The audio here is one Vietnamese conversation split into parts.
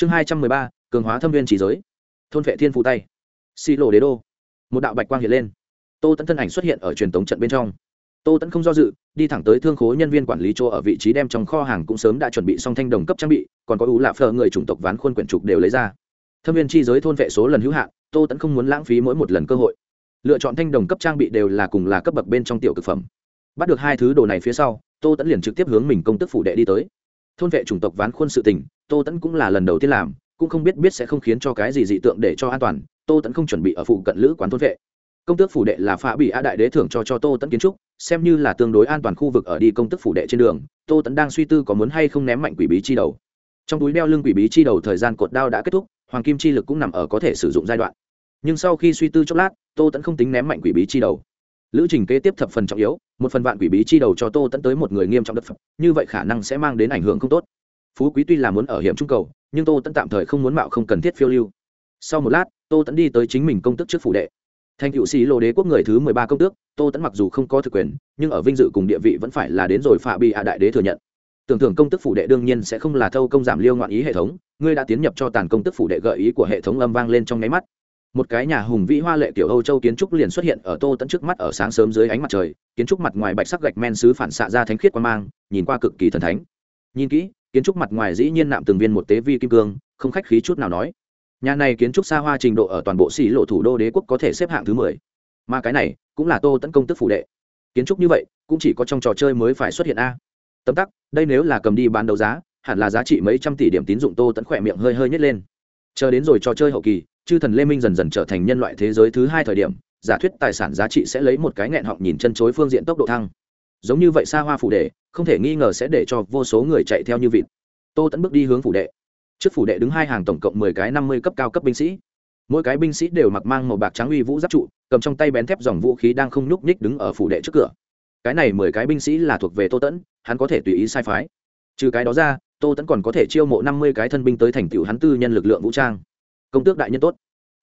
chương hai trăm mười ba, cường hóa thâm viên trí giới. Thôn vệ thiên phụ tay. Xi lộ đế đô. Một đạo bạch quang hiện lên. Tô tẫn thân ảnh xuất hiện ở truyền tống trận bên trong. Tô tẫn không do dự, đi thẳng tới thương khố nhân viên quản lý chỗ ở vị trí đem trong kho hàng cũng sớm đã chuẩn bị xong thanh đồng cấp trang bị, còn có ú lạ phờ người chủng tộc ván khuôn quyển trục đều lấy ra. Thâm viên chi giới thôn vệ số lần hữu hạn, tô tẫn không muốn lãng phí mỗi một lần cơ hội. Lựa chọn thanh đồng cấp trang bị đều là cùng là cấp bậc bên trong tiểu thực phẩm. Bắt được hai thứ đồ này phía sau, tô tẫn liền trực tiếp hướng mình công tức phủ đệ đi tới thôn vệ chủng tộc ván khuôn sự tình, tô tẫn cũng là lần đầu tiên làm, cũng không biết biết sẽ không khiến cho cái gì dị tượng để cho an toàn, tô tẫn không chuẩn bị ở phụ cận lữ quán thôn vệ. Công tước phủ đệ là phá bị a đại đế thưởng cho cho tô tẫn kiến trúc, xem như là tương đối an toàn khu vực ở đi công tức phủ đệ trên đường, tô tẫn đang suy tư có muốn hay không ném mạnh quỷ bí chi đầu. Trong túi đeo lưng quỷ bí chi đầu thời gian cột đao đã kết thúc, hoàng kim chi lực cũng nằm ở có thể sử dụng giai đoạn. Nhưng sau khi suy tư chốc lát, tô tẫn không tính ném mạnh quỷ bí chi đầu lữ trình kế tiếp thập phần trọng yếu, một phần vạn quỷ bí chi đầu cho tô tẫn tới một người nghiêm trọng đất phật như vậy khả năng sẽ mang đến ảnh hưởng không tốt. Phú quý tuy là muốn ở hiểm trung cầu, nhưng tô tẫn tạm thời không muốn mạo không cần thiết phiêu lưu. Sau một lát, tô tẫn đi tới chính mình công tức trước phủ đệ. Thành cựu sĩ lô đế quốc người thứ mười ba công tước, tô tẫn mặc dù không có thực quyền, nhưng ở vinh dự cùng địa vị vẫn phải là đến rồi phạ bị hạ đại đế thừa nhận. Tưởng tượng công tức phủ đệ đương nhiên sẽ không là thâu công giảm liêu ngoạn ý hệ thống, ngươi đã tiến nhập cho tàn công tức phủ đệ gợi ý của hệ thống âm vang lên trong nháy mắt một cái nhà hùng vĩ hoa lệ kiểu âu châu kiến trúc liền xuất hiện ở tô tẫn trước mắt ở sáng sớm dưới ánh mặt trời, kiến trúc mặt ngoài bạch sắc gạch men xứ phản xạ ra thánh khiết quan mang, nhìn qua cực kỳ thần thánh. Nhìn kỹ, kiến trúc mặt ngoài dĩ nhiên nạm từng viên một tế vi kim cương, không khách khí chút nào nói. Nhà này kiến trúc xa hoa trình độ ở toàn bộ xỉ lộ thủ đô đế quốc có thể xếp hạng thứ mười. Mà cái này, cũng là tô tấn công tức phủ đệ. Kiến trúc như vậy, cũng chỉ có trong trò chơi mới phải xuất hiện a. Tấm tắc, đây nếu là cầm đi bán đấu giá, hẳn là giá trị mấy trăm tỷ điểm tín dụng tô tấn khỏe miệng hơi hơi nhét lên. Chờ đến rồi trò chơi hậu kỳ chư thần lê minh dần dần trở thành nhân loại thế giới thứ hai thời điểm, giả thuyết tài sản giá trị sẽ lấy một cái nghẹn họng nhìn chân chối phương diện tốc độ thăng. Giống như vậy xa hoa phủ đệ, không thể nghi ngờ sẽ để cho vô số người chạy theo như vịt. Tô tẫn bước đi hướng phủ đệ. Trước phủ đệ đứng hai hàng tổng cộng mười cái năm mươi cấp cao cấp binh sĩ. Mỗi cái binh sĩ đều mặc mang màu bạc trắng uy vũ giáp trụ, cầm trong tay bén thép dòng vũ khí đang không nhúc nhích đứng ở phủ đệ trước cửa. Cái này mười cái binh sĩ là thuộc về tô tẫn hắn có thể tùy ý sai phái. Trừ cái đó ra, tô tẫn còn có thể chiêu mộ năm mươi cái thân binh tới thành tựu hắn tư nhân lực lượng vũ trang công tước đại nhân tốt.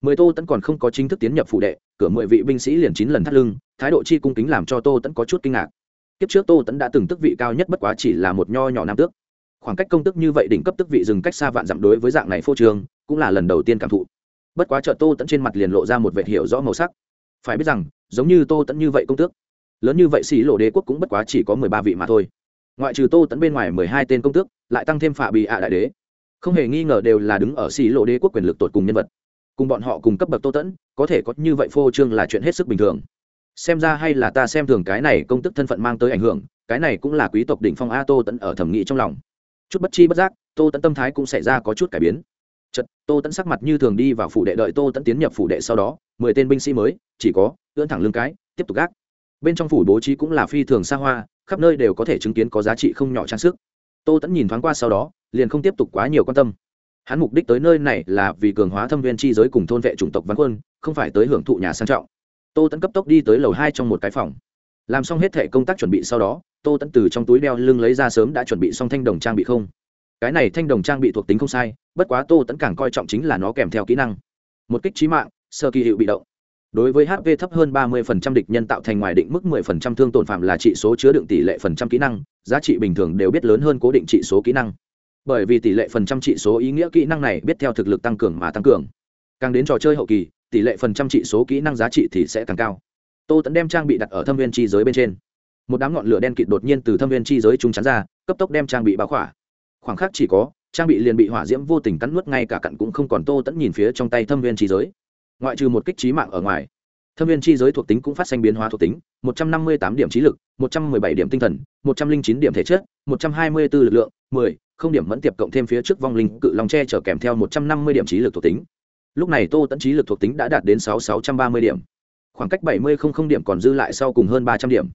Mười tô tẫn còn không có chính thức tiến nhập phụ đệ, cửa mười vị binh sĩ liền chín lần thắt lưng, thái độ chi cung kính làm cho tô tẫn có chút kinh ngạc. Kiếp trước tô tẫn đã từng tức vị cao nhất bất quá chỉ là một nho nhỏ nam tước. Khoảng cách công tức như vậy đỉnh cấp tức vị dừng cách xa vạn dặm đối với dạng này phô trường cũng là lần đầu tiên cảm thụ. Bất quá chợ tô tẫn trên mặt liền lộ ra một vệ hiểu rõ màu sắc. Phải biết rằng, giống như tô tẫn như vậy công tước, lớn như vậy xỉ lộ đế quốc cũng bất quá chỉ có mười ba vị mà thôi. Ngoại trừ tô tẫn bên ngoài mười hai tên công tước, lại tăng thêm phạ bị ạ đại đế không hề nghi ngờ đều là đứng ở xì lộ đế quốc quyền lực tột cùng nhân vật. Cùng bọn họ cùng cấp bậc tô tẫn, có thể có như vậy phô trương là chuyện hết sức bình thường. Xem ra hay là ta xem thường cái này công tức thân phận mang tới ảnh hưởng, cái này cũng là quý tộc đỉnh phong a tô tẫn ở thẩm nghĩ trong lòng. Chút bất chi bất giác, tô tẫn tâm thái cũng xảy ra có chút cải biến. Chật tô tẫn sắc mặt như thường đi vào phủ đệ đợi tô tẫn tiến nhập phủ đệ sau đó, mười tên binh sĩ mới, chỉ có, ưỡn thẳng lưng cái, tiếp tục gác. Bên trong phủ bố trí cũng là phi thường xa hoa, khắp nơi đều có thể chứng kiến có giá trị không nhỏ trang sức tô tẫn nhìn thoáng qua sau đó, liền không tiếp tục quá nhiều quan tâm. Hắn mục đích tới nơi này là vì cường hóa thâm viên chi giới cùng thôn vệ chủng tộc văn quân, không phải tới hưởng thụ nhà sang trọng. Tô tẫn cấp tốc đi tới lầu hai trong một cái phòng. Làm xong hết thể công tác chuẩn bị sau đó, tô tẫn từ trong túi đeo lưng lấy ra sớm đã chuẩn bị xong thanh đồng trang bị không? Cái này thanh đồng trang bị thuộc tính không sai, bất quá tô tẫn càng coi trọng chính là nó kèm theo kỹ năng. Một kích trí mạng, sơ kỳ hiệu bị động đối với hp thấp hơn 30% địch nhân tạo thành ngoài định mức 10% thương tổn phạm là trị số chứa đựng tỷ lệ phần trăm kỹ năng, giá trị bình thường đều biết lớn hơn cố định trị số kỹ năng. Bởi vì tỷ lệ phần trăm trị số ý nghĩa kỹ năng này biết theo thực lực tăng cường mà tăng cường. Càng đến trò chơi hậu kỳ, tỷ lệ phần trăm trị số kỹ năng giá trị thì sẽ càng cao. Tô tẫn đem trang bị đặt ở thâm viên chi giới bên trên. Một đám ngọn lửa đen kịt đột nhiên từ thâm viên chi giới trung chắn ra, cấp tốc đem trang bị báo khỏa. Khoảng khắc chỉ có, trang bị liền bị hỏa diễm vô tình cắn nuốt, ngay cả cặn cũng không còn. Tô tẫn nhìn phía trong tay thâm viên chi giới ngoại trừ một kích trí mạng ở ngoài. Thâm viên chi giới thuộc tính cũng phát sinh biến hóa thuộc tính, một trăm năm mươi tám điểm trí lực, một trăm mười bảy điểm tinh thần, một trăm linh chín điểm thể chất, một trăm hai mươi b ố lực lượng, mười, không điểm mẫn tiệp cộng thêm phía trước vong linh cự long tre trở kèm theo một trăm năm mươi điểm trí lực thuộc tính. Lúc này tô tẫn trí lực thuộc tính đã đạt đến sáu sáu trăm ba mươi điểm. Khoảng cách bảy mươi không không điểm còn dư lại sau cùng hơn ba trăm điểm.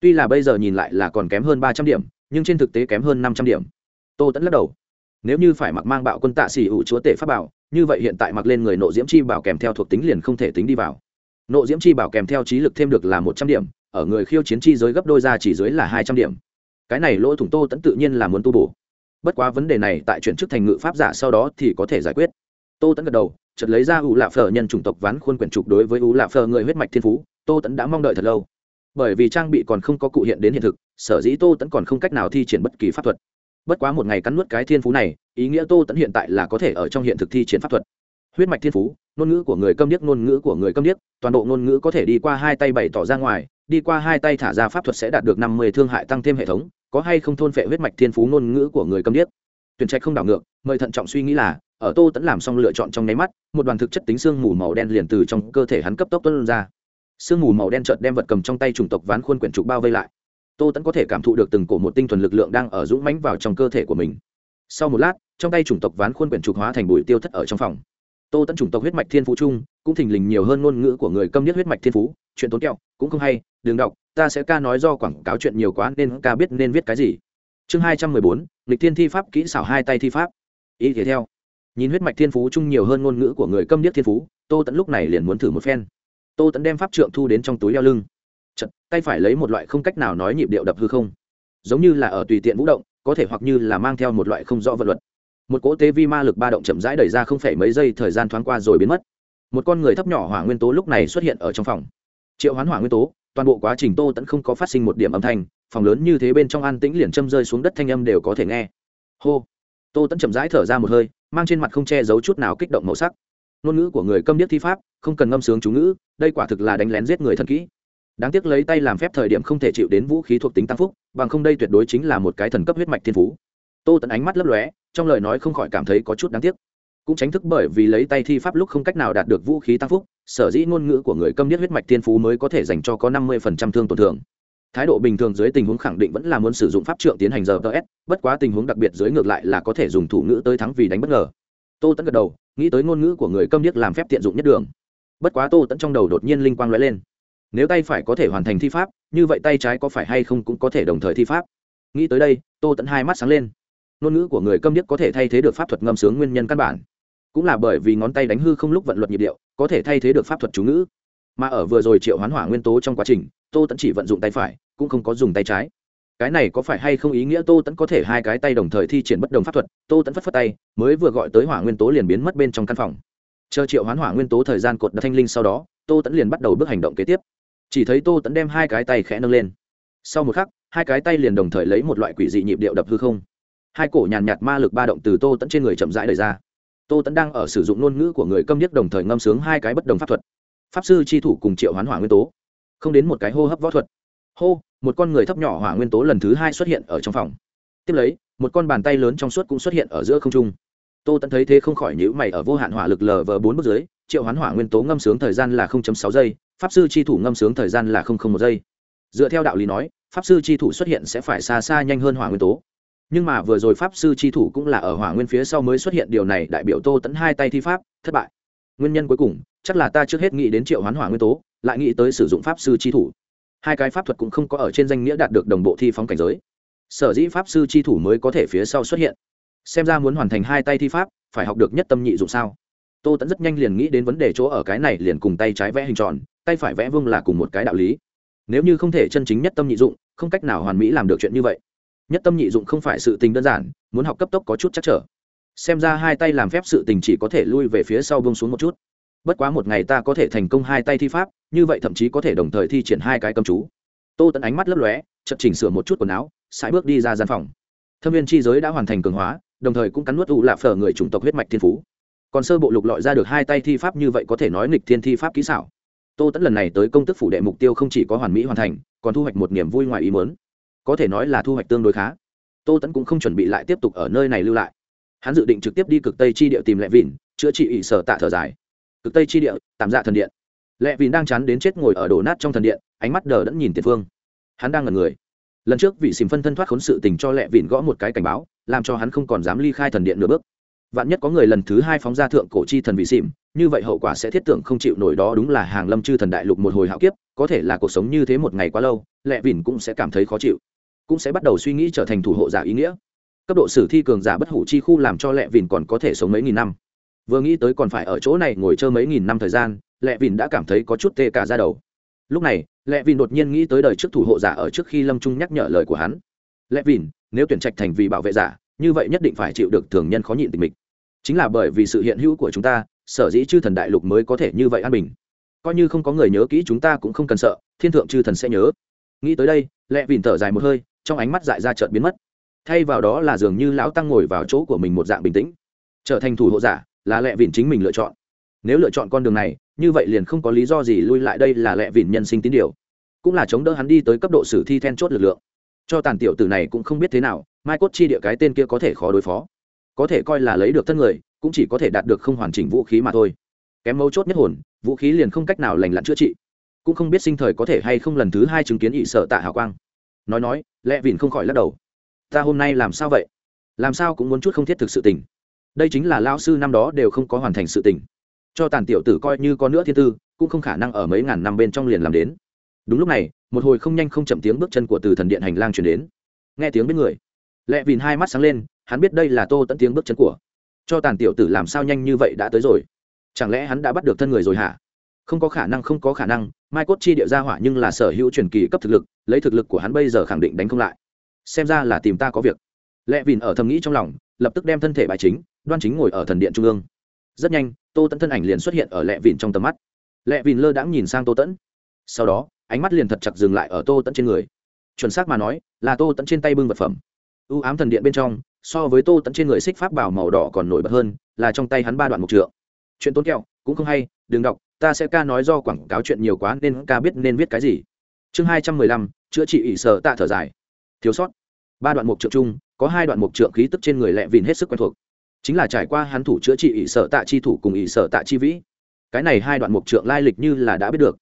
Tuy là bây giờ nhìn lại là còn kém hơn ba trăm điểm, nhưng trên thực tế kém hơn năm trăm điểm. Tô tẫn lắc đầu. Nếu như phải mặc mang bạo quân tạ xỉ ủ chúa tể pháp bảo như vậy hiện tại mặc lên người nộ diễm chi bảo kèm theo thuộc tính liền không thể tính đi vào. Nộ diễm chi bảo kèm theo trí lực thêm được là một trăm điểm, ở người khiêu chiến chi giới gấp đôi ra chỉ dưới là hai trăm điểm. Cái này lỗ thủng tô tẫn tự nhiên là muốn tu bổ. Bất quá vấn đề này tại chuyển chức thành ngự pháp giả sau đó thì có thể giải quyết. Tô tẫn gật đầu, chợt lấy ra ủ lạ phở nhân chủng tộc ván khuôn quyển trục đối với ủ lạ phở người huyết mạch thiên phú, tô tẫn đã mong đợi thật lâu. Bởi vì trang bị còn không có cụ hiện đến hiện thực, sở dĩ tô tẫn còn không cách nào thi triển bất kỳ pháp thuật. Bất quá một ngày cắn nuốt cái thiên phú này ý nghĩa tô tẫn hiện tại là có thể ở trong hiện thực thi triển pháp thuật. Huyết mạch thiên phú, ngôn ngữ của người câm điếc, ngôn ngữ của người câm điếc, toàn bộ ngôn ngữ có thể đi qua hai tay bày tỏ ra ngoài, đi qua hai tay thả ra pháp thuật sẽ đạt được năm mươi thương hại tăng thêm hệ thống, có hay không thôn phệ huyết mạch thiên phú, ngôn ngữ của người câm điếc. Tuyển trạch không đảo ngược, mời thận trọng suy nghĩ là, ở tô tẫn làm xong lựa chọn trong nháy mắt, một đoàn thực chất tính xương mù màu đen liền từ trong cơ thể hắn cấp tốc tuân ra. Sương mù màu đen chợt đem vật cầm trong tay chủng tộc ván khuôn quyển trục bao vây lại. Tô tẫn có thể cảm thụ được từng cổ một tinh thuần lực lượng đang ở dũng mánh vào trong cơ thể của mình. Sau một lát trong tay chủng tộc ván khuôn quyển trục hóa thành bụi tiêu thất ở trong phòng. Tô tẫn chủng tộc huyết mạch thiên phú chung cũng thình lình nhiều hơn ngôn ngữ của người câm điếc huyết mạch thiên phú chuyện tốn kẹo cũng không hay đừng đọc ta sẽ ca nói do quảng cáo chuyện nhiều quá nên ca biết nên viết cái gì. Chương hai trăm mười bốn lịch thiên thi pháp kỹ xảo hai tay thi pháp. Ý thế theo. Nhìn huyết mạch thiên phú chung nhiều hơn ngôn ngữ của người câm điếc thiên phú tô tẫn lúc này liền muốn thử một phen. Tô tẫn đem pháp trượng thu đến trong túi đeo lưng. Chật, tay phải lấy một loại không cách nào nói nhịp điệu đập hư không. Giống như là ở tùy tiện vũ động có thể hoặc như là mang theo một loại không rõ vật luật một cỗ tế vi ma lực ba động chậm rãi đẩy ra không phải mấy giây thời gian thoáng qua rồi biến mất. Một con người thấp nhỏ hỏa nguyên tố lúc này xuất hiện ở trong phòng. Triệu hoán hỏa nguyên tố, toàn bộ quá trình tô tẫn không có phát sinh một điểm âm thanh, phòng lớn như thế bên trong an tĩnh liền châm rơi xuống đất thanh âm đều có thể nghe. Hô. Tô tẫn chậm rãi thở ra một hơi, mang trên mặt không che giấu chút nào kích động màu sắc. Ngôn ngữ của người câm điếc thi pháp, không cần ngâm sướng chú ngữ, đây quả thực là đánh lén giết người thần kỹ. Đáng tiếc lấy tay làm phép thời điểm không thể chịu đến vũ khí thuộc tính tăng phúc, bằng không đây tuyệt đối chính là một cái thần cấp huyết mạch thiên phú. Tô tẫn ánh mắt lấp lóe trong lời nói không khỏi cảm thấy có chút đáng tiếc. Cũng tránh thức bởi vì lấy tay thi pháp lúc không cách nào đạt được vũ khí tăng phúc, sở dĩ ngôn ngữ của người câm điếc huyết mạch thiên phú mới có thể dành cho có năm mươi phần trăm thương tổn thương thái độ bình thường dưới tình huống khẳng định vẫn là muốn sử dụng pháp trượng tiến hành giờ ts bất quá tình huống đặc biệt dưới ngược lại là có thể dùng thủ ngữ tới thắng vì đánh bất ngờ. Tô tẫn gật đầu, nghĩ tới ngôn ngữ của người câm điếc làm phép tiện dụng nhất đường. Bất quá tô tẫn trong đầu đột nhiên linh quang l ó e lên. Nếu tay phải có thể hoàn thành thi pháp, như vậy tay trái có phải hay không cũng có thể đồng thời thi pháp. Nghĩ tới đây, tô tẫn hai mắt sáng lên ngôn ngữ của người câm điếc có thể thay thế được pháp thuật ngâm sướng nguyên nhân căn bản. Cũng là bởi vì ngón tay đánh hư không lúc vận luật nhịp điệu, có thể thay thế được pháp thuật chú ngữ. Mà ở vừa rồi triệu hoán hỏa nguyên tố trong quá trình, tô tẫn chỉ vận dụng tay phải, cũng không có dùng tay trái. Cái này có phải hay không ý nghĩa tô tẫn có thể hai cái tay đồng thời thi triển bất đồng pháp thuật? Tô tẫn phất phất tay, mới vừa gọi tới hỏa nguyên tố liền biến mất bên trong căn phòng. Chờ triệu hoán hỏa nguyên tố thời gian cột đ thanh linh sau đó, tô tẫn liền bắt đầu bước hành động kế tiếp. Chỉ thấy tô tẫn đem hai cái tay khẽ nâng lên. Sau một khắc, hai cái tay liền đồng thời lấy một loại quỷ dị nhịp điệu đập hư không hai cổ nhàn nhạt ma lực ba động từ tô tẫn trên người chậm rãi đời ra. Tô tẫn đang ở sử dụng ngôn ngữ của người câm điếc đồng thời ngâm sướng hai cái bất đồng pháp thuật. Pháp sư tri thủ cùng triệu hoán hỏa nguyên tố. Không đến một cái hô hấp võ thuật. Hô, một con người thấp nhỏ hỏa nguyên tố lần thứ hai xuất hiện ở trong phòng. Tiếp lấy, một con bàn tay lớn trong suốt cũng xuất hiện ở giữa không trung. Tô tẫn thấy thế không khỏi nhữ mày ở vô hạn hỏa lực lv bốn bước dưới, triệu hoán hỏa nguyên tố ngâm sướng thời gian là sáu giây, pháp sư tri thủ ngâm sướng thời gian là một giây. Dựa theo đạo lý nói, pháp sư tri thủ xuất hiện sẽ phải xa xa nhanh hơn hỏa nguyên tố nhưng mà vừa rồi pháp sư tri thủ cũng là ở hỏa nguyên phía sau mới xuất hiện, điều này đại biểu tô tẫn hai tay thi pháp, thất bại. Nguyên nhân cuối cùng, chắc là ta trước hết nghĩ đến triệu hoán hỏa nguyên tố, lại nghĩ tới sử dụng pháp sư tri thủ. Hai cái pháp thuật cũng không có ở trên danh nghĩa đạt được đồng bộ thi phóng cảnh giới. Sở dĩ pháp sư tri thủ mới có thể phía sau xuất hiện. Xem ra muốn hoàn thành hai tay thi pháp, phải học được nhất tâm nhị dụng sao? Tô tẫn rất nhanh liền nghĩ đến vấn đề chỗ ở cái này, liền cùng tay trái vẽ hình tròn, tay phải vẽ vương là cùng một cái đạo lý. Nếu như không thể chân chính nhất tâm nhị dụng, không cách nào hoàn mỹ làm được chuyện như vậy nhất tâm nhị dụng không phải sự tình đơn giản, muốn học cấp tốc có chút chắc trở. Xem ra hai tay làm phép sự tình chỉ có thể lui về phía sau bông xuống một chút. Bất quá một ngày ta có thể thành công hai tay thi pháp, như vậy thậm chí có thể đồng thời thi triển hai cái cầm chú. Tô tẫn ánh mắt lấp lóe chật chỉnh sửa một chút quần áo, sải bước đi ra gian phòng. Thâm viên chi giới đã hoàn thành cường hóa, đồng thời cũng cắn nuốt ủ lạ phở người chủng tộc huyết mạch thiên phú. Còn sơ bộ lục lọi ra được hai tay thi pháp như vậy có thể nói nghịch thiên thi pháp kỹ xảo. Tô tẫn lần này tới công tức phủ đệ mục tiêu không chỉ có hoàn mỹ hoàn thành, còn thu hoạch một niềm vui ngoài ý mớn có thể nói là thu hoạch tương đối khá. Tô tẫn cũng không chuẩn bị lại tiếp tục ở nơi này lưu lại. Hắn dự định trực tiếp đi cực tây chi địa tìm lệ vịn, chữa trị ỵ sở tạ thở dài. Cực tây chi địa, tạm dạ thần điện. Lệ vịn đang chán đến chết ngồi ở đổ nát trong thần điện, ánh mắt đờ đẫn nhìn tiền phương. Hắn đang ngần người. Lần trước vị xìm phân thân thoát khốn sự tình cho lệ vịn gõ một cái cảnh báo, làm cho hắn không còn dám ly khai thần điện nửa bước. Vạn nhất có người lần thứ hai phóng ra thượng cổ chi thần vị xìm như vậy hậu quả sẽ thiết tưởng không chịu nổi đó đúng là hàng lâm chư thần đại lục một hồi hạo kiếp, có thể là cuộc sống như thế một ngày quá lâu, lệ vịn cũng sẽ cảm thấy khó chịu cũng sẽ bắt đầu suy nghĩ trở thành thủ hộ giả ý nghĩa. Cấp độ sử thi cường giả bất hủ chi khu làm cho lệ vìn còn có thể sống mấy nghìn năm. Vừa nghĩ tới còn phải ở chỗ này ngồi chơi mấy nghìn năm thời gian, lệ vìn đã cảm thấy có chút tê cả ra đầu. Lúc này, lệ vìn đột nhiên nghĩ tới đời trước thủ hộ giả ở trước khi lâm trung nhắc nhở lời của hắn. Lệ vìn nếu tuyển trạch thành vì bảo vệ giả, như vậy nhất định phải chịu được thường nhân khó nhịn tình mình chính là bởi vì sự hiện hữu của chúng ta, sở dĩ chư thần đại lục mới có thể như vậy an bình. Coi như không có người nhớ kỹ chúng ta cũng không cần sợ, thiên thượng chư thần sẽ nhớ. Nghĩ tới đây, lệ vìn thở dài một hơi trong ánh mắt dại ra chợt biến mất. Thay vào đó là dường như lão tăng ngồi vào chỗ của mình một dạng bình tĩnh. Trở thành thủ hộ giả là lẹ vịn chính mình lựa chọn. Nếu lựa chọn con đường này, như vậy liền không có lý do gì lui lại đây là lẹ vịn nhân sinh tín điều. Cũng là chống đỡ hắn đi tới cấp độ sử thi then chốt lực lượng. Cho tàn tiểu tử này cũng không biết thế nào, mai cốt chi địa cái tên kia có thể khó đối phó. Có thể coi là lấy được thân người, cũng chỉ có thể đạt được không hoàn chỉnh vũ khí mà thôi. Kém mấu chốt nhất hồn, vũ khí liền không cách nào lành lặn chữa trị. Cũng không biết sinh thời có thể hay không lần thứ hai chứng kiến ỵ sợ tạ hào quang nói nói, lẽ vìn không khỏi lắc đầu. Ta hôm nay làm sao vậy? Làm sao cũng muốn chút không thiết thực sự tình. Đây chính là lao sư năm đó đều không có hoàn thành sự tình. Cho tàn tiểu tử coi như có nữa thiên tư, cũng không khả năng ở mấy ngàn năm bên trong liền làm đến. Đúng lúc này, một hồi không nhanh không chậm tiếng bước chân của từ thần điện hành lang chuyển đến. Nghe tiếng bên người lẹ vìn hai mắt sáng lên, hắn biết đây là tô tẫn tiếng bước chân của. Cho tàn tiểu tử làm sao nhanh như vậy đã tới rồi? Chẳng lẽ hắn đã bắt được thân người rồi hả? Không có khả năng, không có khả năng mai cốt chi địa ra hỏa nhưng là sở hữu truyền kỳ cấp thực lực, lấy thực lực của hắn bây giờ khẳng định đánh không lại. Xem ra là tìm ta có việc. Lẽ vìn ở thầm nghĩ trong lòng, lập tức đem thân thể bài chính, đoan chính ngồi ở thần điện trung ương. Rất nhanh, tô tẫn thân ảnh liền xuất hiện ở lẹ vìn trong tầm mắt. Lẹ vìn lơ đãng nhìn sang tô tẫn sau đó, ánh mắt liền thật chặt dừng lại ở tô tẫn trên người. Chuẩn xác mà nói, là tô tẫn trên tay bưng vật phẩm. Ưu ám thần điện bên trong, so với tô tẫn trên người xích pháp bảo màu đỏ còn nổi bật hơn, là trong tay hắn ba đoạn mục trượng. Chuyện tốn kẹo cũng không hay, đừng đọc, ta sẽ ca nói do quảng cáo chuyện nhiều quá nên ca biết nên viết cái gì. Chương hai trăm mười lăm, chữa trị ỷ sở tạ thở dài. Thiếu sót. Ba đoạn mục trượng chung, có hai đoạn mục trượng khí tức trên người lẹ vìn hết sức quen thuộc. Chính là trải qua hắn thủ chữa trị ỷ sở tạ chi thủ cùng ỷ sở tạ chi vĩ. Cái này hai đoạn mục trượng lai lịch như là đã biết được.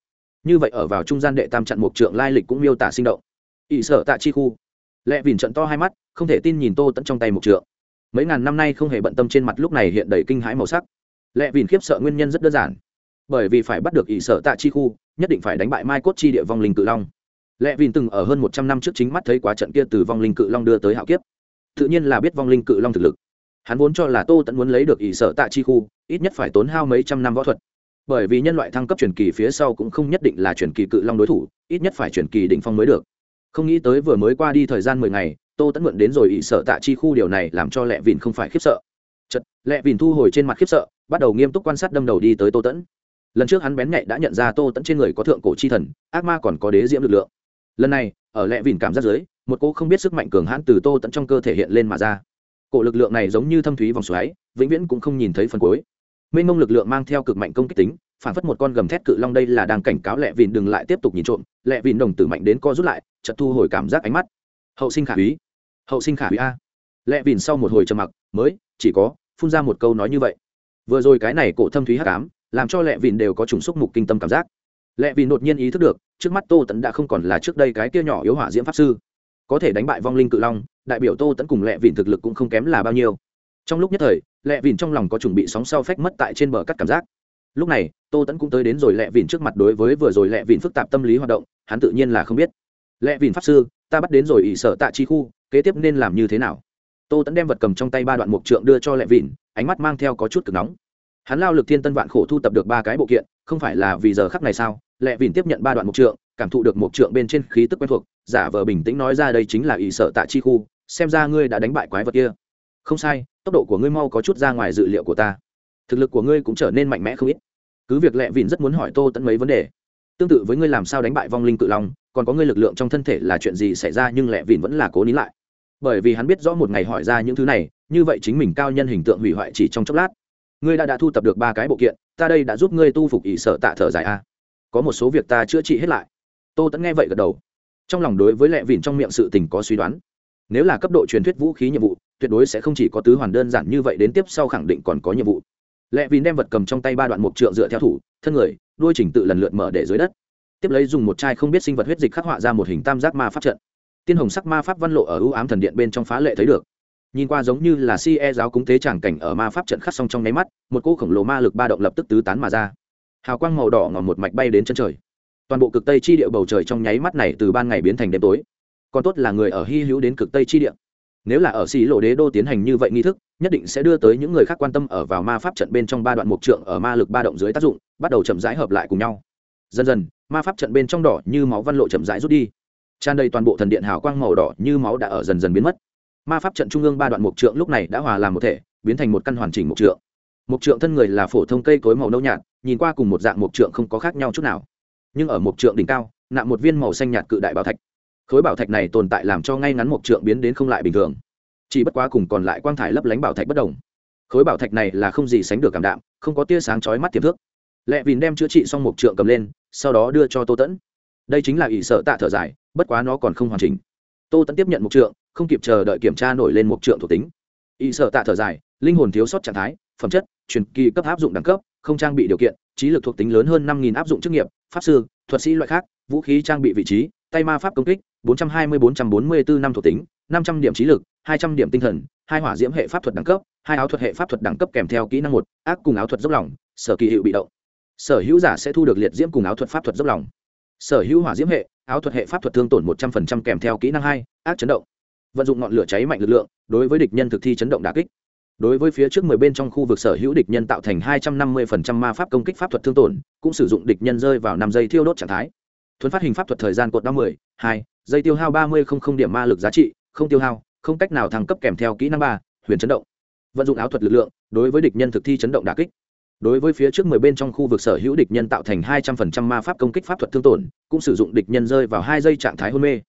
Như vậy ở vào trung gian đệ tam trận mục trượng lai lịch cũng miêu tả sinh động. Ỷ sở tạ chi khu. Lẹ vìn trận to hai mắt, không thể tin nhìn tô tẫn trong tay mục trượng. Mấy ngàn năm nay không hề bận tâm trên mặt lúc này hiện đầy kinh hãi màu sắc. Lệ vìn khiếp sợ nguyên nhân rất đơn giản. Bởi vì phải bắt được ỷ sở tạ chi khu, nhất định phải đánh bại mai cốt chi địa vong linh cự long. Lẽ vìn từng ở hơn một trăm năm trước chính mắt thấy quá trận kia từ vong linh cự long đưa tới hạo kiếp. Tự nhiên là biết vong linh cự long thực lực. Hắn vốn cho là tô tẫn muốn lấy được ỷ sở tạ chi khu, ít nhất phải tốn hao mấy trăm năm võ thuật. Bởi vì nhân loại thăng cấp truyền kỳ phía sau cũng không nhất định là truyền kỳ cự long đối thủ, ít nhất phải truyền kỳ đỉnh phong mới được. Không nghĩ tới vừa mới qua đi thời gian mười ngày, tô tẫn mượn đến rồi ỷ sở tạ chi khu, điều này làm cho lẹ vìn không phải khiếp sợ. Chật lẹ vìn thu hồi trên mặt khiếp sợ bắt đầu nghiêm túc quan sát đâm đầu đi tới tô tẫn. Lần trước hắn bén nhạy đã nhận ra tô tẫn trên người có thượng cổ chi thần, ác ma còn có đế diễm lực lượng. Lần này, ở lẽ vìn cảm giác dưới, một cô không biết sức mạnh cường hãn từ tô tẫn trong cơ thể hiện lên mà ra. Cổ lực lượng này giống như thâm thúy vòng xoáy, vĩnh viễn cũng không nhìn thấy phần cuối. Mênh mông lực lượng mang theo cực mạnh công kích tính, phản phất một con gầm thét cự long đây là đang cảnh cáo lẹ vìn đừng lại tiếp tục nhìn trộm. Lẹ vìn đồng tử mạnh đến co rút lại chật thu hồi cảm giác ánh mắt. Hậu sinh khả úy. Hậu sinh khả úy a. Lẹ vìn sau một hồi trầm mặc, mới, chỉ có, phun ra một câu nói như vậy vừa rồi cái này cổ thâm thúy hắc ám, làm cho lẹ vìn đều có trùng xúc mục kinh tâm cảm giác. Lẹ vìn đột nhiên ý thức được, trước mắt tô tẫn đã không còn là trước đây cái kia nhỏ yếu hỏa diễm pháp sư. Có thể đánh bại vong linh cự long, đại biểu tô tẫn cùng lẹ vìn thực lực cũng không kém là bao nhiêu. Trong lúc nhất thời lẹ vìn trong lòng có chuẩn bị sóng sau phách mất tại trên bờ cắt cảm giác. Lúc này, tô tẫn cũng tới đến rồi lẹ vìn trước mặt đối với vừa rồi lẹ vìn phức tạp tâm lý hoạt động, hắn tự nhiên là không biết. Lẹ vìn pháp sư, ta bắt đến rồi ỷ sở tạ chi khu, kế tiếp nên làm như thế nào? Tô tẫn đem vật cầm trong tay ba đoạn mục trượng đưa cho Lệ Vịn, ánh mắt mang theo có chút cực nóng. Hắn lao lực thiên tân vạn khổ thu tập được ba cái bộ kiện không phải là vì giờ khắc này sao? Lệ Vịn tiếp nhận ba đoạn mục trượng cảm thụ được mục trượng bên trên khí tức quen thuộc giả vờ bình tĩnh nói ra đây chính là ỷ sợ tạ chi khu xem ra ngươi đã đánh bại quái vật kia. Không sai tốc độ của ngươi mau có chút ra ngoài dự liệu của ta. Thực lực của ngươi cũng trở nên mạnh mẽ không ít. Cứ việc Lệ Vịn rất muốn hỏi tô tẫn mấy vấn đề tương tự với ngươi làm sao đánh bại vong linh cự long còn có ngươi lực lượng trong thân thể là chuyện gì xảy ra nhưng Lệ Vịn vẫn là cố nín lại bởi vì hắn biết rõ một ngày hỏi ra những thứ này, như vậy chính mình cao nhân hình tượng hủy hoại chỉ trong chốc lát. Ngươi đã đã thu tập được ba cái bộ kiện, ta đây đã giúp ngươi tu phục ỷ sợ tạ thở dài a. Có một số việc ta chữa trị hết lại. Tô tẫn nghe vậy gật đầu. Trong lòng đối với lẹ vìn trong miệng sự tình có suy đoán. Nếu là cấp độ truyền thuyết vũ khí nhiệm vụ, tuyệt đối sẽ không chỉ có tứ hoàn đơn giản như vậy đến tiếp sau khẳng định còn có nhiệm vụ. Lẹ vìn đem vật cầm trong tay ba đoạn mục trượng dựa theo thủ, thân người, đuôi trình tự lần lượt mở để dưới đất. Tiếp lấy dùng một chai không biết sinh vật huyết dịch khắc họa ra một hình tam giác ma pháp trận tiên hồng sắc ma pháp văn lộ ở ưu ám thần điện bên trong phá lệ thấy được. Nhìn qua giống như là si e giáo cúng tế tràng cảnh ở ma pháp trận khắc xong trong nháy mắt, một cô khổng lồ ma lực ba động lập tức tứ tán mà ra. Hào quang màu đỏ ngòm một mạch bay đến chân trời. Toàn bộ cực tây chi địa bầu trời trong nháy mắt này từ ban ngày biến thành đêm tối. Còn tốt là người ở hy hữu đến cực tây chi địa. Nếu là ở xì lộ đế đô tiến hành như vậy nghi thức, nhất định sẽ đưa tới những người khác quan tâm ở vào ma pháp trận bên trong ba đoạn mục trượng ở ma lực ba động dưới tác dụng, bắt đầu chậm rãi hợp lại cùng nhau. Dần dần, ma pháp trận bên trong đỏ như máu văn lộ chậm rãi rút đi tràn đầy toàn bộ thần điện hào quang màu đỏ như máu đã ở dần dần biến mất. Ma pháp trận trung ương ba đoạn mục trượng lúc này đã hòa làm một thể, biến thành một căn hoàn chỉnh mục trượng. Mục trượng thân người là phổ thông cây cối màu nâu nhạt, nhìn qua cùng một dạng mục trượng không có khác nhau chút nào. Nhưng ở mục trượng đỉnh cao, nạm một viên màu xanh nhạt cự đại bảo thạch. Khối bảo thạch này tồn tại làm cho ngay ngắn mục trượng biến đến không lại bình thường. Chỉ bất quá cùng còn lại quang thải lấp lánh bảo thạch bất đồng. Khối bảo thạch này là không gì sánh được cảm đạm, không có tia sáng chói mắt tiềm thước lẹ vìn đem chữa trị xong mục trượng cầm lên, sau đó đưa cho tô tẫn. Đây chính là ỷ sợ tạ thở dài bất quá nó còn không hoàn chỉnh. Tô tẫn tiếp nhận mục trượng, không kịp chờ đợi kiểm tra nổi lên mục trượng thuộc tính. Y sợ tạ thở dài, linh hồn thiếu sót trạng thái, phẩm chất, truyền kỳ cấp áp dụng đẳng cấp, không trang bị điều kiện, trí lực thuộc tính lớn hơn năm áp dụng chức nghiệp, pháp sư, thuật sĩ loại khác, vũ khí trang bị vị trí, tay ma pháp công kích 420-444 năm thuộc tính 500 điểm trí lực 200 điểm tinh thần, hai hỏa diễm hệ pháp thuật đẳng cấp, hai áo thuật hệ pháp thuật đẳng cấp kèm theo kỹ năng một, ác cùng áo thuật dốc lòng, sở kỳ hiệu bị động. Sở hữu giả sẽ thu được liệt diễm cùng áo thuật pháp thuật dốc lòng. Sở hữu hỏa diễm hệ áo thuật hệ pháp thuật thương tổn 100% kèm theo kỹ năng hai, ác chấn động. Vận dụng ngọn lửa cháy mạnh lực lượng, đối với địch nhân thực thi chấn động đà kích. Đối với phía trước mười bên trong khu vực sở hữu địch nhân tạo thành hai trăm năm mươi phần trăm ma pháp công kích pháp thuật thương tổn, cũng sử dụng địch nhân rơi vào năm giây thiêu đốt trạng thái. Thuấn phát hình pháp thuật thời gian cột đau mười, hai, giây tiêu hao ba mươi không không điểm ma lực giá trị, không tiêu hao, không cách nào thăng cấp kèm theo kỹ năng ba, huyền chấn động. Vận dụng áo thuật lực lượng, đối với địch nhân thực thi chấn động đà kích đối với phía trước mười bên trong khu vực sở hữu địch nhân tạo thành hai trăm phần trăm ma pháp công kích pháp thuật thương tổn, cũng sử dụng địch nhân rơi vào hai giây trạng thái hôn mê.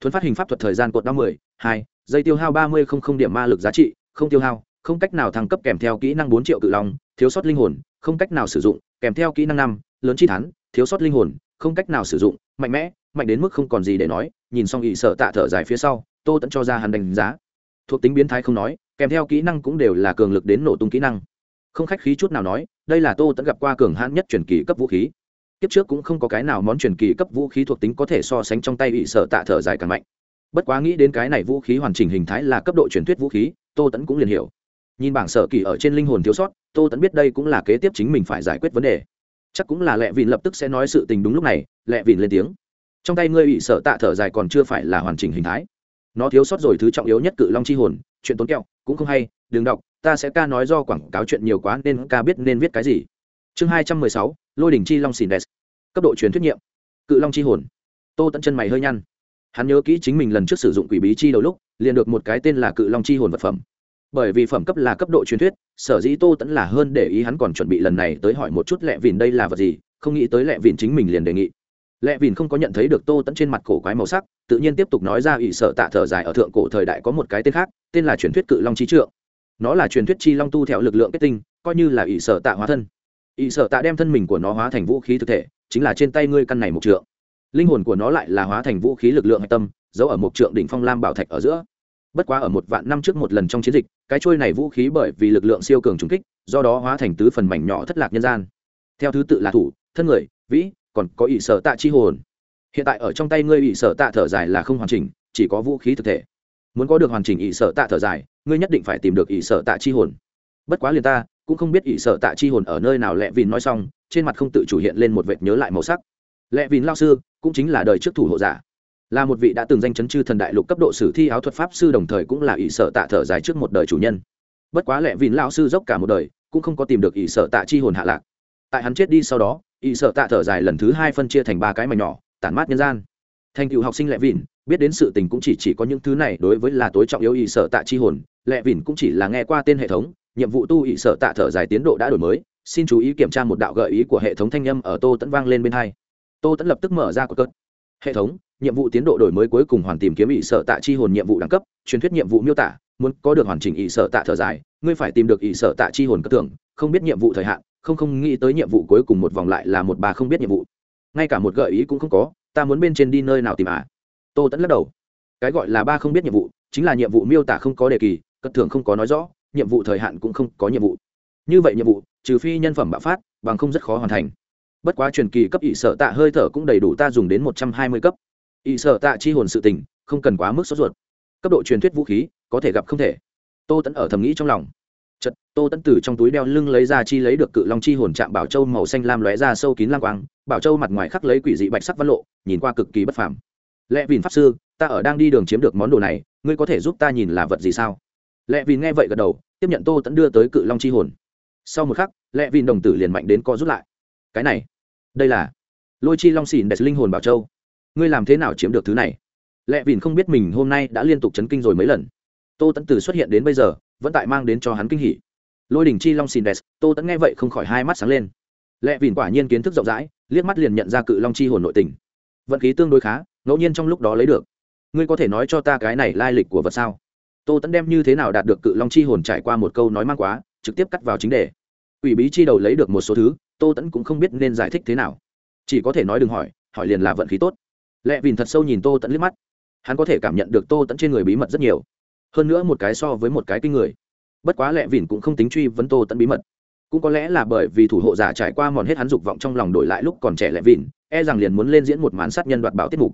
Thuấn phát hình pháp thuật thời gian cột đau mười, hai, giây tiêu hao ba mươi không không điểm ma lực giá trị, không tiêu hao, không cách nào thăng cấp kèm theo kỹ năng bốn triệu cự long, thiếu sót linh hồn, không cách nào sử dụng, kèm theo kỹ năng năm, lớn chi thắn thiếu sót linh hồn, không cách nào sử dụng, mạnh mẽ, mạnh đến mức không còn gì để nói, nhìn xong ỵ sợ tạ thở dài phía sau, tô tẫn cho ra hắn đánh giá. Thuộc tính biến thái không nói, kèm theo kỹ năng cũng đều là cường lực đến nổ tung kỹ năng. Không khách khí chút nào nói đây là tô tẫn gặp qua cường hãn nhất truyền kỳ cấp vũ khí. Kiếp trước cũng không có cái nào món truyền kỳ cấp vũ khí thuộc tính có thể so sánh trong tay ỵ sợ tạ thở dài càng mạnh. Bất quá nghĩ đến cái này vũ khí hoàn chỉnh hình thái là cấp độ truyền thuyết vũ khí, tô tẫn cũng liền hiểu. Nhìn bảng sở kỳ ở trên linh hồn thiếu sót, tô tẫn biết đây cũng là kế tiếp chính mình phải giải quyết vấn đề. Chắc cũng là lẹ vịn lập tức sẽ nói sự tình đúng lúc này, lẹ vịn lên tiếng. Trong tay ngươi ỵ sợ tạ thở dài còn chưa phải là hoàn chỉnh hình thái. Nó thiếu sót rồi thứ trọng yếu nhất cự long chi hồn, chuyện tốn kẹo, cũng không hay, đừng đọc ta sẽ ca nói do quảng cáo chuyện nhiều quá nên ca biết nên viết cái gì. Chương hai trăm mười sáu, lôi đỉnh chi long xìn đès cấp độ truyền thuyết nhiệm cự long chi hồn. Tô tận chân mày hơi nhăn. Hắn nhớ kỹ chính mình lần trước sử dụng quỷ bí chi đầu lúc, liền được một cái tên là cự long chi hồn vật phẩm. Bởi vì phẩm cấp là cấp độ truyền thuyết, sở dĩ tô tẫn là hơn để ý hắn còn chuẩn bị lần này tới hỏi một chút lẹ vìn đây là vật gì, không nghĩ tới lẹ vìn chính mình liền đề nghị. Lẹ vìn không có nhận thấy được tô tẫn trên mặt cổ quái màu sắc, tự nhiên tiếp tục nói ra ỷ sở tạ thở dài ở thượng cổ thời đại có một cái tên khác, tên là truyền thuyết cự long trí trượng nó là truyền thuyết chi long tu theo lực lượng kết tinh, coi như là ỷ sở tạ hóa thân. Ỷ sở tạ đem thân mình của nó hóa thành vũ khí thực thể, chính là trên tay ngươi căn này một trượng. Linh hồn của nó lại là hóa thành vũ khí lực lượng hạch tâm, giấu ở một trượng đỉnh phong lam bảo thạch ở giữa. Bất quá ở một vạn năm trước một lần trong chiến dịch, cái trôi này vũ khí bởi vì lực lượng siêu cường trùng kích, do đó hóa thành tứ phần mảnh nhỏ thất lạc nhân gian. Theo thứ tự là thủ, thân người, vĩ, còn có ỷ sở tạ chi hồn. Hiện tại ở trong tay ngươi ỷ sở tạ thở dài là không hoàn chỉnh, chỉ có vũ khí thực thể. Muốn có được hoàn chỉnh ỷ sở tạ thở dài ngươi nhất định phải tìm được ỷ sở tạ chi hồn. Bất quá liền ta, cũng không biết ỷ sở tạ chi hồn ở nơi nào lẹ vìn nói xong, trên mặt không tự chủ hiện lên một vệt nhớ lại màu sắc. Lẹ vìn lao sư, cũng chính là đời trước thủ hộ giả. Là một vị đã từng danh chấn chư thần đại lục cấp độ sử thi áo thuật pháp sư đồng thời cũng là ỷ sở tạ thở dài trước một đời chủ nhân. Bất quá lẹ vìn lao sư dốc cả một đời, cũng không có tìm được ỷ sở tạ chi hồn hạ lạc. Tại hắn chết đi sau đó, ỷ sở tạ thở dài lần thứ hai phân chia thành ba cái mảnh nhỏ, tản mát nhân gian. Thành cựu học sinh lẹ vìn biết đến sự tình cũng chỉ chỉ có những thứ này đối với là tối trọng yếu ỷ sở tạ chi hồn lệ vỉn cũng chỉ là nghe qua tên hệ thống, nhiệm vụ tu ỵ sở tạ thở dài tiến độ đã đổi mới. Xin chú ý kiểm tra một đạo gợi ý của hệ thống thanh âm ở tô tẫn vang lên bên hai. Tô tẫn lập tức mở ra của cớt hệ thống, nhiệm vụ tiến độ đổi mới cuối cùng hoàn tìm kiếm ỵ sở tạ chi hồn nhiệm vụ đẳng cấp, truyền thuyết nhiệm vụ miêu tả, muốn có được hoàn chỉnh ỵ sở tạ thở dài, ngươi phải tìm được ỵ sở tạ chi hồn cất tưởng, không biết nhiệm vụ thời hạn, không không nghĩ tới nhiệm vụ cuối cùng một vòng lại là một bà không biết nhiệm vụ. Ngay cả một gợi ý cũng không có, ta muốn bên trên đi nơi nào tìm à? Tô tẫn lắc đầu. Cái gọi là ba không biết nhiệm vụ, chính là nhiệm vụ miêu tả không có đề kỳ cất thường không có nói rõ, nhiệm vụ thời hạn cũng không có nhiệm vụ. Như vậy nhiệm vụ, trừ phi nhân phẩm bạo phát, bằng không rất khó hoàn thành. Bất quá truyền kỳ cấp ỵ sở tạ hơi thở cũng đầy đủ ta dùng đến một trăm hai mươi cấp. Ỵ sở tạ chi hồn sự tình, không cần quá mức sốt ruột. Cấp độ truyền thuyết vũ khí, có thể gặp không thể. Tô tẫn ở thầm nghĩ trong lòng. Chật tô tẫn từ trong túi đeo lưng lấy ra chi lấy được cự long chi hồn chạm bảo châu màu xanh lam lóe ra sâu kín lang quang, bảo châu mặt ngoài khắc lấy quỷ dị bạch sắc văn lộ, nhìn qua cực kỳ bất phàm. Lẽ vìn pháp sư, ta ở đang đi đường chiếm được món đồ này, ngươi có thể giúp ta nhìn là vật gì sao? Lẽ vìn nghe vậy gật đầu, tiếp nhận tô tẫn đưa tới cự long chi hồn. Sau một khắc lẽ vìn đồng tử liền mạnh đến co rút lại. Cái này, đây là lôi chi long xỉn đẹp linh hồn bảo châu. Ngươi làm thế nào chiếm được thứ này? Lẽ vìn không biết mình hôm nay đã liên tục chấn kinh rồi mấy lần. Tô tẫn từ xuất hiện đến bây giờ, vẫn tại mang đến cho hắn kinh hỉ. Lôi đỉnh chi long xỉn đẹp tô tẫn nghe vậy không khỏi hai mắt sáng lên. Lẽ vìn quả nhiên kiến thức rộng rãi, liếc mắt liền nhận ra cự long chi hồn nội tình. Vận khí tương đối khá, ngẫu nhiên trong lúc đó lấy được. Ngươi có thể nói cho ta cái này lai lịch của vật sao? Tô tẫn đem như thế nào đạt được cự long chi hồn trải qua một câu nói mang quá, trực tiếp cắt vào chính đề. Ủy bí chi đầu lấy được một số thứ, tô tẫn cũng không biết nên giải thích thế nào. Chỉ có thể nói đừng hỏi hỏi liền là vận khí tốt. Lẽ vìn thật sâu nhìn tô tẫn liếc mắt. Hắn có thể cảm nhận được tô tẫn trên người bí mật rất nhiều. Hơn nữa một cái so với một cái kinh người. Bất quá lẽ vìn cũng không tính truy vấn tô tẫn bí mật. Cũng có lẽ là bởi vì thủ hộ giả trải qua mòn hết hắn dục vọng trong lòng đổi lại lúc còn trẻ lẽ vìn e rằng liền muốn lên diễn một màn sát nhân đoạt bảo tiết mục.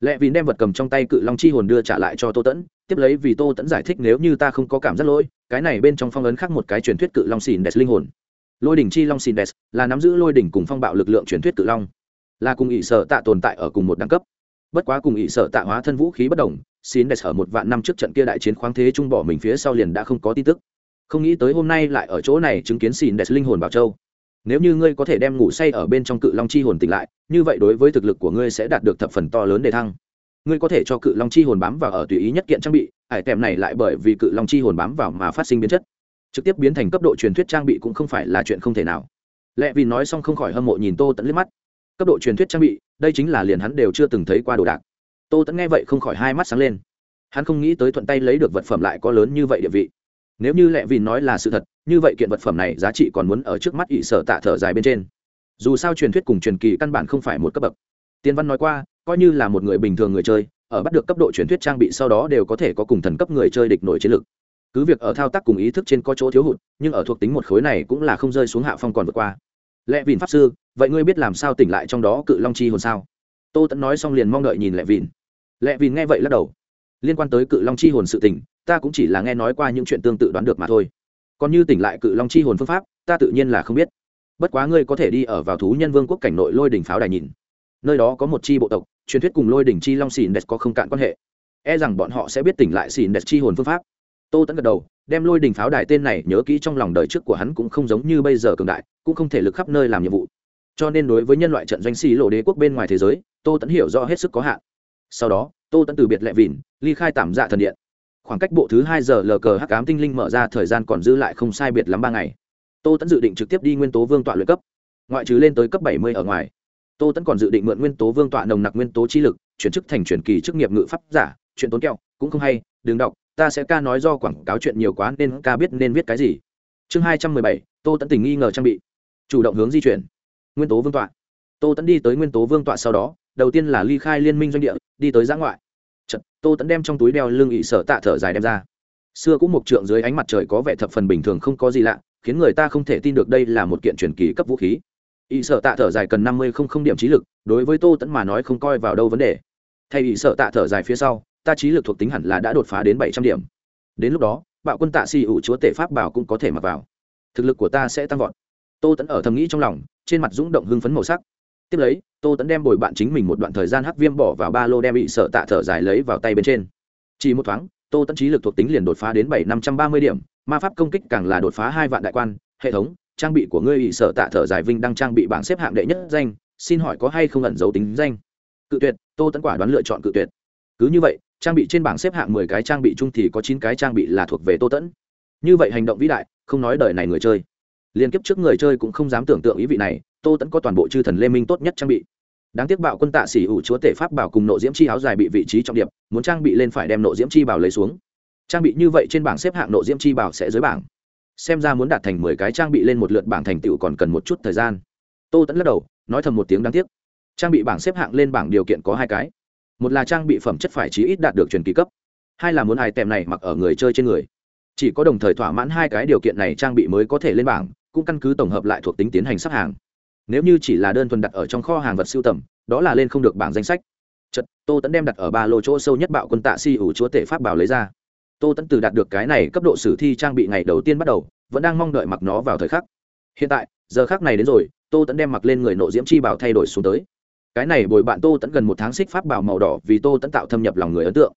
Lẽ vìn đem vật cầm trong tay cự long chi hồn đưa trả lại cho tô tẫn tiếp lấy vì tô tẫn giải thích nếu như ta không có cảm giác lỗi, cái này bên trong phong ấn khác một cái truyền thuyết cự long xìn đẹp linh hồn. Lôi đỉnh chi long xìn đẹp là nắm giữ lôi đỉnh cùng phong bạo lực lượng truyền thuyết cự long, là cùng ỵ sở tạ tồn tại ở cùng một đẳng cấp. Bất quá cùng ỵ sở tạ hóa thân vũ khí bất đồng xin đẹp ở một vạn năm trước trận kia đại chiến khoáng thế trung bỏ mình phía sau liền đã không có tin tức. Không nghĩ tới hôm nay lại ở chỗ này chứng kiến xin đẹp linh hồn bảo châu. Nếu như ngươi có thể đem ngủ say ở bên trong cự long chi hồn tỉnh lại, như vậy đối với thực lực của ngươi sẽ đạt được thập phần to lớn để thăng ngươi có thể cho cự long chi hồn bám vào ở tùy ý nhất kiện trang bị, ải tèm này lại bởi vì cự long chi hồn bám vào mà phát sinh biến chất. Trực tiếp biến thành cấp độ truyền thuyết trang bị cũng không phải là chuyện không thể nào. Lẽ vì nói xong không khỏi hâm mộ nhìn tô tẫn liếc mắt. Cấp độ truyền thuyết trang bị, đây chính là liền hắn đều chưa từng thấy qua đồ đạc. Tô tẫn nghe vậy không khỏi hai mắt sáng lên. Hắn không nghĩ tới thuận tay lấy được vật phẩm lại có lớn như vậy địa vị. Nếu như lẽ vì nói là sự thật, như vậy kiện vật phẩm này giá trị còn muốn ở trước mắt ỵ sở tạ thở dài bên trên. Dù sao truyền thuyết cùng truyền kỳ căn bản không phải một cấp bậc. Tiên văn nói qua coi như là một người bình thường người chơi, ở bắt được cấp độ truyền thuyết trang bị sau đó đều có thể có cùng thần cấp người chơi địch nổi chiến lực cứ việc ở thao tác cùng ý thức trên có chỗ thiếu hụt, nhưng ở thuộc tính một khối này cũng là không rơi xuống hạ phong còn vượt qua. Lẽ vìn pháp sư, vậy ngươi biết làm sao tỉnh lại trong đó cự long chi hồn sao? Tô tẫn nói xong liền mong đợi nhìn lẽ vìn lẽ vìn nghe vậy lắc đầu. Liên quan tới cự long chi hồn sự tỉnh, ta cũng chỉ là nghe nói qua những chuyện tương tự đoán được mà thôi. Còn như tỉnh lại cự long chi hồn phương pháp, ta tự nhiên là không biết. Bất quá ngươi có thể đi ở vào thú nhân vương quốc cảnh nội lôi đỉnh pháo đài nhìn. Nơi đó có một chi bộ tộc truyền thuyết cùng lôi đỉnh chi long xỉn đẹp có không cạn quan hệ. E rằng bọn họ sẽ biết tỉnh lại xỉn đẹp chi hồn phương pháp. Tô tẫn gật đầu, đem lôi đỉnh pháo đài tên này nhớ kỹ trong lòng đời trước của hắn cũng không giống như bây giờ cường đại, cũng không thể lực khắp nơi làm nhiệm vụ. Cho nên đối với nhân loại trận doanh xì lộ đế quốc bên ngoài thế giới, tô tẫn hiểu rõ hết sức có hạn. Sau đó, tô tẫn từ biệt lẹ vìn ly khai tạm dạ thần điện. Khoảng cách bộ thứ hai giờ lờ cờ hắc cám tinh linh mở ra, thời gian còn dư lại không sai biệt lắm ba ngày. Tô tẫn dự định trực tiếp đi nguyên tố vương tọa luyện cấp, ngoại trừ lên tới cấp bảy mươi ở ngoài tô tẫn còn dự định mượn nguyên tố vương tọa nồng nặc nguyên tố trí lực chuyển chức thành truyền kỳ chức nghiệp ngự pháp giả chuyện tốn kẹo cũng không hay đừng đọc ta sẽ ca nói do quảng cáo chuyện nhiều quá nên ca biết nên viết cái gì. Chương hai trăm mười bảy tô tẫn tình nghi ngờ trang bị. Chủ động hướng di chuyển. Nguyên tố vương tọa. Tô tẫn đi tới nguyên tố vương tọa sau đó đầu tiên là ly khai liên minh doanh địa đi tới giã ngoại. Chật, tô tẫn đem trong túi đeo lưng ỵ sở tạ thở dài đem ra. Xưa cũng một trượng dưới ánh mặt trời có vẻ thập phần bình thường không có gì lạ khiến người ta không thể tin được đây là một kiện truyền kỳ cấp vũ khí ỵ sở tạ thở dài cần năm mươi không không điểm trí lực, đối với tô tẫn mà nói không coi vào đâu vấn đề. Thay ỵ sở tạ thở dài phía sau, ta trí lực thuộc tính hẳn là đã đột phá đến bảy trăm điểm. Đến lúc đó, bạo quân tạ si ủ chúa tể pháp bảo cũng có thể mặc vào. Thực lực của ta sẽ tăng vọt. Tô tẫn ở thầm nghĩ trong lòng, trên mặt rúng động hưng phấn màu sắc. Tiếp lấy, tô tẫn đem bồi bạn chính mình một đoạn thời gian hắc viêm bỏ vào ba lô đem bị sợ tạ thở dài lấy vào tay bên trên. Chỉ một thoáng, tô tẫn trí lực thuộc tính liền đột phá đến bảy năm trăm ba mươi điểm, ma pháp công kích càng là đột phá hai vạn đại quan, hệ thống trang bị của ngươi bị sở tạ thở dài vinh đang trang bị bảng xếp hạng đệ nhất danh, xin hỏi có hay không ẩn dấu tính danh? Cự tuyệt, tô tẫn quả đoán lựa chọn cự tuyệt. Cứ như vậy, trang bị trên bảng xếp hạng mười cái trang bị chung thì có chín cái trang bị là thuộc về tô tẫn như vậy hành động vĩ đại, không nói đời này người chơi. Liên kiếp trước người chơi cũng không dám tưởng tượng ý vị này, tô tẫn có toàn bộ chư thần lê minh tốt nhất trang bị. Đáng tiếc bạo quân tạ xỉ ủ chúa tể pháp bảo cùng nộ diễm chi áo dài bị vị trí trọng điểm, muốn trang bị lên phải đem nộ diễm chi bảo lấy xuống. Trang bị như vậy trên bảng xếp hạng nộ diễm chi bảo sẽ dưới bảng xem ra muốn đạt thành mười cái trang bị lên một lượt bảng thành tựu còn cần một chút thời gian. Tô tẫn lắc đầu, nói thầm một tiếng đáng tiếc. Trang bị bảng xếp hạng lên bảng điều kiện có hai cái. Một là trang bị phẩm chất phải chí ít đạt được truyền kỳ cấp. Hai là muốn hài tèm này mặc ở người chơi trên người. Chỉ có đồng thời thỏa mãn hai cái điều kiện này trang bị mới có thể lên bảng, cũng căn cứ tổng hợp lại thuộc tính tiến hành sắp hàng. Nếu như chỉ là đơn thuần đặt ở trong kho hàng vật siêu tầm, đó là lên không được bảng danh sách. Chật tô tẫn đem đặt ở ba lô chỗ sâu nhất bạo quân tạ si ủ chúa tể pháp bảo lấy ra tô tẫn từ đạt được cái này cấp độ sử thi trang bị ngày đầu tiên bắt đầu, vẫn đang mong đợi mặc nó vào thời khắc. Hiện tại, giờ khắc này đến rồi, tô tẫn đem mặc lên người nộ diễm chi bảo thay đổi xuống tới. Cái này bồi bạn tô tẫn gần một tháng xích pháp bảo màu đỏ vì tô tẫn tạo thâm nhập lòng người ấn tượng.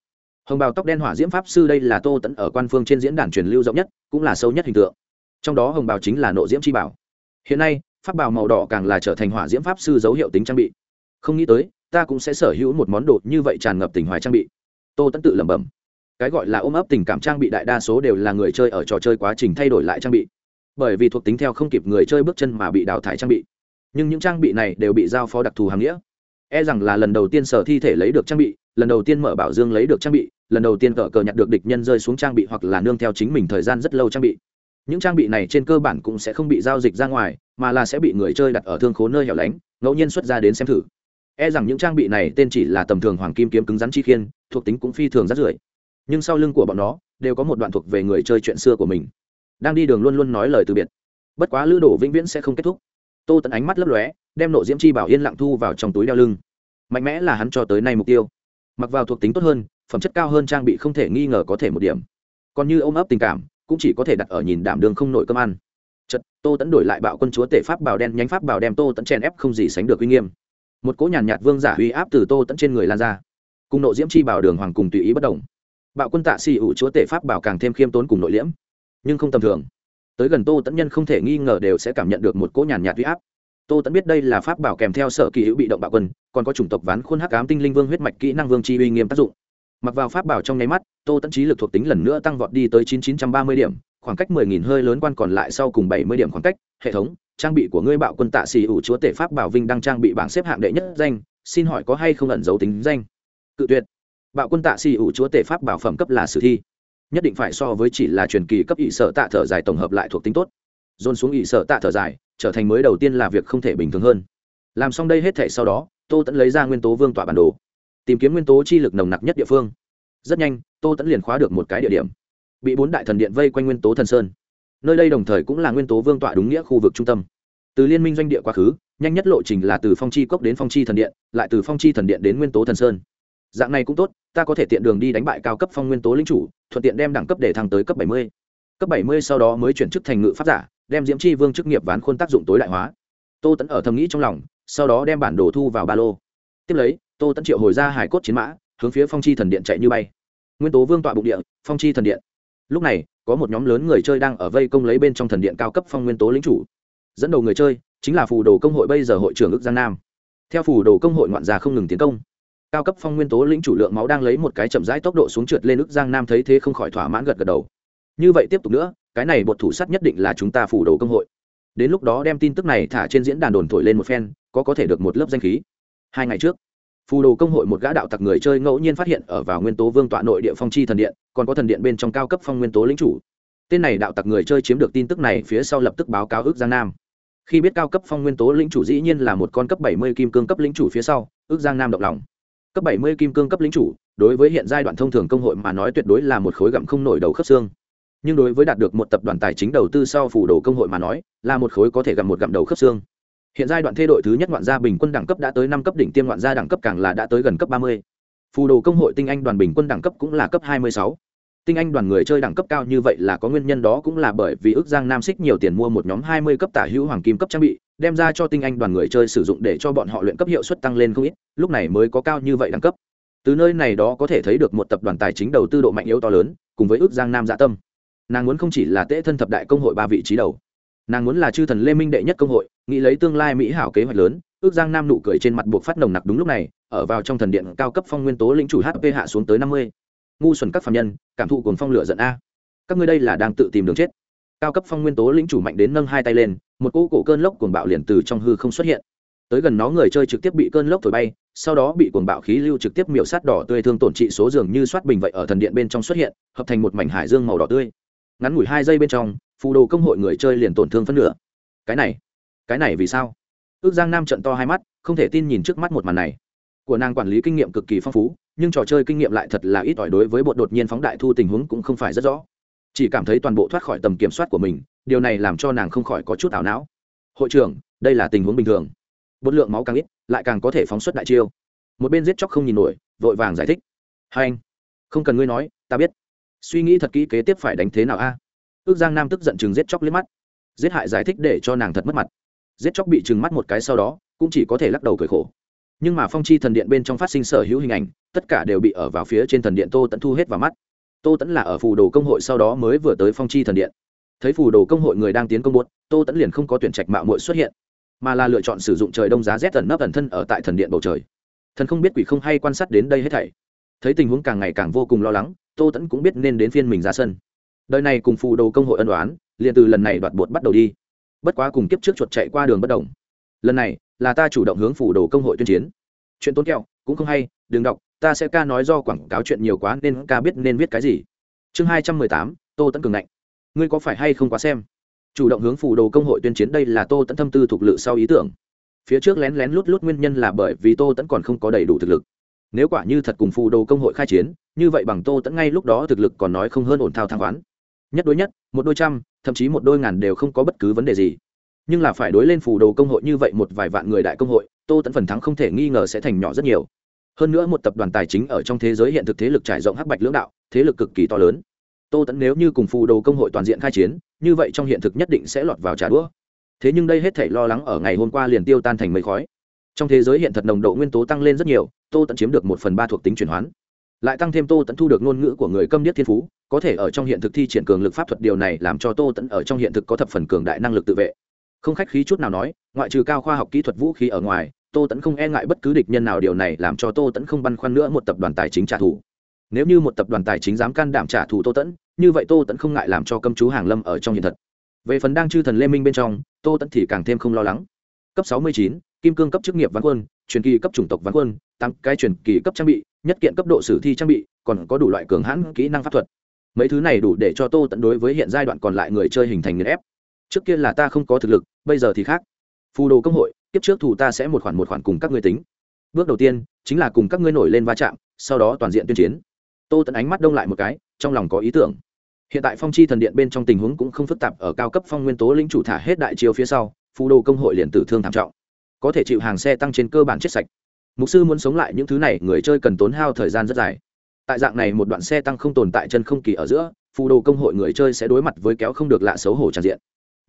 Hồng bào tóc đen hỏa diễm pháp sư đây là tô tẫn ở quan phương trên diễn đàn truyền lưu rộng nhất, cũng là sâu nhất hình tượng. Trong đó hồng bào chính là nộ diễm chi bảo. Hiện nay, pháp bảo màu đỏ càng là trở thành hỏa diễm pháp sư dấu hiệu tính trang bị. Không nghĩ tới, ta cũng sẽ sở hữu một món đồ như vậy tràn ngập tình hoài trang bị. Tô tẫn tự lẩm bẩm cái gọi là ôm ấp tình cảm trang bị đại đa số đều là người chơi ở trò chơi quá trình thay đổi lại trang bị. Bởi vì thuộc tính theo không kịp người chơi bước chân mà bị đào thải trang bị. Nhưng những trang bị này đều bị giao phó đặc thù hàng nghĩa. E rằng là lần đầu tiên sở thi thể lấy được trang bị, lần đầu tiên mở bảo dương lấy được trang bị, lần đầu tiên cờ cờ nhặt được địch nhân rơi xuống trang bị hoặc là nương theo chính mình thời gian rất lâu trang bị. Những trang bị này trên cơ bản cũng sẽ không bị giao dịch ra ngoài, mà là sẽ bị người chơi đặt ở thương khố nơi hẻo lánh, ngẫu nhiên xuất ra đến xem thử. E rằng những trang bị này tên chỉ là tầm thường hoàng kim kiếm cứng rắn chi khiên, thuộc tính cũng phi thường rất rưởi nhưng sau lưng của bọn nó đều có một đoạn thuộc về người chơi chuyện xưa của mình. Đang đi đường luôn luôn nói lời từ biệt. Bất quá lữ đổ vĩnh viễn sẽ không kết thúc. Tô tận ánh mắt lấp lóe đem nộ diễm chi bảo yên lặng thu vào trong túi đeo lưng. Mạnh mẽ là hắn cho tới nay mục tiêu. Mặc vào thuộc tính tốt hơn phẩm chất cao hơn trang bị không thể nghi ngờ có thể một điểm. Còn như ôm ấp tình cảm cũng chỉ có thể đặt ở nhìn đảm đường không nổi cơm ăn. Chật tô tẫn đổi lại bạo quân chúa tể pháp bảo đen nhánh pháp bảo đem tô tẫn chen ép không gì sánh được uy nghiêm. Một cỗ nhàn nhạt, vương giả uy áp từ tô tẫn trên người lan ra. Cùng nộ diễm chi bảo đường hoàng cùng tùy ý bất đồng bạo quân tạ xì ủ chúa tể pháp bảo càng thêm khiêm tốn cùng nội liễm, nhưng không tầm thường. Tới gần tô tẫn nhân không thể nghi ngờ đều sẽ cảm nhận được một cỗ nhàn nhạt huy áp. Tô tẫn biết đây là pháp bảo kèm theo sở kỳ hữu bị động bạo quân, còn có chủng tộc ván khuôn hắc ám tinh linh vương huyết mạch kỹ năng vương chi uy nghiêm tác dụng. Mặc vào pháp bảo trong nháy mắt, tô tẫn trí lực thuộc tính lần nữa tăng vọt đi tới chín chín trăm ba mươi điểm, khoảng cách mười nghìn hơi lớn quan còn lại sau cùng bảy mươi điểm khoảng cách, hệ thống, trang bị của ngươi bạo quân tạ xì ủ chúa tể pháp bảo vinh đang trang bị bảng xếp hạng đệ nhất danh, xin hỏi có hay không ẩn giấu tính danh? Cự tuyệt bạo quân tạ xì ủ chúa tể pháp bảo phẩm cấp là sử thi. Nhất định phải so với chỉ là truyền kỳ cấp ỵ sở tạ thở dài tổng hợp lại thuộc tính tốt. Dồn xuống ỵ sở tạ thở dài, trở thành mới đầu tiên là việc không thể bình thường hơn. Làm xong đây hết thể sau đó, tô tẫn lấy ra nguyên tố vương tọa bản đồ, tìm kiếm nguyên tố chi lực nồng nặc nhất địa phương. Rất nhanh, tô tẫn liền khóa được một cái địa điểm. Bị bốn đại thần điện vây quanh nguyên tố thần sơn. Nơi đây đồng thời cũng là nguyên tố vương tọa đúng nghĩa khu vực trung tâm. Từ liên minh doanh địa quá khứ, nhanh nhất lộ trình là từ phong chi cốc đến phong chi thần điện, lại từ phong chi thần điện đến nguyên tố thần sơn dạng này cũng tốt, ta có thể tiện đường đi đánh bại cao cấp phong nguyên tố lính chủ, thuận tiện đem đẳng cấp để thăng tới cấp bảy mươi. Cấp bảy mươi sau đó mới chuyển chức thành ngự pháp giả, đem diễm chi vương chức nghiệp ván khuôn tác dụng tối đại hóa. Tô tẫn ở thầm nghĩ trong lòng, sau đó đem bản đồ thu vào ba lô. Tiếp lấy, tô tẫn triệu hồi ra hải cốt chiến mã, hướng phía phong chi thần điện chạy như bay. Nguyên tố vương tọa bụng địa, phong chi thần điện. Lúc này, có một nhóm lớn người chơi đang ở vây công lấy bên trong thần điện cao cấp phong nguyên tố lính chủ. Dẫn đầu người chơi, chính là phù đồ công hội bây giờ hội trưởng ước giang nam. Theo phù đồ công hội ngoạn già không ngừng tiến công cao cấp phong nguyên tố lĩnh chủ lượng máu đang lấy một cái chậm rãi tốc độ xuống trượt lên ước giang nam thấy thế không khỏi thỏa mãn gật gật đầu. Như vậy tiếp tục nữa, cái này bột thủ sắt nhất định là chúng ta phủ đồ công hội. Đến lúc đó đem tin tức này thả trên diễn đàn đồn thổi lên một phen, có có thể được một lớp danh khí. Hai ngày trước phù đồ công hội một gã đạo tặc người chơi ngẫu nhiên phát hiện ở vào nguyên tố vương tọa nội địa phong chi thần điện, còn có thần điện bên trong cao cấp phong nguyên tố lĩnh chủ. Tên này đạo tặc người chơi chiếm được tin tức này phía sau lập tức báo cáo ước giang nam. Khi biết cao cấp phong nguyên tố lĩnh chủ dĩ nhiên là một con cấp bảy mươi kim cương cấp lĩnh chủ phía sau ước giang nam động lòng cấp bảy mươi kim cương cấp lĩnh chủ, đối với hiện giai đoạn thông thường công hội mà nói tuyệt đối là một khối gặm không nổi đầu khớp xương. Nhưng đối với đạt được một tập đoàn tài chính đầu tư sau phủ đồ công hội mà nói, là một khối có thể gặm một gặm đầu khớp xương. Hiện giai đoạn thê đội thứ nhất ngoạn gia bình quân đẳng cấp đã tới năm cấp đỉnh tiêm ngoạn gia đẳng cấp càng là đã tới gần cấp ba mươi. Phù đồ công hội tinh anh đoàn bình quân đẳng cấp cũng là cấp hai mươi sáu tinh anh đoàn người chơi đẳng cấp cao như vậy là có nguyên nhân đó cũng là bởi vì ước giang nam xích nhiều tiền mua một nhóm hai mươi cấp tả hữu hoàng kim cấp trang bị, đem ra cho tinh anh đoàn người chơi sử dụng để cho bọn họ luyện cấp hiệu suất tăng lên không ít, lúc này mới có cao như vậy đẳng cấp. Từ nơi này đó có thể thấy được một tập đoàn tài chính đầu tư độ mạnh yếu to lớn, cùng với ước giang nam dạ tâm. Nàng muốn không chỉ là tễ thân thập đại công hội ba vị trí đầu, nàng muốn là chư thần lê minh đệ nhất công hội, nghĩ lấy tương lai mỹ hảo kế hoạch lớn, ước giang nam nụ cười trên mặt buộc phát nồng nặc đúng lúc này, ở vào trong thần điện cao cấp phong nguyên tố lĩnh chủ hp hạ xuống tới năm mươi ngu xuẩn các phạm nhân, cảm thụ cồn phong lửa giận a. Các ngươi đây là đang tự tìm đường chết. Cao cấp phong nguyên tố lĩnh chủ mạnh đến nâng hai tay lên, một cỗ cổ cơn lốc cuồng bạo liền từ trong hư không xuất hiện. Tới gần nó người chơi trực tiếp bị cơn lốc thổi bay, sau đó bị cuồng bạo khí lưu trực tiếp miểu sát đỏ tươi thương tổn trị số dường như soát bình vậy ở thần điện bên trong xuất hiện, hợp thành một mảnh hải dương màu đỏ tươi. Ngắn ngủi hai giây bên trong, phù đồ công hội người chơi liền tổn thương phân nửa. Cái này cái này vì sao? Ước giang nam trận to hai mắt, không thể tin nhìn trước mắt một màn này. Của nàng quản lý kinh nghiệm cực kỳ phong phú nhưng trò chơi kinh nghiệm lại thật là ít ỏi đối với bộ đột nhiên phóng đại thu tình huống cũng không phải rất rõ. Chỉ cảm thấy toàn bộ thoát khỏi tầm kiểm soát của mình, điều này làm cho nàng không khỏi có chút ảo não. Hội trưởng, đây là tình huống bình thường. Bột lượng máu càng ít, lại càng có thể phóng xuất đại chiêu. Một bên giết chóc không nhìn nổi, vội vàng giải thích. Hai anh, không cần ngươi nói, ta biết. Suy nghĩ thật kỹ kế tiếp phải đánh thế nào a? Ước giang nam tức giận chừng giết chóc liếc mắt. Giết hại giải thích để cho nàng thật mất mặt. Giết chóc bị trừng mắt một cái sau đó, cũng chỉ có thể lắc đầu cười khổ nhưng mà phong chi thần điện bên trong phát sinh sở hữu hình ảnh, tất cả đều bị ở vào phía trên thần điện tô tẫn thu hết vào mắt. Tô tẫn là ở phù đồ công hội sau đó mới vừa tới phong chi thần điện. Thấy phù đồ công hội người đang tiến công buốt, tô tẫn liền không có tuyển trạch mạo muội xuất hiện, mà là lựa chọn sử dụng trời đông giá rét tẩn nấp ẩn thân ở tại thần điện bầu trời. Thần không biết quỷ không hay quan sát đến đây hết thảy. Thấy tình huống càng ngày càng vô cùng lo lắng, tô tẫn cũng biết nên đến phiên mình ra sân. Đời này cùng phù đồ công hội ân đoán liền từ lần này đoạt bột bắt đầu đi. Bất quá cùng kiếp trước chuột chạy qua đường bất đồng. Lần này là ta chủ động hướng phủ đồ công hội tuyên chiến. Chuyện tốn kẹo, cũng không hay, đừng đọc, ta sẽ ca nói do quảng cáo chuyện nhiều quá nên ca biết nên viết cái gì. Chương hai trăm mười tám, tô tẫn cường ngạnh. Ngươi có phải hay không quá xem? Chủ động hướng phủ đồ công hội tuyên chiến đây là tô tẫn thâm tư thuộc lự sau ý tưởng. Phía trước lén lén lút lút nguyên nhân là bởi vì tô tẫn còn không có đầy đủ thực lực. Nếu quả như thật cùng phù đồ công hội khai chiến, như vậy bằng tô tẫn ngay lúc đó thực lực còn nói không hơn ổn thao thang khoán. Nhất đối nhất, một đôi trăm, thậm chí một đôi ngàn đều không có bất cứ vấn đề gì nhưng là phải đối lên phù đồ công hội như vậy một vài vạn người đại công hội, tô tẫn phần thắng không thể nghi ngờ sẽ thành nhỏ rất nhiều. Hơn nữa một tập đoàn tài chính ở trong thế giới hiện thực thế lực trải rộng hắc bạch lưỡng đạo, thế lực cực kỳ to lớn. Tô tẫn nếu như cùng phù đồ công hội toàn diện khai chiến, như vậy trong hiện thực nhất định sẽ lọt vào trả đũa. Thế nhưng đây hết thể lo lắng ở ngày hôm qua liền tiêu tan thành mây khói. Trong thế giới hiện thật nồng độ nguyên tố tăng lên rất nhiều, tô tẫn chiếm được một phần ba thuộc tính chuyển hoán. Lại tăng thêm tô tẫn thu được ngôn ngữ của người câm điếc thiên phú, có thể ở trong hiện thực thi triển cường lực pháp thuật, điều này làm cho tô tẫn ở trong hiện thực có thập phần cường đại năng lực tự vệ không khách khí chút nào nói, ngoại trừ cao khoa học kỹ thuật vũ khí ở ngoài, tô tẫn không e ngại bất cứ địch nhân nào điều này làm cho tô tẫn không băn khoăn nữa một tập đoàn tài chính trả thù. Nếu như một tập đoàn tài chính dám can đảm trả thù tô tẫn như vậy tô tẫn không ngại làm cho câm chú hàng lâm ở trong hiện thực về phần đang chư thần lê minh bên trong, tô tẫn thì càng thêm không lo lắng. Cấp sáu mươi chín, kim cương cấp chức nghiệp ván quân, truyền kỳ cấp chủng tộc ván quân, tăng cái truyền kỳ cấp trang bị, nhất kiện cấp độ sử thi trang bị, còn có đủ loại cường hãn kỹ năng pháp thuật. Mấy thứ này đủ để cho tô tẫn đối với hiện giai đoạn còn lại người chơi hình thành nghiền ép trước kia là ta không có thực lực, bây giờ thì khác. Phù đồ công hội tiếp trước thủ ta sẽ một khoản một khoản cùng các ngươi tính. Bước đầu tiên, chính là cùng các ngươi nổi lên va chạm, sau đó toàn diện tuyên chiến. Tô tận ánh mắt đông lại một cái, trong lòng có ý tưởng. Hiện tại phong chi thần điện bên trong tình huống cũng không phức tạp, ở cao cấp phong nguyên tố lĩnh chủ thả hết đại chiếu phía sau, phù đồ công hội liền tử thương thảm trọng. Có thể chịu hàng xe tăng trên cơ bản chết sạch. Mục sư muốn sống lại những thứ này, người chơi cần tốn hao thời gian rất dài. Tại dạng này một đoạn xe tăng không tồn tại chân không kỳ ở giữa, phù đồ công hội người chơi sẽ đối mặt với kéo không được lạ xấu hổ tràn diện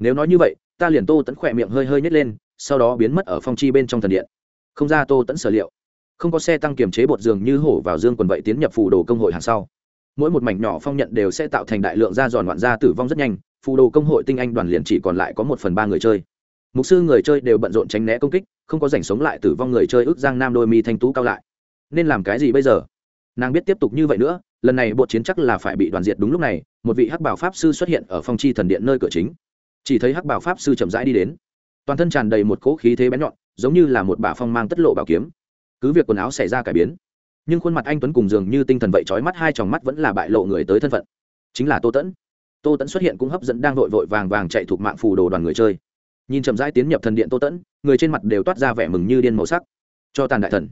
nếu nói như vậy, ta liền tô tẫn khỏe miệng hơi hơi nhét lên, sau đó biến mất ở phong chi bên trong thần điện. Không ra tô tẫn sở liệu. Không có xe tăng kiềm chế bột giường như hổ vào dương quần vậy tiến nhập phù đồ công hội hàng sau. Mỗi một mảnh nhỏ phong nhận đều sẽ tạo thành đại lượng da giòn loạn da tử vong rất nhanh, phù đồ công hội tinh anh đoàn liền chỉ còn lại có một phần ba người chơi. Mục sư người chơi đều bận rộn tránh né công kích, không có giành sống lại tử vong người chơi ước giang nam đôi mi thanh tú cao lại. Nên làm cái gì bây giờ? Nàng biết tiếp tục như vậy nữa, lần này bộ chiến chắc là phải bị đoàn diệt đúng lúc này, một vị hắc bảo pháp sư xuất hiện ở phong chi thần điện nơi cửa chính chỉ thấy hắc bảo pháp sư chậm rãi đi đến. Toàn thân tràn đầy một cỗ khí thế bén nhọn, giống như là một bà phong mang tất lộ bảo kiếm. Cứ việc quần áo xảy ra cải biến, nhưng khuôn mặt anh tuấn cùng dường như tinh thần vậy trói mắt hai tròng mắt vẫn là bại lộ người tới thân phận. Chính là tô tẫn. Tô tẫn xuất hiện cũng hấp dẫn đang vội vội vàng vàng chạy thuộc mạng phù đồ đoàn người chơi. Nhìn chậm rãi tiến nhập thần điện tô tẫn, người trên mặt đều toát ra vẻ mừng như điên màu sắc. Cho tàn đại thần.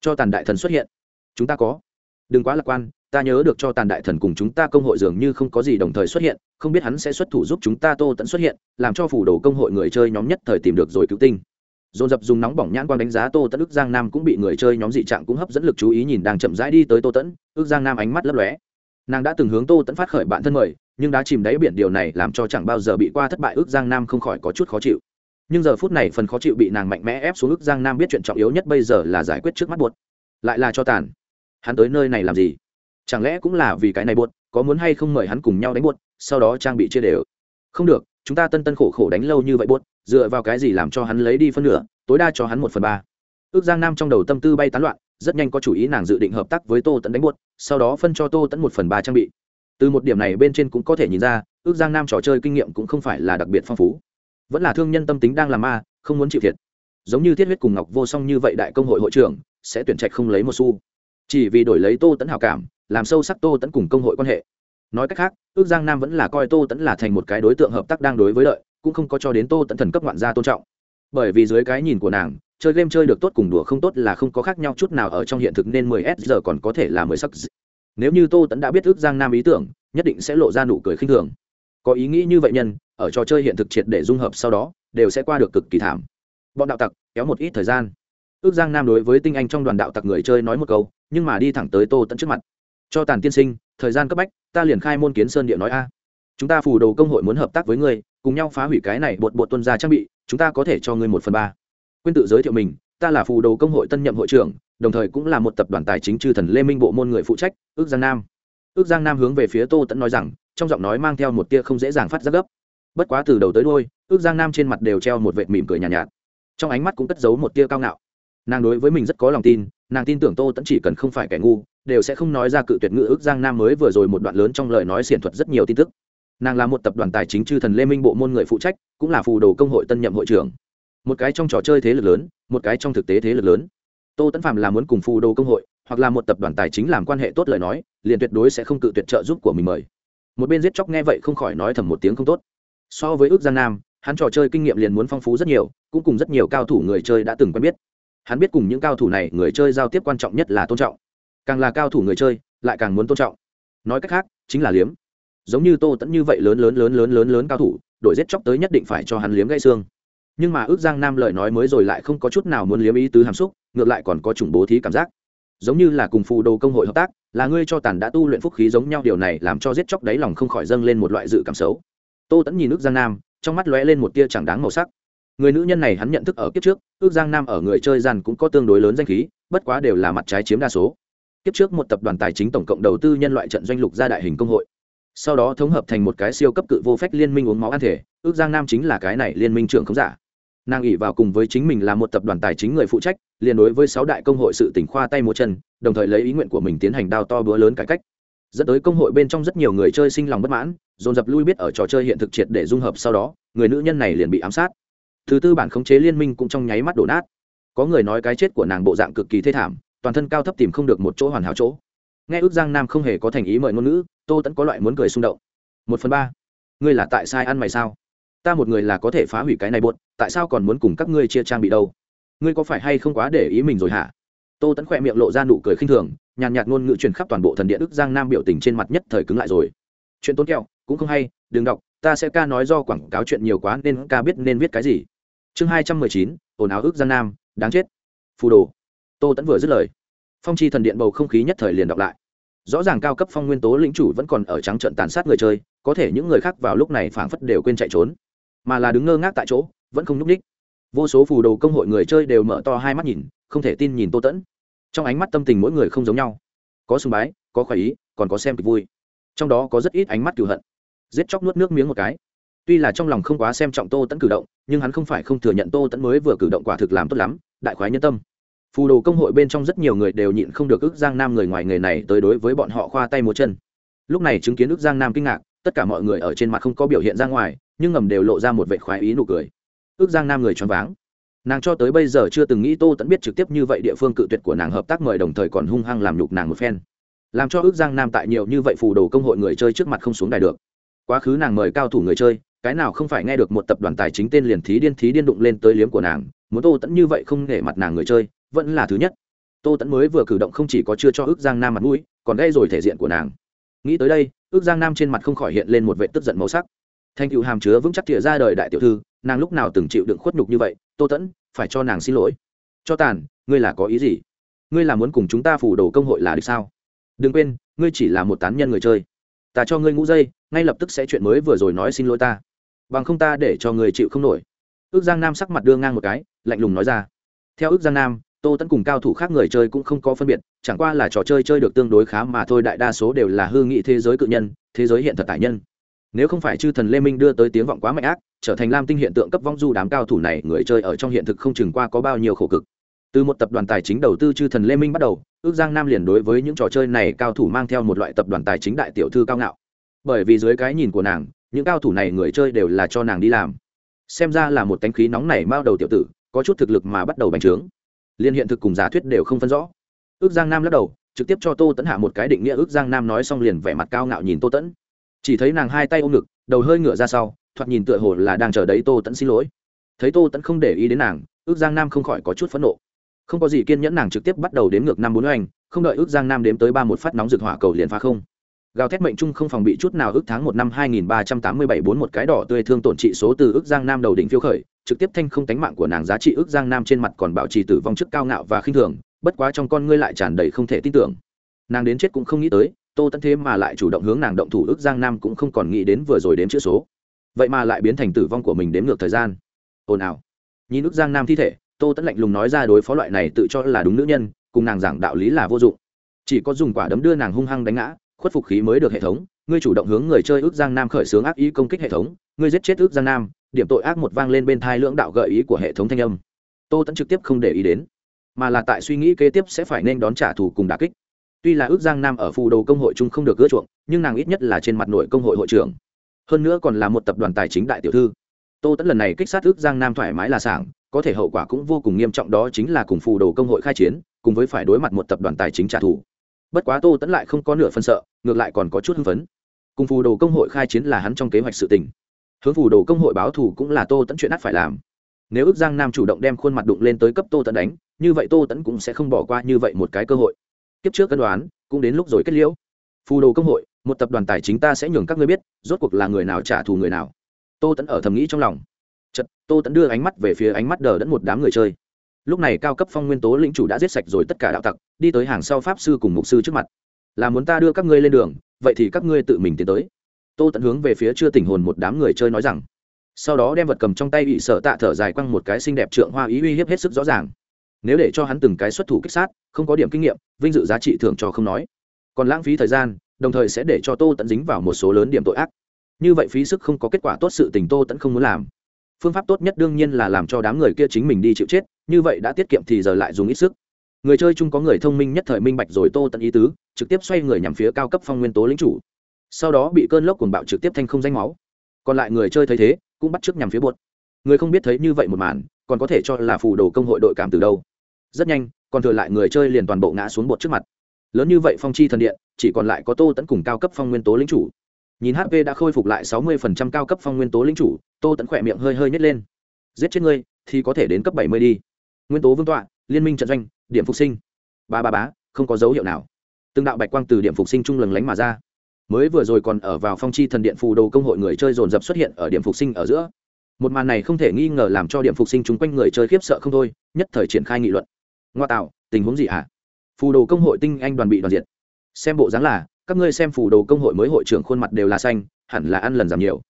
Cho tàn đại thần xuất hiện. Chúng ta có. Đừng quá lạc quan, ta nhớ được cho tàn đại thần cùng chúng ta công hội dường như không có gì đồng thời xuất hiện không biết hắn sẽ xuất thủ giúp chúng ta tô tẫn xuất hiện, làm cho phủ đồ công hội người chơi nhóm nhất thời tìm được rồi cứu tinh. Dồn dập dùng nóng bỏng nhãn quang đánh giá tô tẫn ước giang nam cũng bị người chơi nhóm dị trạng cũng hấp dẫn lực chú ý nhìn đang chậm rãi đi tới tô tẫn ước giang nam ánh mắt lấp lóe. Nàng đã từng hướng tô tẫn phát khởi bản thân mời, nhưng đã chìm đáy biển điều này làm cho chẳng bao giờ bị qua thất bại, ước giang nam không khỏi có chút khó chịu. Nhưng giờ phút này phần khó chịu bị nàng mạnh mẽ ép xuống, ước giang nam biết chuyện trọng yếu nhất bây giờ là giải quyết trước mắt buột lại là cho tàn. Hắn tới nơi này làm gì? Chẳng lẽ cũng là vì cái này buột có muốn hay không mời hắn cùng nhau đánh buốt, sau đó trang bị chia đều. Không được, chúng ta tân tân khổ khổ đánh lâu như vậy buốt, dựa vào cái gì làm cho hắn lấy đi phân nửa, tối đa cho hắn một phần ba. Ước giang nam trong đầu tâm tư bay tán loạn, rất nhanh có chủ ý nàng dự định hợp tác với tô tẫn đánh buốt, sau đó phân cho tô tẫn một phần ba trang bị. Từ một điểm này bên trên cũng có thể nhìn ra, ước giang nam trò chơi kinh nghiệm cũng không phải là đặc biệt phong phú. Vẫn là thương nhân tâm tính đang làm ma, không muốn chịu thiệt. Giống như thiết huyết cùng ngọc vô song như vậy đại công hội hội trưởng, sẽ tuyển trạch không lấy một xu. Chỉ vì đổi lấy tô tẫn hào cảm làm sâu sắc tô tẫn cùng công hội quan hệ. Nói cách khác, ước giang nam vẫn là coi tô tẫn là thành một cái đối tượng hợp tác đang đối với lợi, cũng không có cho đến tô tẫn thần cấp ngoạn gia tôn trọng. Bởi vì dưới cái nhìn của nàng, chơi game chơi được tốt cùng đùa không tốt là không có khác nhau chút nào ở trong hiện thực nên 10 s giờ còn có thể là 10 sắc nếu như tô tẫn đã biết ước giang nam ý tưởng, nhất định sẽ lộ ra nụ cười khinh thường. Có ý nghĩ như vậy nhân, ở trò chơi hiện thực triệt để dung hợp sau đó, đều sẽ qua được cực kỳ thảm. Bọn đạo tặc, kéo một ít thời gian. Ước giang nam đối với tinh anh trong đoàn đạo tặc người chơi nói một câu, nhưng mà đi thẳng tới tô tẫn trước mặt cho tàn tiên sinh thời gian cấp bách ta liền khai môn kiến sơn địa nói a. Chúng ta phù đầu công hội muốn hợp tác với ngươi cùng nhau phá hủy cái này bột bột tuân ra trang bị chúng ta có thể cho ngươi một phần ba. Quyên tự giới thiệu mình ta là phù đầu công hội tân nhậm hội trưởng đồng thời cũng là một tập đoàn tài chính chư thần lê minh bộ môn người phụ trách ước giang nam. Ước giang nam hướng về phía tô tẫn nói rằng trong giọng nói mang theo một tia không dễ dàng phát ra gấp. Bất quá từ đầu tới đôi ước giang nam trên mặt đều treo một vệt mỉm cười nhàn nhạt, nhạt. Trong ánh mắt cũng cất giấu một tia cao ngạo nàng đối với mình rất có lòng tin, nàng tin tưởng tô tẫn chỉ cần không phải kẻ ngu, đều sẽ không nói ra cự tuyệt ngữ ước giang nam mới vừa rồi một đoạn lớn trong lời nói xiển thuật rất nhiều tin tức. Nàng là một tập đoàn tài chính chư thần lê minh bộ môn người phụ trách, cũng là phù đồ công hội tân nhậm hội trưởng. Một cái trong trò chơi thế lực lớn, một cái trong thực tế thế lực lớn. Tô tẫn phạm là muốn cùng phù đồ công hội, hoặc là một tập đoàn tài chính làm quan hệ tốt lời nói, liền tuyệt đối sẽ không cự tuyệt trợ giúp của mình mời. Một bên giết chóc nghe vậy không khỏi nói thầm một tiếng không tốt. So với ước giang nam, hắn trò chơi kinh nghiệm liền muốn phong phú rất nhiều, cũng cùng rất nhiều cao thủ người chơi đã từng quen biết hắn biết cùng những cao thủ này người chơi giao tiếp quan trọng nhất là tôn trọng. Càng là cao thủ người chơi, lại càng muốn tôn trọng. Nói cách khác, chính là liếm. Giống như tô tẫn như vậy lớn lớn lớn lớn lớn lớn cao thủ, đổi giết chóc tới nhất định phải cho hắn liếm gãy xương. Nhưng mà ước giang nam lời nói mới rồi lại không có chút nào muốn liếm ý tứ hàm xúc, ngược lại còn có chủng bố thí cảm giác. Giống như là cùng phù đồ công hội hợp tác, là ngươi cho tàn đã tu luyện phúc khí giống nhau, điều này làm cho giết chóc đáy lòng không khỏi dâng lên một loại dự cảm xấu. Tô tẫn nhìn ước giang nam, trong mắt lóe lên một tia chẳng đáng màu sắc người nữ nhân này hắn nhận thức ở kiếp trước, ước giang nam ở người chơi gian cũng có tương đối lớn danh khí, bất quá đều là mặt trái chiếm đa số. Kiếp trước một tập đoàn tài chính tổng cộng đầu tư nhân loại trận doanh lục gia đại hình công hội. Sau đó thống hợp thành một cái siêu cấp cự vô phách liên minh uống máu ăn thể, ước giang nam chính là cái này liên minh trưởng không giả. Nàng ỉ vào cùng với chính mình là một tập đoàn tài chính người phụ trách liên đối với sáu đại công hội sự tỉnh khoa tay múa chân, đồng thời lấy ý nguyện của mình tiến hành đao to bữa lớn cải cách. Dẫn tới công hội bên trong rất nhiều người chơi sinh lòng bất mãn, dồn dập lui biết ở trò chơi hiện thực triệt để dung hợp sau đó, người nữ nhân này liền bị ám sát thứ tư bản khống chế liên minh cũng trong nháy mắt đổ nát. Có người nói cái chết của nàng bộ dạng cực kỳ thê thảm, toàn thân cao thấp tìm không được một chỗ hoàn hảo chỗ. Nghe ước giang nam không hề có thành ý mời ngôn ngữ, tô tẫn có loại muốn cười xung động. Một phần ba. Ngươi là tại sai ăn mày sao? Ta một người là có thể phá hủy cái này buồn tại sao còn muốn cùng các ngươi chia trang bị đâu? Ngươi có phải hay không quá để ý mình rồi hả? Tô tẫn khỏe miệng lộ ra nụ cười khinh thường, nhàn nhạt ngôn ngữ truyền khắp toàn bộ thần điện ức giang nam biểu tình trên mặt nhất thời cứng lại rồi. Chuyện tốn kẹo, cũng không hay, đừng đọc ta sẽ ca nói do quảng cáo chuyện nhiều quá nên ca biết nên viết cái gì. Chương hai trăm mười chín, ồn áo ức giang nam, đáng chết. Phù đồ. Tô tẫn vừa dứt lời. Phong chi thần điện bầu không khí nhất thời liền đọc lại. Rõ ràng cao cấp phong nguyên tố lĩnh chủ vẫn còn ở trắng trận tàn sát người chơi, có thể những người khác vào lúc này phảng phất đều quên chạy trốn. Mà là đứng ngơ ngác tại chỗ, vẫn không nhúc ních vô số phù đồ công hội người chơi đều mở to hai mắt nhìn, không thể tin nhìn tô tẫn trong ánh mắt tâm tình mỗi người không giống nhau. Có sùng bái, có khoái ý, còn có xem kịch vui. Trong đó có rất ít ánh mắt cựu hận giết chóc nuốt nước miếng một cái. Tuy là trong lòng không quá xem trọng tô tẫn cử động, nhưng hắn không phải không thừa nhận tô tẫn mới vừa cử động quả thực làm tốt lắm, đại khoái nhân tâm. Phù đồ công hội bên trong rất nhiều người đều nhịn không được ước giang nam người ngoài nghề này tới đối với bọn họ khoa tay múa chân. Lúc này chứng kiến ước giang nam kinh ngạc, tất cả mọi người ở trên mặt không có biểu hiện ra ngoài, nhưng ngầm đều lộ ra một vệ khoái ý nụ cười. Ước giang nam người choáng váng. Nàng cho tới bây giờ chưa từng nghĩ tô tẫn biết trực tiếp như vậy địa phương cự tuyệt của nàng hợp tác mời đồng thời còn hung hăng làm nhục nàng một phen. Làm cho ước giang nam tại nhiều như vậy phù đồ công hội người chơi trước mặt không xuống đài được quá khứ nàng mời cao thủ người chơi, cái nào không phải nghe được một tập đoàn tài chính tên liền thí điên thí điên đụng lên tới liếm của nàng, muốn tô tẫn như vậy không để mặt nàng người chơi, vẫn là thứ nhất. Tô tẫn mới vừa cử động không chỉ có chưa cho ước giang nam mặt mũi, còn gây rồi thể diện của nàng. Nghĩ tới đây, ước giang nam trên mặt không khỏi hiện lên một vệ tức giận màu sắc. Thanh cựu hàm chứa vững chắc thìa ra đời đại tiểu thư, nàng lúc nào từng chịu đựng khuất nhục như vậy, tô tẫn phải cho nàng xin lỗi. Cho tàn, ngươi là có ý gì? Ngươi là muốn cùng chúng ta phủ đồ công hội là được sao? Đừng quên, ngươi chỉ là một tán nhân người chơi ta cho ngươi ngũ dây, ngay lập tức sẽ chuyện mới vừa rồi nói xin lỗi ta. Bằng không ta để cho người chịu không nổi. Ước giang nam sắc mặt đưa ngang một cái, lạnh lùng nói ra. Theo ước giang nam, tô tẫn cùng cao thủ khác người chơi cũng không có phân biệt, chẳng qua là trò chơi chơi được tương đối khá mà thôi, đại đa số đều là hư nghị thế giới cự nhân, thế giới hiện thật tại nhân. Nếu không phải chư thần lê minh đưa tới tiếng vọng quá mạnh ác, trở thành lam tinh hiện tượng cấp vong du đám cao thủ này người chơi ở trong hiện thực không chừng qua có bao nhiêu khổ cực từ một tập đoàn tài chính đầu tư chư thần lê minh bắt đầu, ước giang nam liền đối với những trò chơi này cao thủ mang theo một loại tập đoàn tài chính đại tiểu thư cao ngạo. Bởi vì dưới cái nhìn của nàng, những cao thủ này người chơi đều là cho nàng đi làm. Xem ra là một tánh khí nóng này mao đầu tiểu tử, có chút thực lực mà bắt đầu bành trướng. Liên hiện thực cùng giả thuyết đều không phân rõ. Ước giang nam lắc đầu, trực tiếp cho tô tẫn hạ một cái định nghĩa ước giang nam nói xong liền vẻ mặt cao ngạo nhìn tô tẫn chỉ thấy nàng hai tay ôm ngực, đầu hơi ngửa ra sau, thoạt nhìn tựa hồ là đang chờ đấy tô tẫn xin lỗi. Thấy tô tẫn không để ý đến nàng, ước giang nam không khỏi có chút phẫn nộ không có gì kiên nhẫn nàng trực tiếp bắt đầu đếm ngược năm bốn oanh không đợi ước giang nam đếm tới ba một phát nóng rực hỏa cầu liền phá không. Gào thét mệnh trung không phòng bị chút nào ước tháng một năm hai nghìn ba trăm tám mươi bảy bốn một cái đỏ tươi thương tổn trị số từ ước giang nam đầu đỉnh phiêu khởi, trực tiếp thanh không tánh mạng của nàng giá trị ước giang nam trên mặt còn bảo trì tử vong trước cao ngạo và khinh thường, bất quá trong con ngươi lại tràn đầy không thể tin tưởng. Nàng đến chết cũng không nghĩ tới, tô tẫn thế mà lại chủ động hướng nàng động thủ ước giang nam cũng không còn nghĩ đến vừa rồi đếm chữ số. Vậy mà lại biến thành tử vong của mình đếm ngược thời gian. Ồn ào. Nhìn ước giang nam thi thể tô tẫn lạnh lùng nói ra đối phó loại này tự cho là đúng nữ nhân, cùng nàng giảng đạo lý là vô dụng. Chỉ có dùng quả đấm đưa nàng hung hăng đánh ngã, khuất phục khí mới được hệ thống, ngươi chủ động hướng người chơi ước giang nam khởi xướng ác ý công kích hệ thống, ngươi giết chết ước giang nam, điểm tội ác một vang lên bên thai lưỡng đạo gợi ý của hệ thống thanh âm. Tô tẫn trực tiếp không để ý đến, mà là tại suy nghĩ kế tiếp sẽ phải nên đón trả thù cùng đà kích. Tuy là ước giang nam ở phù đầu công hội chung không được ưa chuộng, nhưng nàng ít nhất là trên mặt nội công hội hội trưởng. Hơn nữa còn là một tập đoàn tài chính đại tiểu thư. Tô tẫn lần này kích sát ước giang nam thoải mái là sảng có thể hậu quả cũng vô cùng nghiêm trọng đó chính là cùng phù đầu công hội khai chiến, cùng với phải đối mặt một tập đoàn tài chính trả thù. Bất quá tô tẫn lại không có nửa phân sợ, ngược lại còn có chút hưng phấn. Cùng phù đồ công hội khai chiến là hắn trong kế hoạch sự tình. Hướng phù đồ công hội báo thù cũng là tô tẫn chuyện ắt phải làm. Nếu ước giang nam chủ động đem khuôn mặt đụng lên tới cấp tô tẫn đánh, như vậy tô tẫn cũng sẽ không bỏ qua như vậy một cái cơ hội. Kiếp trước cân đoán, cũng đến lúc rồi kết liễu. Phù đồ công hội, một tập đoàn tài chính ta sẽ nhường các ngươi biết, rốt cuộc là người nào trả thù người nào. Tô tẫn ở thầm nghĩ trong lòng chật tô tẫn đưa ánh mắt về phía ánh mắt đờ đẫn một đám người chơi. Lúc này cao cấp phong nguyên tố lĩnh chủ đã giết sạch rồi tất cả đạo tặc, đi tới hàng sau pháp sư cùng mục sư trước mặt. Là muốn ta đưa các ngươi lên đường, vậy thì các ngươi tự mình tiến tới. Tô tẫn hướng về phía chưa tình hồn một đám người chơi nói rằng. Sau đó đem vật cầm trong tay bị sợ tạ thở dài quăng một cái xinh đẹp trượng hoa ý uy hiếp hết sức rõ ràng. Nếu để cho hắn từng cái xuất thủ kích sát, không có điểm kinh nghiệm, vinh dự giá trị thưởng cho không nói. Còn lãng phí thời gian, đồng thời sẽ để cho tô tẫn dính vào một số lớn điểm tội ác. Như vậy phí sức không có kết quả tốt sự tình tô tẫn không muốn làm phương pháp tốt nhất đương nhiên là làm cho đám người kia chính mình đi chịu chết, như vậy đã tiết kiệm thì giờ lại dùng ít sức. Người chơi chung có người thông minh nhất thời minh bạch rồi tô tận ý tứ, trực tiếp xoay người nhằm phía cao cấp phong nguyên tố lính chủ. Sau đó bị cơn lốc cuồng bạo trực tiếp thanh không danh máu. Còn lại người chơi thấy thế, cũng bắt t nhằm phía buột người không biết thấy như vậy một màn, còn có thể cho là phù đồ công hội đội cảm từ đâu. Rất nhanh, còn thừa lại người chơi liền toàn bộ ngã xuống bột trước mặt. Lớn như vậy phong chi thần điện, chỉ còn lại có tô tẫn cùng cao cấp phong nguyên tố lính chủ nhìn hp đã khôi phục lại sáu mươi phần trăm cao cấp phong nguyên tố lính chủ, tô tẫn khỏe miệng hơi hơi nhét lên. Giết chết ngươi, thì có thể đến cấp bảy mươi đi. Nguyên tố vương tọa, liên minh trận doanh, điểm phục sinh. Ba ba bá không có dấu hiệu nào. Từng đạo bạch quang từ điểm phục sinh trung lừng lánh mà ra. Mới vừa rồi còn ở vào phong chi thần điện phù đồ công hội người chơi dồn dập xuất hiện ở điểm phục sinh ở giữa. Một màn này không thể nghi ngờ làm cho điểm phục sinh chung quanh người chơi khiếp sợ không thôi, nhất thời triển khai nghị luận. Ngoa tạo, tình huống gì hả? Phù đồ công hội tinh anh đoàn bị đoàn diệt. Xem bộ dáng là các ngươi xem phù đồ công hội mới hội trưởng khuôn mặt đều là xanh, hẳn là ăn lần giảm nhiều.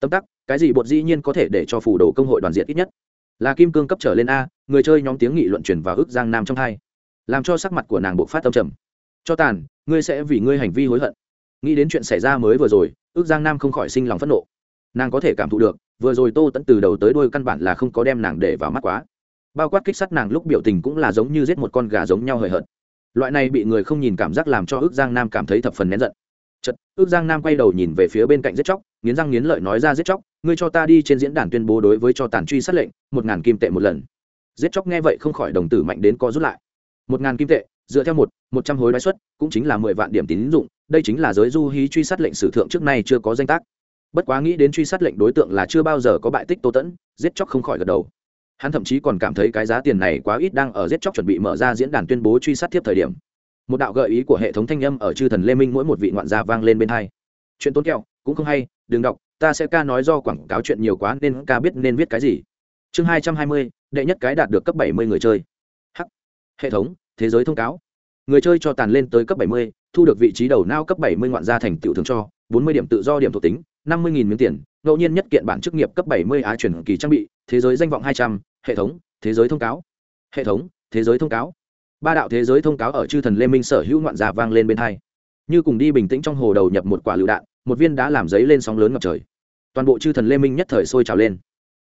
Tâm tắc, cái gì bột dĩ nhiên có thể để cho phù đồ công hội đoàn diệt ít nhất? Là kim cương cấp trở lên a, người chơi nhóm tiếng nghị luận chuyển vào ức giang nam trong hai. Làm cho sắc mặt của nàng buộc phát tâm trầm. Cho tàn, ngươi sẽ vì ngươi hành vi hối hận. Nghĩ đến chuyện xảy ra mới vừa rồi ước giang nam không khỏi sinh lòng phẫn nộ. Nàng có thể cảm thụ được, vừa rồi tô tẫn từ đầu tới đôi căn bản là không có đem nàng để vào mắt quá. Bao quát kích sắt nàng lúc biểu tình cũng là giống như giết một con gà giống nhau hời hợt loại này bị người không nhìn cảm giác làm cho ước giang nam cảm thấy thập phần nén giận. Chật ước giang nam quay đầu nhìn về phía bên cạnh giết chóc, nghiến răng nghiến lợi nói ra giết chóc, ngươi cho ta đi trên diễn đàn tuyên bố đối với cho tàn truy sát lệnh, một ngàn kim tệ một lần. Giết chóc nghe vậy không khỏi đồng tử mạnh đến co rút lại. Một ngàn kim tệ, dựa theo một một trăm hối lãi suất cũng chính là mười vạn điểm tín dụng, đây chính là giới du hí truy sát lệnh sử thượng trước nay chưa có danh tác. Bất quá nghĩ đến truy sát lệnh đối tượng là chưa bao giờ có bại tích tô tẫn, giết chóc không khỏi gật đầu hắn thậm chí còn cảm thấy cái giá tiền này quá ít đang ở giết chóc chuẩn bị mở ra diễn đàn tuyên bố truy sát tiếp thời điểm. Một đạo gợi ý của hệ thống thanh âm ở chư thần lê minh mỗi một vị ngoạn gia vang lên bên hai. Chuyện tốn kẹo, cũng không hay, đừng đọc, ta sẽ ca nói do quảng cáo chuyện nhiều quá nên ca biết nên viết cái gì. Chương hai trăm hai mươi, đệ nhất cái đạt được cấp bảy mươi người chơi. H hệ thống, thế giới thông cáo. Người chơi cho tàn lên tới cấp bảy mươi, thu được vị trí đầu nao cấp bảy mươi ngoạn gia thành tiểu thường cho, bốn mươi điểm tự do điểm thuộc tính, năm mươi miếng tiền, ngẫu nhiên nhất kiện bản chức nghiệp cấp bảy mươi á chuyển kỳ trang bị, thế giới danh vọng hai trăm hệ thống, thế giới thông cáo. Hệ thống, thế giới thông cáo. Ba đạo thế giới thông cáo ở chư thần lê minh sở hữu ngoạn già vang lên bên hai. Như cùng đi bình tĩnh trong hồ đầu nhập một quả lựu đạn, một viên đã làm giấy lên sóng lớn ngập trời. Toàn bộ chư thần lê minh nhất thời sôi trào lên.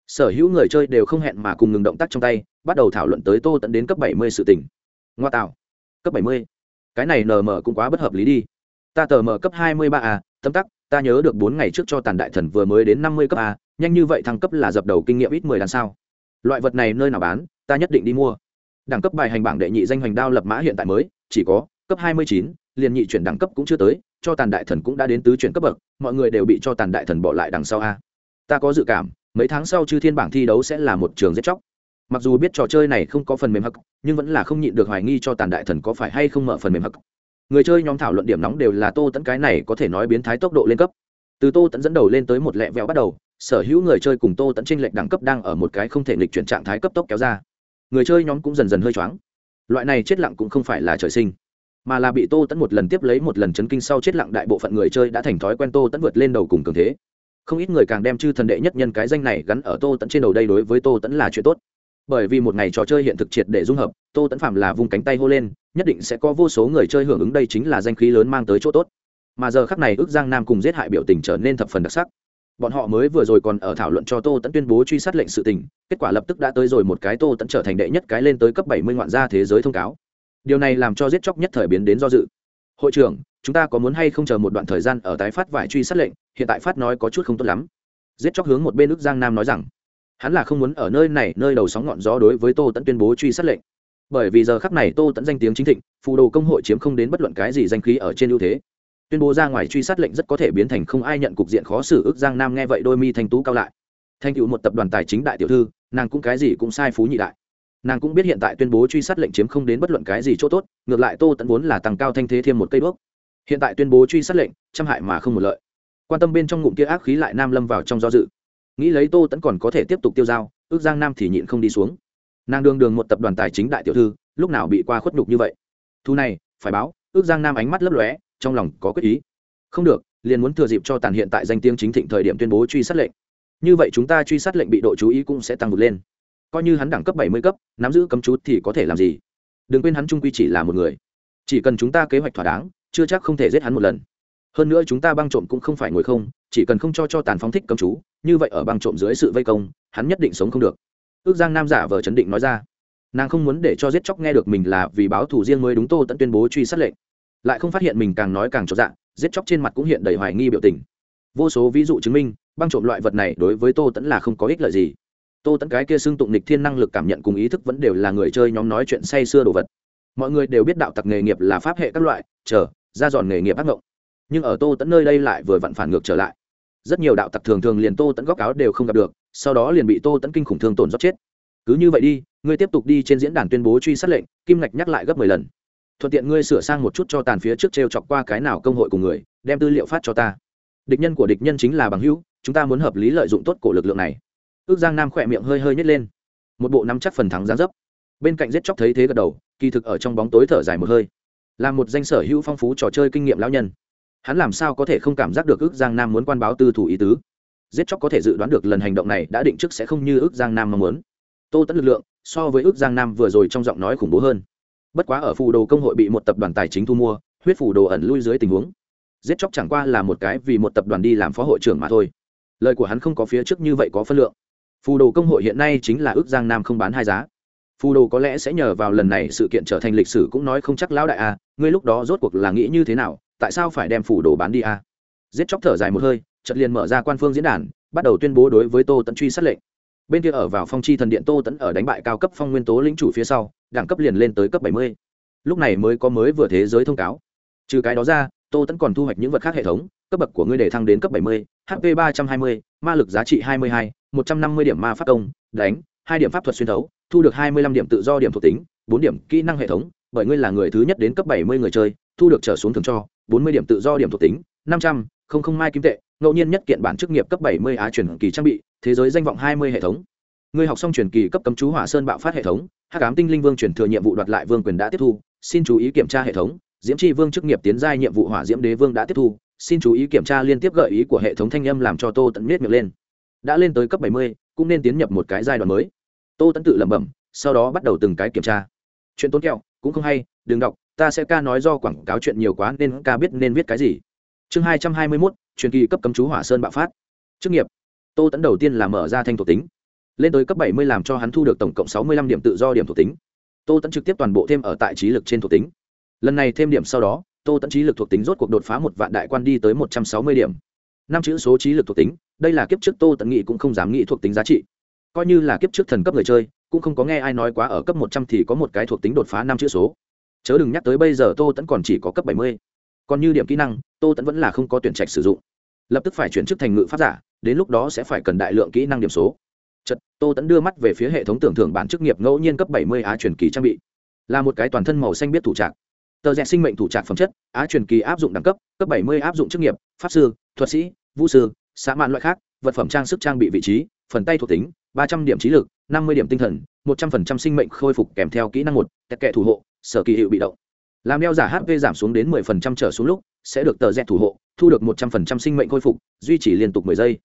Sở hữu người chơi đều không hẹn mà cùng ngừng động tác trong tay, bắt đầu thảo luận tới tô tận đến cấp bảy mươi sự tỉnh ngoa tạo. Cấp bảy mươi. Cái này nờ mờ cũng quá bất hợp lý đi. Ta tờ mờ cấp hai mươi ba à, a tâm tắc, ta nhớ được bốn ngày trước cho tàn đại thần vừa mới đến năm mươi cấp a nhanh như vậy thăng cấp là dập đầu kinh nghiệm ít mười đằng sao loại vật này nơi nào bán, ta nhất định đi mua. Đẳng cấp bài hành bảng đệ nhị danh hoành đao lập mã hiện tại mới, chỉ có cấp hai mươi chín, liền nhị chuyển đẳng cấp cũng chưa tới, cho tàn đại thần cũng đã đến tứ chuyển cấp bậc, mọi người đều bị cho tàn đại thần bỏ lại đằng sau a. Ta có dự cảm, mấy tháng sau chư thiên bảng thi đấu sẽ là một trường giết chóc. Mặc dù biết trò chơi này không có phần mềm hắc, nhưng vẫn là không nhịn được hoài nghi cho tàn đại thần có phải hay không mở phần mềm hắc. Người chơi nhóm thảo luận điểm nóng đều là tô tẫn cái này có thể nói biến thái tốc độ lên cấp. Từ tô tẫn dẫn đầu lên tới một lẹ vẹo bắt đầu sở hữu người chơi cùng tô tẫn tranh lệch đẳng cấp đang ở một cái không thể nghịch chuyển trạng thái cấp tốc kéo ra. Người chơi nhóm cũng dần dần hơi choáng. Loại này chết lặng cũng không phải là trời sinh, mà là bị tô tẫn một lần tiếp lấy một lần chấn kinh sau chết lặng đại bộ phận người chơi đã thành thói quen tô tẫn vượt lên đầu cùng cường thế. Không ít người càng đem chư thần đệ nhất nhân cái danh này gắn ở tô tẫn trên đầu đây đối với tô tẫn là chuyện tốt. Bởi vì một ngày trò chơi hiện thực triệt để dung hợp, tô tẫn phạm là vùng cánh tay hô lên, nhất định sẽ có vô số người chơi hưởng ứng đây chính là danh khí lớn mang tới chỗ tốt. Mà giờ khắc này ước giang nam cùng giết hại biểu tình trở nên thập phần đặc sắc bọn họ mới vừa rồi còn ở thảo luận cho tô tẫn tuyên bố truy sát lệnh sự tình, kết quả lập tức đã tới rồi một cái tô tẫn trở thành đệ nhất cái lên tới cấp bảy mươi ngoạn gia thế giới thông cáo. Điều này làm cho giết chóc nhất thời biến đến do dự. Hội trưởng, chúng ta có muốn hay không chờ một đoạn thời gian ở tái phát vải truy sát lệnh, hiện tại phát nói có chút không tốt lắm. Giết chóc hướng một bên ước giang nam nói rằng, hắn là không muốn ở nơi này, nơi đầu sóng ngọn gió đối với tô tẫn tuyên bố truy sát lệnh. Bởi vì giờ khắc này tô tẫn danh tiếng chính thịnh, phù đồ công hội chiếm không đến bất luận cái gì danh khí ở trên ưu thế tuyên bố ra ngoài truy sát lệnh rất có thể biến thành không ai nhận cục diện khó xử ức giang nam nghe vậy đôi mi thanh tú cao lại. Thanh cựu một tập đoàn tài chính đại tiểu thư, nàng cũng cái gì cũng sai phú nhị đại. Nàng cũng biết hiện tại tuyên bố truy sát lệnh chiếm không đến bất luận cái gì chỗ tốt, ngược lại tô tẫn vốn là tăng cao thanh thế thêm một cây bước. hiện tại tuyên bố truy sát lệnh, trăm hại mà không một lợi. Quan tâm bên trong ngụm kia ác khí lại nam lâm vào trong do dự. Nghĩ lấy tô tẫn còn có thể tiếp tục tiêu dao, ước giang nam thì nhịn không đi xuống. Nàng đương đường một tập đoàn tài chính đại tiểu thư, lúc nào bị qua khuất nhục như vậy? Thu này, phải báo, ước giang nam ánh mắt lấp lóe trong lòng có quyết ý. Không được, liền muốn thừa dịp cho tàn hiện tại danh tiếng chính thịnh thời điểm tuyên bố truy sát lệnh. Như vậy chúng ta truy sát lệnh bị độ chú ý cũng sẽ tăng vượt lên. Coi như hắn đẳng cấp bảy mươi cấp, nắm giữ cấm chú thì có thể làm gì? Đừng quên hắn trung quy chỉ là một người. Chỉ cần chúng ta kế hoạch thỏa đáng, chưa chắc không thể giết hắn một lần. Hơn nữa chúng ta băng trộm cũng không phải ngồi không, chỉ cần không cho cho tàn phóng thích cấm chú, như vậy ở băng trộm dưới sự vây công, hắn nhất định sống không được. Ước giang nam giả vờ chấn định nói ra. Nàng không muốn để cho giết chóc nghe được mình là vì báo thù riêng mới đúng tô tận tuyên bố truy sát lệnh lại không phát hiện mình càng nói càng cho dạng giết chóc trên mặt cũng hiện đầy hoài nghi biểu tình. Vô số ví dụ chứng minh, băng trộm loại vật này đối với tô tẫn là không có ích lợi gì. Tô tẫn cái kia xưng tụng nịch thiên năng lực cảm nhận cùng ý thức vẫn đều là người chơi nhóm nói chuyện say sưa đồ vật. Mọi người đều biết đạo tặc nghề nghiệp là pháp hệ các loại, chờ, ra dọn nghề nghiệp ác ngộng. Nhưng ở tô tẫn nơi đây lại vừa vặn phản ngược trở lại. Rất nhiều đạo tặc thường thường liền tô tẫn góc áo đều không gặp được, sau đó liền bị tô tẫn kinh khủng thương tổn rót chết. Cứ như vậy đi, ngươi tiếp tục đi trên diễn đàn tuyên bố truy sát lệnh, kim ngạch nhắc lại gấp mười lần thuận tiện ngươi sửa sang một chút cho tàn phía trước t r e o chọc qua cái nào công hội cùng người, đem tư liệu phát cho ta. Địch nhân của địch nhân chính là bằng hữu, chúng ta muốn hợp lý lợi dụng tốt cổ lực lượng này. Ước giang nam khỏe miệng hơi hơi nhét lên. Một bộ nắm chắc phần thắng gián dấp. Bên cạnh giết chóc thấy thế gật đầu, kỳ thực ở trong bóng tối thở dài một hơi. Là một danh sở hữu phong phú trò chơi kinh nghiệm lão nhân. Hắn làm sao có thể không cảm giác được ước giang nam muốn quan báo tư thủ ý tứ? Giết chóc có thể dự đoán được lần hành động này đã định trước sẽ không như ước giang nam mong muốn. Tô tẫn lực lượng, so với ước giang nam vừa rồi trong giọng nói khủng bố hơn bất quá ở phù đồ công hội bị một tập đoàn tài chính thu mua, huyết phù đồ ẩn lui dưới tình huống. Giết chóc chẳng qua là một cái vì một tập đoàn đi làm phó hội trưởng mà thôi. Lời của hắn không có phía trước như vậy có phân lượng. Phù đồ công hội hiện nay chính là ước giang nam không bán hai giá. Phù đồ có lẽ sẽ nhờ vào lần này sự kiện trở thành lịch sử cũng nói không chắc lão đại a, ngươi lúc đó rốt cuộc là nghĩ như thế nào, tại sao phải đem phù đồ bán đi a? Giết chóc thở dài một hơi, chợt liền mở ra quan phương diễn đàn, bắt đầu tuyên bố đối với tô Tận truy sát lệnh bên kia ở vào phong chi thần điện tô tẫn ở đánh bại cao cấp phong nguyên tố lĩnh chủ phía sau, đẳng cấp liền lên tới cấp bảy mươi. Lúc này mới có mới vừa thế giới thông cáo. Trừ cái đó ra, tô tẫn còn thu hoạch những vật khác hệ thống, cấp bậc của ngươi để thăng đến cấp bảy mươi hp ba trăm hai mươi, ma lực giá trị hai mươi hai, một trăm năm mươi điểm ma pháp công, đánh, hai điểm pháp thuật xuyên thấu, thu được hai mươi lăm điểm tự do điểm thuộc tính, bốn điểm kỹ năng hệ thống, bởi ngươi là người thứ nhất đến cấp bảy mươi người chơi, thu được trở xuống thường cho, bốn mươi điểm tự do điểm thuộc tính, năm trăm, không không mai kim tệ ngẫu nhiên nhất kiện bản chức nghiệp cấp bảy mươi á truyền kỳ trang bị, thế giới danh vọng hai mươi hệ thống. Ngươi học xong truyền kỳ cấp cấm chú hỏa sơn bạo phát hệ thống, hắc ám tinh linh vương truyền thừa nhiệm vụ đoạt lại vương quyền đã tiếp thu, xin chú ý kiểm tra hệ thống, diễm tri vương chức nghiệp tiến giai nhiệm vụ hỏa diễm đế vương đã tiếp thu, xin chú ý kiểm tra liên tiếp gợi ý của hệ thống thanh âm làm cho tô tận miết miệng lên. Đã lên tới cấp bảy mươi, cũng nên tiến nhập một cái giai đoạn mới. Tô tẫn tự lẩm bẩm, sau đó bắt đầu từng cái kiểm tra. Chuyện tốn kẹo, cũng không hay, đừng đọc, ta sẽ ca nói do quảng cáo chuyện nhiều quá nên ca biết nên viết cái gì chương hai trăm hai mươi mốt, truyền kỳ cấp cấm chú hỏa sơn bạo phát. Chức nghiệp. Tô tẫn đầu tiên là mở ra thanh thuộc tính. Lên tới cấp bảy mươi làm cho hắn thu được tổng cộng sáu mươi lăm điểm tự do điểm thuộc tính. Tô tẫn trực tiếp toàn bộ thêm ở tại trí lực trên thuộc tính. Lần này thêm điểm sau đó, tô tẫn trí lực thuộc tính rốt cuộc đột phá một vạn đại quan đi tới một trăm sáu mươi điểm. Năm chữ số trí lực thuộc tính, đây là kiếp trước tô tẫn nghị cũng không dám nghĩ thuộc tính giá trị. Coi như là kiếp trước thần cấp người chơi, cũng không có nghe ai nói quá ở cấp một trăm thì có một cái thuộc tính đột phá năm chữ số. Chớ đừng nhắc tới bây giờ tô tẫn còn chỉ có cấp bảy mươi còn như điểm kỹ năng, tô tẫn vẫn là không có tuyển trạch sử dụng. Lập tức phải chuyển chức thành ngự pháp giả, đến lúc đó sẽ phải cần đại lượng kỹ năng điểm số. Chật tô tẫn đưa mắt về phía hệ thống tưởng thưởng bản chức nghiệp ngẫu nhiên cấp bảy mươi á truyền kỳ trang bị. Là một cái toàn thân màu xanh biết thủ trạc. Tờ rẽ sinh mệnh thủ trạc phẩm chất, á truyền kỳ áp dụng đẳng cấp cấp bảy mươi áp dụng chức nghiệp, pháp sư, thuật sĩ, vũ sư, xã mạn loại khác, vật phẩm trang sức trang bị vị trí, phần tay thuộc tính, ba trăm điểm trí lực, năm mươi điểm tinh thần, một trăm phần trăm sinh mệnh khôi phục kèm theo kỹ năng một kẹt kệ thủ hộ, sở kỳ hiệu bị động làm đeo giả hp giảm xuống đến mười phần trăm trở xuống lúc, sẽ được tờ dẹt thủ hộ, thu được một trăm phần trăm sinh mệnh khôi phục, duy trì liên tục mười giây.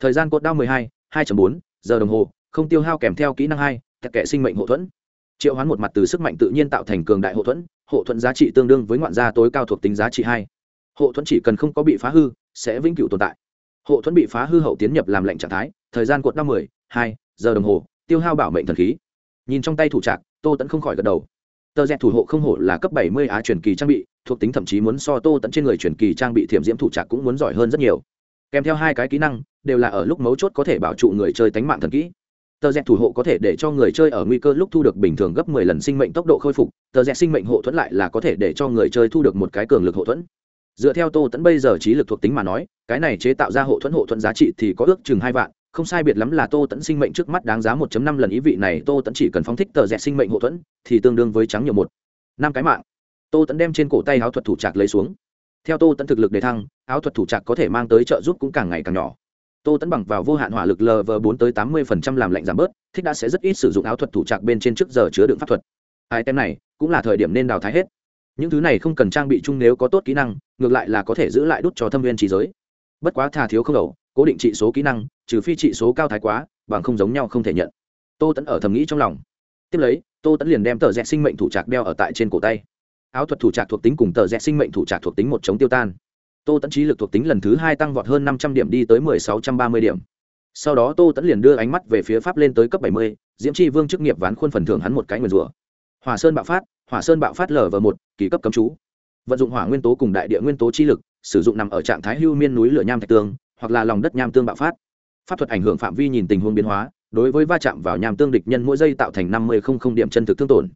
Thời gian cột đao mười hai hai bốn, giờ đồng hồ, không tiêu hao kèm theo kỹ năng hai kẹt kệ sinh mệnh hộ thuẫn. Triệu hoán một mặt từ sức mạnh tự nhiên tạo thành cường đại hộ thuẫn hộ thuẫn giá trị tương đương với ngoạn gia tối cao thuộc tính giá trị hai. Hộ thuẫn chỉ cần không có bị phá hư, sẽ vĩnh cửu tồn tại. Hộ thuẫn bị phá hư hậu tiến nhập làm lệnh trạng thái, thời gian cột năm mười, hai, giờ đồng hồ, tiêu hao bảo mệnh thần khí. Nhìn trong tay thủ trạc, tô tẫn không khỏi gật đầu tờ rẽ thủ hộ không hổ là cấp bảy mươi á truyền kỳ trang bị, thuộc tính thậm chí muốn so tô tận trên người truyền kỳ trang bị thiểm diễm thủ trạc cũng muốn giỏi hơn rất nhiều. Kèm theo hai cái kỹ năng, đều là ở lúc mấu chốt có thể bảo trụ người chơi tánh mạng thần kỹ. Tờ rẽ thủ hộ có thể để cho người chơi ở nguy cơ lúc thu được bình thường gấp 10 lần sinh mệnh tốc độ khôi phục, tờ rẽ sinh mệnh hộ thuẫn lại là có thể để cho người chơi thu được một cái cường lực hộ thuẫn. Dựa theo tô tẫn bây giờ trí lực thuộc tính mà nói, cái này chế tạo ra hộ thuẫn hộ thuẫn giá trị thì có ước chừng hai vạn không sai biệt lắm là tô tẫn sinh mệnh trước mắt đáng giá 1 năm lần ý vị này, tô tẫn chỉ cần phóng thích tờ rẽ sinh mệnh hộ thuẫn, thì tương đương với trắng nhiều một. Năm cái mạng. Tô tẫn đem trên cổ tay áo thuật thủ trạc lấy xuống. Theo tô tẫn thực lực đề thăng, áo thuật thủ trạc có thể mang tới trợ giúp cũng càng ngày càng nhỏ. Tô tẫn bằng vào vô hạn hỏa lực lv bốn tới tám mươi phần trăm làm lạnh giảm bớt, thích đã sẽ rất ít sử dụng áo thuật thủ trạc bên trên trước giờ chứa đựng pháp thuật. Hai tem này cũng là thời điểm nên đào thái hết. Những thứ này không cần trang bị chung nếu có tốt kỹ năng, ngược lại là có thể giữ lại đút cho thâm viên trí giới. Bất quá thà thiếu không đầu cố định trị số kỹ năng, trừ phi trị số cao thái quá, bằng không giống nhau không thể nhận. Tô tẫn ở thầm nghĩ trong lòng. Tiếp lấy, tô tẫn liền đem tờ rẽ sinh mệnh thủ trạc đeo ở tại trên cổ tay. Áo thuật thủ trạc thuộc tính cùng tờ rẽ sinh mệnh thủ trạc thuộc tính một chống tiêu tan. Tô tẫn trí lực thuộc tính lần thứ hai tăng vọt hơn năm trăm điểm đi tới mười sáu trăm ba mươi điểm. Sau đó tô tẫn liền đưa ánh mắt về phía pháp lên tới cấp bảy mươi, diễm tri vương chức nghiệp ván khuôn phần thưởng hắn một cái nguyền rủa. Hòa sơn bạo phát, hỏa sơn bạo phát lở v một, kỳ cấp cấm chú. Vận dụng hỏa nguyên tố cùng đại địa nguyên tố chi lực, sử dụng nằm ở trạng thái hưu miên núi lửa nham thạch tương hoặc là lòng đất nham tương bạo phát. Pháp thuật ảnh hưởng phạm vi nhìn tình huống biến hóa, đối với va chạm vào nham tương địch nhân mỗi giây tạo thành năm mươi không không điểm chân thực thương tổn.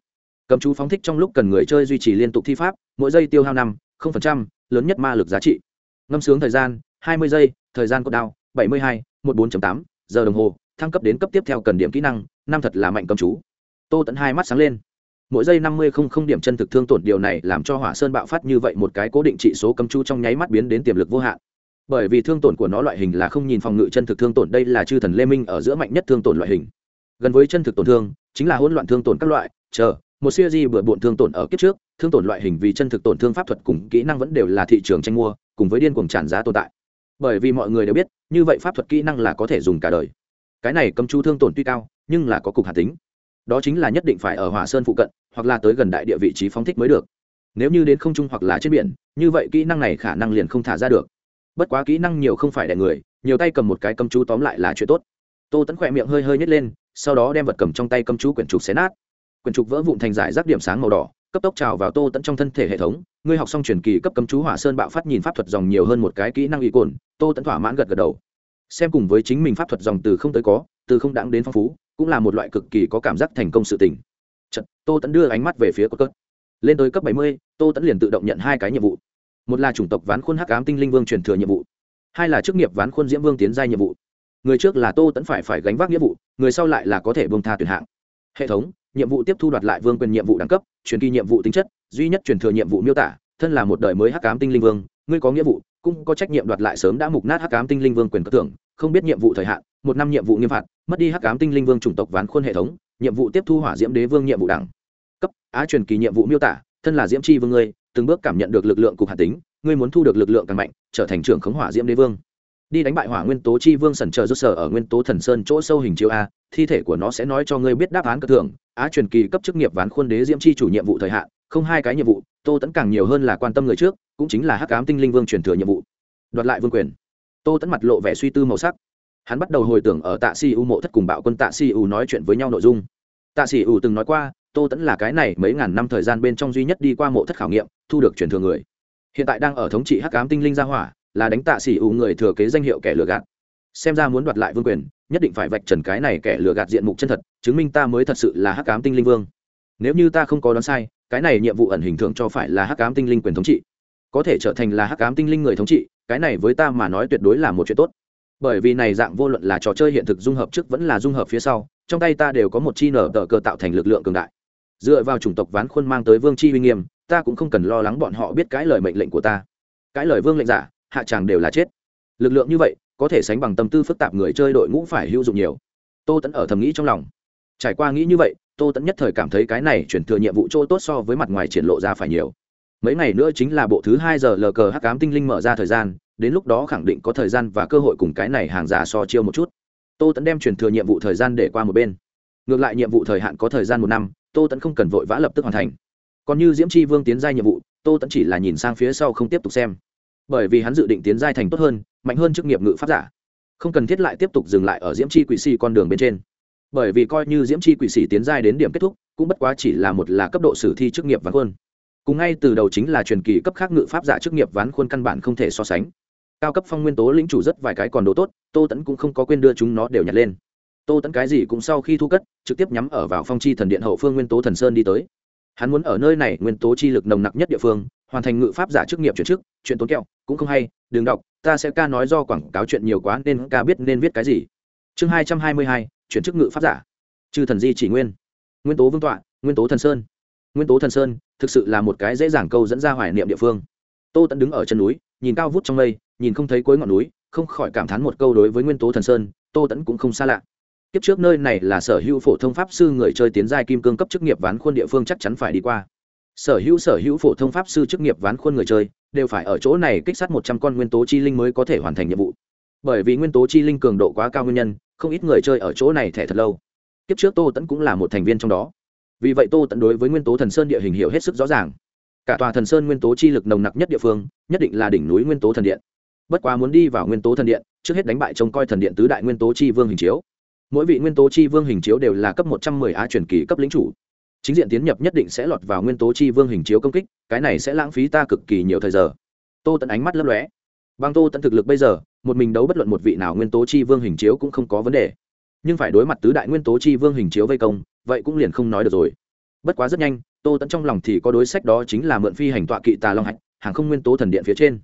Cầm chú phóng thích trong lúc cần người chơi duy trì liên tục thi pháp, mỗi giây tiêu hao năm không phần trăm, lớn nhất ma lực giá trị. Ngâm sướng thời gian, hai mươi giây, thời gian cốt đao, bảy mươi hai một bốn tám, giờ đồng hồ, thăng cấp đến cấp tiếp theo cần điểm kỹ năng, năm thật là mạnh cầm chú. Tô tận hai mắt sáng lên. Mỗi giây năm mươi không không điểm chân thực thương tổn, điều này làm cho hỏa sơn bạo phát như vậy một cái cố định trị số cầm chú trong nháy mắt biến đến tiềm lực vô hạn bởi vì thương tổn của nó loại hình là không nhìn phòng ngự chân thực thương tổn. Đây là chư thần lê minh ở giữa mạnh nhất thương tổn loại hình. Gần với chân thực tổn thương, chính là hỗn loạn thương tổn các loại. Chờ, một siêu di bừa bộn thương tổn ở kiếp trước, thương tổn loại hình vì chân thực tổn thương pháp thuật cùng kỹ năng vẫn đều là thị trường tranh mua, cùng với điên cuồng tràn giá tồn tại. Bởi vì mọi người đều biết, như vậy pháp thuật kỹ năng là có thể dùng cả đời. Cái này cầm chú thương tổn tuy cao, nhưng là có cục hạt tính. Đó chính là nhất định phải ở hỏa sơn phụ cận, hoặc là tới gần đại địa vị trí phóng thích mới được. Nếu như đến không trung hoặc là trên biển, như vậy kỹ năng này khả năng liền không thả ra được bất quá kỹ năng nhiều không phải đẻ người nhiều tay cầm một cái cầm chú tóm lại là chuyện tốt. Tô tẫn khỏe miệng hơi hơi nhét lên sau đó đem vật cầm trong tay cầm chú quyển trục xé nát. Quyển trục vỡ vụn thành giải rác điểm sáng màu đỏ cấp tốc trào vào tô tẫn trong thân thể hệ thống. Ngươi học xong truyền kỳ cấp cấm chú hỏa sơn bạo phát nhìn pháp thuật dòng nhiều hơn một cái kỹ năng y cồn tô tẫn thỏa mãn gật gật đầu. Xem cùng với chính mình pháp thuật dòng từ không tới có từ không đáng đến phong phú cũng là một loại cực kỳ có cảm giác thành công sự tình. Chật, tô tẫn đưa ánh mắt về phía cốt cớt lên tới cấp bảy mươi tô tẫn liền tự động nhận hai cái nhiệm vụ một là chủng tộc ván khuôn hắc ám tinh linh vương truyền thừa nhiệm vụ, hai là chức nghiệp ván khuôn diễm vương tiến gia nhiệm vụ. Người trước là tô tẫn phải phải gánh vác nghĩa vụ, người sau lại là có thể bông tha tuyển hạng. Hệ thống, nhiệm vụ tiếp thu đoạt lại vương quyền nhiệm vụ đẳng cấp, truyền kỳ nhiệm vụ tính chất, duy nhất truyền thừa nhiệm vụ miêu tả, thân là một đời mới hắc ám tinh linh vương, ngươi có nghĩa vụ, cũng có trách nhiệm đoạt lại sớm đã mục nát hắc ám tinh linh vương quyền cơ tưởng, không biết nhiệm vụ thời hạn, một năm nhiệm vụ nghiêm phạt, mất đi hắc ám tinh linh vương chủng tộc ván khuôn hệ thống, nhiệm vụ tiếp thu hỏa diễm đế vương nhiệm vụ đẳng cấp, á truyền kỳ nhiệm vụ miêu tả, thân là diễm chi vương ngươi từng bước cảm nhận được lực lượng cục hạt tính, ngươi muốn thu được lực lượng càng mạnh, trở thành trưởng khống hỏa diễm đế vương. Đi đánh bại hỏa nguyên tố chi vương sần chờ rút sở ở nguyên tố thần sơn chỗ sâu hình chiếu a, thi thể của nó sẽ nói cho ngươi biết đáp án cơ thường. Á truyền kỳ cấp chức nghiệp ván khuôn đế diễm chi chủ nhiệm vụ thời hạn, không hai cái nhiệm vụ, tô tẫn càng nhiều hơn là quan tâm người trước, cũng chính là hắc cám tinh linh vương truyền thừa nhiệm vụ. Đoạt lại vương quyền. Tô tẫn mặt lộ vẻ suy tư màu sắc. Hắn bắt đầu hồi tưởng ở tạ si u mộ thất cùng bạo quân tạ si u nói chuyện với nhau nội dung. Tạ si u từng nói qua, tô tẫn là cái này mấy ngàn năm thời gian bên trong duy nhất đi qua mộ thất khảo nghiệm thu được truyền thừa người. Hiện tại đang ở thống trị hắc ám tinh linh gia hỏa, là đánh tạ xỉ ủ người thừa kế danh hiệu kẻ lừa gạt. Xem ra muốn đoạt lại vương quyền, nhất định phải vạch trần cái này kẻ lừa gạt diện mục chân thật, chứng minh ta mới thật sự là hắc ám tinh linh vương. Nếu như ta không có đoán sai, cái này nhiệm vụ ẩn hình thường cho phải là hắc ám tinh linh quyền thống trị. Có thể trở thành là hắc ám tinh linh người thống trị, cái này với ta mà nói tuyệt đối là một chuyện tốt. Bởi vì này dạng vô luận là trò chơi hiện thực dung hợp trước vẫn là dung hợp phía sau, trong tay ta đều có một chi nở tờ cờ tạo thành lực lượng cường đại. Dựa vào chủng tộc ván khuôn mang tới vương chi uy nghiêm ta cũng không cần lo lắng bọn họ biết cái lời mệnh lệnh của ta. Cái lời vương lệnh giả, hạ tràng đều là chết. Lực lượng như vậy, có thể sánh bằng tâm tư phức tạp người chơi đội ngũ phải hữu dụng nhiều. Tô tẫn ở thầm nghĩ trong lòng. Trải qua nghĩ như vậy, tô tẫn nhất thời cảm thấy cái này chuyển thừa nhiệm vụ chỗ tốt so với mặt ngoài triển lộ ra phải nhiều. Mấy ngày nữa chính là bộ thứ hai giờ lờ cờ hắc cám tinh linh mở ra thời gian, đến lúc đó khẳng định có thời gian và cơ hội cùng cái này hàng giả so chiêu một chút. Tô tẫn đem chuyển thừa nhiệm vụ thời gian để qua một bên. Ngược lại nhiệm vụ thời hạn có thời gian một năm, tô tẫn không cần vội vã lập tức hoàn thành còn như diễm c vương tiến giai nhiệm vụ, tô tẫn chỉ là nhìn sang phía sau không tiếp tục xem. Bởi vì hắn dự định tiến giai thành tốt hơn, mạnh hơn chức nghiệp ngự pháp giả. Không cần thiết lại tiếp tục dừng lại ở diễm chi quỷ sĩ con đường bên trên. Bởi vì coi như diễm chi quỷ sĩ tiến giai đến điểm kết thúc, cũng bất quá chỉ là một là cấp độ sử thi chức nghiệp ván khuôn cùng ngay từ đầu chính là truyền kỳ cấp khác ngự pháp giả chức nghiệp ván khuôn căn bản không thể so sánh. Cao cấp phong nguyên tố lĩnh chủ rất vài cái còn đồ tốt, tô tẫn cũng không có quên đưa chúng nó đều nhặt lên. Tô tẫn cái gì cũng sau khi thu cất, trực tiếp nhắm ở vào phong chi thần điện hậu phương nguyên tố thần sơn đi tới hắn muốn ở nơi này nguyên tố chi lực nồng nặc nhất địa phương, hoàn thành ngự pháp giả chức nghiệp chuyển chức, chuyện tốn kẹo, cũng không hay, đừng đọc, ta sẽ ca nói do quảng cáo chuyện nhiều quá nên ca biết nên viết cái gì. Chương hai trăm hai mươi hai, chuyển chức ngự pháp giả. Chư thần di chỉ nguyên. Nguyên tố vương tọa, nguyên tố thần sơn. Nguyên tố thần sơn, thực sự là một cái dễ dàng câu dẫn ra hoài niệm địa phương. Tô tẫn đứng ở chân núi, nhìn cao vút trong mây, nhìn không thấy cuối ngọn núi, không khỏi cảm thán một câu đối với nguyên tố thần sơn, tô tẫn cũng không xa lạ kiếp trước nơi này là sở hữu phổ thông pháp sư người chơi tiến giai kim cương cấp chức nghiệp ván khuôn địa phương chắc chắn phải đi qua. Sở hữu sở hữu phổ thông pháp sư chức nghiệp ván khuôn người chơi đều phải ở chỗ này kích sát một trăm con nguyên tố chi linh mới có thể hoàn thành nhiệm vụ. Bởi vì nguyên tố chi linh cường độ quá cao nguyên nhân, không ít người chơi ở chỗ này thẻ thật lâu. Kiếp trước tô tẫn cũng là một thành viên trong đó. Vì vậy tô tẫn đối với nguyên tố thần sơn địa hình hiểu hết sức rõ ràng. Cả tòa thần sơn nguyên tố chi lực nồng nặc nhất địa phương, nhất định là đỉnh núi nguyên tố thần điện. Bất quá muốn đi vào nguyên tố thần điện, trước hết đánh bại trông coi thần điện tứ đại nguyên tố chi vương hình chiếu mỗi vị nguyên tố chi vương hình chiếu đều là cấp một trăm mười a truyền kỳ cấp lĩnh chủ. Chính diện tiến nhập nhất định sẽ lọt vào nguyên tố chi vương hình chiếu công kích, cái này sẽ lãng phí ta cực kỳ nhiều thời giờ. Tô tận ánh mắt lấp lóe. Bằng tô tận thực lực bây giờ, một mình đấu bất luận một vị nào nguyên tố chi vương hình chiếu cũng không có vấn đề. Nhưng phải đối mặt tứ đại nguyên tố chi vương hình chiếu vây công, vậy cũng liền không nói được rồi. Bất quá rất nhanh, tô tẫn trong lòng thì có đối sách đó chính là mượn phi hành tọa kỵ tà long hạch, hàng không nguyên tố thần điện phía trên.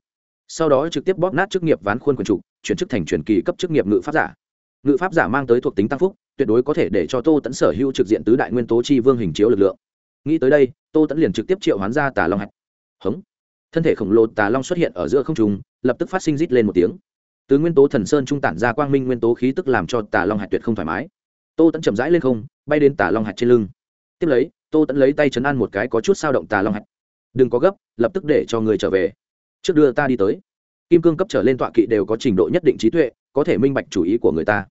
Sau đó trực tiếp bóp nát chức nghiệp ván khuôn quần trụ chuyển chức thành truyền kỳ cấp chức nghiệp ngự pháp giả ngự pháp giả mang tới thuộc tính tăng phúc, tuyệt đối có thể để cho tô tẫn sở hữu trực diện tứ đại nguyên tố chi vương hình chiếu lực lượng. Nghĩ tới đây, tô tẫn liền trực tiếp triệu hoán ra tà long hạch. Hống. Thân thể khổng lồ tà long xuất hiện ở giữa không trung, lập tức phát sinh rít lên một tiếng. Từ nguyên tố thần sơn trung tản ra quang minh nguyên tố khí tức làm cho tà long hạch tuyệt không thoải mái. Tô tẫn chậm rãi lên không, bay đến tà long hạch trên lưng. Tiếp lấy, tô tẫn lấy tay chấn an một cái có chút sao động tà long hạch. Đừng có gấp, lập tức để cho người trở về. Trước đưa ta đi tới. Kim cương cấp trở lên tọa kỵ đều có trình độ nhất định trí tuệ có thể minh bạch chủ ý của người ta.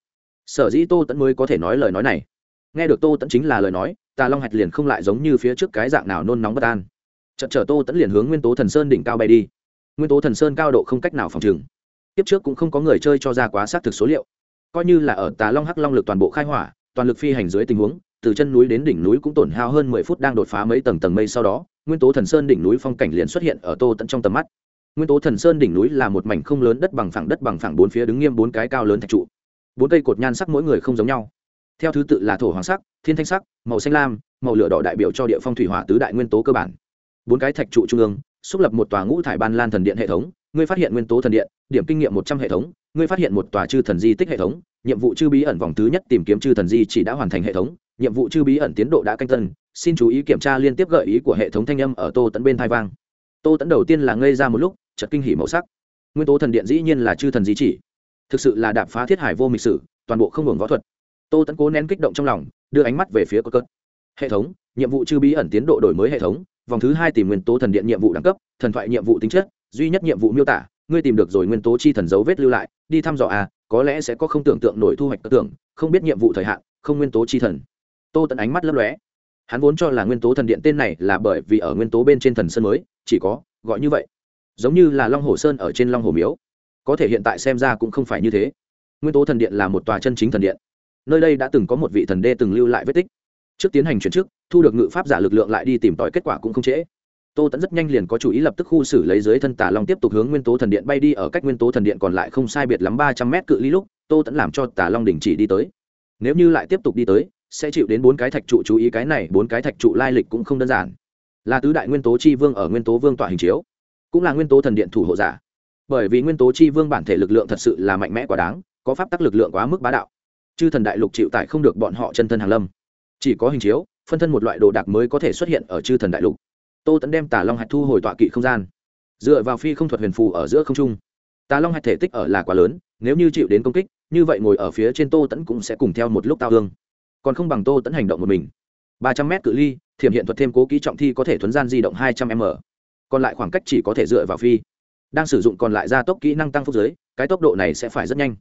Sở dĩ tô tẫn mới có thể nói lời nói này. Nghe được tô tẫn chính là lời nói, tà long hạch liền không lại giống như phía trước cái dạng nào nôn nóng bất an. Chật chở tô tẫn liền hướng nguyên tố thần sơn đỉnh cao bay đi. Nguyên tố thần sơn cao độ không cách nào phòng trừng. Tiếp trước cũng không có người chơi cho ra quá xác thực số liệu. Coi như là ở tà long hắc long lực toàn bộ khai hỏa, toàn lực phi hành dưới tình huống, từ chân núi đến đỉnh núi cũng tổn hao hơn mười phút đang đột phá mấy tầng tầng mây sau đó, nguyên tố thần sơn đỉnh núi phong cảnh liền xuất hiện ở tô tận trong tầm mắt nguyên tố thần sơn đỉnh núi là một mảnh không lớn đất bằng phẳng đất bằng phẳng bốn phía đứng nghiêm bốn cái cao lớn thạch trụ. Bốn cây cột nhan sắc mỗi người không giống nhau. Theo thứ tự là thổ hoàng sắc, thiên thanh sắc, màu xanh lam, màu lửa đỏ đại biểu cho địa phong thủy hỏa tứ đại nguyên tố cơ bản. Bốn cái thạch trụ trung ương, xúc lập một tòa ngũ thải ban lan thần điện hệ thống, ngươi phát hiện nguyên tố thần điện, điểm kinh nghiệm một trăm hệ thống, ngươi phát hiện một tòa chư thần di tích hệ thống, nhiệm vụ chư bí ẩn vòng thứ nhất tìm kiếm chư thần di chỉ đã hoàn thành hệ thống, nhiệm vụ chư bí ẩn tiến độ đã canh tân, xin chú ý kiểm tra liên tiếp gợi ý của hệ thống thanh âm ở tô tẫn bên thai vang. Tô tẫn đầu tiên là ngây ra một lúc chật kinh hỉ màu sắc. Nguyên tố thần điện dĩ nhiên là chư thần di chỉ. Thực sự là đạp phá thiết hải vô mịch sử, toàn bộ không ngừng võ thuật. Tô tẫn cố nén kích động trong lòng, đưa ánh mắt về phía cơ cớt hệ thống, nhiệm vụ chư bí ẩn tiến độ đổi mới hệ thống, vòng thứ hai tìm nguyên tố thần điện nhiệm vụ đẳng cấp, thần thoại nhiệm vụ tính chất, duy nhất nhiệm vụ miêu tả, ngươi tìm được rồi nguyên tố chi thần dấu vết lưu lại, đi thăm dò à có lẽ sẽ có không tưởng tượng nổi thu hoạch cơ tưởng, không biết nhiệm vụ thời hạn, không nguyên tố chi thần. Tô tận ánh mắt lấp lóe. Hắn vốn cho là nguyên tố thần điện tên này là bởi vì ở nguyên tố bên trên thần sân mới, chỉ có, gọi như vậy giống như là long hồ sơn ở trên long hồ miếu. Có thể hiện tại xem ra cũng không phải như thế. Nguyên tố thần điện là một tòa chân chính thần điện. Nơi đây đã từng có một vị thần đê từng lưu lại vết tích. Trước tiến hành chuyển chức, thu được ngự pháp giả lực lượng lại đi tìm tòi kết quả cũng không trễ. Tô tẫn rất nhanh liền có chủ ý lập tức khu xử lấy dưới thân tà long tiếp tục hướng nguyên tố thần điện bay đi, ở cách nguyên tố thần điện còn lại không sai biệt lắm ba trăm mét cự ly lúc, tô tẫn làm cho tà long đình chỉ đi tới. Nếu như lại tiếp tục đi tới, sẽ chịu đến bốn cái thạch trụ chú ý, cái này bốn cái thạch trụ lai lịch cũng không đơn giản. Là tứ đại nguyên tố chi vương ở nguyên tố vương tọa hình chiếu cũng là nguyên tố thần điện thủ hộ giả. Bởi vì nguyên tố chi vương bản thể lực lượng thật sự là mạnh mẽ quá đáng, có pháp tắc lực lượng quá mức bá đạo. Chư thần đại lục chịu tải không được bọn họ chân thân hàng lâm. Chỉ có hình chiếu, phân thân một loại đồ đạc mới có thể xuất hiện ở chư thần đại lục. Tô tẫn đem tà long hạch thu hồi tọa kỵ không gian. Dựa vào phi không thuật huyền phù ở giữa không trung. Tà long hạch thể tích ở là quá lớn, nếu như chịu đến công kích, như vậy ngồi ở phía trên tô tẫn cũng sẽ cùng theo một lúc tao hương còn không bằng tô tẫn hành động một mình. Ba trăm mét cự ly, thiểm hiện thuật thêm cố kỹ trọng thi có thể thuấn gian di động hai trăm m còn lại khoảng cách chỉ có thể dựa vào phi. Đang sử dụng còn lại gia tốc kỹ năng tăng phúc giới, cái tốc độ này sẽ phải rất nhanh.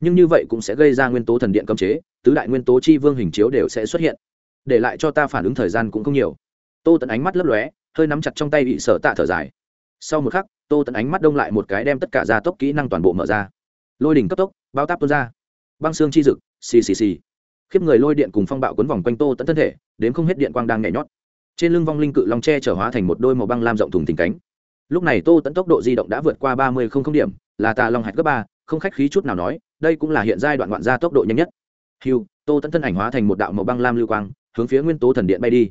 Nhưng như vậy cũng sẽ gây ra nguyên tố thần điện cấm chế, tứ đại nguyên tố chi vương hình chiếu đều sẽ xuất hiện. Để lại cho ta phản ứng thời gian cũng không nhiều. Tô tận ánh mắt lấp lóe, hơi nắm chặt trong tay bị sở tạ thở dài. Sau một khắc, tô tận ánh mắt đông lại một cái đem tất cả gia tốc kỹ năng toàn bộ mở ra. Lôi đỉnh cấp tốc, bao táp tuôn ra. Băng xương chi dực, xì xì xì. Khiếp người lôi điện cùng phong bạo quấn vòng quanh tô tận thân thể đến không hết điện quang đang nhảy nhót trên lưng vong linh cự long tre trở hóa thành một đôi màu băng lam rộng thùng thình cánh. Lúc này tô tẫn tốc độ di động đã vượt qua ba mươi không không điểm, là tà long hạch cấp ba, không khách khí chút nào nói, đây cũng là hiện giai đoạn ngoạn gia tốc độ nhanh nhất. Hiu tô tẫn thân ảnh hóa thành một đạo màu băng lam lưu quang, hướng phía nguyên tố thần điện bay đi.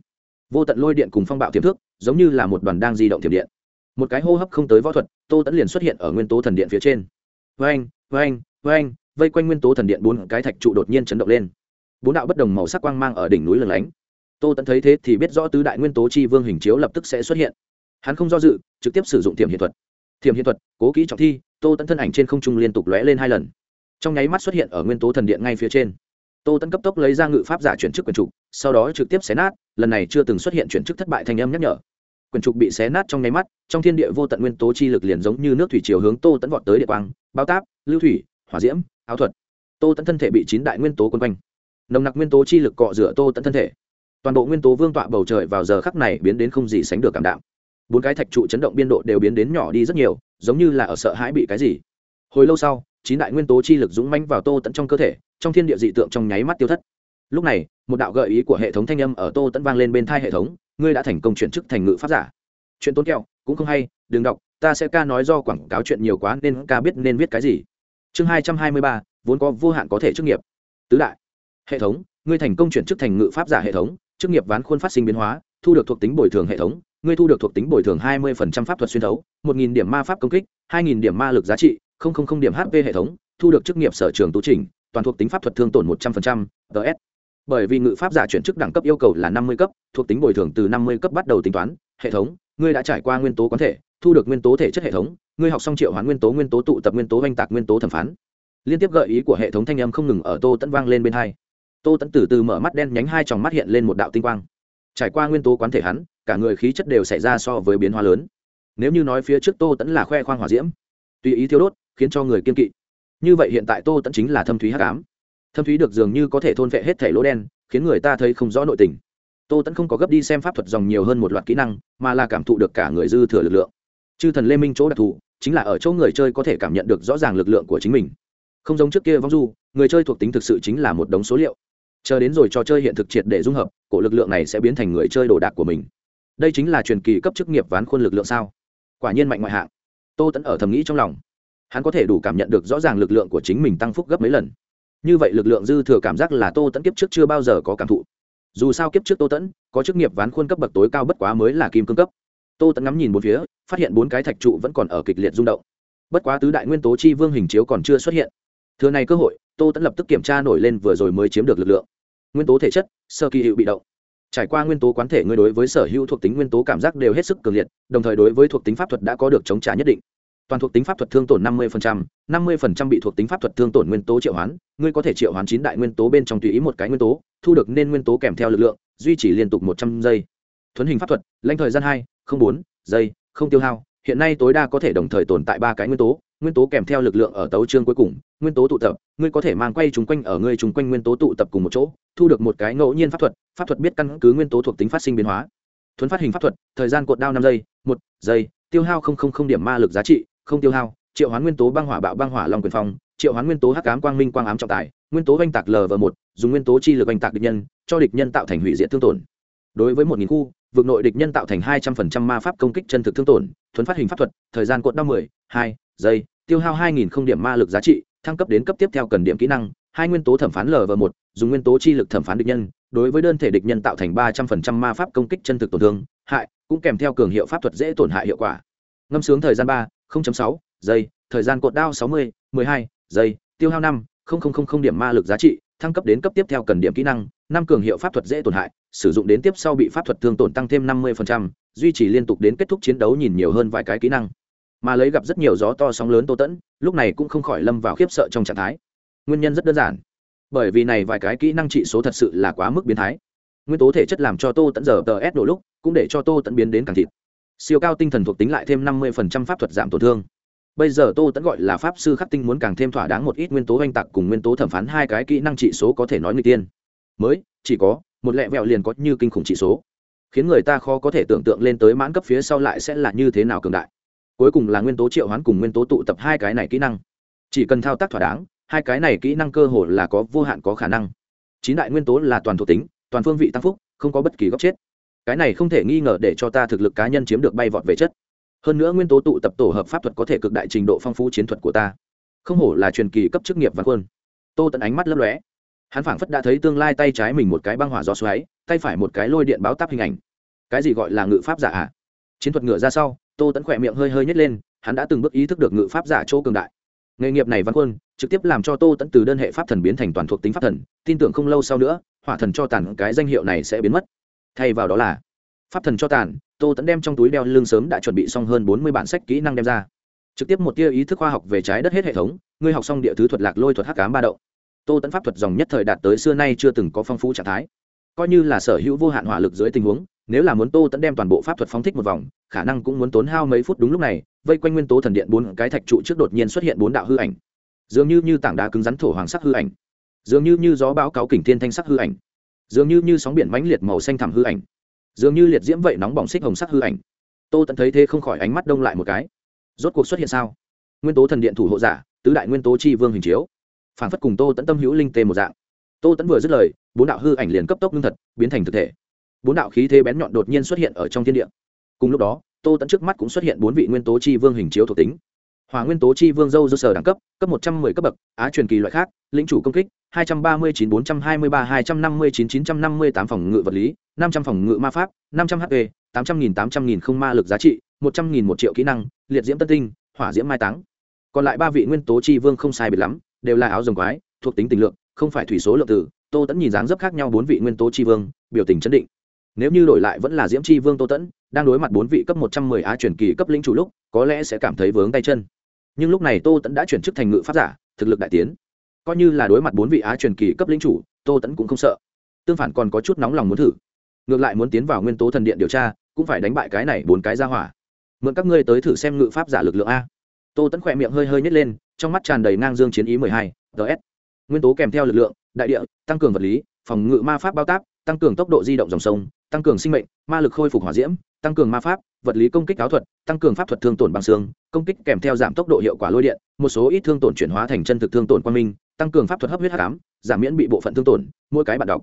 Vô tận lôi điện cùng phong bạo tiềm thức, giống như là một đoàn đang di động thiểm điện. Một cái hô hấp không tới võ thuật, tô tẫn liền xuất hiện ở nguyên tố thần điện phía trên. Vang vang vang vây quanh nguyên tố thần điện bốn cái thạch trụ đột nhiên chấn động lên. Bốn đạo bất đồng màu sắc quang mang ở đỉnh núi lừng lánh tô tẫn thấy thế thì biết rõ tứ đại nguyên tố chi vương hình chiếu lập tức sẽ xuất hiện. Hắn không do dự, trực tiếp sử dụng thiểm hiện thuật. Thiểm hiện thuật, cố kỹ trọng thi, tô tẫn thân ảnh trên không trung liên tục lóe lên hai lần. Trong nháy mắt xuất hiện ở nguyên tố thần điện ngay phía trên. Tô tẫn cấp tốc lấy ra ngự pháp giả chuyển chức quyền trục, sau đó trực tiếp xé nát, lần này chưa từng xuất hiện chuyển chức thất bại thành âm nhắc nhở. Quyền trục bị xé nát trong nháy mắt, trong thiên địa vô tận nguyên tố chi lực liền giống như nước thủy chiều hướng tô tẫn vọt tới địa quang, bao táp, lưu thủy, hỏa diễm, áo thuật. Tô tẫn thân thể bị chín đại nguyên tố quân quanh. Nồng nặc nguyên tố chi lực cọ rửa tô tẫn thân thể toàn bộ nguyên tố vương tọa bầu trời vào giờ khắc này biến đến không gì sánh được cảm đạm. Bốn cái thạch trụ chấn động biên độ đều biến đến nhỏ đi rất nhiều, giống như là ở sợ hãi bị cái gì. Hồi lâu sau, chín đại nguyên tố chi lực dũng manh vào tô tận trong cơ thể, trong thiên địa dị tượng trong nháy mắt tiêu thất. Lúc này, một đạo gợi ý của hệ thống thanh âm ở tô tẫn vang lên bên thai hệ thống, ngươi đã thành công chuyển chức thành ngự pháp giả. Chuyện tốn kẹo, cũng không hay, đừng đọc, ta sẽ ca nói do quảng cáo chuyện nhiều quá nên ca biết nên viết cái gì. Chương hai trăm hai mươi ba, vốn có vô hạn có thể chức nghiệp. Tứ đại, hệ thống, ngươi thành công chuyển chức thành ngự pháp giả hệ thống chức nghiệp ván khuôn phát sinh biến hóa, thu được thuộc tính bồi thường hệ thống, ngươi thu được thuộc tính bồi thường hai mươi pháp thuật xuyên thấu, một nghìn điểm ma pháp công kích, hai nghìn điểm ma lực giá trị, không không không điểm hp hệ thống, thu được chức nghiệp sở trường tu trình, toàn thuộc tính pháp thuật thương tổn một trăm linh ts bởi vì ngự pháp giả chuyển chức đẳng cấp yêu cầu là năm mươi cấp, thuộc tính bồi thường từ năm mươi cấp bắt đầu tính toán, hệ thống, ngươi đã trải qua nguyên tố quán thể, thu được nguyên tố thể chất hệ thống, ngươi học xong triệu hoán nguyên tố nguyên tố tụ tập nguyên tố oanh tạc nguyên tố thẩm phán. Liên tiếp gợi ý của hệ thống thanh âm không ngừng ở tô tẫn vang lên bên hai tô tẫn từ từ mở mắt đen nhánh hai tròng mắt hiện lên một đạo tinh quang. Trải qua nguyên tố quán thể hắn, cả người khí chất đều xảy ra so với biến hóa lớn. Nếu như nói phía trước tô tẫn là khoe khoang hỏa diễm, tùy ý thiêu đốt, khiến cho người kiên kỵ. Như vậy hiện tại tô tẫn chính là thâm thúy hắc ám. Thâm thúy được dường như có thể thôn vệ hết thể lỗ đen, khiến người ta thấy không rõ nội tình. Tô tẫn không có gấp đi xem pháp thuật dòng nhiều hơn một loạt kỹ năng, mà là cảm thụ được cả người dư thừa lực lượng. Chư thần lê minh chỗ đặc thù, chính là ở chỗ người chơi có thể cảm nhận được rõ ràng lực lượng của chính mình. Không giống trước kia vong du, người chơi thuộc tính thực sự chính là một đống số liệu chờ đến rồi trò chơi hiện thực triệt để dung hợp, cổ lực lượng này sẽ biến thành người chơi đồ đạc của mình. Đây chính là truyền kỳ cấp chức nghiệp ván khuôn lực lượng sao? Quả nhiên mạnh ngoại hạng. Tô tẫn ở thầm nghĩ trong lòng. Hắn có thể đủ cảm nhận được rõ ràng lực lượng của chính mình tăng phúc gấp mấy lần. Như vậy lực lượng dư thừa cảm giác là tô tẫn kiếp trước chưa bao giờ có cảm thụ. Dù sao kiếp trước tô tẫn có chức nghiệp ván khuôn cấp bậc tối cao bất quá mới là kim cương cấp. Tô tẫn ngắm nhìn bốn phía, phát hiện bốn cái thạch trụ vẫn còn ở kịch liệt rung động. Bất quá tứ đại nguyên tố chi vương hình chiếu còn chưa xuất hiện. Thừa này cơ hội tô tẫn lập tức kiểm tra nổi lên vừa rồi mới chiếm được lực lượng. Nguyên tố thể chất, sơ kỳ hiệu bị động. Trải qua nguyên tố quán thể ngươi đối với sở hữu thuộc tính nguyên tố cảm giác đều hết sức cường liệt, đồng thời đối với thuộc tính pháp thuật đã có được chống trả nhất định. Toàn thuộc tính pháp thuật thương tổn năm mươi năm mươi bị thuộc tính pháp thuật thương tổn nguyên tố triệu hoán, ngươi có thể triệu hoán chín đại nguyên tố bên trong tùy ý một cái nguyên tố, thu được nên nguyên tố kèm theo lực lượng, duy trì liên tục một trăm giây. Thuấn hình pháp thuật, lãnh thời gian hai, không bốn, giây, không tiêu hao, hiện nay tối đa có thể đồng thời tồn tại ba cái nguyên tố nguyên tố kèm theo lực lượng ở tấu chương cuối cùng, nguyên tố tụ tập, ngươi có thể mang quay chúng quanh ở ngươi chúng quanh nguyên tố tụ tập cùng một chỗ, thu được một cái ngẫu nhiên pháp thuật pháp thuật biết căn cứ nguyên tố thuộc tính phát sinh biến hóa. Thuấn phát hình pháp thuật, thời gian cột đao năm giây, một giây, tiêu hao không không không điểm ma lực giá trị, không tiêu hao, triệu hoán nguyên tố băng hỏa bạo băng hỏa long quyền phong, triệu hoán nguyên tố hắc ám quang minh quang ám trọng tài, nguyên tố oanh tạc l và một, dùng nguyên tố chi lực oanh tạc địch nhân, cho địch nhân tạo thành hủy diệt thương tổn. Đối với một nghìn khu vực nội địch nhân tạo thành hai trăm phần trăm ma pháp công kích chân thực thương tổn, thuấn phát hình pháp thuật, thời gian cột đau mười, hai giây, tiêu hao hai nghìn không điểm ma lực giá trị, thăng cấp đến cấp tiếp theo cần điểm kỹ năng, hai nguyên tố thẩm phán l và một, dùng nguyên tố chi lực thẩm phán địch nhân, đối với đơn thể địch nhân tạo thành ba trăm phần trăm ma pháp công kích chân thực tổn thương, hại, cũng kèm theo cường hiệu pháp thuật dễ tổn hại hiệu quả. Ngâm sướng thời gian ba sáu giây, thời gian cột đao sáu mươi, mười hai giây, tiêu hao năm điểm ma lực giá trị, thăng cấp đến cấp tiếp theo cần điểm kỹ năng, năm cường hiệu pháp thuật dễ tổn hại sử dụng đến tiếp sau bị pháp thuật thương tổn tăng thêm năm mươi duy trì liên tục đến kết thúc chiến đấu nhìn nhiều hơn vài cái kỹ năng. Mà lấy gặp rất nhiều gió to sóng lớn tô tẫn, lúc này cũng không khỏi lâm vào khiếp sợ trong trạng thái. Nguyên nhân rất đơn giản. Bởi vì này vài cái kỹ năng trị số thật sự là quá mức biến thái. Nguyên tố thể chất làm cho tô tẫn giờ tờ s độ lúc, cũng để cho tô tẫn biến đến càng thịt. Siêu cao tinh thần thuộc tính lại thêm năm mươi pháp thuật giảm tổn thương. Bây giờ tô tẫn gọi là pháp sư khắc tinh muốn càng thêm thỏa đáng một ít nguyên tố oanh tạc cùng nguyên tố thẩm phán hai cái kỹ năng trị số có thể nói người tiên. Mới, chỉ có một lẹ vẹo liền có như kinh khủng trị số. Khiến người ta khó có thể tưởng tượng lên tới mãn cấp phía sau lại sẽ là như thế nào cường đại. Cuối cùng là nguyên tố triệu hoán cùng nguyên tố tụ tập hai cái này kỹ năng. Chỉ cần thao tác thỏa đáng, hai cái này kỹ năng cơ hồ là có vô hạn có khả năng. Chín đại nguyên tố là toàn thuộc tính, toàn phương vị tăng phúc, không có bất kỳ góc chết. Cái này không thể nghi ngờ để cho ta thực lực cá nhân chiếm được bay vọt về chất. Hơn nữa nguyên tố tụ tập tổ hợp pháp thuật có thể cực đại trình độ phong phú chiến thuật của ta. Không hổ là truyền kỳ cấp chức nghiệp và quân. Tô tận ánh mắt lấp lóe hắn phảng phất đã thấy tương lai tay trái mình một cái băng hỏa gió xoáy, tay phải một cái lôi điện báo táp hình ảnh. Cái gì gọi là ngự pháp giả ạ à? chiến thuật ngựa ra sau, tô tẫn khỏe miệng hơi hơi nhét lên, hắn đã từng bước ý thức được ngự pháp giả chỗ cường đại. Nghề nghiệp này văn quân, trực tiếp làm cho tô tẫn từ đơn hệ pháp thần biến thành toàn thuộc tính pháp thần, tin tưởng không lâu sau nữa, hỏa thần cho tàn cái danh hiệu này sẽ biến mất. Thay vào đó là, pháp thần cho tàn, tô tẫn đem trong túi đeo lưng sớm đã chuẩn bị xong hơn bốn mươi bản sách kỹ năng đem ra. Trực tiếp một tia ý thức khoa học về trái đất hết hệ thống, ngươi học xong địa thứ thuật lạc lôi thuật hắc cám ba đậu tô tẫn pháp thuật dòng nhất thời đạt tới xưa nay chưa từng có phong phú trạng thái. Coi như là sở hữu vô hạn hỏa lực dưới tình huống, nếu là muốn tô tẫn đem toàn bộ pháp thuật phóng thích một vòng, khả năng cũng muốn tốn hao mấy phút đúng lúc này, vây quanh nguyên tố thần điện bốn cái thạch trụ trước đột nhiên xuất hiện bốn đạo hư ảnh. Dường như như tảng đá cứng rắn thổ hoàng sắc hư ảnh. Dường như như gió bão cáo kỉnh thiên thanh sắc hư ảnh. Dường như như sóng biển mãnh liệt màu xanh thẳm hư ảnh. Dường như liệt diễm vậy nóng bỏng xích hồng sắc hư ảnh. Tô tẫn thấy thế không khỏi ánh mắt đông lại một cái. Rốt cuộc xuất hiện sao? Nguyên tố thần điện thủ hộ giả, tứ đại nguyên tố chi vương hình chiếu phản phất cùng tô tẫn tâm hữu linh tê một dạng. Tô tẫn vừa dứt lời, bốn đạo hư ảnh liền cấp tốc ngưng thật, biến thành thực thể. Bốn đạo khí thế bén nhọn đột nhiên xuất hiện ở trong thiên địa. Cùng lúc đó, tô tẫn trước mắt cũng xuất hiện bốn vị nguyên tố chi vương hình chiếu thuộc tính. Hòa nguyên tố chi vương dâu dơ sở đẳng cấp cấp một trăm mười cấp bậc, á truyền kỳ loại khác, lĩnh chủ công kích, hai trăm ba mươi chín, bốn trăm hai mươi ba, hai trăm năm mươi chín chín trăm năm mươi tám phòng ngự vật lý, năm trăm phòng ngự ma pháp, năm trăm hp tám trăm nghìn tám trăm nghìn không ma lực giá trị, một trăm nghìn một triệu kỹ năng, liệt diễm tân tinh, hỏa diễm mai táng. Còn lại ba vị nguyên tố chi vương không sai biệt lắm đều là áo rồng quái, thuộc tính tình lượng, không phải thủy số lượng tử tô tẫn nhìn dáng dấp khác nhau bốn vị nguyên tố chi vương, biểu tình chấn định. Nếu như đổi lại vẫn là diễm chi vương tô tẫn đang đối mặt bốn vị cấp một trăm mười á truyền kỳ cấp lĩnh chủ lúc, có lẽ sẽ cảm thấy vướng tay chân. Nhưng lúc này tô tẫn đã chuyển chức thành ngự pháp giả, thực lực đại tiến. Coi như là đối mặt bốn vị á truyền kỳ cấp lĩnh chủ, tô tẫn cũng không sợ. Tương phản còn có chút nóng lòng muốn thử. Ngược lại muốn tiến vào nguyên tố thần điện điều tra, cũng phải đánh bại cái này bốn cái ra hỏa. Mượn các ngươi tới thử xem ngự pháp giả lực lượng a. Tô tẫn khỏe miệng hơi hơi nhét lên trong mắt tràn đầy ngang dương chiến ý mười hai nguyên tố kèm theo lực lượng, đại địa, tăng cường vật lý, phòng ngự ma pháp bao táp, tăng cường tốc độ di động dòng sông, tăng cường sinh mệnh, ma lực khôi phục hỏa diễm, tăng cường ma pháp, vật lý công kích áo thuật, tăng cường pháp thuật thương tổn bằng xương, công kích kèm theo giảm tốc độ hiệu quả lôi điện, một số ít thương tổn chuyển hóa thành chân thực thương tổn quan minh, tăng cường pháp thuật hấp huyết hắc ám, giảm miễn bị bộ phận thương tổn, mỗi cái bạn đọc.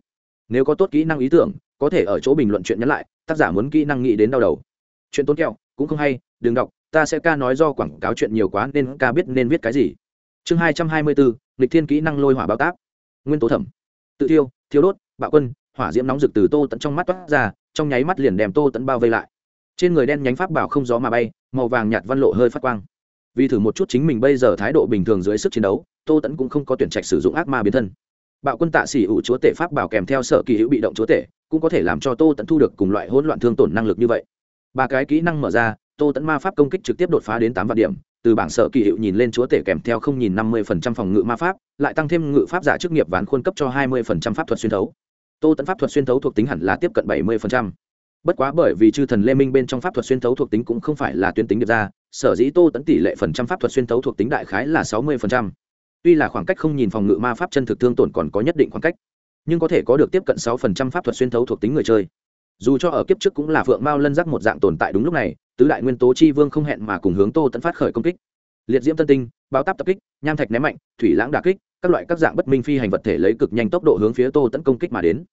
Nếu có tốt kỹ năng ý tưởng, có thể ở chỗ bình luận chuyện nhắn lại, tác giả muốn kỹ năng nghĩ đến đau đầu. Chuyện tốn kẹo, cũng không hay, đừng đọc ta sẽ ca nói do quảng cáo chuyện nhiều quá nên ca biết nên viết cái gì. Chương hai trăm hai mươi bốn lịch thiên kỹ năng lôi hỏa bao tác nguyên tố thẩm. Tự thiêu thiếu đốt, bạo quân, hỏa diễm nóng rực từ tô tận trong mắt toát ra, trong nháy mắt liền đem tô tận bao vây lại. Trên người đen nhánh pháp bảo không gió mà bay, màu vàng nhạt văn lộ hơi phát quang. Vì thử một chút chính mình bây giờ thái độ bình thường dưới sức chiến đấu, tô tẫn cũng không có tuyển trạch sử dụng ác ma biến thân. Bạo quân tạ xỉ ủ chúa tể pháp bảo kèm theo sở kỳ hữu bị động chúa tể, cũng có thể làm cho tô tẫn thu được cùng loại hỗn loạn thương tổn năng lực như vậy. Ba cái kỹ năng mở ra tô tẫn ma pháp công kích trực tiếp đột phá đến tám vạn điểm, từ bảng sở kỳ hiệu nhìn lên chúa tể kèm theo không nhìn năm mươi phần trăm phòng ngự ma pháp, lại tăng thêm ngự pháp giả chức nghiệp ván khuôn cấp cho hai mươi phần trăm pháp thuật xuyên thấu. Tô tẫn pháp thuật xuyên thấu thuộc tính hẳn là tiếp cận bảy mươi phần trăm. Bất quá bởi vì chư thần lê minh bên trong pháp thuật xuyên thấu thuộc tính cũng không phải là tuyến tính được ra, sở dĩ tô tẫn tỷ lệ phần trăm pháp thuật xuyên thấu thuộc tính đại khái là sáu mươi phần trăm. Tuy là khoảng cách không nhìn phòng ngự ma pháp chân thực thương tổn còn có nhất định khoảng cách, nhưng có thể có được tiếp cận sáu phần trăm pháp thuật xuyên thấu thuộc tính người chơi dù cho ở kiếp trước cũng là phượng mao lân giác một dạng tồn tại đúng lúc này, tứ đại nguyên tố chi vương không hẹn mà cùng hướng tô tẫn phát khởi công kích. Liệt diễm tân tinh bao táp tập kích, nham thạch ném mạnh, thủy lãng đà kích, các loại các dạng bất minh phi hành vật thể lấy cực nhanh tốc độ hướng phía tô tẫn công kích mà đến.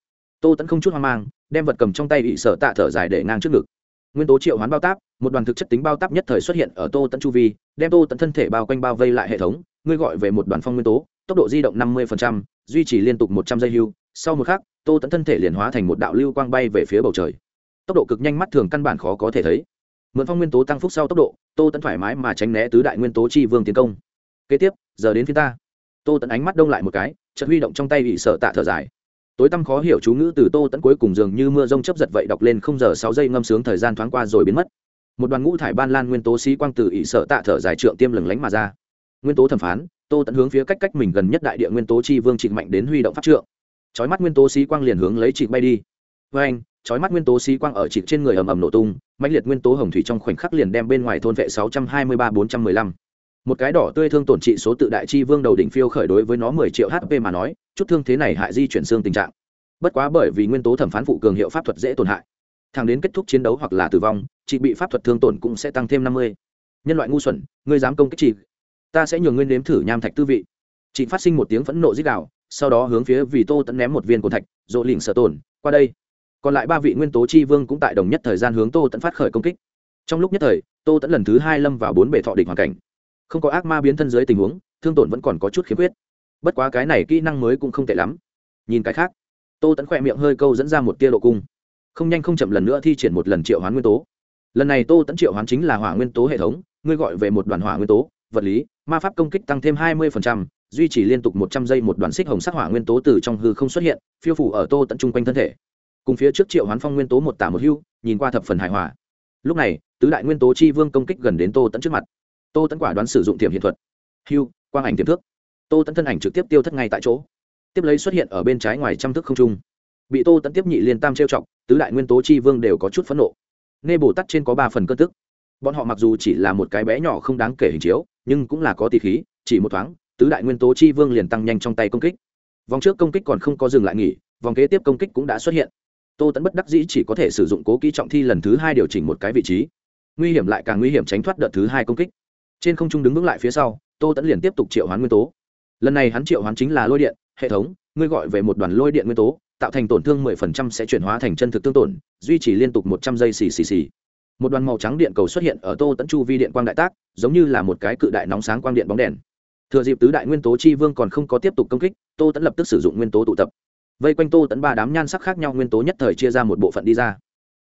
Tô tẫn không chút hoang mang, đem vật cầm trong tay bị sở tạ thở dài để ngang trước ngực. Nguyên tố triệu hoán bao táp, một đoàn thực chất tính bao táp nhất thời xuất hiện ở tô tẫn chu vi, đem tô tẫn thân thể bao quanh bao vây lại hệ thống, ngươi gọi về một đoàn phong nguyên tố, tốc độ di động năm mươi duy trì liên tục một trăm giây hưu, sau một khắc tô tẫn thân thể liền hóa thành một đạo lưu quang bay về phía bầu trời. Tốc độ cực nhanh mắt thường căn bản khó có thể thấy. Mượn phong nguyên tố tăng phúc sau tốc độ, tô tẫn thoải mái mà tránh né tứ đại nguyên tố chi vương tiến công. Kế tiếp, giờ đến phía ta. Tô tẫn ánh mắt đông lại một cái, chợt huy động trong tay bị sợ tạ thở dài. Tối tăm khó hiểu chú ngữ từ tô tẫn cuối cùng dường như mưa rông chấp giật vậy đọc lên không giờ sáu giây ngâm sướng thời gian thoáng qua rồi biến mất. Một đoàn ngũ thải ban lan nguyên tố sĩ quang từ ỵ sợ tạ thở dài trượng tiêm lừng lánh mà ra. Nguyên tố thẩm phán, tô tẫn hướng phía cách cách mình gần nhất đại địa nguyên tố chi vương trịnh mạnh đến huy động pháp trượng chói mắt nguyên tố xí quang liền hướng lấy chị bay đi. Với anh, chói mắt nguyên tố xí quang ở chị trên người ầm ầm nổ tung, mãnh liệt nguyên tố hồng thủy trong khoảnh khắc liền đem bên ngoài thôn vệ sáu trăm hai mươi ba bốn trăm mười lăm. Một cái đỏ tươi thương tổn trị số tự đại chi vương đầu đỉnh phiêu khởi đối với nó mười triệu hp mà nói, chút thương thế này hại di chuyển xương tình trạng. Bất quá bởi vì nguyên tố thẩm phán phụ cường hiệu pháp thuật dễ tổn hại thẳng đến kết thúc chiến đấu hoặc là tử vong chị bị pháp thuật thương tổn cũng sẽ tăng thêm năm mươi. Nhân loại ngu xuẩn, ngươi dám công kích chị ta sẽ nhường nguyên nếm thử nham thạch tư vị. Chị phát sinh một tiếng phẫn nộ dích đạo sau đó hướng phía vì tô tẫn ném một viên cồn thạch dỗ lỉnh sợ tổn qua đây. Còn lại ba vị nguyên tố chi vương cũng tại đồng nhất thời gian hướng tô tẫn phát khởi công kích. Trong lúc nhất thời, tô tẫn lần thứ hai lâm vào bốn bể thọ địch hoàn cảnh. Không có ác ma biến thân dưới tình huống, thương tổn vẫn còn có chút khiếm khuyết. Bất quá cái này kỹ năng mới cũng không tệ lắm. Nhìn cái khác, tô tẫn khỏe miệng hơi câu dẫn ra một tia độ cung. Không nhanh không chậm lần nữa thi triển một lần triệu hoán nguyên tố. Lần này tô tẫn triệu hoán chính là hỏa nguyên tố hệ thống, ngươi gọi về một đoàn hỏa nguyên tố, vật lý, ma pháp công kích tăng thêm hai mươi duy trì liên tục một trăm giây một đoàn xích hồng sắc hỏa nguyên tố từ trong hư không xuất hiện, phiêu phủ ở tô tận trung quanh thân thể. Cùng phía trước triệu hoán phong nguyên tố một tả một hưu, nhìn qua thập phần hài hòa. Lúc này, tứ đại nguyên tố chi vương công kích gần đến tô tận trước mặt. Tô tận quả đoán sử dụng tiềm hiện thuật. Hưu, quang ảnh tiềm thước tô tận thân ảnh trực tiếp tiêu thất ngay tại chỗ. Tiếp lấy xuất hiện ở bên trái ngoài trăm thước không trung. Bị tô tận tiếp nhị liên tam trêu chọc, tứ đại nguyên tố chi vương đều có chút phẫn nộ. Nghe bồ tắt trên có ba phần cơn tức. Bọn họ mặc dù chỉ là một cái bé nhỏ không đáng kể hình chiếu, nhưng cũng là có tỷ khí, chỉ một thoáng tứ đại nguyên tố chi vương liền tăng nhanh trong tay công kích. Vòng trước công kích còn không có dừng lại nghỉ, vòng kế tiếp công kích cũng đã xuất hiện. Tô tẫn bất đắc dĩ chỉ có thể sử dụng cố kỹ trọng thi lần thứ hai điều chỉnh một cái vị trí. Nguy hiểm lại càng nguy hiểm tránh thoát đợt thứ hai công kích. Trên không trung đứng vững lại phía sau, tô tẫn liền tiếp tục triệu hoán nguyên tố. Lần này hắn triệu hoán chính là lôi điện, hệ thống, ngươi gọi về một đoàn lôi điện nguyên tố, tạo thành tổn thương 10% sẽ chuyển hóa thành chân thực tương tổn, duy trì liên tục một trăm giây xì xì xì. Một đoàn màu trắng điện cầu xuất hiện ở tô tẫn chu vi điện quang đại tác, giống như là một cái cự đại nóng sáng quang điện bóng đèn thừa dịp tứ đại nguyên tố chi vương còn không có tiếp tục công kích, tô tẫn lập tức sử dụng nguyên tố tụ tập. Vây quanh tô tẫn ba đám nhan sắc khác nhau nguyên tố nhất thời chia ra một bộ phận đi ra.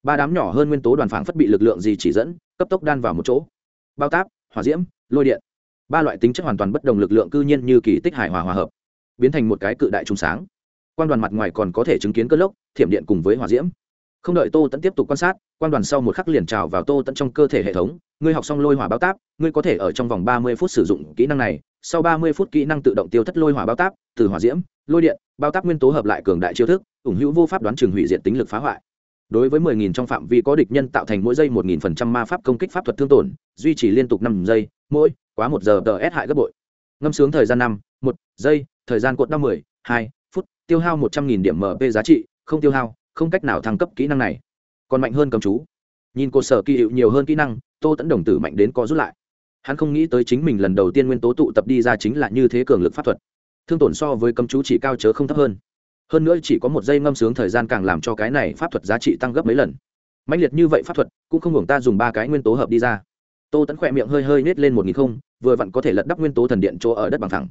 Ba đám nhỏ hơn nguyên tố đoàn phảng phất bị lực lượng gì chỉ dẫn, cấp tốc đan vào một chỗ. Bao táp, hỏa diễm, lôi điện. Ba loại tính chất hoàn toàn bất đồng lực lượng cư nhiên như kỳ tích hải hòa hòa hợp, biến thành một cái cự đại trung sáng. Quan đoàn mặt ngoài còn có thể chứng kiến cơn lốc, thiểm điện cùng với hỏa diễm. Không đợi tô tẫn tiếp tục quan sát, quan đoàn sau một khắc liền trào vào tô tẫn trong cơ thể hệ thống. Ngươi học xong lôi hỏa bao táp, ngươi có thể ở trong vòng ba mươi phút sử dụng kỹ năng này sau ba mươi phút kỹ năng tự động tiêu thất lôi hỏa bao táp, từ hỏa diễm, lôi điện, bao táp nguyên tố hợp lại cường đại chiêu thức, ủng hữu vô pháp đoán trường hủy diệt tính lực phá hoại. Đối với 10.000 trong phạm vi có địch nhân tạo thành mỗi giây 1.000% ma pháp công kích pháp thuật thương tổn, duy trì liên tục năm giây, mỗi, quá một giờ tờ hại gấp bội. Ngâm sướng thời gian năm, một, giây, thời gian cột năm mười, hai phút, tiêu hao một trăm nghìn điểm mp giá trị, không tiêu hao, không cách nào thăng cấp kỹ năng này. Còn mạnh hơn cầm chú. Nhìn cột sở kỳ hiệu nhiều hơn kỹ năng, tô tẫn đồng tử mạnh đến có rút lại hắn không nghĩ tới chính mình lần đầu tiên nguyên tố tụ tập đi ra chính là như thế cường lực pháp thuật. Thương tổn so với cấm chú chỉ cao chớ không thấp hơn. Hơn nữa chỉ có một giây ngâm sướng thời gian càng làm cho cái này pháp thuật giá trị tăng gấp mấy lần. Mạnh liệt như vậy pháp thuật, cũng không hưởng ta dùng ba cái nguyên tố hợp đi ra. Tô tẫn khỏe miệng hơi hơi nết lên một nghìn không, vừa vặn có thể lật đắp nguyên tố thần điện chỗ ở đất bằng thẳng.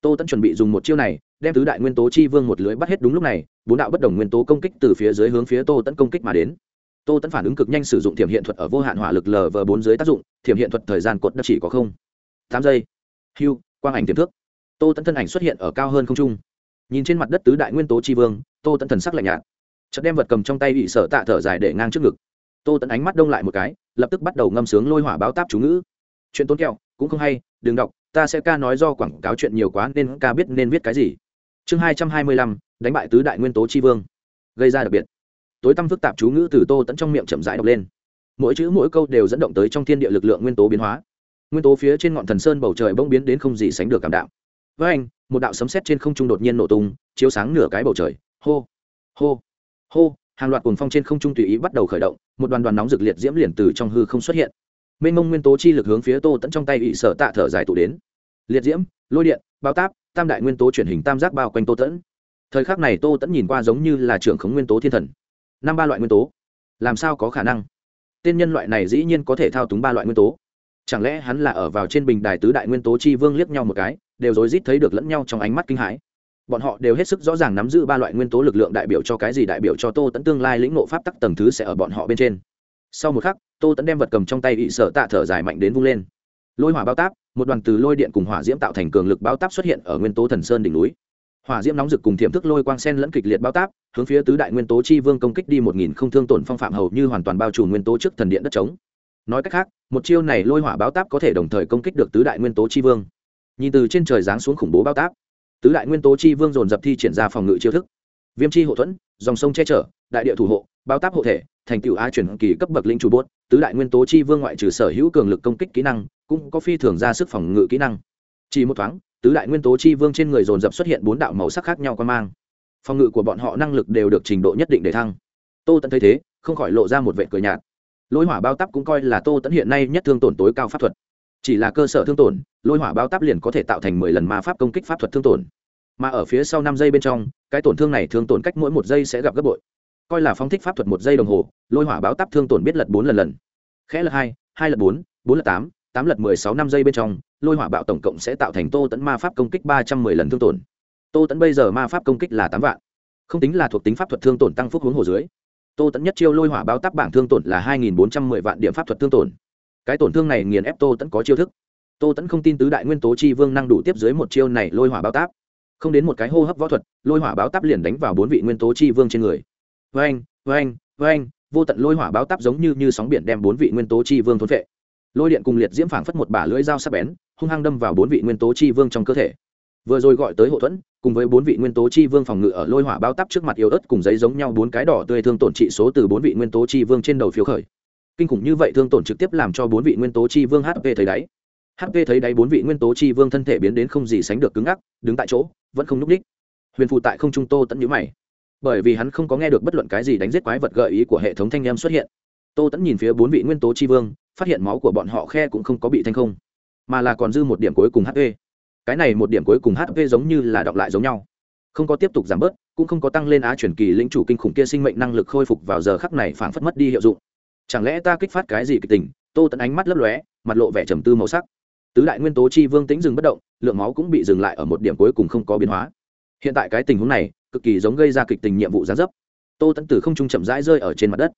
Tô tẫn chuẩn bị dùng một chiêu này, đem tứ đại nguyên tố chi vương một lưới bắt hết đúng lúc này, bốn đạo bất đồng nguyên tố công kích từ phía dưới hướng phía tô tẫn công kích mà đến tô tẫn phản ứng cực nhanh sử dụng thiểm hiện thuật ở vô hạn hỏa lực lv bốn dưới tác dụng, thiểm hiện thuật thời gian cột đất chỉ có không. Tám giây. Hưu, quang ảnh tiềm thước tô tẫn thân ảnh xuất hiện ở cao hơn không trung. Nhìn trên mặt đất tứ đại nguyên tố tri vương, tô tẫn thần sắc lạnh nhạt. Chất đem vật cầm trong tay bị sở tạ thở dài để ngang trước ngực. Tô tẫn ánh mắt đông lại một cái, lập tức bắt đầu ngâm sướng lôi hỏa báo táp chú ngữ. Chuyện tốn kẹo, cũng không hay, đừng đọc, ta sẽ ca nói do quảng cáo chuyện nhiều quá nên ca biết nên viết cái gì. Chương hai trăm hai mươi lăm, đánh bại tứ đại nguyên tố tri vương. Gây ra đặc biệt tối tăm phức tạp chú ngữ từ tô tẫn trong miệng chậm rãi đọc lên. Mỗi chữ mỗi câu đều dẫn động tới trong thiên địa lực lượng nguyên tố biến hóa. Nguyên tố phía trên ngọn thần sơn bầu trời bỗng biến đến không gì sánh được cảm đạo với anh, một đạo sấm sét trên không trung đột nhiên nổ tung, chiếu sáng nửa cái bầu trời. Hô hô hô, hàng loạt cuồng phong trên không trung tùy ý bắt đầu khởi động, một đoàn đoàn nóng rực liệt diễm liền từ trong hư không xuất hiện. Mênh mông nguyên tố chi lực hướng phía tô tẫn trong tay bị sở tạ thở dài tụ đến. Liệt diễm, lôi điện, bao táp, tam đại nguyên tố chuyển hình tam giác bao quanh tô tẫn. Thời khắc này tô tẫn nhìn qua giống như là trưởng khống nguyên tố thiên thần năm ba loại nguyên tố. Làm sao có khả năng? Tên nhân loại này dĩ nhiên có thể thao túng ba loại nguyên tố. Chẳng lẽ hắn là ở vào trên bình đài tứ đại nguyên tố chi vương liếc nhau một cái, đều rối rít thấy được lẫn nhau trong ánh mắt kinh hãi. Bọn họ đều hết sức rõ ràng nắm giữ ba loại nguyên tố lực lượng đại biểu cho cái gì, đại biểu cho tô tẫn tương lai lĩnh nộ pháp tắc tầng thứ sẽ ở bọn họ bên trên. Sau một khắc, tô tẫn đem vật cầm trong tay ị sở tạ thở dài mạnh đến vung lên. Lôi hỏa bao táp, một đoàn từ lôi điện cùng hỏa diễm tạo thành cường lực bao táp xuất hiện ở nguyên tố thần sơn đỉnh núi hỏa diễm nóng rực cùng thiểm thức lôi quang sen lẫn kịch liệt bao táp, hướng phía tứ đại nguyên tố chi vương công kích đi một nghìn không thương tổn phong phạm hầu như hoàn toàn bao trùm nguyên tố trước thần điện đất trống. Nói cách khác, một chiêu này lôi hỏa báo táp có thể đồng thời công kích được tứ đại nguyên tố chi vương. Nhìn từ trên trời giáng xuống khủng bố bao táp, tứ đại nguyên tố chi vương dồn dập thi triển ra phòng ngự chiêu thức. Viêm chi hậu thuẫn, dòng sông che chở, đại địa thủ hộ, bao táp hộ thể, thành tựu a chuyển kỳ cấp bậc linh chủ bốt, tứ đại nguyên tố chi vương ngoại trừ sở hữu cường lực công kích kỹ năng, cũng có phi thường ra sức phòng ngự kỹ năng. Chỉ một thoáng tứ đại nguyên tố chi vương trên người dồn dập xuất hiện bốn đạo màu sắc khác nhau quan mang. Phòng ngự của bọn họ năng lực đều được trình độ nhất định để thăng. Tô tẫn thấy thế, không khỏi lộ ra một vệ cười nhạt. Lôi hỏa bao tắp cũng coi là tô tẫn hiện nay nhất thương tổn tối cao pháp thuật. Chỉ là cơ sở thương tổn, lôi hỏa bao tắp liền có thể tạo thành mười lần ma pháp công kích pháp thuật thương tổn. Mà ở phía sau năm giây bên trong, cái tổn thương này thương tổn cách mỗi một giây sẽ gặp gấp bội. Coi là phóng thích pháp thuật một giây đồng hồ, lôi hỏa báo tắp thương tổn biết lật bốn lần lần. Khẽ lật hai hai lật bốn bốn lật tám tám lật mười sáu năm giây bên trong lôi hỏa bạo tổng cộng sẽ tạo thành tô tẫn ma pháp công kích ba trăm mười lần thương tổn. Tô tẫn bây giờ ma pháp công kích là tám vạn. Không tính là thuộc tính pháp thuật thương tổn tăng phúc hướng hồ dưới. Tô tẫn nhất chiêu lôi hỏa báo tác bảng thương tổn là hai nghìn bốn trăm mười vạn điểm pháp thuật thương tổn. Cái tổn thương này nghiền ép tô tẫn có chiêu thức. Tô tẫn không tin tứ đại nguyên tố chi vương năng đủ tiếp dưới một chiêu này lôi hỏa báo táp. Không đến một cái hô hấp võ thuật lôi hỏa báo táp liền đánh vào bốn vị nguyên tố chi vương trên người. Vênh vê anh vô tận lôi hỏa báo táp giống như, như sóng biển đem bốn vị nguyên tố chi vương thốn vệ lôi điện cùng liệt diễm phảng phất một bả lưỡi dao sắc bén, hung hăng đâm vào bốn vị nguyên tố chi vương trong cơ thể. Vừa rồi gọi tới hộ thuẫn, cùng với bốn vị nguyên tố chi vương phòng ngự ở lôi hỏa bao tắp trước mặt yếu ớt cùng giấy giống nhau bốn cái đỏ tươi thương tổn trị số từ bốn vị nguyên tố chi vương trên đầu phiếu khởi. Kinh khủng như vậy thương tổn trực tiếp làm cho bốn vị nguyên tố chi vương hp thấy đáy. Hp thấy đáy bốn vị nguyên tố chi vương thân thể biến đến không gì sánh được cứng ngắc, đứng tại chỗ, vẫn không n ú c ních huyền phụ tại không trung tô tẫn nhữ mày. Bởi vì hắn không có nghe được bất luận cái gì đánh giết quái vật gợi ý của hệ thống thanh em xuất hiện. Tô tẫn nhìn phía bốn vị nguyên tố chi vương phát hiện máu của bọn họ khe cũng không có bị thanh không, mà là còn dư một điểm cuối cùng hp cái này một điểm cuối cùng hp giống như là đọc lại giống nhau. Không có tiếp tục giảm bớt, cũng không có tăng lên á chuyển kỳ lĩnh chủ kinh khủng kia sinh mệnh năng lực khôi phục vào giờ khắc này phảng phất mất đi hiệu dụng. Chẳng lẽ ta kích phát cái gì kịch tình? Tô tẫn ánh mắt lấp lóe, mặt lộ vẻ trầm tư màu sắc. Tứ đại nguyên tố chi vương tính dừng bất động, lượng máu cũng bị dừng lại ở một điểm cuối cùng không có biến hóa. Hiện tại cái tình huống này, cực kỳ giống gây ra kịch tình nhiệm vụ gián dấp. Tô tẫn từ không trung chậm rãi rơi ở trên mặt đất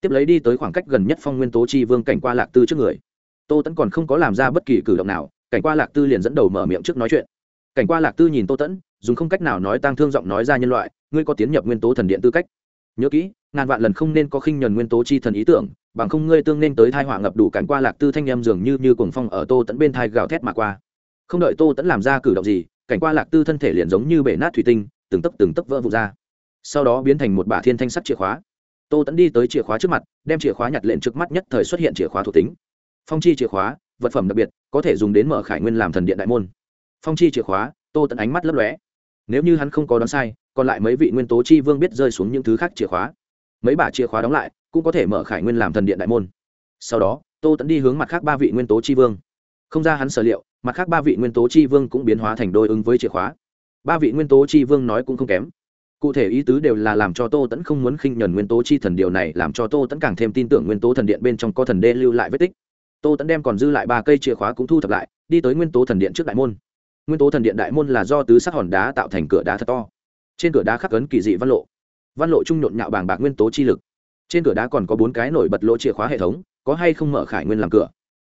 tiếp lấy đi tới khoảng cách gần nhất phong nguyên tố chi vương cảnh qua lạc tư trước người. Tô tẫn còn không có làm ra bất kỳ cử động nào, cảnh qua lạc tư liền dẫn đầu mở miệng trước nói chuyện. Cảnh qua lạc tư nhìn tô tẫn dùng không cách nào nói tăng thương giọng nói ra nhân loại, ngươi có tiến nhập nguyên tố thần điện tư cách. Nhớ kỹ, ngàn vạn lần không nên có khinh nhuần nguyên tố chi thần ý tưởng, bằng không ngươi tương nên tới thai họa ngập đủ cảnh qua lạc tư thanh em dường như như cuồng phong ở tô tẫn bên thai gào thét mà qua. Không đợi tô tẫn làm ra cử động gì, cảnh qua lạc tư thân thể liền giống như bể nát thủy tinh, từng tấc từng tấc vỡ vụt ra. Sau đó biến thành một bả thiên thanh sắt chìa khóa tô tẫn đi tới chìa khóa trước mặt, đem chìa khóa nhặt lên trước mắt nhất thời xuất hiện chìa khóa thuộc tính. Phong chi chìa khóa, vật phẩm đặc biệt, có thể dùng đến mở khải nguyên làm thần điện đại môn. Phong chi chìa khóa, tô tẫn ánh mắt lấp lóe. Nếu như hắn không có đoán sai, còn lại mấy vị nguyên tố chi vương biết rơi xuống những thứ khác chìa khóa. Mấy bả chìa khóa đóng lại, cũng có thể mở khải nguyên làm thần điện đại môn. Sau đó, tô tẫn đi hướng mặt khác ba vị nguyên tố chi vương. Không ra hắn sở liệu, mặt khác ba vị nguyên tố chi vương cũng biến hóa thành đôi ứng với chìa khóa. Ba vị nguyên tố chi vương nói cũng không kém cụ thể ý tứ đều là làm cho tô tẫn không muốn khinh nhuần nguyên tố chi thần, điều này làm cho tô tẫn càng thêm tin tưởng nguyên tố thần điện bên trong có thần đê lưu lại vết tích. Tô tẫn đem còn dư lại ba cây chìa khóa cũng thu thập lại, đi tới nguyên tố thần điện trước đại môn. Nguyên tố thần điện đại môn là do tứ sắc hòn đá tạo thành cửa đá thật to. Trên cửa đá khắc ấn kỳ dị văn lộ. Văn lộ trung nhộn nhạo bàng bạc nguyên tố chi lực. Trên cửa đá còn có bốn cái nổi bật lỗ chìa khóa hệ thống, có hay không mở khải nguyên làm cửa.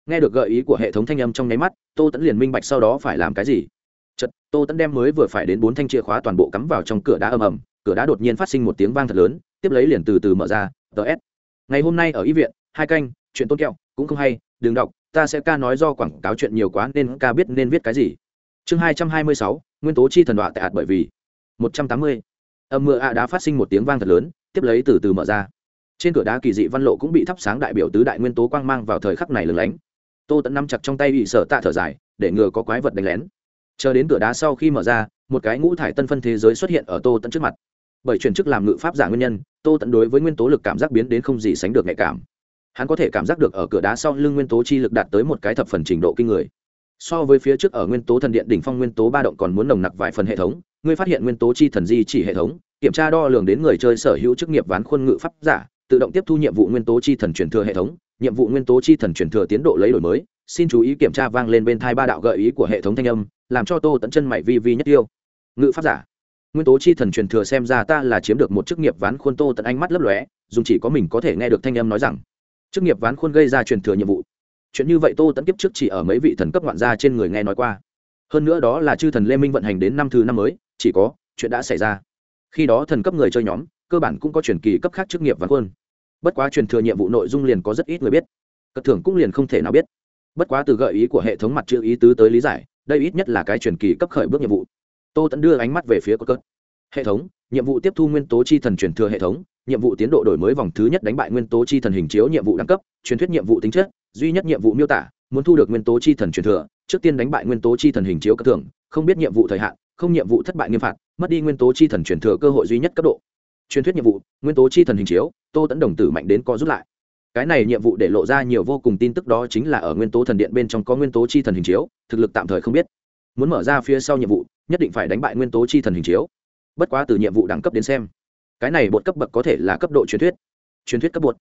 Nghe được gợi ý của hệ thống thanh âm trong nháy mắt, tô tẫn liền minh bạch sau đó phải làm cái gì chật tô tẫn đem mới vừa phải đến bốn thanh chìa khóa toàn bộ cắm vào trong cửa đá ầm ầm, cửa đá đột nhiên phát sinh một tiếng vang thật lớn, tiếp lấy liền từ từ mở ra ts ngày hôm nay ở y viện, hai canh, chuyện tôn kẹo, cũng không hay, đừng đọc, ta sẽ ca nói do quảng cáo chuyện nhiều quá nên ca biết nên viết cái gì. Chương hai trăm hai mươi sáu, nguyên tố chi thần đoạ tại hạt bởi vì. Một trăm tám mươi. Âm mưa ạ đã phát sinh một tiếng vang thật lớn, tiếp lấy từ từ mở ra. Trên cửa đá kỳ dị văn lộ cũng bị thắp sáng đại biểu tứ đại nguyên tố quang mang vào thời khắc này lừng lánh. Tô tẫn nắm chặt trong tay bị sở tạ thở dài, để ngừa có quái vật đánh lén chờ đến cửa đá sau khi mở ra, một cái ngũ thải tân phân thế giới xuất hiện ở tô tận trước mặt. Bởi chuyển chức làm ngự pháp giả nguyên nhân, tô tận đối với nguyên tố lực cảm giác biến đến không gì sánh được nhạy cảm. Hắn có thể cảm giác được ở cửa đá sau lưng nguyên tố chi lực đạt tới một cái thập phần trình độ kinh người. So với phía trước ở nguyên tố thần điện đỉnh phong nguyên tố ba động còn muốn nồng nặc vài phần hệ thống, ngươi phát hiện nguyên tố chi thần di chỉ hệ thống, kiểm tra đo lường đến người chơi sở hữu chức nghiệp ván khuôn ngự pháp giả, tự động tiếp thu nhiệm vụ nguyên tố chi thần truyền thừa hệ thống, nhiệm vụ nguyên tố chi thần truyền thừa tiến độ lấy đổi mới xin chú ý kiểm tra vang lên bên thai ba đạo gợi ý của hệ thống thanh âm, làm cho tô tẫn chân mày vi vi nhất tiêu. Ngự pháp giả, nguyên tố chi thần truyền thừa xem ra ta là chiếm được một chức nghiệp ván khuôn, tô tận ánh mắt lấp lóe dùng chỉ có mình có thể nghe được thanh âm nói rằng, chức nghiệp ván khuôn gây ra truyền thừa nhiệm vụ. Chuyện như vậy tô tẫn kiếp trước chỉ ở mấy vị thần cấp ngoạn gia trên người nghe nói qua. Hơn nữa đó là chư thần lê minh vận hành đến năm thứ năm mới, chỉ có chuyện đã xảy ra. Khi đó thần cấp người chơi nhóm, cơ bản cũng có truyền kỳ cấp khác chức nghiệp ván khuôn. Bất quá truyền thừa nhiệm vụ nội dung liền có rất ít người biết. Cất thưởng cũng liền không thể nào biết bất quá từ gợi ý của hệ thống mặt chữ ý tứ tới lý giải, đây ít nhất là cái truyền kỳ cấp khởi bước nhiệm vụ. Tô tẫn đưa ánh mắt về phía cốt cớt hệ thống, nhiệm vụ tiếp thu nguyên tố chi thần truyền thừa hệ thống, nhiệm vụ tiến độ đổi mới vòng thứ nhất đánh bại nguyên tố chi thần hình chiếu nhiệm vụ đẳng cấp, truyền thuyết nhiệm vụ tính chất, duy nhất nhiệm vụ miêu tả, muốn thu được nguyên tố chi thần truyền thừa, trước tiên đánh bại nguyên tố chi thần hình chiếu cấp thường không biết nhiệm vụ thời hạn, không nhiệm vụ thất bại nghiêm phạt, mất đi nguyên tố chi thần truyền thừa cơ hội duy nhất cấp độ. Truyền thuyết nhiệm vụ, nguyên tố chi thần hình chiếu, tô tẫn đồng tử mạnh đến co rút lại cái này nhiệm vụ để lộ ra nhiều vô cùng tin tức đó chính là ở nguyên tố thần điện bên trong có nguyên tố chi thần hình chiếu, thực lực tạm thời không biết. Muốn mở ra phía sau nhiệm vụ, nhất định phải đánh bại nguyên tố chi thần hình chiếu. Bất quá từ nhiệm vụ đẳng cấp đến xem, cái này bột cấp bậc có thể là cấp độ truyền thuyết. Truyền thuyết cấp bột.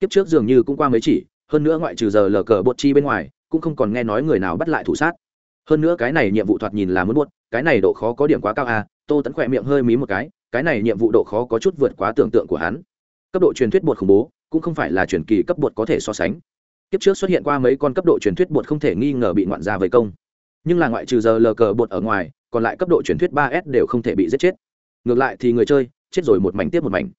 Kiếp trước dường như cũng qua mấy chỉ, hơn nữa ngoại trừ giờ lờ cờ bột chi bên ngoài, cũng không còn nghe nói người nào bắt lại thủ sát. Hơn nữa cái này nhiệm vụ thoạt nhìn là muốn buốt, cái này độ khó có điểm quá cao à tô tẫn khỏe miệng hơi mí một cái cái này nhiệm vụ độ khó có chút vượt quá tưởng tượng của hắn. Cấp độ truyền thuyết bột khủng bố cũng không phải là truyền kỳ cấp bột có thể so sánh. Kiếp trước xuất hiện qua mấy con cấp độ truyền thuyết bột không thể nghi ngờ bị ngoạn ra với công. Nhưng là ngoại trừ giờ lờ cờ bột ở ngoài, còn lại cấp độ truyền thuyết ba s đều không thể bị giết chết. Ngược lại thì người chơi, chết rồi một mảnh tiếp một mảnh.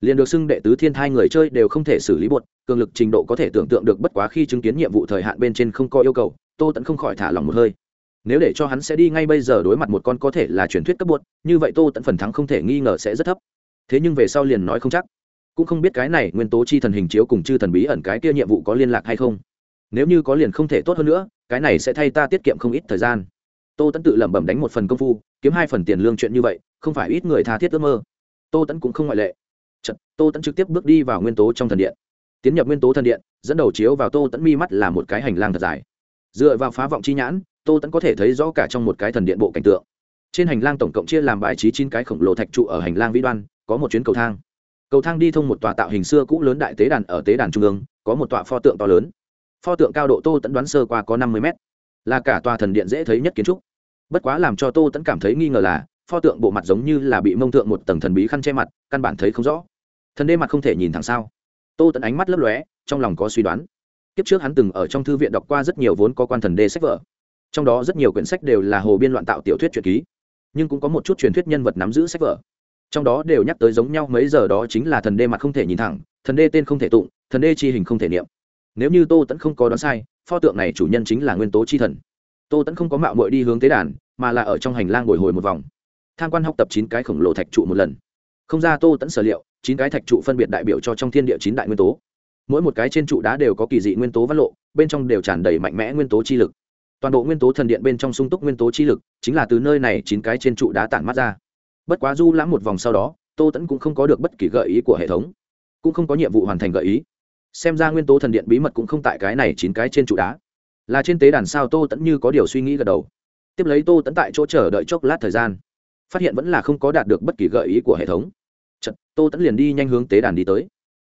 Liền được xưng đệ tứ thiên thai người chơi đều không thể xử lý bột, cường lực trình độ có thể tưởng tượng được bất quá khi chứng kiến nhiệm vụ thời hạn bên trên không có yêu cầu, tô tẫn không khỏi thả lòng một hơi. Nếu để cho hắn sẽ đi ngay bây giờ đối mặt một con có thể là truyền thuyết cấp bột, như vậy tô tẫn phần thắng không thể nghi ngờ sẽ rất thấp. Thế nhưng về sau liền nói không chắc cũng không biết cái này nguyên tố chi thần hình chiếu cùng chư thần bí ẩn cái kia nhiệm vụ có liên lạc hay không. Nếu như có liền không thể tốt hơn nữa cái này sẽ thay ta tiết kiệm không ít thời gian. Tô tẫn tự lẩm bẩm đánh một phần công phu kiếm hai phần tiền lương chuyện như vậy không phải ít người tha thiết ước mơ. Tô tẫn cũng không ngoại lệ. Chật, tô tẫn trực tiếp bước đi vào nguyên tố trong thần điện. Tiến nhập nguyên tố thần điện dẫn đầu chiếu vào tô tẫn mi mắt là một cái hành lang thật dài. Dựa vào phá vọng chi nhãn tô tẫn có thể thấy rõ cả trong một cái thần điện bộ cảnh tượng. Trên hành lang tổng cộng chia làm bài trí chín cái khổng lồ thạch trụ ở hành lang vĩ đoan có một chuyến cầu thang cầu thang đi thông một tòa tạo hình xưa cũ lớn đại tế đàn ở tế đàn trung ương, có một tòa pho tượng to lớn. Pho tượng cao độ tô tẫn đoán sơ qua có năm mươi mét. Là cả tòa thần điện dễ thấy nhất kiến trúc. Bất quá làm cho tô tẫn cảm thấy nghi ngờ là, pho tượng bộ mặt giống như là bị mông tượng một tầng thần bí khăn che mặt, căn bản thấy không rõ. Thần đê mặt không thể nhìn thẳng sao? Tô tẫn ánh mắt lấp lóe, trong lòng có suy đoán. Kiếp trước hắn từng ở trong thư viện đọc qua rất nhiều vốn có quan thần đê sách vở. Trong đó rất nhiều quyển sách đều là hồ biên loạn tạo tiểu thuyết truyện ký. Nhưng cũng có một chút truyền thuyết nhân vật nắm giữ sách vở trong đó đều nhắc tới giống nhau mấy giờ đó chính là thần đê mặt không thể nhìn thẳng, thần đê tên không thể tụng, thần đê chi hình không thể niệm. Nếu như tô tẫn không có đoán sai, pho tượng này chủ nhân chính là nguyên tố chi thần. Tô tẫn không có mạo mội đi hướng tế đàn, mà là ở trong hành lang bồi hồi một vòng. Tham quan học tập chín cái khổng lồ thạch trụ một lần. Không ra tô tẫn sở liệu, chín cái thạch trụ phân biệt đại biểu cho trong thiên địa chín đại nguyên tố. Mỗi một cái trên trụ đá đều có kỳ dị nguyên tố văn lộ, bên trong đều tràn đầy mạnh mẽ nguyên tố chi lực. Toàn bộ nguyên tố thần điện bên trong sung túc nguyên tố chi lực, chính là từ nơi này chín cái trên trụ đá tản mắt ra bất quá du lãm một vòng sau đó tô tẫn cũng không có được bất kỳ gợi ý của hệ thống cũng không có nhiệm vụ hoàn thành gợi ý. Xem ra nguyên tố thần điện bí mật cũng không tại cái này chín cái trên trụ đá. Là trên tế đàn sao tô tẫn như có điều suy nghĩ gật đầu. Tiếp lấy tô tẫn tại chỗ chờ đợi chốc lát thời gian phát hiện vẫn là không có đạt được bất kỳ gợi ý của hệ thống. Chật, tô tẫn liền đi nhanh hướng tế đàn đi tới.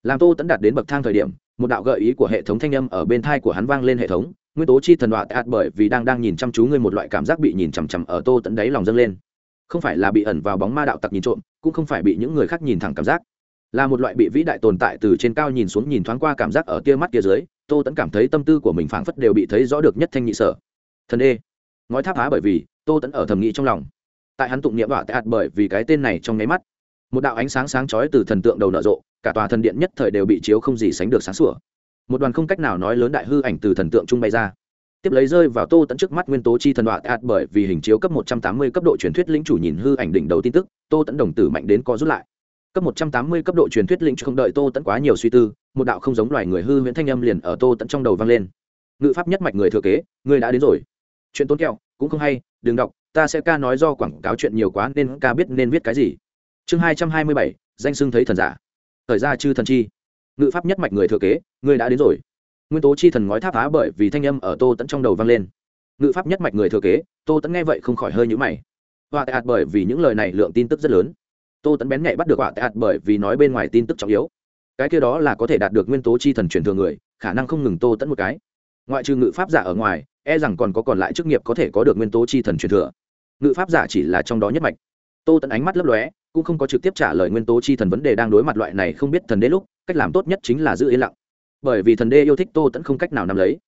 Làm tô tẫn đạt đến bậc thang thời điểm một đạo gợi ý của hệ thống thanh âm ở bên thai của hắn vang lên hệ thống. Nguyên tố chi thần đoạt ạt bởi vì đang đang nhìn chăm chú ngươi một loại cảm giác bị nhìn chằm chằm ở tô tẫn đáy lòng dâng lên không phải là bị ẩn vào bóng ma đạo tặc nhìn trộm, cũng không phải bị những người khác nhìn thẳng cảm giác. Là một loại bị vĩ đại tồn tại từ trên cao nhìn xuống nhìn thoáng qua cảm giác ở tia mắt kia dưới, tô tẫn cảm thấy tâm tư của mình phảng phất đều bị thấy rõ được nhất thanh nhị sở. Thần ê ngói tháp á bởi vì, tô tẫn ở thầm nghĩ trong lòng. Tại hắn tụng niệm đọa tạt bởi vì cái tên này trong nháy mắt, một đạo ánh sáng sáng chói từ thần tượng đầu nở rộ, cả tòa thần điện nhất thời đều bị chiếu không gì sánh được sáng sủa. Một đoàn không cách nào nói lớn đại hư ảnh từ thần tượng trung bay ra tiếp lấy rơi vào tô tẫn trước mắt nguyên tố chi thần đoạn ạt bởi vì hình chiếu cấp một trăm tám mươi cấp độ truyền thuyết lĩnh chủ nhìn hư ảnh đỉnh đầu tin tức, tô tẫn đồng tử mạnh đến co rút lại. Cấp một trăm tám mươi cấp độ truyền thuyết lĩnh không đợi tô tẫn quá nhiều suy tư, một đạo không giống loài người hư huyễn thanh âm liền ở tô tẫn trong đầu vang lên. Ngự pháp nhất mạch người thừa kế người đã đến rồi. Chuyện tốn kẹo, cũng không hay, đừng đọc, ta sẽ ca nói do quảng cáo chuyện nhiều quá nên ca biết nên viết cái gì. Chương hai trăm hai mươi bảy, danh xưng thấy thần giả. Thời ra chư thần chi. Ngự pháp nhất mạch người thừa kế người đã đến rồi nguyên tố chi thần ngói tháp phá bởi vì thanh âm ở tô tẫn trong đầu vang lên. Ngự pháp nhất mạch người thừa kế, tô tẫn nghe vậy không khỏi hơi nhũ mày. Họa tệ bởi vì những lời này lượng tin tức rất lớn. Tô tẫn bén nhạy bắt được họa tệ bởi vì nói bên ngoài tin tức trọng yếu. Cái kia đó là có thể đạt được nguyên tố chi thần truyền thừa người, khả năng không ngừng tô tẫn một cái. Ngoại trừ ngự pháp giả ở ngoài e rằng còn có còn lại chức nghiệp có thể có được nguyên tố chi thần truyền thừa. Ngự pháp giả chỉ là trong đó nhất mạch. Tô tẫn ánh mắt lấp lóe, cũng không có trực tiếp trả lời nguyên tố chi thần vấn đề đang đối mặt loại này không biết thần đế lúc, cách làm tốt nhất chính là giữ yên lặng bởi vì thần đê yêu thích tô tẫn không cách nào nắm lấy.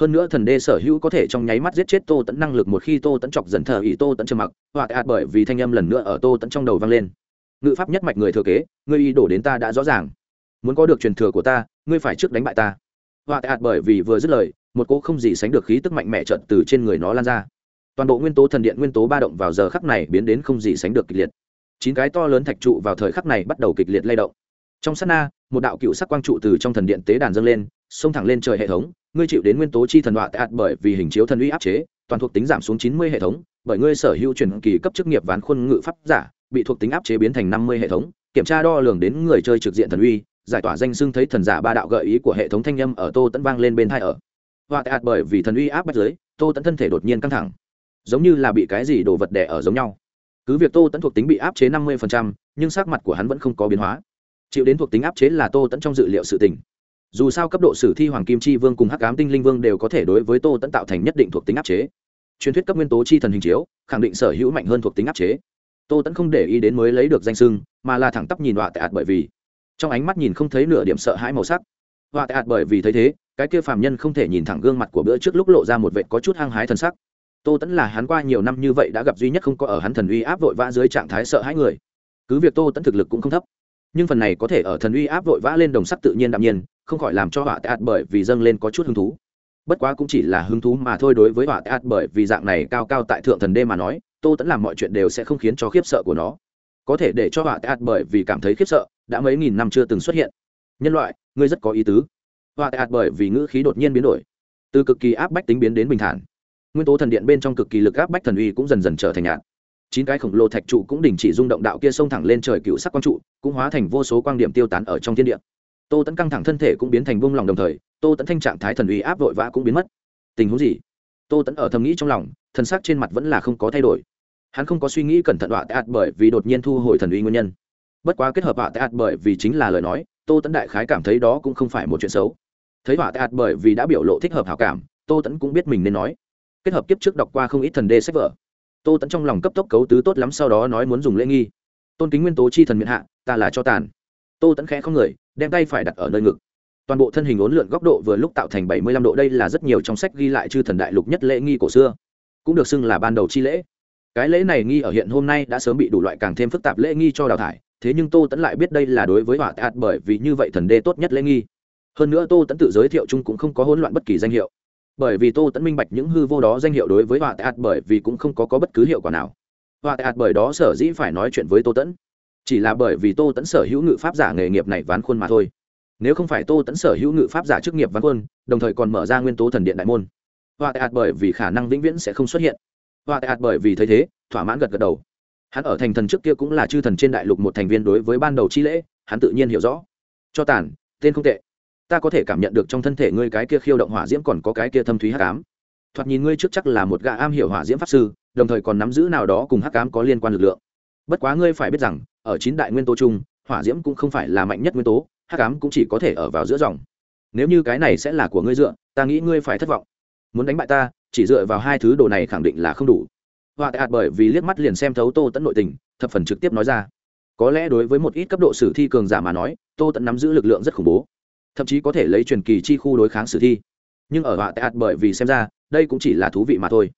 Hơn nữa thần đê sở hữu có thể trong nháy mắt giết chết tô tẫn năng lực một khi tô tẫn chọc dần thờ ý tô tẫn trầm mặc, hoặc ạt bởi vì thanh âm lần nữa ở tô tẫn trong đầu vang lên. Ngự pháp nhất mạch người thừa kế, ngươi y đổ đến ta đã rõ ràng. Muốn có được truyền thừa của ta, ngươi phải trước đánh bại ta. Hoặc ạt bởi vì vừa dứt lời, một cô không gì sánh được khí tức mạnh mẽ trợn từ trên người nó lan ra. Toàn bộ nguyên tố thần điện nguyên tố ba động vào giờ khắc này biến đến không gì sánh được kịch liệt. Chín cái to lớn thạch trụ vào thời khắc này bắt đầu kịch liệt lay động trong sát na, một đạo cựu sắc quang trụ từ trong thần điện tế đàn dâng lên, xông thẳng lên trời hệ thống. Ngươi chịu đến nguyên tố chi thần đoạ tệ bởi vì hình chiếu thần uy áp chế, toàn thuộc tính giảm xuống chín mươi hệ thống, bởi ngươi sở hữu truyền kỳ cấp chức nghiệp ván khuôn ngự pháp giả, bị thuộc tính áp chế biến thành năm mươi hệ thống. Kiểm tra đo lường đến người chơi trực diện thần uy, giải tỏa danh xưng thấy thần giả ba đạo gợi ý của hệ thống thanh âm ở tô tẫn vang lên bên thai ở. Hoa tệ bởi vì thần uy áp bắt giới, tô tẫn thân thể đột nhiên căng thẳng, giống như là bị cái gì đồ vật đẻ ở giống nhau. Cứ việc tô tẫn thuộc tính bị áp chế năm mươi nhưng sắc mặt của hắn vẫn không có biến hóa chịu đến thuộc tính áp chế là tô tẫn trong dự liệu sự tình. Dù sao cấp độ sử thi hoàng kim chi vương cùng hắc ám tinh linh vương đều có thể đối với tô tẫn tạo thành nhất định thuộc tính áp chế. Truyền thuyết cấp nguyên tố chi thần hình chiếu, khẳng định sở hữu mạnh hơn thuộc tính áp chế. Tô tẫn không để ý đến mới lấy được danh sưng, mà là thẳng tắp nhìn họa tệ ạt bởi vì trong ánh mắt nhìn không thấy nửa điểm sợ hãi màu sắc. Họa tệ ạt bởi vì thấy thế, cái kia phàm nhân không thể nhìn thẳng gương mặt của bữa trước lúc lộ ra một vệ có chút hăng hái thần sắc. Tô tẫn là hắn qua nhiều năm như vậy đã gặp duy nhất không có ở hắn thần uy áp vội vã dưới trạng thái sợ hãi người. Cứ việc tô tẫn thực lực cũng không thấp nhưng phần này có thể ở thần uy áp vội vã lên đồng sắc tự nhiên đạm nhiên, không khỏi làm cho họa tệ bởi vì dâng lên có chút hứng thú. Bất quá cũng chỉ là hứng thú mà thôi đối với họa tệ bởi vì dạng này cao cao tại thượng thần đê mà nói, tô tẫn làm mọi chuyện đều sẽ không khiến cho khiếp sợ của nó. Có thể để cho họa tệ bởi vì cảm thấy khiếp sợ, đã mấy nghìn năm chưa từng xuất hiện. Nhân loại, ngươi rất có ý tứ. Họa tệ bởi vì ngữ khí đột nhiên biến đổi. Từ cực kỳ áp bách tính biến đến bình thản. Nguyên tố thần điện bên trong cực kỳ lực áp bách thần uy cũng dần dần trở thành nhạt chín cái khổng lồ thạch trụ cũng đình chỉ rung động đạo kia xông thẳng lên trời cựu sắc quang trụ, cũng hóa thành vô số quang điểm tiêu tán ở trong thiên địa. Tô tẫn căng thẳng thân thể cũng biến thành vung lòng đồng thời, tô tẫn thanh trạng thái thần uy áp vội vã cũng biến mất. Tình huống gì? Tô tẫn ở thầm nghĩ trong lòng thần sắc trên mặt vẫn là không có thay đổi. Hắn không có suy nghĩ cẩn thận họa tệ ạt bởi vì đột nhiên thu hồi thần uy nguyên nhân. Bất quá kết hợp họa tệ ạt bởi vì chính là lời nói, tô tẫn đại khái cảm thấy đó cũng không phải một chuyện xấu. Thấy họa tệ ạt bởi vì đã biểu lộ thích hợp hảo cảm, tô tẫn cũng biết mình nên nói. Kết hợp kiếp trước đọc qua không ít thần đê sách vở tô tẫn trong lòng cấp tốc cấu tứ tốt lắm, sau đó nói muốn dùng lễ nghi. Tôn kính nguyên tố chi thần miệng hạ, ta là cho tàn. Tô tẫn khẽ không người, đem tay phải đặt ở nơi ngực. Toàn bộ thân hình ốn lượn góc độ vừa lúc tạo thành bảy mươi lăm độ, đây là rất nhiều trong sách ghi lại chư thần đại lục nhất lễ nghi cổ xưa. Cũng được xưng là ban đầu chi lễ. Cái lễ này nghi ở hiện hôm nay đã sớm bị đủ loại càng thêm phức tạp lễ nghi cho đào thải, thế nhưng tô tẫn lại biết đây là đối với hỏa tạt bởi vì như vậy thần đê tốt nhất lễ nghi. Hơn nữa tô tẫn tự giới thiệu chung cũng không có hỗn loạn bất kỳ danh hiệu bởi vì tô tẫn minh bạch những hư vô đó danh hiệu đối với họa tạ bởi vì cũng không có, có bất cứ hiệu quả nào. Họa tạ bởi đó sở dĩ phải nói chuyện với tô tẫn chỉ là bởi vì tô tẫn sở hữu ngự pháp giả nghề nghiệp này ván khuôn mà thôi. Nếu không phải tô tẫn sở hữu ngự pháp giả chức nghiệp ván khuôn đồng thời còn mở ra nguyên tố thần điện đại môn. Họa tạ bởi vì khả năng vĩnh viễn sẽ không xuất hiện. Họa tạ bởi vì thấy thế thỏa mãn gật gật đầu. Hắn ở thành thần trước kia cũng là chư thần trên đại lục một thành viên đối với ban đầu chi lễ hắn tự nhiên hiểu rõ. Cho tàn tên không tệ ta có thể cảm nhận được trong thân thể ngươi cái kia khiêu động hỏa diễm còn có cái kia thâm thúy hắc ám. Thoạt nhìn ngươi trước chắc là một gã am hiểu hỏa diễm pháp sư, đồng thời còn nắm giữ nào đó cùng hắc ám có liên quan lực lượng. Bất quá ngươi phải biết rằng, ở chín đại nguyên tố chung, hỏa diễm cũng không phải là mạnh nhất nguyên tố, hắc ám cũng chỉ có thể ở vào giữa dòng. Nếu như cái này sẽ là của ngươi dựa, ta nghĩ ngươi phải thất vọng. Muốn đánh bại ta, chỉ dựa vào hai thứ đồ này khẳng định là không đủ. Họa tệ hạt bởi vì liếc mắt liền xem thấu tô tẫn nội tình, thập phần trực tiếp nói ra. Có lẽ đối với một ít cấp độ sử thi cường giả mà nói, tô tẫn nắm giữ lực lượng rất khủng bố thậm chí có thể lấy truyền kỳ chi khu đối kháng sử thi. Nhưng ở họa tệ ạt bởi vì xem ra, đây cũng chỉ là thú vị mà thôi.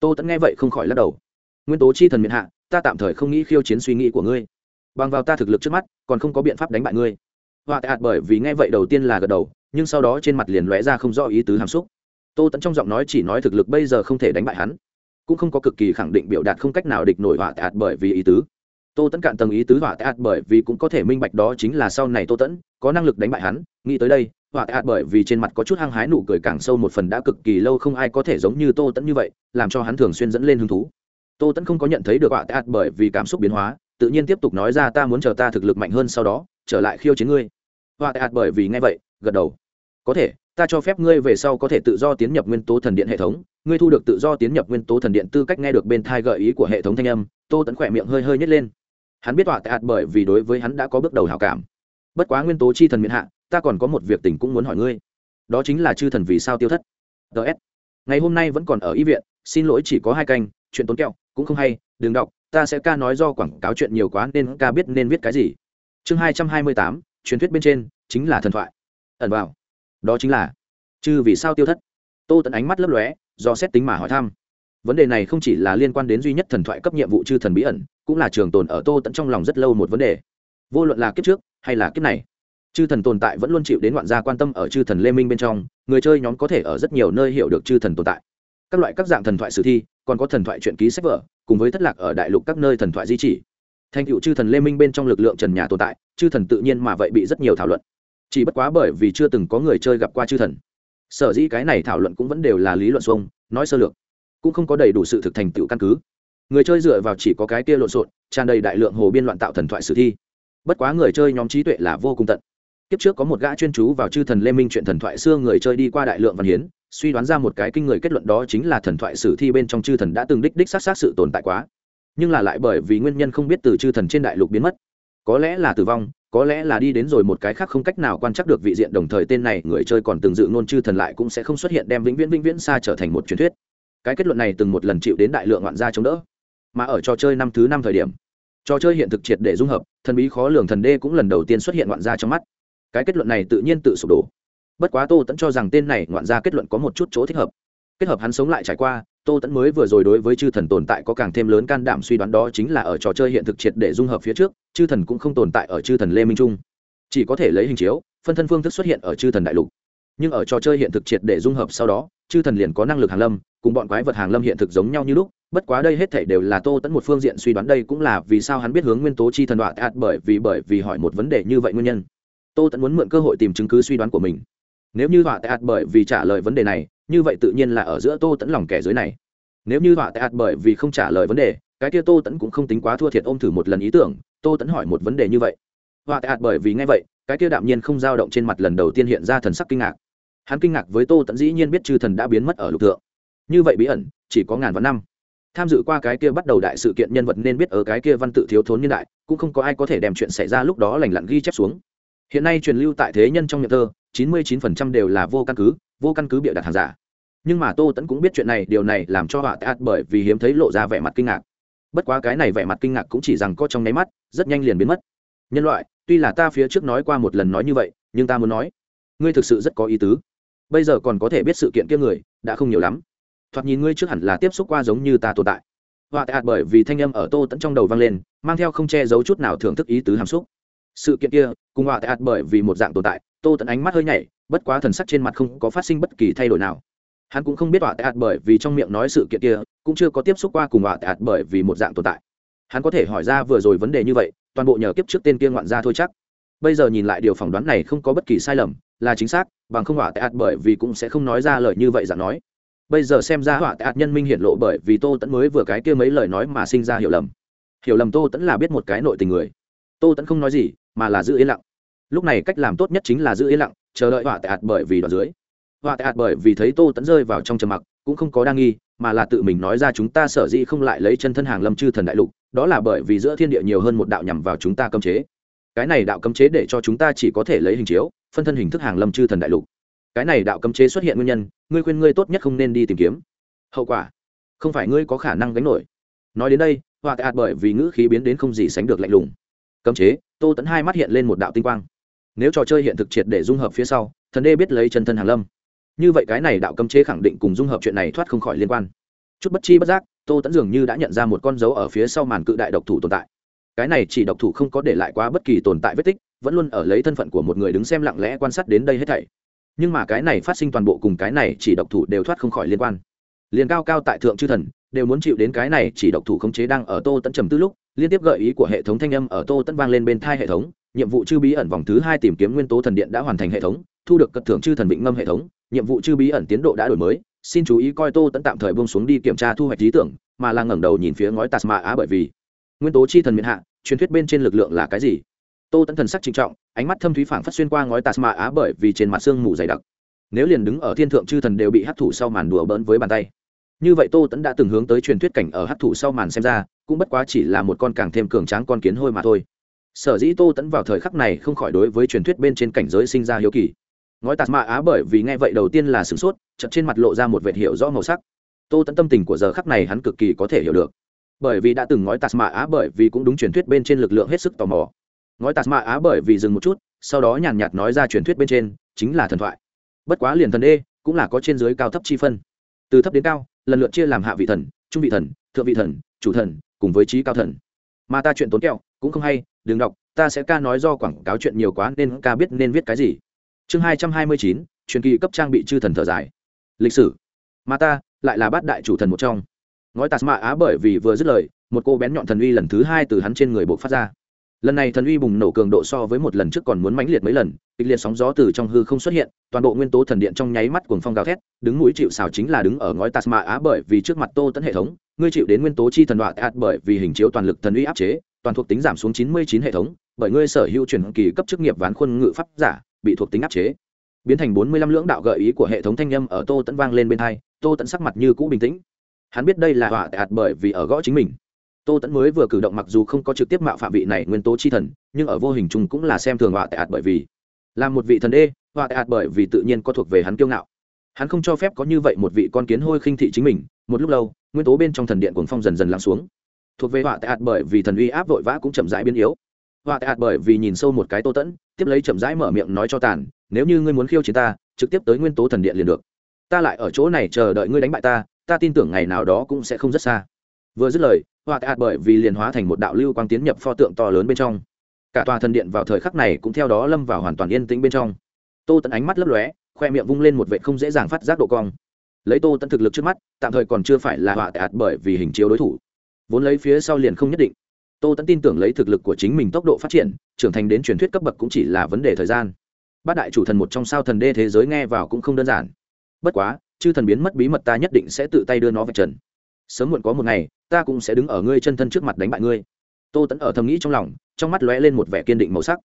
Tô tẫn nghe vậy không khỏi lắc đầu. Nguyên tố chi thần miền hạ, ta tạm thời không nghĩ khiêu chiến suy nghĩ của ngươi. Bằng vào ta thực lực trước mắt, còn không có biện pháp đánh bại ngươi. Họa tệ ạt bởi vì nghe vậy đầu tiên là gật đầu, nhưng sau đó trên mặt liền lóe ra không rõ ý tứ hàm xúc. Tô tẫn trong giọng nói chỉ nói thực lực bây giờ không thể đánh bại hắn, cũng không có cực kỳ khẳng định biểu đạt không cách nào địch nổi họa tệ ạt bởi vì ý tứ tô tẫn cạn tầng ý tứ hỏa tệ hạt bởi vì cũng có thể minh bạch đó chính là sau này tô tẫn có năng lực đánh bại hắn. Nghĩ tới đây hỏa tệ hạt bởi vì trên mặt có chút hăng hái nụ cười càng sâu một phần đã cực kỳ lâu không ai có thể giống như tô tẫn như vậy, làm cho hắn thường xuyên dẫn lên hứng thú. Tô tẫn không có nhận thấy được hỏa tệ hạt bởi vì cảm xúc biến hóa, tự nhiên tiếp tục nói ra ta muốn chờ ta thực lực mạnh hơn sau đó, trở lại khiêu chiến ngươi. Hỏa tệ hạt bởi vì nghe vậy, gật đầu. Có thể, ta cho phép ngươi về sau có thể tự do tiến nhập nguyên tố thần điện hệ thống. Ngươi thu được tự do tiến nhập nguyên tố thần điện tư cách nghe được bên thai gợi ý của hệ thống thanh âm, tô tẫn khỏe miệng hơi hơi nhét lên hắn biết tọa tại hạt bởi vì đối với hắn đã có bước đầu hảo cảm. Bất quá nguyên tố chi thần miền hạ, ta còn có một việc tình cũng muốn hỏi ngươi. Đó chính là chư thần vì sao tiêu thất. Ts ngày hôm nay vẫn còn ở y viện, xin lỗi chỉ có hai canh, chuyện tốn kẹo, cũng không hay, đừng đọc, ta sẽ ca nói do quảng cáo chuyện nhiều quá nên ca biết nên viết cái gì. Chương hai trăm hai mươi tám, truyền thuyết bên trên, chính là thần thoại. Ẩn vào. Đó chính là, chư vì sao tiêu thất. Tô tận ánh mắt lấp lóe, do xét tính mà hỏi thăm. Vấn đề này không chỉ là liên quan đến duy nhất thần thoại cấp nhiệm vụ chư thần bí ẩn cũng là trường tồn ở tô tận trong lòng rất lâu một vấn đề. Vô luận là kiếp trước hay là kiếp này, chư thần tồn tại vẫn luôn chịu đến ngoạn gia quan tâm ở chư thần lê minh bên trong, người chơi nhóm có thể ở rất nhiều nơi hiểu được chư thần tồn tại. Các loại các dạng thần thoại sử thi, còn có thần thoại truyện ký sách vở, cùng với thất lạc ở đại lục các nơi thần thoại di chỉ. Thành cựu chư thần lê minh bên trong lực lượng trần nhà tồn tại, chư thần tự nhiên mà vậy bị rất nhiều thảo luận. Chỉ bất quá bởi vì chưa từng có người chơi gặp qua chư thần, sở dĩ cái này thảo luận cũng vẫn đều là lý luận xuông, nói sơ lược, cũng không có đầy đủ sự thực thành tựu căn cứ người chơi dựa vào chỉ có cái kia lộn xộn, tràn đầy đại lượng hồ biên loạn tạo thần thoại sử thi. Bất quá người chơi nhóm trí tuệ là vô cùng tận. Kiếp trước có một gã chuyên chú vào chư thần lê minh chuyện thần thoại xưa người chơi đi qua đại lượng văn hiến, suy đoán ra một cái kinh người kết luận đó chính là thần thoại sử thi bên trong chư thần đã từng đích đích sát sát sự tồn tại quá. Nhưng là lại bởi vì nguyên nhân không biết từ chư thần trên đại lục biến mất. Có lẽ là tử vong, có lẽ là đi đến rồi một cái khác không cách nào quan trắc được vị diện đồng thời tên này người chơi còn từng dự ngôn chư thần lại cũng sẽ không xuất hiện đem vĩnh viễn vĩnh viễn xa trở thành một truyền thuyết. Cái kết luận này từng một lần chịu đến đại lượng ngoạn gia chống đỡ mà ở trò chơi năm thứ năm thời điểm. Trò chơi hiện thực triệt để dung hợp, thần bí khó lường thần đê cũng lần đầu tiên xuất hiện ngoạn gia trong mắt. Cái kết luận này tự nhiên tự sụp đổ. Bất quá tô tẫn cho rằng tên này ngoạn gia kết luận có một chút chỗ thích hợp. Kết hợp hắn sống lại trải qua, tô tẫn mới vừa rồi đối với chư thần tồn tại có càng thêm lớn can đảm suy đoán đó chính là ở trò chơi hiện thực triệt để dung hợp phía trước, chư thần cũng không tồn tại ở chư thần lê minh trung. Chỉ có thể lấy hình chiếu, phân thân phương thức xuất hiện ở chư thần đại lục. Nhưng ở trò chơi hiện thực triệt để dung hợp sau đó chư thần liền có năng lực hàng lâm, cùng bọn quái vật hàng lâm hiện thực giống nhau như lúc, bất quá đây hết thể đều là tô tẫn một phương diện suy đoán, đây cũng là vì sao hắn biết hướng nguyên tố chi thần đoạn ạt bởi vì bởi vì hỏi một vấn đề như vậy nguyên nhân. Tô tẫn muốn mượn cơ hội tìm chứng cứ suy đoán của mình. Nếu như đoạn ạt bởi vì trả lời vấn đề này, như vậy tự nhiên là ở giữa tô tẫn lòng kẻ dưới này. Nếu như đoạn ạt bởi vì không trả lời vấn đề, cái kia tô tẫn cũng không tính quá thua thiệt, ôm thử một lần ý tưởng, tô tẫn hỏi một vấn đề như vậy. Đoạn ạt bởi vì nghe vậy, cái kia đạm nhiên không dao động trên mặt lần đầu tiên hiện ra thần sắc kinh ngạc hắn kinh ngạc với tô tẫn dĩ nhiên biết chư thần đã biến mất ở lục tượng như vậy bí ẩn, chỉ có ngàn vạn năm. Tham dự qua cái kia bắt đầu đại sự kiện nhân vật nên biết ở cái kia văn tự thiếu thốn nhân đại, cũng không có ai có thể đem chuyện xảy ra lúc đó lành lặn ghi chép xuống. Hiện nay truyền lưu tại thế nhân trong miệng thơ, chín mươi chín phần trăm đều là vô căn cứ, vô căn cứ bịa đặt hàng giả. Nhưng mà tô tẫn cũng biết chuyện này, điều này làm cho họa tạt bởi vì hiếm thấy lộ ra vẻ mặt kinh ngạc. Bất quá cái này vẻ mặt kinh ngạc cũng chỉ rằng có trong nháy mắt, rất nhanh liền biến mất. Nhân loại, tuy là ta phía trước nói qua một lần nói như vậy, nhưng ta muốn nói, ngươi thực sự rất có ý tứ bây giờ còn có thể biết sự kiện kia người, đã không nhiều lắm. Thoạt nhìn ngươi trước hẳn là tiếp xúc qua giống như ta tồn tại. Họa hạt bởi vì thanh âm ở tô tẫn trong đầu vang lên, mang theo không che giấu chút nào thưởng thức ý tứ hàm xúc. Sự kiện kia, cùng họa hạt bởi vì một dạng tồn tại, tô tẫn ánh mắt hơi nhảy, bất quá thần sắc trên mặt không có phát sinh bất kỳ thay đổi nào. Hắn cũng không biết họa hạt bởi vì trong miệng nói sự kiện kia, cũng chưa có tiếp xúc qua cùng họa hạt bởi vì một dạng tồn tại. Hắn có thể hỏi ra vừa rồi vấn đề như vậy, toàn bộ nhờ kiếp trước tên kia ngoạn ra thôi chắc. Bây giờ nhìn lại điều phỏng đoán này không có bất kỳ sai lầm là chính xác, bằng không họa ạt bởi vì cũng sẽ không nói ra lời như vậy dạng nói. Bây giờ xem ra họa ạt nhân minh hiện lộ bởi vì tô tẫn mới vừa cái kia mấy lời nói mà sinh ra hiểu lầm. Hiểu lầm tô tẫn là biết một cái nội tình người. Tô tẫn không nói gì, mà là giữ yên lặng. Lúc này cách làm tốt nhất chính là giữ yên lặng, chờ đợi họa ạt bởi vì đoạn dưới. Họa ạt bởi vì thấy tô tẫn rơi vào trong trầm mặc, cũng không có đa nghi, mà là tự mình nói ra chúng ta sở dĩ không lại lấy chân thân hàng lâm chư thần đại lục, đó là bởi vì giữa thiên địa nhiều hơn một đạo nhằm vào chúng ta cấm chế cái này đạo cấm chế để cho chúng ta chỉ có thể lấy hình chiếu, phân thân hình thức hàng lâm chư thần đại lục. Cái này đạo cấm chế xuất hiện nguyên nhân, ngươi khuyên ngươi tốt nhất không nên đi tìm kiếm. Hậu quả, không phải ngươi có khả năng gánh nổi. Nói đến đây họa tạ bởi vì ngữ khí biến đến không gì sánh được lạnh lùng. Cấm chế, tô tẫn hai mắt hiện lên một đạo tinh quang. Nếu trò chơi hiện thực triệt để dung hợp phía sau, thần đê biết lấy chân thân hàng lâm. Như vậy cái này đạo cấm chế khẳng định cùng dung hợp chuyện này thoát không khỏi liên quan. Chút bất chi bất giác, tô tẫn dường như đã nhận ra một con dấu ở phía sau màn cự đại độc thủ tồn tại cái này chỉ độc thủ không có để lại quá bất kỳ tồn tại vết tích, vẫn luôn ở lấy thân phận của một người đứng xem lặng lẽ quan sát đến đây hết thảy. Nhưng mà cái này phát sinh toàn bộ cùng cái này chỉ độc thủ đều thoát không khỏi liên quan. Liền cao cao tại thượng chư thần, đều muốn chịu đến cái này chỉ độc thủ khống chế đang ở tô tẫn trầm tư lúc, liên tiếp gợi ý của hệ thống thanh âm ở tô tẫn vang lên bên thai hệ thống, nhiệm vụ chư bí ẩn vòng thứ hai tìm kiếm nguyên tố thần điện đã hoàn thành hệ thống, thu được cất thưởng chư thần vịnh ngâm hệ thống, nhiệm vụ chư bí ẩn tiến độ đã đổi mới, xin chú ý coi tô tẫn tạm thời bông xuống đi kiểm tra thu hoạch lý tưởng, mà là ngẩng đầu nhìn phía ngói tasma á bởi vì nguyên tố chi thần miền hạ, truyền thuyết bên trên lực lượng là cái gì? Tô tẫn thần sắc trinh trọng, ánh mắt thâm thúy phảng phất xuyên qua ngói tasma á bởi vì trên mặt xương mù dày đặc. Nếu liền đứng ở thiên thượng chư thần đều bị hấp thụ sau màn đùa bỡn với bàn tay. Như vậy tô tẫn đã từng hướng tới truyền thuyết cảnh ở hấp thụ sau màn xem ra, cũng bất quá chỉ là một con càng thêm cường tráng con kiến hôi mà thôi. Sở dĩ tô tẫn vào thời khắc này không khỏi đối với truyền thuyết bên trên cảnh giới sinh ra hiếu kỳ. Ngói tạt mạ á bởi vì nghe vậy đầu tiên là sửng sốt chật trên mặt lộ ra một vệt hiệu rõ màu sắc. Tô tẫn tâm tình của giờ khắc này hắn cực kỳ có thể hiểu được bởi vì đã từng ngói tạt mạ á bởi vì cũng đúng truyền thuyết bên trên lực lượng hết sức tò mò. Ngói tạt mạ á bởi vì dừng một chút, sau đó nhàn nhạt nói ra truyền thuyết bên trên, chính là thần thoại. Bất quá liền thần đê, cũng là có trên dưới cao thấp chi phân. Từ thấp đến cao, lần lượt chia làm hạ vị thần, trung vị thần, thượng vị thần, chủ thần, cùng với trí cao thần. Mà ta chuyện tốn kẹo, cũng không hay, đừng đọc, ta sẽ ca nói do quảng cáo chuyện nhiều quá nên ca biết nên viết cái gì. Chương hai trăm hai mươi chín, truyền kỳ cấp trang bị chư thần thở dài. Lịch sử. Mà ta, lại là bát đại chủ thần một trong ngói tạt mạ á bởi vì vừa dứt lời, một cô bén nhọn thần uy lần thứ hai từ hắn trên người buộc phát ra. Lần này thần uy bùng nổ cường độ so với một lần trước còn muốn mãnh liệt mấy lần, kịch liệt sóng gió từ trong hư không xuất hiện, toàn bộ nguyên tố thần điện trong nháy mắt cuồng phong gào thét, đứng mũi chịu xào chính là đứng ở ngói tạt mạ á bởi vì trước mặt tô tẫn hệ thống, ngươi chịu đến nguyên tố chi thần đoạn ạt bởi vì hình chiếu toàn lực thần uy áp chế, toàn thuộc tính giảm xuống chín mươi chín hệ thống, bởi ngươi sở hữu chuyển kỳ cấp chức nghiệp ván khuôn ngự pháp giả, bị thuộc tính áp chế. Biến thành bốn mươi lăm lưỡng đạo gợi ý của hệ thống thanh â ở tô tẫn vang lên bên hai, tô tẫn sắc mặt như cũ bình tĩnh hắn biết đây là họa hạt bởi vì ở gõ chính mình. Tô tẫn mới vừa cử động mặc dù không có trực tiếp mạo phạm vị này nguyên tố chi thần, nhưng ở vô hình chung cũng là xem thường họa hạt bởi vì là một vị thần đê, họa hạt bởi vì tự nhiên có thuộc về hắn kiêu ngạo. Hắn không cho phép có như vậy một vị con kiến hôi khinh thị chính mình, một lúc lâu, nguyên tố bên trong thần điện cuồng phong dần dần lắng xuống. Thuộc về họa tệ hạt bởi vì thần uy áp vội vã cũng chậm rãi biến yếu. Họa tệ hạt bởi vì nhìn sâu một cái tô tẫn tiếp lấy chậm rãi mở miệng nói cho tàn, nếu như ngươi muốn khiêu chiến ta, trực tiếp tới nguyên tố thần điện liền được. Ta lại ở chỗ này chờ đợi ngươi đánh bại ta ta tin tưởng ngày nào đó cũng sẽ không rất xa. Vừa dứt lời họa Tạ bởi vì liền hóa thành một đạo lưu quang tiến nhập pho tượng to lớn bên trong. Cả tòa thần điện vào thời khắc này cũng theo đó lâm vào hoàn toàn yên tĩnh bên trong. Tô tẫn ánh mắt lấp lóe, khoe miệng vung lên một vệ không dễ dàng phát giác độ cong. Lấy tô tẫn thực lực trước mắt, tạm thời còn chưa phải là họa Tạ bởi vì hình chiếu đối thủ. Vốn lấy phía sau liền không nhất định. Tô tẫn tin tưởng lấy thực lực của chính mình tốc độ phát triển, trưởng thành đến truyền thuyết cấp bậc cũng chỉ là vấn đề thời gian. Bát đại chủ thần một trong sao thần đê thế giới nghe vào cũng không đơn giản. Bất quá chư thần biến mất bí mật ta nhất định sẽ tự tay đưa nó về trần. Sớm muộn có một ngày, ta cũng sẽ đứng ở ngươi chân thân trước mặt đánh bại ngươi. Tô tẫn ở thầm nghĩ trong lòng, trong mắt lóe lên một vẻ kiên định màu sắc.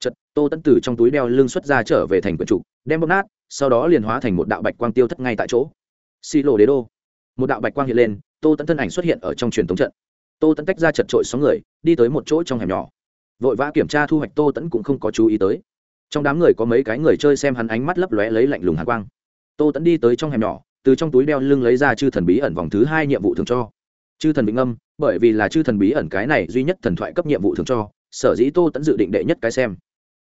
Chật tô tẫn từ trong túi đeo lưng xuất ra trở về thành quần trục, đem bóp nát, sau đó liền hóa thành một đạo bạch quang tiêu thất ngay tại chỗ. Xi lộ đế đô. Một đạo bạch quang hiện lên, tô tẫn thân ảnh xuất hiện ở trong truyền thống trận. Tô tẫn tách ra chật trội sáu người, đi tới một chỗ trong hẻm nhỏ. Vội vã kiểm tra thu hoạch, tô tẫn cũng không có chú ý tới. Trong đám người có mấy cái người chơi xem hắn ánh mắt lấp lóe lấy lạnh lùng hạ quang tô tẫn đi tới trong hẻm nhỏ, từ trong túi đeo lưng lấy ra chư thần bí ẩn vòng thứ hai nhiệm vụ thường cho. Chư thần vĩnh âm bởi vì là chư thần bí ẩn cái này duy nhất thần thoại cấp nhiệm vụ thường cho, sở dĩ tô tẫn dự định đệ nhất cái xem.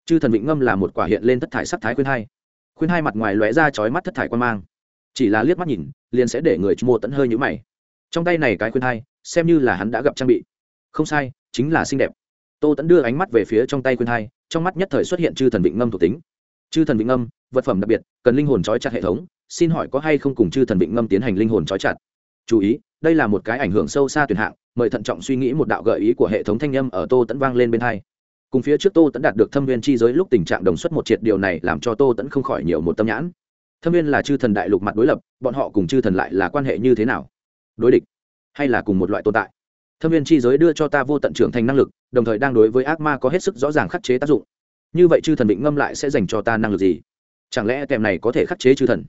Chư thần vĩnh ngâm là một quả hiện lên thất thải sắc thái khuyên hai. Khuyên hai mặt ngoài lóe ra chói mắt thất thải quan mang. Chỉ là liếc mắt nhìn, liền sẽ để người mua tẫn hơi nhũ mày. Trong tay này cái khuyên hai, xem như là hắn đã gặp trang bị. Không sai, chính là xinh đẹp. Tô tẫn đưa ánh mắt về phía trong tay khuyên hai, trong mắt nhất thời xuất hiện chư thần vĩnh ngâm thuộc tính chư thần vĩnh ngâm, vật phẩm đặc biệt, cần linh hồn trói chặt hệ thống, xin hỏi có hay không cùng chư thần vĩnh ngâm tiến hành linh hồn trói chặt? Chú ý, đây là một cái ảnh hưởng sâu xa tuyệt hạng, mời thận trọng suy nghĩ một đạo gợi ý của hệ thống thanh âm ở tô tẫn vang lên bên hai. Cùng phía trước tô tẫn đạt được thâm viên chi giới lúc tình trạng đồng xuất một triệt, điều này làm cho tô tẫn không khỏi nhiều một tâm nhãn. Thâm viên là chư thần đại lục mặt đối lập, bọn họ cùng chư thần lại là quan hệ như thế nào? Đối địch, hay là cùng một loại tồn tại? Thâm viên chi giới đưa cho ta vô tận trưởng thành năng lực, đồng thời đang đối với ác ma có hết sức rõ ràng khắc chế tác dụng như vậy chư thần định ngâm lại sẽ dành cho ta năng lực gì? Chẳng lẽ kèm này có thể khắc chế chư thần?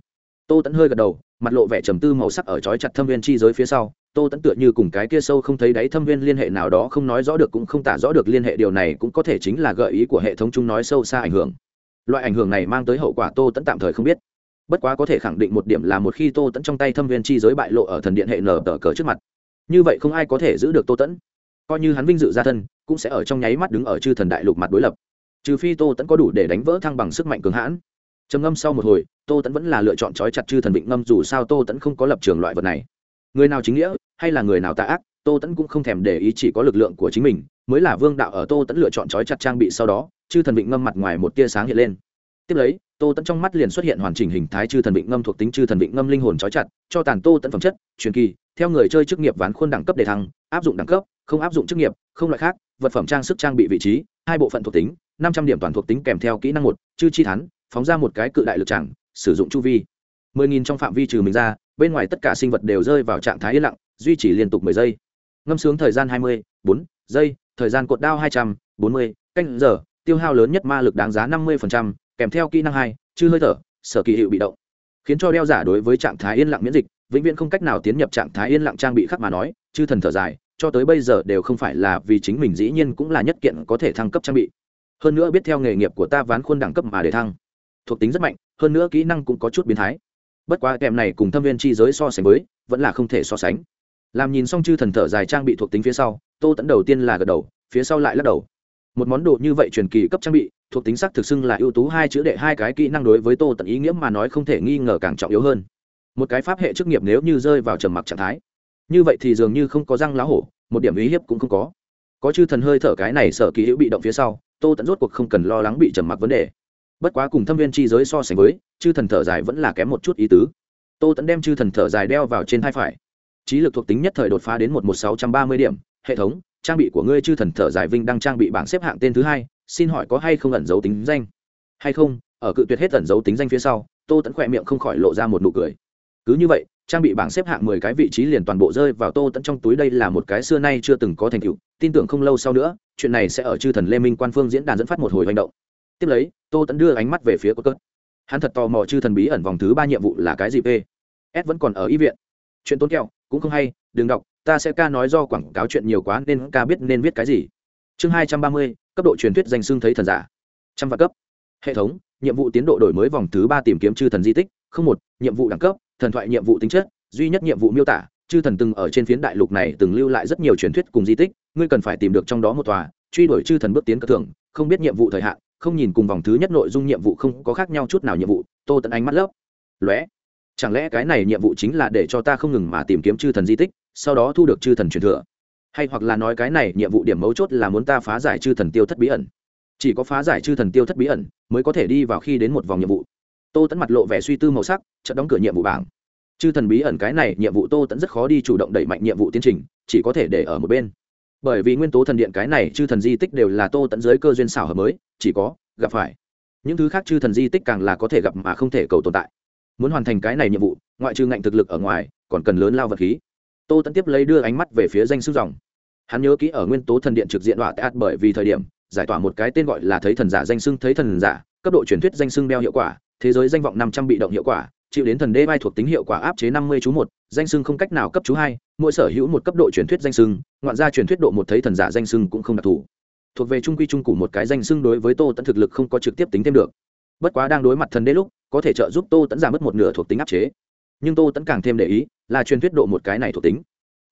Tô tẫn hơi gật đầu, mặt lộ vẻ trầm tư màu sắc ở trói chặt thâm viên chi giới phía sau. Tô tẫn tựa như cùng cái kia sâu không thấy đáy thâm viên liên hệ nào đó không nói rõ được cũng không tả rõ được liên hệ, điều này cũng có thể chính là gợi ý của hệ thống chung nói sâu xa ảnh hưởng. Loại ảnh hưởng này mang tới hậu quả tô tẫn tạm thời không biết. Bất quá có thể khẳng định một điểm là một khi tô tẫn trong tay thâm viên chi giới bại lộ ở thần điện hệ nở tờ cờ trước mặt, như vậy không ai có thể giữ được tô tẫn coi như hắn vinh dự gia thân, cũng sẽ ở trong nháy mắt đứng ở chư thần đại lục mặt đối lập trừ phi tô tẫn có đủ để đánh vỡ thăng bằng sức mạnh cường hãn. Trầm ngâm sau một hồi, tô tẫn vẫn là lựa chọn trói chặt chư thần vịnh ngâm, dù sao tô tẫn không có lập trường loại vật này. Người nào chính nghĩa, hay là người nào tạ ác, tô tẫn cũng không thèm để ý chỉ có lực lượng của chính mình, mới là vương đạo ở tô tẫn lựa chọn trói chặt trang bị sau đó, chư thần vịnh ngâm mặt ngoài một tia sáng hiện lên. Tiếp lấy, tô tẫn trong mắt liền xuất hiện hoàn chỉnh hình thái chư thần vịnh ngâm thuộc tính chư thần vịnh ngâm linh hồn trói chặt, cho tàn tô tẫn phẩm chất, truyền kỳ, theo người chơi chức nghiệp ván khuôn đẳng cấp đề thăng, áp dụng đẳng cấp, không áp dụng chức nghiệp, không loại khác, vật phẩm trang sức trang bị vị trí, hai bộ phận thuộc tính năm trăm điểm toàn thuộc tính kèm theo kỹ năng một, chư chi thắn phóng ra một cái cự đại lực chẳng sử dụng chu vi. Mười nghìn trong phạm vi trừ mình ra, bên ngoài tất cả sinh vật đều rơi vào trạng thái yên lặng, duy trì liên tục mười giây. Ngâm sướng thời gian hai mươi, bốn giây, thời gian cột đao hai trăm, bốn mươi, canh giờ, tiêu hao lớn nhất ma lực đáng giá năm mươi kèm theo kỹ năng hai, chư hơi thở, sở kỳ hiệu bị động. Khiến cho đeo giả đối với trạng thái yên lặng miễn dịch, vĩnh viễn không cách nào tiến nhập trạng thái yên lặng trang bị khắc mà nói, chư thần thở dài, cho tới bây giờ đều không phải là vì chính mình dĩ nhiên cũng là nhất kiện có thể thăng cấp trang bị hơn nữa biết theo nghề nghiệp của ta ván khuôn đẳng cấp mà để thăng. Thuộc tính rất mạnh, hơn nữa kỹ năng cũng có chút biến thái. Bất quá kèm này cùng thâm viên chi giới so sánh với, vẫn là không thể so sánh. Làm nhìn xong chư thần thở dài trang bị thuộc tính phía sau, tô tẫn đầu tiên là gật đầu, phía sau lại lắc đầu. Một món đồ như vậy truyền kỳ cấp trang bị, thuộc tính sắc thực xưng là ưu tú hai chữ đệ hai cái kỹ năng đối với tô tận ý nghĩa mà nói không thể nghi ngờ càng trọng yếu hơn. Một cái pháp hệ chức nghiệp nếu như rơi vào trầm mặc trạng thái, như vậy thì dường như không có răng lá hổ, một điểm ý hiếp cũng không có. Có chư thần hơi thở cái này sợ kỳ hữu bị động phía sau tô tận rốt cuộc không cần lo lắng bị trầm mặc vấn đề. Bất quá cùng thâm viên chi giới so sánh với, chư thần thở dài vẫn là kém một chút ý tứ. Tô tẫn đem chư thần thở dài đeo vào trên hai phải. Trí lực thuộc tính nhất thời đột phá đến một một sáu trăm ba mươi điểm, hệ thống, trang bị của ngươi chư thần thở dài vinh đang trang bị bảng xếp hạng tên thứ hai, xin hỏi có hay không ẩn giấu tính danh? Hay không, ở cự tuyệt hết ẩn giấu tính danh phía sau, tô tẫn khỏe miệng không khỏi lộ ra một nụ cười. Cứ như vậy, trang bị bảng xếp hạng mười cái vị trí liền toàn bộ rơi vào tô tẫn trong túi, đây là một cái xưa nay chưa từng có thành tựu, tin tưởng không lâu sau nữa chuyện này sẽ ở chư thần lê minh quan phương diễn đàn dẫn phát một hồi hành động. Tiếp lấy, tô tẫn đưa ánh mắt về phía cốt cớt hắn thật tò mò chư thần bí ẩn vòng thứ ba nhiệm vụ là cái gì p? S vẫn còn ở y viện. Chuyện tốn kẹo, cũng không hay, đừng đọc, ta sẽ ca nói do quảng cáo chuyện nhiều quá nên ca biết nên viết cái gì. Chương hai trăm ba mươi, cấp độ truyền thuyết danh xưng thấy thần giả. Trăm vạn cấp. Hệ thống, nhiệm vụ tiến độ đổi mới vòng thứ ba tìm kiếm chư thần di tích. Không một, nhiệm vụ đẳng cấp, thần thoại nhiệm vụ tính chất, duy nhất nhiệm vụ miêu tả chư thần từng ở trên phiến đại lục này từng lưu lại rất nhiều truyền thuyết cùng di tích, ngươi cần phải tìm được trong đó một tòa, truy đuổi chư thần bước tiến cơ thưởng, không biết nhiệm vụ thời hạn, không nhìn cùng vòng thứ nhất nội dung nhiệm vụ không có khác nhau chút nào nhiệm vụ, tô tận ánh mắt lớp lóe. Chẳng lẽ cái này nhiệm vụ chính là để cho ta không ngừng mà tìm kiếm chư thần di tích, sau đó thu được chư thần truyền thừa? Hay hoặc là nói cái này nhiệm vụ điểm mấu chốt là muốn ta phá giải chư thần tiêu thất bí ẩn? Chỉ có phá giải chư thần tiêu thất bí ẩn, mới có thể đi vào khi đến một vòng nhiệm vụ. Tô tẫn mặt lộ vẻ suy tư màu sắc, chợt đóng cửa nhiệm vụ bảng chư thần bí ẩn cái này nhiệm vụ tô tẫn rất khó đi chủ động đẩy mạnh nhiệm vụ tiến trình, chỉ có thể để ở một bên. Bởi vì nguyên tố thần điện cái này chư thần di tích đều là tô tẫn dưới cơ duyên xảo hợp mới, chỉ có gặp phải. Những thứ khác chư thần di tích càng là có thể gặp mà không thể cầu tồn tại. Muốn hoàn thành cái này nhiệm vụ, ngoại trừ ngạnh thực lực ở ngoài, còn cần lớn lao vật khí. Tô tẫn tiếp lấy đưa ánh mắt về phía danh sư dòng. Hắn nhớ kỹ ở nguyên tố thần điện trực diện đọa tát bởi vì thời điểm, giải tỏa một cái tên gọi là thấy thần giả danh xưng thấy thần giả, cấp độ truyền thuyết danh xưng đeo hiệu quả, thế giới danh vọng năm trăm bị động hiệu quả chịu đến thần đê vai thuộc tính hiệu quả áp chế năm mươi chú một, danh xưng không cách nào cấp chú hai, mỗi sở hữu một cấp độ truyền thuyết danh xưng, ngoạn ra truyền thuyết độ một thấy thần giả danh xưng cũng không đặc thù. Thuộc về trung quy trung cụ một cái danh xưng đối với tô tẫn thực lực không có trực tiếp tính thêm được. Bất quá đang đối mặt thần đế lúc, có thể trợ giúp tô tẫn giảm mất một nửa thuộc tính áp chế. Nhưng tô tẫn càng thêm để ý là truyền thuyết độ một cái này thuộc tính.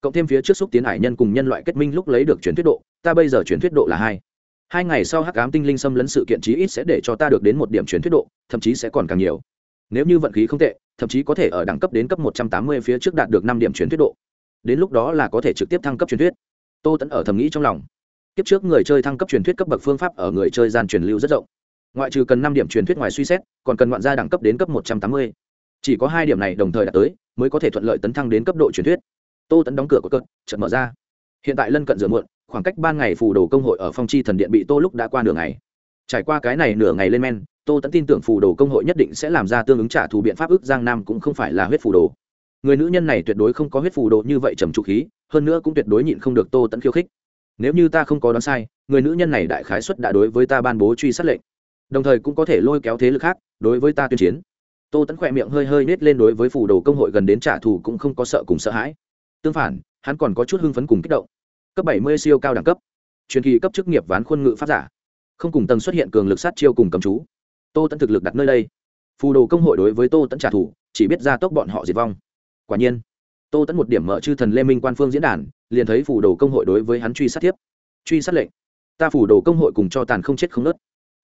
Cộng thêm phía trước xúc tiến hải nhân cùng nhân loại kết minh lúc lấy được truyền thuyết độ, ta bây giờ truyền thuyết độ là hai. Hai ngày sau hắc ám tinh linh xâm lấn sự kiện chí ít sẽ để cho ta được đến một điểm truyền thuyết độ, thậm chí sẽ còn càng nhiều nếu như vận khí không tệ, thậm chí có thể ở đẳng cấp đến cấp một trăm tám mươi phía trước đạt được năm điểm truyền thuyết độ. Đến lúc đó là có thể trực tiếp thăng cấp truyền thuyết. Tô tẫn ở thầm nghĩ trong lòng. Kiếp trước người chơi thăng cấp truyền thuyết cấp bậc phương pháp ở người chơi gian truyền lưu rất rộng. Ngoại trừ cần năm điểm truyền thuyết ngoài suy xét, còn cần ngoạn gia đẳng cấp đến cấp một trăm tám mươi. Chỉ có hai điểm này đồng thời đạt tới, mới có thể thuận lợi tấn thăng đến cấp độ truyền thuyết. Tô tẫn đóng cửa của cơn chợt mở ra. Hiện tại lân cận rửa muộn, khoảng cách ban ngày phù đồ công hội ở phong chi thần điện bị tô lúc đã qua nửa ngày trải qua cái này nửa ngày lên men, tô tẫn tin tưởng phù đồ công hội nhất định sẽ làm ra tương ứng trả thù biện pháp ức giang nam cũng không phải là huyết phù đồ. Người nữ nhân này tuyệt đối không có huyết phù đồ như vậy trầm trụ khí, hơn nữa cũng tuyệt đối nhịn không được tô tẫn khiêu khích. Nếu như ta không có đoán sai, người nữ nhân này đại khái xuất đã đối với ta ban bố truy sát lệnh. Đồng thời cũng có thể lôi kéo thế lực khác, đối với ta tuyên chiến. Tô tẫn khỏe miệng hơi hơi nết lên đối với phù đồ công hội gần đến trả thù cũng không có sợ cùng sợ hãi. Tương phản, hắn còn có chút hưng phấn cùng kích động. Cấp bảy mươi siêu cao đẳng cấp. Truyền kỳ cấp chức nghiệp ván khuôn ngự pháp giả không cùng tầng xuất hiện cường lực sát chiêu cùng cầm chú. Tô tẫn thực lực đặt nơi đây. Phù đồ công hội đối với tô tẫn trả thù, chỉ biết ra tốc bọn họ diệt vong. Quả nhiên, tô tẫn một điểm mở chư thần lê minh quan phương diễn đàn, liền thấy phù đồ công hội đối với hắn truy sát tiếp. Truy sát lệnh. Ta phù đồ công hội cùng cho tàn không chết không nớt.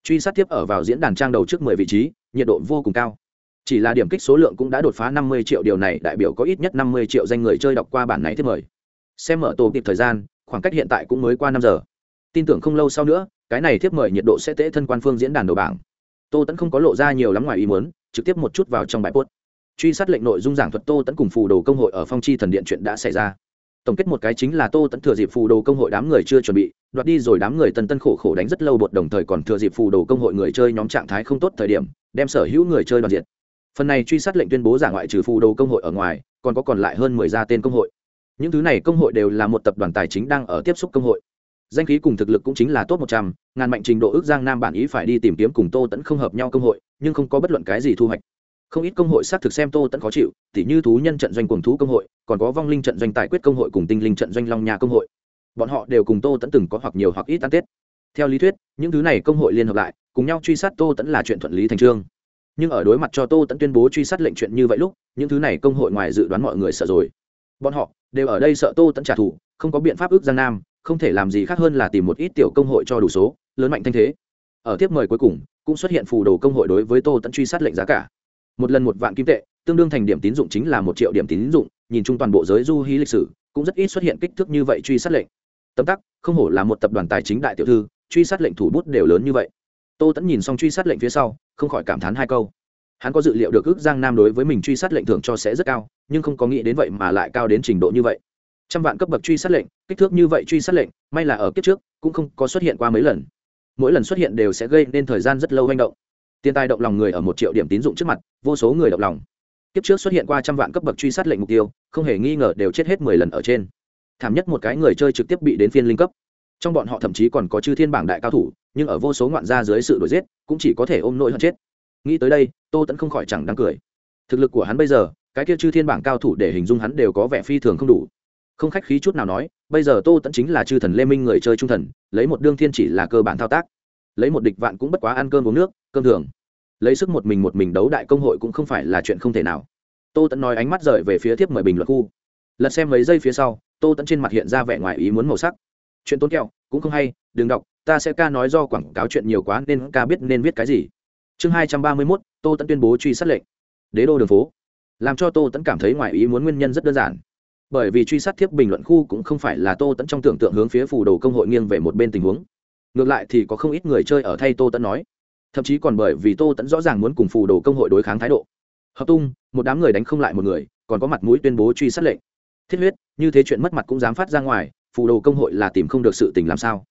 Truy sát tiếp ở vào diễn đàn trang đầu trước mười vị trí, nhiệt độ vô cùng cao. Chỉ là điểm kích số lượng cũng đã đột phá năm mươi triệu, điều này đại biểu có ít nhất năm mươi triệu danh người chơi đọc qua bản này thiết mời. Xem mở tổ kịp thời gian, khoảng cách hiện tại cũng mới qua năm giờ tin tưởng không lâu sau nữa, cái này thiếp mời nhiệt độ sẽ tễ thân quan phương diễn đàn đầu bảng. Tô tẫn không có lộ ra nhiều lắm ngoài ý muốn, trực tiếp một chút vào trong bài post. Truy sát lệnh nội dung giảng thuật tô tẫn cùng phù đồ công hội ở phong chi thần điện chuyện đã xảy ra. Tổng kết một cái chính là tô tẫn thừa dịp phù đồ công hội đám người chưa chuẩn bị, đoạt đi rồi đám người tân tân khổ khổ đánh rất lâu bột đồng thời còn thừa dịp phù đồ công hội người chơi nhóm trạng thái không tốt thời điểm, đem sở hữu người chơi đoàn diện. Phần này truy sát lệnh tuyên bố giả ngoại trừ phù đồ công hội ở ngoài, còn có còn lại hơn mười gia tên công hội. Những thứ này công hội đều là một tập đoàn tài chính đang ở tiếp xúc công hội danh khí cùng thực lực cũng chính là top một trăm, ngàn mạnh trình độ ước giang nam bản ý phải đi tìm kiếm cùng tô tấn không hợp nhau công hội, nhưng không có bất luận cái gì thu hoạch. Không ít công hội xác thực xem tô tấn khó chịu, tỉ như thú nhân trận doanh cuồng thú công hội, còn có vong linh trận doanh tài quyết công hội cùng tinh linh trận doanh long nhà công hội. Bọn họ đều cùng tô tấn từng có hoặc nhiều hoặc ít tan tết. Theo lý thuyết, những thứ này công hội liên hợp lại, cùng nhau truy sát tô tấn là chuyện thuận lý thành trương. Nhưng ở đối mặt cho tô tấn tuyên bố truy sát lệnh chuyện như vậy lúc, những thứ này công hội ngoài dự đoán mọi người sợ rồi. Bọn họ đều ở đây sợ tô tấn trả thù, không có biện pháp ước giang nam không thể làm gì khác hơn là tìm một ít tiểu công hội cho đủ số, lớn mạnh thanh thế. Ở tiếp mời cuối cùng, cũng xuất hiện phù đồ công hội đối với tô tẫn truy sát lệnh giá cả. Một lần một vạn kim tệ, tương đương thành điểm tín dụng chính là một triệu điểm tín dụng, nhìn chung toàn bộ giới du hí lịch sử, cũng rất ít xuất hiện kích thước như vậy truy sát lệnh. Tấm tắc, không hổ là một tập đoàn tài chính đại tiểu thư, truy sát lệnh thủ bút đều lớn như vậy. Tô tẫn nhìn xong truy sát lệnh phía sau, không khỏi cảm thán hai câu. Hắn có dự liệu được ước giang nam đối với mình truy sát lệnh thưởng cho sẽ rất cao, nhưng không có nghĩ đến vậy mà lại cao đến trình độ như vậy trăm vạn cấp bậc truy sát lệnh, kích thước như vậy truy sát lệnh, may là ở kiếp trước, cũng không có xuất hiện qua mấy lần. Mỗi lần xuất hiện đều sẽ gây nên thời gian rất lâu manh động. Tiền tài động lòng người ở một triệu điểm tín dụng trước mặt, vô số người động lòng. Kiếp trước xuất hiện qua trăm vạn cấp bậc truy sát lệnh mục tiêu, không hề nghi ngờ đều chết hết mười lần ở trên. Thảm nhất một cái người chơi trực tiếp bị đến phiên linh cấp. Trong bọn họ thậm chí còn có chư thiên bảng đại cao thủ, nhưng ở vô số ngoạn gia dưới sự đuổi giết, cũng chỉ có thể ôm nỗi hơn chết. Nghĩ tới đây, tô tẫn không khỏi chẳng đáng cười. Thực lực của hắn bây giờ, cái kia chư thiên bảng cao thủ để hình dung hắn đều có vẻ phi thường không đủ không khách khí chút nào nói, bây giờ tô tẫn chính là chư thần lê minh người chơi trung thần, lấy một đương thiên chỉ là cơ bản thao tác. Lấy một địch vạn cũng bất quá ăn cơm uống nước, cơm thường. Lấy sức một mình một mình đấu đại công hội cũng không phải là chuyện không thể nào. Tô tẫn nói ánh mắt rời về phía thiếp mời bình luận khu. Lật xem mấy giây phía sau, tô tẫn trên mặt hiện ra vẻ ngoài ý muốn màu sắc. Chuyện tốn kẹo, cũng không hay, đừng đọc, ta sẽ ca nói do quảng cáo chuyện nhiều quá nên ca biết nên viết cái gì. Chương hai trăm ba mươi mốt, tô tẫn tuyên bố truy sát lệnh. Đế đô đường phố. Làm cho tô tẫn cảm thấy ngoài ý muốn nguyên nhân rất đơn giản bởi vì truy sát thiếp bình luận khu cũng không phải là tô tẫn trong tưởng tượng hướng phía phù đồ công hội nghiêng về một bên tình huống. Ngược lại thì có không ít người chơi ở thay tô tẫn nói. Thậm chí còn bởi vì tô tẫn rõ ràng muốn cùng phù đồ công hội đối kháng thái độ. Hợp tung, một đám người đánh không lại một người, còn có mặt mũi tuyên bố truy sát lệnh. Thiết huyết, như thế chuyện mất mặt cũng dám phát ra ngoài, phù đồ công hội là tìm không được sự tình làm sao.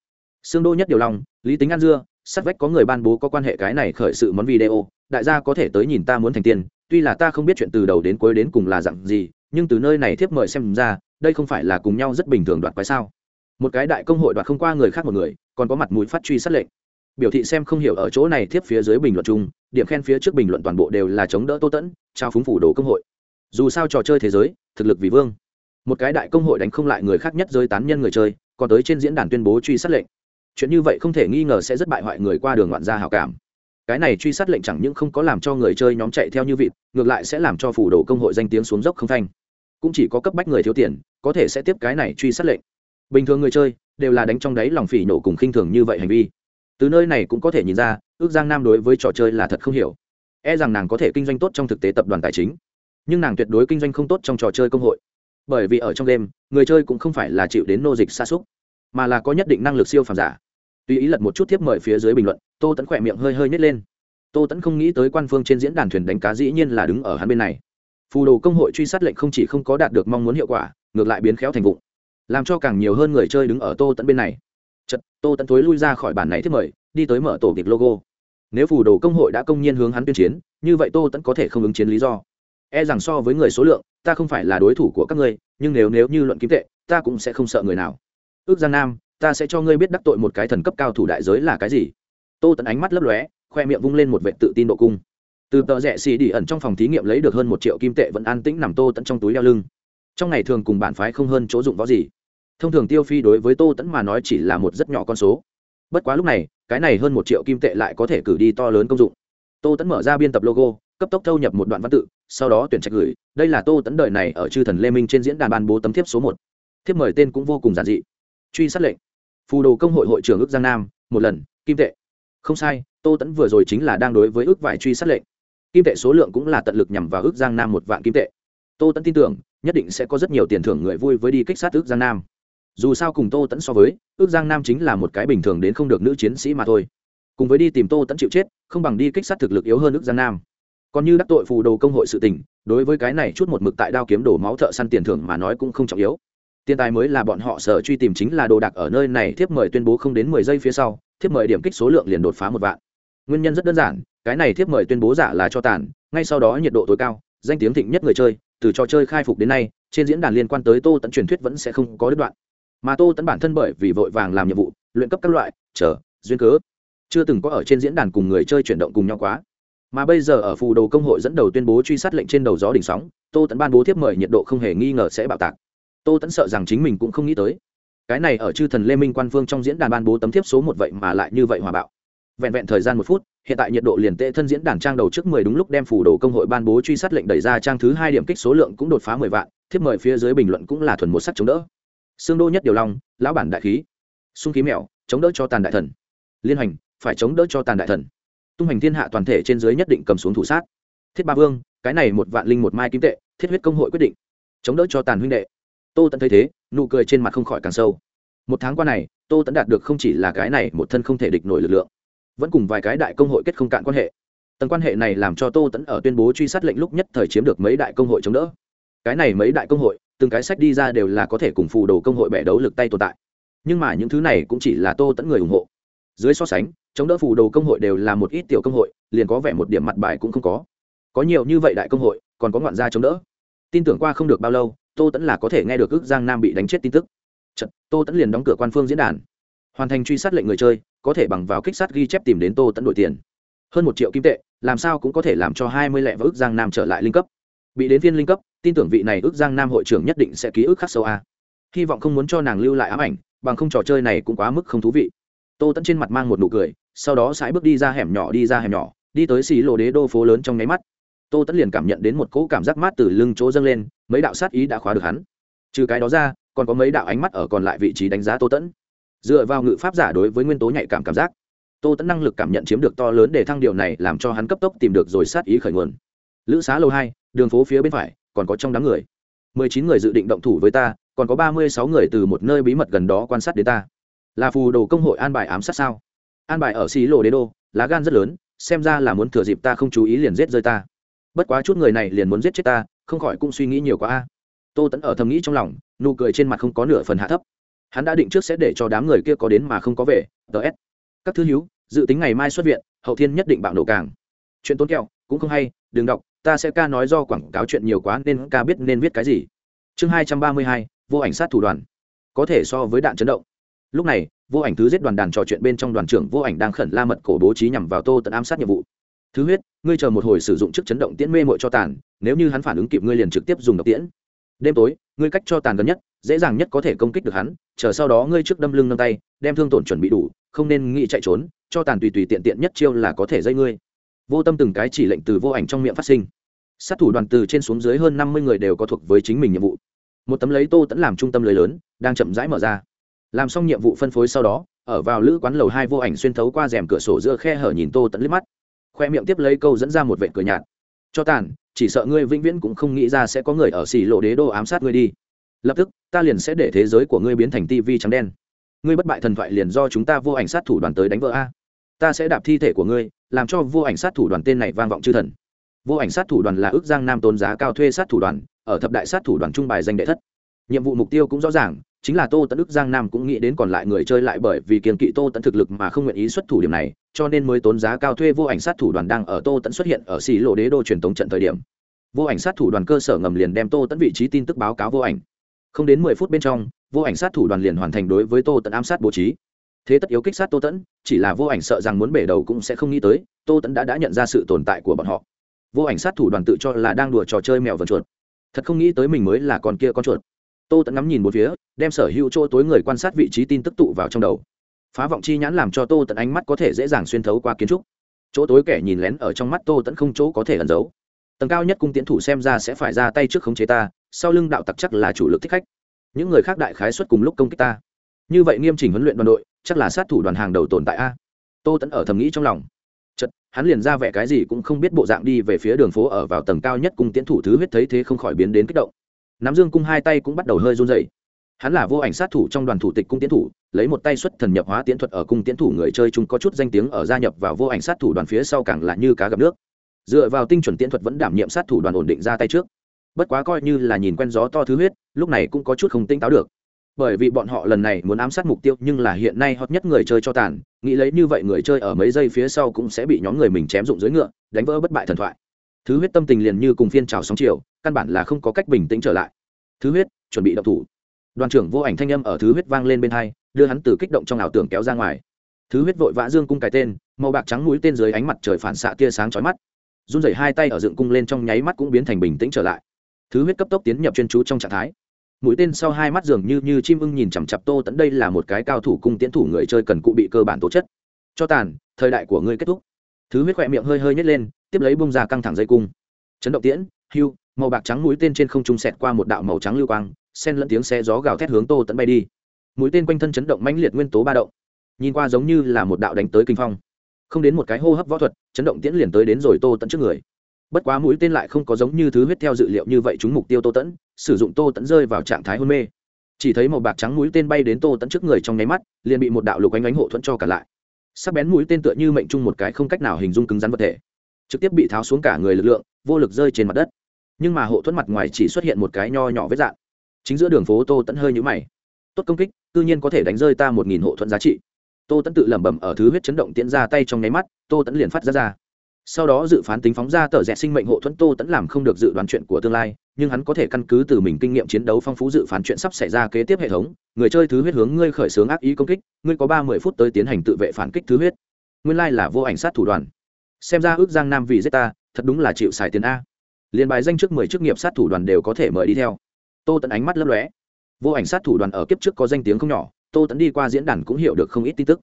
Xương đô nhất điều lòng lý tính ăn dưa, sát vách có người ban bố có quan hệ cái này khởi sự món video, đại gia có thể tới nhìn ta muốn thành tiền, tuy là ta không biết chuyện từ đầu đến cuối đến cùng là dặn gì nhưng từ nơi này thiếp mời xem ra, đây không phải là cùng nhau rất bình thường đoạt quái sao? Một cái đại công hội đoạt không qua người khác một người, còn có mặt mũi phát truy sát lệnh. Biểu thị xem không hiểu ở chỗ này thiếp phía dưới bình luận chung, điểm khen phía trước bình luận toàn bộ đều là chống đỡ tô tẫn, trao phúng phủ đồ công hội. Dù sao trò chơi thế giới, thực lực vì vương. Một cái đại công hội đánh không lại người khác nhất giới tán nhân người chơi, còn tới trên diễn đàn tuyên bố truy sát lệnh. Chuyện như vậy không thể nghi ngờ sẽ rất bại hoại người qua đường ngoạn gia hào cảm. Cái này truy sát lệnh chẳng những không có làm cho người chơi nhóm chạy theo như vịt, ngược lại sẽ làm cho phủ đồ công hội danh tiếng xuống dốc không thanh cũng chỉ có cấp bách người thiếu tiền, có thể sẽ tiếp cái này truy sát lệnh. Bình thường người chơi đều là đánh trong đáy lòng phỉ nổ cùng khinh thường như vậy hành vi. Từ nơi này cũng có thể nhìn ra, ước giang nam đối với trò chơi là thật không hiểu. E rằng nàng có thể kinh doanh tốt trong thực tế tập đoàn tài chính, nhưng nàng tuyệt đối kinh doanh không tốt trong trò chơi công hội. Bởi vì ở trong đêm người chơi cũng không phải là chịu đến nô dịch xa xúc mà là có nhất định năng lực siêu phàm giả. Tùy ý lật một chút thiếp mời phía dưới bình luận, tô tẫn khỏe miệng hơi hơi nhét lên. Tô tẫn không nghĩ tới quan phương trên diễn đàn thuyền đánh cá dĩ nhiên là đứng ở hắn bên này phù đồ công hội truy sát lệnh không chỉ không có đạt được mong muốn hiệu quả, ngược lại biến khéo thành vụng, làm cho càng nhiều hơn người chơi đứng ở tô tận bên này. Chật tô tận thối lui ra khỏi bản này thiết mời, đi tới mở tổ kịch logo. Nếu phù đồ công hội đã công nhiên hướng hắn tuyên chiến, như vậy tô tẫn có thể không ứng chiến lý do. E rằng so với người số lượng, ta không phải là đối thủ của các ngươi, nhưng nếu nếu như luận kiếm tệ, ta cũng sẽ không sợ người nào. Ước giang nam, ta sẽ cho ngươi biết đắc tội một cái thần cấp cao thủ đại giới là cái gì. Tô tẫn ánh mắt lấp lóe, khoe miệng vung lên một vệ tự tin độ cung từ tờ rẽ xì đi ẩn trong phòng thí nghiệm lấy được hơn một triệu kim tệ vẫn an tĩnh nằm tô tẫn trong túi đeo lưng. Trong ngày thường cùng bản phái không hơn chỗ dụng võ gì. Thông thường tiêu phi đối với tô tẫn mà nói chỉ là một rất nhỏ con số. Bất quá lúc này, cái này hơn một triệu kim tệ lại có thể cử đi to lớn công dụng. Tô tẫn mở ra biên tập logo, cấp tốc thâu nhập một đoạn văn tự, sau đó tuyển trạch gửi, đây là tô tẫn đời này ở chư thần lê minh trên diễn đàn ban bố tấm thiếp số một. Thiếp mời tên cũng vô cùng giản dị. Truy sát lệnh. Phù đồ công hội hội trưởng ước giang nam, một lần, kim tệ. Không sai, tô tẫn vừa rồi chính là đang đối với ước vải truy sát lệnh kim tệ số lượng cũng là tận lực nhằm vào ước giang nam một vạn kim tệ. Tô tẫn tin tưởng, nhất định sẽ có rất nhiều tiền thưởng người vui với đi kích sát ước giang nam. Dù sao cùng tô tẫn so với, ước giang nam chính là một cái bình thường đến không được nữ chiến sĩ mà thôi. Cùng với đi tìm tô tẫn chịu chết, không bằng đi kích sát thực lực yếu hơn ước giang nam. Còn như đắc tội phù đồ công hội sự tình, đối với cái này chút một mực tại đao kiếm đổ máu thợ săn tiền thưởng mà nói cũng không trọng yếu. Tiền tài mới là bọn họ sở truy tìm chính là đồ đạc ở nơi này, thiếp mời tuyên bố không đến mười giây phía sau, thiếp mời điểm kích số lượng liền đột phá một vạn nguyên nhân rất đơn giản, cái này thiếp mời tuyên bố giả là cho tàn, ngay sau đó nhiệt độ tối cao, danh tiếng thịnh nhất người chơi, từ trò chơi khai phục đến nay, trên diễn đàn liên quan tới tô tẫn truyền thuyết vẫn sẽ không có đứt đoạn. Mà tô tẫn bản thân bởi vì vội vàng làm nhiệm vụ, luyện cấp các loại, chờ, duyên cớ, chưa từng có ở trên diễn đàn cùng người chơi chuyển động cùng nhau quá. Mà bây giờ ở phù đồ công hội dẫn đầu tuyên bố truy sát lệnh trên đầu gió đỉnh sóng, tô tẫn ban bố thiếp mời nhiệt độ không hề nghi ngờ sẽ bạo tạc. Tô tẫn sợ rằng chính mình cũng không nghĩ tới. Cái này ở chư thần lê minh quan phương trong diễn đàn ban bố tấm thiếp số một vậy mà lại như vậy hòa bạo vẹn vẹn thời gian một phút, hiện tại nhiệt độ liền tệ thân diễn đàn trang đầu trước mười đúng lúc đem phủ đồ công hội ban bố truy sát lệnh đẩy ra trang thứ hai điểm kích số lượng cũng đột phá mười vạn, thiếp mời phía dưới bình luận cũng là thuần một sắc chống đỡ. Xương đô nhất điều long lão bản đại khí. Sung khí mèo, chống đỡ cho tàn đại thần. Liên hành phải chống đỡ cho tàn đại thần. Tung hành thiên hạ toàn thể trên dưới nhất định cầm xuống thủ sát. Thiết ba vương, cái này một vạn linh một mai kim tệ, thiết huyết công hội quyết định. Chống đỡ cho tàn huynh đệ. Tô tẫn thấy thế, nụ cười trên mặt không khỏi càng sâu. Một tháng qua này, tô tẫn đạt được không chỉ là cái này một thân không thể địch nổi lực lượng vẫn cùng vài cái đại công hội kết không cạn quan hệ. Tầng quan hệ này làm cho tô tẫn ở tuyên bố truy sát lệnh lúc nhất thời chiếm được mấy đại công hội chống đỡ. Cái này mấy đại công hội từng cái sách đi ra đều là có thể cùng phù đồ công hội bẻ đấu lực tay tồn tại. Nhưng mà những thứ này cũng chỉ là tô tẫn người ủng hộ. Dưới so sánh chống đỡ phù đồ công hội đều là một ít tiểu công hội liền có vẻ một điểm mặt bài cũng không có. Có nhiều như vậy đại công hội còn có ngoạn gia chống đỡ. Tin tưởng qua không được bao lâu tô tẫn là có thể nghe được ước giang nam bị đánh chết tin tức. Chật, tô tẫn liền đóng cửa quan phương diễn đàn hoàn thành truy sát lệnh người chơi, có thể bằng vào kích sát ghi chép tìm đến tô tẫn đổi tiền. Hơn một triệu kim tệ, làm sao cũng có thể làm cho hai mươi lẻ và ước giang nam trở lại linh cấp. Bị đến viên linh cấp, tin tưởng vị này ước giang nam hội trưởng nhất định sẽ ký ức khắc sâu a. Hy vọng không muốn cho nàng lưu lại ám ảnh, bằng không trò chơi này cũng quá mức không thú vị. Tô tẫn trên mặt mang một nụ cười, sau đó sải bước đi ra hẻm nhỏ, đi ra hẻm nhỏ, đi tới xì lộ đế đô phố lớn trong nháy mắt. Tô tẫn liền cảm nhận đến một cỗ cảm giác mát từ lưng chỗ dâng lên, mấy đạo sát ý đã khóa được hắn. Trừ cái đó ra, còn có mấy đạo ánh mắt ở còn lại vị trí đánh giá tô tẫn dựa vào ngự pháp giả đối với nguyên tố nhạy cảm cảm giác. Tô tẫn năng lực cảm nhận chiếm được to lớn để thăng điều này làm cho hắn cấp tốc tìm được rồi sát ý khởi nguồn. Lữ xá lầu hai, đường phố phía bên phải, còn có trong đám người. Mười chín người dự định động thủ với ta, còn có ba mươi sáu người từ một nơi bí mật gần đó quan sát đến ta. Là phù đồ công hội an bài ám sát sao? An bài ở xí lộ đế đô, lá gan rất lớn, xem ra là muốn thừa dịp ta không chú ý liền giết rơi ta. Bất quá chút người này liền muốn giết chết ta, không khỏi cũng suy nghĩ nhiều quá a. Tô tẫn ở thầm nghĩ trong lòng, nụ cười trên mặt không có nửa phần hạ thấp hắn đã định trước sẽ để cho đám người kia có đến mà không có về ts các thư hữu, dự tính ngày mai xuất viện, hậu thiên nhất định bạo nổ càng. Chuyện tốn kẹo, cũng không hay, đừng đọc, ta sẽ ca nói do quảng cáo chuyện nhiều quá nên ca biết nên viết cái gì. Chương hai trăm ba mươi hai, vô ảnh sát thủ đoàn. Có thể so với đạn chấn động. Lúc này, vô ảnh thứ giết đoàn đàn trò chuyện bên trong đoàn trưởng vô ảnh đang khẩn la mật cổ bố trí nhằm vào tô tận ám sát nhiệm vụ. Thứ huyết, ngươi chờ một hồi sử dụng chức chấn động tiễn mê mội cho tàn, nếu như hắn phản ứng kịp ngươi liền trực tiếp dùng độc tiễn. Đêm tối, ngươi cách cho tàn gần nhất dễ dàng nhất có thể công kích được hắn, chờ sau đó ngươi trước đâm lưng nâng tay, đem thương tổn chuẩn bị đủ, không nên nghĩ chạy trốn, cho tàn tùy tùy tiện tiện nhất chiêu là có thể dây ngươi. Vô tâm từng cái chỉ lệnh từ vô ảnh trong miệng phát sinh. Sát thủ đoàn từ trên xuống dưới hơn năm mươi người đều có thuộc với chính mình nhiệm vụ. Một tấm lấy tô tẫn làm trung tâm lưới lớn, đang chậm rãi mở ra. Làm xong nhiệm vụ phân phối sau đó, ở vào lữ quán lầu hai vô ảnh xuyên thấu qua rèm cửa sổ giữa khe hở nhìn tô tẫn liếc mắt. Khoe miệng tiếp lấy câu dẫn ra một vệ cửa nhạt. Cho tàn, chỉ sợ ngươi vĩnh viễn cũng không nghĩ ra sẽ có người ở xỉ lộ đế đô ám sát ngươi đi lập tức, ta liền sẽ để thế giới của ngươi biến thành tivi trắng đen. Ngươi bất bại thần thoại liền do chúng ta vô ảnh sát thủ đoàn tới đánh vỡ a. Ta sẽ đạp thi thể của ngươi, làm cho vô ảnh sát thủ đoàn tên này vang vọng chư thần. Vô ảnh sát thủ đoàn là ước giang nam tôn giá cao thuê sát thủ đoàn, ở thập đại sát thủ đoàn trung bài danh đệ thất. Nhiệm vụ mục tiêu cũng rõ ràng, chính là tô tẫn ước giang nam cũng nghĩ đến còn lại người chơi lại bởi vì kiềm kỵ tô tẫn thực lực mà không nguyện ý xuất thủ điểm này, cho nên mới tốn giá cao thuê vô ảnh sát thủ đoàn đang ở tô tẫn xuất hiện ở xì lộ đế đô truyền tống trận thời điểm. Vô ảnh sát thủ đoàn cơ sở ngầm liền đem tô tẫn vị trí tin tức báo cáo vô ảnh không đến mười phút bên trong, vô ảnh sát thủ đoàn liền hoàn thành đối với tô tẫn ám sát bố trí. Thế tất yếu kích sát tô tẫn chỉ là vô ảnh sợ rằng muốn bể đầu cũng sẽ không nghĩ tới, tô tẫn đã đã nhận ra sự tồn tại của bọn họ. Vô ảnh sát thủ đoàn tự cho là đang đùa trò chơi mèo vần chuột. Thật không nghĩ tới mình mới là con kia con chuột. Tô tẫn ngắm nhìn một phía, đem sở hữu chỗ tối người quan sát vị trí tin tức tụ vào trong đầu. Phá vọng chi nhãn làm cho tô tẫn ánh mắt có thể dễ dàng xuyên thấu qua kiến trúc. Chỗ tối kẻ nhìn lén ở trong mắt tô tẫn không chỗ có thể ẩn giấu. Tầng cao nhất cung tiến thủ xem ra sẽ phải ra tay trước khống chế ta sau lưng đạo tặc chắc là chủ lực thích khách. Những người khác đại khái xuất cùng lúc công kích ta. Như vậy nghiêm chỉnh huấn luyện đoàn đội, chắc là sát thủ đoàn hàng đầu tồn tại a. Tô tẫn ở thầm nghĩ trong lòng. Chật hắn liền ra vẻ cái gì cũng không biết bộ dạng đi về phía đường phố ở vào tầng cao nhất cung tiến thủ thứ huyết thấy thế không khỏi biến đến kích động. Nắm dương cung hai tay cũng bắt đầu hơi run dày hắn là vô ảnh sát thủ trong đoàn thủ tịch cung tiến thủ, lấy một tay xuất thần nhập hóa tiến thuật ở cung tiến thủ người chơi chúng có chút danh tiếng ở gia nhập vào vô ảnh sát thủ đoàn phía sau càng là như cá gặp nước. Dựa vào tinh chuẩn tiến thuật vẫn đảm nhiệm sát thủ đoàn ổn định ra tay trước bất quá coi như là nhìn quen gió to thứ huyết, lúc này cũng có chút không tinh táo được. Bởi vì bọn họ lần này muốn ám sát mục tiêu, nhưng là hiện nay hot nhất người chơi cho tàn, nghĩ lấy như vậy người chơi ở mấy giây phía sau cũng sẽ bị nhóm người mình chém dụng dưới ngựa, đánh vỡ bất bại thần thoại. Thứ huyết tâm tình liền như cùng phiên trào sóng chiều, căn bản là không có cách bình tĩnh trở lại. Thứ huyết, chuẩn bị đậu thủ. Đoàn trưởng vô ảnh thanh âm ở thứ huyết vang lên bên hai, đưa hắn từ kích động trong ảo tưởng kéo ra ngoài. Thứ huyết vội vã dương cung cái tên, màu bạc trắng mũi tên dưới ánh mặt trời phản xạ tia sáng chói mắt. Run rẩy hai tay ở dựng cung lên trong nháy mắt cũng biến thành bình tĩnh trở lại thứ huyết cấp tốc tiến nhập chuyên chú trong trạng thái. Mũi tên sau hai mắt dường như như chim ưng nhìn chằm chặp tô tẫn đây là một cái cao thủ cung tiến thủ người chơi cần cụ bị cơ bản tố chất. Cho tàn, thời đại của ngươi kết thúc. Thứ huyết khỏe miệng hơi hơi nhét lên, tiếp lấy bông ra căng thẳng dây cung. Chấn động tiễn, hưu, màu bạc trắng mũi tên trên không trung xẹt qua một đạo màu trắng lưu quang sen lẫn tiếng xe gió gào thét hướng tô tẫn bay đi. Mũi tên quanh thân chấn động mãnh liệt nguyên tố ba động. Nhìn qua giống như là một đạo đánh tới kinh phong. Không đến một cái hô hấp võ thuật, chấn động tiễn liền tới đến rồi tô tận trước người bất quá mũi tên lại không có giống như thứ huyết theo dự liệu như vậy chúng mục tiêu tô tẫn, sử dụng tô tẫn rơi vào trạng thái hôn mê. Chỉ thấy một bạc trắng mũi tên bay đến tô tẫn trước người trong nháy mắt, liền bị một đạo lục ánh ánh hộ thuẫn cho cả lại. Sắc bén mũi tên tựa như mệnh chung một cái không cách nào hình dung cứng rắn vật thể. Trực tiếp bị tháo xuống cả người lực lượng, vô lực rơi trên mặt đất. Nhưng mà hộ thuẫn mặt ngoài chỉ xuất hiện một cái nho nhỏ vết dạng. Chính giữa đường phố tô tẫn hơi nhũ mày. Tốt công kích tự nhiên có thể đánh rơi ta một nghìn hộ thuẫn giá trị. Tô tẫn tự lẩm bẩm ở thứ huyết chấn động tiễn ra tay trong nháy mắt, tô tẫn liền phát ra ra sau đó dự phán tính phóng ra tờ rẽ sinh mệnh hộ thuẫn tô tẫn làm không được dự đoán chuyện của tương lai, nhưng hắn có thể căn cứ từ mình kinh nghiệm chiến đấu phong phú dự phán chuyện sắp xảy ra kế tiếp hệ thống, người chơi thứ huyết hướng ngươi khởi xướng ác ý công kích, ngươi có ba mươi phút tới tiến hành tự vệ phản kích thứ huyết. Nguyên lai là vô ảnh sát thủ đoàn. Xem ra ước giang nam vì giết ta, thật đúng là chịu xài tiền a. Liền bài danh trước mười chức nghiệp sát thủ đoàn đều có thể mời đi theo. Tô tẫn ánh mắt lấp lóe. Vô ảnh sát thủ đoàn ở kiếp trước có danh tiếng không nhỏ, tô tẫn đi qua diễn đàn cũng hiểu được không ít tin tức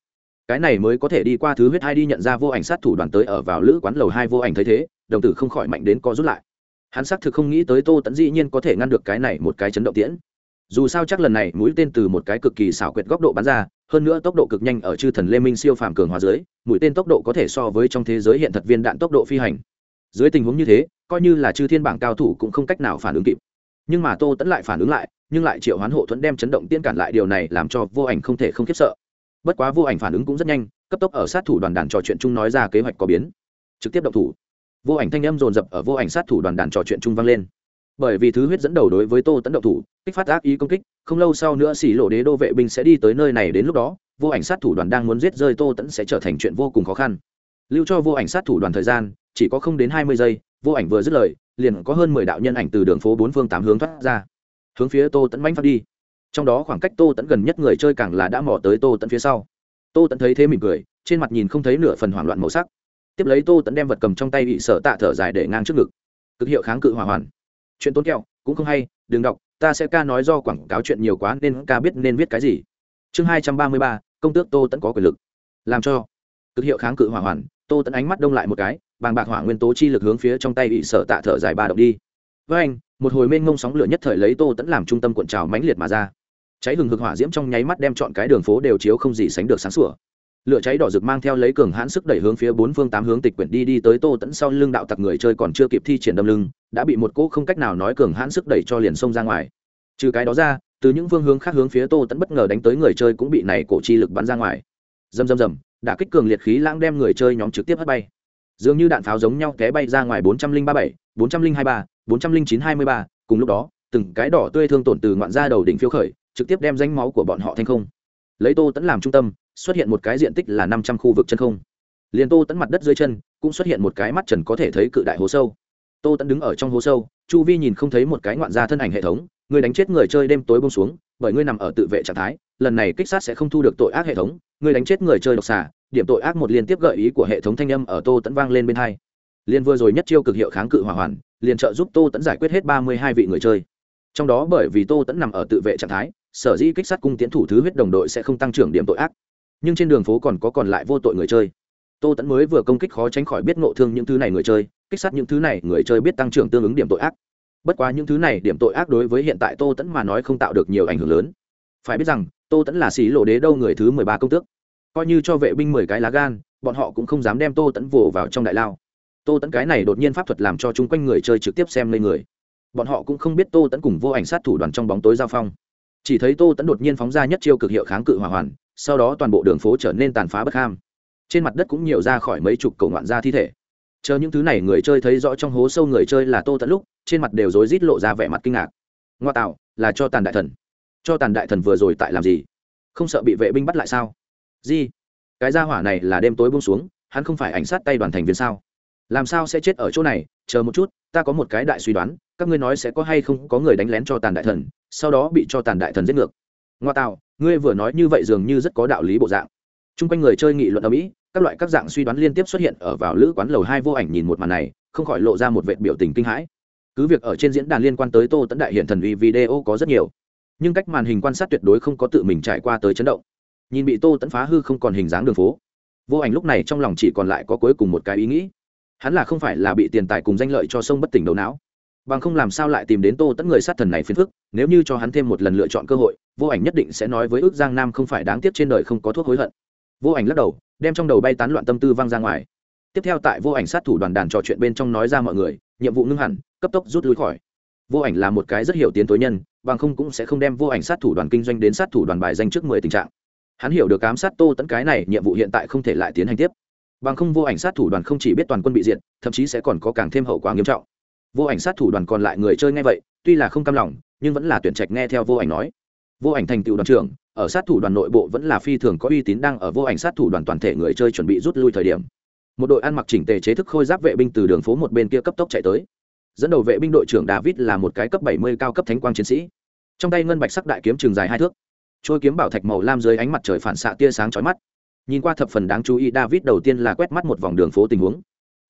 cái này mới có thể đi qua thứ huyết hai đi nhận ra vô ảnh sát thủ đoàn tới ở vào lữ quán lầu hai vô ảnh thấy thế, đồng tử không khỏi mạnh đến co rút lại. Hắn xác thực không nghĩ tới tô tẫn dĩ nhiên có thể ngăn được cái này một cái chấn động tiễn. Dù sao chắc lần này mũi tên từ một cái cực kỳ xảo quyệt góc độ bắn ra, hơn nữa tốc độ cực nhanh ở chư thần lê minh siêu phàm cường hóa dưới, mũi tên tốc độ có thể so với trong thế giới hiện thật viên đạn tốc độ phi hành. Dưới tình huống như thế, coi như là chư thiên bảng cao thủ cũng không cách nào phản ứng kịp. Nhưng mà tô tẫn lại phản ứng lại, nhưng lại triệu hoán hộ thuẫn đem chấn động tiên cản lại, điều này làm cho vô ảnh không thể không khiếp sợ bất quá vô ảnh phản ứng cũng rất nhanh, cấp tốc ở sát thủ đoàn đàn trò chuyện chung nói ra kế hoạch có biến. Trực tiếp động thủ. Vô ảnh thanh âm dồn dập ở vô ảnh sát thủ đoàn đàn trò chuyện chung vang lên. Bởi vì thứ huyết dẫn đầu đối với tô tấn động thủ, kích phát ác ý công kích, không lâu sau nữa xỉ lộ đế đô vệ binh sẽ đi tới nơi này đến lúc đó, vô ảnh sát thủ đoàn đang muốn giết rơi tô tẫn sẽ trở thành chuyện vô cùng khó khăn. Lưu cho vô ảnh sát thủ đoàn thời gian, chỉ có không đến hai mươi giây, vô ảnh vừa dứt lời, liền có hơn mười đạo nhân ảnh từ đường phố bốn phương tám hướng thoát ra, hướng phía tô tẫn manh phát đi trong đó khoảng cách tô tẫn gần nhất người chơi càng là đã mò tới tô tẫn phía sau. Tô tẫn thấy thế mỉm cười, trên mặt nhìn không thấy nửa phần hoảng loạn màu sắc. Tiếp lấy tô tẫn đem vật cầm trong tay bị sợ tạ thở dài để ngang trước ngực. Cực hiệu kháng cự hỏa hoàn. Chuyện tốn kẹo, cũng không hay, đừng đọc, ta sẽ ca nói do quảng cáo chuyện nhiều quá nên ca biết nên viết cái gì. Chương hai trăm ba mươi ba, công tước tô tẫn có quyền lực. Làm cho. Cực hiệu kháng cự hỏa hoàn, tô tẫn ánh mắt đông lại một cái, bàng bạc hỏa nguyên tố chi lực hướng phía trong tay bị sợ tạ thở dài ba động đi. Với anh, một hồi mênh mông sóng lửa nhất thời lấy tô tẫn làm trung tâm cuộn trào mãnh liệt mà ra cháy hừng hực hỏa diễm trong nháy mắt đem chọn cái đường phố đều chiếu không gì sánh được sáng sủa. Lửa cháy đỏ rực mang theo lấy cường hãn sức đẩy hướng phía bốn phương tám hướng tịch quyển đi đi tới tô tẫn sau lưng đạo tặc người chơi còn chưa kịp thi triển đâm lưng, đã bị một cỗ không cách nào nói cường hãn sức đẩy cho liền xông ra ngoài. Trừ cái đó ra, từ những phương hướng khác hướng phía tô tẫn bất ngờ đánh tới người chơi cũng bị này cổ chi lực bắn ra ngoài. Dầm dầm dầm đã kích cường liệt khí lãng đem người chơi nhóm trực tiếp hất bay. Dường như đạn pháo giống nhau té bay ra ngoài bốn trăm linh ba bảy, bốn trăm linh hai ba, bốn trăm linh chín hai mươi ba, cùng lúc đó, từng cái đỏ tươi thương tổn từ ngoạn ra đầu đỉnh phiêu khởi trực tiếp đem danh máu của bọn họ thành không. Lấy tô tẫn làm trung tâm, xuất hiện một cái diện tích là năm trăm khu vực chân không. Liền tô tẫn mặt đất dưới chân, cũng xuất hiện một cái mắt trần có thể thấy cự đại hố sâu. Tô tẫn đứng ở trong hố sâu, chu vi nhìn không thấy một cái ngoạn gia thân ảnh hệ thống, người đánh chết người chơi đêm tối bông xuống, bởi ngươi nằm ở tự vệ trạng thái, lần này kích sát sẽ không thu được tội ác hệ thống, người đánh chết người chơi độc xả điểm tội ác một liên tiếp gợi ý của hệ thống thanh âm ở tô tẫn vang lên bên hai. Liên vừa rồi nhất chiêu cực hiệu kháng cự hỏa hoàn, liền trợ giúp tô tẫn giải quyết hết ba mươi hai vị người chơi. Trong đó bởi vì tô tẫn nằm ở tự vệ trạng thái sở dĩ kích sát cung tiến thủ thứ huyết đồng đội sẽ không tăng trưởng điểm tội ác. Nhưng trên đường phố còn có còn lại vô tội người chơi. Tô tẫn mới vừa công kích khó tránh khỏi biết ngộ thương những thứ này người chơi, kích sát những thứ này người chơi biết tăng trưởng tương ứng điểm tội ác. Bất quá những thứ này điểm tội ác đối với hiện tại tô tẫn mà nói không tạo được nhiều ảnh hưởng lớn. Phải biết rằng, tô tẫn là xí lộ đế đâu người thứ mười ba công tước. Coi như cho vệ binh mười cái lá gan, bọn họ cũng không dám đem tô tẫn vồ vào trong đại lao. Tô tẫn cái này đột nhiên pháp thuật làm cho chung quanh người chơi trực tiếp xem lên người. Bọn họ cũng không biết tô tẫn cùng vô ảnh sát thủ đoàn trong bóng tối giao phong chỉ thấy tô tẫn đột nhiên phóng ra nhất chiêu cực hiệu kháng cự hỏa hoàn, sau đó toàn bộ đường phố trở nên tàn phá bất ham. Trên mặt đất cũng nhiều ra khỏi mấy chục cầu ngoạn ra thi thể. Chờ những thứ này người chơi thấy rõ trong hố sâu người chơi là tô tẫn lúc, trên mặt đều rối rít lộ ra vẻ mặt kinh ngạc. Ngoa tạo, là cho tàn đại thần. Cho tàn đại thần vừa rồi tại làm gì? Không sợ bị vệ binh bắt lại sao? Gì? Cái gia hỏa này là đêm tối bông xuống, hắn không phải ảnh sát tay đoàn thành viên sao? Làm sao sẽ chết ở chỗ này? Chờ một chút, ta có một cái đại suy đoán, các ngươi nói sẽ có hay không có người đánh lén cho tàn đại thần sau đó bị cho tàn đại thần giết ngược. Ngoa tạo, ngươi vừa nói như vậy dường như rất có đạo lý bộ dạng. T r u n g quanh người chơi nghị luận ở mỹ các loại các dạng suy đoán liên tiếp xuất hiện ở vào lữ quán lầu hai vô ảnh nhìn một màn này, không khỏi lộ ra một vệ biểu tình kinh hãi. Cứ việc ở trên diễn đàn liên quan tới tô tấn đại hiện thần uy video có rất nhiều, nhưng cách màn hình quan sát tuyệt đối không có tự mình trải qua tới chấn động. Nhìn bị tô tấn phá hư không còn hình dáng đường phố. Vô ảnh lúc này trong lòng chỉ còn lại có cuối cùng một cái ý nghĩ. Hắn là không phải là bị tiền tài cùng danh lợi cho sông bất tỉnh đầu não bằng không làm sao lại tìm đến tô tẫn người sát thần này phiền phức, nếu như cho hắn thêm một lần lựa chọn cơ hội, vô ảnh nhất định sẽ nói với ước giang nam không phải đáng tiếc trên đời không có thuốc hối hận. Vô ảnh lắc đầu, đem trong đầu bay tán loạn tâm tư văng ra ngoài. Tiếp theo tại vô ảnh sát thủ đoàn đàn trò chuyện bên trong nói ra mọi người, nhiệm vụ ngưng hẳn, cấp tốc rút lui khỏi. Vô ảnh là một cái rất hiểu tiến tối nhân, bằng không cũng sẽ không đem vô ảnh sát thủ đoàn kinh doanh đến sát thủ đoàn bài danh trước mười tình trạng. Hắn hiểu được ám sát tô tẫn cái này, nhiệm vụ hiện tại không thể lại tiến hành tiếp. Bằng không vô ảnh sát thủ đoàn không chỉ biết toàn quân bị diệt, thậm chí sẽ còn có càng thêm hậu quả nghiêm trọng vô ảnh sát thủ đoàn còn lại người chơi nghe vậy, tuy là không cam lòng, nhưng vẫn là tuyển trạch nghe theo vô ảnh nói. Vô ảnh thành tựu đoàn trưởng, ở sát thủ đoàn nội bộ vẫn là phi thường có uy tín đang ở vô ảnh sát thủ đoàn toàn thể người chơi chuẩn bị rút lui thời điểm. Một đội ăn mặc chỉnh tề chế thức khôi giáp vệ binh từ đường phố một bên kia cấp tốc chạy tới. Dẫn đầu vệ binh đội trưởng david là một cái cấp bảy mươi cao cấp thánh quang chiến sĩ. Trong tay ngân bạch sắc đại kiếm trường dài hai thước. Trôi kiếm bảo thạch màu lam dưới ánh mặt trời phản xạ tia sáng chói mắt. Nhìn qua thập phần đáng chú ý, david đầu tiên là quét mắt một vòng đường phố tình huống.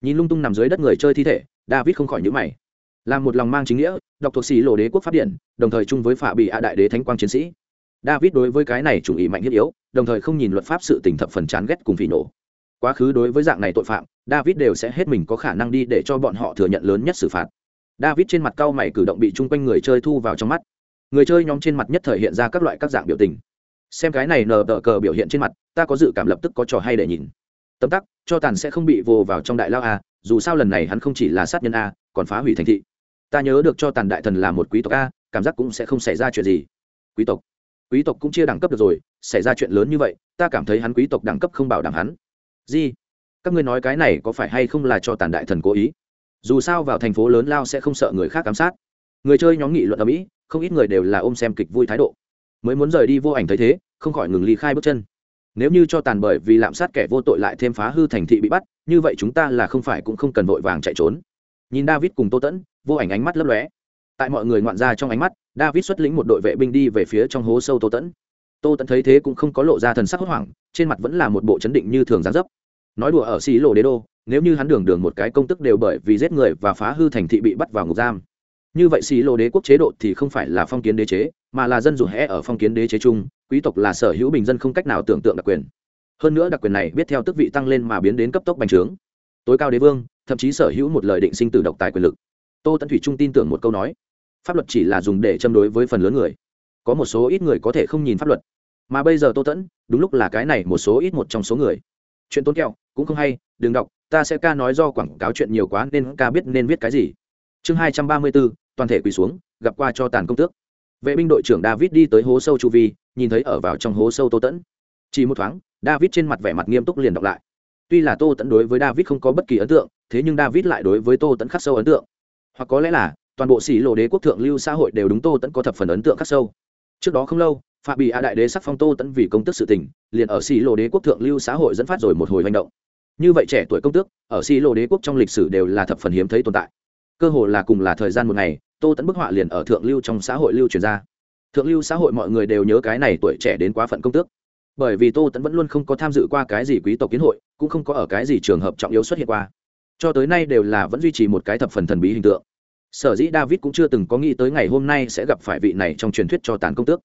Nhìn lung tung nằm dưới đất người chơi thi thể david không khỏi nhữ mày. Làm một lòng mang chính nghĩa, đọc thuộc sĩ lộ đế quốc phát điện đồng thời chung với phạ bị a đại đế thánh quang chiến sĩ. David đối với cái này chủ ý mạnh thiết yếu, đồng thời không nhìn luật pháp sự tình thập phần chán ghét cùng phỉ nổ quá khứ đối với dạng này tội phạm, david đều sẽ hết mình có khả năng đi để cho bọn họ thừa nhận lớn nhất xử phạt. David trên mặt cau mày cử động bị chung quanh người chơi thu vào trong mắt. Người chơi nhóm trên mặt nhất thời hiện ra các loại các dạng biểu tình. Xem cái này nờ tờ cờ biểu hiện trên mặt, ta có dự cảm lập tức có trò hay để nhìn tấm tắc, cho tàn sẽ không bị vồ vào trong đại lao a, dù sao lần này hắn không chỉ là sát nhân a, còn phá hủy thành thị. Ta nhớ được cho tàn đại thần là một quý tộc a, cảm giác cũng sẽ không xảy ra chuyện gì. Quý tộc. Quý tộc cũng chia đẳng cấp được rồi, xảy ra chuyện lớn như vậy, ta cảm thấy hắn quý tộc đẳng cấp không bảo đảm hắn. Gì? Các ngươi nói cái này có phải hay không là cho tàn đại thần cố ý? Dù sao vào thành phố lớn lao sẽ không sợ người khác ám sát. Người chơi nhóm nghị luận ở mỹ, không ít người đều là ôm xem kịch vui thái độ. Mới muốn rời đi vô ảnh thấy thế, không khỏi ngừng ly khai bước chân nếu như cho tàn bởi vì lạm sát kẻ vô tội lại thêm phá hư thành thị bị bắt, như vậy chúng ta là không phải cũng không cần vội vàng chạy trốn. Nhìn david cùng tô tẫn, vô ảnh ánh mắt lấp lóe. Tại mọi người ngoạn ra trong ánh mắt, david xuất lĩnh một đội vệ binh đi về phía trong hố sâu tô tẫn. Tô tẫn thấy thế cũng không có lộ ra thần sắc hốt hoảng, trên mặt vẫn là một bộ chấn định như thường gián dấp. Nói đùa ở xí lộ đế đô, nếu như hắn đường đường một cái công tức đều bởi vì giết người và phá hư thành thị bị bắt vào ngục giam như vậy xí lô đế quốc chế độ thì không phải là phong kiến đế chế, mà là dân dù hẽ ở phong kiến đế chế chung, quý tộc là sở hữu bình dân không cách nào tưởng tượng đặc quyền. Hơn nữa đặc quyền này biết theo tức vị tăng lên mà biến đến cấp tốc bành trướng. Tối cao đế vương, thậm chí sở hữu một lời định sinh tử độc tài quyền lực. Tô tấn thủy trung tin tưởng một câu nói, pháp luật chỉ là dùng để châm đối với phần lớn người. Có một số ít người có thể không nhìn pháp luật. Mà bây giờ tô tẫn đúng lúc là cái này một số ít một trong số người. Chuyện tốn kẹo, cũng không hay, đừng đọc, ta sẽ ca nói do quảng cáo chuyện nhiều quá nên ca biết nên viết cái gì. Chương hai trăm ba mươi bốn toàn thể quỳ xuống, gặp qua cho tàn công tước. Vệ binh đội trưởng david đi tới hố sâu chu vi, nhìn thấy ở vào trong hố sâu tô tẫn chỉ một thoáng, david trên mặt vẻ mặt nghiêm túc liền đọc lại. Tuy là tô tẫn đối với david không có bất kỳ ấn tượng, thế nhưng david lại đối với tô tẫn khắc sâu ấn tượng. Hoặc có lẽ là, toàn bộ xỉ lộ đế quốc thượng lưu xã hội đều đúng tô tẫn có thập phần ấn tượng khắc sâu. Trước đó không lâu, phạm bị a đại đế sắc phong tô tẫn vì công tức sự tình, liền ở xỉ lộ đế quốc thượng lưu xã hội dẫn phát rồi một hồi hành động. Như vậy trẻ tuổi công tước, ở xỉ lộ đế quốc trong lịch sử đều là thập phần hiếm thấy tồn tại cơ hồ là cùng là thời gian một ngày, tô tẫn bức họa liền ở thượng lưu trong xã hội lưu truyền ra. Thượng lưu xã hội mọi người đều nhớ cái này tuổi trẻ đến quá phận công tước. Bởi vì tô tẫn vẫn luôn không có tham dự qua cái gì quý tộc kiến hội, cũng không có ở cái gì trường hợp trọng yếu xuất hiện qua. Cho tới nay đều là vẫn duy trì một cái thập phần thần bí hình tượng. Sở dĩ david cũng chưa từng có nghĩ tới ngày hôm nay sẽ gặp phải vị này trong truyền thuyết cho tàn công tước.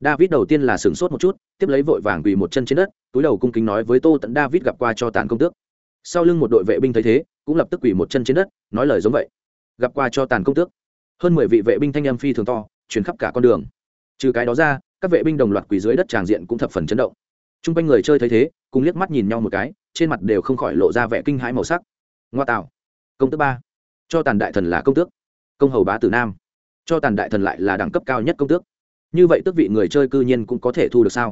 David đầu tiên là sửng sốt một chút, tiếp lấy vội vàng quỳ một chân trên đất, túi đầu cung kính nói với tô tẫn david gặp qua cho tàn công tước. Sau lưng một đội vệ binh thấy thế, cũng lập tức quỳ một chân trên đất, nói lời giống vậy gặp qua cho tàn công tước. Hơn mười vị vệ binh thanh âm phi thường to chuyển khắp cả con đường. Trừ cái đó ra, các vệ binh đồng loạt quỳ dưới đất tràng diện cũng thập phần chấn động. T r u n g quanh người chơi thấy thế, cùng liếc mắt nhìn nhau một cái, trên mặt đều không khỏi lộ ra vẻ kinh hãi màu sắc. Ngoa tạo. Công tước ba. Cho tàn đại thần là công tước. Công hầu bá tử nam. Cho tàn đại thần lại là đẳng cấp cao nhất công tước. Như vậy tước vị người chơi cư nhiên cũng có thể thu được sao?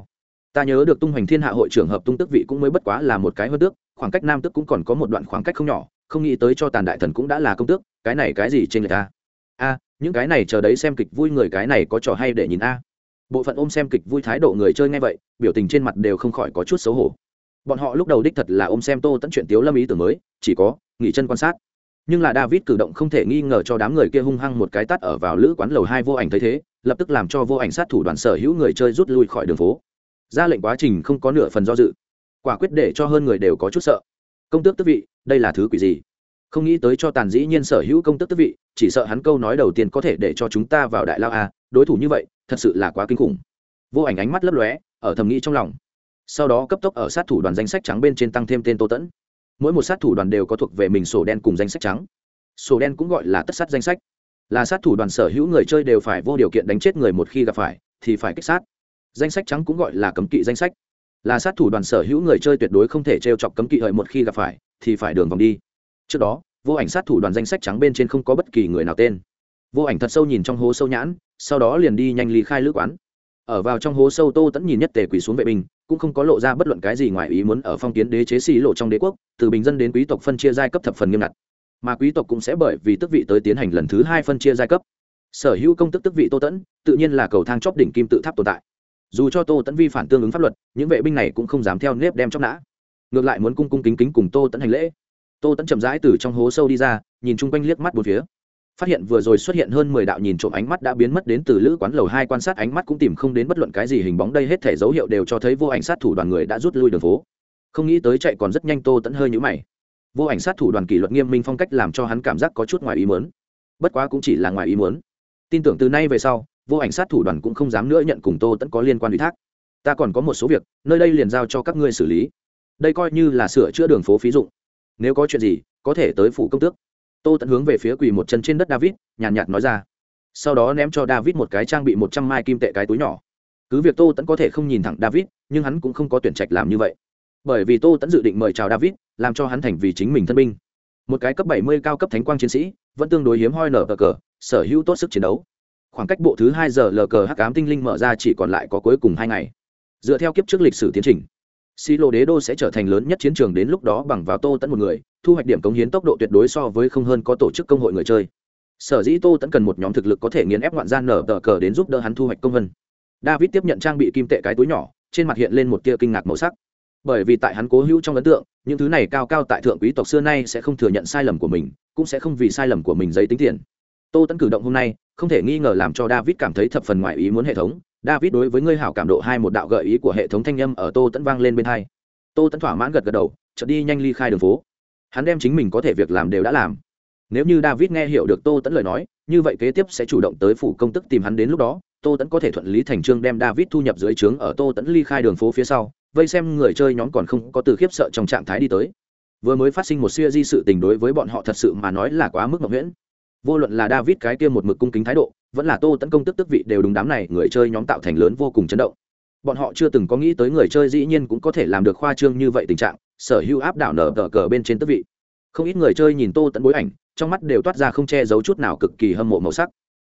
Ta nhớ được tung hoành thiên hạ hội trưởng hợp tung tước vị cũng mới bất quá là một cái hơn tước, khoảng cách nam tước cũng còn có một đoạn khoảng cách không nhỏ không nghĩ tới cho tàn đại thần cũng đã là công tước, cái này cái gì trên người ta a những cái này chờ đấy xem kịch vui người cái này có trò hay để nhìn a. Bộ phận ôm xem kịch vui thái độ người chơi ngay vậy, biểu tình trên mặt đều không khỏi có chút xấu hổ. Bọn họ lúc đầu đích thật là ôm xem tô tẫn chuyện tiếu lâm ý tưởng mới, chỉ có, nghỉ chân quan sát. Nhưng là david cử động không thể nghi ngờ cho đám người kia hung hăng một cái tắt ở vào lữ quán lầu hai vô ảnh thấy thế, lập tức làm cho vô ảnh sát thủ đoàn sở hữu người chơi rút lui khỏi đường phố. Ra lệnh quá trình không có nửa phần do dự. Quả quyết để cho hơn người đều có chút sợ công tước tức vị, đây là thứ quỷ gì? Không nghĩ tới cho tàn dĩ nhiên sở hữu công tước tức vị, chỉ sợ hắn câu nói đầu tiên có thể để cho chúng ta vào đại lao a, đối thủ như vậy, thật sự là quá kinh khủng. Vô ảnh ánh mắt lấp lóe, ở thầm nghĩ trong lòng. Sau đó cấp tốc ở sát thủ đoàn danh sách trắng bên trên tăng thêm tên tô tẫn. Mỗi một sát thủ đoàn đều có thuộc về mình sổ đen cùng danh sách trắng. Sổ đen cũng gọi là tất sát danh sách. Là sát thủ đoàn sở hữu người chơi đều phải vô điều kiện đánh chết người một khi gặp phải, thì phải kích sát. Danh sách trắng cũng gọi là cấm kỵ danh sách là sát thủ đoàn sở hữu người chơi tuyệt đối không thể t r e o chọc cấm kỵ hợi một khi gặp phải, thì phải đường vòng đi. Trước đó, vô ảnh sát thủ đoàn danh sách trắng bên trên không có bất kỳ người nào tên. Vô ảnh thật sâu nhìn trong hố sâu nhãn, sau đó liền đi nhanh lý khai lữ quán. Ở vào trong hố sâu tô tẫn nhìn nhất tề quỷ xuống vệ binh, cũng không có lộ ra bất luận cái gì ngoài ý muốn ở phong kiến đế chế xì lộ trong đế quốc, từ bình dân đến quý tộc phân chia giai cấp thập phần nghiêm ngặt. Mà quý tộc cũng sẽ bởi vì tức vị tới tiến hành lần thứ hai phân chia giai cấp. Sở hữu công tức tức vị tô tẫn tự nhiên là cầu thang chóp đỉnh kim tự tháp tồn tại dù cho tô tẫn vi phản tương ứng pháp luật những vệ binh này cũng không dám theo nếp đem chóc nã ngược lại muốn cung cung kính kính cùng tô tẫn hành lễ tô tẫn chậm rãi từ trong hố sâu đi ra nhìn chung quanh liếc mắt bốn phía phát hiện vừa rồi xuất hiện hơn mười đạo nhìn trộm ánh mắt đã biến mất đến từ lữ quán lầu hai quan sát ánh mắt cũng tìm không đến bất luận cái gì hình bóng đây hết thể dấu hiệu đều cho thấy vô ảnh sát thủ đoàn người đã rút lui đường phố không nghĩ tới chạy còn rất nhanh tô tẫn hơi nhũ mày vô ảnh sát thủ đoàn kỷ luật nghiêm minh phong cách làm cho hắn cảm giác có chút ngoài ý muốn bất quá cũng chỉ là ngoài ý muốn tin tưởng từ nay về sau vô ảnh sát thủ đoàn cũng không dám nữa nhận cùng tô tẫn có liên quan ủy thác. Ta còn có một số việc, nơi đây liền giao cho các ngươi xử lý. Đây coi như là sửa chữa đường phố phí dụng. Nếu có chuyện gì, có thể tới phủ công tước. Tô tẫn hướng về phía quỳ một chân trên đất david, nhàn nhạt nói ra. Sau đó ném cho david một cái trang bị một trăm mai kim tệ cái túi nhỏ. Cứ việc tô tẫn có thể không nhìn thẳng david, nhưng hắn cũng không có tuyển trạch làm như vậy. Bởi vì tô tẫn dự định mời chào david, làm cho hắn thành vì chính mình thân binh. Một cái cấp bảy mươi cao cấp thánh quang chiến sĩ, vẫn tương đối hiếm hoi nở cờ cờ, sở hữu tốt sức chiến đấu khoảng cách bộ thứ hai giờ lờ cờ hắc ám tinh linh mở ra chỉ còn lại có cuối cùng hai ngày. Dựa theo kiếp trước lịch sử tiến trình, xi lô đế đô sẽ trở thành lớn nhất chiến trường đến lúc đó bằng vào tô tẫn một người, thu hoạch điểm cống hiến tốc độ tuyệt đối so với không hơn có tổ chức công hội người chơi. Sở dĩ tô tẫn cần một nhóm thực lực có thể nghiền ép ngoạn gian nở tờ cờ đến giúp đỡ hắn thu hoạch công vân. David tiếp nhận trang bị kim tệ cái túi nhỏ, trên mặt hiện lên một tia kinh ngạc màu sắc. Bởi vì tại hắn cố hữu trong ấn tượng, những thứ này cao cao tại thượng quý tộc xưa nay sẽ không thừa nhận sai lầm của mình, cũng sẽ không vì sai lầm của mình giấy tính tiền tô tẫn cử động hôm nay, không thể nghi ngờ làm cho david cảm thấy thập phần ngoại ý muốn hệ thống. David đối với ngươi hảo cảm độ hai một đạo gợi ý của hệ thống thanh âm ở tô tẫn vang lên bên hai. Tô tẫn thỏa mãn gật gật đầu, chợt đi nhanh ly khai đường phố. Hắn đem chính mình có thể việc làm đều đã làm. Nếu như david nghe hiểu được tô tẫn lời nói, như vậy kế tiếp sẽ chủ động tới phủ công tức tìm hắn đến lúc đó, tô tẫn có thể thuận lý thành trương đem david thu nhập dưới trướng ở tô tẫn ly khai đường phố phía sau, vây xem người chơi nhóm còn không có từ khiếp sợ trong trạng thái đi tới. Vừa mới phát sinh một siêu di sự tình đối với bọn họ thật sự mà nói là quá mức mộng nguyễn vô luận là david cái kia một mực cung kính thái độ, vẫn là tô tấn công tức tức vị đều đúng đám này người chơi nhóm tạo thành lớn vô cùng chấn động. Bọn họ chưa từng có nghĩ tới người chơi dĩ nhiên cũng có thể làm được khoa trương như vậy tình trạng, sở hữu áp đảo nở tờ cờ bên trên tức vị. Không ít người chơi nhìn tô tẫn bối ảnh, trong mắt đều toát ra không che giấu chút nào cực kỳ hâm mộ màu sắc.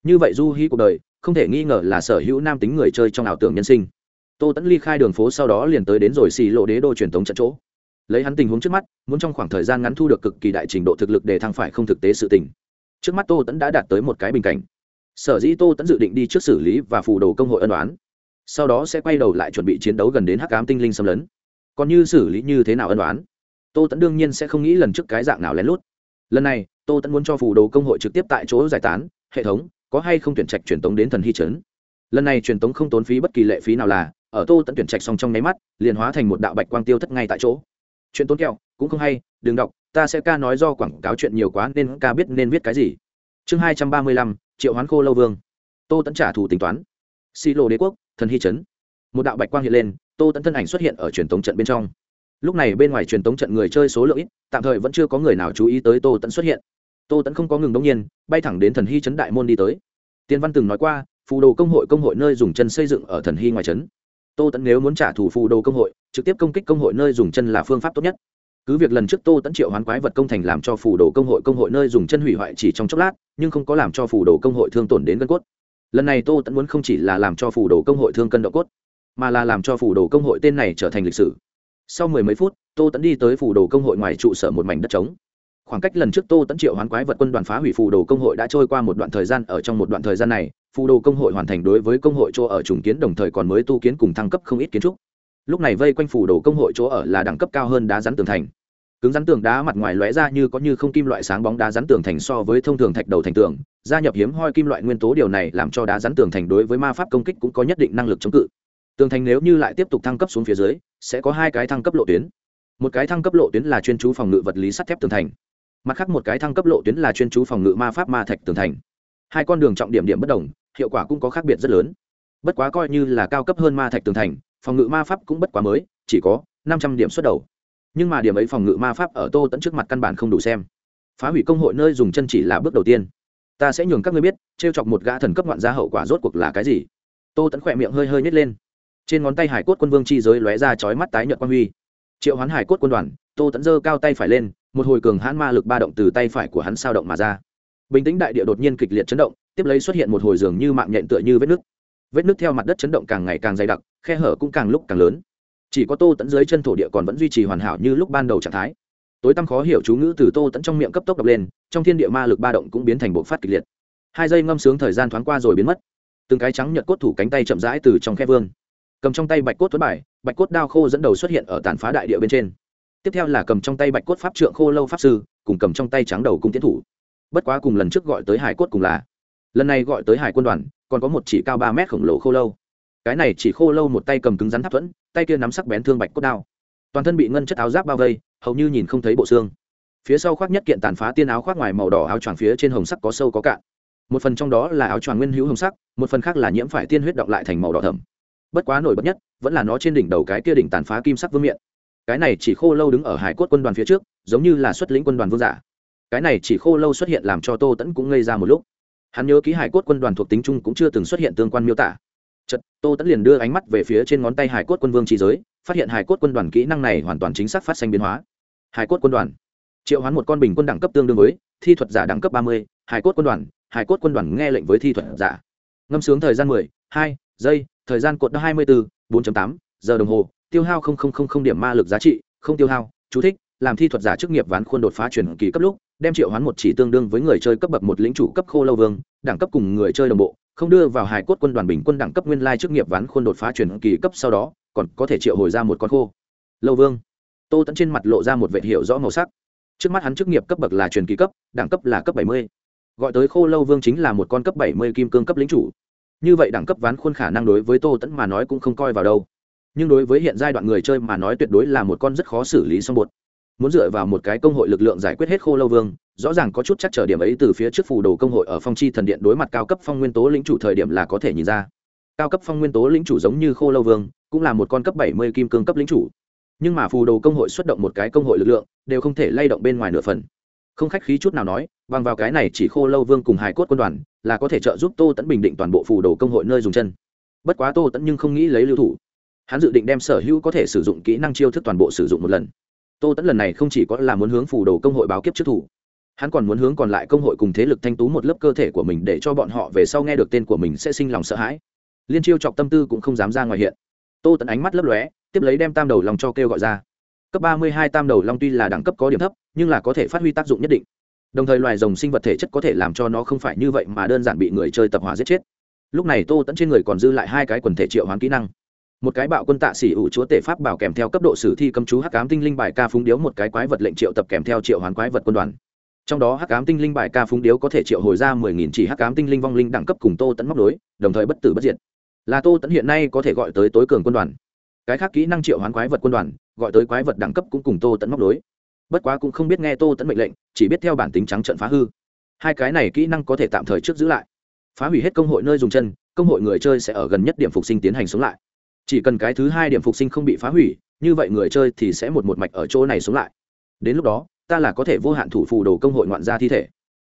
Như vậy du hi cuộc đời, không thể nghi ngờ là sở hữu nam tính người chơi trong ảo tưởng nhân sinh. Tô tẫn ly khai đường phố sau đó liền tới đến rồi xì lộ đế đô truyền thống trận chỗ. Lấy hắn tình huống trước mắt, muốn trong khoảng thời gian ngắn thu được cực kỳ đại trình độ thực lực để thăng phải không thực tế sự tình trước mắt tô tẫn đã đạt tới một cái bình cảnh. Sở dĩ tô tẫn dự định đi trước xử lý và phù đồ công hội ân đoán sau đó sẽ quay đầu lại chuẩn bị chiến đấu gần đến hắc cám tinh linh xâm lấn. Còn như xử lý như thế nào ân đoán tô tẫn đương nhiên sẽ không nghĩ lần trước cái dạng nào lén lút. Lần này, tô tẫn muốn cho phù đồ công hội trực tiếp tại chỗ giải tán, hệ thống, có hay không tuyển trạch truyền tống đến thần hy trấn? Lần này truyền tống không tốn phí bất kỳ lệ phí nào là, ở tô tẫn tuyển trạch xong trong nháy mắt, liền hóa thành một đạo bạch quang tiêu thất ngay tại chỗ. Chuyện tốn kẹo, cũng không hay, đừng đọc ta sẽ ca nói do quảng cáo chuyện nhiều quá nên ca biết nên viết cái gì. Chương hai trăm ba mươi lăm, triệu hoán khô lâu vương. Tô tẫn trả thù tính toán. Xi lô đế quốc, thần hy trấn một đạo bạch quang hiện lên, tô tẫn thân ảnh xuất hiện ở truyền thống trận bên trong. Lúc này bên ngoài truyền thống trận người chơi số lượng ít, tạm thời vẫn chưa có người nào chú ý tới tô tẫn xuất hiện. Tô tẫn không có ngừng đông nhiên, bay thẳng đến thần hy trấn đại môn đi tới. Tiên văn từng nói qua, phù đồ công hội công hội nơi dùng chân xây dựng ở thần hy ngoài trấn tô tẫn nếu muốn trả thù phù đồ công hội, trực tiếp công kích công hội nơi dùng chân là phương pháp tốt nhất cứ việc lần trước tô tẫn triệu hoán quái vật công thành làm cho phù đồ công hội công hội nơi dùng chân hủy hoại chỉ trong chốc lát, nhưng không có làm cho phù đồ công hội thương tổn đến gân cốt. Lần này tô tẫn muốn không chỉ là làm cho phù đồ công hội thương cân độ cốt, mà là làm cho phù đồ công hội tên này trở thành lịch sử. Sau mười mấy phút, tô tẫn đi tới phù đồ công hội ngoài trụ sở một mảnh đất trống. Khoảng cách lần trước tô tẫn triệu hoán quái vật quân đoàn phá hủy phù đồ công hội đã trôi qua một đoạn thời gian, ở trong một đoạn thời gian này, phù đồ công hội hoàn thành đối với công hội chỗ ở trùng kiến, đồng thời còn mới tu kiến cùng thăng cấp không ít kiến trúc lúc này vây quanh phủ đồ công hội chỗ ở là đẳng cấp cao hơn đá rắn tường thành. Cứng rắn tường đá mặt ngoài lóe ra như có như không kim loại sáng bóng đá rắn tường thành so với thông thường thạch đầu thành tường. Gia nhập hiếm hoi kim loại nguyên tố điều này làm cho đá rắn tường thành đối với ma pháp công kích cũng có nhất định năng lực chống cự. Tường thành nếu như lại tiếp tục thăng cấp xuống phía dưới, sẽ có hai cái thăng cấp lộ tuyến. Một cái thăng cấp lộ tuyến là chuyên chú phòng ngự vật lý sắt thép tường thành. Mặt khác một cái thăng cấp lộ tuyến là chuyên chú phòng ngự ma pháp ma thạch tường thành. Hai con đường trọng điểm điểm bất đồng, hiệu quả cũng có khác biệt rất lớn. Bất quá coi như là cao cấp hơn ma thạch tường thành phòng ngự ma pháp cũng bất quá mới, chỉ có năm trăm điểm xuất đầu. Nhưng mà điểm ấy phòng ngự ma pháp ở tô tẫn trước mặt căn bản không đủ xem. Phá hủy công hội nơi dùng chân chỉ là bước đầu tiên. Ta sẽ nhường các ngươi biết t r e o chọc một gã thần cấp ngoạn gia hậu quả rốt cuộc là cái gì. Tô tẫn khỏe miệng hơi hơi nhét lên. Trên ngón tay hải cốt quân vương chi giới lóe ra chói mắt tái nhợt quan huy. Triệu hoán hải cốt quân đoàn, tô tẫn giơ cao tay phải lên, một hồi cường hãn ma lực ba động từ tay phải của hắn sao động mà ra. Bình tĩnh đại địa đột nhiên kịch liệt chấn động, tiếp lấy xuất hiện một hồi giường như mạng nhện tựa như vết nước vết nước theo mặt đất chấn động càng ngày càng dày đặc khe hở cũng càng lúc càng lớn. Chỉ có tô tẫn dưới chân thổ địa còn vẫn duy trì hoàn hảo như lúc ban đầu trạng thái. Tối tăm khó hiểu chú ngữ từ tô tẫn trong miệng cấp tốc đập lên, trong thiên địa ma lực ba động cũng biến thành bộ phát kịch liệt. Hai giây ngâm sướng thời gian thoáng qua rồi biến mất. Từng cái trắng nhợt cốt thủ cánh tay chậm rãi từ trong khe vương. Cầm trong tay bạch cốt tuấn bài, bạch cốt đao khô dẫn đầu xuất hiện ở tàn phá đại địa bên trên. Tiếp theo là cầm trong tay bạch cốt pháp trượng khô lâu pháp sư, cùng cầm trong tay trắng đầu cung tiến thủ. Bất quá cùng lần trước gọi tới hải cốt cùng là, lần này gọi tới hải quân đoàn, còn có một chỉ cao ba mét khổng lồ khô lâu cái này chỉ khô lâu một tay cầm cứng rắn tháp thuẫn, tay kia nắm sắc bén thương bạch cốt đao. Toàn thân bị ngân chất áo giáp bao vây, hầu như nhìn không thấy bộ xương. Phía sau khoác nhất kiện tàn phá tiên áo khoác ngoài màu đỏ áo choàng phía trên hồng sắc có sâu có cạn. Một phần trong đó là áo choàng nguyên hữu hồng sắc, một phần khác là nhiễm phải tiên huyết động lại thành màu đỏ thầm bất quá nổi bật nhất, vẫn là nó trên đỉnh đầu cái kia đỉnh tàn phá kim sắc vương miện. Cái này chỉ khô lâu đứng ở hải cốt quân đoàn phía trước, giống như là xuất lĩnh quân đoàn vương giả. Cái này chỉ khô lâu xuất hiện làm cho tô tẫn cũng ngây ra một lúc. Hắn nhớ ký hải cốt quân đoàn thuộc tính chung cũng chưa từng xuất hiện tương quan miêu tả chật tô tẫn liền đưa ánh mắt về phía trên ngón tay hải cốt quân vương trí giới, phát hiện hải cốt quân đoàn kỹ năng này hoàn toàn chính xác phát sinh biến hóa. Hải cốt quân đoàn. Triệu hoán một con bình quân đẳng cấp tương đương với thi thuật giả đẳng cấp ba mươi, hải cốt quân đoàn, hải cốt quân đoàn nghe lệnh với thi thuật giả. Ngâm sướng thời gian mười, hai giây, thời gian cột hai mươi bốn bốn tám, giờ đồng hồ, tiêu hao không không không không điểm ma lực giá trị, không tiêu hao, chú thích, làm thi thuật giả chức nghiệp ván khuôn đột phá truyền kỳ cấp lúc, đem triệu hoán một chỉ tương đương với người chơi cấp bậc một lĩnh chủ cấp khô lâu vương, đẳng cấp cùng người chơi đồng bộ không đưa vào hài cốt quân đoàn bình quân đẳng cấp nguyên lai trước nghiệp ván khuôn đột phá truyền kỳ cấp sau đó, còn có thể triệu hồi ra một con khô. Lâu vương. Tô tẫn trên mặt lộ ra một vệ hiệu rõ màu sắc. Trước mắt hắn chức nghiệp cấp bậc là truyền kỳ cấp, đẳng cấp là cấp bảy mươi. Gọi tới khô lâu vương chính là một con cấp bảy mươi kim cương cấp lính chủ. Như vậy đẳng cấp ván khuôn khả năng đối với tô tẫn mà nói cũng không coi vào đâu. Nhưng đối với hiện giai đoạn người chơi mà nói tuyệt đối là một con rất khó xử lý xong bột muốn dựa vào một cái công hội lực lượng giải quyết hết khô lâu vương, rõ ràng có chút chắc trở điểm ấy từ phía trước phù đồ công hội ở phong chi thần điện đối mặt cao cấp phong nguyên tố lĩnh chủ thời điểm là có thể nhìn ra. Cao cấp phong nguyên tố lĩnh chủ giống như khô lâu vương, cũng là một con cấp bảy mươi kim cương cấp lĩnh chủ. Nhưng mà phù đồ công hội xuất động một cái công hội lực lượng, đều không thể lay động bên ngoài nửa phần. Không khách khí chút nào nói, bằng vào cái này chỉ khô lâu vương cùng hải cốt quân đoàn, là có thể trợ giúp tô tẫn bình định toàn bộ phù đồ công hội nơi dùng chân. Bất quá tô tẫn nhưng không nghĩ lấy lưu thủ. Hắn dự định đem sở hữu có thể sử dụng kỹ năng chiêu thức toàn bộ sử dụng một lần tô tẫn lần này không chỉ có là muốn hướng phủ đồ công hội báo kiếp trước thủ, hắn còn muốn hướng còn lại công hội cùng thế lực thanh tú một lớp cơ thể của mình để cho bọn họ về sau nghe được tên của mình sẽ sinh lòng sợ hãi. Liên chiêu chọc tâm tư cũng không dám ra ngoài hiện. Tô tẫn ánh mắt lấp lóe, tiếp lấy đem tam đầu lòng cho kêu gọi ra. Cấp ba mươi hai tam đầu long tuy là đẳng cấp có điểm thấp, nhưng là có thể phát huy tác dụng nhất định. Đồng thời loài rồng sinh vật thể chất có thể làm cho nó không phải như vậy mà đơn giản bị người chơi tập hòa giết chết. Lúc này tô tẫn trên người còn dư lại hai cái quần thể triệu hoán kỹ năng một cái bạo quân tạ sĩ ủ chúa tể pháp bảo kèm theo cấp độ sử thi cấm chú hắc ám tinh linh bài ca phúng điếu một cái quái vật lệnh triệu tập kèm theo triệu hoán quái vật quân đoàn. Trong đó hắc ám tinh linh bài ca phúng điếu có thể triệu hồi ra mười nghìn chỉ hắc ám tinh linh vong linh đẳng cấp cùng tô tẫn móc đối đồng thời bất tử bất diệt. Là tô tẫn hiện nay có thể gọi tới tối cường quân đoàn. Cái khác kỹ năng triệu hoán quái vật quân đoàn, gọi tới quái vật đẳng cấp cũng cùng tô tẫn móc đối bất quá cũng không biết nghe tô tẫn mệnh lệnh, chỉ biết theo bản tính trắng trận phá hư. Hai cái này kỹ năng có thể tạm thời trước giữ lại. Phá hủy hết công hội nơi dùng chân, công hội người chơi sẽ ở gần nhất điểm phục sinh tiến hành sống lại chỉ cần cái thứ hai điểm phục sinh không bị phá hủy, như vậy người chơi thì sẽ một một mạch ở chỗ này sống lại. Đến lúc đó, ta là có thể vô hạn thủ phù đồ công hội ngoạn ra thi thể,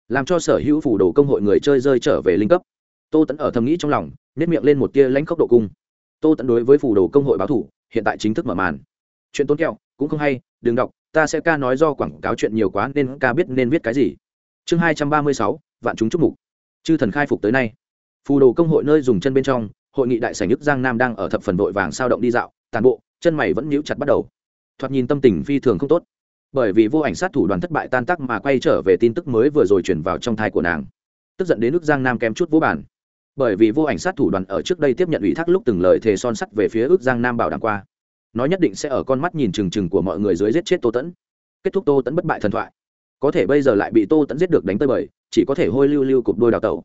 làm cho sở hữu phù đồ công hội người chơi rơi trở về linh cấp. Tô tẫn ở thầm nghĩ trong lòng nếp miệng lên một tia lãnh khốc độ cung. Tô tẫn đối với phù đồ công hội báo thủ, hiện tại chính thức mở màn. Chuyện tốn kẹo, cũng không hay, đừng đọc, ta sẽ ca nói do quảng cáo chuyện nhiều quá nên ca biết nên viết cái gì. Chương hai trăm ba mươi sáu, vạn chúng chúc mục. Chư thần khai phục tới nay. Phù đồ công hội nơi dùng chân bên trong hội nghị đại sảnh nước giang nam đang ở thập phần vội vàng sao động đi dạo, tàn bộ, chân mày vẫn nhíu chặt bắt đầu. Thoạt nhìn tâm tình phi thường không tốt, bởi vì vô ảnh sát thủ đoàn thất bại tan tác mà quay trở về tin tức mới vừa rồi chuyển vào trong thai của nàng. Tức giận đến nước giang nam kém chút vô bản bởi vì vô ảnh sát thủ đoàn ở trước đây tiếp nhận ủy thác lúc từng lời thề son sắt về phía ước giang nam bảo đảm qua. Nó nhất định sẽ ở con mắt nhìn trừng trừng của mọi người dưới giết chết tô tẫn kết thúc tô tẫn bất bại thần thoại. Có thể bây giờ lại bị tô tẫn giết được đánh tơi bời, chỉ có thể hôi lưu lưu cục đôi đào tẩu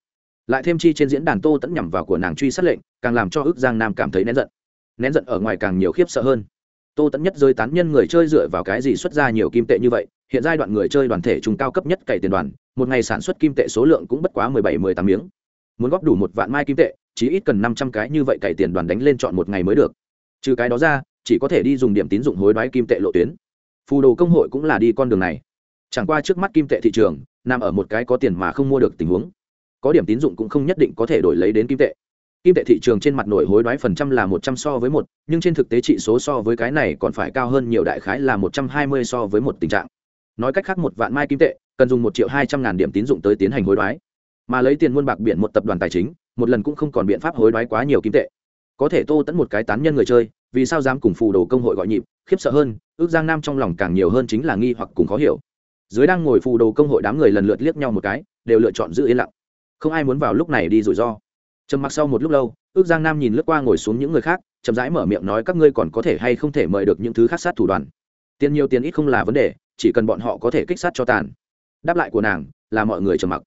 lại thêm chi trên diễn đàn tô tẫn nhằm vào của nàng truy sát lệnh, càng làm cho ước giang nam cảm thấy nén giận. Nén giận ở ngoài càng nhiều khiếp sợ hơn. Tô tẫn nhất rơi tán nhân người chơi dựa vào cái gì xuất ra nhiều kim tệ như vậy, hiện giai đoạn người chơi đoàn thể trung cao cấp nhất cày tiền đoàn, một ngày sản xuất kim tệ số lượng cũng bất quá mười bảy, mười tám miếng. Muốn góp đủ một vạn mai kim tệ chỉ ít cần năm trăm cái như vậy cày tiền đoàn đánh lên chọn một ngày mới được. Trừ cái đó ra, chỉ có thể đi dùng điểm tín dụng hối đoái kim tệ lộ tuyến. Phù đồ công hội cũng là đi con đường này. Chẳng qua trước mắt kim tệ thị trường, nằm ở một cái có tiền mà không mua được tình huống có điểm tín dụng cũng không nhất định có thể đổi lấy đến kim tệ. Kim tệ thị trường trên mặt nổi hối đoái phần trăm là một trăm so với một, nhưng trên thực tế trị số so với cái này còn phải cao hơn nhiều đại khái là một trăm hai mươi so với một tình trạng. Nói cách khác một vạn mai kim tệ, cần dùng một triệu hai trăm ngàn điểm tín dụng tới tiến hành hối đoái. Mà lấy tiền muôn bạc biển một tập đoàn tài chính, một lần cũng không còn biện pháp hối đoái quá nhiều kim tệ. Có thể tô tẫn một cái tán nhân người chơi, vì sao dám cùng phù đồ công hội gọi nhịp, khiếp sợ hơn, ước giang nam trong lòng càng nhiều hơn chính là nghi hoặc cùng khó hiểu. Dưới đang ngồi phù đồ công hội đám người lần lượt liếc nhau một cái, đều lựa chọn giữ yên lặng không ai muốn vào lúc này đi rủi ro. Trầm mặc sau một lúc lâu, ước giang nam nhìn lướt qua ngồi xuống những người khác, chậm rãi mở miệng nói các ngươi còn có thể hay không thể mời được những thứ khác sát thủ đoàn. Tiền nhiều tiền ít không là vấn đề, chỉ cần bọn họ có thể kích sát cho tàn. Đáp lại của nàng, là mọi người trầm mặc.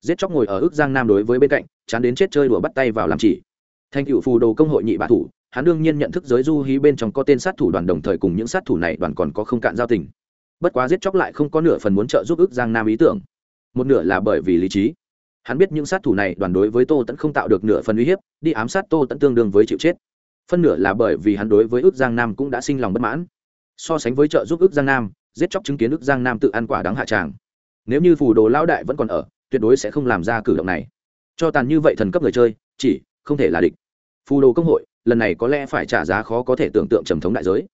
Giết chóc ngồi ở ước giang nam đối với bên cạnh, chán đến chết chơi đùa bắt tay vào làm chỉ. Thành cựu phù đồ công hội nhị bạ thủ, hắn đương nhiên nhận thức giới du hí bên trong có tên sát thủ đoàn đồng thời cùng những sát thủ này đoàn còn có không cạn giao tình. Bất quá giết chóc lại không có nửa phần muốn trợ giúp ước giang nam ý tưởng. Một nửa là bởi vì lý trí hắn biết những sát thủ này đoàn đối với tô tẫn không tạo được nửa phần uy hiếp, đi ám sát tô tẫn tương đương với chịu chết. Phân nửa là bởi vì hắn đối với ước giang nam cũng đã sinh lòng bất mãn. So sánh với trợ giúp ước giang nam, giết chóc chứng kiến ước giang nam tự ăn quả đáng hạ tràng. Nếu như phù đồ lão đại vẫn còn ở, tuyệt đối sẽ không làm ra cử động này. Cho tàn như vậy thần cấp người chơi, chỉ không thể là địch. Phù đồ công hội, lần này có lẽ phải trả giá khó có thể tưởng tượng trầm thống đại giới.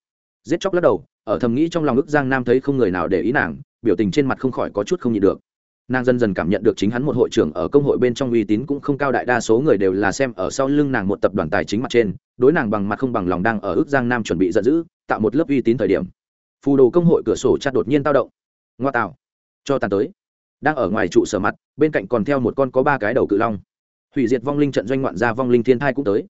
Giết chóc lắc đầu, ở thầm nghĩ trong lòng ước giang nam thấy không người nào để ý nàng, biểu tình trên mặt không khỏi có chút không nhịn được nàng dần dần cảm nhận được chính hắn một hội trưởng ở công hội bên trong uy tín cũng không cao, đại đa số người đều là xem ở sau lưng nàng một tập đoàn tài chính mặt trên, đối nàng bằng mặt không bằng lòng đang ở ước giang nam chuẩn bị giận dữ, tạo một lớp uy tín thời điểm. Phù đồ công hội cửa sổ chặt đột nhiên tao động. Ngoa tạo. Cho tàn tới. Đang ở ngoài trụ sở mặt, bên cạnh còn theo một con có ba cái đầu cự long. Hủy diệt vong linh trận doanh ngoạn gia vong linh thiên thai cũng tới.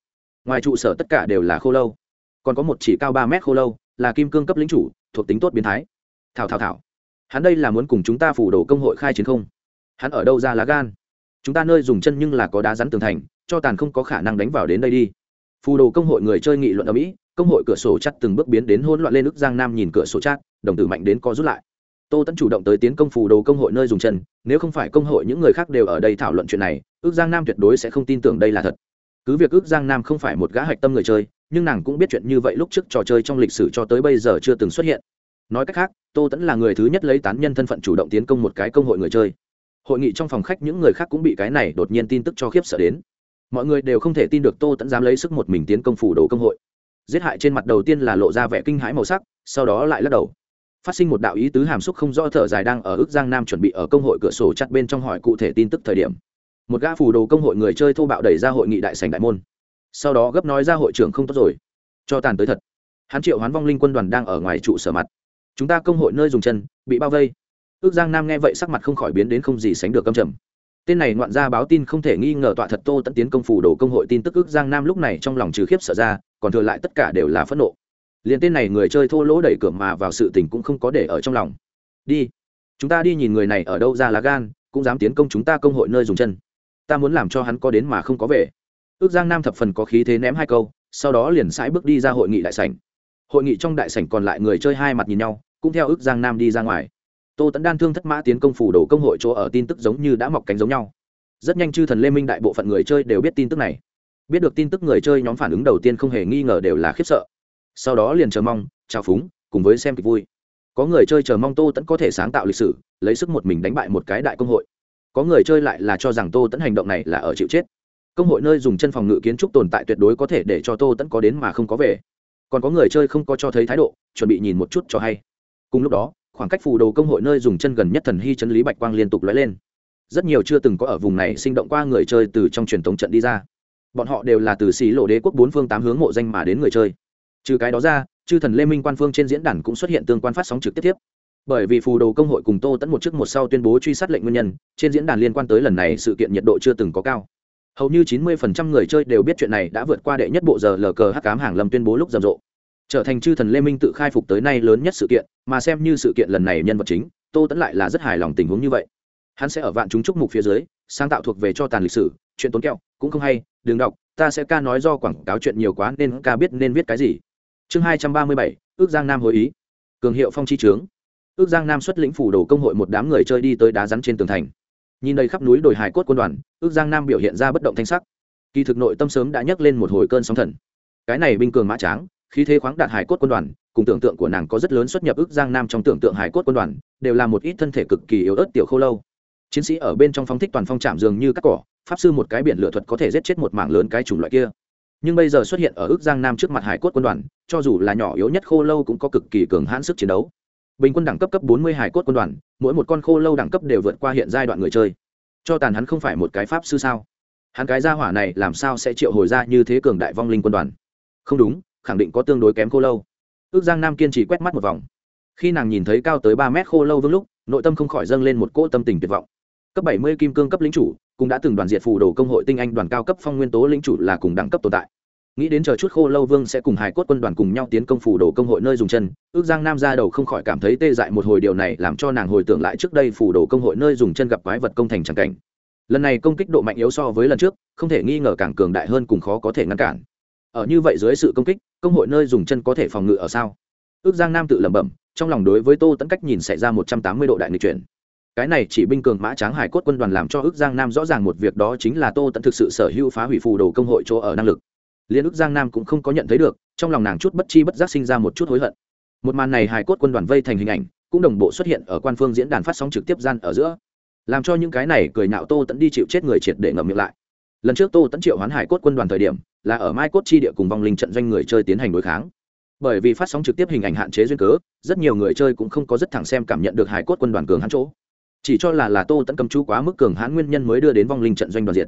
Ngoài trụ sở tất cả đều là khô lâu. Còn có một chỉ cao ba mét khô lâu, là kim cương cấp lính chủ, thuộc tính tốt biến thái. Thảo thảo thảo hắn đây là muốn cùng chúng ta phủ đồ công hội khai chiến không? Hắn ở đâu ra lá gan? Chúng ta nơi dùng chân nhưng là có đá rắn tường thành, cho tàn không có khả năng đánh vào đến đây đi. Phù đồ công hội người chơi nghị luận ở mỹ, công hội cửa sổ chắt từng bước biến đến hỗn loạn lên ức giang nam nhìn cửa sổ chát, đồng tử mạnh đến co rút lại. Tô tẫn chủ động tới tiến công phù đồ công hội nơi dùng chân, nếu không phải công hội những người khác đều ở đây thảo luận chuyện này, ước giang nam tuyệt đối sẽ không tin tưởng đây là thật. Cứ việc ước giang nam không phải một gã hạch tâm người chơi, nhưng nàng cũng biết chuyện như vậy lúc trước trò chơi trong lịch sử cho tới bây giờ chưa từng xuất hiện nói cách khác, tô tẫn là người thứ nhất lấy tán nhân thân phận chủ động tiến công một cái công hội người chơi. Hội nghị trong phòng khách những người khác cũng bị cái này đột nhiên tin tức cho khiếp sợ đến. Mọi người đều không thể tin được tô tẫn dám lấy sức một mình tiến công phủ đồ công hội. Giết hại trên mặt đầu tiên là lộ ra vẻ kinh hãi màu sắc, sau đó lại lắc đầu. Phát sinh một đạo ý tứ hàm xúc không rõ thở dài đang ở ước giang nam chuẩn bị ở công hội cửa sổ chặt bên trong hỏi cụ thể tin tức thời điểm. Một gã phủ đồ công hội người chơi thô bạo đẩy ra hội nghị đại sành đại môn. Sau đó gấp nói ra hội trưởng không tốt rồi. Cho tàn tới thật. Hắn triệu hoán vong linh quân đoàn đang ở ngoài trụ sở mặt chúng ta công hội nơi dùng chân, bị bao vây. Ước giang nam nghe vậy sắc mặt không khỏi biến đến không gì sánh được câm trầm. Tên này ngoạn ra báo tin không thể nghi ngờ tọa thật tô tận tiến công phủ đồ công hội tin tức ước giang nam lúc này trong lòng trừ khiếp sợ ra, còn thừa lại tất cả đều là phẫn nộ. Liền tên này người chơi thô lỗ đẩy cửa mà vào sự tình cũng không có để ở trong lòng. Đi, chúng ta đi nhìn người này ở đâu ra lá gan, cũng dám tiến công chúng ta công hội nơi dùng chân. Ta muốn làm cho hắn có đến mà không có về. Ước giang nam thập phần có khí thế ném hai câu, sau đó liền sãi bước đi ra hội nghị đại sảnh hội nghị trong đại sảnh còn lại người chơi hai mặt nhìn nhau, cũng theo ước giang nam đi ra ngoài. Tô tẫn đan thương thất mã tiến công phủ đổ công hội chỗ ở tin tức giống như đã mọc cánh giống nhau. Rất nhanh chư thần lê minh đại bộ phận người chơi đều biết tin tức này. Biết được tin tức người chơi nhóm phản ứng đầu tiên không hề nghi ngờ đều là khiếp sợ. Sau đó liền chờ mong trào phúng, cùng với xem kịch vui. Có người chơi chờ mong tô tẫn có thể sáng tạo lịch sử, lấy sức một mình đánh bại một cái đại công hội. Có người chơi lại là cho rằng tô tẫn hành động này là ở chịu chết. Công hội nơi dùng chân phòng ngự kiến trúc tồn tại tuyệt đối có thể để cho tô tẫn có đến mà không có về còn có người chơi không có cho thấy thái độ, chuẩn bị nhìn một chút cho hay. Cùng lúc đó, khoảng cách phù đồ công hội nơi dùng chân gần nhất thần hy chân lý bạch quang liên tục lóe lên. Rất nhiều chưa từng có ở vùng này sinh động qua người chơi từ trong truyền thống trận đi ra. Bọn họ đều là từ xí lộ đế quốc bốn phương tám hướng mộ danh mà đến người chơi. Trừ cái đó ra, chư thần lê minh quan phương trên diễn đàn cũng xuất hiện tương quan phát sóng trực tiếp tiếp. Bởi vì phù đồ công hội cùng tô tẫn một trước một sau tuyên bố truy sát lệnh nguyên nhân, trên diễn đàn liên quan tới lần này sự kiện nhiệt độ chưa từng có cao hầu như 90% người chơi đều biết chuyện này đã vượt qua đệ nhất bộ giờ lờ cờ hắc cám hàng lâm tuyên bố lúc rầm rộ. Trở thành chư thần lê minh tự khai phục tới nay lớn nhất sự kiện, mà xem như sự kiện lần này nhân vật chính, tô tẫn lại là rất hài lòng tình huống như vậy. Hắn sẽ ở vạn chúng trúc mục phía dưới, sáng tạo thuộc về cho tàn lịch sử, chuyện tốn kẹo, cũng không hay, đừng đọc, ta sẽ ca nói do quảng cáo chuyện nhiều quá nên ca biết nên viết cái gì. Chương hai trăm ba mươi bảy, ước giang nam hồi ý. Cường hiệu phong chi trướng. Ước giang nam xuất lĩnh phủ đồ công hội một đám người chơi đi tới đá rắn trên tường thành nhìn đầy khắp núi đồi hải cốt quân đoàn, ước giang nam biểu hiện ra bất động thanh sắc. Kỳ thực nội tâm sớm đã nhấc lên một hồi cơn sóng thần. Cái này binh cường mã tráng khi thế khoáng đạt hải cốt quân đoàn, cùng tưởng tượng của nàng có rất lớn xuất nhập ước giang nam trong tưởng tượng hải cốt quân đoàn, đều là một ít thân thể cực kỳ yếu ớt tiểu khô lâu. Chiến sĩ ở bên trong phong thích toàn phong trạm dường như cắt cỏ, pháp sư một cái biển lửa thuật có thể giết chết một mảng lớn cái chủng loại kia. Nhưng bây giờ xuất hiện ở ước giang nam trước mặt hải cốt quân đoàn, cho dù là nhỏ yếu nhất khô lâu cũng có cực kỳ cường hãn sức chiến đấu bình quân đẳng cấp cấp bốn mươi hải cốt quân đoàn, mỗi một con khô lâu đẳng cấp đều vượt qua hiện giai đoạn người chơi. Cho tàn hắn không phải một cái pháp sư sao? Hắn cái gia hỏa này làm sao sẽ triệu hồi ra như thế cường đại vong linh quân đoàn? Không đúng, khẳng định có tương đối kém khô lâu. Ước giang nam kiên trì quét mắt một vòng. Khi nàng nhìn thấy cao tới ba mét khô lâu vương lúc, nội tâm không khỏi dâng lên một cỗ tâm tình tuyệt vọng. Cấp bảy mươi kim cương cấp lính chủ, cũng đã từng đoàn diệt phù đồ công hội tinh anh đoàn cao cấp phong nguyên tố lính chủ là cùng đẳng cấp tồn tại nghĩ đến chờ chút khô lâu vương sẽ cùng hải cốt quân đoàn cùng nhau tiến công phủ đồ công hội nơi dùng chân, ước giang nam ra đầu không khỏi cảm thấy tê dại một hồi điều này làm cho nàng hồi tưởng lại trước đây phủ đồ công hội nơi dùng chân gặp quái vật công thành tràng cảnh. Lần này công kích độ mạnh yếu so với lần trước, không thể nghi ngờ càng cường đại hơn cùng khó có thể ngăn cản. Ở như vậy dưới sự công kích, công hội nơi dùng chân có thể phòng ngự ở sao? Ước giang nam tự lẩm bẩm, trong lòng đối với tô tẫn cách nhìn xảy ra một trăm tám mươi độ đại nghịch chuyển. Cái này chỉ binh cường mã tráng hải cốt quân đoàn làm cho ước giang nam rõ ràng một việc đó chính là tô tẫn thực sự sở hữu phá hủy phù đồ công hội chỗ ở năng lực liên ước giang nam cũng không có nhận thấy được, trong lòng nàng chút bất chi bất giác sinh ra một chút hối hận. Một màn này hải cốt quân đoàn vây thành hình ảnh, cũng đồng bộ xuất hiện ở quan phương diễn đàn phát sóng trực tiếp gian ở giữa. Làm cho những cái này cười nạo tô tẫn đi chịu chết người triệt để ngậm miệng lại. Lần trước tô tẫn triệu hoán hải cốt quân đoàn thời điểm, là ở mai cốt chi địa cùng vong linh trận doanh người chơi tiến hành đối kháng. Bởi vì phát sóng trực tiếp hình ảnh hạn chế duyên cớ, rất nhiều người chơi cũng không có rất thẳng xem cảm nhận được hải cốt quân đoàn cường hãn chỗ. Chỉ cho là là tô tẫn cầm chú quá mức cường hãn nguyên nhân mới đưa đến vong linh trận doanh đoàn diệt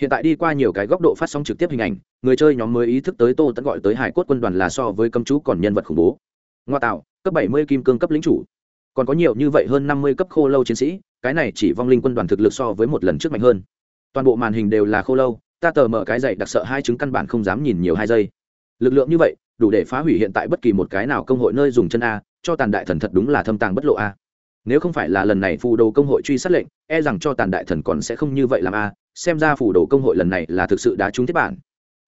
hiện tại đi qua nhiều cái góc độ phát sóng trực tiếp hình ảnh, người chơi nhóm mới ý thức tới tô tẫn gọi tới hải cốt quân đoàn là so với cầm chú còn nhân vật khủng bố. Ngoa tạo, cấp bảy mươi kim cương cấp lính chủ. Còn có nhiều như vậy hơn năm mươi cấp khô lâu chiến sĩ, cái này chỉ vong linh quân đoàn thực lực so với một lần trước mạnh hơn. Toàn bộ màn hình đều là khô lâu, ta tờ mở cái dậy đặc sợ hai chứng căn bản không dám nhìn nhiều hai giây. Lực lượng như vậy, đủ để phá hủy hiện tại bất kỳ một cái nào công hội nơi dùng chân a, cho tàn đại thần thật đúng là thâm tàng bất lộ a nếu không phải là lần này phù đồ công hội truy sát lệnh e rằng cho tàn đại thần còn sẽ không như vậy làm a, xem ra phù đồ công hội lần này là thực sự đã trúng tiếp bản.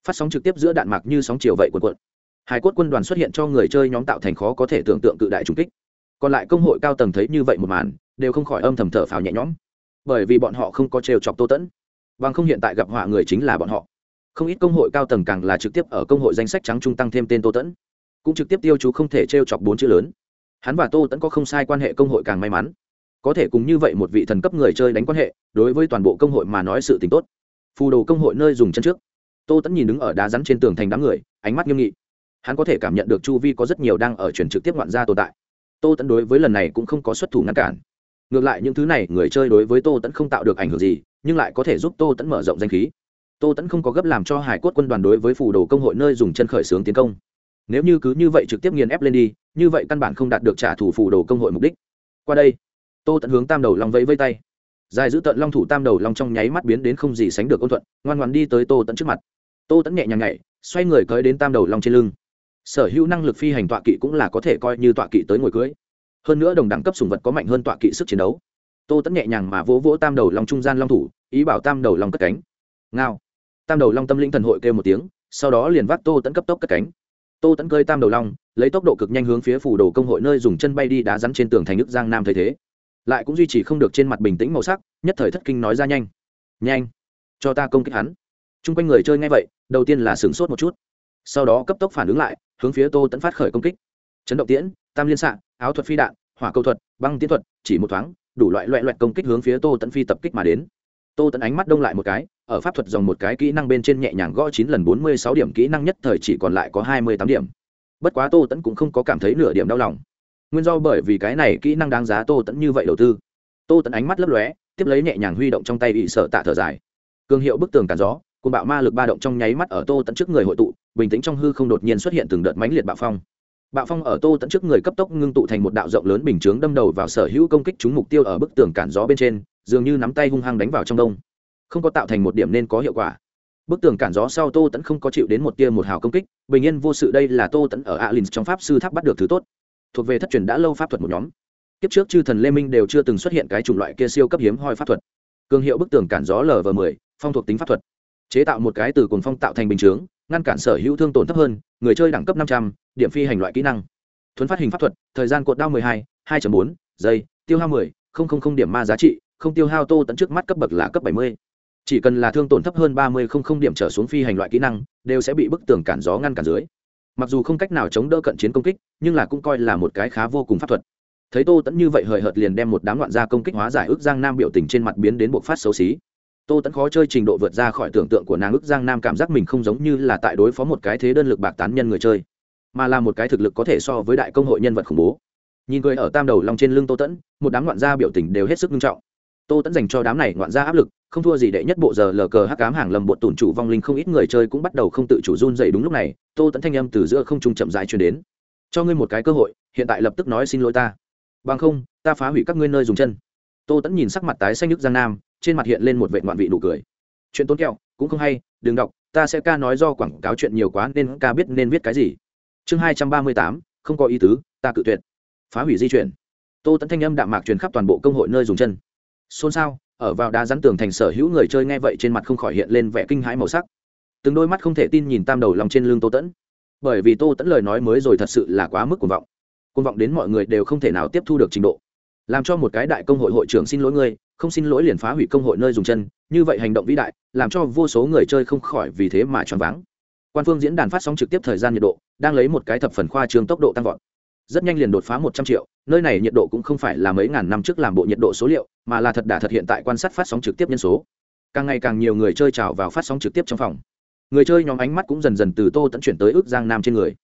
Phát sóng trực tiếp giữa đạn mạc như sóng chiều vậy quần quận hải cốt quân đoàn xuất hiện cho người chơi nhóm tạo thành khó có thể tưởng tượng cự đại trung kích. Còn lại công hội cao tầng thấy như vậy một màn, đều không khỏi âm thầm thở phào nhẹ nhõm. Bởi vì bọn họ không có trêu chọc tô tẫn bằng không hiện tại gặp họa người chính là bọn họ. Không ít công hội cao tầng càng là trực tiếp ở công hội danh sách trắng trung tăng thêm tên tô tẫn cũng trực tiếp tiêu chú không thể trêu chọc bốn chữ lớn hắn và tô tẫn có không sai quan hệ công hội càng may mắn. Có thể cùng như vậy một vị thần cấp người chơi đánh quan hệ, đối với toàn bộ công hội mà nói sự t ì n h tốt. Phù đồ công hội nơi dùng chân trước. Tô tẫn nhìn đứng ở đá rắn trên tường thành đám người, ánh mắt nghiêm nghị. Hắn có thể cảm nhận được chu vi có rất nhiều đang ở chuyển trực tiếp ngoạn gia tồn tại. Tô tẫn đối với lần này cũng không có xuất thủ ngăn cản. Ngược lại những thứ này, người chơi đối với tô tẫn không tạo được ảnh hưởng gì, nhưng lại có thể giúp tô tẫn mở rộng danh khí. Tô tẫn không có gấp làm cho hải cốt quân đoàn đối với phù đồ công hội nơi dùng chân khởi xướng tiến công nếu như cứ như vậy trực tiếp nghiền ép lên đi, như vậy căn bản không đạt được trả thù phủ đồ công hội mục đích. Qua đây, tô tận hướng tam đầu long vẫy vây tay. Dài giữ tận long thủ tam đầu long trong nháy mắt biến đến không gì sánh được ôn thuận, ngoan ngoan đi tới tô tận trước mặt. Tô tận nhẹ nhàng nhảy, xoay người cưới đến tam đầu long trên lưng. Sở hữu năng lực phi hành tọa kỵ cũng là có thể coi như tọa kỵ tới ngồi cưới. Hơn nữa đồng đẳng cấp sùng vật có mạnh hơn tọa kỵ sức chiến đấu. Tô tẫn nhẹ nhàng mà vỗ vỗ tam đầu long trung gian long thủ, ý bảo tam đầu long cất cánh. Ngao. Tam đầu long tâm linh thần hội kêu một tiếng, sau đó liền vác tô tẫn cấp tốc cất cánh tô tẫn cơi tam đầu long, lấy tốc độ cực nhanh hướng phía phủ đồ công hội nơi dùng chân bay đi đá rắn trên tường thành nước giang nam thay thế. Lại cũng duy trì không được trên mặt bình tĩnh màu sắc, nhất thời thất kinh nói ra nhanh. Nhanh. Cho ta công kích hắn. Chung quanh người chơi ngay vậy, đầu tiên là sửng sốt một chút. Sau đó cấp tốc phản ứng lại, hướng phía tô tẫn phát khởi công kích. Chấn động tiễn, tam liên xạ, áo thuật phi đạn, hỏa cầu thuật, băng tiến thuật, chỉ một thoáng, đủ loại loại loại công kích hướng phía tô tẫn phi tập kích mà đến tô tẫn ánh mắt đông lại một cái, ở pháp thuật dòng một cái kỹ năng bên trên nhẹ nhàng gõ chín lần bốn mươi sáu điểm kỹ năng nhất thời chỉ còn lại có hai mươi tám điểm. Bất quá tô tẫn cũng không có cảm thấy nửa điểm đau lòng. Nguyên do bởi vì cái này kỹ năng đáng giá tô tẫn như vậy đầu tư. Tô tẫn ánh mắt lấp lóe, tiếp lấy nhẹ nhàng huy động trong tay bị sợ tạ thở dài. Cường hiệu bức tường cản gió cùng bạo ma lực ba động trong nháy mắt ở tô tẫn trước người hội tụ, bình tĩnh trong hư không đột nhiên xuất hiện từng đợt mãnh liệt bạo phong. Bạo phong ở tô tẫn trước người cấp tốc ngưng tụ thành một đạo rộng lớn bình chướng đâm đầu vào sở hữu công kích trúng mục tiêu ở bức tường cản gió bên trên dường như nắm tay hung hăng đánh vào trong đông. Không có tạo thành một điểm nên có hiệu quả. Bức tường cản gió sau tô tẫn không có chịu đến một tia một hào công kích, bình yên vô sự đây là tô tẫn ở alin trong pháp sư tháp bắt được thứ tốt. Thuộc về thất truyền đã lâu pháp thuật một nhóm. Kiếp trước chư thần lê minh đều chưa từng xuất hiện cái chủng loại kia siêu cấp hiếm hoi pháp thuật. Cường hiệu bức tường cản gió lv m ộ phong thuộc tính pháp thuật. Chế tạo một cái từ cồn phong tạo thành bình chướng, ngăn cản sở hữu thương tổn thấp hơn, người chơi đẳng cấp năm trăm, điểm điểm phi hành loại kỹ năng. Thuấn phát hình pháp thuật, thời gian cột đao mười hai hai bốn, giây, tiêu hao mười, không không không điểm ma giá trị không tiêu hao tô tẫn trước mắt cấp bậc là cấp bảy mươi. Chỉ cần là thương tổn thấp hơn ba mươi không không điểm trở xuống phi hành loại kỹ năng, đều sẽ bị bức tường cản gió ngăn cản dưới. Mặc dù không cách nào chống đỡ cận chiến công kích, nhưng là cũng coi là một cái khá vô cùng pháp thuật. Thấy tô tẫn như vậy hời hợt liền đem một đám loạn gia công kích hóa giải ước giang nam biểu tình trên mặt biến đến bộc phát xấu xí. Tô tẫn khó chơi trình độ vượt ra khỏi tưởng tượng của nàng ước giang nam cảm giác mình không giống như là tại đối phó một cái thế đơn lực bạc tán nhân người chơi, mà là một cái thực lực có thể so với đại công hội nhân vật khủng bố. Nhìn cười ở tam đầu lòng trên lưng tô tẫn một đám loạn gia biểu tình đều hết sức nghiêm trọng tô tẫn dành cho đám này ngoạn ra áp lực, không thua gì đệ nhất bộ giờ lờ cờ hắc cám hàng lầm bột tủn chủ vong linh không ít người chơi cũng bắt đầu không tự chủ run dậy đúng lúc này, tô tẫn thanh âm từ giữa không trung chậm rãi chuyển đến. Cho ngươi một cái cơ hội, hiện tại lập tức nói xin lỗi ta. Bằng không, ta phá hủy các ngươi nơi dùng chân. Tô tẫn nhìn sắc mặt tái xanh nước giang nam, trên mặt hiện lên một vệ ngoạn vị nụ cười. Chuyện tốn kẹo, cũng không hay, đừng đọc, ta sẽ ca nói do quảng cáo chuyện nhiều quá nên ca biết nên viết cái gì. Chương hai trăm ba mươi tám, không có ý tứ, ta cự tuyệt. Phá hủy di chuyển. Tô tẫn thanh âm đạm mạc truyền khắp toàn bộ công hội nơi dùng chân xôn xao, ở vào đá rắn tường thành sở hữu người chơi nghe vậy trên mặt không khỏi hiện lên vẻ kinh hãi màu sắc. Từng đôi mắt không thể tin nhìn tam đầu lòng trên lưng tô tẫn. Bởi vì tô tẫn lời nói mới rồi thật sự là quá mức cuồng vọng. Cuồng vọng đến mọi người đều không thể nào tiếp thu được trình độ. Làm cho một cái đại công hội hội trưởng xin lỗi ngươi, không xin lỗi liền phá hủy công hội nơi dùng chân, như vậy hành động vĩ đại, làm cho vô số người chơi không khỏi vì thế mà choáng váng. Quan phương diễn đàn phát sóng trực tiếp thời gian nhiệt độ, đang lấy một cái thập phần khoa trương tốc độ tăng vọt. Rất nhanh liền đột phá một trăm triệu, nơi này nhiệt độ cũng không phải là mấy ngàn năm trước làm bộ nhiệt độ số liệu mà là thật đà thật hiện tại quan sát phát sóng trực tiếp nhân số. Càng ngày càng nhiều người chơi trào vào phát sóng trực tiếp trong phòng. Người chơi nhóm ánh mắt cũng dần dần từ tô tẫn chuyển tới ước giang nam trên người.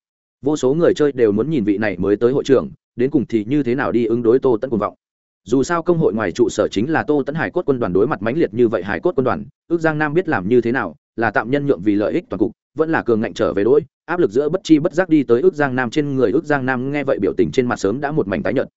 Vô số người chơi đều muốn nhìn vị này mới tới hội trưởng, đến cùng thì như thế nào đi ứng đối tô tẫn cuồng vọng. Dù sao công hội ngoài trụ sở chính là tô tẫn hải cốt quân đoàn đối mặt mãnh liệt như vậy hải cốt quân đoàn, ước giang nam biết làm như thế nào, là tạm nhân nhượng vì lợi ích toàn cục, vẫn là cường ngạnh trở về đỗi áp lực giữa bất chi bất giác đi tới ước giang nam trên người. Ước giang nam nghe vậy biểu tình trên mặt sớm đã một mảnh tái nhợt.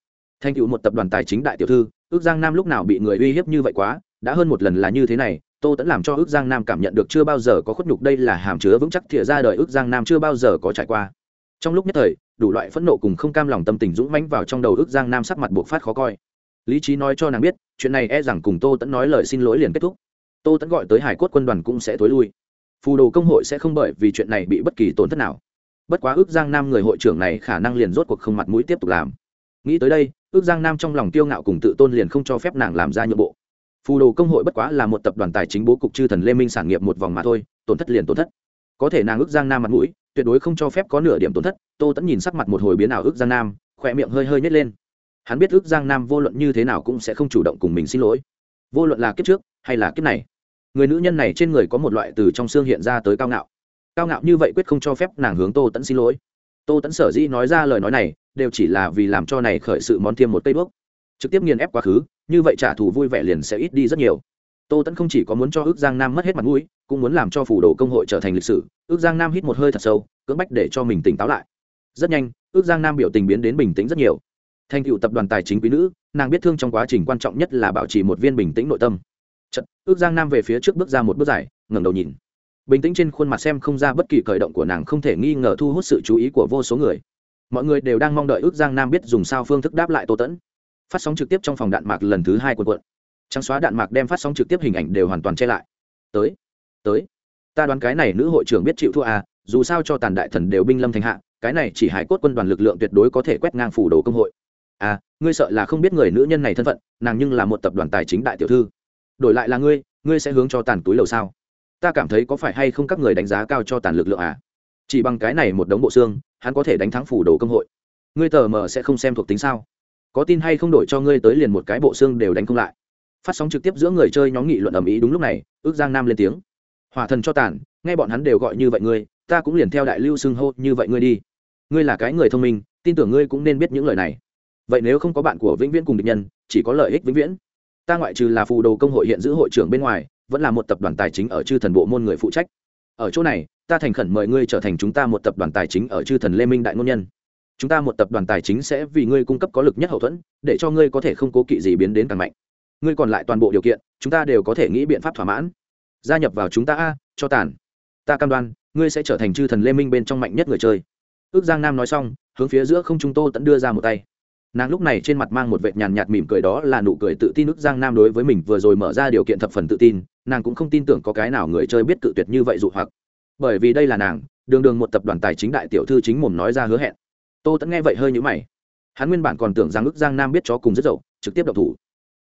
Thành tựu một tập đoàn tài chính đại tiểu thư ước giang nam lúc nào bị người uy hiếp như vậy quá, đã hơn một lần là như thế này, tô tẫn làm cho ước giang nam cảm nhận được chưa bao giờ có khuất nhục đây là hàm chứa vững chắc thìa ra đời ước giang nam chưa bao giờ có trải qua. Trong lúc nhất thời, đủ loại phẫn nộ cùng không cam lòng tâm tình dũng mãnh vào trong đầu ước giang nam sắc mặt buộc phát khó coi. Lý trí nói cho nàng biết, chuyện này e rằng cùng tô tẫn nói lời xin lỗi liền kết thúc. Tô tẫn gọi tới hải cốt quân đoàn cũng sẽ tối lui. Phù đồ công hội sẽ không bởi vì chuyện này bị bất kỳ tổn thất nào. Bất quá ước giang nam người hội trưởng này khả năng liền rốt cuộc không mặt mũi tiếp tục làm. Nghĩ tới đây ước giang nam trong lòng tiêu ngạo cùng tự tôn liền không cho phép nàng làm ra nhượng bộ. Phù đồ công hội bất quá là một tập đoàn tài chính bố cục chư thần lê minh sản nghiệp một vòng mà thôi, tổn thất liền tổn thất. Có thể nàng ước giang nam mặt mũi, tuyệt đối không cho phép có nửa điểm tổn thất, tô tẫn nhìn sắc mặt một hồi biến ảo ước giang nam, khỏe miệng hơi hơi nhét lên. Hắn biết ước giang nam vô luận như thế nào cũng sẽ không chủ động cùng mình xin lỗi. Vô luận là kiếp trước hay là kiếp này, người nữ nhân này trên người có một loại từ trong xương hiện ra tới cao ngạo. Cao ngạo như vậy quyết không cho phép nàng hướng tô tẫn xin lỗi. Tô tẫn sở dĩ nói ra lời nói này đều chỉ là vì làm cho này khởi sự món thêm một cây bước. Trực tiếp nghiền ép quá khứ như vậy trả thù vui vẻ liền sẽ ít đi rất nhiều. Tô tẫn không chỉ có muốn cho ước giang nam mất hết mặt mũi cũng muốn làm cho phủ đồ công hội trở thành lịch sử. Ước giang nam hít một hơi thật sâu cưỡng bách để cho mình tỉnh táo lại. Rất nhanh ước giang nam biểu tình biến đến bình tĩnh rất nhiều. Thành cựu tập đoàn tài chính quý nữ nàng biết thương trong quá trình quan trọng nhất là bảo trì một viên bình tĩnh nội tâm. Chật, ước giang nam về phía trước bước ra một bước dài ngẩng đầu nhìn. Bình tĩnh trên khuôn mặt xem không ra bất kỳ khởi động của nàng không thể nghi ngờ thu hút sự chú ý của vô số người mọi người đều đang mong đợi ước giang nam biết dùng sao phương thức đáp lại tô tẫn phát sóng trực tiếp trong phòng đạn mạc lần thứ hai quần quận trắng xóa đạn mạc đem phát sóng trực tiếp hình ảnh đều hoàn toàn che lại. Tới tới. Ta đoán cái này nữ hội trưởng biết chịu thua à dù sao cho tàn đại thần đều binh lâm thành hạ, cái này chỉ hải cốt quân đoàn lực lượng tuyệt đối có thể quét ngang phủ đồ công hội. À ngươi sợ là không biết người nữ nhân này thân phận, nàng nhưng là một tập đoàn tài chính đại tiểu thư. Đổi lại là ngươi ngươi sẽ hướng cho tàn túi lầu sao? Ta cảm thấy có phải hay không các người đánh giá cao cho tàn lực lượng à? Chỉ bằng cái này một đống bộ xương, hắn có thể đánh thắng phủ đồ công hội. Ngươi tờ mờ sẽ không xem thuộc tính sao? Có tin hay không đổi cho ngươi tới liền một cái bộ xương đều đánh không lại. Phát sóng trực tiếp giữa người chơi nhóm nghị luận ầm ĩ đúng lúc này, ước giang nam lên tiếng. Hỏa thần cho tàn, nghe bọn hắn đều gọi như vậy ngươi, ta cũng liền theo đại lưu xưng hô như vậy ngươi đi. Ngươi là cái người thông minh, tin tưởng ngươi cũng nên biết những lời này. Vậy nếu không có bạn của vĩnh viễn cùng địch nhân, chỉ có lợi ích vĩnh viễn. Ta ngoại trừ là phù đồ công hội hiện giữ hội trưởng bên ngoài, vẫn là một tập đoàn tài chính ở chư thần bộ môn người phụ trách. Ở chỗ này ta thành khẩn mời ngươi trở thành chúng ta một tập đoàn tài chính ở chư thần lê minh đại ngôn nhân. Chúng ta một tập đoàn tài chính sẽ vì ngươi cung cấp có lực nhất hậu thuẫn, để cho ngươi có thể không cố kỵ gì biến đến càng mạnh. Ngươi còn lại toàn bộ điều kiện, chúng ta đều có thể nghĩ biện pháp thỏa mãn. Gia nhập vào chúng ta a, cho tàn. Ta cam đoan, ngươi sẽ trở thành chư thần lê minh bên trong mạnh nhất người chơi. Ước giang nam nói xong, hướng phía giữa không chúng tô tẫn đưa ra một tay. Nàng lúc này trên mặt mang một vệt nhàn nhạt mỉm cười đó là nụ cười tự tin ước giang nam đối với mình vừa rồi mở ra điều kiện thập phần tự tin, nàng cũng không tin tưởng có cái nào người chơi biết tự tuyệt như vậy dụ hoặc bởi vì đây là nàng, đường đường một tập đoàn tài chính đại tiểu thư chính mồm nói ra hứa hẹn. Tô tẫn nghe vậy hơi nhữ mày. Hắn nguyên bản còn tưởng rằng ước giang nam biết chó cùng rất dậu, trực tiếp độc thủ.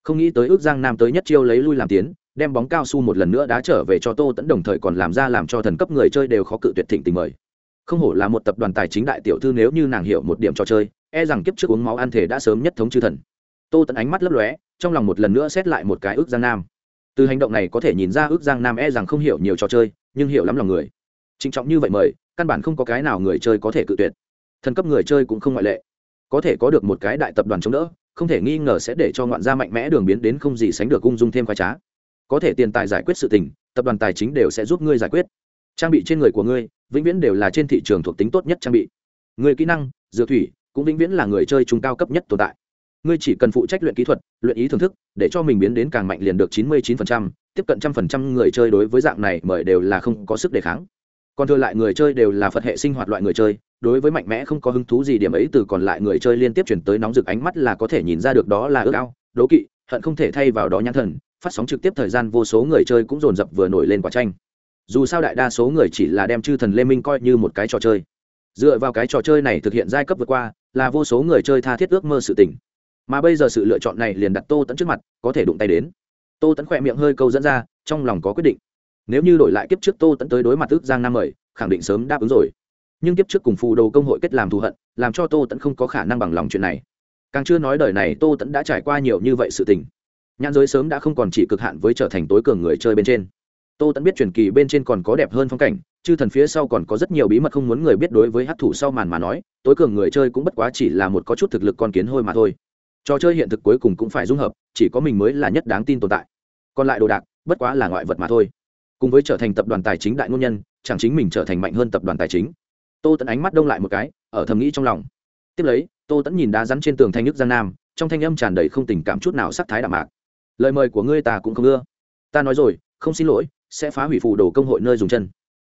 Không nghĩ tới ước giang nam tới nhất chiêu lấy lui làm tiến, đem bóng cao su một lần nữa đá trở về cho tô tẫn đồng thời còn làm ra làm cho thần cấp người chơi đều khó cự tuyệt thịnh tình mời. Không hổ là một tập đoàn tài chính đại tiểu thư nếu như nàng hiểu một điểm trò chơi e rằng kiếp trước uống máu ăn thể đã sớm nhất thống chư thần. Tô tẫn ánh mắt lấp lóe, trong lòng một lần nữa xét lại một cái ước giang nam. Từ hành động này có thể nhìn ra ước giang nam e rằng không hiểu nhiều trò chơi, nhưng hiểu lắm lòng người trịnh trọng như vậy mời, căn bản không có cái nào người chơi có thể cự tuyệt. Thần cấp người chơi cũng không ngoại lệ. Có thể có được một cái đại tập đoàn chống đỡ, không thể nghi ngờ sẽ để cho ngoạn gia mạnh mẽ đường biến đến không gì sánh được ung dung thêm khoái trá. Có thể tiền tài giải quyết sự tình, tập đoàn tài chính đều sẽ giúp ngươi giải quyết. Trang bị trên người của ngươi, vĩnh viễn đều là trên thị trường thuộc tính tốt nhất trang bị. Người kỹ năng, dược thủy, cũng vĩnh viễn là người chơi trung cao cấp nhất tồn tại. Ngươi chỉ cần phụ trách luyện kỹ thuật, luyện ý thưởng thức, để cho mình biến đến càng mạnh liền được chín mươi chín tiếp cận trăm phần trăm người chơi đối với dạng này mời đều là không có sức đề kháng còn thừa lại người chơi đều là phật hệ sinh hoạt loại người chơi, đối với mạnh mẽ không có hứng thú gì điểm ấy từ còn lại người chơi liên tiếp chuyển tới nóng rực ánh mắt là có thể nhìn ra được đó là ước ao, đố kỵ, hận không thể thay vào đó nhãn thần, phát sóng trực tiếp thời gian vô số người chơi cũng dồn dập vừa nổi lên quả tranh. Dù sao đại đa số người chỉ là đem chư thần lê minh coi như một cái trò chơi. Dựa vào cái trò chơi này thực hiện giai cấp vượt qua, là vô số người chơi tha thiết ước mơ sự tỉnh mà bây giờ sự lựa chọn này liền đặt tô tẫn trước mặt, có thể đụng tay đến. Tô tẫn khỏe miệng hơi câu dẫn ra, trong lòng có quyết định nếu như đổi lại kiếp trước tô tẫn tới đối mặt ước giang nam mời, khẳng định sớm đáp ứng rồi. Nhưng kiếp trước cùng phù đồ công hội kết làm thù hận, làm cho tô tẫn không có khả năng bằng lòng chuyện này. Càng chưa nói đời này tô tẫn đã trải qua nhiều như vậy sự tình. Nhãn giới sớm đã không còn chỉ cực hạn với trở thành tối cường người chơi bên trên. Tô tẫn biết truyền kỳ bên trên còn có đẹp hơn phong cảnh chứ thần phía sau còn có rất nhiều bí mật không muốn người biết đối với hát thủ sau màn mà nói, tối cường người chơi cũng bất quá chỉ là một có chút thực lực con kiến hôi mà thôi. Trò chơi hiện thực cuối cùng cũng phải dung hợp, chỉ có mình mới là nhất đáng tin tồn tại. Còn lại đồ đạc, bất quá là ngoại vật mà thôi cùng với trở thành tập đoàn tài chính đại ngôn nhân, chẳng chính mình trở thành mạnh hơn tập đoàn tài chính. Tô tẫn ánh mắt đông lại một cái, ở thầm nghĩ trong lòng. Tiếp lấy, tô tẫn nhìn đá rắn trên tường thanh nhức giang nam, trong thanh âm tràn đầy không tình cảm chút nào sắc thái đạm mạc. Lời mời của ngươi ta cũng không ưa. Ta nói rồi, không xin lỗi, sẽ phá hủy phù đồ công hội nơi dùng chân.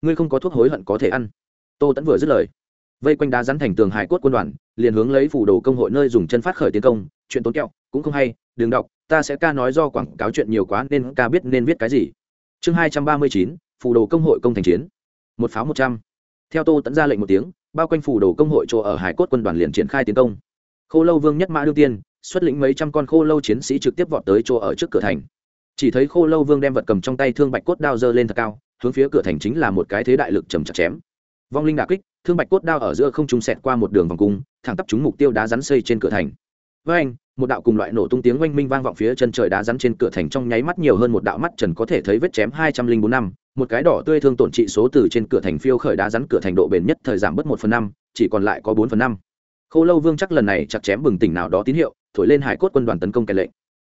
Ngươi không có thuốc hối hận có thể ăn. Tô tẫn vừa dứt lời, vây quanh đá rắn thành tường hải cốt quân đoàn, liền hướng lấy phù đồ công hội nơi dùng chân phát khởi tiến công. Chuyện tốn kẹo, cũng không hay, đừng đọc, ta sẽ ca nói do quảng cáo chuyện nhiều quá nên ca biết nên viết cái gì chương hai trăm ba mươi chín, phù đồ công hội công thành chiến. Một pháo một trăm. Theo tô tẫn ra lệnh một tiếng, bao quanh phù đồ công hội chỗ ở hải cốt quân đoàn liền triển khai tiến công. Khô lâu vương nhất mã đương tiên, xuất lĩnh mấy trăm con khô lâu chiến sĩ trực tiếp vọt tới chỗ ở trước cửa thành. Chỉ thấy khô lâu vương đem vật cầm trong tay thương bạch cốt đao dơ lên thật cao, hướng phía cửa thành chính là một cái thế đại lực trầm chặt chém. Vong linh đà kích, thương bạch cốt đao ở giữa không trung sẹt qua một đường vòng cung, thẳng tắp trúng mục tiêu đá rắn xây trên cửa thành. Với anh một đạo cùng loại nổ tung tiếng oanh minh vang vọng phía chân trời đá rắn trên cửa thành trong nháy mắt nhiều hơn một đạo mắt trần có thể thấy vết chém hai trăm linh bốn năm, một cái đỏ tươi thương tổn trị số từ trên cửa thành phiêu khởi đá rắn cửa thành độ bền nhất thời giảm bớt một phần năm, chỉ còn lại có bốn phần năm. Khô lâu vương chắc lần này chặt chém bừng tỉnh nào đó tín hiệu, thổi lên hải cốt quân đoàn tấn công kèn lệnh.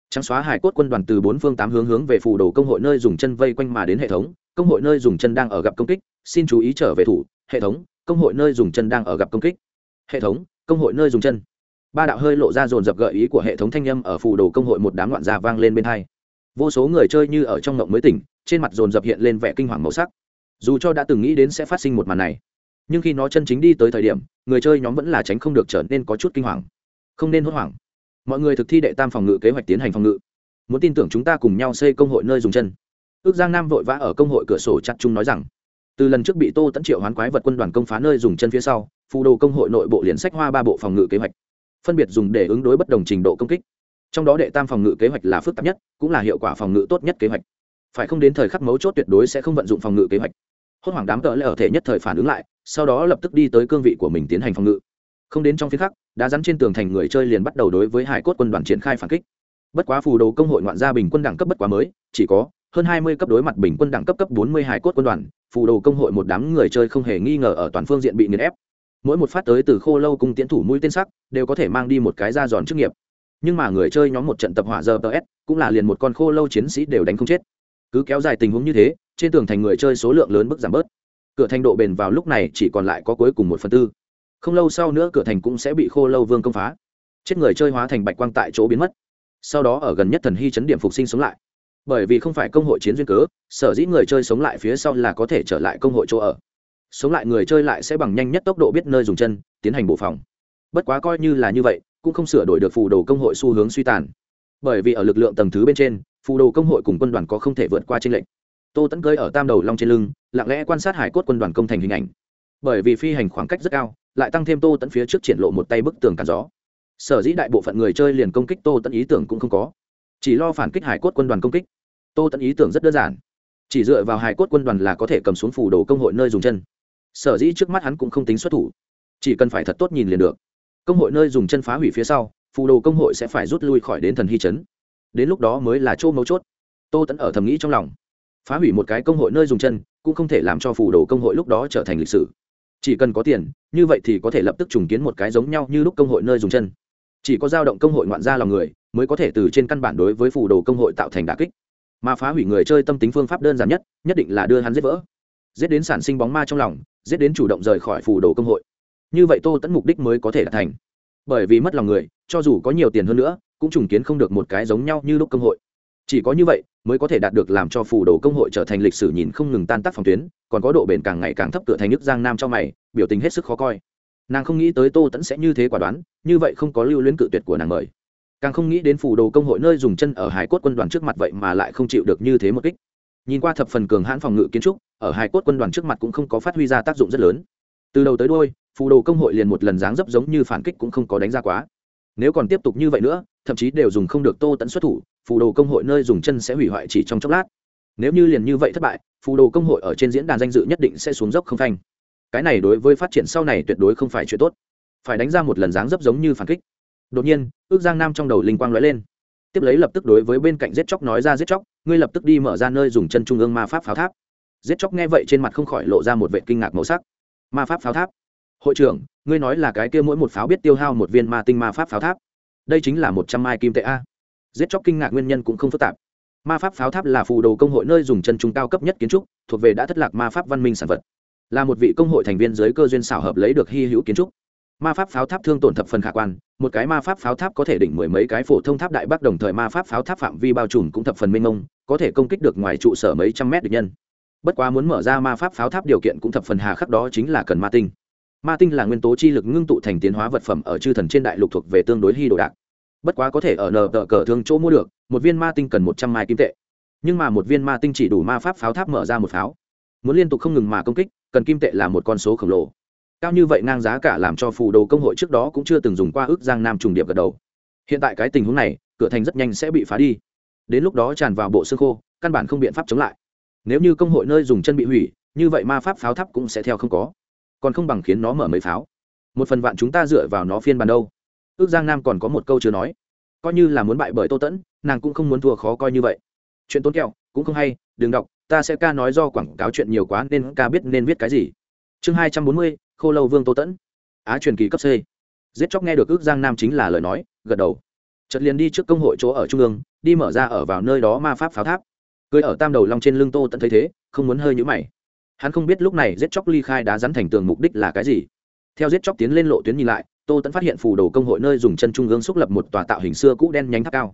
Trắng xóa hải cốt quân đoàn từ bốn phương tám hướng hướng về phù đồ công hội nơi dùng chân vây quanh mà đến hệ thống, công hội nơi dùng chân đang ở gặp công kích, xin chú ý trở về thủ, hệ thống, công hội nơi dùng chân đang ở gặp công kích. Hệ thống, công hội nơi dùng chân ba đạo hơi lộ ra dồn dập gợi ý của hệ thống thanh â m ở phù đồ công hội một đám loạn già vang lên bên hai. Vô số người chơi như ở trong ngộng mới tỉnh, trên mặt dồn dập hiện lên vẻ kinh hoàng màu sắc. Dù cho đã từng nghĩ đến sẽ phát sinh một màn này, nhưng khi nó chân chính đi tới thời điểm, người chơi nhóm vẫn là tránh không được trở nên có chút kinh hoàng, không nên hốt hoảng. Mọi người thực thi đệ tam phòng ngự kế hoạch tiến hành phòng ngự. Muốn tin tưởng chúng ta cùng nhau xây công hội nơi dùng chân. Ước giang nam vội vã ở công hội cửa sổ chặt chung nói rằng, từ lần trước bị tô tẫn triệu hoán quái vật quân đoàn công phá nơi dùng chân phía sau, phù đồ công hội nội bộ liền sách hoa ba bộ phòng ngự kế hoạch phân biệt dùng để ứng đối bất đồng trình độ công kích. Trong đó đệ tam phòng ngự kế hoạch là phức tạp nhất, cũng là hiệu quả phòng ngự tốt nhất kế hoạch. Phải không đến thời khắc mấu chốt tuyệt đối sẽ không vận dụng phòng ngự kế hoạch. Hốt hoảng đám cỡ lại ở thể nhất thời phản ứng lại, sau đó lập tức đi tới cương vị của mình tiến hành phòng ngự. Không đến trong phía khắc đá rắn trên tường thành người chơi liền bắt đầu đối với hải cốt quân đoàn triển khai phản kích. Bất quá phù đồ công hội ngoạn gia bình quân đẳng cấp bất quá mới, chỉ có hơn hai mươi cấp đối mặt bình quân đẳng cấp cấp bốn mươi hải cốt quân đoàn, phù đồ công hội một đám người chơi không hề nghi ngờ ở toàn phương diện bị nghiền ép mỗi một phát tới từ khô lâu cùng tiến thủ mũi tên sắc, đều có thể mang đi một cái ra giòn chức nghiệp. Nhưng mà người chơi nhóm một trận tập hỏa giờ ts cũng là liền một con khô lâu chiến sĩ đều đánh không chết. Cứ kéo dài tình huống như thế, trên tường thành người chơi số lượng lớn bức giảm bớt. Cửa thành độ bền vào lúc này chỉ còn lại có cuối cùng một phần tư. Không lâu sau nữa cửa thành cũng sẽ bị khô lâu vương công phá. Chết người chơi hóa thành bạch quang tại chỗ biến mất. Sau đó ở gần nhất thần hy chấn điểm phục sinh sống lại. Bởi vì không phải công hội chiến duyên cớ, sở dĩ người chơi sống lại phía sau là có thể trở lại công hội chỗ ở sống lại người chơi lại sẽ bằng nhanh nhất tốc độ biết nơi dùng chân, tiến hành bộ phòng. Bất quá coi như là như vậy, cũng không sửa đổi được phù đồ công hội xu hướng suy tàn. Bởi vì ở lực lượng tầng thứ bên trên, phù đồ công hội cùng quân đoàn có không thể vượt qua tranh lệnh tô tẫn cơi ở tam đầu long trên lưng, lặng lẽ quan sát hải cốt quân đoàn công thành hình ảnh. Bởi vì phi hành khoảng cách rất cao, lại tăng thêm tô tẫn phía trước triển lộ một tay bức tường cản gió. Sở dĩ đại bộ phận người chơi liền công kích tô tẫn ý tưởng cũng không có. Chỉ lo phản kích hải cốt quân đoàn công kích. Tô tẫn ý tưởng rất đơn giản. Chỉ dựa vào hải cốt quân đoàn là có thể cầm xuống phủ đồ công hội nơi dùng chân sở dĩ trước mắt hắn cũng không tính xuất thủ, chỉ cần phải thật tốt nhìn liền được. Công hội nơi dùng chân phá hủy phía sau, phù đồ công hội sẽ phải rút lui khỏi đến thần hy chấn đến lúc đó mới là chỗ mấu chốt. Tô tẫn ở thầm nghĩ trong lòng. Phá hủy một cái công hội nơi dùng chân cũng không thể làm cho phù đồ công hội lúc đó trở thành lịch sử. Chỉ cần có tiền, như vậy thì có thể lập tức trùng kiến một cái giống nhau như lúc công hội nơi dùng chân. Chỉ có dao động công hội ngoạn gia lòng người, mới có thể từ trên căn bản đối với phù đồ công hội tạo thành đà kích. Mà phá hủy người chơi tâm tính phương pháp đơn giản nhất nhất định là đưa hắn giết vỡ. Giết đến sản sinh bóng ma trong lòng giết đến chủ động rời khỏi phủ đồ công hội. Như vậy tô tẫn mục đích mới có thể đạt thành. Bởi vì mất lòng người, cho dù có nhiều tiền hơn nữa, cũng trùng kiến không được một cái giống nhau như lúc công hội. Chỉ có như vậy, mới có thể đạt được làm cho phủ đồ công hội trở thành lịch sử nhìn không ngừng tan tác phòng tuyến, còn có độ bền càng ngày càng thấp cửa thành nước giang nam cho mày, biểu tình hết sức khó coi. Nàng không nghĩ tới tô tẫn sẽ như thế quả đoán, như vậy không có lưu luyến cự tuyệt của nàng mời. Càng không nghĩ đến phủ đồ công hội nơi dùng chân ở hải cốt quân đoàn trước mặt vậy mà lại không chịu được như thế một kích nhìn qua thập phần cường hãn phòng ngự kiến trúc, ở hải cốt quân đoàn trước mặt cũng không có phát huy ra tác dụng rất lớn. Từ đầu tới đôi phù đồ công hội liền một lần dáng dấp giống như phản kích cũng không có đánh ra quá. Nếu còn tiếp tục như vậy nữa, thậm chí đều dùng không được tô tẫn xuất thủ, phù đồ công hội nơi dùng chân sẽ hủy hoại chỉ trong chốc lát. Nếu như liền như vậy thất bại, phù đồ công hội ở trên diễn đàn danh dự nhất định sẽ xuống dốc không phanh. Cái này đối với phát triển sau này tuyệt đối không phải chuyện tốt. Phải đánh ra một lần dáng dấp giống như phản kích. Đột nhiên, ước giang nam trong đầu linh quang lóe lên. Tiếp lấy lập tức đối với bên cạnh giết chóc nói ra giết chóc ngươi lập tức đi mở ra nơi dùng chân trung ương ma pháp pháo tháp. Giết chóc nghe vậy trên mặt không khỏi lộ ra một vệ kinh ngạc màu sắc. Ma pháp pháo tháp? Hội trưởng, ngươi nói là cái kia mỗi một pháo biết tiêu hao một viên ma tinh ma pháp pháo tháp. Đây chính là một trăm mai kim tệ a. Giết chóc kinh ngạc nguyên nhân cũng không phức tạp. Ma pháp pháo tháp là phù đồ công hội nơi dùng chân trung cao cấp nhất kiến trúc, thuộc về đã thất lạc ma pháp văn minh sản vật. Là một vị công hội thành viên dưới cơ duyên xảo hợp lấy được hy hữu kiến trúc ma pháp pháo tháp thương tổn thập phần khả quan, một cái ma pháp pháo tháp có thể đỉnh mười mấy cái phổ thông tháp đại bắc đồng thời ma pháp pháo tháp phạm vi bao trùm cũng thập phần mênh mông, có thể công kích được ngoài trụ sở mấy trăm mét địch nhân. Bất quá muốn mở ra ma pháp pháo tháp điều kiện cũng thập phần hà khắc đó chính là cần ma tinh. Ma tinh là nguyên tố chi lực ngưng tụ thành tiến hóa vật phẩm ở chư thần trên đại lục thuộc về tương đối hy đồ đạc. Bất quá có thể ở nờ tờ cờ thương chỗ mua được, một viên ma tinh cần một trăm mai kim tệ. Nhưng mà một viên ma tinh chỉ đủ ma pháp pháo tháp mở ra một pháo. Muốn liên tục không ngừng mà công kích, cần kim tệ là một con số khổng lồ cao như vậy ngang giá cả làm cho phù đồ công hội trước đó cũng chưa từng dùng qua ước giang nam trùng điệp gật đầu. Hiện tại cái tình huống này, cửa thành rất nhanh sẽ bị phá đi. Đến lúc đó tràn vào bộ xương khô, căn bản không biện pháp chống lại. Nếu như công hội nơi dùng chân bị hủy, như vậy ma pháp pháo tháp cũng sẽ theo không có. Còn không bằng khiến nó mở mấy pháo. Một phần vạn chúng ta dựa vào nó phiên bàn đâu? Ước giang nam còn có một câu chưa nói. Coi như là muốn bại bởi tô tẫn, nàng cũng không muốn thua khó coi như vậy. Chuyện tốn kẹo, cũng không hay, đừng đọc, ta sẽ ca nói do quảng cáo chuyện nhiều quá nên ca biết nên viết cái gì chương hai trăm bốn mươi, khô lâu vương tô tẫn. Á truyền kỳ cấp c. Giết chóc nghe được ước giang nam chính là lời nói, gật đầu. Chợt liền đi trước công hội chỗ ở trung ương, đi mở ra ở vào nơi đó ma pháp pháo tháp. Cười ở tam đầu long trên lưng tô tẫn thấy thế, không muốn hơi nhũ mày. Hắn không biết lúc này giết chóc ly khai đá rắn thành tường mục đích là cái gì. Theo giết chóc tiến lên lộ tuyến nhìn lại, tô tẫn phát hiện phù đồ công hội nơi dùng chân trung ương xúc lập một tòa tạo hình xưa cũ đen nhánh tháp cao.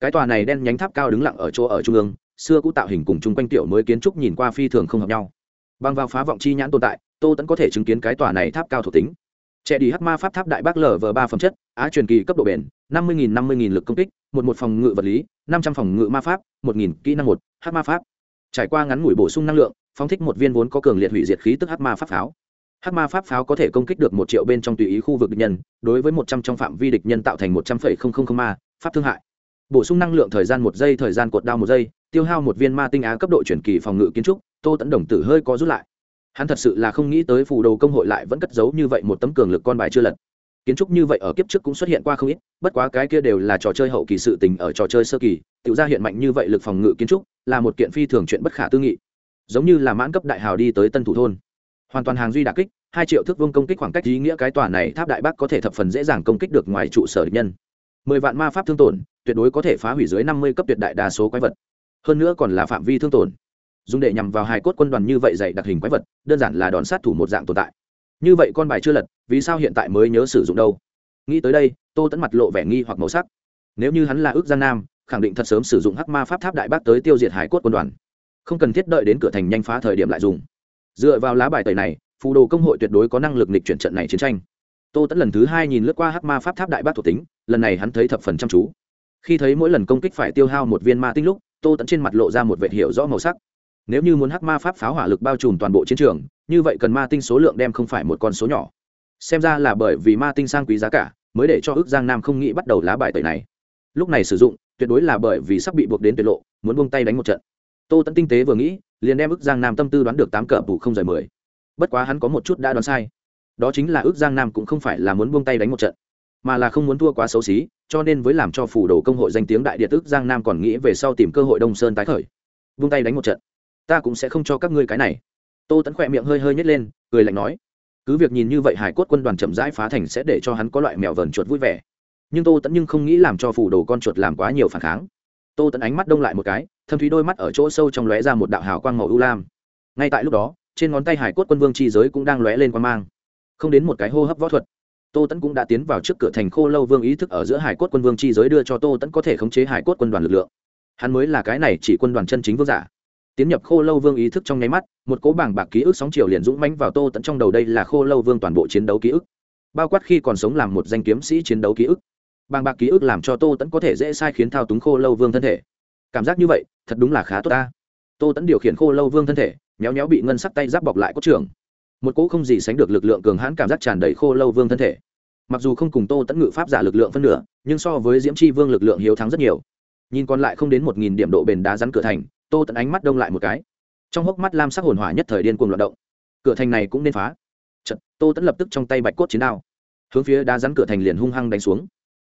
Cái tòa này đen nhánh tháp cao đứng lặng ở chỗ ở trung ương, xưa cũ tạo hình cùng chung quanh tiểu mới kiến trúc nhìn qua phi thường không hợp nhau. Bằng vào phá vọng chi nhãn tồn tại tô tẫn có thể chứng kiến cái tòa này tháp cao thuộc tính. Trẻ đi hát ma pháp tháp đại bác lở vờ ba phẩm chất, á truyền kỳ cấp độ bền, năm mươi nghìn, năm mươi nghìn lực công kích, một một phòng ngự vật lý, năm trăm phòng ngự ma pháp, một nghìn kỹ năng một hát ma pháp. Trải qua ngắn ngủi bổ sung năng lượng, phóng thích một viên vốn có cường liệt hủy diệt khí tức hát ma pháp pháo. Hát ma pháp pháo có thể công kích được một triệu bên trong tùy ý khu vực địch nhân, đối với một trăm trong phạm vi địch nhân tạo thành một trăm phẩy không không không ma pháp thương hại. Bổ sung năng lượng thời gian một giây, thời gian cột đao một giây, tiêu hao một viên ma tinh á cấp độ chuyển kỳ phòng ngự kiến trúc, tô tẫn đồng tử hơi có rút lại hắn thật sự là không nghĩ tới phù đồ công hội lại vẫn cất giấu như vậy một tấm cường lực con bài chưa lật. Kiến trúc như vậy ở kiếp trước cũng xuất hiện qua không ít, bất quá cái kia đều là trò chơi hậu kỳ sự tình ở trò chơi sơ kỳ, tự ra hiện mạnh như vậy lực phòng ngự kiến trúc, là một kiện phi thường chuyện bất khả tư nghị. Giống như là mãn cấp đại hào đi tới tân thủ thôn. Hoàn toàn hàng duy đà kích, hai triệu thước vương công kích khoảng cách ý nghĩa cái tòa này tháp đại bắc có thể thập phần dễ dàng công kích được ngoài trụ sở địch nhân. Mười vạn ma pháp thương tổn, tuyệt đối có thể phá hủy dưới năm mươi cấp tuyệt đại đa số quái vật. Hơn nữa còn là phạm vi thương tổn dùng để nhằm vào hai cốt quân đoàn như vậy dạy đặc hình quái vật, đơn giản là đòn sát thủ một dạng tồn tại. Như vậy con bài chưa lật, vì sao hiện tại mới nhớ sử dụng đâu? Nghĩ tới đây, tô tẫn mặt lộ vẻ nghi hoặc màu sắc. Nếu như hắn là ước giang nam, khẳng định thật sớm sử dụng hắc ma pháp tháp đại bác tới tiêu diệt hải cốt quân đoàn. Không cần thiết đợi đến cửa thành nhanh phá thời điểm lại dùng. Dựa vào lá bài tẩy này, phù đồ công hội tuyệt đối có năng lực nịch chuyển trận này chiến tranh. Tô tẫn lần thứ hai nhìn lướt qua hắc ma pháp tháp đại bác thuộc tính, lần này hắn thấy thập phần chăm chú. Khi thấy mỗi lần công kích phải tiêu hao một viên ma tinh lúc, tô tẫn trên mặt lộ ra một vệ hiệu rõ màu sắc nếu như muốn hắc ma pháp pháo hỏa lực bao trùm toàn bộ chiến trường, như vậy cần ma tinh số lượng đem không phải một con số nhỏ. Xem ra là bởi vì ma tinh sang quý giá cả, mới để cho ước giang nam không nghĩ bắt đầu lá bài tẩy này. Lúc này sử dụng, tuyệt đối là bởi vì sắp bị buộc đến tuyệt lộ, muốn buông tay đánh một trận. Tô tẫn tinh tế vừa nghĩ, liền đem ước giang nam tâm tư đoán được tám cờ bù không rời mười. Bất quá hắn có một chút đã đoán sai. Đó chính là ước giang nam cũng không phải là muốn buông tay đánh một trận, mà là không muốn thua quá xấu xí, cho nên với làm cho phủ đồ công hội danh tiếng đại điện ước giang nam còn nghĩ về sau tìm cơ hội đông sơn tái khởi. Buông tay đánh một trận ta cũng sẽ không cho các ngươi cái này. Tô tẫn khỏe miệng hơi hơi nhét lên, cười lạnh nói, cứ việc nhìn như vậy hải cốt quân đoàn chậm rãi phá thành sẽ để cho hắn có loại mèo vờn chuột vui vẻ. Nhưng tô tẫn nhưng không nghĩ làm cho phủ đồ con chuột làm quá nhiều phản kháng. Tô tẫn ánh mắt đông lại một cái, thâm thúy đôi mắt ở chỗ sâu trong lóe ra một đạo hào quang màu ưu lam. Ngay tại lúc đó, trên ngón tay hải cốt quân vương chi giới cũng đang lóe lên quan mang. Không đến một cái hô hấp võ thuật, tô tẫn cũng đã tiến vào trước cửa thành khô lâu vương ý thức ở giữa hải cốt quân vương chi giới đưa cho tô tẫn có thể khống chế hải cốt quân đoàn lực lượng. Hắn mới là cái này chỉ quân đoàn chân chính vương giả tiến nhập khô lâu vương ý thức trong nháy mắt, một cố bảng bạc ký ức sóng chiều liền dũng mãnh vào tô tẫn trong đầu đây là khô lâu vương toàn bộ chiến đấu ký ức. Bao quát khi còn sống làm một danh kiếm sĩ chiến đấu ký ức. Bàng bạc ký ức làm cho tô tẫn có thể dễ sai khiến thao túng khô lâu vương thân thể. Cảm giác như vậy, thật đúng là khá tốt ta. Tô tẫn điều khiển khô lâu vương thân thể, méo méo bị ngân sắc tay giáp bọc lại cốt trưởng. Một cỗ không gì sánh được lực lượng cường hãn cảm giác tràn đầy khô lâu vương thân thể. Mặc dù không cùng tô tẫn ngự pháp giả lực lượng phân nửa, nhưng so với diễm c vương lực lượng hiếu thắng rất nhiều. Nhìn còn lại không đến một nghìn điểm độ bền đá rắn cửa thành tô tận ánh mắt đông lại một cái. Trong hốc mắt lam sắc hồn hỏa nhất thời điên cuồng loạt động. Cửa thành này cũng nên phá. Chật, tô tẫn lập tức trong tay bạch cốt chiến đao. Hướng phía đá rắn cửa thành liền hung hăng đánh xuống.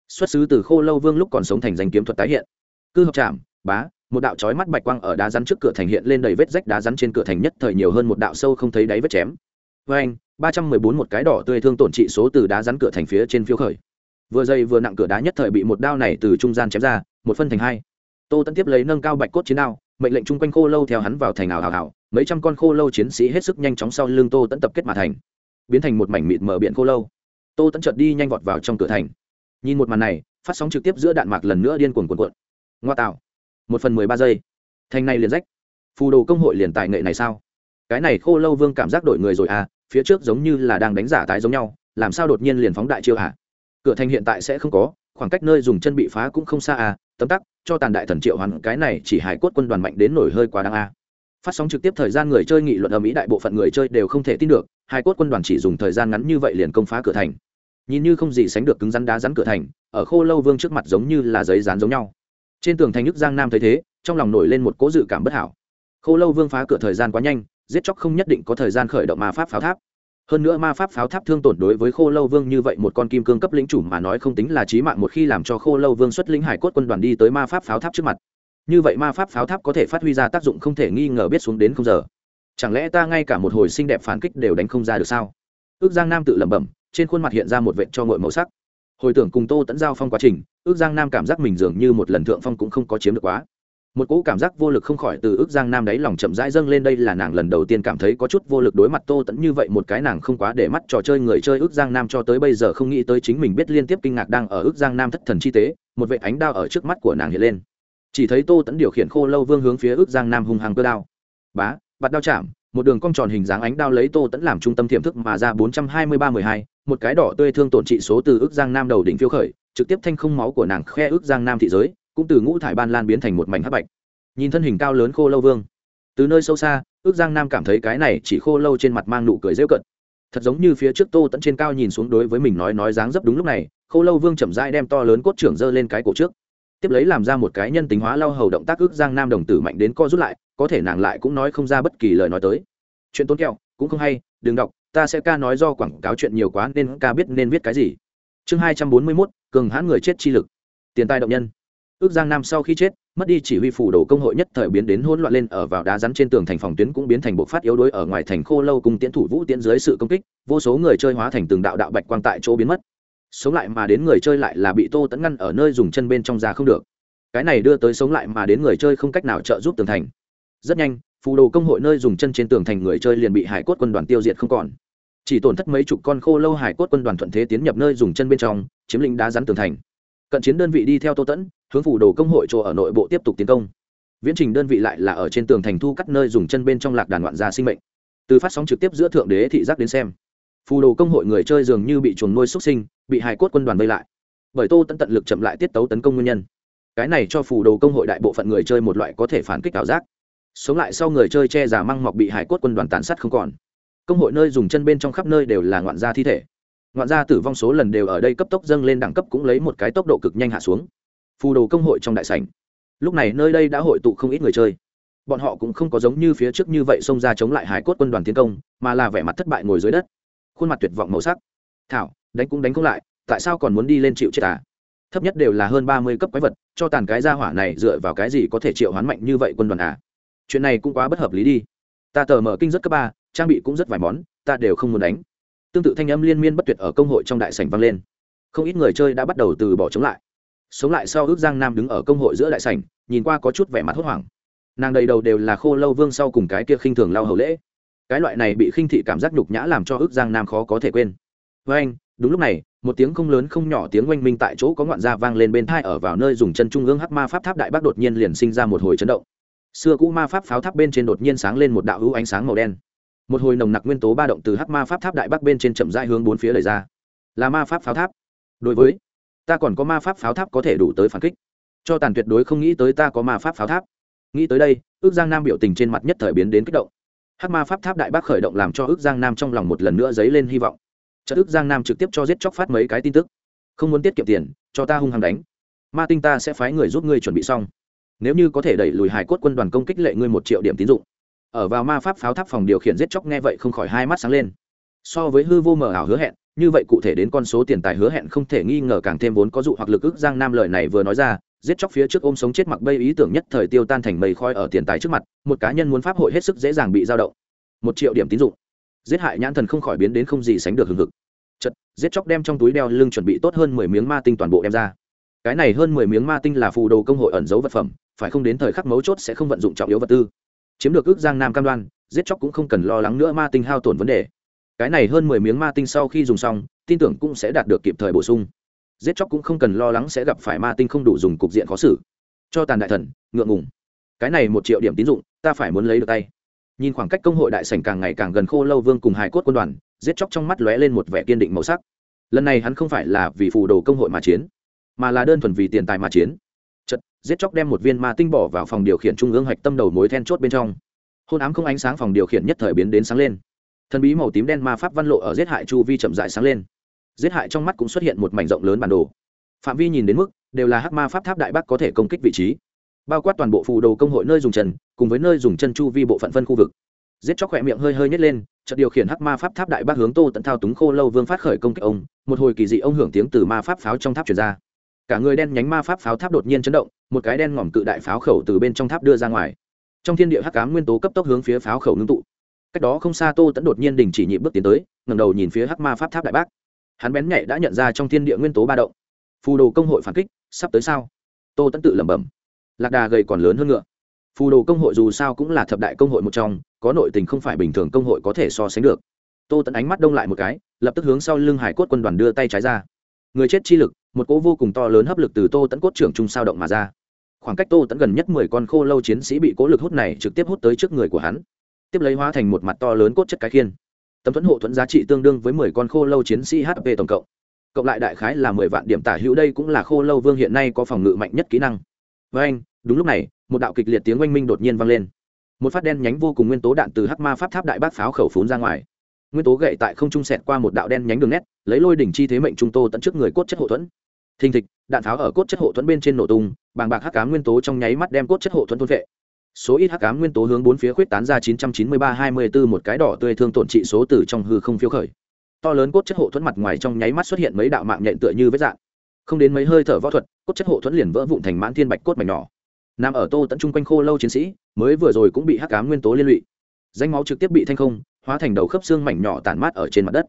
Xuất xứ từ khô lâu vương lúc còn sống thành danh kiếm thuật tái hiện. Cư hợp chạm bá một đạo chói mắt bạch quang ở đá rắn trước cửa thành hiện lên đầy vết rách đá rắn trên cửa thành nhất thời nhiều hơn một đạo sâu không thấy đáy vết chém. Vê anh ba trăm mười bốn một cái đỏ tươi thương tổn trị số từ đá rắn cửa thành phía trên phiếu khởi. Vừa dây vừa nặng cửa đá nhất thời bị một đao này từ trung gian chém ra một phân thành hai. Tô tẫn tiếp lấy nâng cao bạch cốt chiến đao mệnh lệnh chung quanh khô lâu theo hắn vào thành ảo ảo ảo, mấy trăm con khô lâu chiến sĩ hết sức nhanh chóng sau lưng tô tẫn tập kết mà thành, biến thành một mảnh mịt mở biển khô lâu. Tô tẫn chợt đi nhanh vọt vào trong cửa thành. Nhìn một màn này, phát sóng trực tiếp giữa đạn mạc lần nữa điên cuồng cuồn cuộn. Ngoa tạo. Một phần mười ba giây. Thành này liền rách. Phù đồ công hội liền tài nghệ này sao? Cái này khô lâu vương cảm giác đổi người rồi à phía trước giống như là đang đánh giả tái giống nhau, làm sao đột nhiên liền phóng đại chiêu hả? Cửa thành hiện tại sẽ không có khoảng cách nơi dùng chân bị phá cũng không xa à tấm tắc, cho tàn đại thần triệu hoàn cái này chỉ hải cốt quân đoàn mạnh đến nổi hơi quá đáng à. Phát sóng trực tiếp thời gian người chơi nghị luận ở mỹ đại bộ phận người chơi đều không thể tin được hải cốt quân đoàn chỉ dùng thời gian ngắn như vậy liền công phá cửa thành. Nhìn như không gì sánh được cứng rắn đá rắn cửa thành, ở khô lâu vương trước mặt giống như là giấy rán giống nhau. Trên tường thành nước giang nam thấy thế, trong lòng nổi lên một cố dự cảm bất hảo. Khô lâu vương phá cửa thời gian quá nhanh, giết chóc không nhất định có thời gian khởi động ma pháp pháo tháp hơn nữa ma pháp pháo tháp thương tổn đối với khô lâu vương như vậy một con kim cương cấp lĩnh chủ mà nói không tính là trí mạng một khi làm cho khô lâu vương xuất lĩnh hải cốt quân đoàn đi tới ma pháp pháo tháp trước mặt. Như vậy ma pháp pháo tháp có thể phát huy ra tác dụng không thể nghi ngờ biết xuống đến không giờ. Chẳng lẽ ta ngay cả một hồi xinh đẹp phản kích đều đánh không ra được sao? Ước giang nam tự lẩm bẩm, trên khuôn mặt hiện ra một vệ cho ngội màu sắc. Hồi tưởng cùng tô tẫn giao phong quá trình, ước giang nam cảm giác mình dường như một lần thượng phong cũng không có chiếm được quá một cỗ cảm giác vô lực không khỏi từ ước giang nam đáy lòng chậm rãi dâng lên đây là nàng lần đầu tiên cảm thấy có chút vô lực đối mặt tô tẫn như vậy một cái nàng không quá để mắt trò chơi người chơi ước giang nam cho tới bây giờ không nghĩ tới chính mình biết liên tiếp kinh ngạc đang ở ước giang nam thất thần chi tế, một vệ ánh đao ở trước mắt của nàng hiện lên. Chỉ thấy tô tẫn điều khiển khô lâu vương hướng phía ước giang nam hung hăng cơ đao. Bá bạt đao chạm, một đường cong tròn hình dáng ánh đao lấy tô tẫn làm trung tâm tiềm thức mà ra bốn trăm hai mươi ba mười hai, một cái đỏ tươi thương tổn trị số từ ước giang nam đầu đỉnh phiêu khởi, trực tiếp thanh không máu của nàng khe ước giang nam thị giới cũng từ ngũ thải ban lan biến thành một mảnh hắc bạch. Nhìn thân hình cao lớn khô lâu vương, từ nơi sâu xa, ước giang nam cảm thấy cái này chỉ khô lâu trên mặt mang nụ cười rêu cận thật giống như phía trước tô tẫn trên cao nhìn xuống đối với mình nói nói dáng dấp đúng lúc này, khô lâu vương chậm rãi đem to lớn cốt trưởng giơ lên cái cổ trước. Tiếp lấy làm ra một cái nhân tính hóa lao hầu động tác ước giang nam đồng tử mạnh đến co rút lại, có thể nàng lại cũng nói không ra bất kỳ lời nói tới. Chuyện tốn kẹo, cũng không hay, đừng đọc, ta sẽ ca nói do quảng cáo chuyện nhiều quá nên ca biết nên viết cái gì. Chương hai trăm bốn mươi mốt, cường hãn người chết chi lực. Tiền tài động nhân ước giang nam sau khi chết, mất đi chỉ huy phủ đồ công hội nhất thời biến đến hỗn loạn lên ở vào đá rắn trên tường thành phòng tuyến cũng biến thành bộ phát yếu đuối ở ngoài thành khô lâu cùng tiến thủ vũ tiến dưới sự công kích, vô số người chơi hóa thành từng đạo đạo bạch quang tại chỗ biến mất. Sống lại mà đến người chơi lại là bị tô tẫn ngăn ở nơi dùng chân bên trong ra không được. Cái này đưa tới sống lại mà đến người chơi không cách nào trợ giúp tường thành. Rất nhanh phù đồ công hội nơi dùng chân trên tường thành người chơi liền bị hải cốt quân đoàn tiêu diệt không còn. Chỉ tổn thất mấy chục con khô lâu hải cốt quân đoàn thuận thế tiến nhập nơi dùng chân bên trong, chiếm lĩnh đá rắn tường thành cận chiến đơn vị đi theo tô tẫn, hướng phủ đồ công hội chỗ ở nội bộ tiếp tục tiến công. Viễn trình đơn vị lại là ở trên tường thành thu cắt nơi dùng chân bên trong lạc đàn ngoạn gia sinh mệnh. Từ phát sóng trực tiếp giữa thượng đế thị giác đến xem phù đồ công hội người chơi dường như bị chuồn nuôi xuất sinh, bị hài cốt quân đoàn vây lại. Bởi tô tẫn tận lực chậm lại tiết tấu tấn công nguyên nhân. Cái này cho phù đồ công hội đại bộ phận người chơi một loại có thể phản kích ảo giác. Sống lại sau người chơi che giả măng mọc bị hải cốt quân đoàn tàn sát không còn. Công hội nơi dùng chân bên trong khắp nơi đều là ngoạn gia thi thể ngoạn gia tử vong số lần đều ở đây cấp tốc dâng lên đẳng cấp cũng lấy một cái tốc độ cực nhanh hạ xuống. Phù đồ công hội trong đại sảnh. Lúc này nơi đây đã hội tụ không ít người chơi. Bọn họ cũng không có giống như phía trước như vậy xông ra chống lại hải cốt quân đoàn tiến công, mà là vẻ mặt thất bại ngồi dưới đất. Khuôn mặt tuyệt vọng màu sắc. Thảo, đánh cũng đánh không lại, tại sao còn muốn đi lên chịu chết à? Thấp nhất đều là hơn ba mươi cấp quái vật, cho tàn cái gia hỏa này dựa vào cái gì có thể triệu hoán mạnh như vậy quân đoàn à? Chuyện này cũng quá bất hợp lý đi. Ta tờ mở kinh rất cấp ba, trang bị cũng rất vài món, ta đều không muốn đánh tương tự thanh âm liên miên bất tuyệt ở công hội trong đại sảnh vang lên. Không ít người chơi đã bắt đầu từ bỏ chống lại. Sống lại sau ước giang nam đứng ở công hội giữa đại sảnh, nhìn qua có chút vẻ mặt hốt hoảng. Nàng đầy đầu đều là khô lâu vương sau cùng cái kia khinh thường lao hầu lễ. Cái loại này bị khinh thị cảm giác nhục nhã làm cho ước giang nam khó có thể quên. Với anh, đúng lúc này, một tiếng không lớn không nhỏ tiếng oanh minh tại chỗ có ngoạn gia vang lên bên thai ở vào nơi dùng chân trung ương hắc ma pháp tháp đại bác đột nhiên liền sinh ra một hồi chấn động. Xưa cũ ma pháp pháo tháp bên trên đột nhiên sáng lên một đạo hữu ánh sáng màu đen một hồi nồng nặc nguyên tố ba động từ hắc ma pháp tháp đại bắc bên trên chậm rãi hướng bốn phía lời ra. Là ma pháp pháo tháp. Đối với, ta còn có ma pháp pháo tháp có thể đủ tới phản kích. Cho tàn tuyệt đối không nghĩ tới ta có ma pháp pháo tháp. Nghĩ tới đây, ước giang nam biểu tình trên mặt nhất thời biến đến kích động. Hắc ma pháp tháp đại bác khởi động làm cho ước giang nam trong lòng một lần nữa dấy lên hy vọng. Chất ước giang nam trực tiếp cho giết chóc phát mấy cái tin tức. Không muốn tiết kiệm tiền, cho ta hung hăng đánh. Ma tinh ta sẽ phái người giúp ngươi chuẩn bị xong. Nếu như có thể đẩy lùi hải cốt quân đoàn công kích lệ ngươi một triệu điểm tín dụng ở vào ma pháp pháo tháp phòng điều khiển giết chóc nghe vậy không khỏi hai mắt sáng lên. So với hư vô mờ ảo hứa hẹn, như vậy cụ thể đến con số tiền tài hứa hẹn không thể nghi ngờ càng thêm vốn có dụ hoặc lực ức giang nam lời này vừa nói ra, giết chóc phía trước ôm sống chết mặc bây ý tưởng nhất thời tiêu tan thành mây khói ở tiền tài trước mặt, một cá nhân muốn pháp hội hết sức dễ dàng bị dao động. Một triệu điểm tín dụng. Giết hại nhãn thần không khỏi biến đến không gì sánh được hừng hực. Chật, giết chóc đem trong túi đeo lưng chuẩn bị tốt hơn mười miếng ma tinh toàn bộ đem ra. Cái này hơn mười miếng ma tinh là phù đồ công hội ẩn giấu vật phẩm, phải không đến thời khắc mấu chốt sẽ không vận dụng trọng yếu vật tư chiếm được ước giang nam cam đoan, giết chóc cũng không cần lo lắng nữa ma tinh hao tổn vấn đề. Cái này hơn mười miếng ma tinh sau khi dùng xong, tin tưởng cũng sẽ đạt được kịp thời bổ sung. Giết chóc cũng không cần lo lắng sẽ gặp phải ma tinh không đủ dùng cục diện khó xử. Cho tàn đại thần, ngượng ngùng. Cái này một triệu điểm tín dụng, ta phải muốn lấy được tay. Nhìn khoảng cách công hội đại sảnh càng ngày càng gần khô lâu vương cùng hải cốt quân đoàn, giết chóc trong mắt lóe lên một vẻ kiên định màu sắc. Lần này hắn không phải là vì phù đồ công hội mà chiến, mà là đơn thuần vì tiền tài mà chiến giết chóc đem một viên ma tinh bỏ vào phòng điều khiển trung ương hạch tâm đầu mối then chốt bên trong. Hôn ám không ánh sáng phòng điều khiển nhất thời biến đến sáng lên. Thần bí màu tím đen ma pháp văn lộ ở giết hại chu vi chậm dại sáng lên. Giết hại trong mắt cũng xuất hiện một mảnh rộng lớn bản đồ. Phạm vi nhìn đến mức, đều là hắc ma pháp tháp đại bắc có thể công kích vị trí. Bao quát toàn bộ phù đồ công hội nơi dùng chân cùng với nơi dùng chân chu vi bộ phận phân khu vực. Giết chóc khỏe miệng hơi hơi nhét lên, chợt điều khiển hắc ma pháp tháp đại bác hướng tô tận thao túng khô lâu vương phát khởi công kích ông. Một hồi kỳ dị ông hưởng tiếng từ ma pháp pháo trong tháp truyền ra cả người đen nhánh ma pháp pháo tháp đột nhiên chấn động, một cái đen ngòm cự đại pháo khẩu từ bên trong tháp đưa ra ngoài. Trong thiên địa hắc cám nguyên tố cấp tốc hướng phía pháo khẩu ngưng tụ. Cách đó không xa tô tẫn đột nhiên đình chỉ nhị bước tiến tới ngầm đầu nhìn phía hắc ma pháp tháp đại bác. Hắn bén nhạy đã nhận ra trong thiên địa nguyên tố ba động. Phù đồ công hội phản kích, sắp tới sao? Tô tẫn tự lẩm bẩm. Lạc đà gầy còn lớn hơn ngựa. Phù đồ công hội dù sao cũng là thập đại công hội một trong, có nội tình không phải bình thường công hội có thể so sánh được. Tô tẫn ánh mắt đông lại một cái, lập tức hướng sau lưng hải cốt quân đoàn đưa tay trái ra người chết chi lực, một cỗ vô cùng to lớn hấp lực từ tô tẫn cốt trưởng trung sao động mà ra. Khoảng cách tô tẫn gần nhất mười con khô lâu chiến sĩ bị cỗ lực hút này trực tiếp hút tới trước người của hắn. Tiếp lấy hóa thành một mặt to lớn cốt chất cái khiên. Tấm thuẫn hộ thuẫn giá trị tương đương với mười con khô lâu chiến sĩ hp tổng cộng. Cộng lại đại khái là mười vạn điểm tả hữu đây cũng là khô lâu vương hiện nay có phòng ngự mạnh nhất kỹ năng. Với anh, đúng lúc này, một đạo kịch liệt tiếng oanh minh đột nhiên vang lên. Một phát đen nhánh vô cùng nguyên tố đạn từ hắc ma pháp tháp đại bác pháo khẩu phún ra ngoài nguyên tố gậy tại không trung sẹt qua một đạo đen nhánh đường nét, lấy lôi đỉnh chi thế mệnh trung tô tận trước người cốt chất hộ thuẫn. Thình thịch, đạn pháo ở cốt chất hộ thuẫn bên trên nổ tung, bàng bạc hắc cá nguyên tố trong nháy mắt đem cốt chất hộ thuẫn thôn vệ số ít hắc cá nguyên tố hướng bốn phía khuyết tán ra chín trăm chín mươi ba hai mươi bốn một cái đỏ tươi thương tổn trị số từ trong hư không phiếu khởi. To lớn cốt chất hộ thuẫn mặt ngoài trong nháy mắt xuất hiện mấy đạo mạng nhện tựa như vết dạng. Không đến mấy hơi thở võ thuật, cốt chất hộ thuẫn liền vỡ vụn thành mãn thiên bạch cốt mảnh nhỏ. Nằm ở tô tận trung quanh khô lâu chiến sĩ, mới vừa rồi cũng bị hắc ám nguyên tố liên lụy. Danh máu trực tiếp bị thanh không hóa thành đầu khớp xương mảnh nhỏ tản mát ở trên mặt đất.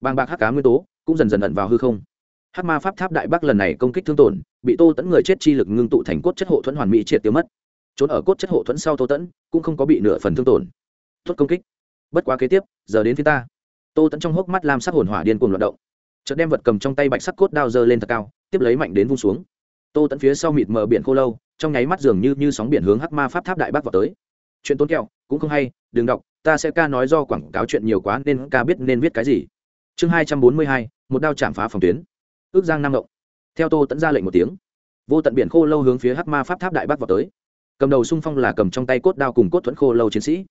Bàng bạc hắc cá nguyên tố cũng dần dần ẩn vào hư không. Hắc ma pháp tháp đại bắc lần này công kích thương tổn, bị tô tẫn người chết chi lực ngưng tụ thành cốt chất hộ thuẫn hoàn mỹ triệt tiêu mất. Trốn ở cốt chất hộ thuẫn sau tô tẫn cũng không có bị nửa phần thương tổn. Tốt công kích. Bất quá kế tiếp, giờ đến phía ta. Tô tẫn trong hốc mắt lam sắc hồn hỏa điên cuồng loạt động. Chợt đem vật cầm trong tay bạch sắc cốt đao dơ lên thật cao, tiếp lấy mạnh đến vung xuống. Tô tẫn phía sau mịt mờ biển khô lâu, trong nháy mắt dường như như sóng biển hướng hắc ma pháp tháp đại bắc vào tới. Chuyện tốn kẹo cũng không hay, đừng đọc, ta sẽ ca nói do quảng cáo chuyện nhiều quá nên ca biết nên viết cái gì. Chương hai trăm bốn mươi hai, một đao chạm phá phòng tuyến. Ước giang nam động theo tô tẫn ra lệnh một tiếng. Vô tận biển khô lâu hướng phía hắc ma pháp tháp đại bắc vào tới. Cầm đầu xung phong là cầm trong tay cốt đao cùng cốt thuẫn khô lâu chiến sĩ.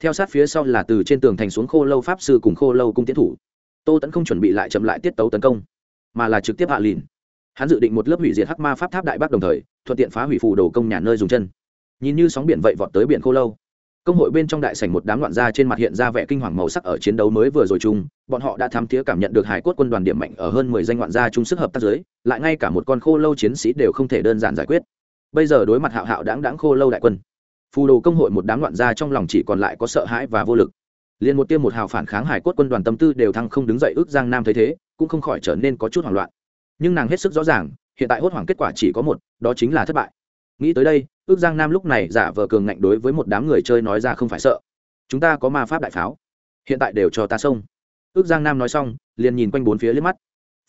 Theo sát phía sau là từ trên tường thành xuống khô lâu pháp sư cùng khô lâu cung tiến thủ. Tô tẫn không chuẩn bị lại chậm lại tiết tấu tấn công, mà là trực tiếp hạ lìn. Hắn dự định một lớp hủy diệt hắc ma pháp tháp đại bắc đồng thời, thuận tiện phá hủy phù đồ công nhà nơi dùng chân. Nhìn như sóng biển vậy vọt tới biển khô lâu công hội bên trong đại sảnh một đám loạn gia trên mặt hiện ra vẻ kinh hoàng màu sắc ở chiến đấu mới vừa rồi chung, bọn họ đã tham thiế cảm nhận được hải cốt quân đoàn điểm mạnh ở hơn mười danh loạn gia chung sức hợp tác giới, lại ngay cả một con khô lâu chiến sĩ đều không thể đơn giản giải quyết. Bây giờ đối mặt hạo hạo đáng đáng khô lâu đại quân, phù đồ công hội một đám loạn gia trong lòng chỉ còn lại có sợ hãi và vô lực. Liền một tiêm một hào phản kháng hải cốt quân đoàn tâm tư đều thăng không đứng dậy ước giang nam thấy thế, cũng không khỏi trở nên có chút hoảng loạn. Nhưng nàng hết sức rõ ràng, hiện tại hốt hoảng kết quả chỉ có một, đó chính là thất bại. Nghĩ tới đây ước giang nam lúc này giả vờ cường ngạnh đối với một đám người chơi nói ra không phải sợ. Chúng ta có ma pháp đại pháo. Hiện tại đều cho ta xông. Ước giang nam nói xong, liền nhìn quanh bốn phía liếc mắt.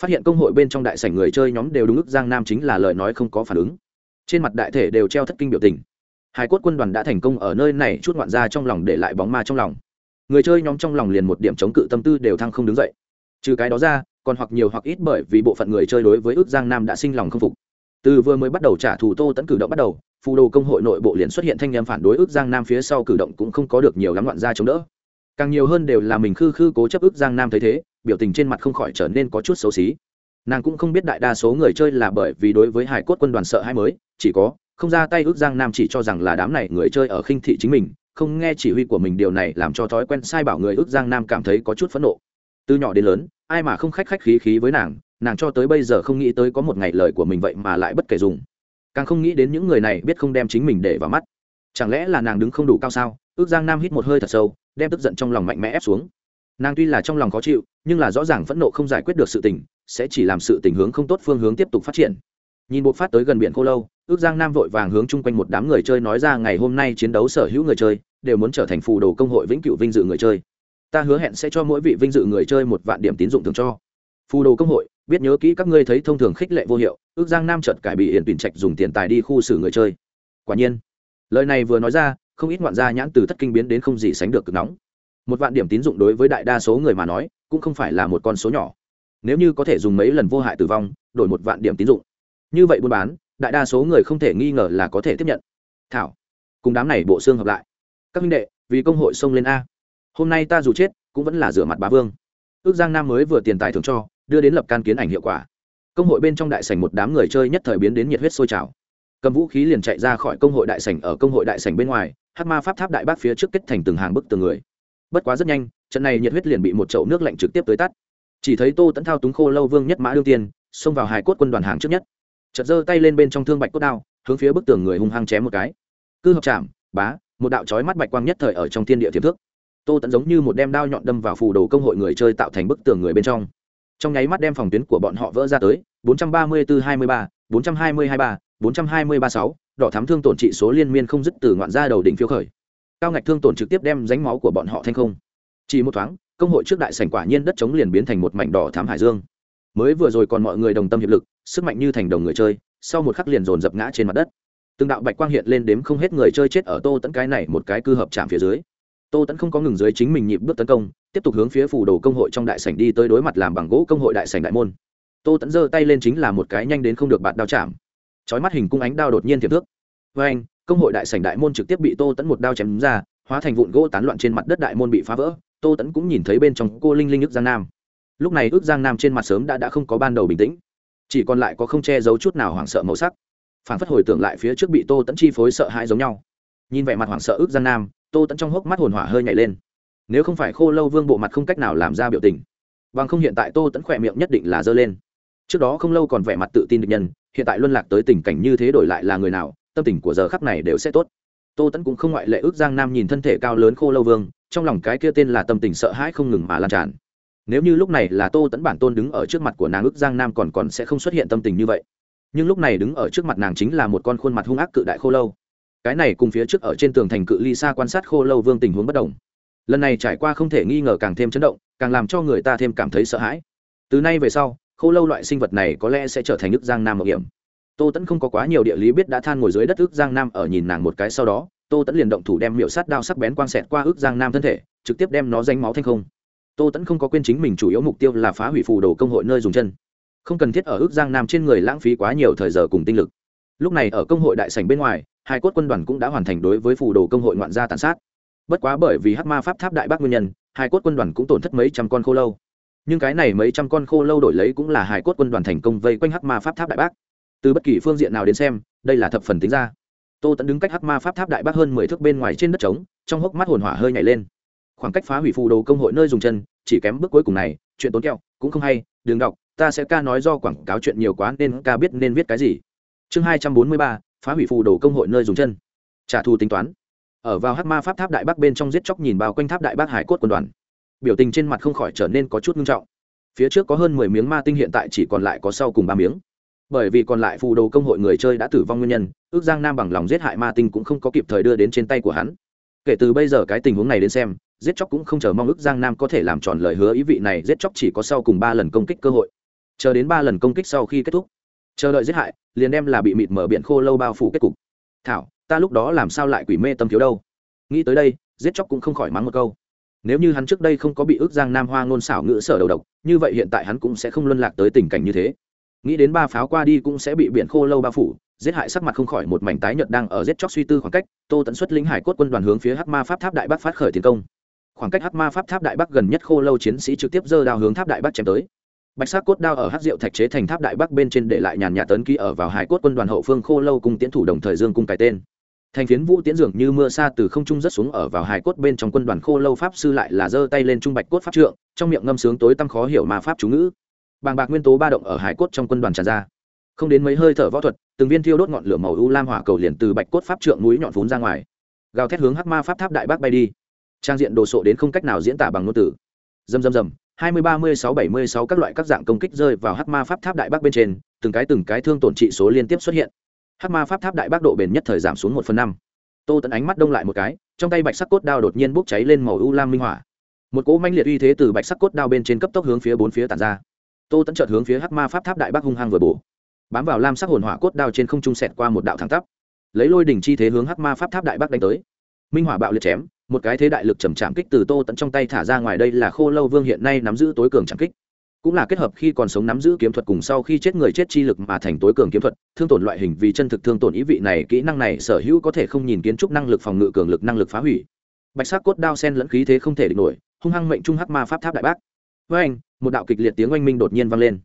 Phát hiện công hội bên trong đại sảnh người chơi nhóm đều đúng ước giang nam chính là lời nói không có phản ứng. Trên mặt đại thể đều treo thất kinh biểu tình. Hải cốt quân đoàn đã thành công ở nơi này chút ngoạn ra trong lòng để lại bóng ma trong lòng. Người chơi nhóm trong lòng liền một điểm chống cự tâm tư đều thăng không đứng dậy. Trừ cái đó ra, còn hoặc nhiều hoặc ít bởi vì bộ phận người chơi đối với ước giang nam đã sinh lòng không phục. Từ vừa mới bắt đầu trả thù tô tẫn cử động bắt đầu phù đồ công hội nội bộ liền xuất hiện thanh em phản đối ước giang nam phía sau cử động cũng không có được nhiều lắm loạn ra chống đỡ. Càng nhiều hơn đều là mình khư khư cố chấp ước giang nam thấy thế, biểu tình trên mặt không khỏi trở nên có chút xấu xí. Nàng cũng không biết đại đa số người chơi là bởi vì đối với hải cốt quân đoàn sợ hai mới, chỉ có, không ra tay ước giang nam chỉ cho rằng là đám này người chơi ở khinh thị chính mình, không nghe chỉ huy của mình điều này làm cho thói quen sai bảo người ước giang nam cảm thấy có chút phẫn nộ. Từ nhỏ đến lớn, ai mà không khách khách khí khí với nàng nàng cho tới bây giờ không nghĩ tới có một ngày lời của mình vậy mà lại bất kể dùng càng không nghĩ đến những người này biết không đem chính mình để vào mắt. Chẳng lẽ là nàng đứng không đủ cao sao? Ước giang nam hít một hơi thật sâu, đem tức giận trong lòng mạnh mẽ ép xuống. Nàng tuy là trong lòng khó chịu, nhưng là rõ ràng phẫn nộ không giải quyết được sự tình, sẽ chỉ làm sự tình hướng không tốt phương hướng tiếp tục phát triển. Nhìn bộ phát tới gần biển cô lâu, ước giang nam vội vàng hướng chung quanh một đám người chơi nói ra ngày hôm nay chiến đấu sở hữu người chơi, đều muốn trở thành phù đồ công hội vĩnh cửu vinh dự người chơi. Ta hứa hẹn sẽ cho mỗi vị vinh dự người chơi một vạn điểm tín dụng thường cho. Phù đồ công hội, biết nhớ kỹ các ngươi thấy thông thường khích lệ vô hiệu ước giang nam chợt cải bị hiển tuyển trạch dùng tiền tài đi khu xử người chơi. Quả nhiên, lời này vừa nói ra, không ít ngoạn gia nhãn từ thất kinh biến đến không gì sánh được cực nóng. Một vạn điểm tín dụng đối với đại đa số người mà nói, cũng không phải là một con số nhỏ. Nếu như có thể dùng mấy lần vô hại tử vong, đổi một vạn điểm tín dụng. Như vậy buôn bán, đại đa số người không thể nghi ngờ là có thể tiếp nhận. Thảo, cùng đám này bộ xương hợp lại. Các minh đệ, vì công hội xông lên a. Hôm nay ta dù chết, cũng vẫn là rửa mặt bá vương. Ước giang nam mới vừa tiền tài thường cho, đưa đến lập can kiến ảnh hiệu quả công hội bên trong đại sảnh một đám người chơi nhất thời biến đến nhiệt huyết sôi trào. Cầm vũ khí liền chạy ra khỏi công hội đại sảnh ở công hội đại sảnh bên ngoài hát ma pháp tháp đại bác phía trước kết thành từng hàng bức từng người. Bất quá rất nhanh, trận này nhiệt huyết liền bị một chậu nước lạnh trực tiếp tới tắt. Chỉ thấy tô tẫn thao túng khô lâu vương nhất mã đương tiên, xông vào hải cốt quân đoàn hàng trước nhất. Chật giơ tay lên bên trong thương bạch cốt đao, hướng phía bức tường người hung hăng chém một cái. Cư hợp chạm, bá, một đạo chói mắt bạch quang nhất thời ở trong thiên địa thiệp thước. Tô tẫn giống như một đem đao nhọn đâm vào phù đồ công hội người chơi tạo thành bức tường người bên trong trong nháy mắt đem phòng tuyến của bọn họ vỡ ra tới 434-23, 420-23, 420-36, đỏ thám thương tổn trị số liên miên không dứt từ ngoạn ra đầu đỉnh phiêu khởi. Cao ngạch thương tổn trực tiếp đem ránh máu của bọn họ thành không. Chỉ một thoáng công hội trước đại sảnh quả nhiên đất chống liền biến thành một mảnh đỏ thám hải dương. Mới vừa rồi còn mọi người đồng tâm hiệp lực sức mạnh như thành đồng người chơi sau một khắc liền dồn dập ngã trên mặt đất. Từng đạo bạch quang hiện lên đếm không hết người chơi chết ở tô tẫn cái này một cái cư hợp chạm phía dưới tô tẫn không có ngừng dưới chính mình nhịp bước tấn công, tiếp tục hướng phía phủ đồ công hội trong đại sảnh đi tới đối mặt làm bằng gỗ công hội đại sảnh đại môn. Tô tẫn giơ tay lên chính là một cái nhanh đến không được bạt đao chạm. Chói mắt hình cung ánh đao đột nhiên thiệp thước. Với anh, công hội đại sảnh đại môn trực tiếp bị tô tẫn một đao chém ra, hóa thành vụn gỗ tán loạn trên mặt đất đại môn bị phá vỡ, tô tẫn cũng nhìn thấy bên trong cô linh linh ước giang nam. Lúc này ước giang nam trên mặt sớm đã đã không có ban đầu bình tĩnh, chỉ còn lại có không che giấu chút nào hoảng sợ màu sắc. Phản phất hồi tưởng lại phía trước bị tô tẫn chi phối sợ hãi giống nhau. Nhìn vẻ mặt hoảng sợ ước giang nam tô tẫn trong hốc mắt hồn hỏa hơi nhảy lên. Nếu không phải khô lâu vương bộ mặt không cách nào làm ra biểu tình, bằng không hiện tại tô tẫn khỏe miệng nhất định là dơ lên. Trước đó không lâu còn vẻ mặt tự tin được nhân, hiện tại luân lạc tới tình cảnh như thế đổi lại là người nào, tâm tình của giờ khắc này đều sẽ tốt. Tô tẫn cũng không ngoại lệ ước giang nam nhìn thân thể cao lớn khô lâu vương, trong lòng cái kia tên là tâm tình sợ hãi không ngừng mà lan tràn. Nếu như lúc này là tô tẫn bản tôn đứng ở trước mặt của nàng ước giang nam còn còn sẽ không xuất hiện tâm tình như vậy. Nhưng lúc này đứng ở trước mặt nàng chính là một con khuôn mặt hung ác cự đại khô lâu cái này cùng phía trước ở trên tường thành cự ly xa quan sát khô lâu vương tình huống bất đồng. Lần này trải qua không thể nghi ngờ càng thêm chấn động, càng làm cho người ta thêm cảm thấy sợ hãi. Từ nay về sau, khô lâu loại sinh vật này có lẽ sẽ trở thành nước giang nam mạo hiểm. Tô tẫn không có quá nhiều địa lý biết đã than ngồi dưới đất ước giang nam ở nhìn nàng một cái sau đó, tô tẫn liền động thủ đem miệu sát đao sắc bén quang xẹt qua ước giang nam thân thể, trực tiếp đem nó danh máu thanh không. Tô tẫn không có quên chính mình chủ yếu mục tiêu là phá hủy phù đồ công hội nơi dùng chân. Không cần thiết ở ước giang nam trên người lãng phí quá nhiều thời giờ cùng tinh lực. Lúc này ở công hội đại sảnh bên ngoài hai cốt quân đoàn cũng đã hoàn thành đối với phù đồ công hội ngoạn gia tàn sát. Bất quá bởi vì hắc ma pháp tháp đại bác nguyên nhân, hai cốt quân đoàn cũng tổn thất mấy trăm con khô lâu. Nhưng cái này mấy trăm con khô lâu đổi lấy cũng là hai cốt quân đoàn thành công vây quanh hắc ma pháp tháp đại bác. Từ bất kỳ phương diện nào đến xem, đây là thập phần tính ra. Tô tẫn đứng cách hắc ma pháp tháp đại bác hơn mười thước bên ngoài trên đất trống, trong hốc mắt hồn hỏa hơi nhảy lên. Khoảng cách phá hủy phù đồ công hội nơi dùng chân, chỉ kém bước cuối cùng này, chuyện tốn kẹo, cũng không hay, đừng đọc, ta sẽ ca nói do quảng cáo chuyện nhiều quá nên ca biết nên viết cái gì. Chương hai trăm bốn mươi ba phá hủy phù đồ công hội nơi dùng chân. Trả thù tính toán. Ở vào hắc ma pháp tháp đại bắc bên trong giết chóc nhìn bao quanh tháp đại bắc hải cốt quân đoàn. Biểu tình trên mặt không khỏi trở nên có chút nghiêm trọng. Phía trước có hơn mười miếng ma tinh hiện tại chỉ còn lại có sau cùng ba miếng. Bởi vì còn lại phù đồ công hội người chơi đã tử vong nguyên nhân, ước giang nam bằng lòng giết hại ma tinh cũng không có kịp thời đưa đến trên tay của hắn. Kể từ bây giờ cái tình huống này đến xem, giết chóc cũng không chờ mong ước giang nam có thể làm tròn lời hứa ý vị này, giết chóc chỉ có sau cùng ba lần công kích cơ hội. Chờ đến ba lần công kích sau khi kết thúc chờ đợi giết hại, liền đem là bị mịt mở biển khô lâu bao phủ kết cục. Thảo, ta lúc đó làm sao lại quỷ mê tâm thiếu đâu? Nghĩ tới đây, giết chóc cũng không khỏi mắng một câu. Nếu như hắn trước đây không có bị ước giang nam hoa ngôn xảo ngữ sở đầu độc, như vậy hiện tại hắn cũng sẽ không luân lạc tới tình cảnh như thế. Nghĩ đến ba pháo qua đi cũng sẽ bị biển khô lâu bao phủ, giết hại sắc mặt không khỏi một mảnh tái nhợt đang ở giết chóc suy tư khoảng cách, tô tận xuất lính hải cốt quân đoàn hướng phía hắc ma pháp tháp đại bắc phát khởi tiến công. Khoảng cách hắc ma pháp tháp đại bắc gần nhất khô lâu chiến sĩ trực tiếp giơ đao hướng tháp đại bắc chém tới bạch sắc cốt đao ở hát rượu thạch chế thành tháp đại bắc bên trên để lại nhàn nhà tấn ký ở vào hải cốt quân đoàn hậu phương khô lâu cùng tiến thủ đồng thời dương cung cái tên. Thành phiến vũ tiễn dường như mưa xa từ không trung rất xuống ở vào hải cốt bên trong quân đoàn khô lâu pháp sư lại là giơ tay lên trung bạch cốt pháp trượng, trong miệng ngâm sướng tối tăm khó hiểu mà pháp chú ngữ. Bàng bạc nguyên tố ba động ở hải cốt trong quân đoàn tràn ra. Không đến mấy hơi thở võ thuật, từng viên thiêu đốt ngọn lửa màu u lam hỏa cầu liền từ bạch cốt pháp trượng núi nhọn vốn ra ngoài. Gào thét hướng hắc ma pháp tháp đại bác bay đi. Trang diện đồ sộ đến không cách nào diễn tả bằng ngôn từ. Dầm dầm dầm hai mươi ba mươi sáu bảy mươi sáu các loại các dạng công kích rơi vào hắc ma pháp tháp đại bác bên trên, từng cái từng cái thương tổn trị số liên tiếp xuất hiện. Hắc ma pháp tháp đại bác độ bền nhất thời giảm xuống một phần năm. Tô tận ánh mắt đông lại một cái, trong tay bạch sắc cốt đao đột nhiên bốc cháy lên màu u lam minh hỏa một cỗ manh liệt uy thế từ bạch sắc cốt đao bên trên cấp tốc hướng phía bốn phía tàn ra. Tô tẫn chợt hướng phía hắc ma pháp tháp đại bác hung hăng vừa bổ. Bám vào lam sắc hồn hỏa cốt đao trên không trung sẹt qua một đạo thẳng tắp. Lấy lôi đỉnh chi thế hướng hắc ma pháp tháp đại bác đánh tới. Minh hỏa bạo liệt chém một cái thế đại lực trầm chạm kích từ tô tận trong tay thả ra ngoài đây là khô lâu vương hiện nay nắm giữ tối cường chạm kích. Cũng là kết hợp khi còn sống nắm giữ kiếm thuật cùng sau khi chết người chết chi lực mà thành tối cường kiếm thuật, thương tổn loại hình vì chân thực thương tổn ý vị này, kỹ năng này sở hữu có thể không nhìn kiến trúc năng lực phòng ngự cường lực năng lực phá hủy. Bạch sắc cốt đao sen lẫn khí thế không thể địch nổi, hung hăng mệnh trung hắc ma pháp tháp đại bác. Với anh, một đạo kịch liệt tiếng oanh minh đột nhiên vang lên.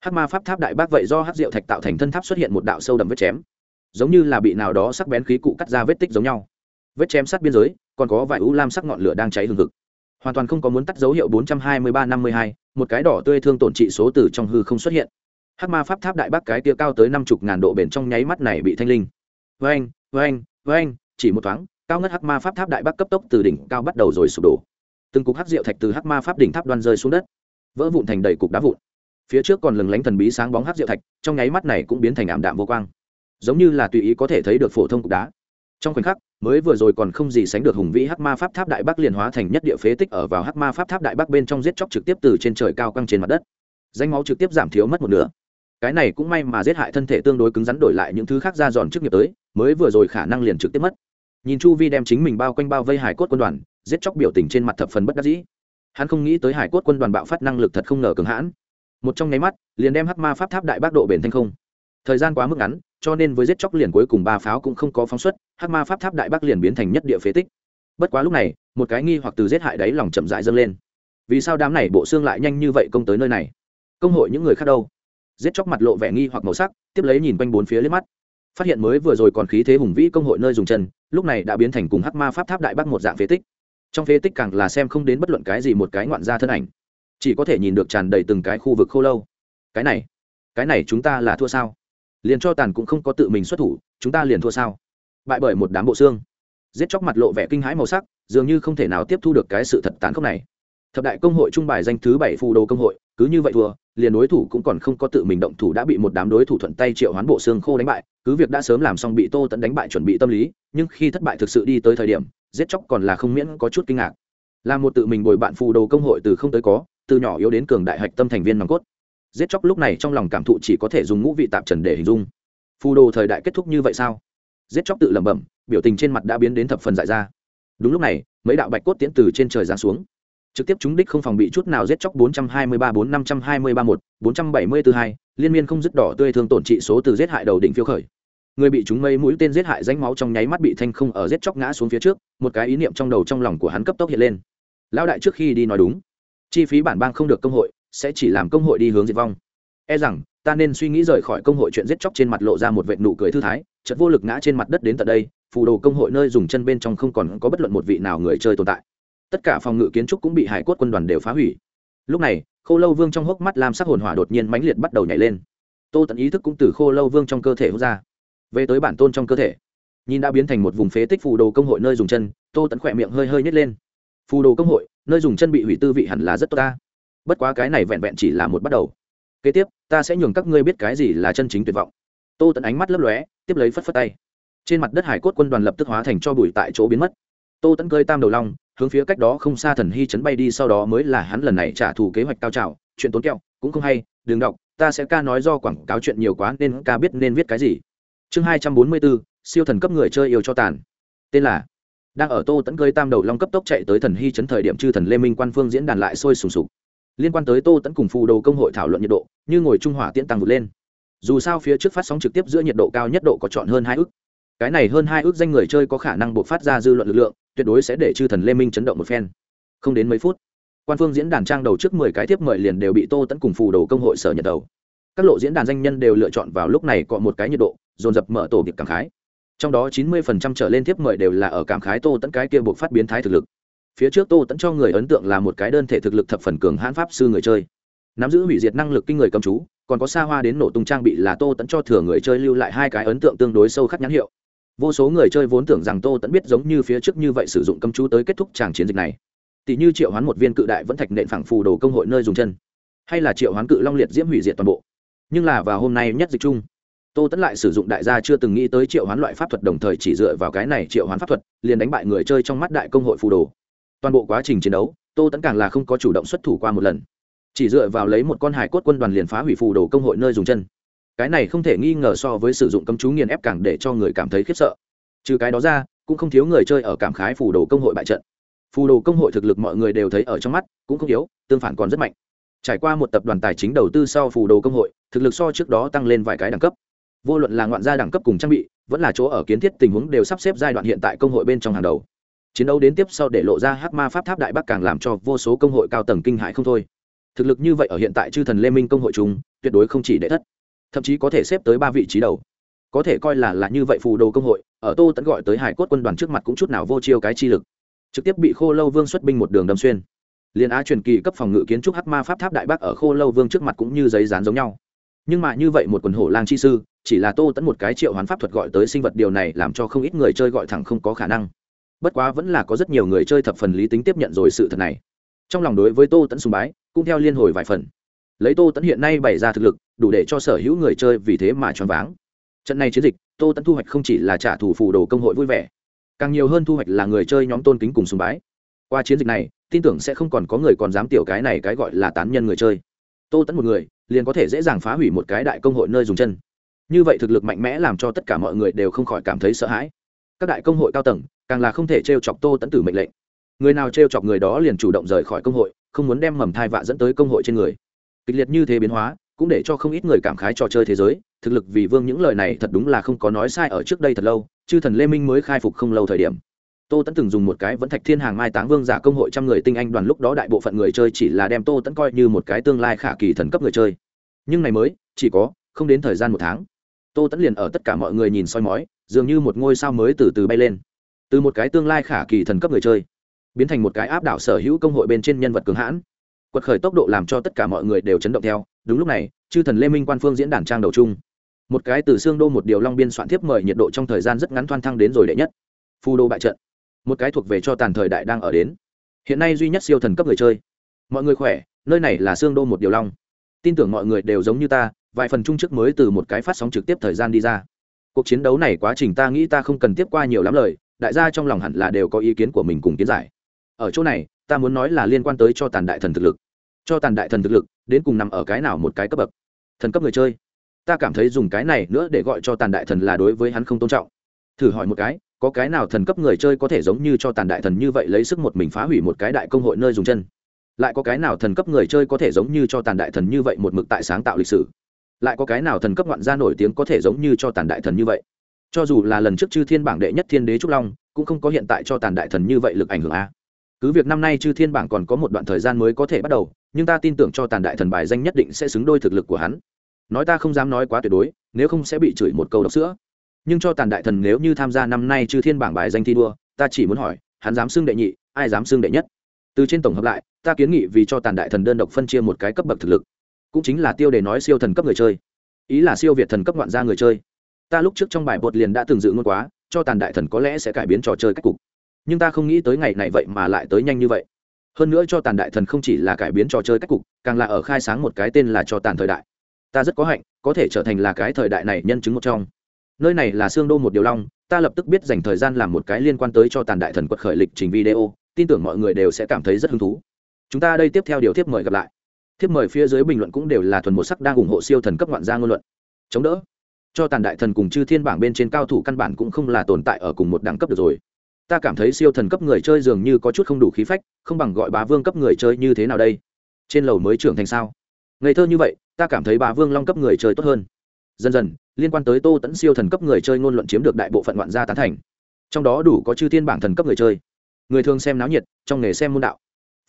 Hắc ma pháp tháp đại bác vậy do hắc diệu thạch tạo thành thân tháp xuất hiện một đạo sâu đậm vết chém. Giống như là bị nào đó sắc bén khí cụ cắt ra vết tích giống nhau. Vết chém sát biên giới còn có vài u lam sắc ngọn lửa đang cháy hừng hực. Hoàn toàn không có muốn tắt dấu hiệu 42352, một cái đỏ tươi thương tổn trị số từ trong hư không xuất hiện. Hắc ma pháp tháp đại bác cái tia cao tới năm chục ngàn độ bền trong nháy mắt này bị thanh linh. Vang vang vang chỉ một thoáng cao ngất hắc ma pháp tháp đại bác cấp tốc từ đỉnh cao bắt đầu rồi sụp đổ. Từng cục hắc diệu thạch từ hắc ma pháp đỉnh tháp đoan rơi xuống đất vỡ vụn thành đầy cục đá vụn. Phía trước còn lừng lánh thần bí sáng bóng hắc diệu thạch trong nháy mắt này cũng biến thành ảm đạm vô quang. Giống như là tùy ý có thể thấy được phổ thông cục đá. Trong khoảnh khắc mới vừa rồi còn không gì sánh được hùng vĩ hắc ma pháp tháp đại bắc liền hóa thành nhất địa phế tích ở vào hắc ma pháp tháp đại bắc bên trong giết chóc trực tiếp từ trên trời cao căng trên mặt đất. Danh máu trực tiếp giảm thiếu mất một nửa. Cái này cũng may mà giết hại thân thể tương đối cứng rắn đổi lại những thứ khác ra giòn trước nghiệp tới, mới vừa rồi khả năng liền trực tiếp mất. Nhìn chu vi đem chính mình bao quanh bao vây hải cốt quân đoàn, giết chóc biểu tình trên mặt thập phần bất đắc dĩ. Hắn không nghĩ tới hải cốt quân đoàn bạo phát năng lực thật không ngờ cường hãn. Một trong nháy mắt, liền đem hắc ma pháp tháp đại bác độ bền thành không. Thời gian quá mức ngắn cho nên với giết chóc liền cuối cùng ba pháo cũng không có phóng xuất, hắc ma pháp tháp đại bắc liền biến thành nhất địa phế tích. Bất quá lúc này, một cái nghi hoặc từ giết hại đáy lòng chậm dại dâng lên. Vì sao đám này bộ xương lại nhanh như vậy công tới nơi này? Công hội những người khác đâu? Giết chóc mặt lộ vẻ nghi hoặc màu sắc, tiếp lấy nhìn quanh bốn phía lên mắt. Phát hiện mới vừa rồi còn khí thế hùng vĩ công hội nơi dùng chân, lúc này đã biến thành cùng hắc ma pháp tháp đại bắc một dạng phế tích. Trong phế tích càng là xem không đến bất luận cái gì một cái ngoạn gia thân ảnh. Chỉ có thể nhìn được tràn đầy từng cái khu vực khô lâu. Cái này cái này chúng ta là thua sao? Liền cho tàn cũng không có tự mình xuất thủ, chúng ta liền thua sao? Bại bởi một đám bộ xương. Giết chóc mặt lộ vẻ kinh hãi màu sắc, dường như không thể nào tiếp thu được cái sự thật tàn khốc này. Thập đại công hội trung bài danh thứ bảy phù đồ công hội, cứ như vậy thua, liền đối thủ cũng còn không có tự mình động thủ đã bị một đám đối thủ thuận tay triệu hoán bộ xương khô đánh bại, cứ việc đã sớm làm xong bị tô tẫn đánh bại chuẩn bị tâm lý, nhưng khi thất bại thực sự đi tới thời điểm, giết chóc còn là không miễn có chút kinh ngạc. Là một tự mình bồi bạn phù đồ công hội từ không tới có, từ nhỏ yếu đến cường đại hạch tâm thành viên nòng cốt giết chóc lúc này trong lòng cảm thụ chỉ có thể dùng ngũ vị tạp trần để hình dung. Phù đồ thời đại kết thúc như vậy sao? Giết chóc tự lẩm bẩm, biểu tình trên mặt đã biến đến thập phần dại ra. Đúng lúc này, mấy đạo bạch cốt tiễn từ trên trời giáng xuống. Trực tiếp chúng đích không phòng bị chút nào giết chóc 423 4 523 1 474 2 liên miên không dứt đỏ tươi thương tổn trị số từ giết hại đầu đỉnh phiêu khởi. Người bị chúng mây mũi tên giết hại danh máu trong nháy mắt bị thanh không ở giết chóc ngã xuống phía trước, một cái ý niệm trong đầu trong lòng của hắn cấp tốc hiện lên. Lão đại trước khi đi nói đúng, chi phí bản bang không được công hội sẽ chỉ làm công hội đi hướng diệt vong. E rằng, ta nên suy nghĩ rời khỏi công hội chuyện giết chóc trên mặt lộ ra một vệt nụ cười thư thái, chợt vô lực ngã trên mặt đất đến tận đây, phù đồ công hội nơi dùng chân bên trong không còn có bất luận một vị nào người chơi tồn tại. Tất cả phòng ngự kiến trúc cũng bị hải cốt quân đoàn đều phá hủy. Lúc này, khô lâu vương trong hốc mắt lam sắc hồn hỏa đột nhiên mãnh liệt bắt đầu nhảy lên. Tô tận ý thức cũng từ khô lâu vương trong cơ thể hút ra. Về tới bản tôn trong cơ thể, nhìn đã biến thành một vùng phế tích phù đồ công hội nơi dùng chân, tô tận khỏe miệng hơi hơi nhét lên. Phù đồ công hội, nơi dùng chân bị hủy tư vị hẳn là rất tốt ta bất quá cái này vẹn vẹn chỉ là một bắt đầu. Kế tiếp, ta sẽ nhường các ngươi biết cái gì là chân chính tuyệt vọng. Tô tận ánh mắt lấp lóe, tiếp lấy phất phất tay. Trên mặt đất hải cốt quân đoàn lập tức hóa thành cho bụi tại chỗ biến mất. Tô tẫn cơi tam đầu long, hướng phía cách đó không xa thần hy chấn bay đi, sau đó mới là hắn lần này trả thù kế hoạch cao trào. Chuyện tốn kẹo, cũng không hay, đừng đọc, ta sẽ ca nói do quảng cáo chuyện nhiều quá nên ca biết nên viết cái gì. Chương hai trăm bốn mươi bốn, siêu thần cấp người chơi yêu cho tàn. Tên là đang ở tô tẫn cơi tam đầu long cấp tốc chạy tới thần hy chấn thời điểm chư thần lê minh quan phương diễn đàn lại sôi sùng sục liên quan tới tô tẫn cùng phù đồ công hội thảo luận nhiệt độ, như ngồi trung hỏa tiễn tăng vượt lên. Dù sao phía trước phát sóng trực tiếp giữa nhiệt độ cao nhất độ có chọn hơn hai ước. Cái này hơn hai ước danh người chơi có khả năng buộc phát ra dư luận lực lượng, tuyệt đối sẽ để chư thần lê minh chấn động một phen. Không đến mấy phút, quan phương diễn đàn trang đầu trước mười cái tiếp mời liền đều bị tô tẫn cùng phù đồ công hội sở nhận đầu. Các lộ diễn đàn danh nhân đều lựa chọn vào lúc này có một cái nhiệt độ, dồn dập mở tổ kịp cảm khái. Trong đó chín mươi phần trăm trở lên tiếp mời đều là ở cảm khái tô tẫn cái kia buộc phát biến thái thực lực phía trước tô tẫn cho người ấn tượng là một cái đơn thể thực lực thập phần cường hãn pháp sư người chơi. Nắm giữ hủy diệt năng lực kinh người cầm chú, còn có xa hoa đến nổ tung trang bị là tô tẫn cho thừa người chơi lưu lại hai cái ấn tượng tương đối sâu khắc nhãn hiệu. Vô số người chơi vốn tưởng rằng tô tẫn biết giống như phía trước như vậy sử dụng cầm chú tới kết thúc tràng chiến dịch này. Tỷ như triệu hoán một viên cự đại vẫn thạch nện phẳng phù đồ công hội nơi dùng chân, hay là triệu hoán cự long liệt diễm hủy diệt toàn bộ. Nhưng là vào hôm nay nhất dịch chung, tô tẫn lại sử dụng đại gia chưa từng nghĩ tới triệu hoán loại pháp thuật đồng thời chỉ dựa vào cái này triệu hoán pháp thuật, liền đánh bại người chơi trong mắt đại công hội phù đồ toàn bộ quá trình chiến đấu, tô tẫn càng là không có chủ động xuất thủ qua một lần. Chỉ dựa vào lấy một con hải cốt quân đoàn liền phá hủy phù đồ công hội nơi dùng chân. Cái này không thể nghi ngờ so với sử dụng cấm chú nghiền ép càng để cho người cảm thấy khiếp sợ. Trừ cái đó ra, cũng không thiếu người chơi ở cảm khái phù đồ công hội bại trận. Phù đồ công hội thực lực mọi người đều thấy ở trong mắt, cũng không yếu, tương phản còn rất mạnh. Trải qua một tập đoàn tài chính đầu tư sau phù đồ công hội, thực lực so trước đó tăng lên vài cái đẳng cấp. Vô luận là ngoạn gia đẳng cấp cùng trang bị, vẫn là chỗ ở kiến thiết tình huống đều sắp xếp giai đoạn hiện tại công hội bên trong hàng đầu chiến đấu đến tiếp sau để lộ ra hắc ma pháp tháp đại bắc càng làm cho vô số công hội cao tầng kinh hại không thôi. Thực lực như vậy ở hiện tại chư thần lê minh công hội chúng, tuyệt đối không chỉ đệ thất, thậm chí có thể xếp tới ba vị trí đầu. Có thể coi là là như vậy phù đồ công hội, ở tô tẫn gọi tới hải cốt quân đoàn trước mặt cũng chút nào vô chiêu cái chi lực. Trực tiếp bị khô lâu vương xuất binh một đường đâm xuyên. Liên á truyền kỳ cấp phòng ngự kiến trúc hắc ma pháp tháp đại bắc ở khô lâu vương trước mặt cũng như giấy dán giống nhau. Nhưng mà như vậy một quần hổ lang chi sư, chỉ là tô tẫn một cái triệu hoán pháp thuật gọi tới sinh vật điều này làm cho không ít người chơi gọi thẳng không có khả năng bất quá vẫn là có rất nhiều người chơi thập phần lý tính tiếp nhận rồi sự thật này. Trong lòng đối với tô tẫn sùng bái, cũng theo liên hồi vài phần. Lấy tô tẫn hiện nay bày ra thực lực, đủ để cho sở hữu người chơi vì thế mà choáng váng. Trận này chiến dịch, tô tẫn thu hoạch không chỉ là trả thù phù đồ công hội vui vẻ, càng nhiều hơn thu hoạch là người chơi nhóm tôn kính cùng sùng bái. Qua chiến dịch này, tin tưởng sẽ không còn có người còn dám tiểu cái này cái gọi là tán nhân người chơi. Tô tẫn một người, liền có thể dễ dàng phá hủy một cái đại công hội nơi dùng chân. Như vậy thực lực mạnh mẽ làm cho tất cả mọi người đều không khỏi cảm thấy sợ hãi. Các đại công hội cao tầng càng là không thể t r e o chọc tô tẫn tử mệnh lệnh. Người nào t r e o chọc người đó liền chủ động rời khỏi công hội, không muốn đem mầm thai vạ dẫn tới công hội trên người. Kịch liệt như thế biến hóa, cũng để cho không ít người cảm khái trò chơi thế giới, thực lực vì vương những lời này thật đúng là không có nói sai ở trước đây thật lâu, chư thần lê minh mới khai phục không lâu thời điểm. Tô tẫn từng dùng một cái vẫn thạch thiên hàng mai táng vương giả công hội trăm người tinh anh đoàn lúc đó đại bộ phận người chơi chỉ là đem tô tẫn coi như một cái tương lai khả kỳ thần cấp người chơi. Nhưng này mới, chỉ có, không đến thời gian một tháng. Tô tẫn liền ở tất cả mọi người nhìn soi mói, dường như một ngôi sao mới từ từ bay lên từ một cái tương lai khả kỳ thần cấp người chơi, biến thành một cái áp đảo sở hữu công hội bên trên nhân vật cường hãn. Quật khởi tốc độ làm cho tất cả mọi người đều chấn động theo, đúng lúc này, chư thần lê minh quan phương diễn đàn trang đầu chung. Một cái từ xương đô một điều long biên soạn thiếp mời nhiệt độ trong thời gian rất ngắn thoan thăng đến rồi đệ nhất. Phù đô bại trận. Một cái thuộc về cho tàn thời đại đang ở đến. Hiện nay duy nhất siêu thần cấp người chơi. Mọi người khỏe, nơi này là xương đô một điều long. Tin tưởng mọi người đều giống như ta, vài phần trung chức mới từ một cái phát sóng trực tiếp thời gian đi ra. Cuộc chiến đấu này quá trình ta nghĩ ta không cần tiếp qua nhiều lắm lời đại gia trong lòng hẳn là đều có ý kiến của mình cùng kiến giải. Ở chỗ này, ta muốn nói là liên quan tới cho tàn đại thần thực lực. Cho tàn đại thần thực lực, đến cùng nằm ở cái nào một cái cấp bậc? Thần cấp người chơi. Ta cảm thấy dùng cái này nữa để gọi cho tàn đại thần là đối với hắn không tôn trọng. Thử hỏi một cái, có cái nào thần cấp người chơi có thể giống như cho tàn đại thần như vậy lấy sức một mình phá hủy một cái đại công hội nơi dùng chân? Lại có cái nào thần cấp người chơi có thể giống như cho tàn đại thần như vậy một mực tại sáng tạo lịch sử? Lại có cái nào thần cấp ngoạn gia nổi tiếng có thể giống như cho tàn đại thần như vậy? Cho dù là lần trước chư thiên bảng đệ nhất thiên đế trúc long, cũng không có hiện tại cho tàn đại thần như vậy lực ảnh hưởng a. Cứ việc năm nay chư thiên bảng còn có một đoạn thời gian mới có thể bắt đầu, nhưng ta tin tưởng cho tàn đại thần bài danh nhất định sẽ xứng đôi thực lực của hắn. Nói ta không dám nói quá tuyệt đối, nếu không sẽ bị chửi một câu độc sữa. Nhưng cho tàn đại thần nếu như tham gia năm nay chư thiên bảng bài danh thi đua, ta chỉ muốn hỏi, hắn dám xưng đệ nhị, ai dám xưng đệ nhất? Từ trên tổng hợp lại, ta kiến nghị vì cho tàn đại thần đơn độc phân chia một cái cấp bậc thực lực, cũng chính là tiêu đề nói siêu thần cấp người chơi. Ý là siêu việt thần cấp ngoạn gia người chơi ta lúc trước trong bài bột liền đã từng dự ngôn quá, cho tàn đại thần có lẽ sẽ cải biến trò chơi cách cục. Nhưng ta không nghĩ tới ngày này vậy mà lại tới nhanh như vậy. Hơn nữa cho tàn đại thần không chỉ là cải biến trò chơi cách cục, càng là ở khai sáng một cái tên là cho tàn thời đại. Ta rất có hạnh, có thể trở thành là cái thời đại này nhân chứng một trong. Nơi này là xương đô một điều long, ta lập tức biết dành thời gian làm một cái liên quan tới cho tàn đại thần quật khởi lịch trình video, tin tưởng mọi người đều sẽ cảm thấy rất hứng thú. Chúng ta đây tiếp theo điều tiếp mời gặp lại. Thiếp mời phía dưới bình luận cũng đều là thuần một sắc đang ủng hộ siêu thần cấp ngoạn gia ngôn luận. Chống đỡ cho tàn đại thần cùng chư thiên bảng bên trên cao thủ căn bản cũng không là tồn tại ở cùng một đẳng cấp được rồi. Ta cảm thấy siêu thần cấp người chơi dường như có chút không đủ khí phách, không bằng gọi bá vương cấp người chơi như thế nào đây? Trên lầu mới trưởng thành sao? Ngây thơ như vậy, ta cảm thấy bá vương long cấp người chơi tốt hơn. Dần dần, liên quan tới tô tẫn siêu thần cấp người chơi ngôn luận chiếm được đại bộ phận ngoạn gia tán thành. Trong đó đủ có chư thiên bảng thần cấp người chơi. Người thường xem náo nhiệt, trong nghề xem môn đạo.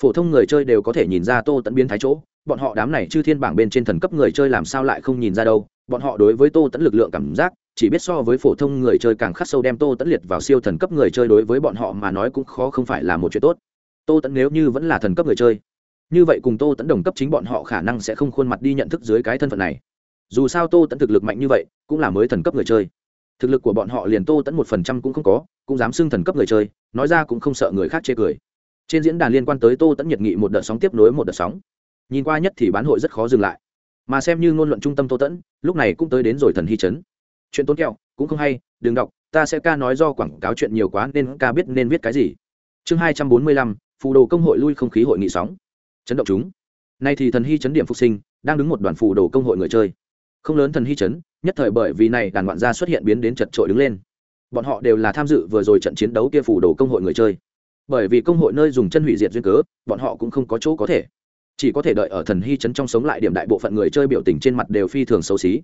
Phổ thông người chơi đều có thể nhìn ra tô tẫn biến thái chỗ, bọn họ đám này chư thiên bảng bên trên thần cấp người chơi làm sao lại không nhìn ra đâu bọn họ đối với tô tẫn lực lượng cảm giác, chỉ biết so với phổ thông người chơi càng khắc sâu đem tô tẫn liệt vào siêu thần cấp người chơi đối với bọn họ mà nói cũng khó không phải là một chuyện tốt. Tô tẫn nếu như vẫn là thần cấp người chơi, như vậy cùng tô tẫn đồng cấp chính bọn họ khả năng sẽ không khuôn mặt đi nhận thức dưới cái thân phận này. Dù sao tô tẫn thực lực mạnh như vậy, cũng là mới thần cấp người chơi. Thực lực của bọn họ liền tô tẫn một phần trăm cũng không có, cũng dám xưng thần cấp người chơi, nói ra cũng không sợ người khác chê cười. Trên diễn đàn liên quan tới tô tẫn nhiệt nghị một đợt sóng tiếp nối một đợt sóng. Nhìn qua nhất thì bán hội rất khó dừng lại mà xem như ngôn luận trung tâm tô tẫn, lúc này cũng tới đến rồi thần hy chấn chuyện tốn kẹo, cũng không hay, đừng đọc, ta sẽ ca nói do quảng cáo chuyện nhiều quá nên ca biết nên viết cái gì. Chương hai trăm bốn mươi lăm, phù đồ công hội lui không khí hội nghị sóng. Chấn động chúng. Nay thì thần hy chấn điểm phục sinh, đang đứng một đoàn phù đồ công hội người chơi. Không lớn thần hy chấn nhất thời bởi vì này đàn ngoạn gia xuất hiện biến đến chật trội đứng lên. Bọn họ đều là tham dự vừa rồi trận chiến đấu kia phù đồ công hội người chơi. Bởi vì công hội nơi dùng chân hủy diệt duyên cớ, bọn họ cũng không có chỗ có thể chỉ có thể đợi ở thần hy chấn trong sống lại điểm đại bộ phận người chơi biểu tình trên mặt đều phi thường xấu xí.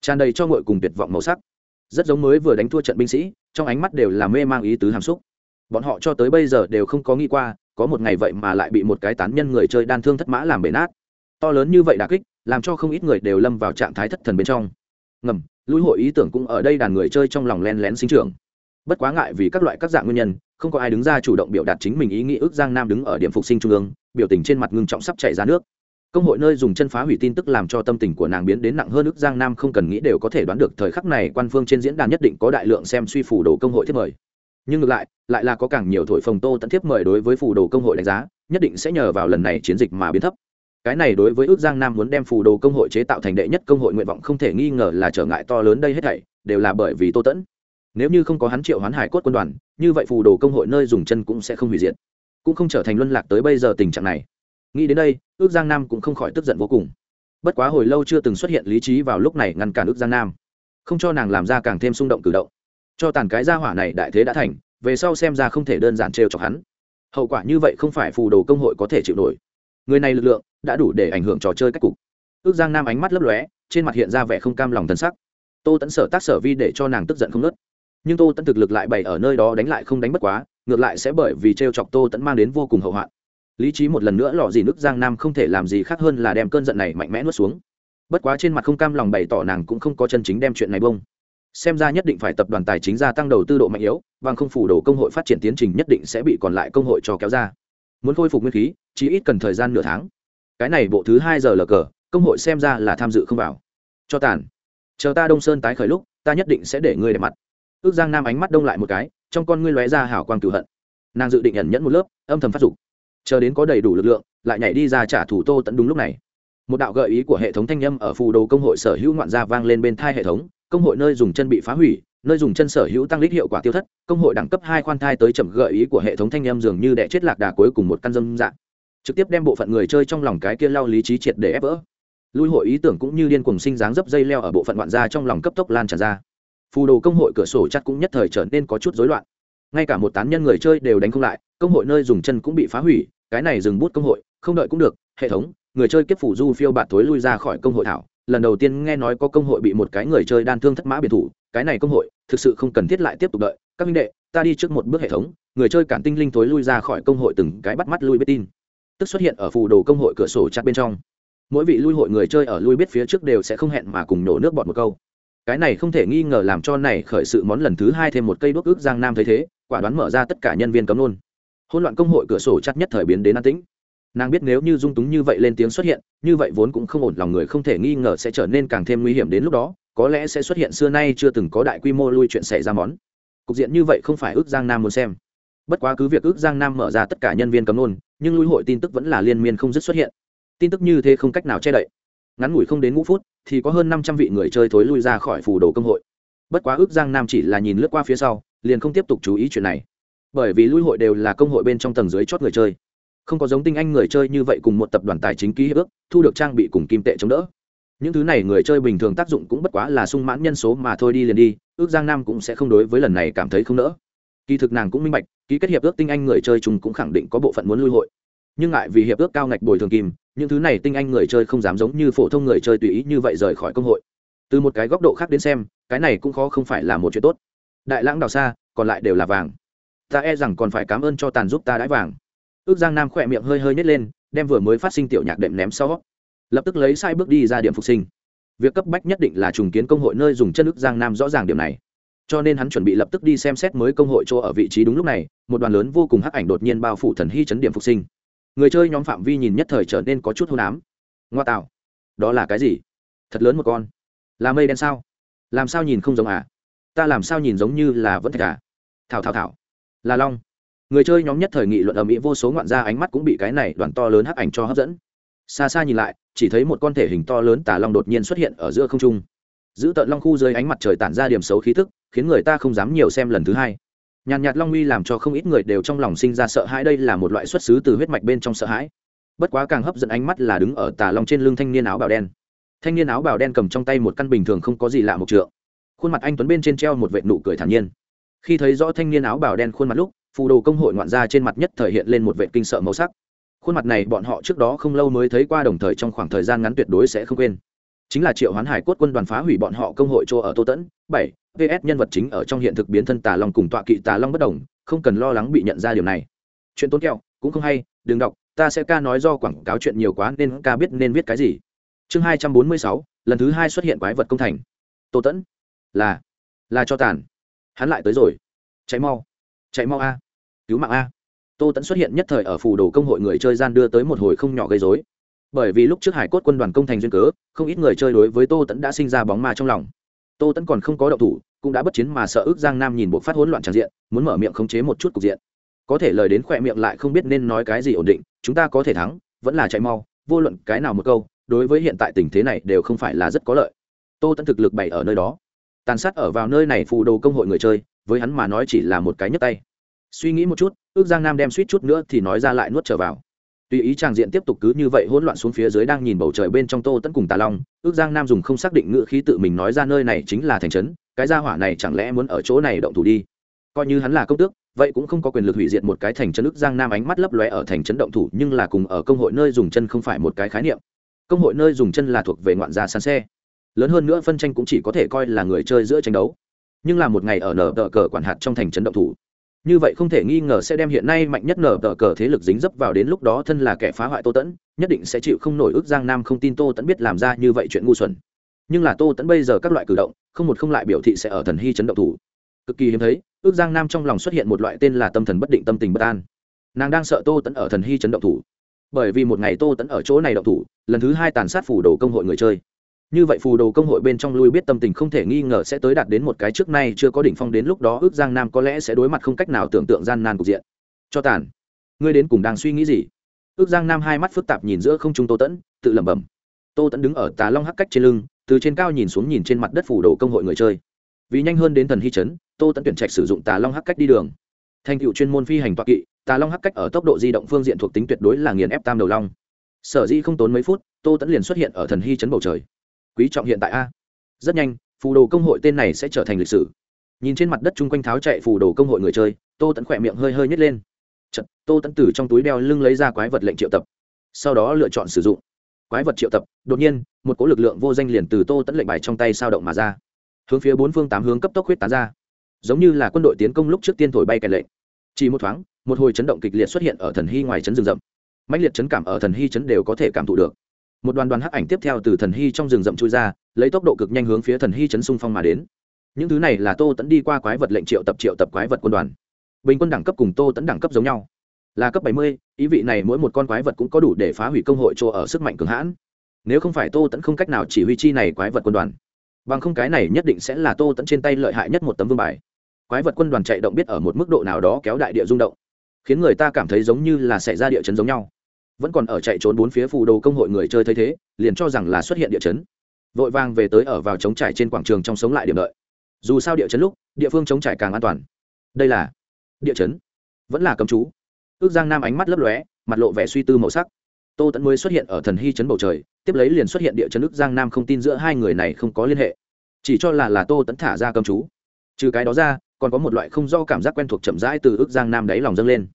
Tràn đầy cho ngội cùng tuyệt vọng màu sắc. Rất giống mới vừa đánh thua trận binh sĩ, trong ánh mắt đều là mê mang ý tứ hàm xúc. Bọn họ cho tới bây giờ đều không có nghĩ qua, có một ngày vậy mà lại bị một cái tán nhân người chơi đan thương thất mã làm bể nát. To lớn như vậy đà kích, làm cho không ít người đều lâm vào trạng thái thất thần bên trong. Ngầm, lũi hội ý tưởng cũng ở đây đàn người chơi trong lòng len lén sinh trưởng. Bất quá ngại vì các loại các dạng nguyên nhân, không có ai đứng ra chủ động biểu đạt chính mình ý nghĩ ước giang nam đứng ở điểm phục sinh trung ương biểu tình trên mặt ngưng trọng sắp chạy ra nước. Công hội nơi dùng chân phá hủy tin tức làm cho tâm tình của nàng biến đến nặng hơn ức giang nam không cần nghĩ đều có thể đoán được thời khắc này quan phương trên diễn đàn nhất định có đại lượng xem suy phủ đồ công hội thiết mời. Nhưng ngược lại lại là có càng nhiều thổi phồng tô tận thiếp mời đối với phủ đồ công hội đánh giá, nhất định sẽ nhờ vào lần này chiến dịch mà biến thấp. Cái này đối với ước giang nam muốn đem phù đồ công hội chế tạo thành đệ nhất công hội nguyện vọng không thể nghi ngờ là trở ngại to lớn đây hết thảy, đều là bởi vì tô tẫn. Nếu như không có hắn triệu hoán hải cốt quân đoàn, như vậy phù đồ công hội nơi dùng chân cũng sẽ không hủy diệt cũng không trở thành luân lạc tới bây giờ tình trạng này. Nghĩ đến đây, ước giang nam cũng không khỏi tức giận vô cùng. Bất quá hồi lâu chưa từng xuất hiện lý trí vào lúc này ngăn cản ước giang nam. Không cho nàng làm ra càng thêm xung động cử động. Cho tàn cái gia hỏa này đại thế đã thành, về sau xem ra không thể đơn giản trêu chọc hắn. Hậu quả như vậy không phải phù đồ công hội có thể chịu nổi. Người này lực lượng đã đủ để ảnh hưởng trò chơi cách cục. Ước giang nam ánh mắt lấp lóe, trên mặt hiện ra vẻ không cam lòng thân sắc. Tô tẫn sở tác sở vi để cho nàng tức giận không nớt nhưng tô tẫn thực lực lại bày ở nơi đó đánh lại không đánh bất quá ngược lại sẽ bởi vì t r e o chọc tô tẫn mang đến vô cùng hậu hoạn. Lý trí một lần nữa lò gì nước giang nam không thể làm gì khác hơn là đem cơn giận này mạnh mẽ nuốt xuống. Bất quá trên mặt không cam lòng bày tỏ nàng cũng không có chân chính đem chuyện này bông. Xem ra nhất định phải tập đoàn tài chính gia tăng đầu tư độ mạnh yếu, bằng không phủ đồ công hội phát triển tiến trình nhất định sẽ bị còn lại công hội cho kéo ra. Muốn khôi phục nguyên khí chỉ ít cần thời gian nửa tháng. Cái này bộ thứ hai giờ lờ cờ, công hội xem ra là tham dự không vào. Cho tàn. Chờ ta đông sơn tái khởi lúc, ta nhất định sẽ để ngươi đẹp mặt. Ước giang nam ánh mắt đông lại một cái trong con ngươi lóe ra hảo quang cửu hận. Nàng dự định ẩn nhẫn một lớp, âm thầm phát dục. Chờ đến có đầy đủ lực lượng, lại nhảy đi ra trả thủ tô tận đúng lúc này. Một đạo gợi ý của hệ thống thanh â m ở phù đồ công hội sở hữu ngoạn gia vang lên bên thai hệ thống. Công hội nơi dùng chân bị phá hủy, nơi dùng chân sở hữu tăng lít hiệu quả tiêu thất. Công hội đẳng cấp hai khoan thai tới chậm gợi ý của hệ thống thanh â m dường như đẻ chết lạc đà cuối cùng một căn dâm dạng. Trực tiếp đem bộ phận người chơi trong lòng cái kia lao lý trí triệt để ép vỡ. Lui hội ý tưởng cũng như điên cùng sinh dáng dấp dây leo ở bộ phận ngoạn gia trong lòng cấp tốc lan tràn ra phù đồ công hội cửa sổ chắc cũng nhất thời trở nên có chút rối loạn. Ngay cả một tán nhân người chơi đều đánh không lại, công hội nơi dùng chân cũng bị phá hủy, cái này dừng bút công hội, không đợi cũng được, hệ thống, người chơi kiếp phủ du phiêu bạt thối lui ra khỏi công hội thảo. Lần đầu tiên nghe nói có công hội bị một cái người chơi đan thương thất mã biệt thủ, cái này công hội thực sự không cần thiết lại tiếp tục đợi. Các minh đệ, ta đi trước một bước hệ thống, người chơi cản tinh linh thối lui ra khỏi công hội từng cái bắt mắt lui biết tin. Tức xuất hiện ở phù đồ công hội cửa sổ chặt bên trong. Mỗi vị lui hội người chơi ở lui biết phía trước đều sẽ không hẹn mà cùng nổ nước bọt một câu cái này không thể nghi ngờ làm cho này khởi sự món lần thứ hai thêm một cây đuốc ước giang nam thấy thế, quả đoán mở ra tất cả nhân viên cấm luôn. Hôn loạn công hội cửa sổ chắc nhất thời biến đến an tĩnh. Nàng biết nếu như dung túng như vậy lên tiếng xuất hiện, như vậy vốn cũng không ổn, lòng người không thể nghi ngờ sẽ trở nên càng thêm nguy hiểm đến lúc đó, có lẽ sẽ xuất hiện xưa nay chưa từng có đại quy mô lui chuyện xảy ra món. Cục diện như vậy không phải ước giang nam muốn xem. Bất quá cứ việc ước giang nam mở ra tất cả nhân viên cấm nôn nhưng lui hội tin tức vẫn là liên miên không dứt xuất hiện. Tin tức như thế không cách nào che đậy. Ngắn ngủi không đến ngũ phút thì có hơn năm trăm vị người chơi thối lui ra khỏi phủ đồ công hội. Bất quá ước giang nam chỉ là nhìn lướt qua phía sau, liền không tiếp tục chú ý chuyện này. Bởi vì lui hội đều là công hội bên trong tầng dưới chót người chơi. Không có giống tinh anh người chơi như vậy cùng một tập đoàn tài chính ký hiệp ước, thu được trang bị cùng kim tệ chống đỡ. Những thứ này người chơi bình thường tác dụng cũng bất quá là sung mãn nhân số mà thôi đi liền đi, ước giang nam cũng sẽ không đối với lần này cảm thấy không nỡ. Kỳ thực nàng cũng minh bạch, ký kết hiệp ước tinh anh người chơi chung cũng khẳng định có bộ phận muốn lui hội nhưng ngại vì hiệp ước cao ngạch bồi thường kim, những thứ này tinh anh người chơi không dám giống như phổ thông người chơi tùy ý như vậy rời khỏi công hội. Từ một cái góc độ khác đến xem, cái này cũng khó không phải là một chuyện tốt. Đại lãng đào xa, còn lại đều là vàng. Ta e rằng còn phải cảm ơn cho tàn giúp ta đãi vàng. Ước giang nam khỏe miệng hơi hơi nhét lên, đem vừa mới phát sinh tiểu nhạc đệm ném sau. Lập tức lấy sai bước đi ra điểm phục sinh. Việc cấp bách nhất định là trùng kiến công hội nơi dùng chân ước giang nam rõ ràng điểm này. Cho nên hắn chuẩn bị lập tức đi xem xét mới công hội chỗ ở vị trí đúng lúc này, một đoàn lớn vô cùng hắc ảnh đột nhiên bao phủ thần hy chấn điểm phục sinh người chơi nhóm phạm vi nhìn nhất thời trở nên có chút hôn ám. Ngoa tạo. Đó là cái gì? Thật lớn một con. Là mây đen sao? Làm sao nhìn không giống à? Ta làm sao nhìn giống như là vẫn thạch à? Thảo thảo thảo. Là long. Người chơi nhóm nhất thời nghị luận ở mỹ vô số ngoạn gia ánh mắt cũng bị cái này đoàn to lớn hắc ảnh cho hấp dẫn. Xa xa nhìn lại, chỉ thấy một con thể hình to lớn tà long đột nhiên xuất hiện ở giữa không trung. Giữ tợn long khu dưới ánh mặt trời tản ra điểm xấu khí thức khiến người ta không dám nhiều xem lần thứ hai nhàn nhạt long uy làm cho không ít người đều trong lòng sinh ra sợ hãi, đây là một loại xuất xứ từ huyết mạch bên trong sợ hãi. Bất quá càng hấp dẫn ánh mắt là đứng ở tà long trên lưng thanh niên áo bào đen. Thanh niên áo bào đen cầm trong tay một căn bình thường không có gì lạ một trượng. Khuôn mặt anh tuấn bên trên treo một vệ nụ cười thản nhiên. Khi thấy rõ thanh niên áo bào đen khuôn mặt lúc, phù đồ công hội ngoạn ra trên mặt nhất thời hiện lên một vệ kinh sợ màu sắc. Khuôn mặt này bọn họ trước đó không lâu mới thấy qua, đồng thời trong khoảng thời gian ngắn tuyệt đối sẽ không quên. Chính là triệu hoán hải cốt quân đoàn phá hủy bọn họ công hội chỗ ở tô tẫn, bảy vs nhân vật chính ở trong hiện thực biến thân tà long cùng tọa kỵ tà long bất đồng, không cần lo lắng bị nhận ra điều này. Chuyện tốn kẹo, cũng không hay, đừng đọc, ta sẽ ca nói do quảng cáo chuyện nhiều quá nên ca biết nên viết cái gì. Chương hai trăm bốn mươi sáu, lần thứ hai xuất hiện quái vật công thành. Tô tẫn, là là cho tàn. Hắn lại tới rồi. Chạy mau chạy mau a, cứu mạng a. Tô tẫn xuất hiện nhất thời ở phù đồ công hội người chơi gian đưa tới một hồi không nhỏ gây dối bởi vì lúc trước hải cốt quân đoàn công thành duyên cớ, không ít người chơi đối với tô tẫn đã sinh ra bóng ma trong lòng tô tẫn còn không có động thủ, cũng đã bất chiến mà sợ ước giang nam nhìn bộ phát hỗn loạn tràn diện, muốn mở miệng khống chế một chút cục diện. Có thể lời đến khỏe miệng lại không biết nên nói cái gì ổn định, chúng ta có thể thắng, vẫn là chạy mau, vô luận cái nào một câu, đối với hiện tại tình thế này đều không phải là rất có lợi. Tô tẫn thực lực bày ở nơi đó. Tàn sát ở vào nơi này phù đồ công hội người chơi, với hắn mà nói chỉ là một cái nhấp tay. Suy nghĩ một chút, ước giang nam đem suýt chút nữa thì nói ra lại nuốt trở vào tùy ý tràng diện tiếp tục cứ như vậy hỗn loạn xuống phía dưới đang nhìn bầu trời bên trong tô tẫn cùng tà long, ước giang nam dùng không xác định ngữ khí tự mình nói ra nơi này chính là thành trấn, cái gia hỏa này chẳng lẽ muốn ở chỗ này động thủ đi? Coi như hắn là công tước, vậy cũng không có quyền lực hủy diệt một cái thành trấn ước giang nam ánh mắt lấp lóe ở thành trấn động thủ, nhưng là cùng ở công hội nơi dùng chân không phải một cái khái niệm. Công hội nơi dùng chân là thuộc về ngoạn gia sàn xe. Lớn hơn nữa phân tranh cũng chỉ có thể coi là người chơi giữa tranh đấu. Nhưng là một ngày ở nở đỡ cờ quản hạt trong thành trấn động thủ như vậy không thể nghi ngờ sẽ đem hiện nay mạnh nhất nở tờ cờ thế lực dính dấp vào đến lúc đó thân là kẻ phá hoại tô tẫn, nhất định sẽ chịu không nổi ước giang nam không tin tô tẫn biết làm ra như vậy chuyện ngu xuẩn. Nhưng là tô tẫn bây giờ các loại cử động, không một không lại biểu thị sẽ ở thần hy chấn động thủ. Cực kỳ hiếm thấy, ước giang nam trong lòng xuất hiện một loại tên là tâm thần bất định, tâm tình bất an. Nàng đang sợ tô tẫn ở thần hy chấn động thủ. Bởi vì một ngày tô tẫn ở chỗ này động thủ, lần thứ hai tàn sát phủ đồ công hội người chơi như vậy phù đồ công hội bên trong lui biết tâm tình không thể nghi ngờ sẽ tới đạt đến một cái trước nay chưa có đỉnh phong đến lúc đó ước giang nam có lẽ sẽ đối mặt không cách nào tưởng tượng gian nan cục diện. Cho tàn. Ngươi đến cùng đang suy nghĩ gì? Ước giang nam hai mắt phức tạp nhìn giữa không trung tô tẫn tự lẩm bẩm. Tô tẫn đứng ở tà long hắc cách trên lưng, từ trên cao nhìn xuống nhìn trên mặt đất phủ đồ công hội người chơi. Vì nhanh hơn đến thần hy chấn, tô tẫn tuyển trạch sử dụng tà long hắc cách đi đường. Thành cựu chuyên môn phi hành toạc kỵ, tà long hắc cách ở tốc độ di động phương diện thuộc tính tuyệt đối là nghiền ép tam đầu long. Sở di không tốn mấy phút, tô tẫn liền xuất hiện ở thần hy chấn bầu trời quý trọng hiện tại a. Rất nhanh phù đồ công hội tên này sẽ trở thành lịch sử. Nhìn trên mặt đất chung quanh tháo chạy phù đồ công hội người chơi tô tẫn khỏe miệng hơi hơi nhét lên. Chật, tô tẫn từ trong túi đeo lưng lấy ra quái vật lệnh triệu tập. Sau đó lựa chọn sử dụng. Quái vật triệu tập đột nhiên một cỗ lực lượng vô danh liền từ tô tẫn lệnh bài trong tay sao động mà ra. Hướng phía bốn phương tám hướng cấp tốc huyết tán ra. Giống như là quân đội tiến công lúc trước tiên thổi bay kèn lệnh. Chỉ một thoáng một hồi chấn động kịch liệt xuất hiện ở thần hy ngoài chấn rừng rậm. Mãnh liệt chấn cảm ở thần hy chấn đều có thể cảm thụ được một đoàn đoàn hắc ảnh tiếp theo từ thần hy trong rừng rậm chui ra, lấy tốc độ cực nhanh hướng phía thần hy chấn xung phong mà đến. Những thứ này là tô tẫn đi qua quái vật lệnh triệu tập triệu tập quái vật quân đoàn. Bình quân đẳng cấp cùng tô tẫn đẳng cấp giống nhau. Là cấp bảy mươi, ý vị này mỗi một con quái vật cũng có đủ để phá hủy công hội chỗ ở sức mạnh cường hãn. Nếu không phải tô tẫn không cách nào chỉ huy chi này quái vật quân đoàn, bằng không cái này nhất định sẽ là tô tẫn trên tay lợi hại nhất một tấm vương bài. Quái vật quân đoàn chạy động biết ở một mức độ nào đó kéo đại địa rung động, khiến người ta cảm thấy giống như là xảy ra địa chấn giống nhau vẫn còn ở chạy trốn bốn phía phù đồ công hội người chơi thấy thế, liền cho rằng là xuất hiện địa chấn. Vội vàng về tới ở vào chống trải trên quảng trường trong sống lại điểm đợi. Dù sao địa chấn lúc, địa phương chống trải càng an toàn. Đây là địa chấn. Vẫn là cấm chú. Ước giang nam ánh mắt lấp lóe, mặt lộ vẻ suy tư màu sắc. Tô tẫn mới xuất hiện ở thần hy chấn bầu trời, tiếp lấy liền xuất hiện địa chấn ước giang nam không tin giữa hai người này không có liên hệ. Chỉ cho là là tô tẫn thả ra cầm chú. Trừ cái đó ra, còn có một loại không do cảm giác quen thuộc chậm rãi từ ước giang nam đáy lòng dâng lên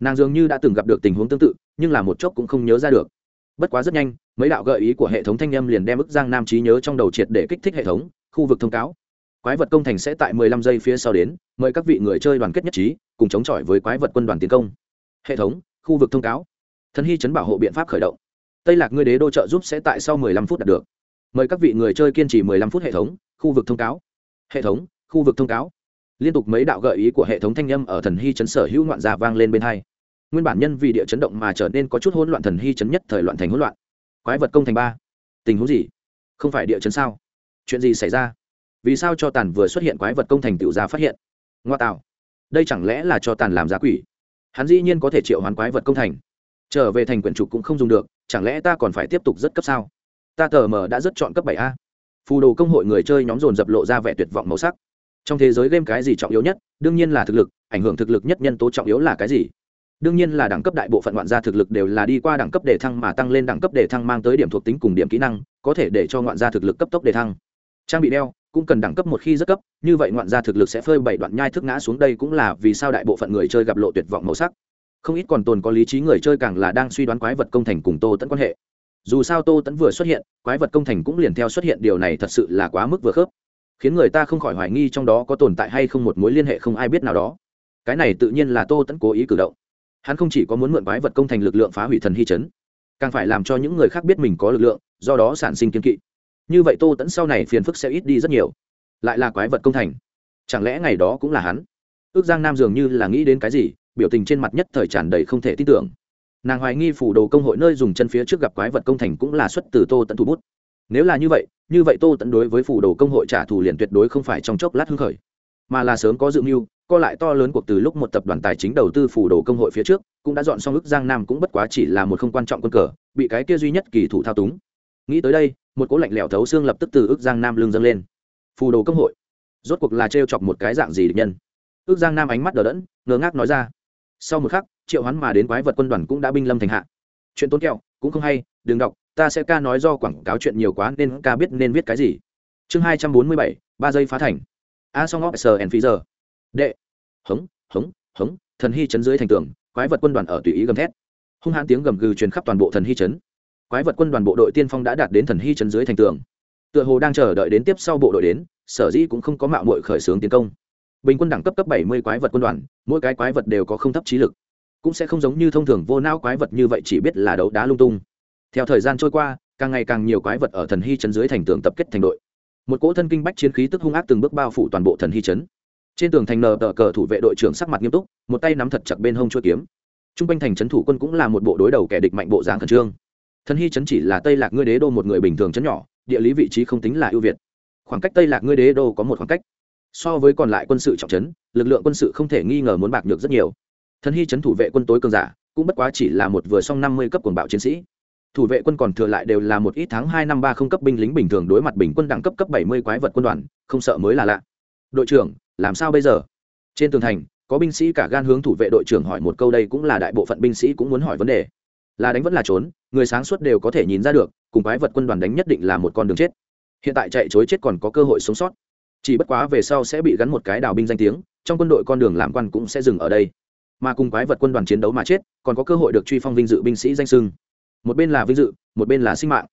nàng dường như đã từng gặp được tình huống tương tự, nhưng là một chốc cũng không nhớ ra được. Bất quá rất nhanh, mấy đạo gợi ý của hệ thống thanh â m liền đem ức giang nam trí nhớ trong đầu triệt để kích thích hệ thống, khu vực thông cáo. Quái vật công thành sẽ tại 15 giây phía sau đến, mời các vị người chơi đoàn kết nhất trí, cùng chống chọi với quái vật quân đoàn tiến công. Hệ thống, khu vực thông cáo. Thần hy chấn bảo hộ biện pháp khởi động. Tây lạc ngươi đế đô trợ giúp sẽ tại sau 15 phút đạt được. Mời các vị người chơi kiên trì 15 phút hệ thống, khu vực thông cáo. Hệ thống, khu vực thông cáo. Liên tục mấy đạo gợi ý của hệ thống thanh âm ở thần hy chấn sở hữu loạn già vang lên bên hai nguyên bản nhân vì địa chấn động mà trở nên có chút hỗn loạn thần hy chấn nhất thời loạn thành hỗn loạn. Quái vật công thành ba. Tình huống gì? Không phải địa chấn sao? Chuyện gì xảy ra? Vì sao cho tàn vừa xuất hiện quái vật công thành tiểu gia phát hiện? Ngoa tạo. Đây chẳng lẽ là cho tàn làm giá quỷ? Hắn dĩ nhiên có thể triệu hoán quái vật công thành. Trở về thành quyển trục cũng không dùng được, chẳng lẽ ta còn phải tiếp tục rất cấp sao? Ta tờ mờ đã rất chọn cấp bảy a. Phù đồ công hội người chơi nhóm dồn dập lộ ra vẻ tuyệt vọng màu sắc. Trong thế giới game cái gì trọng yếu nhất? Đương nhiên là thực lực, ảnh hưởng thực lực nhất nhân tố trọng yếu là cái gì? Đương nhiên là đẳng cấp đại bộ phận ngoạn gia thực lực đều là đi qua đẳng cấp đề thăng mà tăng lên đẳng cấp đề thăng mang tới điểm thuộc tính cùng điểm kỹ năng, có thể để cho ngoạn gia thực lực cấp tốc đề thăng. Trang bị đeo, cũng cần đẳng cấp một khi rất cấp, như vậy ngoạn gia thực lực sẽ phơi bảy đoạn nhai thức ngã xuống đây cũng là vì sao đại bộ phận người chơi gặp lộ tuyệt vọng màu sắc. Không ít còn tồn có lý trí người chơi càng là đang suy đoán quái vật công thành cùng tô tẫn quan hệ. Dù sao tô tẫn vừa xuất hiện, quái vật công thành cũng liền theo xuất hiện, điều này thật sự là quá mức vừa khớp. Khiến người ta không khỏi hoài nghi trong đó có tồn tại hay không một mối liên hệ không ai biết nào đó. Cái này tự nhiên là tô tẫn cố ý cử động hắn không chỉ có muốn mượn quái vật công thành lực lượng phá hủy thần hy chấn, càng phải làm cho những người khác biết mình có lực lượng, do đó sản sinh kiên kỵ. Như vậy tô tẫn sau này phiền phức sẽ ít đi rất nhiều. Lại là quái vật công thành. Chẳng lẽ ngày đó cũng là hắn? Ước giang nam dường như là nghĩ đến cái gì, biểu tình trên mặt nhất thời tràn đầy không thể tin tưởng. Nàng hoài nghi phủ đồ công hội nơi dùng chân phía trước gặp quái vật công thành cũng là xuất từ tô tẫn thủ bút. Nếu là như vậy như vậy tô tẫn đối với phủ đồ công hội trả thù liền tuyệt đối không phải trong chốc lát hưng khởi mà là sớm có dự mưu, co lại to lớn cuộc từ lúc một tập đoàn tài chính đầu tư phủ đồ công hội phía trước, cũng đã dọn xong ức giang nam cũng bất quá chỉ là một không quan trọng quân cờ, bị cái kia duy nhất kỳ thủ thao túng. Nghĩ tới đây, một cỗ lạnh lẽo thấu xương lập tức từ ức giang nam lương dâng lên. Phù đồ công hội. Rốt cuộc là trêu chọc một cái dạng gì địch nhân? Ước giang nam ánh mắt đờ đẫn, ngơ ngác nói ra. Sau một khắc, triệu hắn mà đến quái vật quân đoàn cũng đã binh lâm thành hạ. Chuyện tốn kẹo, cũng không hay, đừng đọc, ta sẽ ca nói do quảng cáo chuyện nhiều quá nên ca biết nên viết cái gì. Chương hai trăm bốn mươi bảy, ba giây phá thành a song of sờ and giờ đệ. Hống hống hống, thần hy chấn dưới thành tường, quái vật quân đoàn ở tùy ý gầm thét. Hung hãn tiếng gầm gừ truyền khắp toàn bộ thần hy chấn. Quái vật quân đoàn bộ đội tiên phong đã đạt đến thần hy chấn dưới thành tường. Tựa hồ đang chờ đợi đến tiếp sau bộ đội đến, sở dĩ cũng không có mạo mội khởi xướng tiến công. Bình quân đẳng cấp cấp bảy mươi quái vật quân đoàn, mỗi cái quái vật đều có không thấp trí lực. Cũng sẽ không giống như thông thường vô não quái vật như vậy chỉ biết là đấu đá lung tung. Theo thời gian trôi qua, càng ngày càng nhiều quái vật ở thần hy chấn dưới thành tường tập kết thành đội một cỗ thân kinh bách chiến khí tức hung ác từng bước bao phủ toàn bộ thần hy chấn trên tường thành nờ tờ cờ thủ vệ đội trưởng sắc mặt nghiêm túc, một tay nắm thật chặt bên hông chua kiếm. T r u n g quanh thành trấn thủ quân cũng là một bộ đối đầu kẻ địch mạnh bộ dáng khẩn trương. Thần hy chấn chỉ là tây lạc ngươi đế đô một người bình thường chấn nhỏ, địa lý vị trí không tính là ưu việt. Khoảng cách tây lạc ngươi đế đô có một khoảng cách. So với còn lại quân sự trọng trấn, lực lượng quân sự không thể nghi ngờ muốn bạc được rất nhiều. Thần hy chấn thủ vệ quân tối cường giả, cũng bất quá chỉ là một vừa xong năm mươi cấp quần bạo chiến sĩ thủ vệ quân còn thừa lại đều là một ít tháng hai năm ba không cấp binh lính bình thường đối mặt bình quân đẳng cấp cấp bảy mươi quái vật quân đoàn, không sợ mới là lạ. Đội trưởng, làm sao bây giờ? Trên tường thành, có binh sĩ cả gan hướng thủ vệ đội trưởng hỏi một câu đây cũng là đại bộ phận binh sĩ cũng muốn hỏi vấn đề. Là đánh vẫn là trốn, người sáng suốt đều có thể nhìn ra được, cùng quái vật quân đoàn đánh nhất định là một con đường chết. Hiện tại chạy chối chết còn có cơ hội sống sót. Chỉ bất quá về sau sẽ bị gắn một cái đào binh danh tiếng, trong quân đội con đường làm quan cũng sẽ dừng ở đây. Mà cùng quái vật quân đoàn chiến đấu mà chết, còn có cơ hội được truy phong vinh dự binh sĩ danh sưng một bên là vinh dự, một bên là sinh mạng.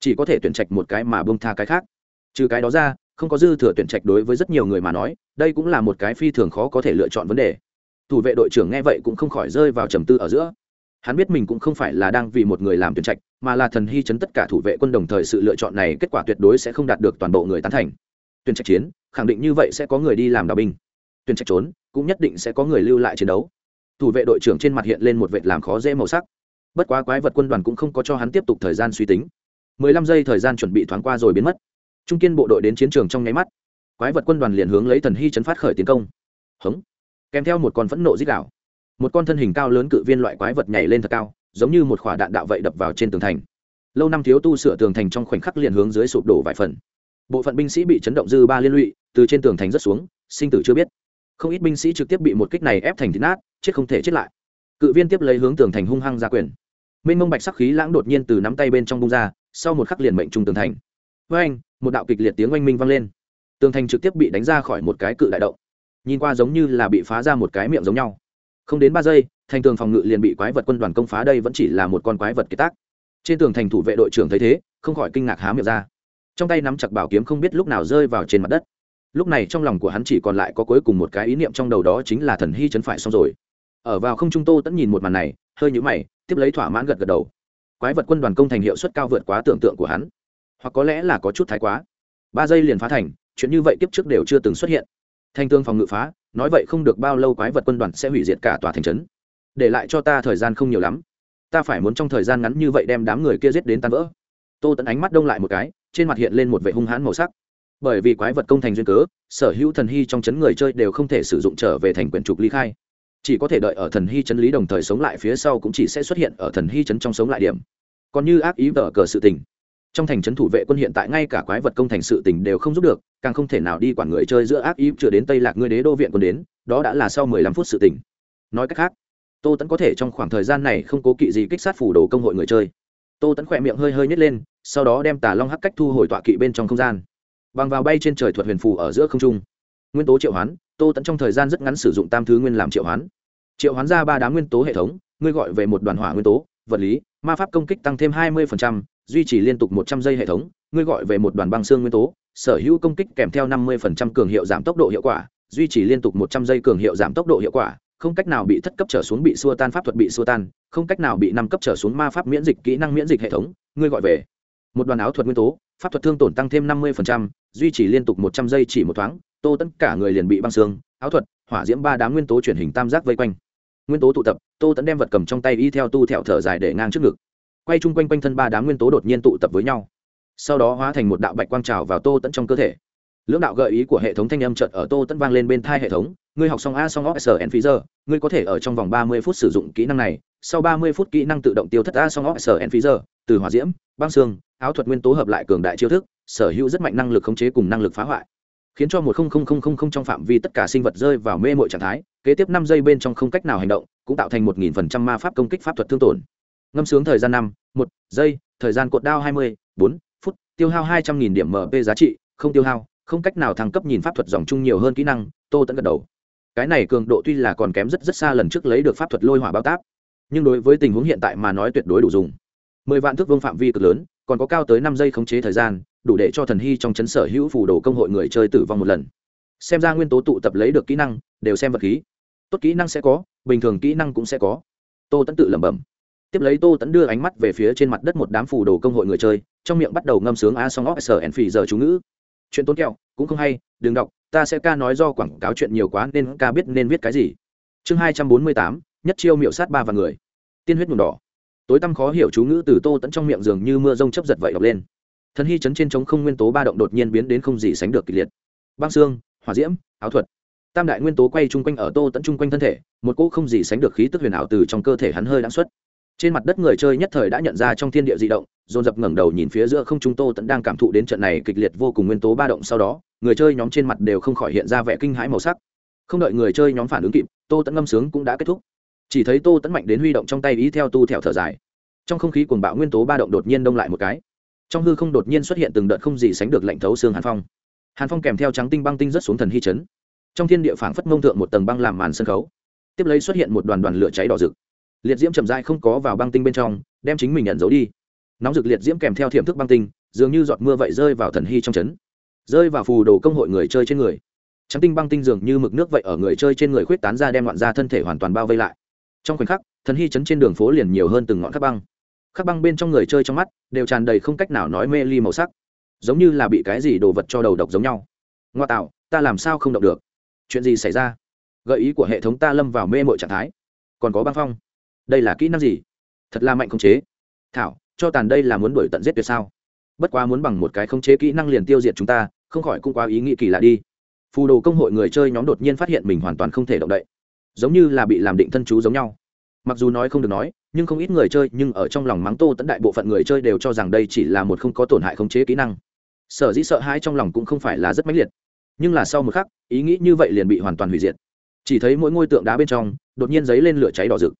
Chỉ có thể tuyển trạch một cái mà bông tha cái khác. Trừ cái đó ra, không có dư thừa tuyển trạch đối với rất nhiều người mà nói, đây cũng là một cái phi thường khó có thể lựa chọn vấn đề. Thủ vệ đội trưởng nghe vậy cũng không khỏi rơi vào trầm tư ở giữa. Hắn biết mình cũng không phải là đang vì một người làm tuyển trạch, mà là thần hy chấn tất cả thủ vệ quân đồng thời sự lựa chọn này kết quả tuyệt đối sẽ không đạt được toàn bộ người tán thành. Tuyển trạch chiến, khẳng định như vậy sẽ có người đi làm đào binh. Tuyển trạch trốn, cũng nhất định sẽ có người lưu lại chiến đấu. Thủ vệ đội trưởng trên mặt hiện lên một vệt làm khó dễ màu sắc bất quá quái vật quân đoàn cũng không có cho hắn tiếp tục thời gian suy tính. Mười lăm giây thời gian chuẩn bị thoáng qua rồi biến mất. Trung kiên bộ đội đến chiến trường trong nháy mắt. Quái vật quân đoàn liền hướng lấy thần hy chấn phát khởi tiến công. Hống. Kèm theo một con phẫn nộ dít đạo một con thân hình cao lớn cự viên loại quái vật nhảy lên thật cao, giống như một khỏa đạn đạo vậy đập vào trên tường thành. Lâu năm thiếu tu sửa tường thành trong khoảnh khắc liền hướng dưới sụp đổ vài phần. Bộ phận binh sĩ bị chấn động dư ba liên lụy, từ trên tường thành rất xuống, sinh tử chưa biết. Không ít binh sĩ trực tiếp bị một kích này ép thành thịt nát, chết không thể chết lại. Cự viên tiếp lấy hướng tường thành hung hăng ra quyền mênh mông bạch sắc khí lãng đột nhiên từ nắm tay bên trong bung ra, sau một khắc liền mệnh trung tường thành. Với anh, một đạo kịch liệt tiếng oanh minh vang lên. Tường thành trực tiếp bị đánh ra khỏi một cái cự đại động. Nhìn qua giống như là bị phá ra một cái miệng giống nhau. Không đến ba giây, thành tường phòng ngự liền bị quái vật quân đoàn công phá đây vẫn chỉ là một con quái vật kế tác. Trên tường thành thủ vệ đội trưởng thấy thế, không khỏi kinh ngạc há miệng ra. Trong tay nắm chặt bảo kiếm không biết lúc nào rơi vào trên mặt đất. Lúc này trong lòng của hắn chỉ còn lại có cuối cùng một cái ý niệm trong đầu đó chính là thần hy chấn phải xong rồi. Ở vào không trung tô tẫn nhìn một màn này hơi nhũ mày, tiếp lấy thỏa mãn gật gật đầu. Quái vật quân đoàn công thành hiệu suất cao vượt quá tưởng tượng của hắn. Hoặc có lẽ là có chút thái quá. Ba giây liền phá thành, chuyện như vậy kiếp trước đều chưa từng xuất hiện. Thanh tương phòng ngự phá, nói vậy không được bao lâu quái vật quân đoàn sẽ hủy diệt cả tòa thành trấn. Để lại cho ta thời gian không nhiều lắm. Ta phải muốn trong thời gian ngắn như vậy đem đám người kia giết đến tan vỡ. Tô tẫn ánh mắt đông lại một cái, trên mặt hiện lên một vệ hung hãn màu sắc. Bởi vì quái vật công thành duyên cớ, sở hữu thần hy trong chấn người chơi đều không thể sử dụng trở về thành quyền trục ly khai chỉ có thể đợi ở thần hy chấn lý đồng thời sống lại phía sau cũng chỉ sẽ xuất hiện ở thần hy chấn trong sống lại điểm. Còn như ác ý vở cờ sự tình, trong thành trấn thủ vệ quân hiện tại ngay cả quái vật công thành sự tình đều không giúp được, càng không thể nào đi quản người chơi giữa ác ý chưa đến tây lạc ngươi đế đô viện quân đến, đó đã là sau mười lăm phút sự tình. Nói cách khác, tô tẫn có thể trong khoảng thời gian này không cố kỵ gì kích sát phủ đồ công hội người chơi. Tô tẫn khỏe miệng hơi hơi nhét lên, sau đó đem tà long hắc cách thu hồi tọa kỵ bên trong không gian. Bằng vào bay trên trời thuật huyền phù ở giữa không trung, nguyên tố triệu hoán tô tẫn trong thời gian rất ngắn sử dụng tam thứ nguyên làm triệu hoán. Triệu hoán ra ba đá nguyên tố hệ thống, ngươi gọi về một đoàn hỏa nguyên tố, vật lý, ma pháp công kích tăng thêm hai mươi duy trì liên tục một trăm giây hệ thống, ngươi gọi về một đoàn băng xương nguyên tố, sở hữu công kích kèm theo năm mươi cường hiệu giảm tốc độ hiệu quả, duy trì liên tục một trăm giây cường hiệu giảm tốc độ hiệu quả, không cách nào bị thất cấp trở xuống bị xua tan pháp thuật bị xua tan, không cách nào bị năm cấp trở xuống ma pháp miễn dịch, kỹ năng miễn dịch hệ thống, ngươi gọi về một đoàn áo thuật nguyên tố, pháp thuật thương tổn tăng thêm năm mươi duy trì liên tục một trăm giây chỉ một thoáng tô tẫn cả người liền bị băng xương, áo thuật, hỏa diễm ba đám nguyên tố truyền hình tam giác vây quanh. Nguyên tố tụ tập, tô tẫn đem vật cầm trong tay y theo tu thẹo thở dài để ngang trước ngực. Quay chung quanh quanh thân ba đám nguyên tố đột nhiên tụ tập với nhau. Sau đó hóa thành một đạo bạch quang trào vào tô tẫn trong cơ thể. Lưỡng đạo gợi ý của hệ thống thanh âm trợt ở tô tẫn vang lên bên thai hệ thống. Ngươi học xong a, xong os n phí giờ ngươi có thể ở trong vòng ba mươi phút sử dụng kỹ năng này. Sau ba mươi phút kỹ năng tự động tiêu thất a, xong os n phí giờ từ hỏa diễm, băng xương, áo thuật nguyên tố hợp lại cường đại chiêu thức, sở hữu rất mạnh năng lực khống chế cùng năng lực phá hoại khiến cho một trong phạm vi tất cả sinh vật rơi vào mê mội trạng thái, kế tiếp năm giây bên trong không cách nào hành động, cũng tạo thành một nghìn phần trăm ma pháp công kích pháp thuật thương tổn. Ngâm sướng thời gian năm, một giây, thời gian cột đao hai mươi, bốn phút, tiêu hao hai trăm nghìn điểm mp giá trị, không tiêu hao, không cách nào thăng cấp nhìn pháp thuật dòng chung nhiều hơn kỹ năng, tô tẫn gật đầu. Cái này cường độ tuy là còn kém rất rất xa lần trước lấy được pháp thuật lôi hỏa bao táp nhưng đối với tình huống hiện tại mà nói tuyệt đối đủ dùng. Mười vạn thước vương phạm vi cực lớn, còn có cao tới năm giây khống chế thời gian đủ để cho thần hy trong chấn sở hữu phủ đồ công hội người chơi tử vong một lần. Xem ra nguyên tố tụ tập lấy được kỹ năng, đều xem vật khí. Tốt kỹ năng sẽ có, bình thường kỹ năng cũng sẽ có. Tô tẫn tự lẩm bẩm. Tiếp lấy tô tẫn đưa ánh mắt về phía trên mặt đất một đám phù đồ công hội người chơi, trong miệng bắt đầu ngâm sướng a song óc sờ ẩn phì giờ chú ngữ. Chuyện tốn kẹo, cũng không hay, đừng đọc, ta sẽ ca nói do quảng cáo chuyện nhiều quá nên ca biết nên viết cái gì. Chương hai trăm bốn mươi tám, nhất chiêu miệu sát ba và người. Tiên huyết nhuộm đỏ. Tối tăm khó hiểu chú ngữ từ tô tẫn trong miệng dường như mưa rông chấp giật vậy đọc lên thần hy chấn trên trống không nguyên tố ba động đột nhiên biến đến không gì sánh được kịch liệt. Băng xương, hỏa diễm, áo thuật. Tam đại nguyên tố quay chung quanh ở tô tẫn chung quanh thân thể, một cỗ không gì sánh được khí tức huyền ảo từ trong cơ thể hắn hơi đáng xuất. Trên mặt đất người chơi nhất thời đã nhận ra trong thiên địa di động, dồn dập ngẩng đầu nhìn phía giữa không trung tô tẫn đang cảm thụ đến trận này kịch liệt vô cùng nguyên tố ba động sau đó, người chơi nhóm trên mặt đều không khỏi hiện ra vẻ kinh hãi màu sắc. Không đợi người chơi nhóm phản ứng kịp, tô tẫn ngâm sướng cũng đã kết thúc. Chỉ thấy tô tẫn mạnh đến huy động trong tay ý theo tu theo thở dài. Trong không khí cuồng bạo nguyên tố ba động đột nhiên đông lại một cái trong hư không đột nhiên xuất hiện từng đợt không gì sánh được lạnh thấu xương hàn phong. Hàn phong kèm theo trắng tinh băng tinh rất xuống thần hy chấn. Trong thiên địa phảng phất mông thượng một tầng băng làm màn sân khấu. Tiếp lấy xuất hiện một đoàn đoàn lửa cháy đỏ rực. Liệt diễm chậm dai không có vào băng tinh bên trong, đem chính mình nhận giấu đi. Nóng rực liệt diễm kèm theo thiểm thức băng tinh, dường như giọt mưa vậy rơi vào thần hy trong chấn. Rơi vào phù đồ công hội người chơi trên người. Trắng tinh băng tinh dường như mực nước vậy ở người chơi trên người khuyết tán ra đem loạn ra thân thể hoàn toàn bao vây lại. Trong khoảnh khắc, thần hy chấn trên đường phố liền nhiều hơn từng ngọn các băng khắc băng bên trong người chơi trong mắt đều tràn đầy không cách nào nói mê ly màu sắc, giống như là bị cái gì đồ vật cho đầu độc giống nhau. Ngoa tạo, ta làm sao không động được? Chuyện gì xảy ra? Gợi ý của hệ thống ta lâm vào mê mội trạng thái. Còn có băng phong? Đây là kỹ năng gì? Thật là mạnh khống chế. Thảo, cho tàn đây là muốn đuổi tận giết tuyệt sao? Bất quá muốn bằng một cái khống chế kỹ năng liền tiêu diệt chúng ta, không khỏi cũng quá ý nghĩ kỳ lạ đi. Phù đồ công hội người chơi nhóm đột nhiên phát hiện mình hoàn toàn không thể động đậy. Giống như là bị làm định thân chú giống nhau. Mặc dù nói không được nói nhưng không ít người chơi nhưng ở trong lòng mắng tô tẫn đại bộ phận người chơi đều cho rằng đây chỉ là một không có tổn hại khống chế kỹ năng. Sở dĩ sợ hãi trong lòng cũng không phải là rất mãnh liệt, nhưng là sau một khắc, ý nghĩ như vậy liền bị hoàn toàn hủy diệt. Chỉ thấy mỗi ngôi tượng đá bên trong, đột nhiên dấy lên lửa cháy đỏ rực.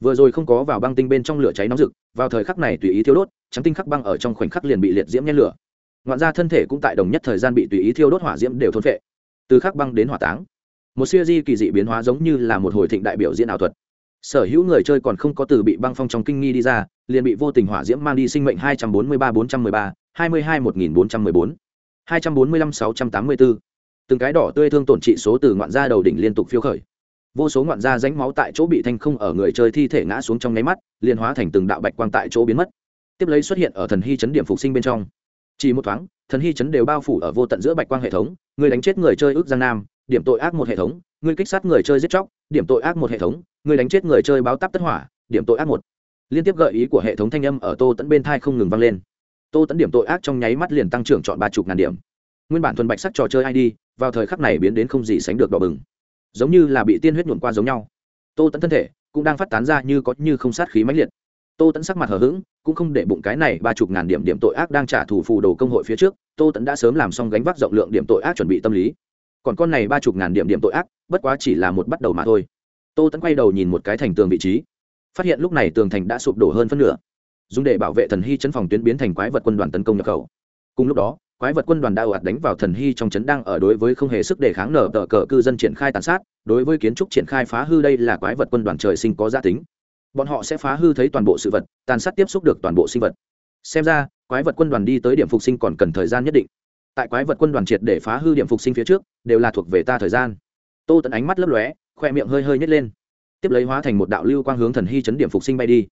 Vừa rồi không có vào băng tinh bên trong lửa cháy nóng rực, vào thời khắc này tùy ý thiêu đốt, trắng tinh khắc băng ở trong khoảnh khắc liền bị liệt diễm nhen lửa. Ngoạn ra thân thể cũng tại đồng nhất thời gian bị tùy ý thiêu đốt hỏa diễm đều thôn phệ, từ khắc băng đến hỏa táng. Một siêu di kỳ dị biến hóa giống như là một hồi thịnh đại biểu diễn ảo thuật sở hữu người chơi còn không có từ bị băng phong trong kinh nghi đi ra, liền bị vô tình hỏa diễm mang đi sinh mệnh hai trăm bốn mươi ba bốn trăm mười ba hai mươi hai một nghìn bốn trăm mười bốn. hai trăm bốn mươi lăm sáu trăm tám mươi bốn từng cái đỏ tươi thương tổn trị số từ ngoạn gia đầu đỉnh liên tục phiêu khởi. Vô số ngoạn gia ránh máu tại chỗ bị thanh không ở người chơi thi thể ngã xuống trong nháy mắt, liền hóa thành từng đạo bạch quang tại chỗ biến mất. Tiếp lấy xuất hiện ở thần hy chấn điểm phục sinh bên trong. Chỉ một thoáng, thần hy chấn đều bao phủ ở vô tận giữa bạch quang hệ thống, người đánh chết người chơi ước giang nam, điểm tội ác một hệ thống, người kích sát người chơi giết chóc, điểm tội ác một hệ thống người đánh chết người chơi báo tắp tất hỏa, điểm tội ác một. Liên tiếp gợi ý của hệ thống thanh âm ở tô tẫn bên thai không ngừng vang lên. Tô tẫn điểm tội ác trong nháy mắt liền tăng trưởng chọn ba chục ngàn điểm. Nguyên bản thuần bạch sắc trò chơi id vào thời khắc này biến đến không gì sánh được đỏ bừng. Giống như là bị tiên huyết nhuộn qua giống nhau. Tô tẫn thân thể cũng đang phát tán ra như có như không sát khí mãnh liệt. Tô tẫn sắc mặt hờ hững, cũng không để bụng cái này ba chục ngàn điểm điểm tội ác đang trả thù phù đồ công hội phía trước, tô tẫn đã sớm làm xong gánh vác rộng lượng điểm tội ác chuẩn bị tâm lý. Còn con này ba chục ngàn điểm điểm tội ác, bất quá chỉ là một bắt đầu mà thôi tô tẫn quay đầu nhìn một cái thành tường vị trí. Phát hiện lúc này tường thành đã sụp đổ hơn phân nửa. Dùng để bảo vệ thần hy chấn phòng tuyến biến thành quái vật quân đoàn tấn công nhập khẩu. Cùng lúc đó, quái vật quân đoàn đã ồ ạt đánh vào thần hy trong chấn đang ở đối với không hề sức đề kháng nở tờ cờ cư dân triển khai tàn sát, đối với kiến trúc triển khai phá hư đây là quái vật quân đoàn trời sinh có gia tính. Bọn họ sẽ phá hư thấy toàn bộ sự vật, tàn sát tiếp xúc được toàn bộ sinh vật. Xem ra, quái vật quân đoàn đi tới điểm phục sinh còn cần thời gian nhất định. Tại quái vật quân đoàn triệt để phá hư điểm phục sinh phía trước, đều là thuộc về ta thời gian. Tô tận ánh mắt lấp lóe khoe miệng hơi hơi nhét lên. Tiếp lấy hóa thành một đạo lưu quang hướng thần hy chấn điểm phục sinh bay đi.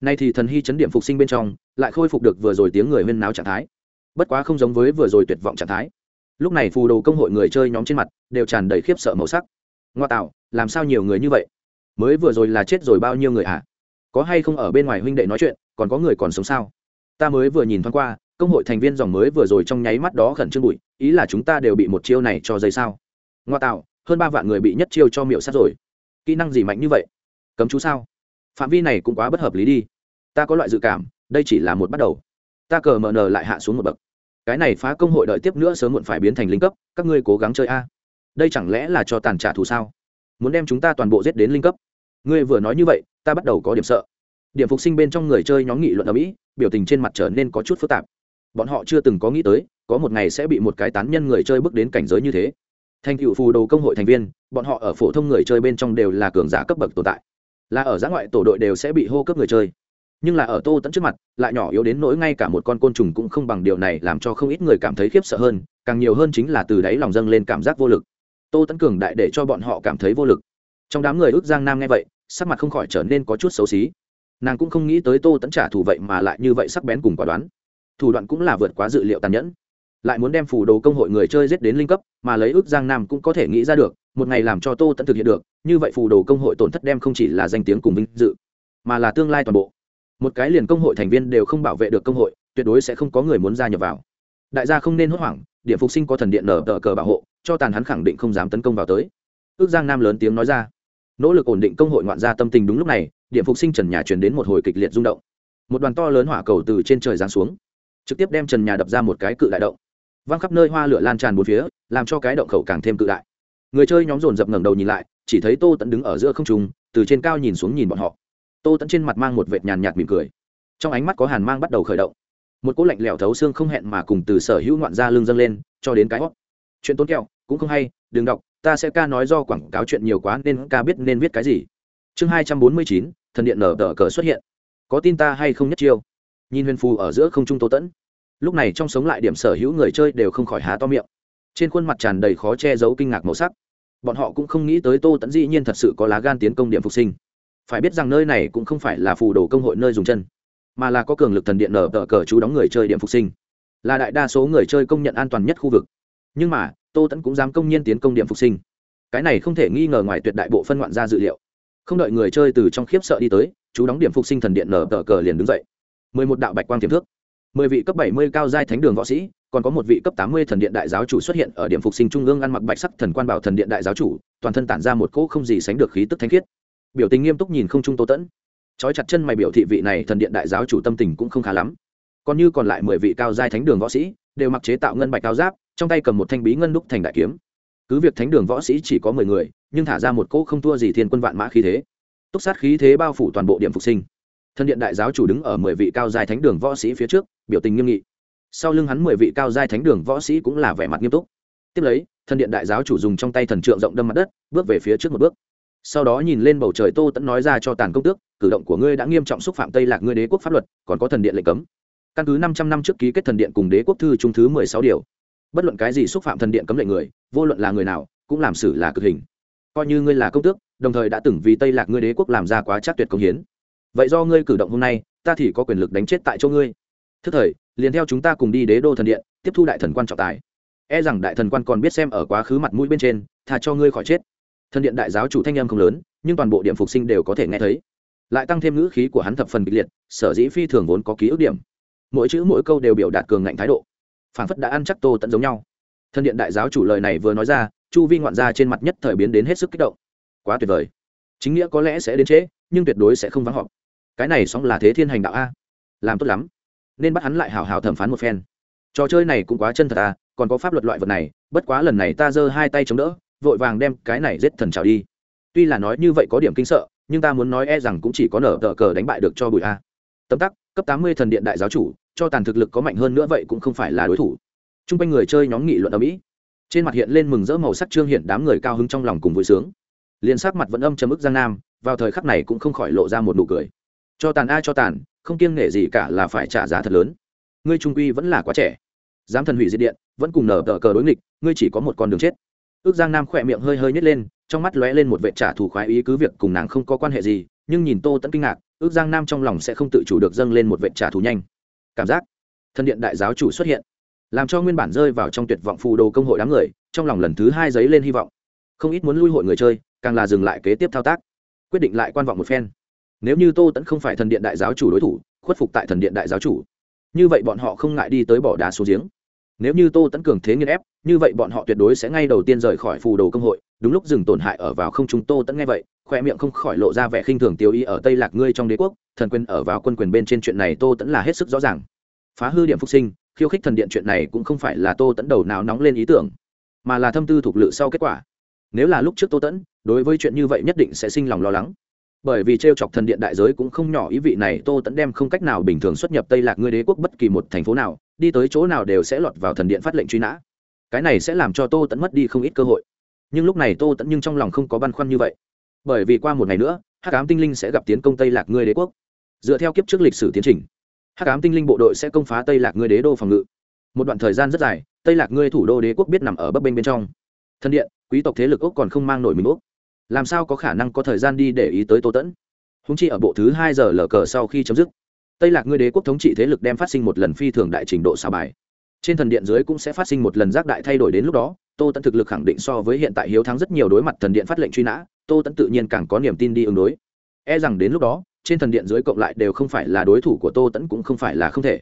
Nay thì thần hy chấn điểm phục sinh bên trong, lại khôi phục được vừa rồi tiếng người huyên náo trạng thái. Bất quá không giống với vừa rồi tuyệt vọng trạng thái. Lúc này phù đồ công hội người chơi nhóm trên mặt đều tràn đầy khiếp sợ màu sắc. Ngoa tạo, làm sao nhiều người như vậy? Mới vừa rồi là chết rồi bao nhiêu người ạ à? có hay không ở bên ngoài huynh đệ nói chuyện, còn có người còn sống sao? Ta mới vừa nhìn thoáng qua, công hội thành viên dòng mới vừa rồi trong nháy mắt đó khẩn trương bụi, ý là chúng ta đều bị một chiêu này cho dây sao? Ngoa tạo hơn ba vạn người bị nhất chiêu cho miệu sát rồi. Kỹ năng gì mạnh như vậy? Cấm chú sao? Phạm vi này cũng quá bất hợp lý đi. Ta có loại dự cảm, đây chỉ là một bắt đầu. Ta cờ mờ nờ lại hạ xuống một bậc. Cái này phá công hội đợi tiếp nữa sớm muộn phải biến thành linh cấp, các ngươi cố gắng chơi a. Đây chẳng lẽ là cho tàn trả thù sao? Muốn đem chúng ta toàn bộ giết đến linh cấp? Ngươi vừa nói như vậy, ta bắt đầu có điểm sợ. Điểm phục sinh bên trong người chơi nhóm nghị luận ở mỹ biểu tình trên mặt trở nên có chút phức tạp. Bọn họ chưa từng có nghĩ tới, có một ngày sẽ bị một cái tán nhân người chơi bước đến cảnh giới như thế thành cựu phù đồ công hội thành viên, bọn họ ở phổ thông người chơi bên trong đều là cường giả cấp bậc tồn tại. Là ở giã ngoại tổ đội đều sẽ bị hô cấp người chơi. Nhưng là ở tô tẫn trước mặt, lại nhỏ yếu đến nỗi ngay cả một con côn trùng cũng không bằng điều này làm cho không ít người cảm thấy khiếp sợ hơn, càng nhiều hơn chính là từ đáy lòng dâng lên cảm giác vô lực. Tô tẫn cường đại để cho bọn họ cảm thấy vô lực. Trong đám người ước giang nam nghe vậy, sắc mặt không khỏi trở nên có chút xấu xí. Nàng cũng không nghĩ tới tô tẫn trả thù vậy mà lại như vậy sắc bén cùng quả đoán. Thủ đoạn cũng là vượt quá dự liệu tàn nhẫn lại muốn đem phủ đồ công hội người chơi giết đến linh cấp, mà lấy ước giang nam cũng có thể nghĩ ra được, một ngày làm cho tô tẫn thực hiện được, như vậy phù đồ công hội tổn thất đem không chỉ là danh tiếng cùng vinh dự, mà là tương lai toàn bộ. Một cái liền công hội thành viên đều không bảo vệ được công hội, tuyệt đối sẽ không có người muốn gia nhập vào. Đại gia không nên hốt hoảng điểm phục sinh có thần điện nở tờ cờ bảo hộ, cho tàn hắn khẳng định không dám tấn công vào tới. Ước giang nam lớn tiếng nói ra. Nỗ lực ổn định công hội ngoạn gia tâm tình đúng lúc này điểm phục sinh trần nhà truyền đến một hồi kịch liệt rung động. Một đoàn to lớn hỏa cầu từ trên trời giáng xuống, trực tiếp đem trần nhà đập ra một cái cự đại động văng khắp nơi hoa lửa lan tràn bốn phía, làm cho cái động khẩu càng thêm cự đại. Người chơi nhóm dồn dập ngẩng đầu nhìn lại, chỉ thấy tô tẫn đứng ở giữa không trung, từ trên cao nhìn xuống nhìn bọn họ. Tô tẫn trên mặt mang một vệt nhàn nhạt mỉm cười. Trong ánh mắt có hàn mang bắt đầu khởi động. Một cỗ lạnh lẽo thấu xương không hẹn mà cùng từ sở hữu ngoạn ra lưng dâng lên, cho đến cái hót chuyện tốn kẹo, cũng không hay, đừng đọc, ta sẽ ca nói do quảng cáo chuyện nhiều quá nên ca biết nên viết cái gì. Chương hai trăm bốn mươi chín, thần điện nở tờ cờ xuất hiện. Có tin ta hay không nhất chiêu? Nhìn huyền phù ở giữa không trung tô tẫn lúc này trong sống lại điểm sở hữu người chơi đều không khỏi há to miệng. Trên khuôn mặt tràn đầy khó che giấu kinh ngạc màu sắc. Bọn họ cũng không nghĩ tới tô tẫn dĩ nhiên thật sự có lá gan tiến công điểm phục sinh. Phải biết rằng nơi này cũng không phải là phù đồ công hội nơi dùng chân, mà là có cường lực thần điện nở tờ cờ chú đóng người chơi điểm phục sinh. Là đại đa số người chơi công nhận an toàn nhất khu vực. Nhưng mà, tô tẫn cũng dám công nhiên tiến công điểm phục sinh. Cái này không thể nghi ngờ ngoài tuyệt đại bộ phân ngoạn ra dự liệu. Không đợi người chơi từ trong khiếp sợ đi tới, chú đóng điểm phục sinh thần điện nở tờ cờ liền đứng dậy. Mười một đạo bạch quang tiềm thước mười vị cấp bảy mươi cao giai thánh đường võ sĩ, còn có một vị cấp tám mươi thần điện đại giáo chủ xuất hiện ở điểm phục sinh trung ương ăn mặc bạch sắc thần quan bảo thần điện đại giáo chủ, toàn thân tản ra một cỗ không gì sánh được khí tức thanh khiết. Biểu tình nghiêm túc nhìn không trung tô tẫn. Trói chặt chân mày biểu thị vị này thần điện đại giáo chủ tâm tình cũng không khá lắm. Còn như còn lại mười vị cao giai thánh đường võ sĩ, đều mặc chế tạo ngân bạch cao giáp, trong tay cầm một thanh bí ngân đúc thành đại kiếm. Cứ việc thánh đường võ sĩ chỉ có mười người, nhưng thả ra một cỗ không thua gì thiên quân vạn mã khí thế. Túc sát khí thế bao phủ toàn bộ điểm phục sinh. Thần điện đại giáo chủ đứng ở mười vị cao giai thánh đường võ sĩ phía trước biểu tình nghiêm nghị. Sau lưng hắn mười vị cao giai thánh đường võ sĩ cũng là vẻ mặt nghiêm túc. Tiếp lấy, thần điện đại giáo chủ dùng trong tay thần trượng rộng đâm mặt đất, bước về phía trước một bước. Sau đó nhìn lên bầu trời tô tẫn nói ra cho tàn công tước, cử động của ngươi đã nghiêm trọng xúc phạm tây lạc ngươi đế quốc pháp luật, còn có thần điện lệnh cấm. Căn cứ năm trăm năm trước ký kết thần điện cùng đế quốc thư trung thứ mười sáu điều, bất luận cái gì xúc phạm thần điện cấm lệnh người, vô luận là người nào, cũng làm xử là cực hình. Coi như ngươi là công tước, đồng thời đã từng vì tây lạc ngươi đế quốc làm ra quá chắc tuyệt công hiến. Vậy do ngươi cử động hôm nay, ta thì có quyền lực đánh chết tại chỗ ngươi thức thời, liền theo chúng ta cùng đi đế đô thần điện, tiếp thu đại thần quan trọng tài. E rằng đại thần quan còn biết xem ở quá khứ mặt mũi bên trên thà cho ngươi khỏi chết. Thần điện đại giáo chủ thanh em không lớn, nhưng toàn bộ điểm phục sinh đều có thể nghe thấy. Lại tăng thêm ngữ khí của hắn thập phần kịch liệt, sở dĩ phi thường vốn có ký ức điểm. Mỗi chữ mỗi câu đều biểu đạt cường ngạnh thái độ. Phản phất đã ăn chắc tô tận giống nhau. Thần điện đại giáo chủ lời này vừa nói ra, chu vi ngoạn ra trên mặt nhất thời biến đến hết sức kích động. Quá tuyệt vời. Chính nghĩa có lẽ sẽ đến trễ, nhưng tuyệt đối sẽ không vắng họp. Cái này xong là thế thiên hành đạo a. Làm tốt lắm nên bắt hắn lại hào hào thẩm phán một phen. Trò chơi này cũng quá chân thật à còn có pháp luật loại vật này, bất quá lần này ta giơ hai tay chống đỡ, vội vàng đem cái này giết thần trào đi. Tuy là nói như vậy có điểm kinh sợ, nhưng ta muốn nói e rằng cũng chỉ có nở tờ cờ đánh bại được cho bụi a. Tấm tắc, cấp tám mươi thần điện đại giáo chủ, cho tàn thực lực có mạnh hơn nữa vậy cũng không phải là đối thủ. T r u n g quanh người chơi nhóm nghị luận ở mỹ trên mặt hiện lên mừng rỡ màu sắc trương hiện đám người cao hứng trong lòng cùng vui sướng. Liền sắc mặt vẫn âm chấm ức giang nam, vào thời khắc này cũng không khỏi lộ ra một nụ cười. Cho tàn a cho tàn không kiêng nể gì cả là phải trả giá thật lớn. Ngươi trung quy vẫn là quá trẻ. Dám thần hủy diệt điện, vẫn cùng nở tờ cờ đối nghịch, ngươi chỉ có một con đường chết. Ước giang nam khỏe miệng hơi hơi nhét lên, trong mắt lóe lên một vệ trả thù khoái ý cứ việc cùng nàng không có quan hệ gì, nhưng nhìn tô tẫn kinh ngạc, ước giang nam trong lòng sẽ không tự chủ được dâng lên một vệ trả thù nhanh. Cảm giác thân điện đại giáo chủ xuất hiện, làm cho nguyên bản rơi vào trong tuyệt vọng phù đồ công hội đám người, trong lòng lần thứ hai giấy lên hy vọng. Không ít muốn lui hội người chơi, càng là dừng lại kế tiếp thao tác, quyết định lại quan vọng một phen nếu như tô tẫn không phải thần điện đại giáo chủ đối thủ, khuất phục tại thần điện đại giáo chủ, như vậy bọn họ không ngại đi tới bỏ đá xuống giếng. Nếu như tô tẫn cường thế nghiên ép, như vậy bọn họ tuyệt đối sẽ ngay đầu tiên rời khỏi phù đồ công hội, đúng lúc dừng tổn hại ở vào không chúng tô tẫn nghe vậy, khoe miệng không khỏi lộ ra vẻ khinh thường tiêu y ở tây lạc ngươi trong đế quốc, thần quyền ở vào quân quyền bên trên chuyện này tô tẫn là hết sức rõ ràng. Phá hư điểm phục sinh, khiêu khích thần điện chuyện này cũng không phải là tô tẫn đầu nào nóng lên ý tưởng, mà là thâm tư thuộc lự sau kết quả. Nếu là lúc trước tô tẫn đối với chuyện như vậy nhất định sẽ sinh lòng lo lắng bởi vì t r e o chọc thần điện đại giới cũng không nhỏ, ý vị này tô tẫn đem không cách nào bình thường xuất nhập tây lạc ngươi đế quốc bất kỳ một thành phố nào, đi tới chỗ nào đều sẽ lọt vào thần điện phát lệnh truy nã. Cái này sẽ làm cho tô tẫn mất đi không ít cơ hội. Nhưng lúc này tô tẫn nhưng trong lòng không có băn khoăn như vậy. Bởi vì qua một ngày nữa hát cám tinh linh sẽ gặp tiến công tây lạc ngươi đế quốc. Dựa theo kiếp trước lịch sử tiến trình, hắc ám tinh linh bộ đội sẽ công phá tây lạc ngươi đế đô phòng ngự. Một đoạn thời gian rất dài, tây lạc ngươi thủ đô đế quốc biết nằm ở bấp bênh bên trong. Thần điện, quý tộc thế lực úc còn không mang nổi mình úc làm sao có khả năng có thời gian đi để ý tới tô tẫn? Húng chi ở bộ thứ hai giờ lờ cờ sau khi chấm dứt, tây lạc ngươi đế quốc thống trị thế lực đem phát sinh một lần phi thường đại trình độ xào bài. Trên thần điện dưới cũng sẽ phát sinh một lần giác đại thay đổi đến lúc đó, tô tẫn thực lực khẳng định so với hiện tại hiếu thắng rất nhiều đối mặt thần điện phát lệnh truy nã, tô tẫn tự nhiên càng có niềm tin đi ứng đối. E rằng đến lúc đó, trên thần điện dưới cộng lại đều không phải là đối thủ của tô tẫn cũng không phải là không thể.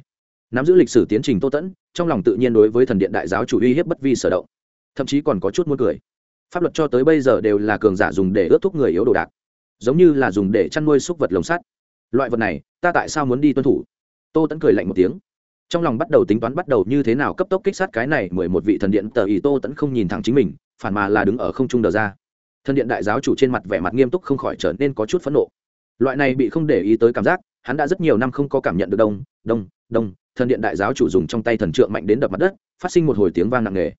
Nắm giữ lịch sử tiến trình tô tẫn, trong lòng tự nhiên đối với thần điện đại giáo chủ uy hiếp bất vi sở động. Thậm chí còn có chút muốn cười pháp luật cho tới bây giờ đều là cường giả dùng để ướt thuốc người yếu đồ đạc, giống như là dùng để chăn nuôi súc vật lồng sắt. Loại vật này, ta tại sao muốn đi tuân thủ? Tô tẫn cười lạnh một tiếng. Trong lòng bắt đầu tính toán bắt đầu như thế nào cấp tốc kích sát cái này mười một vị thần điện, tờ ý tô tẫn không nhìn thẳng chính mình, phản mà là đứng ở không trung đờ ra. Thần điện đại giáo chủ trên mặt vẻ mặt nghiêm túc không khỏi trở nên có chút phẫn nộ. Loại này bị không để ý tới cảm giác, hắn đã rất nhiều năm không có cảm nhận được đông đông đông, thần điện đại giáo chủ dùng trong tay thần trượng mạnh đến đập mặt đất, phát sinh một hồi tiếng vang nặng nề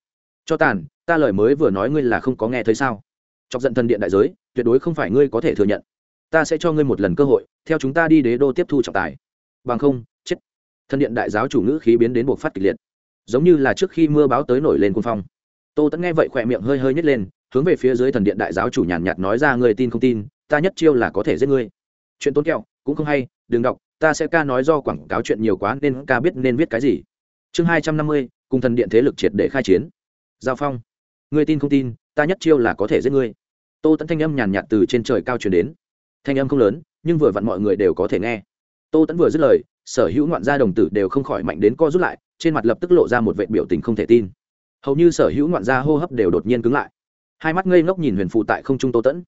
cho tàn, ta lời mới vừa nói ngươi là không có nghe thấy sao? Chọc giận thần điện đại giới, tuyệt đối không phải ngươi có thể thừa nhận. Ta sẽ cho ngươi một lần cơ hội, theo chúng ta đi đế đô tiếp thu trọng tài. Bằng không, chết. Thần điện đại giáo chủ ngữ khí biến đến buộc phát kịch liệt. Giống như là trước khi mưa báo tới nổi lên quân phong. Tô tẫn nghe vậy khỏe miệng hơi hơi nhét lên, hướng về phía dưới thần điện đại giáo chủ nhàn nhạt nói ra ngươi tin không tin, ta nhất chiêu là có thể giết ngươi. Chuyện tốn kẹo, cũng không hay, đừng đọc, ta sẽ ca nói do quảng cáo chuyện nhiều quá nên ca biết nên viết cái gì. Chương hai trăm năm mươi, cùng thần điện thế lực triệt để khai chiến giao phong. Ngươi tin không tin, ta nhất chiêu là có thể giết ngươi. Tô tẫn thanh âm nhàn nhạt từ trên trời cao truyền đến. Thanh âm không lớn, nhưng vừa vặn mọi người đều có thể nghe. Tô tẫn vừa dứt lời, sở hữu ngoạn gia đồng tử đều không khỏi mạnh đến co rút lại, trên mặt lập tức lộ ra một vệ biểu tình không thể tin. Hầu như sở hữu ngoạn gia hô hấp đều đột nhiên cứng lại. Hai mắt ngây ngốc nhìn huyền phụ tại không trung tô tẫn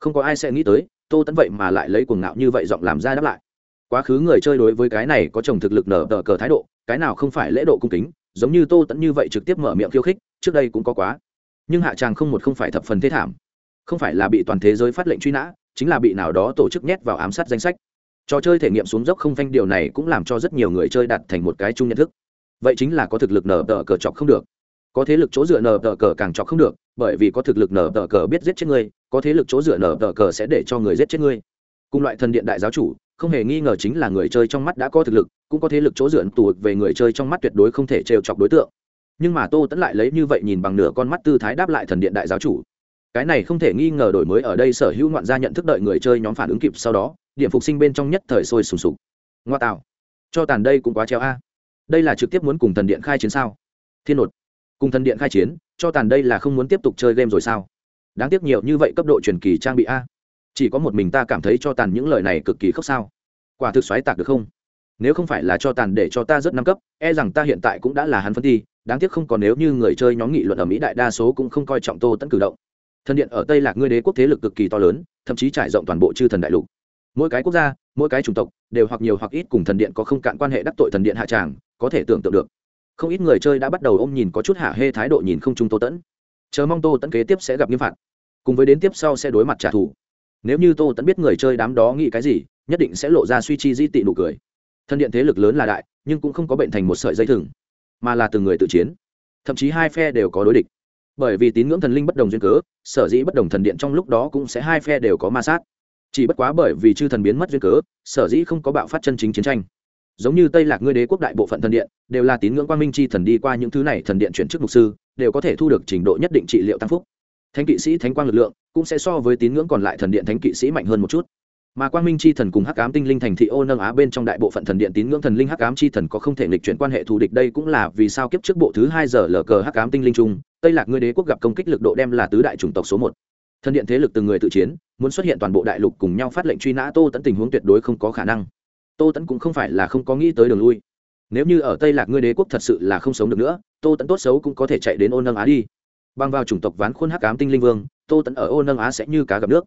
không có ai sẽ nghĩ tới, tô tẫn vậy mà lại lấy cuồng ngạo như vậy giọng làm ra đáp lại. Quá khứ người chơi đối với cái này có chồng thực lực nở tờ cờ thái độ, cái nào không phải lễ độ cung kính giống như tô tẫn như vậy trực tiếp mở miệng khiêu khích, trước đây cũng có quá. Nhưng hạ tràng không một không phải thập phần thế thảm. Không phải là bị toàn thế giới phát lệnh truy nã, chính là bị nào đó tổ chức nhét vào ám sát danh sách. Trò chơi thể nghiệm xuống dốc không phanh điều này cũng làm cho rất nhiều người chơi đặt thành một cái chung nhận thức. Vậy chính là có thực lực nở tờ cờ chọc không được. Có thế lực chỗ dựa nở tờ cờ càng chọc không được, bởi vì có thực lực nở tờ cờ biết giết chết ngươi, có thế lực chỗ dựa nở tờ cờ sẽ để cho người giết chết ngươi. Cùng loại thần điện đại giáo chủ, không hề nghi ngờ chính là người chơi trong mắt đã có thực lực cũng có thế lực chỗ dựa tù về người chơi trong mắt tuyệt đối không thể trêu chọc đối tượng. Nhưng mà tô tẫn lại lấy như vậy nhìn bằng nửa con mắt tư thái đáp lại thần điện đại giáo chủ. Cái này không thể nghi ngờ đổi mới ở đây sở hữu ngoạn gia nhận thức đợi người chơi nhóm phản ứng kịp sau đó, điểm phục sinh bên trong nhất thời sôi sùng sục. Ngoa tạo. Cho tàn đây cũng quá treo a. Đây là trực tiếp muốn cùng thần điện khai chiến sao? Thiên nột. Cùng thần điện khai chiến, cho tàn đây là không muốn tiếp tục chơi game rồi sao? Đáng tiếc nhiều như vậy cấp độ truyền kỳ trang bị a. Chỉ có một mình ta cảm thấy cho tàn những lời này cực kỳ khóc sao? Quả thực xoáy tạc được không? Nếu không phải là cho tàn để cho ta rất năm cấp e rằng ta hiện tại cũng đã là hắn phân thi đáng tiếc không còn nếu như người chơi nhóm nghị luận ở mỹ đại đa số cũng không coi trọng tô tẫn cử động. Thần điện ở tây lạc ngươi đế quốc thế lực cực kỳ to lớn, thậm chí trải rộng toàn bộ chư thần đại lục. Mỗi cái quốc gia, mỗi cái chủng tộc, đều hoặc nhiều hoặc ít cùng thần điện có không cạn quan hệ đắc tội thần điện hạ tràng, có thể tưởng tượng được. Không ít người chơi đã bắt đầu ôm nhìn có chút hạ hê thái độ nhìn không trung tô tẫn chờ mong tô tẫn kế tiếp sẽ gặp nghiêm phạt. Cùng với đến tiếp sau sẽ đối mặt trả thù. Nếu như tô tẫn biết người chơi đám đó nghĩ cái gì, nhất định sẽ lộ ra suy chi di tị nụ cười thân điện thế lực lớn là đại, nhưng cũng không có bệnh thành một sợi dây thừng, mà là từng người tự chiến. Thậm chí hai phe đều có đối địch. Bởi vì tín ngưỡng thần linh bất đồng duyên cớ, sở dĩ bất đồng thần điện trong lúc đó cũng sẽ hai phe đều có ma sát. Chỉ bất quá bởi vì chư thần biến mất duyên cớ, sở dĩ không có bạo phát chân chính chiến tranh. Giống như tây lạc ngươi đế quốc đại bộ phận thần điện, đều là tín ngưỡng quang minh chi thần đi qua những thứ này thần điện chuyển chức mục sư, đều có thể thu được trình độ nhất định trị liệu tăng phúc. Thánh kỵ sĩ thánh quang lực lượng cũng sẽ so với tín ngưỡng còn lại thần điện thánh kỵ sĩ mạnh hơn một chút mà quang minh chi thần cùng hắc ám tinh linh thành thị ô nâng á bên trong đại bộ phận thần điện tín ngưỡng thần linh hắc ám chi thần có không thể nghịch chuyển quan hệ thù địch. Đây cũng là vì sao kiếp trước bộ thứ hai giờ lờ cờ hắc ám tinh linh Chung tây lạc ngươi đế quốc gặp công kích lực độ đem là tứ đại chủng tộc số một. Thần điện thế lực từng người tự chiến, muốn xuất hiện toàn bộ đại lục cùng nhau phát lệnh truy nã tô tẫn tình huống tuyệt đối không có khả năng. Tô tẫn cũng không phải là không có nghĩ tới đường lui. Nếu như ở tây lạc ngươi đế quốc thật sự là không sống được nữa, tô tẫn tốt xấu cũng có thể chạy đến ô nâng á đi. Bằng vào chủng tộc ván khuôn hắc ám tinh linh vương, tô tẫn ở ô nâng á sẽ như cá gặp nước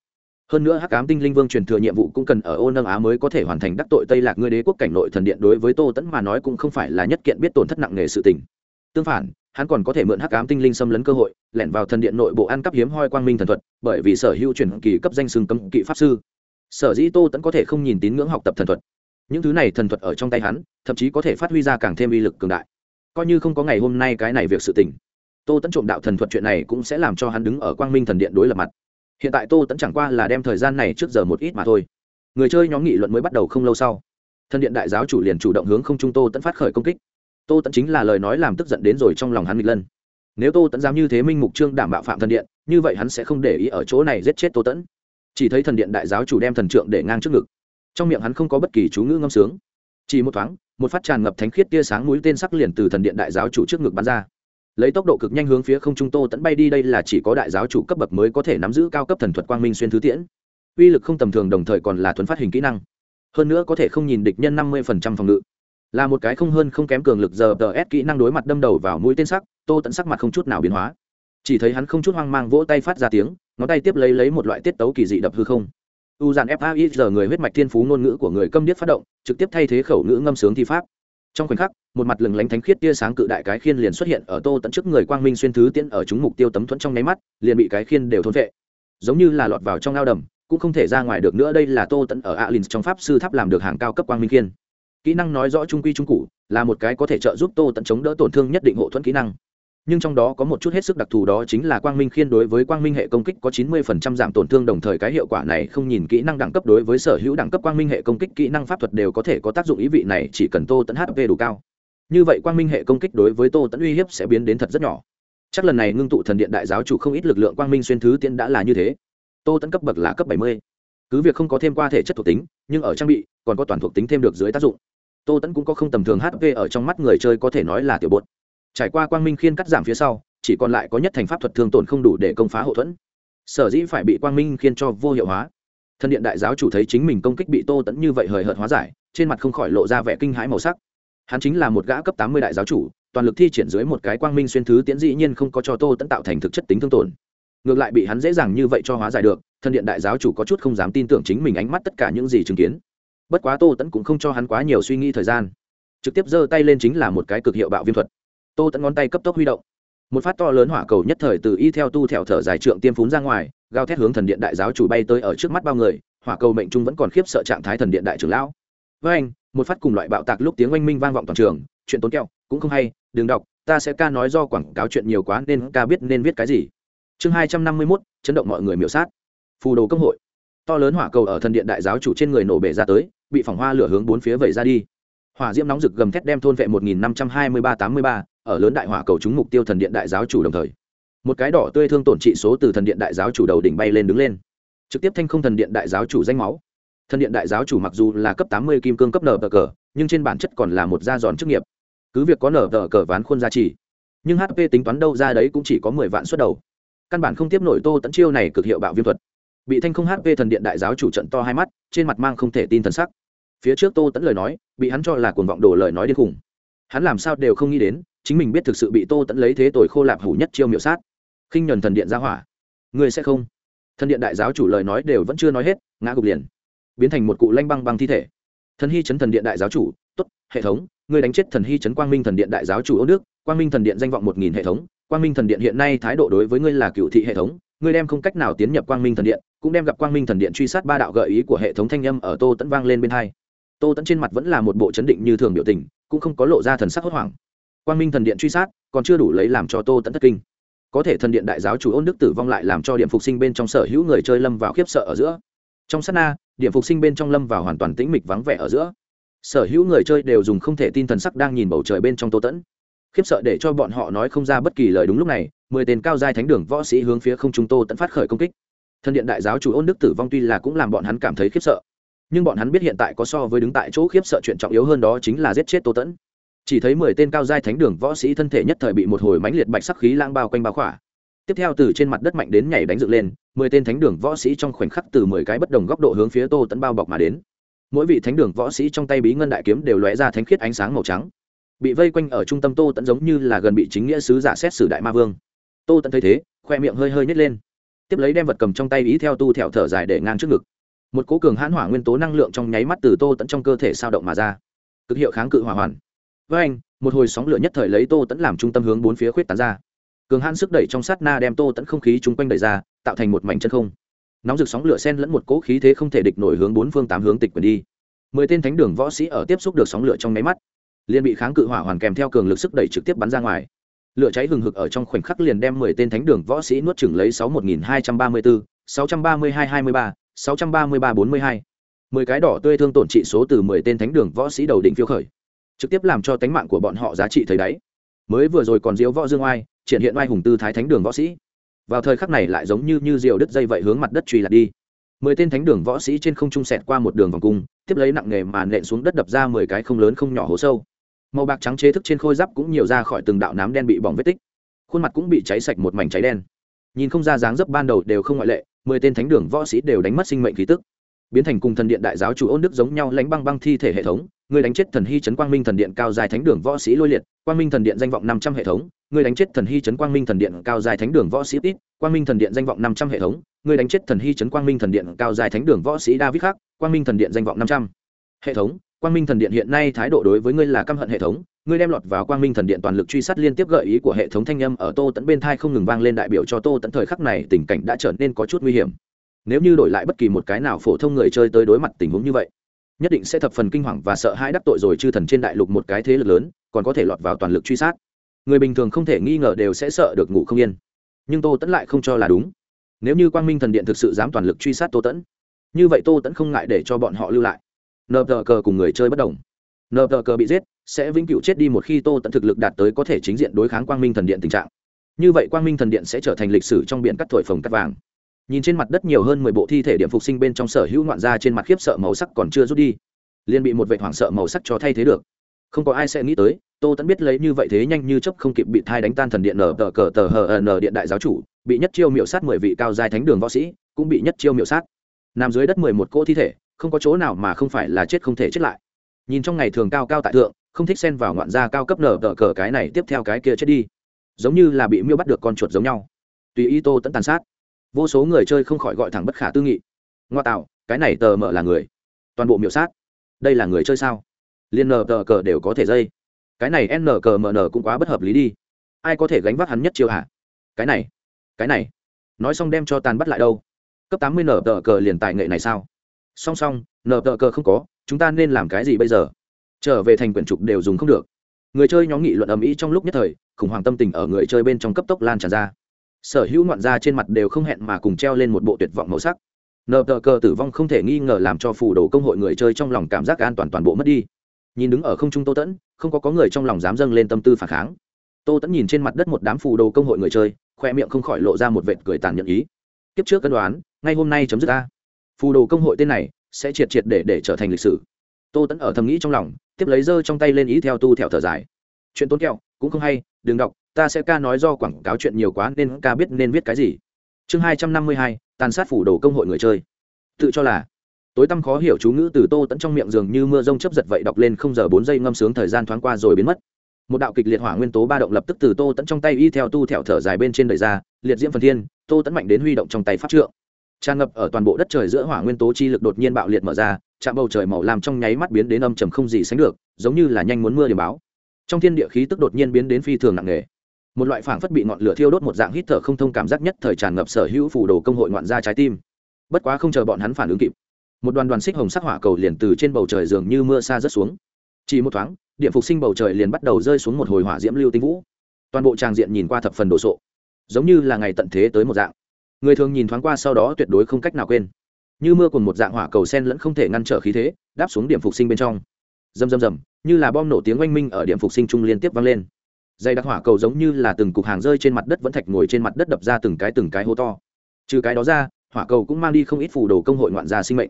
hơn nữa hắc ám tinh linh vương truyền thừa nhiệm vụ cũng cần ở ô nâng á mới có thể hoàn thành đắc tội tây lạc ngươi đế quốc cảnh nội thần điện đối với tô tẫn mà nói cũng không phải là nhất kiện biết tổn thất nặng nề sự tình. Tương phản, hắn còn có thể mượn hắc ám tinh linh xâm lấn cơ hội, lẻn vào thần điện nội bộ ăn cắp hiếm hoi quang minh thần thuật, bởi vì sở hữu truyền kỳ cấp danh xưng cấm kỵ pháp sư. Sở dĩ tô tẫn có thể không nhìn tín ngưỡng học tập thần thuật. Những thứ này thần thuật ở trong tay hắn, thậm chí có thể phát huy ra càng thêm uy lực cường đại. Coi như không có ngày hôm nay cái này việc sự tình, tô tẫn trộm đạo thần thuật chuyện này cũng sẽ làm cho hắn đứng ở quang minh thần điện đối lập mặt hiện tại tô tẫn chẳng qua là đem thời gian này trước giờ một ít mà thôi. Người chơi nhóm nghị luận mới bắt đầu không lâu sau. Thần điện đại giáo chủ liền chủ động hướng không trung tô tẫn phát khởi công kích. Tô tẫn chính là lời nói làm tức giận đến rồi trong lòng hắn nghịch lân. Nếu tô tẫn dám như thế minh mục trương đảm bảo phạm thần điện, như vậy hắn sẽ không để ý ở chỗ này giết chết tô tẫn chỉ thấy thần điện đại giáo chủ đem thần trượng để ngang trước ngực. Trong miệng hắn không có bất kỳ chú ngữ ngâm sướng. Chỉ một thoáng, một phát tràn ngập thánh khiết tia sáng mũi tên sắc liền từ thần điện đại giáo chủ trước ngực bắn ra lấy tốc độ cực nhanh hướng phía không trung tô tẫn bay đi, đây là chỉ có đại giáo chủ cấp bậc mới có thể nắm giữ cao cấp thần thuật quang minh xuyên thứ tiễn. Uy lực không tầm thường đồng thời còn là thuấn phát hình kỹ năng. Hơn nữa có thể không nhìn địch nhân năm mươi phòng ngự. Là một cái không hơn không kém cường lực giờ tờ ép kỹ năng đối mặt đâm đầu vào mũi tên sắc, tô tẫn sắc mặt không chút nào biến hóa. Chỉ thấy hắn không chút hoang mang vỗ tay phát ra tiếng, ngón tay tiếp lấy lấy một loại tiết tấu kỳ dị đập hư không. U dàn fai giờ người huyết mạch thiên phú ngôn ngữ của người câm điếc phát động, trực tiếp thay thế khẩu ngữ ngâm sướng thi pháp trong khoảnh khắc, một mặt lừng lánh thánh khiết tia sáng cự đại cái khiên liền xuất hiện ở tô tận trước người quang minh xuyên thứ tiễn ở chúng mục tiêu tấm thuẫn trong nháy mắt, liền bị cái khiên đều thôn vệ. Giống như là lọt vào trong ao đầm, cũng không thể ra ngoài được nữa, đây là tô tận ở alin trong pháp sư tháp làm được hàng cao cấp quang minh khiên. Kỹ năng nói rõ trung quy trung cụ, là một cái có thể trợ giúp tô tận chống đỡ tổn thương nhất định hộ thuẫn kỹ năng nhưng trong đó có một chút hết sức đặc thù đó chính là quang minh khiên đối với quang minh hệ công kích có 90% giảm tổn thương đồng thời cái hiệu quả này không nhìn kỹ năng đẳng cấp đối với sở hữu đẳng cấp quang minh hệ công kích kỹ năng pháp thuật đều có thể có tác dụng ý vị này, chỉ cần tô tẫn hp đủ cao. Như vậy quang minh hệ công kích đối với tô tẫn uy hiếp sẽ biến đến thật rất nhỏ. Chắc lần này ngưng tụ thần điện đại giáo chủ không ít lực lượng quang minh xuyên thứ tiên đã là như thế. Tô tẫn cấp bậc là cấp 70. cứ việc không có thêm qua thể chất thuộc tính, nhưng ở trang bị, còn có toàn thuộc tính thêm được dưới tác dụng. Tô tẫn cũng có không tầm thường hp ở trong mắt người chơi có thể nói là tiểu bột trải qua quang minh khiên cắt giảm phía sau, chỉ còn lại có nhất thành pháp thuật thương tổn không đủ để công phá hậu thuẫn. Sở dĩ phải bị quang minh khiên cho vô hiệu hóa. Thân điện đại giáo chủ thấy chính mình công kích bị tô tẫn như vậy hời hợt hóa giải, trên mặt không khỏi lộ ra vẻ kinh hãi màu sắc. Hắn chính là một gã cấp tám mươi đại giáo chủ, toàn lực thi triển dưới một cái quang minh xuyên thứ tiễn dĩ nhiên không có cho tô tẫn tạo thành thực chất tính thương tổn. Ngược lại bị hắn dễ dàng như vậy cho hóa giải được, thân điện đại giáo chủ có chút không dám tin tưởng chính mình ánh mắt tất cả những gì chứng kiến. Bất quá tô tẫn cũng không cho hắn quá nhiều suy nghĩ thời gian. Trực tiếp giơ tay lên chính là một cái cực hiệu bạo viêm thuật tô tẫn ngón tay cấp tốc huy động một phát to lớn hỏa cầu nhất thời từ y theo tu thẹo thở dài trượng tiêm phún ra ngoài gao thét hướng thần điện đại giáo chủ bay tới ở trước mắt bao người hỏa cầu mệnh trung vẫn còn khiếp sợ trạng thái thần điện đại trưởng lão với anh một phát cùng loại bạo tạc lúc tiếng oanh minh vang vọng toàn trường chuyện tốn kẹo cũng không hay đừng đọc ta sẽ ca nói do quảng cáo chuyện nhiều quá nên ca biết nên viết cái gì chương hai trăm năm mươi mốt chấn động mọi người miểu sát phù đồ công hội to lớn hỏa cầu ở thần điện đại giáo chủ trên người nổ bể ra tới bị phỏng hoa lửa hướng bốn phía vẩy ra đi hỏa diễm nóng rực gầm thét đem thôn vệ một nghìn năm trăm hai mươi ba tám mươi ba ở lớn đại hỏa cầu chúng mục tiêu thần điện đại giáo chủ đồng thời. Một cái đỏ tươi thương tổn trị số từ thần điện đại giáo chủ đầu đỉnh bay lên đứng lên. Trực tiếp thanh không thần điện đại giáo chủ danh máu. Thần điện đại giáo chủ mặc dù là cấp tám mươi kim cương cấp nở bờ cờ, nhưng trên bản chất còn là một gia giòn chức nghiệp. Cứ việc có nở tờ cờ ván khuôn gia trì, nhưng hp tính toán đâu ra đấy cũng chỉ có mười vạn suất đầu. Căn bản không tiếp nổi tô tẫn chiêu này cực hiệu bạo viêm thuật. Bị thanh không hp thần điện đại giáo chủ trận to hai mắt, trên mặt mang không thể tin thần sắc. Phía trước tô tẫn lời nói, bị hắn cho là cuồng vọng đổ lời nói điên khủng hắn làm sao đều không nghĩ đến chính mình biết thực sự bị tô tẫn lấy thế tội khô lạp hủ nhất chiêu miệu sát. Khinh nhuần thần điện ra hỏa. Người sẽ không. Thần điện đại giáo chủ lời nói đều vẫn chưa nói hết, ngã gục liền. Biến thành một cụ lanh băng băng thi thể. Thần hy chấn thần điện đại giáo chủ t ố t hệ thống người đánh chết thần hy chấn quang minh thần điện đại giáo chủ ô nước, quang minh thần điện danh vọng một nghìn hệ thống, quang minh thần điện hiện nay thái độ đối với ngươi là cựu thị hệ thống, ngươi đem không cách nào tiến nhập quang minh thần điện, cũng đem gặp quang minh thần điện truy sát ba đạo gợi ý của hệ thống thanh âm ở tô tẫn vang lên bên hai. Tô tẫn trên mặt vẫn là một bộ chấn định như thường biểu tình, cũng không có lộ ra thần sắc hốt hoảng quang minh thần điện truy sát, còn chưa đủ lấy làm cho tô tẫn thất kinh. Có thể thần điện đại giáo chủ ôn đức tử vong lại làm cho điểm phục sinh bên trong sở hữu người chơi lâm vào khiếp sợ ở giữa. Trong sát na, điểm phục sinh bên trong lâm vào hoàn toàn tĩnh mịch vắng vẻ ở giữa. Sở hữu người chơi đều dùng không thể tin thần sắc đang nhìn bầu trời bên trong tô tẫn khiếp sợ để cho bọn họ nói không ra bất kỳ lời đúng lúc này, mười tên cao giai thánh đường võ sĩ hướng phía không trung tô tẫn phát khởi công kích. Thần điện đại giáo chủ ôn đức tử vong tuy là cũng làm bọn hắn cảm thấy khiếp sợ, nhưng bọn hắn biết hiện tại có so với đứng tại chỗ khiếp sợ chuyện trọng yếu hơn đó chính là giết chết tô tẫn chỉ thấy mười tên cao giai thánh đường võ sĩ thân thể nhất thời bị một hồi mãnh liệt bạch sắc khí lang bao quanh bao khỏa. Tiếp theo từ trên mặt đất mạnh đến nhảy đánh dựng lên, mười tên thánh đường võ sĩ trong khoảnh khắc từ mười cái bất đồng góc độ hướng phía tô tẫn bao bọc mà đến. Mỗi vị thánh đường võ sĩ trong tay bí ngân đại kiếm đều lóe ra thánh khiết ánh sáng màu trắng. Bị vây quanh ở trung tâm tô tẫn giống như là gần bị chính nghĩa sứ giả xét xử đại ma vương. Tô tẫn thấy thế, khoe miệng hơi hơi nhét lên. Tiếp lấy đem vật cầm trong tay ý theo tu thẹo thở dài để ngang trước ngực. Một cố cường hãn hỏa nguyên tố năng lượng trong nháy mắt từ tô tẫn trong cơ thể sao động mà ra. Cực hiệu kháng cự hỏa hoàn với anh, một hồi sóng lửa nhất thời lấy tô tẫn làm trung tâm hướng bốn phía khuyết tán ra. Cường hãn sức đẩy trong sát na đem tô tẫn không khí chung quanh đẩy ra, tạo thành một mảnh chân không. Nóng rực sóng lửa sen lẫn một cỗ khí thế không thể địch nổi hướng bốn phương tám hướng tịch quyền đi. Mười tên thánh đường võ sĩ ở tiếp xúc được sóng lửa trong nháy mắt, liền bị kháng cự hỏa hoàn kèm theo cường lực sức đẩy trực tiếp bắn ra ngoài. Lửa cháy hừng hực ở trong khoảnh khắc liền đem mười tên thánh đường võ sĩ nuốt chừng lấy sáu một nghìn hai trăm ba mươi bốn, sáu trăm ba mươi hai hai mươi ba, sáu trăm ba mươi ba bốn mươi hai. Mười cái đỏ tươi thương tổn trị số từ mười tên thánh đường võ sĩ đầu đỉnh phiêu khởi trực tiếp làm cho tánh mạng của bọn họ giá trị thấy đáy. Mới vừa rồi còn diếu võ dương oai, triển hiện oai hùng tư thái thánh đường võ sĩ. Vào thời khắc này lại giống như như diều đứt dây vậy hướng mặt đất truy lạc đi. Mười tên thánh đường võ sĩ trên không trung sẹt qua một đường vòng cung, tiếp lấy nặng nghề mà nện xuống đất đập ra mười cái không lớn không nhỏ hố sâu. Màu bạc trắng chế thức trên khôi giáp cũng nhiều ra khỏi từng đạo nám đen bị bỏng vết tích. Khuôn mặt cũng bị cháy sạch một mảnh cháy đen. Nhìn không ra dáng dấp ban đầu đều không ngoại lệ, mười tên thánh đường võ sĩ đều đánh mất sinh mệnh khí tức. Biến thành cùng thần điện đại giáo chủ ôn đức giống nhau lánh băng băng thi thể hệ thống người đánh chết thần hy trấn quang minh thần điện cao dài thánh đường võ sĩ lôi liệt, quang minh thần điện danh vọng năm trăm hệ thống người đánh chết thần hy trấn quang minh thần điện cao dài thánh đường võ sĩ ít quang minh thần điện danh vọng năm trăm hệ thống người đánh chết thần hy trấn quang minh thần điện cao dài thánh đường võ sĩ david khác quang minh thần điện danh vọng năm trăm hệ thống, quang minh thần điện hiện nay thái độ đối với ngươi là căm hận hệ thống, ngươi đem lọt vào quang minh thần điện toàn lực truy sát liên tiếp gợi ý của hệ thống thanh âm ở tô tẫn bên thai không ngừng vang lên đại biểu cho tô tẫn thời khắc này tình cảnh đã trở nên có chút nguy hiểm. Nếu như đổi lại bất kỳ một cái nào phổ thông người chơi tới đối mặt tình huống như vậy nhất định sẽ thập phần kinh hoàng và sợ hãi đắc tội rồi chư thần trên đại lục một cái thế lực lớn, còn có thể lọt vào toàn lực truy sát. Người bình thường không thể nghi ngờ đều sẽ sợ được ngủ không yên. Nhưng tô tẫn lại không cho là đúng. Nếu như quang minh thần điện thực sự dám toàn lực truy sát tô tẫn, như vậy tô tẫn không ngại để cho bọn họ lưu lại. Nờ tờ cờ cùng người chơi bất đồng. Nờ tờ cờ bị giết, sẽ vĩnh cửu chết đi một khi tô tẫn thực lực đạt tới có thể chính diện đối kháng quang minh thần điện tình trạng. Như vậy quang minh thần điện sẽ trở thành lịch sử trong biển cắt thổi phồng cắt vàng nhìn trên mặt đất nhiều hơn mười bộ thi thể điểm phục sinh bên trong sở hữu ngoạn gia trên mặt khiếp sợ màu sắc còn chưa rút đi, liền bị một vệ hoảng sợ màu sắc cho thay thế được. Không có ai sẽ nghĩ tới, tô tẫn biết lấy như vậy thế nhanh như chấp không kịp bị thai đánh tan thần điện nở tờ cờ tờ hờ ờ n điện đại giáo chủ, bị nhất chiêu miệu sát mười vị cao giai thánh đường võ sĩ, cũng bị nhất chiêu miệu sát. Nằm dưới đất mười một cỗ thi thể, không có chỗ nào mà không phải là chết không thể chết lại. Nhìn trong ngày thường cao cao tại thượng, không thích xen vào ngoạn gia cao cấp nở tờ cờ cái này tiếp theo cái kia chết đi. Giống như là bị miêu bắt được con chuột giống nhau. Tùy ý tô tẫn tàn sát vô số người chơi không khỏi gọi thẳng bất khả tư nghị. Ngoa tạo, cái này tờ mở là người. Toàn bộ miểu sát. Đây là người chơi sao? Liên nờ tờ cờ đều có thể dây. Cái này n cờ mờ mn cũng quá bất hợp lý đi. Ai có thể gánh vác hắn nhất chiều hả? Cái này cái này. Nói xong đem cho tàn bắt lại đâu? Cấp tám mươi nở tờ cờ liền tài nghệ này sao? Song song nở tờ cờ không có, chúng ta nên làm cái gì bây giờ? Trở về thành quyển trục đều dùng không được. Người chơi nhóm nghị luận ầm ĩ trong lúc nhất thời, khủng hoảng tâm tình ở người chơi bên trong cấp tốc lan tràn ra sở hữu ngoạn gia trên mặt đều không hẹn mà cùng treo lên một bộ tuyệt vọng màu sắc. Nờ tờ cờ tử vong không thể nghi ngờ làm cho phù đồ công hội người chơi trong lòng cảm giác an toàn toàn bộ mất đi. Nhìn đứng ở không trung tô tẫn, không có có người trong lòng dám dâng lên tâm tư phản kháng. Tô tẫn nhìn trên mặt đất một đám phù đồ công hội người chơi, khoe miệng không khỏi lộ ra một vệt cười tàn nhẫn ý. Kiếp trước cân đoán, ngay hôm nay chấm dứt ta. Phù đồ công hội tên này sẽ triệt triệt để để trở thành lịch sử. Tô tẫn ở thầm nghĩ trong lòng, tiếp lấy dơ trong tay lên ý theo tu theo thở dài. Chuyện tốn kẹo, cũng không hay, đừng đọc ta sẽ ca nói do quảng cáo chuyện nhiều quá nên ca biết nên viết cái gì. Chương hai trăm năm mươi hai, tàn sát phủ đồ công hội người chơi. Tự cho là, tối tăm khó hiểu chú ngữ từ tô tẫn trong miệng dường như mưa rông chấp giật vậy đọc lên không giờ bốn giây ngâm sướng thời gian thoáng qua rồi biến mất. Một đạo kịch liệt hỏa nguyên tố ba động lập tức từ tô tẫn trong tay y theo tu thẹo thở dài bên trên đời ra, liệt diễm phần thiên, tô tẫn mạnh đến huy động trong tay pháp trượng. Tràn ngập ở toàn bộ đất trời giữa hỏa nguyên tố chi lực đột nhiên bạo liệt mở ra, chạm bầu trời màu làm trong nháy mắt biến đến âm trầm không gì sánh được, giống như là nhanh muốn mưa điểm báo. Trong thiên địa khí tức đột nhiên biến đến phi thường nặng nề một loại phảng phất bị ngọn lửa thiêu đốt một dạng hít thở không thông cảm giác nhất thời tràn ngập sở hữu phủ đồ công hội ngoạn ra trái tim. Bất quá không chờ bọn hắn phản ứng kịp, một đoàn đoàn xích hồng sắc hỏa cầu liền từ trên bầu trời dường như mưa xa rớt xuống. Chỉ một thoáng, điện phục sinh bầu trời liền bắt đầu rơi xuống một hồi hỏa diễm lưu tinh vũ. Toàn bộ tràng diện nhìn qua thập phần đồ sộ, giống như là ngày tận thế tới một dạng. Người thường nhìn thoáng qua sau đó tuyệt đối không cách nào quên. Như mưa cùng một dạng hỏa cầu sen lẫn không thể ngăn trở khí thế, đáp xuống điểm phục sinh bên trong. Rầm rầm rầm, như là bom nổ tiếng oanh minh ở điểm phục sinh trung liên tiếp vang lên dây đặc hỏa cầu giống như là từng cục hàng rơi trên mặt đất vẫn thạch ngồi trên mặt đất đập ra từng cái từng cái hố to. Trừ cái đó ra, hỏa cầu cũng mang đi không ít phù đồ công hội ngoạn gia sinh mệnh.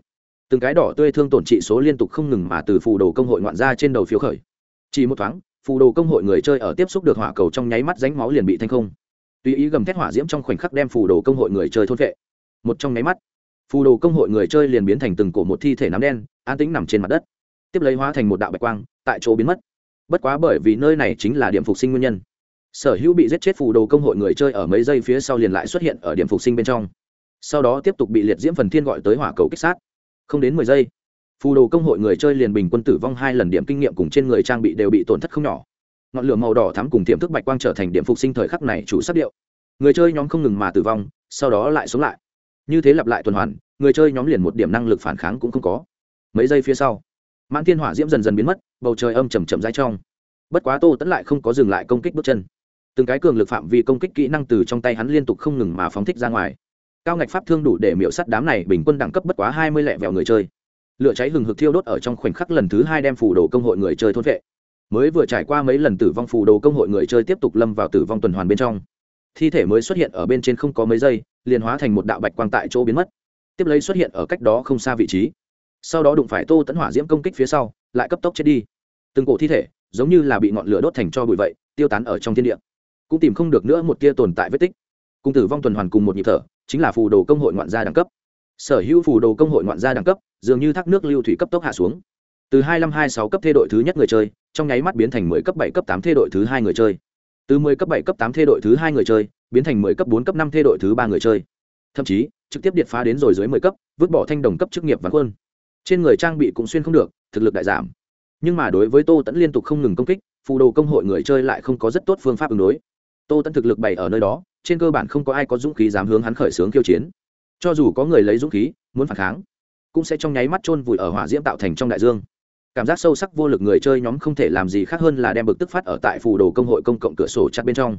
Từng cái đỏ tươi thương tổn trị số liên tục không ngừng mà từ phù đồ công hội ngoạn gia trên đầu phiếu khởi. Chỉ một thoáng, phù đồ công hội người chơi ở tiếp xúc được hỏa cầu trong nháy mắt ránh máu liền bị thanh không. Tùy ý gầm thét hỏa diễm trong khoảnh khắc đem phù đồ công hội người chơi thôn vệ một trong nháy mắt, phù đồ công hội người chơi liền biến thành từng cổ một thi thể nắm đen, an tĩnh nằm trên mặt đất. Tiếp lấy hóa thành một đạo bạch quang, tại chỗ biến mất bất quá bởi vì nơi này chính là điểm phục sinh nguyên nhân. Sở hữu bị giết chết phù đồ công hội người chơi ở mấy giây phía sau liền lại xuất hiện ở điểm phục sinh bên trong. Sau đó tiếp tục bị liệt diễm phần thiên gọi tới hỏa cầu kích sát. Không đến mười giây, phù đồ công hội người chơi liền bình quân tử vong hai lần điểm kinh nghiệm cùng trên người trang bị đều bị tổn thất không nhỏ. Ngọn lửa màu đỏ thắm cùng tiềm thức bạch quang trở thành điểm phục sinh thời khắc này chủ sắc điệu. Người chơi nhóm không ngừng mà tử vong, sau đó lại sống lại. Như thế lặp lại tuần hoàn, người chơi nhóm liền một điểm năng lực phản kháng cũng không có. Mấy giây phía sau mãn thiên hỏa diễm dần dần biến mất, bầu trời âm chầm chậm dai trong. Bất quá tô tẫn lại không có dừng lại công kích bước chân. Từng cái cường lực phạm vi công kích kỹ năng từ trong tay hắn liên tục không ngừng mà phóng thích ra ngoài. Cao ngạch pháp thương đủ để miễu sắt đám này bình quân đẳng cấp bất quá hai mươi lẹ vẹo người chơi. Lửa cháy hừng hực thiêu đốt ở trong khoảnh khắc lần thứ hai đem phủ đồ công hội người chơi thôn vệ. Mới vừa trải qua mấy lần tử vong phủ đồ công hội người chơi tiếp tục lâm vào tử vong tuần hoàn bên trong. Thi thể mới xuất hiện ở bên trên không có mấy giây, liền hóa thành một đạo bạch quang tại chỗ biến mất. Tiếp lấy xuất hiện ở cách đó không xa vị trí sau đó đụng phải tô tẫn hỏa diễm công kích phía sau, lại cấp tốc chết đi. Từng cổ thi thể, giống như là bị ngọn lửa đốt thành cho bụi vậy, tiêu tán ở trong thiên địa. Cũng tìm không được nữa một tia tồn tại vết tích. Cung tử vong tuần hoàn cùng một nhịp thở, chính là phù đồ công hội ngoạn gia đẳng cấp. Sở hữu phù đồ công hội ngoạn gia đẳng cấp, dường như thác nước lưu thủy cấp tốc hạ xuống. Từ hai năm hai sáu cấp thê đội thứ nhất người chơi, trong nháy mắt biến thành mười cấp bảy cấp tám thê đội thứ hai người chơi. Từ mười cấp bảy cấp tám thê đội thứ hai người chơi, biến thành mười cấp bốn cấp năm thê đội thứ ba người chơi. Thậm chí, trực tiếp điện phá đến rồi dưới mười cấp, vứt bỏ thanh đồng cấp chức nghiệp và quân trên người trang bị cũng xuyên không được, thực lực đại giảm. Nhưng mà đối với tô tẫn liên tục không ngừng công kích, phù đồ công hội người chơi lại không có rất tốt phương pháp ứng đối. Tô tẫn thực lực bày ở nơi đó, trên cơ bản không có ai có dũng khí dám hướng hắn khởi xướng khiêu chiến. Cho dù có người lấy dũng khí, muốn phản kháng, cũng sẽ trong nháy mắt chôn vùi ở hỏa diễm tạo thành trong đại dương. Cảm giác sâu sắc vô lực người chơi nhóm không thể làm gì khác hơn là đem bực tức phát ở tại phù đồ công hội công cộng cửa sổ chặt bên trong.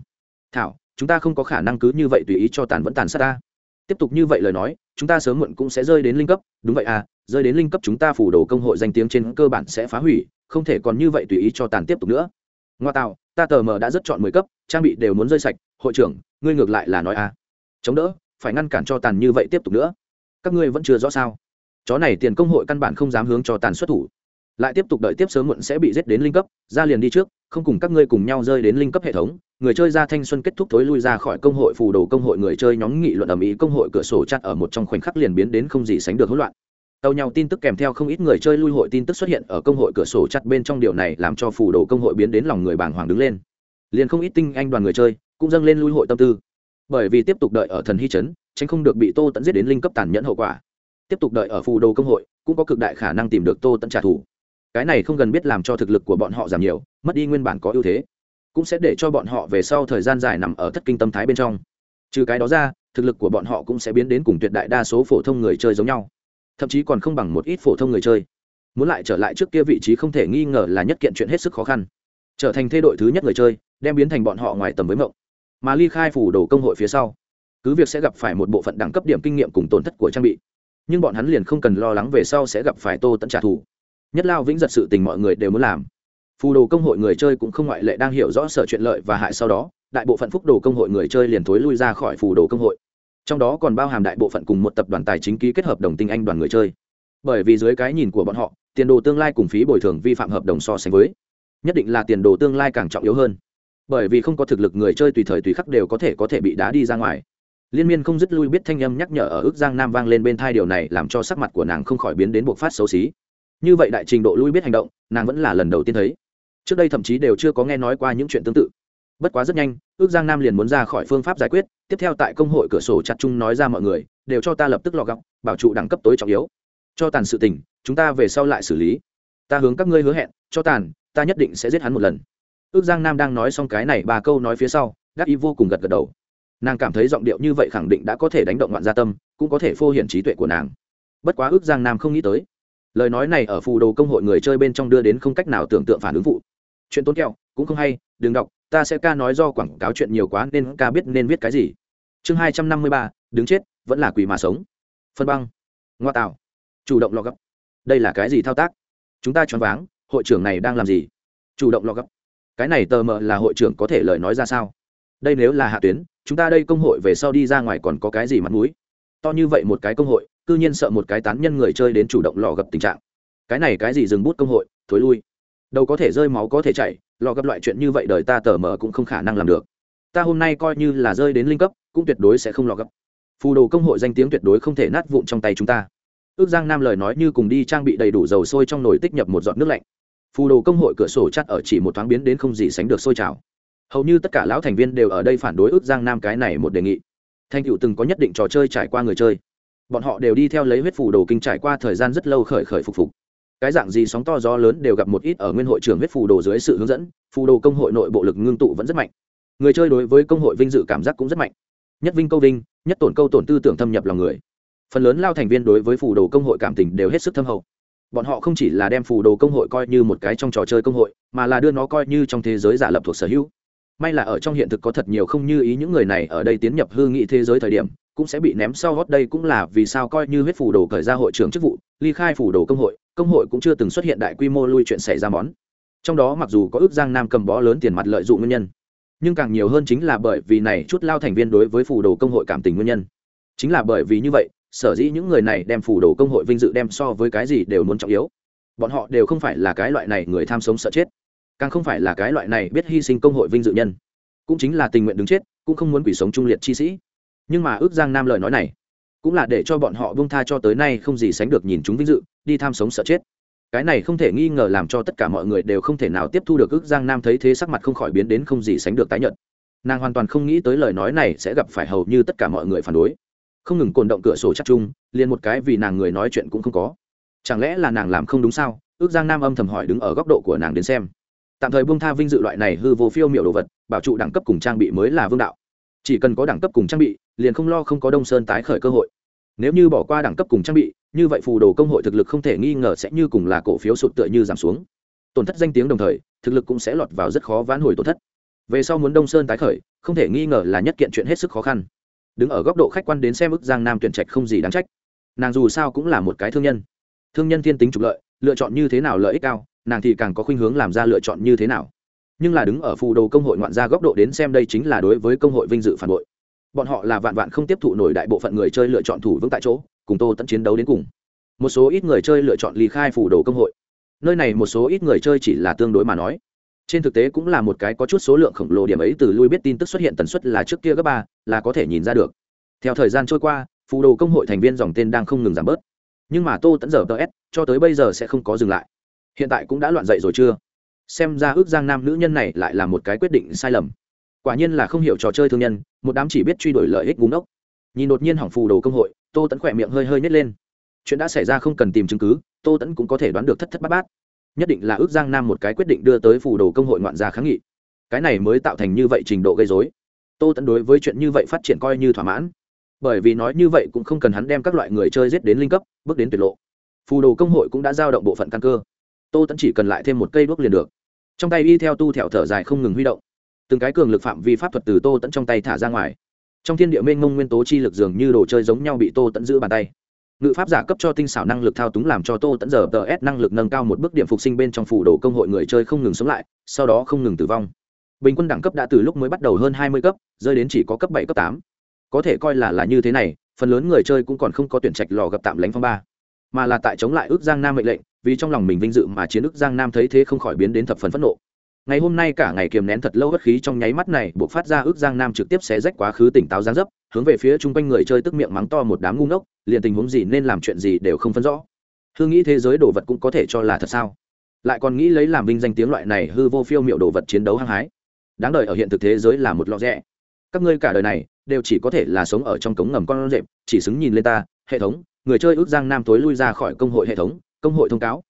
Thảo, chúng ta không có khả năng cứ như vậy tùy ý cho tàn vẫn tàn sát ta. Tiếp tục như vậy lời nói, chúng ta sớm muộn cũng sẽ rơi đến linh cấp, đúng vậy à rơi đến linh cấp chúng ta phủ đồ công hội danh tiếng trên cơ bản sẽ phá hủy, không thể còn như vậy tùy ý cho tàn tiếp tục nữa. Ngoa tạo, ta tờ mờ đã rất chọn mười cấp, trang bị đều muốn rơi sạch, hội trưởng, ngươi ngược lại là nói à. Chống đỡ, phải ngăn cản cho tàn như vậy tiếp tục nữa. Các ngươi vẫn chưa rõ sao? Chó này tiền công hội căn bản không dám hướng cho tàn xuất thủ. Lại tiếp tục đợi tiếp sớm muộn sẽ bị giết đến linh cấp, ra liền đi trước, không cùng các ngươi cùng nhau rơi đến linh cấp hệ thống. Người chơi ra thanh xuân kết thúc thối lui ra khỏi công hội, phù đồ công hội người chơi nhóm nghị luận ầm ĩ công hội cửa sổ chặt ở một trong khoảnh khắc liền biến đến không gì sánh được hỗn loạn tàu nhau tin tức kèm theo không ít người chơi lui hội tin tức xuất hiện ở công hội cửa sổ chặt bên trong điều này làm cho phù đồ công hội biến đến lòng người bàng hoàng đứng lên. Liền không ít tinh anh đoàn người chơi cũng dâng lên lui hội tâm tư. Bởi vì tiếp tục đợi ở thần hy chấn tránh không được bị tô tẫn giết đến linh cấp tàn nhẫn hậu quả. Tiếp tục đợi ở phù đồ công hội cũng có cực đại khả năng tìm được tô tẫn trả thù. Cái này không cần biết làm cho thực lực của bọn họ giảm nhiều, mất đi nguyên bản có ưu thế, cũng sẽ để cho bọn họ về sau thời gian dài nằm ở thất kinh tâm thái bên trong. Trừ cái đó ra, thực lực của bọn họ cũng sẽ biến đến cùng tuyệt đại đa số phổ thông người chơi giống nhau thậm chí còn không bằng một ít phổ thông người chơi. Muốn lại trở lại trước kia vị trí không thể nghi ngờ là nhất kiện chuyện hết sức khó khăn. Trở thành thay đội thứ nhất người chơi, đem biến thành bọn họ ngoài tầm với mộng. Mà ly khai phủ đồ công hội phía sau, cứ việc sẽ gặp phải một bộ phận đẳng cấp điểm kinh nghiệm cùng tổn thất của trang bị, nhưng bọn hắn liền không cần lo lắng về sau sẽ gặp phải tô tận trả thù. Nhất lao vĩnh giật sự tình mọi người đều muốn làm. Phù đồ công hội người chơi cũng không ngoại lệ đang hiểu rõ sở chuyện lợi và hại sau đó, đại bộ phận phúc đồ công hội người chơi liền thối lui ra khỏi phù đồ công hội trong đó còn bao hàm đại bộ phận cùng một tập đoàn tài chính ký kết hợp đồng tinh anh đoàn người chơi. Bởi vì dưới cái nhìn của bọn họ, tiền đồ tương lai cùng phí bồi thường vi phạm hợp đồng so sánh với, nhất định là tiền đồ tương lai càng trọng yếu hơn. Bởi vì không có thực lực người chơi tùy thời tùy khắc đều có thể có thể bị đá đi ra ngoài. Liên miên không dứt lui biết thanh âm nhắc nhở ở ước giang nam vang lên bên thai điều này làm cho sắc mặt của nàng không khỏi biến đến buộc phát xấu xí. Như vậy đại trình độ lui biết hành động, nàng vẫn là lần đầu tiên thấy. Trước đây thậm chí đều chưa có nghe nói qua những chuyện tương tự bất quá rất nhanh, ước giang nam liền muốn ra khỏi phương pháp giải quyết, tiếp theo tại công hội cửa sổ chặt chung nói ra mọi người, đều cho ta lập tức lọ gọc, bảo trụ đẳng cấp tối trọng yếu. Cho tàn sự tình, chúng ta về sau lại xử lý. Ta hướng các ngươi hứa hẹn, cho tàn, ta nhất định sẽ giết hắn một lần. Ước giang nam đang nói xong cái này ba câu nói phía sau, gác y vô cùng gật gật đầu. Nàng cảm thấy giọng điệu như vậy khẳng định đã có thể đánh động ngoạn gia tâm, cũng có thể phô hiện trí tuệ của nàng. Bất quá ước giang nam không nghĩ tới. Lời nói này ở phù đồ công hội người chơi bên trong đưa đến không cách nào tưởng tượng phản ứng vụ. Chuyện tốn kẹo, cũng không hay, đừng đọc ta sẽ ca nói do quảng cáo chuyện nhiều quá nên ca biết nên viết cái gì. Chương hai trăm năm mươi ba, đứng chết, vẫn là quỷ mà sống. Phân băng. Ngoa tạo. Chủ động lọ gấp đây là cái gì thao tác? Chúng ta choáng váng, hội trưởng này đang làm gì? Chủ động lọ gấp cái này tờ mờ là hội trưởng có thể lời nói ra sao? Đây nếu là hạ tuyến, chúng ta đây công hội về sau đi ra ngoài còn có cái gì mặt mũi? To như vậy một cái công hội, cư nhiên sợ một cái tán nhân người chơi đến chủ động lò gập tình trạng. Cái này cái gì dừng bút công hội, thối lui. Đâu có thể rơi, máu có thể chảy lò gặp loại chuyện như vậy đời ta tờ mờ cũng không khả năng làm được. Ta hôm nay coi như là rơi đến linh cấp, cũng tuyệt đối sẽ không lò gấp. Phù đồ công hội danh tiếng tuyệt đối không thể nát vụn trong tay chúng ta. Ước giang nam lời nói như cùng đi trang bị đầy đủ dầu sôi trong nồi tích nhập một giọt nước lạnh. Phù đồ công hội cửa sổ chắt ở chỉ một thoáng biến đến không gì sánh được sôi trào. Hầu như tất cả lão thành viên đều ở đây phản đối ước giang nam cái này một đề nghị. Thanh cựu từng có nhất định trò chơi trải qua người chơi. Bọn họ đều đi theo lấy huyết phù đồ kinh trải qua thời gian rất lâu khởi khởi phục phục cái dạng gì sóng to gió lớn đều gặp một ít ở nguyên hội trưởng huyết phù đồ dưới sự hướng dẫn, phù đồ công hội nội bộ lực ngưng tụ vẫn rất mạnh. Người chơi đối với công hội vinh dự cảm giác cũng rất mạnh. Nhất vinh câu vinh, nhất tổn câu tổn tư tưởng thâm nhập lòng người. Phần lớn lao thành viên đối với phù đồ công hội cảm tình đều hết sức thâm hậu. Bọn họ không chỉ là đem phù đồ công hội coi như một cái trong trò chơi công hội, mà là đưa nó coi như trong thế giới giả lập thuộc sở hữu. May là ở trong hiện thực có thật nhiều không như ý những người này ở đây tiến nhập hư nghị thế giới thời điểm, cũng sẽ bị ném sau gót đây cũng là vì sao coi như huyết phù đồ khởi ra hội trưởng chức vụ, ly khai phù đồ công hội công hội cũng chưa từng xuất hiện đại quy mô lui chuyện xảy ra món. Trong đó mặc dù có ước giang nam cầm bó lớn tiền mặt lợi dụng nguyên nhân, nhưng càng nhiều hơn chính là bởi vì này chút lao thành viên đối với phù đồ công hội cảm tình nguyên nhân. Chính là bởi vì như vậy, sở dĩ những người này đem phù đồ công hội vinh dự đem so với cái gì đều muốn trọng yếu. Bọn họ đều không phải là cái loại này người tham sống sợ chết, càng không phải là cái loại này biết hy sinh công hội vinh dự nhân. Cũng chính là tình nguyện đứng chết, cũng không muốn quỷ sống trung liệt chi sĩ. Nhưng mà ước giang nam lời nói này cũng là để cho bọn họ buông tha cho tới nay không gì sánh được nhìn chúng vinh dự, đi tham sống sợ chết. Cái này không thể nghi ngờ làm cho tất cả mọi người đều không thể nào tiếp thu được ước giang nam thấy thế sắc mặt không khỏi biến đến không gì sánh được tái nhợt. Nàng hoàn toàn không nghĩ tới lời nói này sẽ gặp phải hầu như tất cả mọi người phản đối. Không ngừng cồn động cửa sổ chắc chung, liền một cái vì nàng người nói chuyện cũng không có. Chẳng lẽ là nàng làm không đúng sao? Ước giang nam âm thầm hỏi đứng ở góc độ của nàng đến xem. Tạm thời buông tha vinh dự loại này hư vô phiêu miểu đồ vật, bảo trụ đẳng cấp cùng trang bị mới là vương đạo. Chỉ cần có đẳng cấp cùng trang bị, liền không lo không có đông sơn tái khởi cơ hội nếu như bỏ qua đẳng cấp cùng trang bị, như vậy phù đồ công hội thực lực không thể nghi ngờ sẽ như cùng là cổ phiếu sụt tựa như giảm xuống. Tổn thất danh tiếng đồng thời, thực lực cũng sẽ lọt vào rất khó vãn hồi tổn thất. Về sau muốn đông sơn tái khởi, không thể nghi ngờ là nhất kiện chuyện hết sức khó khăn. Đứng ở góc độ khách quan đến xem ức giang nam tuyển trạch không gì đáng trách. Nàng dù sao cũng là một cái thương nhân. Thương nhân thiên tính trục lợi, lựa chọn như thế nào lợi ích cao, nàng thì càng có khuynh hướng làm ra lựa chọn như thế nào. Nhưng là đứng ở phù đồ công hội ngoạn gia góc độ đến xem đây chính là đối với công hội vinh dự phản bội bọn họ là vạn vạn không tiếp thụ nổi đại bộ phận người chơi lựa chọn thủ vững tại chỗ, cùng tô tẫn chiến đấu đến cùng. Một số ít người chơi lựa chọn ly khai phủ đồ công hội. Nơi này một số ít người chơi chỉ là tương đối mà nói. Trên thực tế cũng là một cái có chút số lượng khổng lồ điểm ấy từ lui biết tin tức xuất hiện tần suất là trước kia gấp ba, là có thể nhìn ra được. Theo thời gian trôi qua phù đồ công hội thành viên dòng tên đang không ngừng giảm bớt. Nhưng mà tô tẫn giờ ts cho tới bây giờ sẽ không có dừng lại. Hiện tại cũng đã loạn dậy rồi chưa? Xem ra ước giang nam nữ nhân này lại là một cái quyết định sai lầm quả nhiên là không hiểu trò chơi thương nhân, một đám chỉ biết truy đuổi lợi ích búng đốc nhìn đột nhiên hỏng phù đồ công hội, tô tẫn khỏe miệng hơi hơi nhét lên. Chuyện đã xảy ra không cần tìm chứng cứ, tô tẫn cũng có thể đoán được thất thất bát bát. Nhất định là ước giang nam một cái quyết định đưa tới phù đồ công hội ngoạn gia kháng nghị. Cái này mới tạo thành như vậy trình độ gây dối tô tẫn đối với chuyện như vậy phát triển coi như thỏa mãn. Bởi vì nói như vậy cũng không cần hắn đem các loại người chơi giết đến linh cấp, bước đến tuyệt lộ. Phù đồ công hội cũng đã giao động bộ phận căn cơ. Tô tẫn chỉ cần lại thêm một cây đuốc liền được. Trong tay y theo tu thẹo thở dài không ngừng huy động từng cái cường lực phạm vi pháp thuật từ tô tẫn trong tay thả ra ngoài. Trong thiên địa mênh mông nguyên tố chi lực dường như đồ chơi giống nhau bị tô tẫn giữ bàn tay. Ngự pháp giả cấp cho tinh xảo năng lực thao túng làm cho tô tẫn giờ tờ s năng lực nâng cao một bước điểm phục sinh bên trong phủ đồ công hội người chơi không ngừng sống lại, sau đó không ngừng tử vong. Bình quân đẳng cấp đã từ lúc mới bắt đầu hơn hai mươi cấp, rơi đến chỉ có cấp bảy, cấp tám. Có thể coi là là như thế này, phần lớn người chơi cũng còn không có tuyển trạch lò gặp tạm lánh phong ba. Mà là tại chống lại ước giang nam mệnh lệnh, vì trong lòng mình vinh dự mà chiến ước giang nam thấy thế không khỏi biến đến thập phần phẫn nộ ngày hôm nay cả ngày kiềm nén thật lâu bất khí trong nháy mắt này, buộc phát ra ước giang nam trực tiếp xé rách quá khứ tỉnh táo giáng dấp, hướng về phía chung quanh người chơi tức miệng mắng to một đám ngu ngốc, liền tình huống gì nên làm chuyện gì đều không phân rõ. Hương nghĩ thế giới đồ vật cũng có thể cho là thật sao? Lại còn nghĩ lấy làm vinh danh tiếng loại này hư vô phiêu miệu đồ vật chiến đấu hăng hái. Đáng đời ở hiện thực thế giới là một lọ rẽ các ngươi cả đời này đều chỉ có thể là sống ở trong cống ngầm con rệp, chỉ xứng nhìn lên ta, hệ thống, người chơi ước giang nam tối lui ra khỏi công hội hệ thống, công hội thông cáo.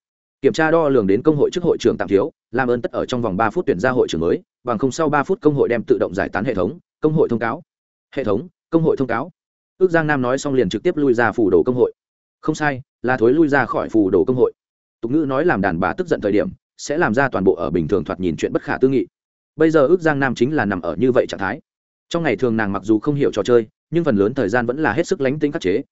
Kiểm tra đo lường đến công hội chức hội trưởng tạm thiếu làm ơn tất ở trong vòng ba phút tuyển ra hội trưởng mới, bằng không sau ba phút công hội đem tự động giải tán hệ thống, công hội thông cáo. Hệ thống, công hội thông cáo. Ước giang nam nói xong liền trực tiếp lui ra phủ đồ công hội. Không sai, là thối lui ra khỏi phủ đồ công hội. Tục ngữ nói làm đàn bà tức giận thời điểm, sẽ làm ra toàn bộ ở bình thường thoạt nhìn chuyện bất khả tư nghị. Bây giờ ước giang nam chính là nằm ở như vậy trạng thái. Trong ngày thường nàng mặc dù không hiểu trò chơi, nhưng phần lớn thời gian vẫn là hết sức lánh tính khắc chế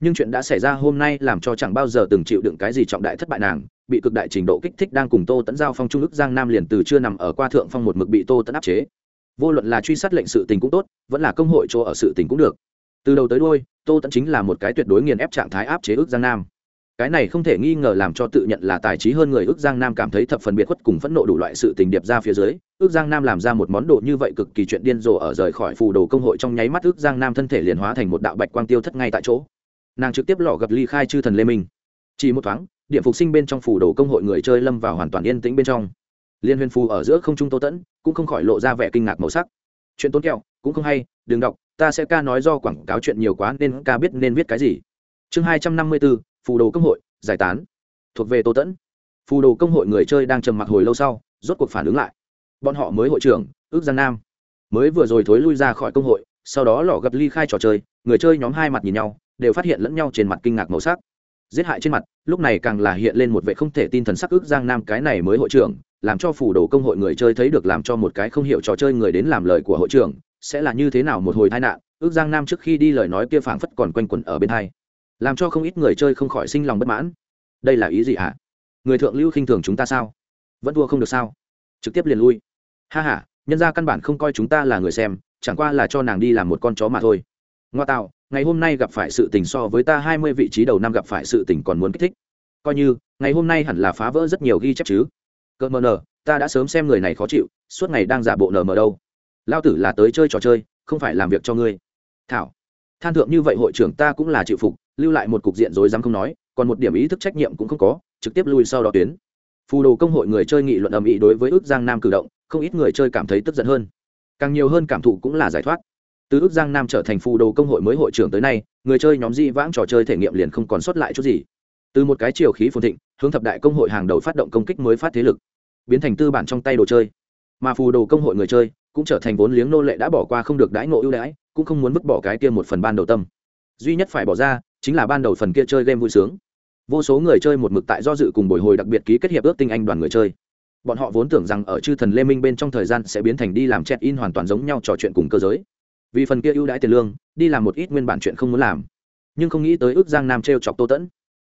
nhưng chuyện đã xảy ra hôm nay làm cho chẳng bao giờ từng chịu đựng cái gì trọng đại thất bại nàng, bị cực đại trình độ kích thích đang cùng tô tẫn giao phong trung ức giang nam liền từ chưa nằm ở qua thượng phong một mực bị tô tẫn áp chế. Vô luận là truy sát lệnh sự tình cũng tốt, vẫn là công hội chỗ ở sự tình cũng được. Từ đầu tới đôi tô tẫn chính là một cái tuyệt đối nghiền ép trạng thái áp chế ức giang nam. Cái này không thể nghi ngờ làm cho tự nhận là tài trí hơn người ước giang nam cảm thấy thập phần biệt khuất cùng phẫn nộ đủ loại sự tình điệp ra phía dưới ước giang nam làm ra một món đồ như vậy cực kỳ chuyện điên rồ ở rời khỏi phù đồ công hội trong nháy mắt ước giang nam thân thể liền hóa thành một đạo bạch quang tiêu thất ngay tại chỗ nàng trực tiếp lọ gặp ly khai chư thần lê minh. Chỉ một thoáng, điện phục sinh bên trong phủ đồ công hội người chơi lâm vào hoàn toàn yên tĩnh bên trong. Liên huyền phù ở giữa không trung tô tẫn, cũng không khỏi lộ ra vẻ kinh ngạc màu sắc. Chuyện tốn kẹo, cũng không hay, đừng đọc, ta sẽ ca nói do quảng cáo chuyện nhiều quá nên ca biết nên viết cái gì. Chương hai trăm năm mươi bốn phù đồ công hội, giải tán. Thuộc về tô tẫn. Phù đồ công hội người chơi đang trầm mặc hồi lâu sau, rốt cuộc phản ứng lại. Bọn họ mới hội trưởng, ước giang nam. Mới vừa rồi thối lui ra khỏi công hội, sau đó lò gặp ly khai trò chơi, người chơi nhóm hai mặt nhìn nhau đều phát hiện lẫn nhau trên mặt kinh ngạc màu sắc. Giết hại trên mặt, lúc này càng là hiện lên một vệ không thể tin thần sắc ước giang nam cái này mới hội trưởng, làm cho phủ đồ công hội người chơi thấy được làm cho một cái không hiểu trò chơi người đến làm lời của hội trưởng, sẽ là như thế nào một hồi tai nạn, ước giang nam trước khi đi lời nói kia phảng phất còn quanh quẩn ở bên hai. Làm cho không ít người chơi không khỏi sinh lòng bất mãn. Đây là ý gì hả? Người thượng lưu khinh thường chúng ta sao? Vẫn thua không được sao? Trực tiếp liền lui. Ha ha, nhân ra căn bản không coi chúng ta là người xem, chẳng qua là cho nàng đi làm một con chó mà thôi. Ngoa tạo ngày hôm nay gặp phải sự tình so với ta hai mươi vị trí đầu năm gặp phải sự tình còn muốn kích thích. Coi như, ngày hôm nay hẳn là phá vỡ rất nhiều ghi chép chứ. Cỡ mờ nờ, ta đã sớm xem người này khó chịu, suốt ngày đang giả bộ nờ mờ đâu. Lao tử là tới chơi trò chơi, không phải làm việc cho ngươi. Thảo, than thượng như vậy hội trưởng ta cũng là chịu phục, lưu lại một cục diện rối rắm không nói, còn một điểm ý thức trách nhiệm cũng không có, trực tiếp lui sau đó tuyến. Phù đồ công hội người chơi nghị luận ầm ĩ đối với ước giang nam cử động, không ít người chơi cảm thấy tức giận hơn. Càng nhiều hơn cảm thụ cũng là giải thoát từ ước giang nam trở thành phù đồ công hội mới hội trưởng tới nay, người chơi nhóm di vãng trò chơi thể nghiệm liền không còn sót lại chút gì. Từ một cái chiều khí phồn thịnh, hướng thập đại công hội hàng đầu phát động công kích mới phát thế lực, biến thành tư bản trong tay đồ chơi. Mà phù đồ công hội người chơi cũng trở thành vốn liếng nô lệ đã bỏ qua không được đãi ngộ ưu đãi, cũng không muốn vứt bỏ cái kia một phần ban đầu tâm. Duy nhất phải bỏ ra chính là ban đầu phần kia chơi game vui sướng. Vô số người chơi một mực tại do dự cùng bồi hồi đặc biệt ký kết hiệp ước tinh anh đoàn người chơi. Bọn họ vốn tưởng rằng ở chư thần lê minh bên trong thời gian sẽ biến thành đi làm check in hoàn toàn giống nhau trò chuyện cùng cơ giới vì phần kia ưu đãi tiền lương, đi làm một ít nguyên bản chuyện không muốn làm. Nhưng không nghĩ tới ước giang nam t r e o chọc tô tẫn.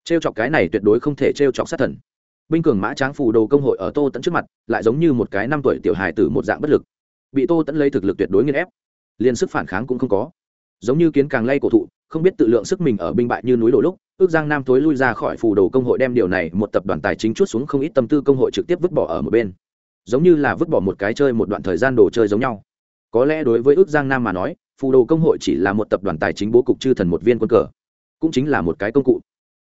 T r e o chọc cái này tuyệt đối không thể t r e o chọc sát thần. Binh cường mã tráng phù đồ công hội ở tô tẫn trước mặt, lại giống như một cái năm tuổi tiểu hài tử một dạng bất lực. Bị tô tẫn lấy thực lực tuyệt đối nghiên ép, liền sức phản kháng cũng không có. Giống như kiến càng lay cổ thụ, không biết tự lượng sức mình ở binh bại như núi đổ lúc, ước giang nam thối lui ra khỏi phù đồ công hội đem điều này một tập đoàn tài chính chút xuống không ít tâm tư công hội trực tiếp vứt bỏ ở một bên. Giống như là vứt bỏ một cái chơi một đoạn thời gian đồ chơi giống nhau có lẽ đối với ước giang nam mà nói, phù đồ công hội chỉ là một tập đoàn tài chính bố cục chư thần một viên quân cờ, cũng chính là một cái công cụ.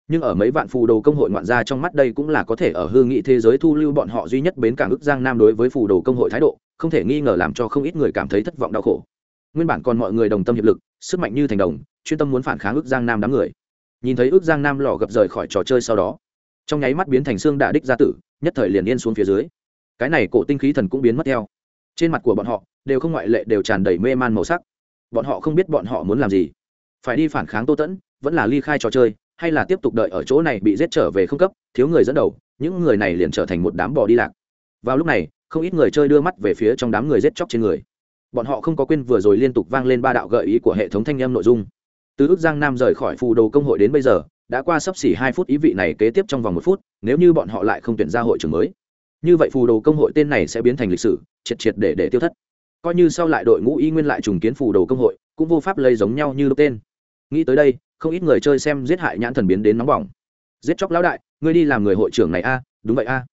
Nhưng ở mấy vạn phù đồ công hội ngoạn gia trong mắt đây cũng là có thể ở hư nghị thế giới thu lưu bọn họ duy nhất bến cảng ước giang nam đối với phù đồ công hội thái độ, không thể nghi ngờ làm cho không ít người cảm thấy thất vọng đau khổ. Nguyên bản còn mọi người đồng tâm hiệp lực, sức mạnh như thành đồng, chuyên tâm muốn phản kháng ước giang nam đám người. Nhìn thấy ước giang nam lò gập rời khỏi trò chơi sau đó, trong nháy mắt biến thành xương đả đích gia tử, nhất thời liền yên xuống phía dưới. Cái này cổ tinh khí thần cũng biến mất theo. Trên mặt của bọn họ đều không ngoại lệ đều tràn đầy mê man màu sắc. Bọn họ không biết bọn họ muốn làm gì. Phải đi phản kháng tô tẫn, vẫn là ly khai trò chơi, hay là tiếp tục đợi ở chỗ này bị giết trở về không cấp, thiếu người dẫn đầu, những người này liền trở thành một đám bò đi lạc. Vào lúc này, không ít người chơi đưa mắt về phía trong đám người giết chóc trên người. Bọn họ không có quên vừa rồi liên tục vang lên ba đạo gợi ý của hệ thống thanh âm nội dung. Từ ước giang nam rời khỏi phù đồ công hội đến bây giờ, đã qua sấp xỉ hai phút ý vị này kế tiếp trong vòng một phút, nếu như bọn họ lại không tuyển ra hội trưởng mới. Như vậy phù đồ công hội tên này sẽ biến thành lịch sử, triệt triệt để để tiêu thất coi như sau lại đội ngũ y nguyên lại trùng kiến phù đồ công hội, cũng vô pháp lây giống nhau như lúc tên. Nghĩ tới đây, không ít người chơi xem giết hại nhãn thần biến đến nóng bỏng. Giết chóc lão đại, ngươi đi làm người hội trưởng này a, đúng vậy a.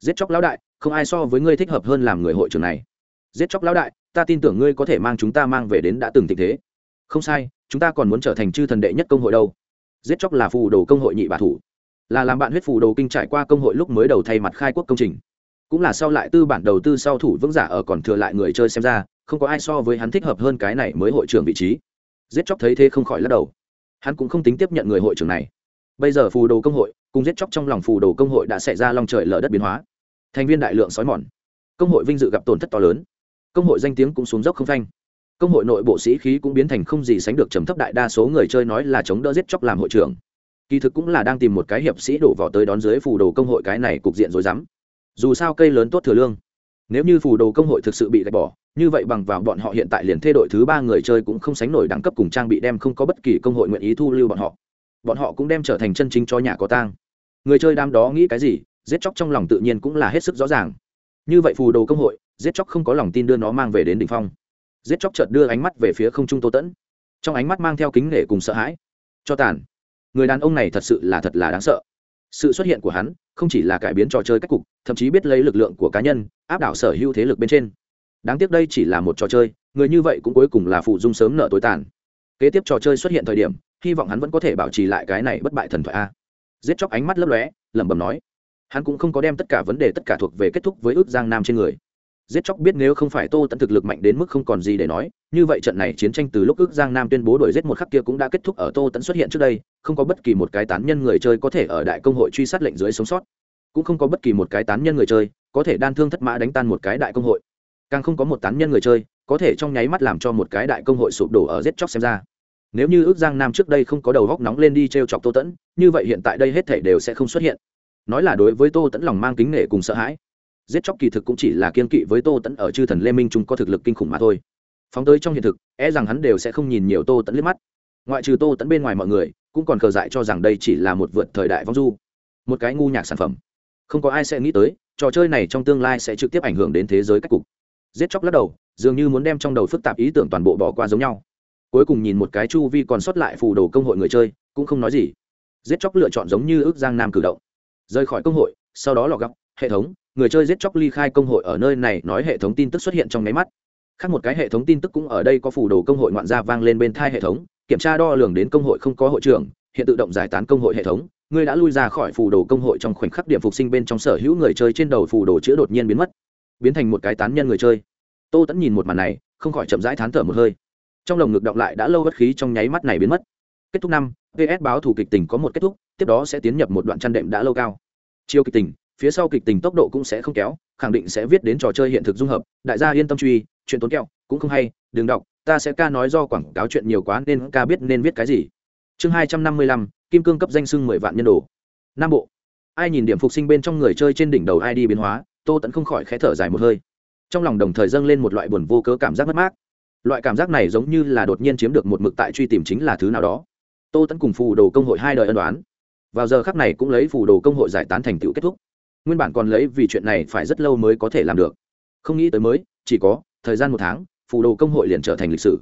Giết chóc lão đại, không ai so với ngươi thích hợp hơn làm người hội trưởng này. Giết chóc lão đại, ta tin tưởng ngươi có thể mang chúng ta mang về đến đã từng tình thế. Không sai, chúng ta còn muốn trở thành chư thần đệ nhất công hội đâu. Giết chóc là phù đồ công hội nhị bà thủ. Là làm bạn huyết phù đồ kinh trải qua công hội lúc mới đầu thay mặt khai quốc công trình cũng là sau lại tư bản đầu tư sau thủ vững giả ở còn thừa lại người chơi xem ra, không có ai so với hắn thích hợp hơn cái này mới hội trưởng vị trí. Giết chóc thấy thế không khỏi lắc đầu. Hắn cũng không tính tiếp nhận người hội trưởng này. Bây giờ phù đồ công hội, cùng giết chóc trong lòng phù đồ công hội đã xảy ra lòng trời lở đất biến hóa. Thành viên đại lượng sói mòn. Công hội vinh dự gặp tổn thất to lớn. Công hội danh tiếng cũng xuống dốc không phanh. Công hội nội bộ sĩ khí cũng biến thành không gì sánh được trầm thấp đại đa số người chơi nói là chống đỡ giết chóc làm hội trưởng. Kỳ thực cũng là đang tìm một cái hiệp sĩ đổ vào tới đón dưới phù đồ công hội cái này cục diện rối dám dù sao cây lớn tốt thừa lương. Nếu như phù đồ công hội thực sự bị gạch bỏ, như vậy bằng vào bọn họ hiện tại liền thay đổi thứ ba người chơi cũng không sánh nổi đẳng cấp cùng trang bị đem không có bất kỳ công hội nguyện ý thu lưu bọn họ. Bọn họ cũng đem trở thành chân chính cho nhà có tang. Người chơi đám đó nghĩ cái gì, giết chóc trong lòng tự nhiên cũng là hết sức rõ ràng. Như vậy phù đồ công hội, giết chóc không có lòng tin đưa nó mang về đến đ ỉ n h phong. Giết chóc chợt đưa ánh mắt về phía không trung tô tẫn. Trong ánh mắt mang theo kính nể cùng sợ hãi. Cho tàn. Người đàn ông này thật sự là thật là đáng sợ. Sự xuất hiện của hắn không chỉ là cải biến trò chơi cách cục, thậm chí biết lấy lực lượng của cá nhân, áp đảo sở hữu thế lực bên trên. Đáng tiếc đây chỉ là một trò chơi, người như vậy cũng cuối cùng là phụ dung sớm nợ tối tàn. Kế tiếp trò chơi xuất hiện thời điểm, hy vọng hắn vẫn có thể bảo trì lại cái này bất bại thần thoại a. Giết chóc ánh mắt lấp lóe, lẩm bẩm nói. Hắn cũng không có đem tất cả vấn đề tất cả thuộc về kết thúc với ước giang nam trên người giết chóc biết nếu không phải tô tận thực lực mạnh đến mức không còn gì để nói, như vậy trận này chiến tranh từ lúc ước giang nam tuyên bố đuổi giết một khắc kia cũng đã kết thúc ở tô tận xuất hiện trước đây, không có bất kỳ một cái tán nhân người chơi có thể ở đại công hội truy sát lệnh dưới sống sót. Cũng không có bất kỳ một cái tán nhân người chơi có thể đan thương thất mã đánh tan một cái đại công hội. Càng không có một tán nhân người chơi có thể trong nháy mắt làm cho một cái đại công hội sụp đổ ở giết chóc xem ra. Nếu như ước giang nam trước đây không có đầu góc nóng lên đi t r e o chọc tô tẫn như vậy hiện tại đây hết thể đều sẽ không xuất hiện. Nói là đối với tô tẫn lòng mang kính nể cùng sợ hãi giết chóc kỳ thực cũng chỉ là kiên kỵ với tô tẫn ở chư thần lê minh chúng có thực lực kinh khủng mà thôi. Phóng tới trong hiện thực e rằng hắn đều sẽ không nhìn nhiều tô tẫn liếc mắt. Ngoại trừ tô tẫn bên ngoài mọi người, cũng còn cờ dại cho rằng đây chỉ là một vượt thời đại vong du, một cái ngu nhạc sản phẩm. Không có ai sẽ nghĩ tới, trò chơi này trong tương lai sẽ trực tiếp ảnh hưởng đến thế giới cách cục. Giết chóc lắc đầu, dường như muốn đem trong đầu phức tạp ý tưởng toàn bộ bỏ qua giống nhau. Cuối cùng nhìn một cái chu vi còn sót lại phù đồ công hội người chơi, cũng không nói gì. Giết chóc lựa chọn giống như ước giang nam cử động. Rời khỏi công hội, sau đó lọ góc hệ thống người chơi giết chóc ly khai công hội ở nơi này nói hệ thống tin tức xuất hiện trong máy mắt. Khác một cái hệ thống tin tức cũng ở đây có phù đồ công hội ngoạn gia vang lên bên thai hệ thống, kiểm tra đo lường đến công hội không có hội trưởng, hiện tự động giải tán công hội hệ thống. Ngươi đã lui ra khỏi phù đồ công hội trong khoảnh khắc điểm phục sinh bên trong sở hữu người chơi trên đầu phù đồ chữa đột nhiên biến mất, biến thành một cái tán nhân người chơi. Tô tẫn nhìn một màn này, không khỏi chậm rãi thán thở một hơi. Trong lồng ngực động lại đã lâu bất khí trong nháy mắt này biến mất. Kết thúc năm vs báo thủ kịch tình có một kết thúc, tiếp đó sẽ tiến nhập một đoạn chăn đệm đã lâu cao. Chiêu kịch tình phía sau kịch tình tốc độ cũng sẽ không kéo, khẳng định sẽ viết đến trò chơi hiện thực dung hợp. Đại gia yên tâm truy, chuyện tốn kẹo cũng không hay, đừng đọc, ta sẽ ca nói do quảng cáo chuyện nhiều quá nên ca biết nên viết cái gì. Chương hai trăm năm mươi lăm, kim cương cấp danh sưng mười vạn nhân đồ. Nam bộ. Ai nhìn điểm phục sinh bên trong người chơi trên đỉnh đầu ai đi biến hóa, tô tẫn không khỏi khẽ thở dài một hơi. Trong lòng đồng thời dâng lên một loại buồn vô cớ cảm giác mất mát. Loại cảm giác này giống như là đột nhiên chiếm được một mực tại truy tìm chính là thứ nào đó. Tô tẫn cùng phù đồ công hội hai đời ân đoán vào giờ khắc này cũng lấy phù đồ công hội giải tán thành tựu kết thúc nguyên bản còn lấy vì chuyện này phải rất lâu mới có thể làm được. Không nghĩ tới mới, chỉ có, thời gian một tháng, phù đồ công hội liền trở thành lịch sử.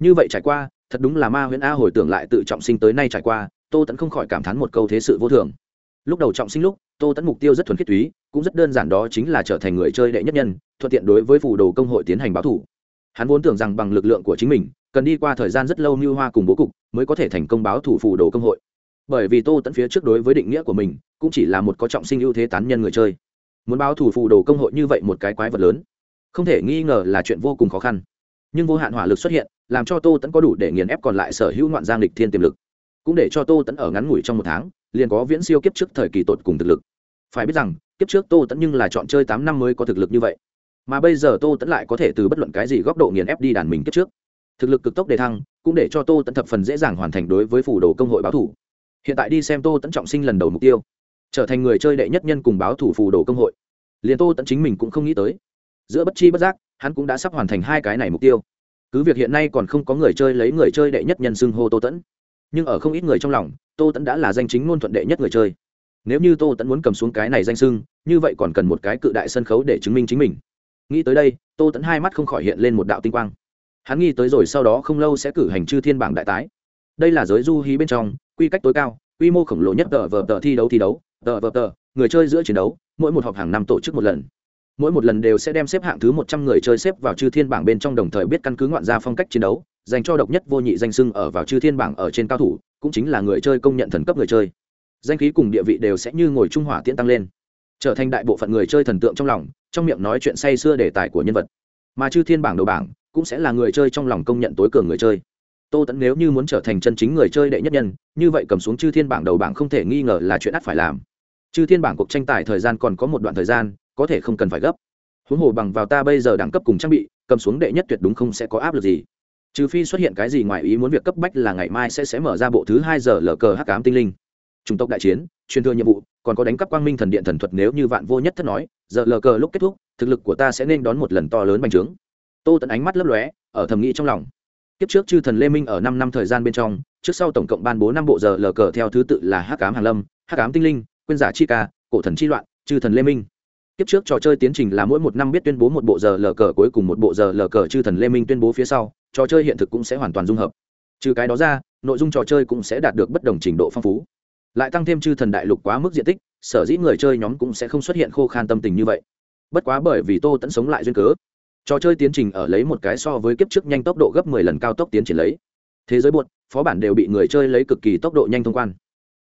Như vậy trải qua, thật đúng là ma huyễn a hồi tưởng lại tự trọng sinh tới nay trải qua, tô tẫn không khỏi cảm thán một câu thế sự vô thường. Lúc đầu trọng sinh lúc, tô tẫn mục tiêu rất thuần khiết túy, cũng rất đơn giản đó chính là trở thành người chơi đệ nhất nhân, thuận tiện đối với phù đồ công hội tiến hành báo thủ. Hắn vốn tưởng rằng bằng lực lượng của chính mình, cần đi qua thời gian rất lâu như hoa cùng bố cục, mới có thể thành công báo thủ phù đồ công hội bởi vì tô tẫn phía trước đối với định nghĩa của mình cũng chỉ là một có trọng sinh ưu thế tán nhân người chơi. Muốn báo thủ phù đồ công hội như vậy một cái quái vật lớn, không thể nghi ngờ là chuyện vô cùng khó khăn. Nhưng vô hạn hỏa lực xuất hiện, làm cho tô tẫn có đủ để nghiền ép còn lại sở hữu ngoạn giang lịch thiên tiềm lực. Cũng để cho tô tẫn ở ngắn ngủi trong một tháng, liền có viễn siêu kiếp trước thời kỳ tột cùng thực lực. Phải biết rằng, kiếp trước tô tẫn nhưng là chọn chơi tám năm mới có thực lực như vậy. Mà bây giờ tô tẫn lại có thể từ bất luận cái gì góc độ nghiền ép đi đàn mình kiếp trước. Thực lực cực tốc đề thăng, cũng để cho tô tẫn thập phần dễ dàng hoàn thành đối với phủ đồ công hội báo thủ hiện tại đi xem tô tẫn trọng sinh lần đầu mục tiêu, trở thành người chơi đệ nhất nhân cùng báo thủ phù đồ công hội. Liền tô tẫn chính mình cũng không nghĩ tới, giữa bất chi bất giác, hắn cũng đã sắp hoàn thành hai cái này mục tiêu. Cứ việc hiện nay còn không có người chơi lấy người chơi đệ nhất nhân xưng hô tô tẫn nhưng ở không ít người trong lòng, tô tẫn đã là danh chính ngôn thuận đệ nhất người chơi. Nếu như tô tẫn muốn cầm xuống cái này danh sưng như vậy còn cần một cái cự đại sân khấu để chứng minh chính mình. Nghĩ tới đây, tô tẫn hai mắt không khỏi hiện lên một đạo tinh quang. Hắn nghĩ tới rồi sau đó không lâu sẽ cử hành chư thiên bảng đại tái. Đây là giới du hí bên trong quy cách tối cao, quy mô khổng lồ nhất tờ vờ tờ thi đấu thi đấu, tờ vờ tờ, người chơi giữa chiến đấu, mỗi một họp hàng năm tổ chức một lần. Mỗi một lần đều sẽ đem xếp hạng thứ một trăm người chơi xếp vào chư thiên bảng bên trong đồng thời biết căn cứ ngoạn ra phong cách chiến đấu, dành cho độc nhất vô nhị danh sưng ở vào chư thiên bảng ở trên cao thủ, cũng chính là người chơi công nhận thần cấp người chơi. Danh khí cùng địa vị đều sẽ như ngồi trung hỏa tiễn tăng lên, trở thành đại bộ phận người chơi thần tượng trong lòng, trong miệng nói chuyện say xưa đề tài của nhân vật. Mà chư thiên bảng đầu bảng cũng sẽ là người chơi trong lòng công nhận tối cường người chơi tô tẫn nếu như muốn trở thành chân chính người chơi đệ nhất nhân, như vậy cầm xuống chư thiên bảng đầu bảng không thể nghi ngờ là chuyện ắt phải làm. Chư thiên bảng cuộc tranh tài thời gian còn có một đoạn thời gian, có thể không cần phải gấp. Huống hồ bằng vào ta bây giờ đẳng cấp cùng trang bị, cầm xuống đệ nhất tuyệt đúng không sẽ có áp lực gì. Trừ phi xuất hiện cái gì ngoài ý muốn việc cấp bách là ngày mai sẽ sẽ mở ra bộ thứ hai giờ lờ cờ hắc ám tinh linh. Chủng tộc đại chiến, truyền thừa nhiệm vụ, còn có đánh cắp quang minh thần điện thần thuật nếu như vạn vô nhất thất nói, giờ lờ cờ lúc kết thúc, thực lực của ta sẽ nên đón một lần to lớn bành trướng. Tô tận ánh mắt lấp lóe, ở thầm nghĩ trong lòng kiếp trước chư thần lê minh ở năm năm thời gian bên trong, trước sau tổng cộng ban bố năm bộ giờ lờ cờ theo thứ tự là hắc ám hàn lâm, hắc ám tinh linh, quên giả chi ca, cổ thần chi loạn, chư thần lê minh. Kiếp trước trò chơi tiến trình là mỗi một năm biết tuyên bố một bộ giờ lờ cờ cuối cùng một bộ giờ lờ cờ chư thần lê minh tuyên bố phía sau, trò chơi hiện thực cũng sẽ hoàn toàn dung hợp. Trừ cái đó ra, nội dung trò chơi cũng sẽ đạt được bất đồng trình độ phong phú. Lại tăng thêm chư thần đại lục quá mức diện tích, sở dĩ người chơi nhóm cũng sẽ không xuất hiện khô khan tâm tình như vậy. Bất quá bởi vì tô tẫn sống lại duyên cớ trò chơi tiến trình ở lấy một cái so với kiếp trước nhanh tốc độ gấp mười lần cao tốc tiến triển lấy. Thế giới buột, phó bản đều bị người chơi lấy cực kỳ tốc độ nhanh thông quan.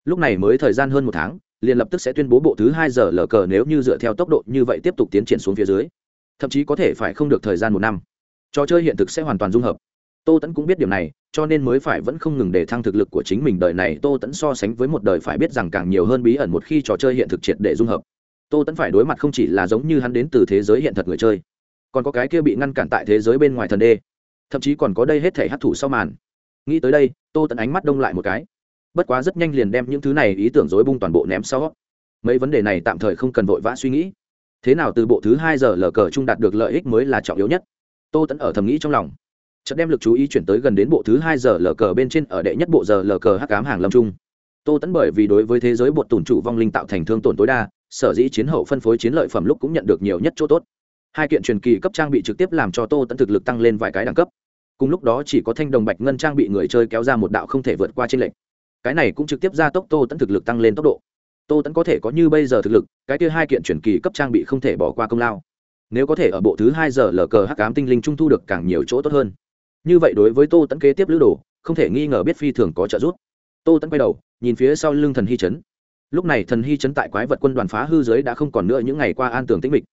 Lúc này mới thời gian hơn một tháng, liền lập tức sẽ tuyên bố bộ thứ hai giờ lờ cờ nếu như dựa theo tốc độ như vậy tiếp tục tiến triển xuống phía dưới. Thậm chí có thể phải không được thời gian một năm. Trò chơi hiện thực sẽ hoàn toàn dung hợp. Tô tẫn cũng biết điểm này, cho nên mới phải vẫn không ngừng để thăng thực lực của chính mình đời này. Tô tẫn so sánh với một đời phải biết rằng càng nhiều hơn bí ẩn một khi trò chơi hiện thực triệt để dung hợp. Tô tẫn phải đối mặt không chỉ là giống như hắn đến từ thế giới hiện thật người chơi còn có cái kia bị ngăn cản tại thế giới bên ngoài thần đê. Thậm chí còn có đây hết thể hấp thụ sau màn. Nghĩ tới đây, tô tẫn ánh mắt đông lại một cái. Bất quá rất nhanh liền đem những thứ này ý tưởng dối bung toàn bộ ném sau. Mấy vấn đề này tạm thời không cần vội vã suy nghĩ. Thế nào từ bộ thứ hai giờ lờ cờ trung đạt được lợi ích mới là trọng yếu nhất? Tô tẫn ở thầm nghĩ trong lòng. Chợt đem lực chú ý chuyển tới gần đến bộ thứ hai giờ lờ cờ bên trên ở đệ nhất bộ giờ lờ cờ hắc cám hàng lâm trung tô tẫn bởi vì đối với thế giới bột tùn chủ vong linh tạo thành thương tổn tối đa, sở dĩ chiến hậu phân phối chiến lợi phẩm lúc cũng nhận được nhiều nhất chỗ tốt hai kiện truyền kỳ cấp trang bị trực tiếp làm cho tô tẫn thực lực tăng lên vài cái đẳng cấp. Cùng lúc đó chỉ có thanh đồng bạch ngân trang bị người chơi kéo ra một đạo không thể vượt qua trên lệnh cái này cũng trực tiếp gia tốc tô tẫn thực lực tăng lên tốc độ. Tô tẫn có thể có như bây giờ thực lực, cái kia hai kiện truyền kỳ cấp trang bị không thể bỏ qua công lao. Nếu có thể ở bộ thứ hai giờ lờ cờ hắc cám tinh linh trung thu được càng nhiều chỗ tốt hơn. Như vậy đối với tô tẫn kế tiếp lữ đồ, không thể nghi ngờ biết phi thường có trợ giúp. Tô tẫn quay đầu, nhìn phía sau lưng thần hy chấn. Lúc này thần hy chấn tại quái vật quân đoàn phá hư giới đã không còn nữa những ngày qua an tường tĩnh mịch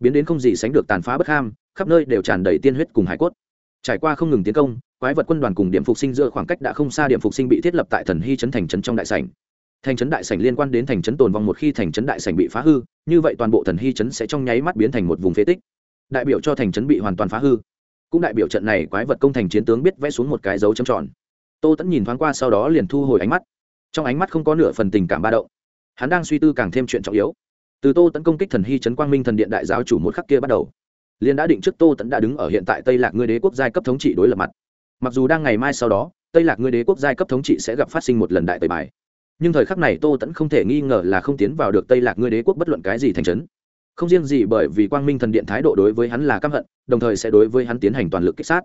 biến đến không gì sánh được tàn phá bất ham, khắp nơi đều tràn đầy tiên huyết cùng hải cốt. Trải qua không ngừng tiến công, quái vật quân đoàn cùng điểm phục sinh giữa khoảng cách đã không xa điểm phục sinh bị thiết lập tại thần hy chấn thành trấn trong đại sảnh. Thành trấn đại sảnh liên quan đến thành trấn tồn vong một khi thành trấn đại sảnh bị phá hư, như vậy toàn bộ thần hy chấn sẽ trong nháy mắt biến thành một vùng phế tích. Đại biểu cho thành trấn bị hoàn toàn phá hư. Cũng đại biểu trận này quái vật công thành chiến tướng biết vẽ xuống một cái dấu chấm tròn. Tô tẫn nhìn thoáng qua sau đó liền thu hồi ánh mắt. Trong ánh mắt không có nửa phần tình cảm ba động. Hắn đang suy tư càng thêm chuyện trọng yếu từ tô tấn công kích thần hy trấn quang minh thần điện đại giáo chủ một khắc kia bắt đầu. Liên đã định trước tô tấn đã đứng ở hiện tại tây lạc ngươi đế quốc giai cấp thống trị đối lập mặt. Mặc dù đang ngày mai sau đó, tây lạc ngươi đế quốc giai cấp thống trị sẽ gặp phát sinh một lần đại tời bài. Nhưng thời khắc này tô tẫn không thể nghi ngờ là không tiến vào được tây lạc ngươi đế quốc bất luận cái gì thành trấn. Không riêng gì bởi vì quang minh thần điện thái độ đối với hắn là căm hận, đồng thời sẽ đối với hắn tiến hành toàn lực kích sát.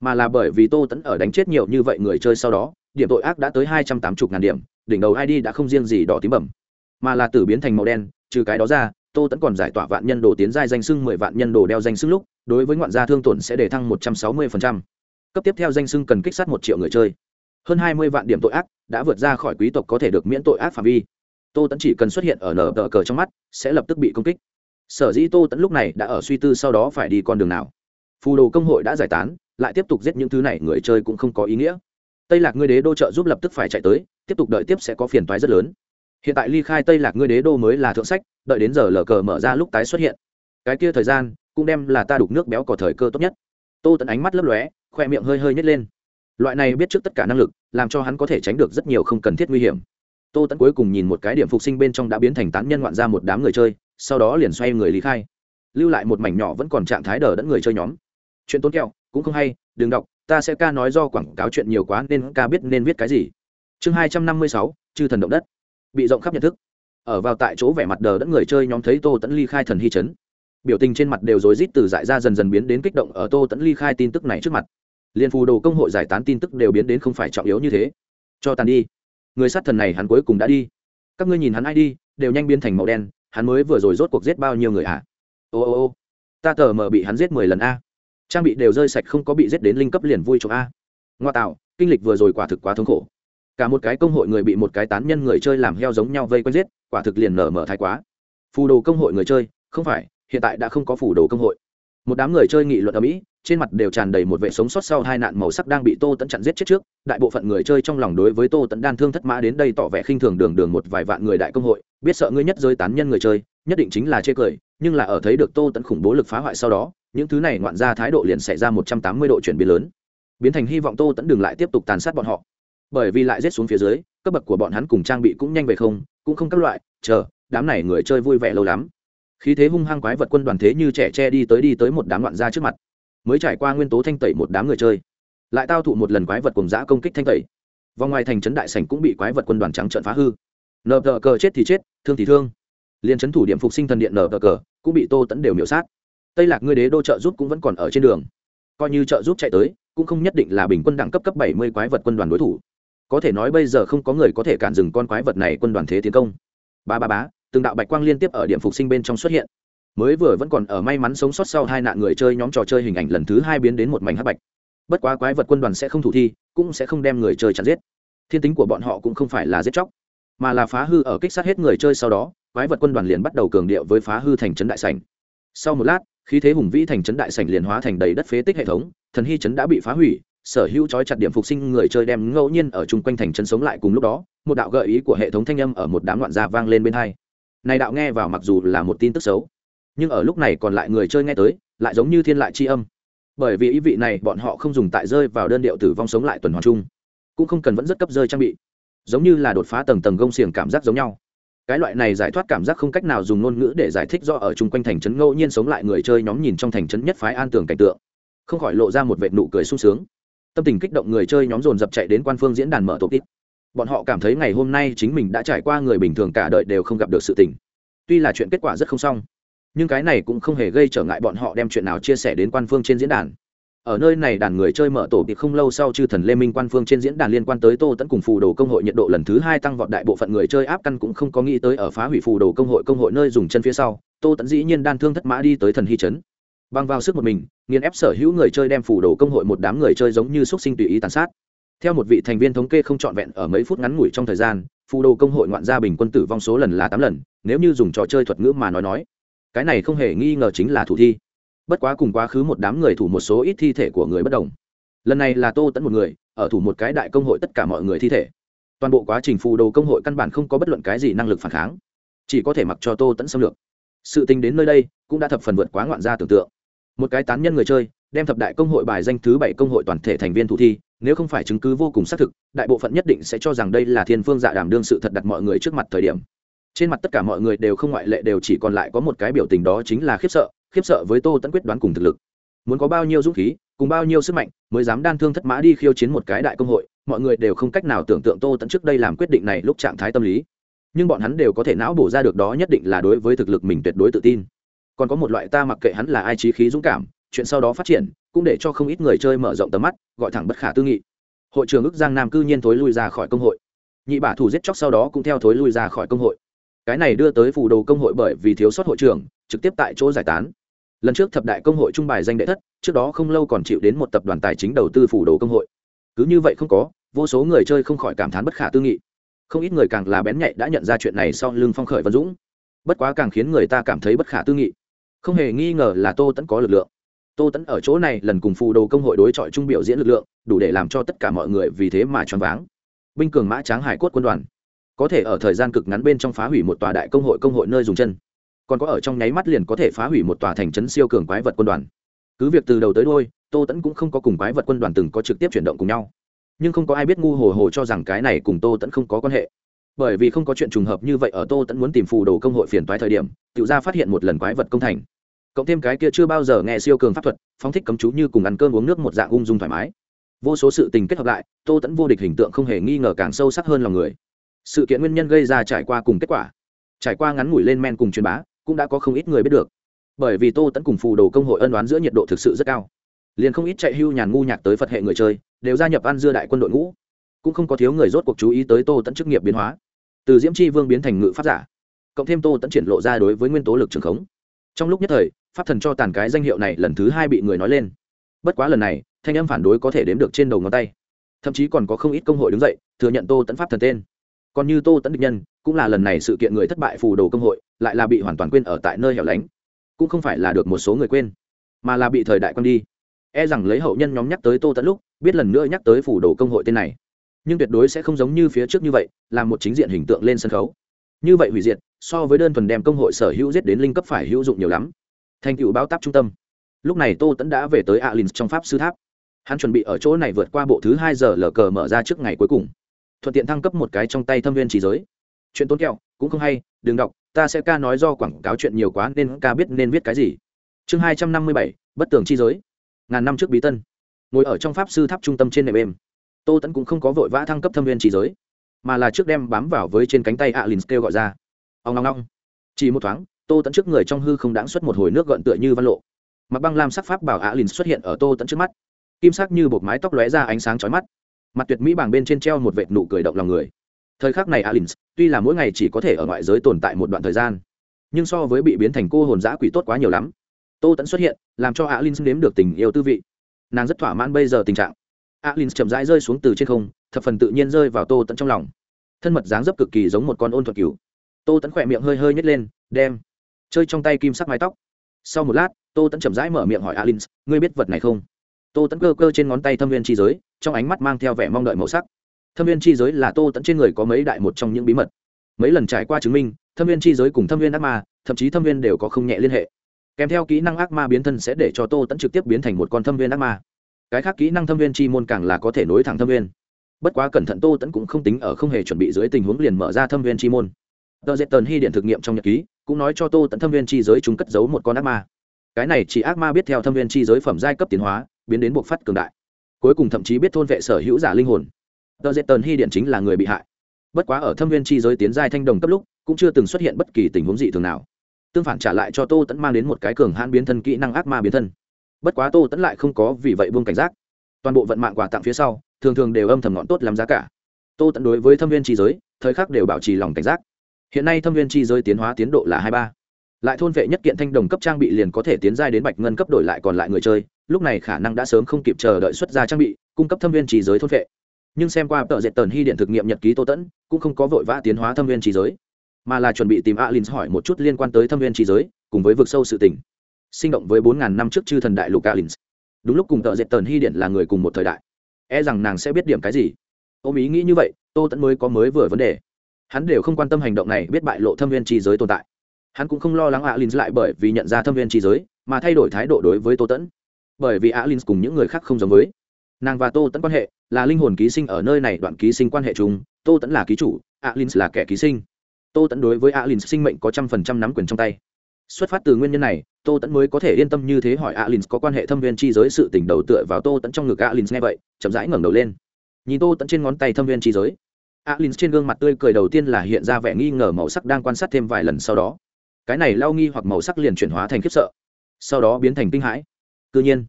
Mà là bởi vì tô tẫn ở đánh chết nhiều như vậy người chơi sau đó, điểm tội ác đã tới hai trăm tám mươi ngàn điểm, đỉnh đầu id đã không riêng gì đỏ tím bẩm, mà là tử biến thành màu đen trừ cái đó ra, tô tẫn còn giải tỏa vạn nhân đồ tiến giai danh sưng mười vạn nhân đồ đeo danh sưng lúc, đối với ngoạn gia thương tổn sẽ để thăng một trăm sáu mươi cấp tiếp theo danh sưng cần kích sát một triệu người chơi. Hơn hai mươi vạn điểm tội ác đã vượt ra khỏi quý tộc có thể được miễn tội ác phạm vi. Tô tẫn chỉ cần xuất hiện ở nở tờ cờ trong mắt, sẽ lập tức bị công kích. Sở dĩ tô tẫn lúc này đã ở suy tư sau đó phải đi con đường nào. Phù đồ công hội đã giải tán, lại tiếp tục giết những thứ này người chơi cũng không có ý nghĩa. Tây lạc ngươi đế đô trợ giúp lập tức phải chạy tới, tiếp tục đợi tiếp sẽ có phiền toái rất lớn hiện tại ly khai tây lạc ngươi đế đô mới là thượng sách, đợi đến giờ lờ cờ mở ra lúc tái xuất hiện. Cái kia thời gian, cũng đem là ta đục nước béo có thời cơ tốt nhất. Tô tẫn ánh mắt lấp lóe, khoe miệng hơi hơi nhét lên. Loại này biết trước tất cả năng lực, làm cho hắn có thể tránh được rất nhiều không cần thiết nguy hiểm. Tô tẫn cuối cùng nhìn một cái điểm phục sinh bên trong đã biến thành tán nhân ngoạn ra một đám người chơi, sau đó liền xoay người lý khai. Lưu lại một mảnh nhỏ vẫn còn trạng thái đờ đẫn người chơi nhóm. Chuyện tốn kẹo, cũng không hay, đừng đọc, ta sẽ ca nói do quảng cáo chuyện nhiều quá nên ca biết nên viết cái gì. Chương hai trăm năm mươi sáu, chư thần động đất bị rộng khắp nhận thức. Ở vào tại chỗ vẻ mặt đờ đẫn người chơi nhóm thấy tô tẫn ly khai thần hy chấn. Biểu tình trên mặt đều rối rít từ dại ra dần dần biến đến kích động ở tô tẫn ly khai tin tức này trước mặt. Liên phù đồ công hội giải tán tin tức đều biến đến không phải trọng yếu như thế. Cho tàn đi. Người sát thần này hắn cuối cùng đã đi. Các ngươi nhìn hắn ai đi, đều nhanh biến thành màu đen, hắn mới vừa rồi rốt cuộc giết bao nhiêu người ạ à? ô ô ô. Ta tờ mờ bị hắn giết mười lần a. Trang bị đều rơi sạch không có bị giết đến linh cấp liền vui trộm a. Ngoa tạo, kinh lịch vừa rồi quả thực quá thống khổ cả một cái công hội người bị một cái tán nhân người chơi làm heo giống nhau vây quanh giết, quả thực liền nở mở thái quá. Phù đồ công hội người chơi, không phải, hiện tại đã không có phù đồ công hội. Một đám người chơi nghị luận ở mỹ, trên mặt đều tràn đầy một vệ sống sót sau hai nạn màu sắc đang bị tô tẫn chặn giết chết trước. Đại bộ phận người chơi trong lòng đối với tô tẫn đan thương thất mã đến đây tỏ vẻ khinh thường đường đường một vài vạn người đại công hội, biết sợ ngươi nhất rơi tán nhân người chơi, nhất định chính là chê cười, nhưng là ở thấy được tô tẫn khủng bố lực phá hoại sau đó, những thứ này ngoạn ra thái độ liền xảy ra một trăm tám mươi độ chuyển biến lớn. Biến thành hy vọng tô tẫn đừng lại tiếp tục tàn sát bọn họ bởi vì lại rết xuống phía dưới, cấp bậc của bọn hắn cùng trang bị cũng nhanh về không, cũng không các loại, chờ, đám này người chơi vui vẻ lâu lắm. Khí thế hung hăng quái vật quân đoàn thế như trẻ tre đi tới đi tới một đám loạn ra trước mặt. Mới trải qua nguyên tố thanh tẩy một đám người chơi, lại tao thụ một lần quái vật cùng giã công kích thanh tẩy. Vòng ngoài thành trấn đại sảnh cũng bị quái vật quân đoàn trắng trợn phá hư. Nờ tờ cờ chết thì chết, thương thì thương. Liền trấn thủ điểm phục sinh thần điện nờ tờ cờ, cũng bị tô tẫn đều miểu sát. Tây lạc ngươi đế đô trợ giúp cũng vẫn còn ở trên đường. Coi như trợ giúp chạy tới, cũng không nhất định là bình quân đẳng cấp cấp bảy mươi quái vật quân đoàn đối thủ có thể nói bây giờ không có người có thể cản dừng con quái vật này quân đoàn thế tiến công. Ba ba bá từng đạo bạch quang liên tiếp ở điểm phục sinh bên trong xuất hiện. Mới vừa vẫn còn ở may mắn sống sót sau hai nạn người chơi nhóm trò chơi hình ảnh lần thứ hai biến đến một mảnh hắc bạch. Bất quá quái vật quân đoàn sẽ không thủ thi, cũng sẽ không đem người chơi chặn giết. Thiên tính của bọn họ cũng không phải là giết chóc, mà là phá hư ở kích sát hết người chơi sau đó, quái vật quân đoàn liền bắt đầu cường điệu với phá hư thành trấn đại sảnh. Sau một lát, khí thế hùng vĩ thành trấn đại sảnh liền hóa thành đầy đất phế tích hệ thống, thần hy trấn đã bị phá hủy sở hữu trói chặt điểm phục sinh người chơi đem ngẫu nhiên ở chung quanh thành trấn sống lại cùng lúc đó, một đạo gợi ý của hệ thống thanh âm ở một đám loạn gia vang lên bên hai. Này đạo nghe vào mặc dù là một tin tức xấu, nhưng ở lúc này còn lại người chơi nghe tới, lại giống như thiên lại c âm. Bởi vì ý vị này, bọn họ không dùng tại rơi vào đơn điệu tử vong sống lại tuần hoàn chung, cũng không cần vẫn rất cấp rơi trang bị. Giống như là đột phá tầng tầng gông xiềng cảm giác giống nhau. Cái loại này giải thoát cảm giác không cách nào dùng ngôn ngữ để giải thích do ở chung quanh thành trấn ngẫu nhiên sống lại người chơi nhóm nhìn trong thành trấn nhất phái an tường cảnh tượng, không khỏi lộ ra một vệ nụ cười sung sướng tâm tình kích động người chơi nhóm dồn dập chạy đến quan phương diễn đàn mở tổ tít. Bọn họ cảm thấy ngày hôm nay chính mình đã trải qua người bình thường cả đời đều không gặp được sự tình. Tuy là chuyện kết quả rất không xong, nhưng cái này cũng không hề gây trở ngại bọn họ đem chuyện nào chia sẻ đến quan phương trên diễn đàn. Ở nơi này đàn người chơi mở tổ tiệc không lâu sau chư thần lê minh quan phương trên diễn đàn liên quan tới tô tẫn cùng phù đồ công hội nhiệt độ lần thứ hai tăng vọt đại bộ phận người chơi áp căn cũng không có nghĩ tới ở phá hủy phù đồ công hội công hội nơi dùng chân phía sau, tô tẫn dĩ nhiên đan thương thất mã đi tới thần hy chấn băng vào sức một mình, nghiền ép sở hữu người chơi đem phủ đồ công hội một đám người chơi giống như xúc sinh tùy ý tàn sát. Theo một vị thành viên thống kê không trọn vẹn ở mấy phút ngắn ngủi trong thời gian phù đồ công hội ngoạn gia bình quân tử vong số lần là tám lần, nếu như dùng trò chơi thuật ngữ mà nói nói. Cái này không hề nghi ngờ chính là thủ thi. Bất quá cùng quá khứ một đám người thủ một số ít thi thể của người bất đồng. Lần này là tô tẫn một người, ở thủ một cái đại công hội tất cả mọi người thi thể. Toàn bộ quá trình phù đồ công hội căn bản không có bất luận cái gì năng lực phản kháng. Chỉ có thể mặc cho tô tẫn xâm lược. Sự tình đến nơi đây cũng đã thập phần vượt quá ngoạn gia tưởng tượng một cái tán nhân người chơi, đem thập đại công hội bài danh thứ bảy công hội toàn thể thành viên thủ thi, nếu không phải chứng cứ vô cùng xác thực, đại bộ phận nhất định sẽ cho rằng đây là thiên phương dạ đảm đương sự thật đặt mọi người trước mặt thời điểm. Trên mặt tất cả mọi người đều không ngoại lệ đều chỉ còn lại có một cái biểu tình đó chính là khiếp sợ khiếp sợ với tô tẫn quyết đoán cùng thực lực. Muốn có bao nhiêu dũng khí, cùng bao nhiêu sức mạnh, mới dám đan thương thất mã đi khiêu chiến một cái đại công hội, mọi người đều không cách nào tưởng tượng tô tẫn trước đây làm quyết định này lúc trạng thái tâm lý. Nhưng bọn hắn đều có thể não bổ ra được đó nhất định là đối với thực lực mình tuyệt đối tự tin còn có một loại ta mặc kệ hắn là ai trí khí dũng cảm, chuyện sau đó phát triển, cũng để cho không ít người chơi mở rộng tầm mắt, gọi thẳng bất khả tư nghị. Hội trường ức giang nam cư nhiên thối lui ra khỏi công hội. Nhị bả thủ giết chóc sau đó cũng theo thối lui ra khỏi công hội. Cái này đưa tới phù đồ công hội bởi vì thiếu sót hội trưởng, trực tiếp tại chỗ giải tán. Lần trước thập đại công hội trung bài danh đệ thất, trước đó không lâu còn chịu đến một tập đoàn tài chính đầu tư phủ đồ công hội. Cứ như vậy không có, vô số người chơi không khỏi cảm thán bất khả tư nghị. Không ít người càng là bén nhạy đã nhận ra chuyện này sau lưng phong khởi văn dũng. Bất quá càng khiến người ta cảm thấy bất khả tư nghị không hề nghi ngờ là tô tẫn có lực lượng. Tô tẫn ở chỗ này lần cùng phù đồ công hội đối chọi trung biểu diễn lực lượng, đủ để làm cho tất cả mọi người vì thế mà choáng váng. Binh cường mã tráng hải cốt quân đoàn, có thể ở thời gian cực ngắn bên trong phá hủy một tòa đại công hội công hội nơi dùng chân, còn có ở trong nháy mắt liền có thể phá hủy một tòa thành trấn siêu cường quái vật quân đoàn. Cứ việc từ đầu tới đôi tô tẫn cũng không có cùng quái vật quân đoàn từng có trực tiếp chuyển động cùng nhau. Nhưng không có ai biết ngu hồ hồ cho rằng cái này cùng tô tẫn không có quan hệ. Bởi vì không có chuyện trùng hợp như vậy ở tô tẫn muốn tìm phù đồ công hội phiền toái thời điểm, tự ra phát hiện một lần quái vật công thành cộng thêm cái kia chưa bao giờ nghe siêu cường pháp thuật, phóng thích cấm chú như cùng ăn cơm uống nước một dạng ung dung thoải mái. Vô số sự tình kết hợp lại, tô tẫn vô địch hình tượng không hề nghi ngờ càng sâu sắc hơn lòng người. Sự kiện nguyên nhân gây ra trải qua cùng kết quả. Trải qua ngắn ngủi lên men cùng truyền bá, cũng đã có không ít người biết được. Bởi vì tô tẫn cùng phù đồ công hội ân đoán giữa nhiệt độ thực sự rất cao. Liền không ít chạy hưu nhàn ngu nhạc tới phật hệ người chơi, đều gia nhập ăn dưa đại quân đội ngũ. Cũng không có thiếu người rốt cuộc chú ý tới tô tẫn chức nghiệp biến hóa. Từ diễm c vương biến thành ngự phát giả, cộng thêm tô tẫn triển lộ ra đối với nguyên tố lực trường khống. Trong lúc nhất thời pháp thần cho tàn cái danh hiệu này lần thứ hai bị người nói lên. Bất quá lần này, thanh âm phản đối có thể đếm được trên đầu ngón tay. Thậm chí còn có không ít công hội đứng dậy, thừa nhận tô tẫn pháp thần tên. Còn như tô tẫn địch nhân, cũng là lần này sự kiện người thất bại phù đồ công hội, lại là bị hoàn toàn quên ở tại nơi hẻo lánh. Cũng không phải là được một số người quên, mà là bị thời đại quên đi. E rằng lấy hậu nhân nhóm nhắc tới tô tẫn lúc, biết lần nữa nhắc tới phủ đồ công hội tên này. Nhưng tuyệt đối sẽ không giống như phía trước như vậy, là một chính diện hình tượng lên sân khấu. Như vậy hủy diệt, so với đơn thuần đem công hội sở hữu giết đến linh cấp phải hữu dụng nhiều lắm thành tựu báo táp trung tâm. Lúc này tô tẫn đã về tới alin trong pháp sư tháp. Hắn chuẩn bị ở chỗ này vượt qua bộ thứ hai giờ lờ cờ mở ra trước ngày cuối cùng. Thuận tiện thăng cấp một cái trong tay thâm viên trí giới. Chuyện tốn kẹo, cũng không hay, đừng đọc, ta sẽ ca nói do quảng cáo chuyện nhiều quá nên ca biết nên viết cái gì. Chương hai trăm năm mươi bảy, bất tường chi giới. Ngàn năm trước bí tân. Ngồi ở trong pháp sư tháp trung tâm trên nệm êm. Tô tẫn cũng không có vội vã thăng cấp thâm viên trí giới, mà là trước đem bám vào với trên cánh tay alin kêu gọi ra. Ông long long chỉ một thoáng tô tẫn trước người trong hư không đáng xuất một hồi nước gợn tựa như văn lộ. Mặc băng lam sắc pháp bảo á lìn xuất hiện ở tô tẫn trước mắt. Kim sắc như bột mái tóc lóe ra ánh sáng chói mắt. Mặt tuyệt mỹ bảng bên trên treo một vệt nụ cười động lòng người. Thời khắc này alin tuy là mỗi ngày chỉ có thể ở ngoại giới tồn tại một đoạn thời gian, nhưng so với bị biến thành cô hồn giã quỷ tốt quá nhiều lắm. Tô tẫn xuất hiện, làm cho alin nếm được tình yêu tư vị. Nàng rất thỏa mãn bây giờ tình trạng. Alin chậm rãi rơi xuống từ trên không, thập phần tự nhiên rơi vào tô tẫn trong lòng. Thân mật dáng dấp cực kỳ giống một con ôn thuật cừu. Tô tẫn khỏe miệng hơi hơi nhét lên, đem chơi trong tay kim sắc mái tóc. Sau một lát, tô tẫn chậm rãi mở miệng hỏi alin, ngươi biết vật này không? Tô tẫn cơ cơ trên ngón tay thâm viên chi giới, trong ánh mắt mang theo vẻ mong đợi màu sắc. Thâm viên chi giới là tô tẫn trên người có mấy đại một trong những bí mật. Mấy lần trải qua chứng minh, thâm viên chi giới cùng thâm viên ác ma, thậm chí thâm viên đều có không nhẹ liên hệ. Kèm theo kỹ năng ác ma biến thân sẽ để cho tô tẫn trực tiếp biến thành một con thâm viên ác ma. Cái khác kỹ năng thâm viên chi môn càng là có thể nối thẳng thâm viên. Bất quá cẩn thận tô tẫn cũng không tính ở không hề chuẩn bị dưới tình huống liền mở ra thâm viên chi môn tờ dệt tần hy điện thực nghiệm trong nhật ký, cũng nói cho tô tận thâm viên chi giới chúng cất giấu một con ác ma. Cái này chỉ ác ma biết theo thâm viên chi giới phẩm giai cấp tiến hóa, biến đến buộc phát cường đại. Cuối cùng thậm chí biết thôn vệ sở hữu giả linh hồn. Tờ dệt tần hy điện chính là người bị hại. Bất quá ở thâm viên chi giới tiến giai thanh đồng cấp lúc, cũng chưa từng xuất hiện bất kỳ tình huống dị thường nào. Tương phản trả lại cho tô tẫn mang đến một cái cường hãn biến thân kỹ năng ác ma biến thân. Bất quá tô tẫn lại không có vì vậy buông cảnh giác. Toàn bộ vận mạng quà tặng phía sau, thường thường đều âm thầm ngọn tốt làm giá cả. Tô tẫn đối với thâm viên chi giới, thời khắc đều bảo trì lòng cảnh giác hiện nay thâm viên chi giới tiến hóa tiến độ là hai ba. Lại thôn vệ nhất kiện thanh đồng cấp trang bị liền có thể tiến giai đến bạch ngân cấp đổi lại còn lại người chơi, lúc này khả năng đã sớm không kịp chờ đợi xuất ra trang bị, cung cấp thâm viên chi giới thôn vệ. Nhưng xem qua tờ dệt tần hy điện thực nghiệm nhật ký tô tẫn, cũng không có vội vã tiến hóa thâm viên chi giới, mà là chuẩn bị tìm alin hỏi một chút liên quan tới thâm viên trí giới, cùng với vực sâu sự tình. Sinh động với bốn ngàn năm trước chư thần đại lục alin đúng lúc cùng tợ dệt tần hy điện là người cùng một thời đại. E rằng nàng sẽ biết điểm cái gì. Ôm ý nghĩ như vậy, tô tẫn mới có mới vừa vấn đề hắn đều không quan tâm hành động này biết bại lộ thâm viên trí giới tồn tại. Hắn cũng không lo lắng alin lại bởi vì nhận ra thâm viên trí giới mà thay đổi thái độ đối với tô tẫn. Bởi vì alin cùng những người khác không giống với. Nàng và tô tẫn quan hệ là linh hồn ký sinh ở nơi này đoạn ký sinh quan hệ chung, tô tẫn là ký chủ, alin là kẻ ký sinh. Tô tẫn đối với alin sinh mệnh có trăm phần trăm nắm quyền trong tay. Xuất phát từ nguyên nhân này, tô tẫn mới có thể yên tâm như thế hỏi alin có quan hệ thâm viên chi giới sự tỉnh đầu tựa vào tô tẫn trong ngực alin nghe vậy, chậm rãi ngẩng đầu lên. Nhìn tô tẫn trên ngón tay thâm viên chi giới alin trên gương mặt tươi cười đầu tiên là hiện ra vẻ nghi ngờ màu sắc đang quan sát thêm vài lần sau đó. Cái này lau nghi hoặc màu sắc liền chuyển hóa thành khiếp sợ. Sau đó biến thành kinh hãi. Cứ nhiên,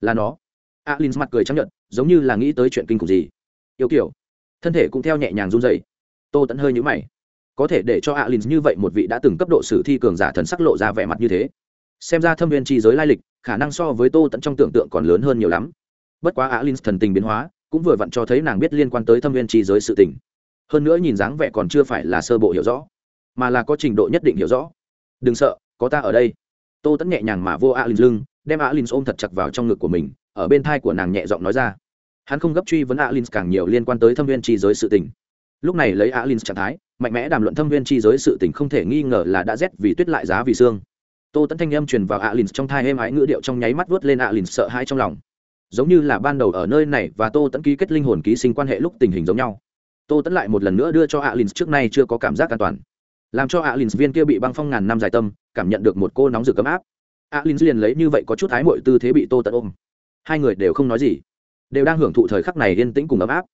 là nó. Alin mặt cười chấp nhận giống như là nghĩ tới chuyện kinh khủng gì. Yêu kiểu. Thân thể cũng theo nhẹ nhàng run dày tô tẫn hơi nhũ mày. Có thể để cho alin như vậy một vị đã từng cấp độ sử thi cường giả thần sắc lộ ra vẻ mặt như thế. Xem ra thâm viên chi giới lai lịch, khả năng so với tô tẫn trong tưởng tượng còn lớn hơn nhiều lắm. Bất quá alin thần tình biến hóa, cũng vừa vặn cho thấy nàng biết liên quan tới thâm viên chi giới sự tình hơn nữa nhìn dáng vẻ còn chưa phải là sơ bộ hiểu rõ, mà là có trình độ nhất định hiểu rõ. Đừng sợ, có ta ở đây. Tô tẫn nhẹ nhàng mà vô alin lưng, đem alin ôm thật chặt vào trong ngực của mình, ở bên thai của nàng nhẹ giọng nói ra. Hắn không gấp truy vấn alin càng nhiều liên quan tới thâm viên chi giới sự tình. Lúc này lấy alin trạng thái, mạnh mẽ đàm luận thâm viên chi giới sự tình không thể nghi ngờ là đã rét vì tuyết lại giá vì xương. Tô tẫn thanh âm truyền vào alin trong thai êm ái ngữ điệu trong nháy mắt vớt lên alin sợ hãi trong lòng. Giống như là ban đầu ở nơi này và tô tẫn ký kết linh hồn ký sinh quan hệ lúc tình hình giống nhau tô tẫn lại một lần nữa đưa cho alin trước nay chưa có cảm giác an toàn. Làm cho alin viên kia bị băng phong ngàn năm dài tâm, cảm nhận được một cô nóng rực ấm áp. Alin liền lấy như vậy có chút ái mội tư thế bị tô tẫn ôm. Hai người đều không nói gì, đều đang hưởng thụ thời khắc này yên tĩnh cùng ấm áp.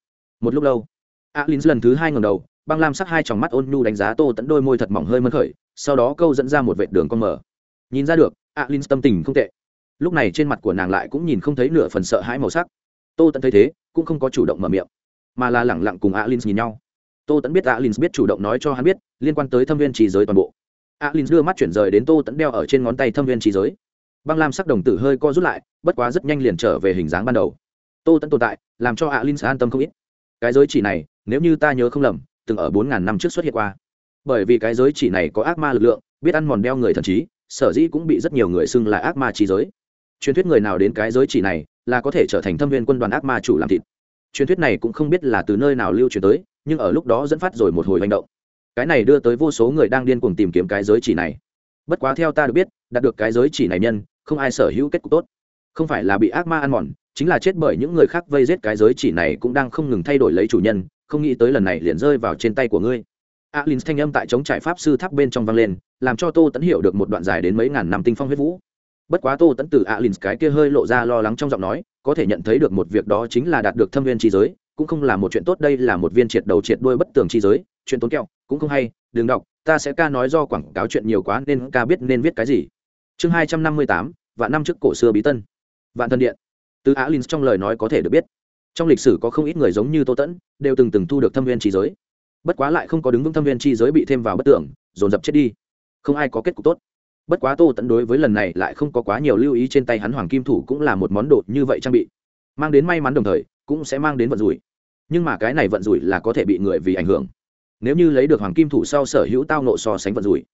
Một lúc lâu alin lần thứ hai ngầm đầu, băng lam sắc hai tròng mắt ôn nhu đánh giá tô tẫn đôi môi thật mỏng hơi mân khởi, sau đó câu dẫn ra một vệt đường con mở nhìn ra được alin tâm tình không tệ. Lúc này trên mặt của nàng lại cũng nhìn không thấy nửa phần sợ hãi màu sắc. Tô tẫn thấy thế, cũng không có chủ động mở miệng mà là lẳng lặng cùng alin nhìn nhau. Tô tẫn biết alin biết chủ động nói cho hắn biết, liên quan tới thâm viên trì giới toàn bộ. Alin đưa mắt chuyển rời đến tô tẫn đeo ở trên ngón tay thâm viên trì giới. Băng lam sắc đồng tử hơi co rút lại, bất quá rất nhanh liền trở về hình dáng ban đầu. Tô tẫn tồn tại, làm cho alin an tâm không ít. Cái giới chỉ này, nếu như ta nhớ không lầm, từng ở bốn ngàn năm trước xuất hiện qua. Bởi vì cái giới chỉ này có ác ma lực lượng, biết ăn mòn đeo người thần trí, sở dĩ cũng bị rất nhiều người xưng là ác ma trí giới. Truyền thuyết người nào đến cái giới chỉ này, là có thể trở thành thâm viên quân đoàn ác ma chủ làm thịt truyền thuyết này cũng không biết là từ nơi nào lưu truyền tới, nhưng ở lúc đó dẫn phát rồi một hồi hành động. Cái này đưa tới vô số người đang điên cuồng tìm kiếm cái giới chỉ này. Bất quá theo ta được biết, đạt được cái giới chỉ này nhân, không ai sở hữu kết cục tốt. Không phải là bị ác ma ăn mòn, chính là chết bởi những người khác vây giết cái giới chỉ này cũng đang không ngừng thay đổi lấy chủ nhân, không nghĩ tới lần này liền rơi vào trên tay của ngươi. Alin thanh âm tại chống trại pháp sư tháp bên trong vang lên, làm cho tô tẫn hiểu được một đoạn dài đến mấy ngàn năm tinh phong huyết vũ. Bất quá tô tẫn từ alin cái kia hơi lộ ra lo lắng trong giọng nói có thể nhận thấy được một việc đó chính là đạt được thâm viên chi giới, cũng không là một chuyện tốt, đây là một viên triệt đầu triệt đuôi bất tường chi giới, chuyện tốn kẹo, cũng không hay, đừng đọc, ta sẽ ca nói do quảng cáo chuyện nhiều quá nên ca biết nên viết cái gì. Chương hai trăm năm mươi tám, vạn năm trước cổ xưa bí tân. Vạn thân điện. Từ á linh trong lời nói có thể được biết, trong lịch sử có không ít người giống như tô tẫn, đều từng từng thu được thâm viên trí giới. Bất quá lại không có đứng vững thâm viên chi giới bị thêm vào bất tưởng dồn dập chết đi. Không ai có kết cục tốt bất quá tô tẫn đối với lần này lại không có quá nhiều lưu ý trên tay hắn hoàng kim thủ cũng là một món đồ như vậy trang bị. Mang đến may mắn đồng thời, cũng sẽ mang đến vận rủi. Nhưng mà cái này vận rủi là có thể bị người vì ảnh hưởng. Nếu như lấy được hoàng kim thủ sau sở hữu tao nộ so sánh vận rủi.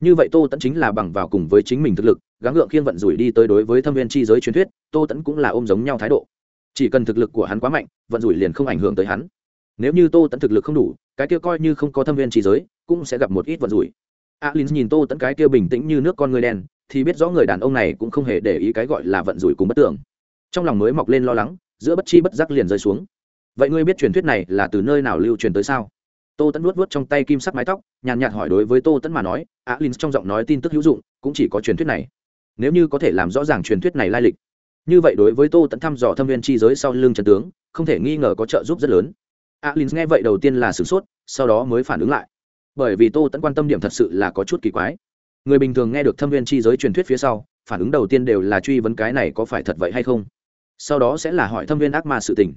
Như vậy tô tẫn chính là bằng vào cùng với chính mình thực lực, gắng gượng khiên vận rủi đi tới đối với thâm viên chi giới truyền thuyết, tô tẫn cũng là ôm giống nhau thái độ. Chỉ cần thực lực của hắn quá mạnh, vận rủi liền không ảnh hưởng tới hắn. Nếu như tô tẫn thực lực không đủ, cái kia coi như không có thâm viên chi giới, cũng sẽ gặp một ít vận rủi alin nhìn tô tẫn cái kia bình tĩnh như nước con người đen, thì biết rõ người đàn ông này cũng không hề để ý cái gọi là vận rủi cùng bất tưởng trong lòng mới mọc lên lo lắng, giữa bất chi bất giác liền rơi xuống. Vậy ngươi biết truyền thuyết này là từ nơi nào lưu truyền tới sao? Tô tẫn nuốt nuốt trong tay kim sắc mái tóc, nhàn nhạt hỏi đối với tô tẫn mà nói, alin trong giọng nói tin tức hữu dụng, cũng chỉ có truyền thuyết này. Nếu như có thể làm rõ ràng truyền thuyết này lai lịch. Như vậy đối với tô tẫn thăm dò thâm viên chi giới sau lưng trần tướng, không thể nghi ngờ có trợ giúp rất lớn. Alin nghe vậy đầu tiên là sửng sốt, sau đó mới phản ứng lại bởi vì tô tẫn quan tâm điểm thật sự là có chút kỳ quái. Người bình thường nghe được thâm viên chi giới truyền thuyết phía sau, phản ứng đầu tiên đều là truy vấn cái này có phải thật vậy hay không. Sau đó sẽ là hỏi thâm viên ác ma sự tình.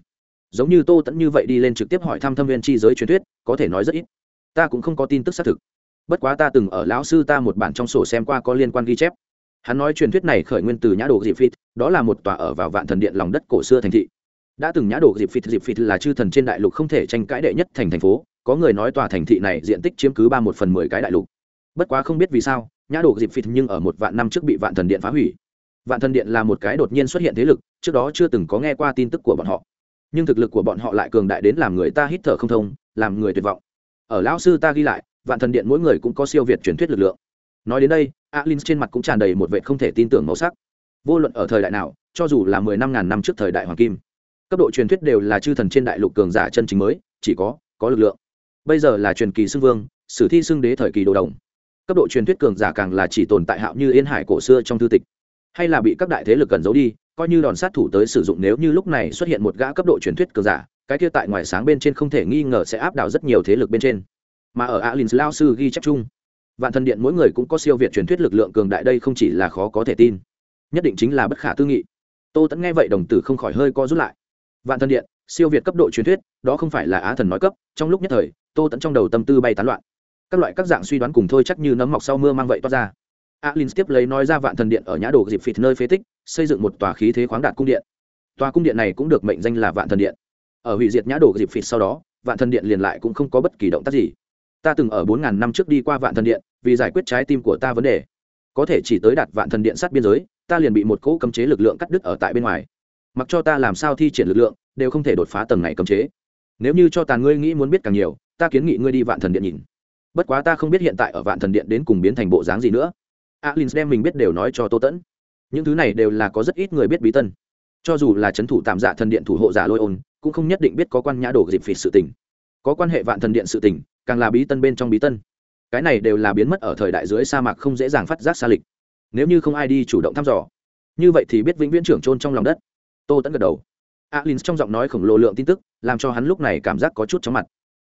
Giống như tô tẫn như vậy đi lên trực tiếp hỏi thăm thâm viên chi giới truyền thuyết, có thể nói rất ít. Ta cũng không có tin tức xác thực. Bất quá ta từng ở lão sư ta một bản trong sổ xem qua có liên quan ghi chép. Hắn nói truyền thuyết này khởi nguyên từ nhã đồ dịp phít đó là một tòa ở vào vạn thần điện lòng đất cổ xưa thành thị. Đã từng nhã đồ dịp phít dịp phít là chư thần trên đại lục không thể tranh cãi đệ nhất thành thành phố có người nói tòa thành thị này diện tích chiếm cứ ba một phần mười cái đại lục. Bất quá không biết vì sao, nhã đồ dịp phịt nhưng ở một vạn năm trước bị vạn thần điện phá hủy. Vạn thần điện là một cái đột nhiên xuất hiện thế lực, trước đó chưa từng có nghe qua tin tức của bọn họ. Nhưng thực lực của bọn họ lại cường đại đến làm người ta hít thở không thông, làm người tuyệt vọng. Ở lão sư ta ghi lại, vạn thần điện mỗi người cũng có siêu việt truyền thuyết lực lượng. Nói đến đây, alin trên mặt cũng tràn đầy một vệ không thể tin tưởng màu sắc. Vô luận ở thời đại nào, cho dù là mười năm ngàn năm trước thời đại hoàng kim, cấp độ truyền thuyết đều là chư thần trên đại lục cường giả chân chính mới, chỉ có có lực lượng bây giờ là truyền kỳ xưng vương, sử thi xưng đế thời kỳ đồ đồng. Cấp độ truyền thuyết cường giả càng là chỉ tồn tại hạo như yên hải cổ xưa trong thư tịch. Hay là bị các đại thế lực cần giấu đi, coi như đòn sát thủ tới sử dụng nếu như lúc này xuất hiện một gã cấp độ truyền thuyết cường giả, cái kia tại ngoài sáng bên trên không thể nghi ngờ sẽ áp đảo rất nhiều thế lực bên trên. Mà ở alin lao sư ghi chép chung, vạn thần điện mỗi người cũng có siêu việt truyền thuyết lực lượng cường đại đây không chỉ là khó có thể tin, nhất định chính là bất khả tư nghị. Tô tẫn nghe vậy đồng tử không khỏi hơi co rút lại. Vạn thần điện, siêu việt cấp độ truyền thuyết, đó không phải là á thần nói cấp, trong lúc nhất thời tô tẫn trong đầu tâm tư bay tán loạn. Các loại các dạng suy đoán cùng thôi chắc như nấm mọc sau mưa mang vậy toát ra. Alin tiếp lấy nói ra vạn thần điện ở nhã đồ dịp phịt nơi phế tích, xây dựng một tòa khí thế khoáng đạt cung điện. Tòa cung điện này cũng được mệnh danh là vạn thần điện. Ở hủy diệt nhã đồ dịp phịt sau đó, vạn thần điện liền lại cũng không có bất kỳ động tác gì. Ta từng ở bốn ngàn năm trước đi qua vạn thần điện, vì giải quyết trái tim của ta vấn đề. Có thể chỉ tới đạt vạn thần điện sát biên giới, ta liền bị một cỗ cấm chế lực lượng cắt đứt ở tại bên ngoài. Mặc cho ta làm sao thi triển lực lượng, đều không thể đột phá tầng này cấm chế. Nếu như cho tàn ngươi nghĩ muốn biết càng nhiều ta kiến nghị ngươi đi vạn thần điện nhìn. Bất quá ta không biết hiện tại ở vạn thần điện đến cùng biến thành bộ dáng gì nữa. Alin đem mình biết đều nói cho tô tẫn. Những thứ này đều là có rất ít người biết bí tân. Cho dù là c h ấ n thủ tạm dạ thần điện thủ hộ giả lôi ôn, cũng không nhất định biết có quan nhã đồ dịp phịt sự tình. Có quan hệ vạn thần điện sự tình, càng là bí tân bên trong bí tân. Cái này đều là biến mất ở thời đại dưới sa mạc không dễ dàng phát giác xa lịch. Nếu như không ai đi chủ động thăm dò, như vậy thì biết vĩnh viễn trưởng trôn trong lòng đất. Tô tẫn gật đầu. Alin trong giọng nói khổng lồ lượng tin tức, làm cho hắn lúc này cảm giác có chút chóng mặt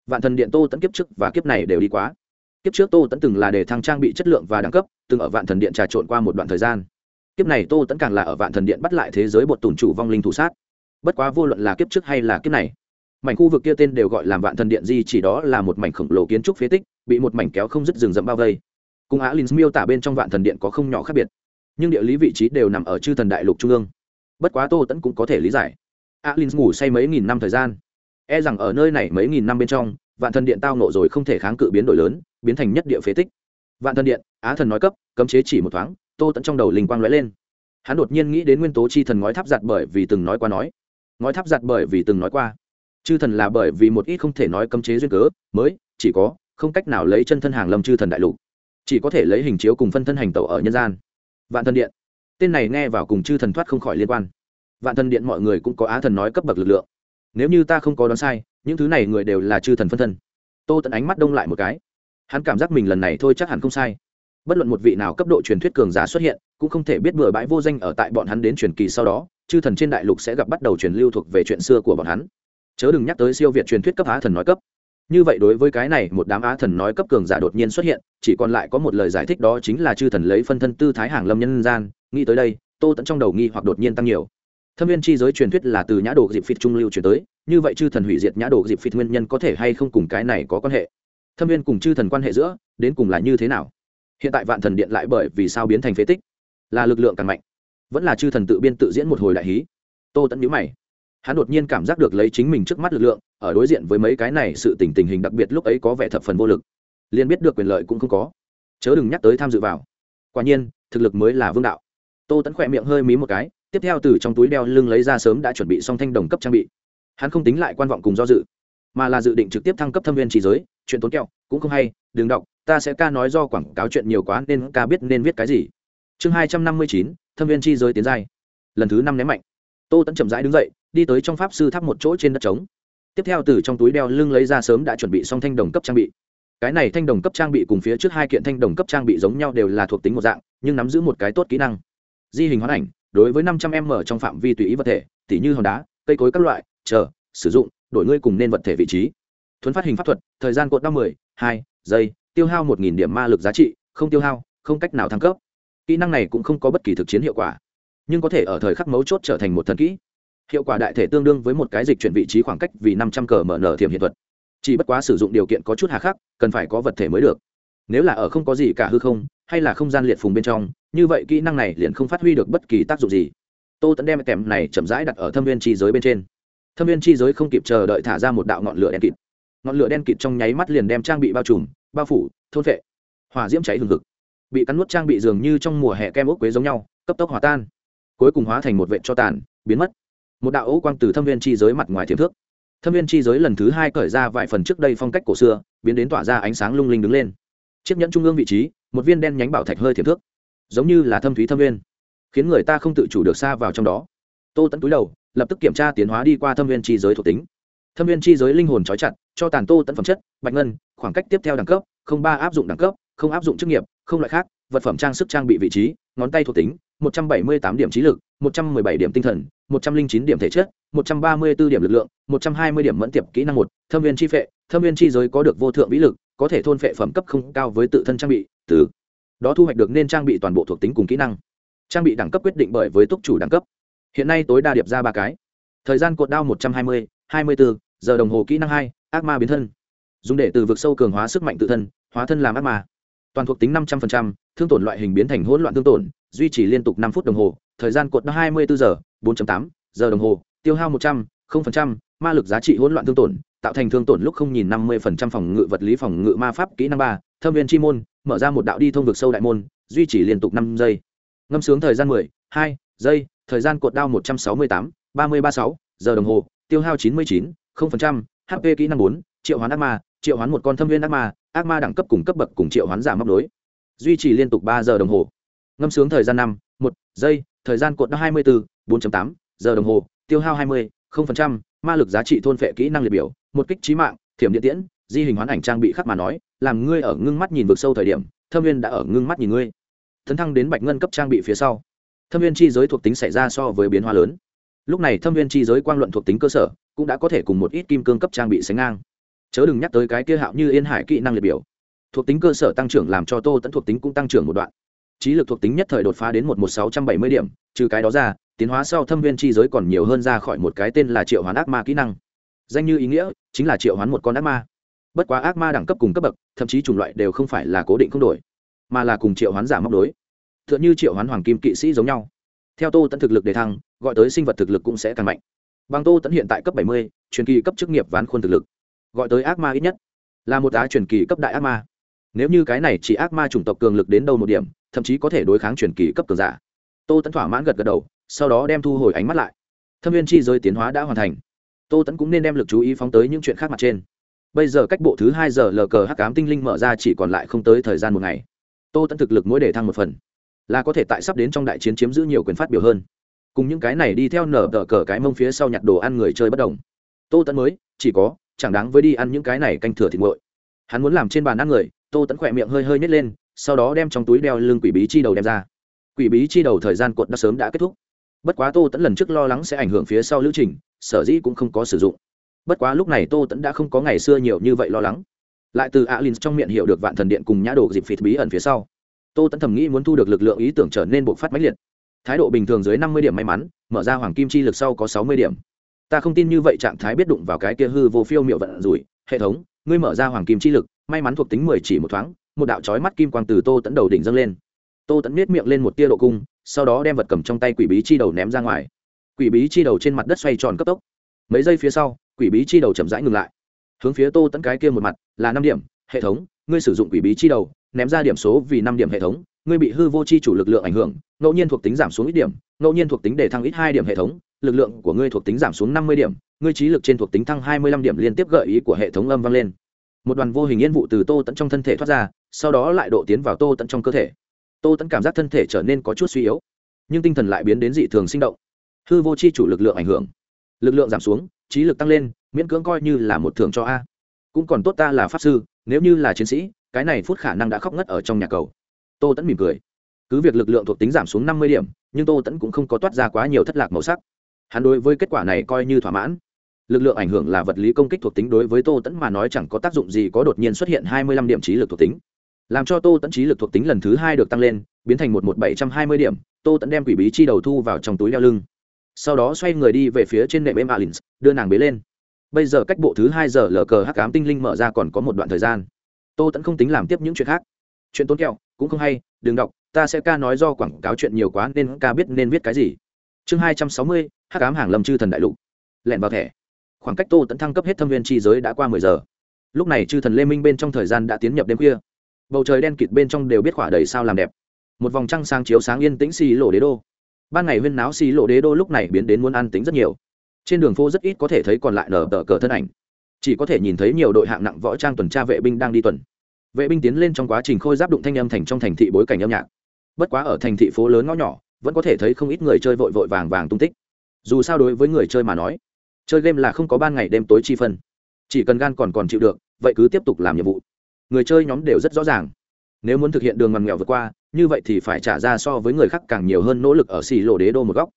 vạn thần điện tô tẫn kiếp trước và kiếp này đều đi quá. Kiếp trước tô tẫn từng là để thăng trang bị chất lượng và đẳng cấp, từng ở vạn thần điện trà trộn qua một đoạn thời gian. Kiếp này tô tẫn càng là ở vạn thần điện bắt lại thế giới bột tùn chủ vong linh thủ sát. Bất quá vô luận là kiếp trước hay là kiếp này, mảnh khu vực kia tên đều gọi là vạn thần điện di chỉ đó là một mảnh khổng lồ kiến trúc phế tích, bị một mảnh kéo không dứt rừng rậm bao vây. Cùng á linh miêu tả bên trong vạn thần điện có không nhỏ khác biệt, nhưng địa lý vị trí đều nằm ở chư thần đại lục trung ương. Bất quá tô tẫn cũng có thể lý giải. Á Linh ngủ say mấy nghìn năm thời gian e rằng ở nơi này mấy nghìn năm bên trong, vạn thần điện tao nộ rồi không thể kháng cự biến đổi lớn, biến thành nhất địa phế tích. Vạn thần điện, á thần nói cấp, cấm chế chỉ một thoáng, tô tẫn trong đầu linh quang lóe lên. Hắn đột nhiên nghĩ đến nguyên tố chi thần ngói tháp giặt bởi vì từng nói qua nói. Ngói tháp giặt bởi vì từng nói qua. Chư thần là bởi vì một ít không thể nói cấm chế duyên cớ, mới, chỉ có, không cách nào lấy chân thân hàng lâm chư thần đại lục. Chỉ có thể lấy hình chiếu cùng phân thân hành tẩu ở nhân gian. Vạn thần điện. Tên này nghe vào cùng chư thần thoát không khỏi liên quan. Vạn thần điện mọi người cũng có á thần nói cấp bậc lực lượng nếu như ta không có đoán sai, những thứ này người đều là chư thần phân thân. Tô tận ánh mắt đông lại một cái. Hắn cảm giác mình lần này thôi chắc hẳn không sai. Bất luận một vị nào cấp độ truyền thuyết cường giả xuất hiện, cũng không thể biết bừa bãi vô danh ở tại bọn hắn đến truyền kỳ sau đó, chư thần trên đại lục sẽ gặp bắt đầu truyền lưu thuộc về chuyện xưa của bọn hắn. Chớ đừng nhắc tới siêu việt truyền thuyết cấp á thần nói cấp. Như vậy đối với cái này, một đám á thần nói cấp cường giả đột nhiên xuất hiện, chỉ còn lại có một lời giải thích đó chính là chư thần lấy phân thân tư thái hàng lâm nhân gian. Nghĩ tới đây, tô tẫn trong đầu nghi hoặc đột nhiên tăng nhiều thâm viên chi giới truyền thuyết là từ nhã đồ dịp phịt trung lưu truyền tới, như vậy chư thần hủy diệt nhã đồ dịp phịt nguyên nhân có thể hay không cùng cái này có quan hệ? Thâm viên cùng chư thần quan hệ giữa, đến cùng là như thế nào? Hiện tại vạn thần điện lại bởi vì sao biến thành phế tích? Là lực lượng càng mạnh, vẫn là chư thần tự biên tự diễn một hồi đại hí? Tô tẫn nhữ mày. Hắn đột nhiên cảm giác được lấy chính mình trước mắt lực lượng, ở đối diện với mấy cái này sự tình tình hình đặc biệt lúc ấy có vẻ thập phần vô lực. Liền biết được quyền lợi cũng không có. Chớ đừng nhắc tới tham dự vào. Quả nhiên, thực lực mới là vương đạo. Tô tẫn khỏe miệng hơi mí một cái tiếp theo từ trong túi đeo lưng lấy ra sớm đã chuẩn bị xong thanh đồng cấp trang bị. Hắn không tính lại quan vọng cùng do dự, mà là dự định trực tiếp thăng cấp thâm viên trí giới, chuyện tốn kẹo, cũng không hay, đừng đọc, ta sẽ ca nói do quảng cáo chuyện nhiều quá nên ca biết nên viết cái gì. Chương hai trăm năm mươi chín, thâm viên chi giới tiến giai. Lần thứ năm ném mạnh. Tô tẫn chậm rãi đứng dậy, đi tới trong pháp sư tháp một chỗ trên đất trống. Tiếp theo từ trong túi đeo lưng lấy ra sớm đã chuẩn bị xong thanh đồng cấp trang bị. Cái này thanh đồng cấp trang bị cùng phía trước hai kiện thanh đồng cấp trang bị giống nhau đều là thuộc tính một dạng, nhưng nắm giữ một cái tốt kỹ năng. Di hình hoán ảnh đối với năm trăm m trong phạm vi tùy ý vật thể, tỉ như hòn đá, cây cối các loại, chờ, sử dụng, đổi ngươi cùng nên vật thể vị trí. Thuấn phát hình pháp thuật, thời gian cột năm mười, hai giây, tiêu hao một nghìn điểm ma lực giá trị, không tiêu hao, không cách nào thăng cấp. Kỹ năng này cũng không có bất kỳ thực chiến hiệu quả, nhưng có thể ở thời khắc mấu chốt trở thành một thần kỹ. Hiệu quả đại thể tương đương với một cái dịch chuyển vị trí khoảng cách vì năm trăm cờ mở nở thiểm hiện thuật. Chỉ bất quá sử dụng điều kiện có chút hà khắc, cần phải có vật thể mới được. Nếu là ở không có gì cả hư không, hay là không gian liệt phùng bên trong như vậy kỹ năng này liền không phát huy được bất kỳ tác dụng gì. Tô tẫn đem kèm này chậm rãi đặt ở thâm viên chi giới bên trên. Thâm viên chi giới không kịp chờ đợi thả ra một đạo ngọn lửa đen kịt. Ngọn lửa đen kịt trong nháy mắt liền đem trang bị bao trùm, bao phủ, thôn vệ hỏa diễm cháy hừng hực. Bị cắn nuốt trang bị dường như trong mùa hè kem ốc quế giống nhau, cấp tốc hòa tan. Cuối cùng hóa thành một vệ cho tàn, biến mất. Một đạo ấu quang từ thâm viên chi giới mặt ngoài thiếm thước. Thâm viên chi giới lần thứ hai cởi ra vài phần trước đây phong cách cổ xưa, biến đến tỏa ra ánh sáng lung linh đứng lên. Chiếc nhẫn trung ương vị trí, một viên đen nhánh bảo thạch hơi thiếm thước giống như là thâm thúy thâm viên, khiến người ta không tự chủ được xa vào trong đó. Tô tẫn túi đầu, lập tức kiểm tra tiến hóa đi qua thâm viên chi giới thuộc tính. Thâm viên chi giới linh hồn trói chặt, cho tàn tô tẫn phẩm chất, bạch ngân, khoảng cách tiếp theo đẳng cấp, không ba áp dụng đẳng cấp, không áp dụng chức nghiệp, không loại khác, vật phẩm trang sức trang bị vị trí, ngón tay thuộc tính, một trăm bảy mươi tám điểm trí lực, một trăm mười bảy điểm tinh thần, một trăm linh chín điểm thể chất, một trăm ba mươi b ố điểm lực lượng, một trăm hai mươi điểm mẫn tiệp kỹ năng một, thâm viên chi phệ, thâm viên chi giới có được vô thượng vĩ lực, có thể thôn phệ phẩm cấp không cao với tự thân trang bị từ đó thu hoạch được nên trang bị toàn bộ thuộc tính cùng kỹ năng. Trang bị đẳng cấp quyết định bởi với túc chủ đẳng cấp. Hiện nay tối đa điệp ra ba cái. Thời gian cột đao một trăm hai mươi hai mươi bốn giờ đồng hồ kỹ năng hai, ác ma biến thân. Dùng để từ vực sâu cường hóa sức mạnh tự thân, hóa thân làm ác ma. Toàn thuộc tính năm trăm linh thương tổn loại hình biến thành hỗn loạn thương tổn, duy trì liên tục năm phút đồng hồ, thời gian cột hai mươi bốn giờ, bốn tám, giờ đồng hồ, tiêu hao một trăm linh ma lực giá trị hỗn loạn thương tổn, tạo thành thương tổn lúc không nhìn năm mươi phòng ngự vật lý phòng ngự ma pháp kỹ năng ba, thâm viên chi môn mở ra một đạo đi thông vực sâu đại môn, duy trì liên tục năm giây. Ngâm sướng thời gian mười, hai giây, thời gian cột đao một trăm sáu mươi tám, ba mươi ba sáu, giờ đồng hồ, tiêu hao chín mươi chín phần trăm hp kỹ năng bốn, triệu hoán ác ma, triệu hoán một con thâm viên ác ma ác ma đẳng cấp cùng cấp bậc cùng triệu hoán giả móc đối duy trì liên tục ba giờ đồng hồ. Ngâm sướng thời gian năm, một giây, thời gian cột đao hai mươi bốn bốn tám, giờ đồng hồ, tiêu hao hai mươi phần trăm, ma lực giá trị thôn phệ kỹ năng liệt biểu, một kích trí mạng, thiểm địa tiễn, di hình hoán ảnh trang bị khắc mà nói làm ngươi ở ngưng mắt nhìn vực sâu thời điểm, thâm viên đã ở ngưng mắt nhìn ngươi. Thấn thăng đến bạch ngân cấp trang bị phía sau. Thâm viên chi giới thuộc tính xảy ra so với biến hóa lớn. Lúc này thâm viên chi giới quang luận thuộc tính cơ sở cũng đã có thể cùng một ít kim cương cấp trang bị sánh ngang. Chớ đừng nhắc tới cái kia hạo như yên hải kỹ năng liệt biểu. Thuộc tính cơ sở tăng trưởng làm cho tô tẫn thuộc tính cũng tăng trưởng một đoạn. Trí lực thuộc tính nhất thời đột phá đến một một sáu trăm bảy mươi điểm, trừ cái đó ra, tiến hóa sau thâm viên chi giới còn nhiều hơn ra khỏi một cái tên là triệu hoán ác ma kỹ năng. Danh như ý nghĩa chính là triệu hoán một con ác ma bất quá ác ma đẳng cấp cùng cấp bậc, thậm chí chủng loại đều không phải là cố định không đổi, mà là cùng triệu hoán giả móc đối t h ư ợ n h ư triệu hoán hoàng kim kỵ sĩ giống nhau. Theo tô tẫn thực lực đề thăng, gọi tới sinh vật thực lực cũng sẽ càng mạnh. Bằng tô tẫn hiện tại cấp bảy mươi, truyền kỳ cấp chức nghiệp ván khuôn thực lực. Gọi tới ác ma ít nhất là một á truyền kỳ cấp đại ác ma. Nếu như cái này chỉ ác ma chủng tộc cường lực đến đâu một điểm, thậm chí có thể đối kháng truyền kỳ cấp cường giả. Tô tẫn thỏa mãn gật gật đầu, sau đó đem thu hồi ánh mắt lại. Thâm viên chi giới tiến hóa đã hoàn thành. Tô tẫn cũng nên đem lực chú ý phóng tới những chuyện khác mặt trên bây giờ cách bộ thứ hai giờ lờ cờ hắc cám tinh linh mở ra chỉ còn lại không tới thời gian một ngày. Tô tẫn thực lực mỗi để thăng một phần, là có thể tại sắp đến trong đại chiến chiếm giữ nhiều quyền phát biểu hơn. Cùng những cái này đi theo nở tờ cờ cái mông phía sau nhặt đồ ăn người chơi bất đồng. Tô tẫn mới, chỉ có, chẳng đáng với đi ăn những cái này canh thừa thịt nguội. Hắn muốn làm trên bàn ăn người, tô tẫn khỏe miệng hơi hơi nhét lên, sau đó đem trong túi đeo lưng quỷ bí chi đầu đem ra. Quỷ bí chi đầu thời gian cuộn đã sớm đã kết thúc. Bất quá tô tẫn lần trước lo lắng sẽ ảnh hưởng phía sau lữ trình, sở dĩ cũng không có sử dụng bất quá lúc này tô tẫn đã không có ngày xưa nhiều như vậy lo lắng. Lại từ alin trong miệng hiểu được vạn thần điện cùng nhã đồ dịp phịt bí ẩn phía sau, tô tẫn thầm nghĩ muốn thu được lực lượng ý tưởng trở nên bộc phát mãnh liệt. Thái độ bình thường dưới năm mươi điểm may mắn, mở ra hoàng kim chi lực sau có sáu mươi điểm. Ta không tin như vậy trạng thái biết đụng vào cái kia hư vô phiêu miệu vận rủi, hệ thống, ngươi mở ra hoàng kim chi lực, may mắn thuộc tính mười chỉ một thoáng, một đạo trói mắt kim quang từ tô tẫn đầu đỉnh dâng lên. Tô tẫn nết miệng lên một tia độ cung, sau đó đem vật cầm trong tay quỷ bí chi đầu ném ra ngoài. Quỷ bí chi đầu trên mặt đất xoay tròn cấp tốc. Mấy giây phía sau quỷ bí chi đầu chậm rãi ngừng lại. Hướng phía tô tẫn cái kia một mặt, là năm điểm, hệ thống, ngươi sử dụng quỷ bí chi đầu, ném ra điểm số vì năm điểm hệ thống, ngươi bị hư vô chi chủ lực lượng ảnh hưởng, ngẫu nhiên thuộc tính giảm xuống ít điểm, ngẫu nhiên thuộc tính để thăng ít hai điểm hệ thống, lực lượng của ngươi thuộc tính giảm xuống năm mươi điểm, ngươi trí lực trên thuộc tính thăng hai mươi lăm điểm liên tiếp gợi ý của hệ thống âm vang lên. Một đoàn vô hình yên vụ từ tô tẫn trong thân thể thoát ra, sau đó lại độ tiến vào tô tẫn trong cơ thể. Tô tẫn cảm giác thân thể trở nên có chút suy yếu, nhưng tinh thần lại biến đến dị thường sinh động. Hư vô chi chủ lực lượng ảnh hưởng, lực lượng giảm xuống trí lực tăng lên, miễn cưỡng coi như là một thưởng cho a. Cũng còn tốt ta là pháp sư, nếu như là chiến sĩ, cái này phút khả năng đã khóc ngất ở trong nhà cầu. Tô tẫn mỉm cười. Cứ việc lực lượng thuộc tính giảm xuống năm mươi điểm, nhưng tô tẫn cũng không có toát ra quá nhiều thất lạc màu sắc. Hắn đối với kết quả này coi như thỏa mãn. Lực lượng ảnh hưởng là vật lý công kích thuộc tính đối với tô tẫn mà nói chẳng có tác dụng gì có đột nhiên xuất hiện hai mươi lăm điểm trí lực thuộc tính. Làm cho tô tẫn trí lực thuộc tính lần thứ hai được tăng lên, biến thành một một bảy trăm hai mươi điểm, tô tẫn đem quỷ bí chi đầu thu vào trong túi đeo lưng sau đó xoay người đi về phía trên nệm em alins, đưa nàng bế lên. Bây giờ cách bộ thứ hai giờ lờ cờ hắc cám tinh linh mở ra còn có một đoạn thời gian. Tô tẫn không tính làm tiếp những chuyện khác. Chuyện tốn kẹo, cũng không hay, đừng đọc, ta sẽ ca nói do quảng cáo chuyện nhiều quá nên ca biết nên viết cái gì. Chương hai trăm sáu mươi, hắc cám hàng lâm chư thần đại lục. Lẹn vào thẻ. Khoảng cách tô tẫn thăng cấp hết thâm viên chi giới đã qua mười giờ. Lúc này chư thần lê minh bên trong thời gian đã tiến nhập đêm khuya. Bầu trời đen kịt bên trong đều biết khỏa đầy sao làm đẹp. Một vòng trăng sáng chiếu sáng yên tĩnh xì lộ đế đô ban ngày huyên náo xì lộ đế đô lúc này biến đến muốn ăn tính rất nhiều. Trên đường phố rất ít có thể thấy còn lại nở tờ cờ thân ảnh. Chỉ có thể nhìn thấy nhiều đội hạng nặng võ trang tuần tra vệ binh đang đi tuần. Vệ binh tiến lên trong quá trình khôi giáp đụng thanh âm thành trong thành thị bối cảnh âm nhạc. Bất quá ở thành thị phố lớn ngõ nhỏ, vẫn có thể thấy không ít người chơi vội vội vàng vàng tung tích. Dù sao đối với người chơi mà nói, chơi game là không có ban ngày đêm tối chi phân. Chỉ cần gan còn còn chịu được, vậy cứ tiếp tục làm nhiệm vụ. Người chơi nhóm đều rất rõ ràng nếu muốn thực hiện đường ngằn nghèo vượt qua, như vậy thì phải trả ra so với người khác càng nhiều hơn nỗ lực ở xì lộ đế đô một góc.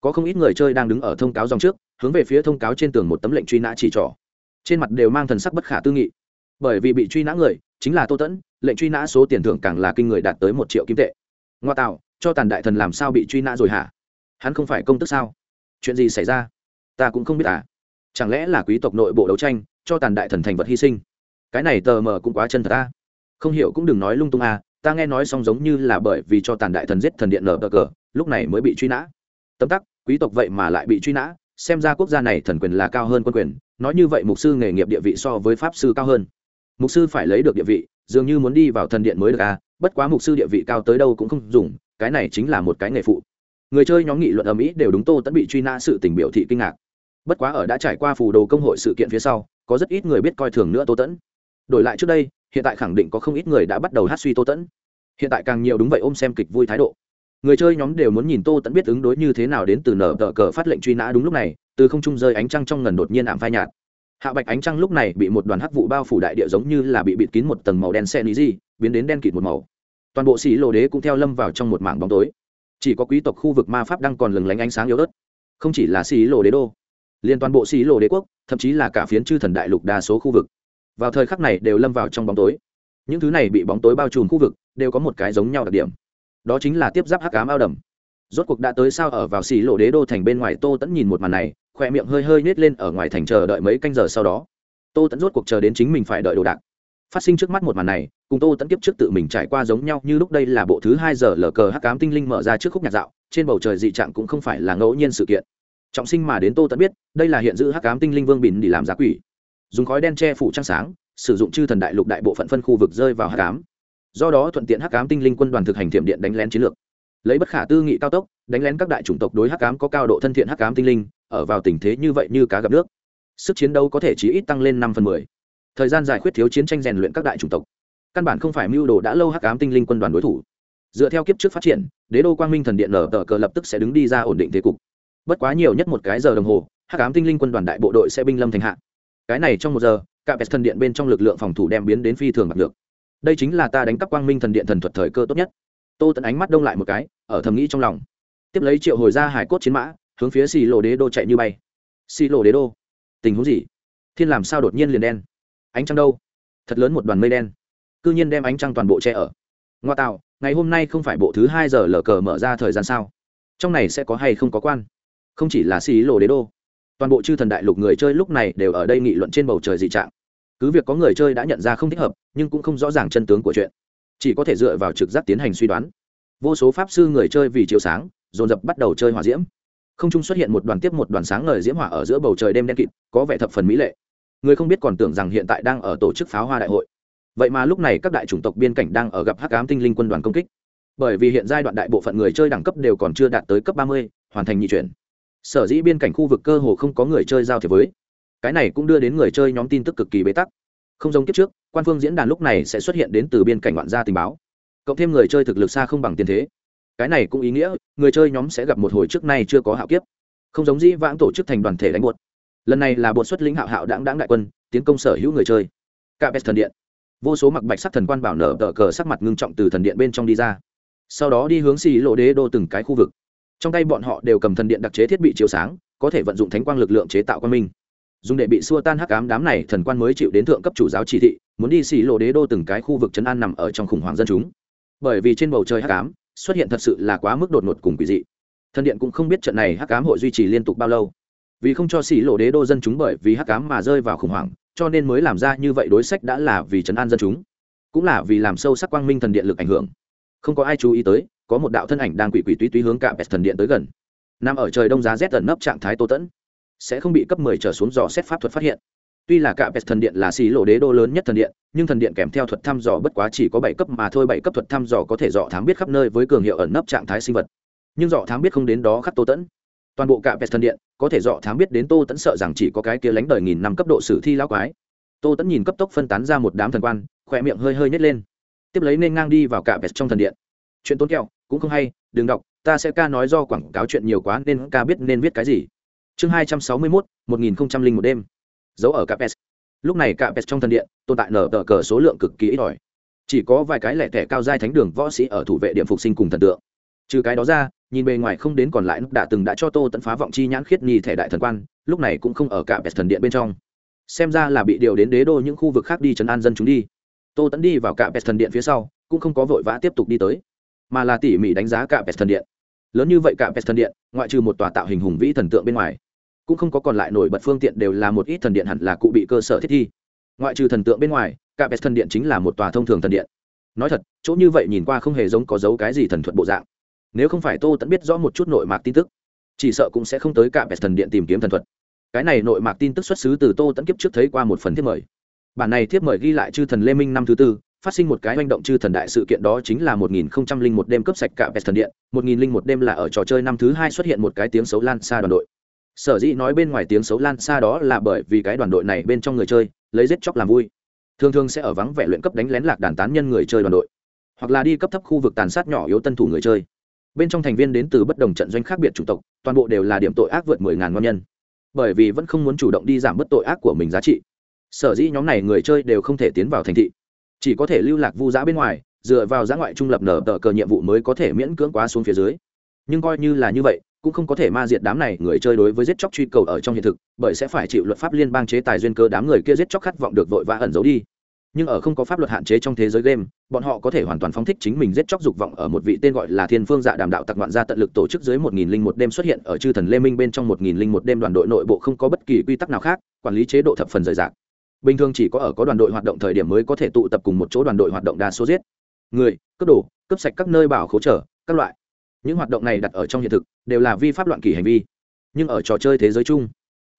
Có không ít người chơi đang đứng ở thông cáo dòng trước, hướng về phía thông cáo trên tường một tấm lệnh truy nã chỉ trỏ. Trên mặt đều mang thần sắc bất khả tư nghị. Bởi vì bị truy nã người, chính là tô tẫn, lệnh truy nã số tiền thưởng càng là kinh người đạt tới một triệu kim tệ. Ngoa tạo, cho tàn đại thần làm sao bị truy nã rồi hả? Hắn không phải công tức sao? Chuyện gì xảy ra? Ta cũng không biết à. Chẳng lẽ là quý tộc nội bộ đấu tranh, cho tàn đại thần thành vật hy sinh? Cái này tờ mờ cũng quá chân thật ta không hiểu cũng đừng nói lung tung à ta nghe nói xong giống như là bởi vì cho tàn đại thần giết thần điện nở cờ, lúc này mới bị truy nã. Tấm tắc, quý tộc vậy mà lại bị truy nã, xem ra quốc gia này thần quyền là cao hơn quân quyền, nói như vậy mục sư nghề nghiệp địa vị so với pháp sư cao hơn. Mục sư phải lấy được địa vị, dường như muốn đi vào thần điện mới được à bất quá mục sư địa vị cao tới đâu cũng không dùng, cái này chính là một cái nghề phụ. Người chơi nhóm nghị luận ở mỹ đều đúng tô tẫn bị truy nã sự tình biểu thị kinh ngạc. Bất quá ở đã trải qua phù đồ công hội sự kiện phía sau, có rất ít người biết coi thường nữa tô tẫn. Đổi lại trước đây hiện tại khẳng định có không ít người đã bắt đầu hát suy tô tẫn. Hiện tại càng nhiều đúng vậy ôm xem kịch vui thái độ. Người chơi nhóm đều muốn nhìn tô tẫn biết ứng đối như thế nào đến từ nở tờ cờ phát lệnh truy nã đúng lúc này, từ không trung rơi ánh trăng trong ngần đột nhiên ảm phai nhạt. Hạ bạch ánh trăng lúc này bị một đoàn hắc vụ bao phủ đại địa giống như là bị bịt kín một tầng màu đen xe lý di biến đến đen kịt một màu. Toàn bộ xì lô đế cũng theo lâm vào trong một mảng bóng tối. Chỉ có quý tộc khu vực ma pháp đang còn lừng lánh ánh sáng yếu ớt. Không chỉ là xì lô đế đô liên toàn bộ xì lô đế quốc, thậm chí là cả phiến chư thần đại lục đa số khu vực vào thời khắc này đều lâm vào trong bóng tối. Những thứ này bị bóng tối bao trùm khu vực, đều có một cái giống nhau đặc điểm. Đó chính là tiếp giáp hắc ám ao đầm. Rốt cuộc đã tới sao ở vào xì lộ đế đô thành bên ngoài, tô tẫn nhìn một màn này, khoe miệng hơi hơi nết lên ở ngoài thành chờ đợi mấy canh giờ sau đó. Tô tẫn rốt cuộc chờ đến chính mình phải đợi đồ đạc. Phát sinh trước mắt một màn này, cùng tô tẫn kiếp trước tự mình trải qua giống nhau như lúc đây là bộ thứ hai giờ lờ cờ hắc cám tinh linh mở ra trước khúc nhạc dạo, trên bầu trời dị trạng cũng không phải là ngẫu nhiên sự kiện. Trọng sinh mà đến tô tẫn biết, đây là hiện giữ hắc cám tinh linh vương bỉn để làm giá quỷ dùng khói đen che phủ trăng sáng, sử dụng chư thần đại lục đại bộ phận phân khu vực rơi vào hắc cám do đó thuận tiện hắc cám tinh linh quân đoàn thực hành thiểm điện đánh lén chiến lược. Lấy bất khả tư nghị cao tốc, đánh lén các đại chủng tộc đối hắc cám có cao độ thân thiện hắc cám tinh linh, ở vào tình thế như vậy như cá gặp nước. Sức chiến đấu có thể chỉ ít tăng lên năm phần mười. Thời gian giải quyết thiếu chiến tranh rèn luyện các đại chủng tộc. Căn bản không phải mưu đồ đã lâu hắc ám tinh linh quân đoàn đối thủ. Dựa theo kiếp trước phát triển, đế đô quang minh thần điện nở tờ cờ lập tức sẽ đứng đi ra ổn định thế cục. Bất quá nhiều nhất một cái giờ đồng hồ, hắc ám tinh linh quân đoàn đại bộ đội sẽ binh lâm thành hạ cái này trong một giờ, cả pet thần điện bên trong lực lượng phòng thủ đem biến đến phi thường bạc được đây chính là ta đánh cắp quang minh thần điện thần thuật thời cơ tốt nhất. Tô tận ánh mắt đông lại một cái, ở thầm nghĩ trong lòng. Tiếp lấy triệu hồi ra hải cốt chiến mã, hướng phía xì lộ đế đô chạy như bay. Xì lộ đế đô, tình huống gì? Thiên làm sao đột nhiên liền đen? Ánh trăng đâu? Thật lớn một đoàn mây đen. C ư nhiên đem ánh trăng toàn bộ che ở. Ngoa tạo, ngày hôm nay không phải bộ thứ hai giờ lờ cờ mở ra thời gian sao? Trong này sẽ có hay không có quan? Không chỉ là xì lộ đế đô toàn bộ chư thần đại lục người chơi lúc này đều ở đây nghị luận trên bầu trời dị trạng. Cứ việc có người chơi đã nhận ra không thích hợp, nhưng cũng không rõ ràng chân tướng của chuyện. Chỉ có thể dựa vào trực giác tiến hành suy đoán. Vô số pháp sư người chơi vì chiều sáng, dồn dập bắt đầu chơi hỏa diễm. Không trung xuất hiện một đoàn tiếp một đoàn sáng ngời diễm hỏa ở giữa bầu trời đêm đen kịt, có vẻ thập phần mỹ lệ. Người không biết còn tưởng rằng hiện tại đang ở tổ chức pháo hoa đại hội. Vậy mà lúc này các đại chủng tộc biên cảnh đang ở gặp hắc ám tinh linh quân đoàn công kích. Bởi vì hiện giai đoạn đại bộ phận người chơi đẳng cấp đều còn chưa đạt tới cấp ba mươi, hoàn thành nhị chuyển sở dĩ biên cảnh khu vực cơ hồ không có người chơi giao thiệp với. Cái này cũng đưa đến người chơi nhóm tin tức cực kỳ bế tắc. Không giống kiếp trước, quan phương diễn đàn lúc này sẽ xuất hiện đến từ biên cảnh ngoạn gia tình báo. Cộng thêm người chơi thực lực xa không bằng tiền thế. Cái này cũng ý nghĩa, người chơi nhóm sẽ gặp một hồi trước nay chưa có hạo kiếp. Không giống dĩ vãng tổ chức thành đoàn thể đánh buột lần này là bột xuất lĩnh hạo hạo đáng đáng đại quân, tiến công sở hữu người chơi. Cả Best thần điện. Vô số mặc bạch sắc thần quan bảo nở tờ cờ sắc mặt ngưng trọng từ thần điện bên trong đi ra. Sau đó đi hướng xì lộ đế đô từng cái khu vực trong tay bọn họ đều cầm thần điện đặc chế thiết bị chiếu sáng, có thể vận dụng thánh quang lực lượng chế tạo quan minh. Dùng để bị xua tan hắc ám đám này thần quan mới chịu đến thượng cấp chủ giáo chỉ thị, muốn đi xỉ lộ đế đô từng cái khu vực trấn an nằm ở trong khủng hoảng dân chúng. Bởi vì trên bầu trời hắc ám, xuất hiện thật sự là quá mức đột ngột cùng quỷ dị. Thần điện cũng không biết trận này hắc ám hội duy trì liên tục bao lâu. Vì không cho xỉ lộ đế đô dân chúng bởi vì hắc ám mà rơi vào khủng hoảng, cho nên mới làm ra như vậy đối sách đã là vì trấn an dân chúng, cũng là vì làm sâu sắc quang minh thần điện lực ảnh hưởng. Không có ai chú ý tới có một đạo thân ảnh đang quỷ quỷ túy túy hướng cả pet thần điện tới gần. Nằm ở trời đông giá rét tần nấp trạng thái tô tẫn. Sẽ không bị cấp mười trở xuống dò xét pháp thuật phát hiện. Tuy là cả pet thần điện là xì lộ đế đô lớn nhất thần điện, nhưng thần điện kèm theo thuật thăm dò bất quá chỉ có bảy cấp mà thôi, bảy cấp thuật thăm dò có thể dò thám biết khắp nơi với cường hiệu ẩn nấp trạng thái sinh vật. Nhưng dò thám biết không đến đó khắc tô tẫn. Toàn bộ cả pet thần điện có thể dò thám biết đến tô tẫn sợ rằng chỉ có cái kia lánh đời nghìn năm cấp độ sử thi lão quái. Tô tẫn nhìn cấp tốc phân tán ra một đám thần quan khỏe miệng hơi hơi nhét lên. Tiếp lấy nên ngang đi vào cả pet trong thần điện. Chuyện tốn kẹo cũng không hay, đừng đọc, ta sẽ ca nói do quảng cáo chuyện nhiều quá nên ca biết nên viết cái gì. Chương hai trăm sáu mươi mốt, một nghìn không trăm linh một đêm. Giấu ở capes. Lúc này capes trong thần điện, tồn tại nở tờ cờ số lượng cực kỳ ít ỏi. Chỉ có vài cái lẻ thẻ cao giai thánh đường võ sĩ ở thủ vệ điểm phục sinh cùng thần tượng. Trừ cái đó ra, nhìn bề ngoài không đến còn lại đã từng đã cho tô tẫn phá vọng chi nhãn khiết nhi thẻ đại thần quan, lúc này cũng không ở cả bẹt thần điện bên trong. Xem ra là bị điều đến đế đô những khu vực khác đi chấn an dân chúng đi. Tô tẫn đi vào cả bẹt thần điện phía sau, cũng không có vội vã tiếp tục đi tới mà là tỉ mỉ đánh giá cả pest thần điện. Lớn như vậy cả pest thần điện, ngoại trừ một tòa tạo hình hùng vĩ thần tượng bên ngoài, cũng không có còn lại nổi bật phương tiện đều là một ít thần điện hẳn là cụ bị cơ sở thiết thi. Ngoại trừ thần tượng bên ngoài, cả pest thần điện chính là một tòa thông thường thần điện. Nói thật, chỗ như vậy nhìn qua không hề giống có dấu cái gì thần thuật bộ dạng. Nếu không phải tô tẫn biết rõ một chút nội mạc tin tức, chỉ sợ cũng sẽ không tới cả pest thần điện tìm kiếm thần thuật. Cái này nội mạc tin tức xuất xứ từ tô tẫn kiếp trước thấy qua một phần thiếp mời. Bản này thiếp mời ghi lại chư thần lê minh năm thứ tư phát sinh một cái manh động chư thần đại sự kiện đó chính là một nghìn không trăm linh một đêm cướp sạch cả bẹt thần điện, một nghìn linh một đêm là ở trò chơi năm thứ hai xuất hiện một cái tiếng xấu lan xa đoàn đội. Sở dĩ nói bên ngoài tiếng xấu lan xa đó là bởi vì cái đoàn đội này bên trong người chơi, lấy giết chóc làm vui. Thường thường sẽ ở vắng vẻ luyện cấp đánh lén lạc đàn tán nhân người chơi đoàn đội, hoặc là đi cấp thấp khu vực tàn sát nhỏ yếu tân thủ người chơi. Bên trong thành viên đến từ bất đồng trận doanh khác biệt chủng tộc, toàn bộ đều là điểm tội ác vượt 10000 ngon nhân. Bởi vì vẫn không muốn chủ động đi giảm bớt tội ác của mình giá trị. Sở dĩ nhóm này người chơi đều không thể tiến vào thành thị chỉ có thể lưu lạc vu giã bên ngoài, dựa vào giã ngoại trung lập nở tờ cờ nhiệm vụ mới có thể miễn cưỡng quá xuống phía dưới. Nhưng coi như là như vậy, cũng không có thể ma diệt đám này người chơi đối với giết chóc truy cầu ở trong hiện thực, bởi sẽ phải chịu luật pháp liên bang chế tài duyên cơ đám người kia giết chóc khát vọng được vội vã ẩn giấu đi. Nhưng ở không có pháp luật hạn chế trong thế giới game, bọn họ có thể hoàn toàn phóng thích chính mình giết chóc dục vọng ở một vị tên gọi là thiên phương dạ đàm đạo tặc ngoạn gia tận lực tổ chức dưới một nghìn linh một đêm xuất hiện ở chư thần lê minh bên trong một nghìn linh một đêm đoàn đội nội bộ không có bất kỳ quy tắc nào khác, quản lý chế độ thập phần rời rạc bình thường chỉ có ở có đoàn đội hoạt động thời điểm mới có thể tụ tập cùng một chỗ đoàn đội hoạt động đa số giết. Người cướp đồ, cướp sạch các nơi bảo khấu trở các loại. Những hoạt động này đặt ở trong hiện thực đều là vi pháp loạn kỷ hành vi. Nhưng ở trò chơi thế giới chung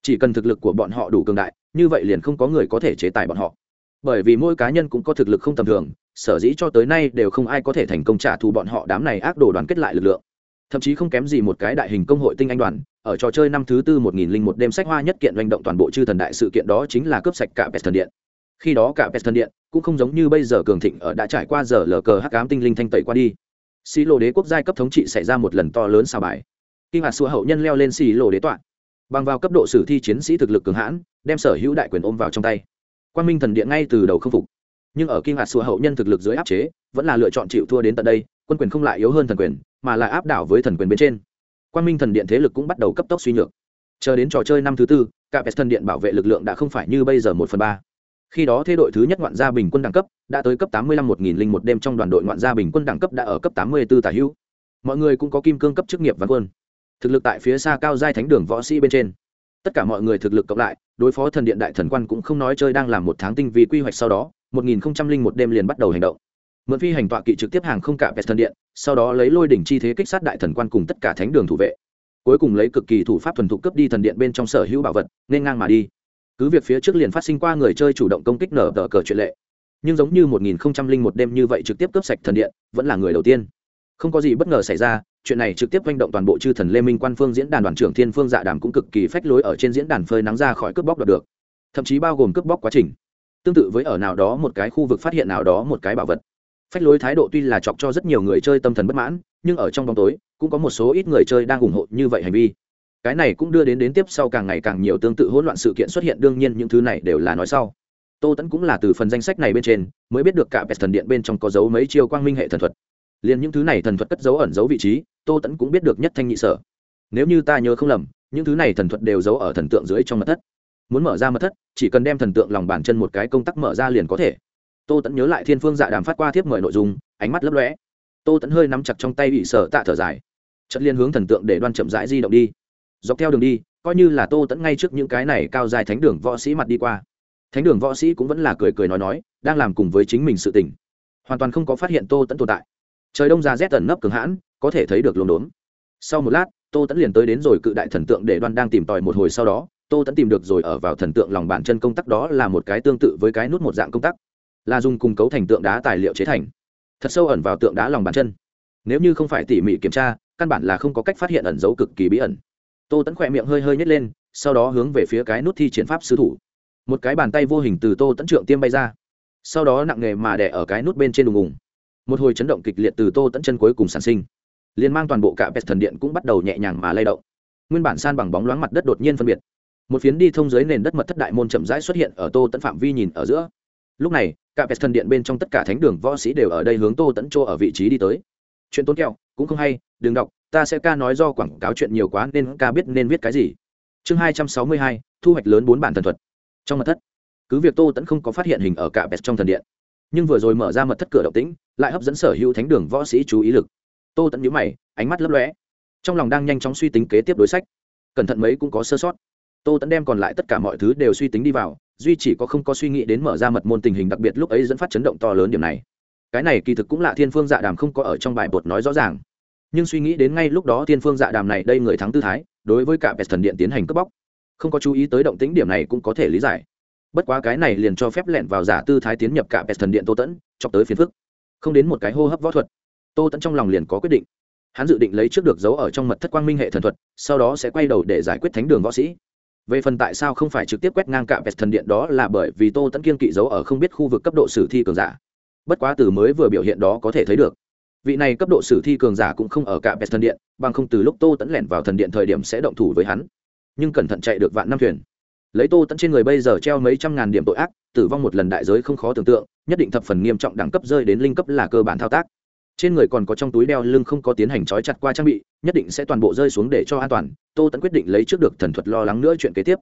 chỉ cần thực lực của bọn họ đủ cường đại như vậy liền không có người có thể chế tài bọn họ. Bởi vì mỗi cá nhân cũng có thực lực không tầm thường sở dĩ cho tới nay đều không ai có thể thành công trả thù bọn họ đám này ác đồ đoàn kết lại lực lượng. Thậm chí không kém gì một cái đại hình công hội tinh anh đoàn ở trò chơi năm thứ tư một nghìn linh một đêm sách hoa nhất kiện doanh động toàn bộ chư thần đại sự kiện đó chính là cướp sạch cả pest thần điện. Khi đó cả pest thần điện cũng không giống như bây giờ cường thịnh ở đã trải qua giờ lờ cờ hắc ám tinh linh thanh tẩy qua đi. Xí lộ đế quốc giai cấp thống trị xảy ra một lần to lớn sao bài kinh hạt xua hậu nhân leo lên xí lộ đế tọa. Bằng vào cấp độ sử thi chiến sĩ thực lực cường hãn, đem sở hữu đại quyền ôm vào trong tay. Quan minh thần điện ngay từ đầu không phục. Nhưng ở kinh hạt xua hậu nhân thực lực dưới áp chế, vẫn là lựa chọn chịu thua đến tận đây, quân quyền không lại yếu hơn thần quyền, mà lại áp đảo với thần quyền bên trên quan minh thần điện thế lực cũng bắt đầu cấp tốc suy nhược. Chờ đến trò chơi năm thứ tư, cả pest thần điện bảo vệ lực lượng đã không phải như bây giờ một phần ba. Khi đó thế đội thứ nhất ngoạn gia bình quân đẳng cấp đã tới cấp tám mươi lăm một nghìn linh một đêm trong đoàn đội ngoạn gia bình quân đẳng cấp đã ở cấp tám mươi b ố tả hữu. Mọi người cũng có kim cương cấp chức nghiệp văn quân. Thực lực tại phía xa cao giai thánh đường võ sĩ bên trên. Tất cả mọi người thực lực cộng lại, đối phó thần điện đại thần quan cũng không nói chơi đang làm một tháng tinh vì quy hoạch sau đó, một nghìn không trăm linh một đêm liền bắt đầu hành động mượn phi hành tọa kỵ trực tiếp hàng không cả vẹt thần điện, sau đó lấy lôi đỉnh chi thế kích sát đại thần quan cùng tất cả thánh đường thủ vệ. Cuối cùng lấy cực kỳ thủ pháp thuần thục cấp đi thần điện bên trong sở hữu bảo vật, nên ngang mà đi. Cứ việc phía trước liền phát sinh qua người chơi chủ động công kích nở tờ cờ chuyện lệ, nhưng giống như một nghìn không trăm linh một đêm như vậy trực tiếp cướp sạch thần điện, vẫn là người đầu tiên. Không có gì bất ngờ xảy ra, chuyện này trực tiếp manh động toàn bộ chư thần lê minh quan phương diễn đàn đoàn trưởng thiên phương dạ đàm cũng cực kỳ phách lối ở trên diễn đàn phơi nắng ra khỏi cướp bóc đoạt được. Thậm chí bao gồm cướp bóc quá trình. Tương tự với ở nào đó một cái khu vực phát hiện nào đó một cái bảo vật phách lối thái độ tuy là chọc cho rất nhiều người chơi tâm thần bất mãn, nhưng ở trong bóng tối, cũng có một số ít người chơi đang ủng hộ như vậy hành vi. Cái này cũng đưa đến đến tiếp sau càng ngày càng nhiều tương tự hỗn loạn sự kiện xuất hiện, đương nhiên những thứ này đều là nói sau. Tô tẫn cũng là từ phần danh sách này bên trên, mới biết được cả pet thần điện bên trong có dấu mấy chiêu quang minh hệ thần thuật. Liền những thứ này thần thuật cất dấu ẩn dấu vị trí, tô tẫn cũng biết được nhất thanh nhị sở. Nếu như ta nhớ không lầm, những thứ này thần thuật đều giấu ở thần tượng dưới trong mật thất. Muốn mở ra mật thất, chỉ cần đem thần tượng lòng bàn chân một cái công tắc mở ra liền có thể tô tẫn nhớ lại thiên phương dạ đàm phát qua thiếp mời nội dung, ánh mắt lấp lóe. Tô tẫn hơi nắm chặt trong tay bị sở tạ thở dài. Chất liên hướng thần tượng để đoan chậm rãi di động đi. Dọc theo đường đi, coi như là tô tẫn ngay trước những cái này cao dài thánh đường võ sĩ mặt đi qua. Thánh đường võ sĩ cũng vẫn là cười cười nói nói, đang làm cùng với chính mình sự tình. Hoàn toàn không có phát hiện tô tẫn tồn tại. Trời đông ra rét tẩn nấp cường hãn, có thể thấy được lồn đốn sau một lát, tô tẫn liền tới đến rồi cự đại thần tượng để đoan đang tìm tòi một hồi sau đó, tô tẫn tìm được rồi ở vào thần tượng lòng bàn chân công tắc đó là một cái tương tự với cái nút một dạng công tắc là dùng cung cấu thành tượng đá tài liệu chế thành. Thật sâu ẩn vào tượng đá lòng bàn chân. Nếu như không phải tỉ mỉ kiểm tra, căn bản là không có cách phát hiện ẩn dấu cực kỳ bí ẩn. Tô tẫn khỏe miệng hơi hơi nhét lên, sau đó hướng về phía cái nút thi triển pháp sư thủ. Một cái bàn tay vô hình từ tô tẫn trượng tiêm bay ra. Sau đó nặng nghề mà đẻ ở cái nút bên trên đùng ùng một hồi chấn động kịch liệt từ tô tẫn chân cuối cùng sản sinh. Liền mang toàn bộ cả pet thần điện cũng bắt đầu nhẹ nhàng mà lay động. Nguyên bản san bằng bóng loáng mặt đất đột nhiên phân biệt. Một phiến đi thông dưới nền đất mật thất đại môn chậm rãi xuất hiện ở tô tẫn phạm vi nhìn ở giữa lúc này, cả pet thần điện bên trong tất cả thánh đường võ sĩ đều ở đây hướng tô tẫn chỗ ở vị trí đi tới. Chuyện tốn kẹo, cũng không hay, đừng đọc, ta sẽ ca nói do quảng cáo chuyện nhiều quá nên ca biết nên viết cái gì. Chương hai trăm sáu mươi hai, thu hoạch lớn bốn bản thần thuật. Trong mật thất, cứ việc tô tẫn không có phát hiện hình ở cả pet trong thần điện, nhưng vừa rồi mở ra mật thất cửa động tĩnh, lại hấp dẫn sở hữu thánh đường võ sĩ chú ý lực. Tô tẫn nhíu mày, ánh mắt lấp lóe, trong lòng đang nhanh chóng suy tính kế tiếp đối sách. Cẩn thận mấy cũng có sơ sót. Tô tẫn đem còn lại tất cả mọi thứ đều suy tính đi vào duy chỉ có không có suy nghĩ đến mở ra mật môn tình hình đặc biệt lúc ấy dẫn phát chấn động to lớn điểm này. Cái này kỳ thực cũng là thiên phương dạ đàm không có ở trong bài bột nói rõ ràng. Nhưng suy nghĩ đến ngay lúc đó thiên phương dạ đàm này đây người thắng tư thái, đối với cả pet thần điện tiến hành cướp bóc. Không có chú ý tới động tĩnh điểm này cũng có thể lý giải. Bất quá cái này liền cho phép lẹn vào giả tư thái tiến nhập cả pet thần điện tô tẫn, chọc tới phiền phức. Không đến một cái hô hấp võ thuật, tô tẫn trong lòng liền có quyết định. Hắn dự định lấy trước được dấu ở trong mật thất quang minh hệ thần thuật, sau đó sẽ quay đầu để giải quyết thánh đường võ sĩ về phần tại sao không phải trực tiếp quét ngang cả vẹt thần điện đó là bởi vì tô tẫn kiên kỵ giấu ở không biết khu vực cấp độ sử thi cường giả. Bất quá từ mới vừa biểu hiện đó có thể thấy được, vị này cấp độ sử thi cường giả cũng không ở cả vẹt thần điện, bằng không từ lúc tô tẫn lẻn vào thần điện thời điểm sẽ động thủ với hắn. Nhưng cẩn thận chạy được vạn năm thuyền. Lấy tô tẫn trên người bây giờ treo mấy trăm ngàn điểm tội ác, tử vong một lần đại giới không khó tưởng tượng, nhất định thập phần nghiêm trọng đẳng cấp rơi đến linh cấp là cơ bản thao tác trên người còn có trong túi đeo lưng không có tiến hành trói chặt qua trang bị, nhất định sẽ toàn bộ rơi xuống để cho an toàn. Tô tẫn quyết định lấy trước được thần thuật lo lắng nữa chuyện kế tiếp.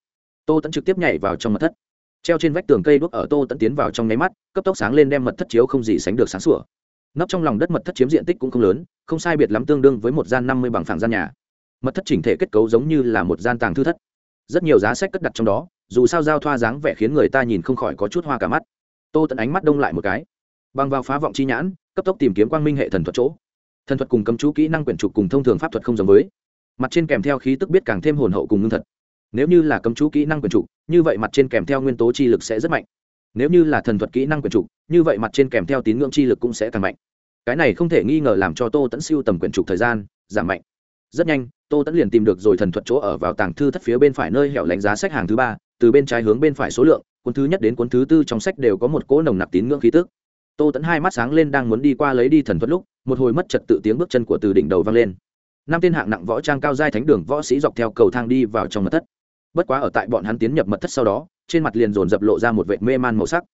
Tô tẫn trực tiếp nhảy vào trong mật thất. Treo trên vách tường cây đuốc ở tô tẫn tiến vào trong nháy mắt, cấp tốc sáng lên đem mật thất chiếu không gì sánh được sáng sủa. Nấp trong lòng đất mật thất chiếm diện tích cũng không lớn, không sai biệt lắm tương đương với một gian năm mươi bằng phẳng gian nhà. Mật thất chỉnh thể kết cấu giống như là một gian tàng thư thất. Rất nhiều giá sách cất đặt trong đó, dù sao giao thoa dáng vẻ khiến người ta nhìn không khỏi có chút hoa cả mắt. Tô tẫn ánh mắt đông lại một cái băng vào phá vọng chi nhãn, cấp tốc tìm kiếm quang minh hệ thần thuật chỗ. Thần thuật cùng cấm chú kỹ năng quyển trục cùng thông thường pháp thuật không giống với. Mặt trên kèm theo khí tức biết càng thêm hồn hậu cùng ngưng thật. Nếu như là cấm chú kỹ năng quyển trục, như vậy mặt trên kèm theo nguyên tố chi lực sẽ rất mạnh. Nếu như là thần thuật kỹ năng quyển trục, như vậy mặt trên kèm theo tín ngưỡng chi lực cũng sẽ càng mạnh. Cái này không thể nghi ngờ làm cho tô tẫn siêu tầm quyển trục thời gian giảm mạnh. Rất nhanh, tô tẫn liền tìm được rồi thần thuật chỗ ở vào tàng thư thất phía bên phải nơi hẻo lánh giá sách hàng thứ ba, từ bên trái hướng bên phải số lượng, cuốn thứ nhất đến cuốn thứ tư trong sách đều có một cỗ nồng nặc tín ngưỡng khí tức tô tẫn hai mắt sáng lên đang muốn đi qua lấy đi thần thuật lúc, một hồi mất trật tự tiếng bước chân của từ đỉnh đầu vang lên. Năm tên hạng nặng võ trang cao giai thánh đường võ sĩ dọc theo cầu thang đi vào trong mật thất. Bất quá ở tại bọn hắn tiến nhập mật thất sau đó, trên mặt liền dồn dập lộ ra một vệt mê man màu sắc.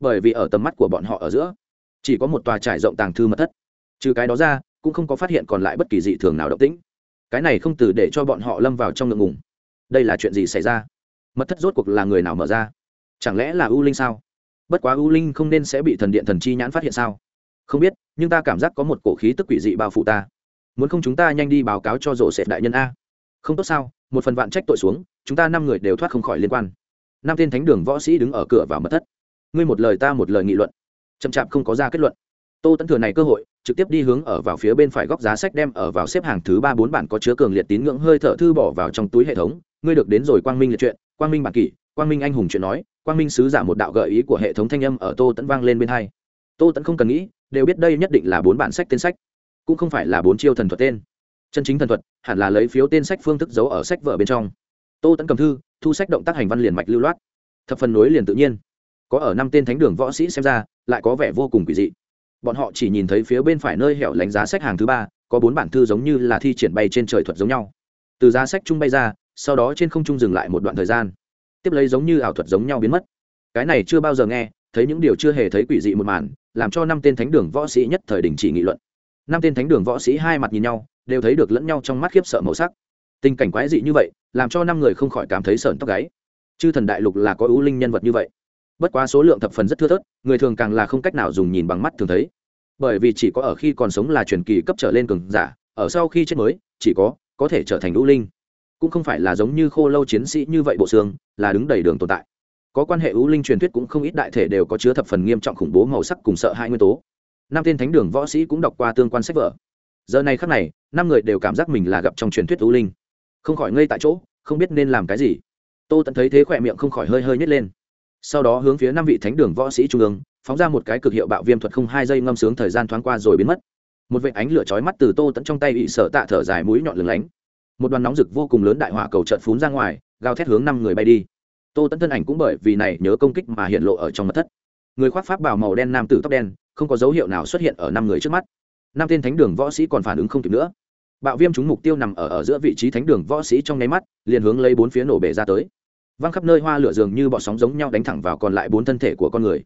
Bởi vì ở tầm mắt của bọn họ ở giữa, chỉ có một tòa trải rộng tàng thư mật thất. Trừ cái đó ra, cũng không có phát hiện còn lại bất kỳ dị thường nào động tĩnh. Cái này không từ để cho bọn họ lâm vào trong ngượng ngùng. Đây là chuyện gì xảy ra? Mật thất rốt cuộc là người nào mở ra? Chẳng lẽ là u linh sao? Bất quá u linh không nên sẽ bị thần điện thần chi nhãn phát hiện sao? Không biết, nhưng ta cảm giác có một cổ khí tức quỷ dị bao phủ ta. Muốn không chúng ta nhanh đi báo cáo cho rổ sệt đại nhân a? Không tốt sao, một phần vạn trách tội xuống, chúng ta năm người đều thoát không khỏi liên quan. Năm tên thánh đường võ sĩ đứng ở cửa vào mật thất. Ngươi một lời ta một lời nghị luận. Chậm chạp không có ra kết luận. Tô tẫn thừa này cơ hội, trực tiếp đi hướng ở vào phía bên phải góc giá sách đem ở vào xếp hàng thứ ba bốn bản có chứa cường liệt tín ngưỡng hơi thở thư bỏ vào trong túi hệ thống. Ngươi được đến rồi quang minh liệt chuyện quang minh bản kỷ quang minh anh hùng chuyện nói, quang minh sứ giả một đạo gợi ý của hệ thống thanh âm ở tô tẫn vang lên bên hai. Tô tẫn không cần nghĩ, đều biết đây nhất định là bốn bản sách tên sách, cũng không phải là bốn chiêu thần thuật tên. Chân chính thần thuật, hẳn là lấy phiếu tên sách phương thức giấu ở sách vở bên trong. Tô tẫn cầm thư, thu sách động tác hành văn liền mạch lưu loát. Thập phần nối liền tự nhiên. Có ở năm tên thánh đường võ sĩ xem ra, lại có vẻ vô cùng quỷ dị. Bọn họ chỉ nhìn thấy phía bên phải nơi hẻo lánh giá sách hàng thứ ba, có bốn bản thư giống như là thi triển bay trên trời thuật giống nhau. Từ giá sách trung bay ra, sau đó trên không trung dừng lại một đoạn thời gian tiếp lấy giống như ảo thuật giống nhau biến mất. Cái này chưa bao giờ nghe, thấy những điều chưa hề thấy quỷ dị một màn, làm cho năm tên thánh đường võ sĩ nhất thời đình chỉ nghị luận. Năm tên thánh đường võ sĩ hai mặt nhìn nhau, đều thấy được lẫn nhau trong mắt khiếp sợ màu sắc. Tình cảnh quái dị như vậy, làm cho năm người không khỏi cảm thấy sởn tóc gáy. Chư thần đại lục là có ưu linh nhân vật như vậy. Bất quá số lượng thập phần rất thưa thớt, người thường càng là không cách nào dùng nhìn bằng mắt thường thấy. Bởi vì chỉ có ở khi còn sống là truyền kỳ cấp trở lên cường giả, ở sau khi chết mới, chỉ có có thể trở thành ưu linh cũng không phải là giống như khô lâu chiến sĩ như vậy bộ xương, là đứng đầy đường tồn tại. Có quan hệ ưu linh truyền thuyết cũng không ít đại thể đều có chứa thập phần nghiêm trọng khủng bố màu sắc cùng sợ hai nguyên tố. Năm tên thánh đường võ sĩ cũng đọc qua tương quan sách vở. Giờ này khắc này, năm người đều cảm giác mình là gặp trong truyền thuyết ưu linh. Không khỏi ngây tại chỗ, không biết nên làm cái gì. Tô tận thấy thế khỏe miệng không khỏi hơi hơi nhét lên. Sau đó hướng phía năm vị thánh đường võ sĩ trung ương, phóng ra một cái cực hiệu bạo viêm thuật không hai giây ngâm sướng thời gian thoáng qua rồi biến mất. Một vệ ánh lửa chói mắt từ tô tận trong tay bị sở tạ thở dài mũi nhọn lửng lánh một đoàn nóng rực vô cùng lớn đại hỏa cầu trận phún ra ngoài gào thét hướng năm người bay đi. Tô tẫn thân ảnh cũng bởi vì này nhớ công kích mà hiện lộ ở trong mật thất. Người khoác pháp bảo màu đen nam tử tóc đen không có dấu hiệu nào xuất hiện ở năm người trước mắt. Năm tên thánh đường võ sĩ còn phản ứng không kịp nữa. Bạo viêm chúng mục tiêu nằm ở, ở giữa vị trí thánh đường võ sĩ trong nháy mắt liền hướng lấy bốn phía nổ bể ra tới. Văng khắp nơi hoa lửa dường như bọ sóng giống nhau đánh thẳng vào còn lại bốn thân thể của con người.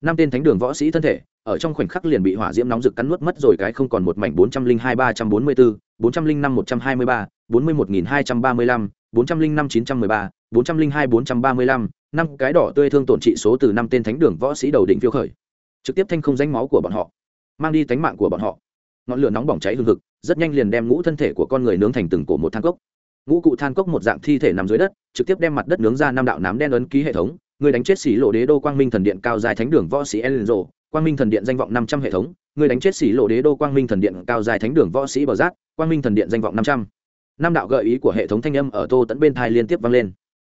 Năm tên thánh đường võ sĩ thân thể ở trong khoảnh khắc liền bị hỏa diễm nóng rực cắn nuốt mất rồi cái không còn một mảnh bốn trăm linh hai ba trăm bốn mươi bốn bốn trăm linh năm một trăm hai mươi ba, bốn mươi một nghìn hai trăm ba mươi lăm, bốn trăm linh năm chín trăm mười ba, bốn trăm linh hai bốn trăm ba mươi lăm, năm cái đỏ tươi thương tổn trị số từ năm tên thánh đường võ sĩ đầu đỉnh phiêu khởi. Trực tiếp thanh không danh máu của bọn họ, mang đi tánh mạng của bọn họ. Ngọn lửa nóng bỏng cháy hừng hực, rất nhanh liền đem ngũ thân thể của con người nướng thành từng cổ một than cốc. Ngũ cụ than cốc một dạng thi thể nằm dưới đất, trực tiếp đem mặt đất nướng ra năm đạo nám đen ấn ký hệ thống người đánh chết xỉ lộ đế đô quang minh thần điện cao dài thánh đường võ sĩ enzo, quang minh thần điện danh vọng năm trăm hệ thống người đánh chết xỉ lộ đế đô quang minh thần điện cao dài thánh đường võ sĩ bờ giác, quang minh thần điện danh vọng năm trăm. Năm đạo gợi ý của hệ thống thanh âm ở tô tẫn bên thai liên tiếp vang lên.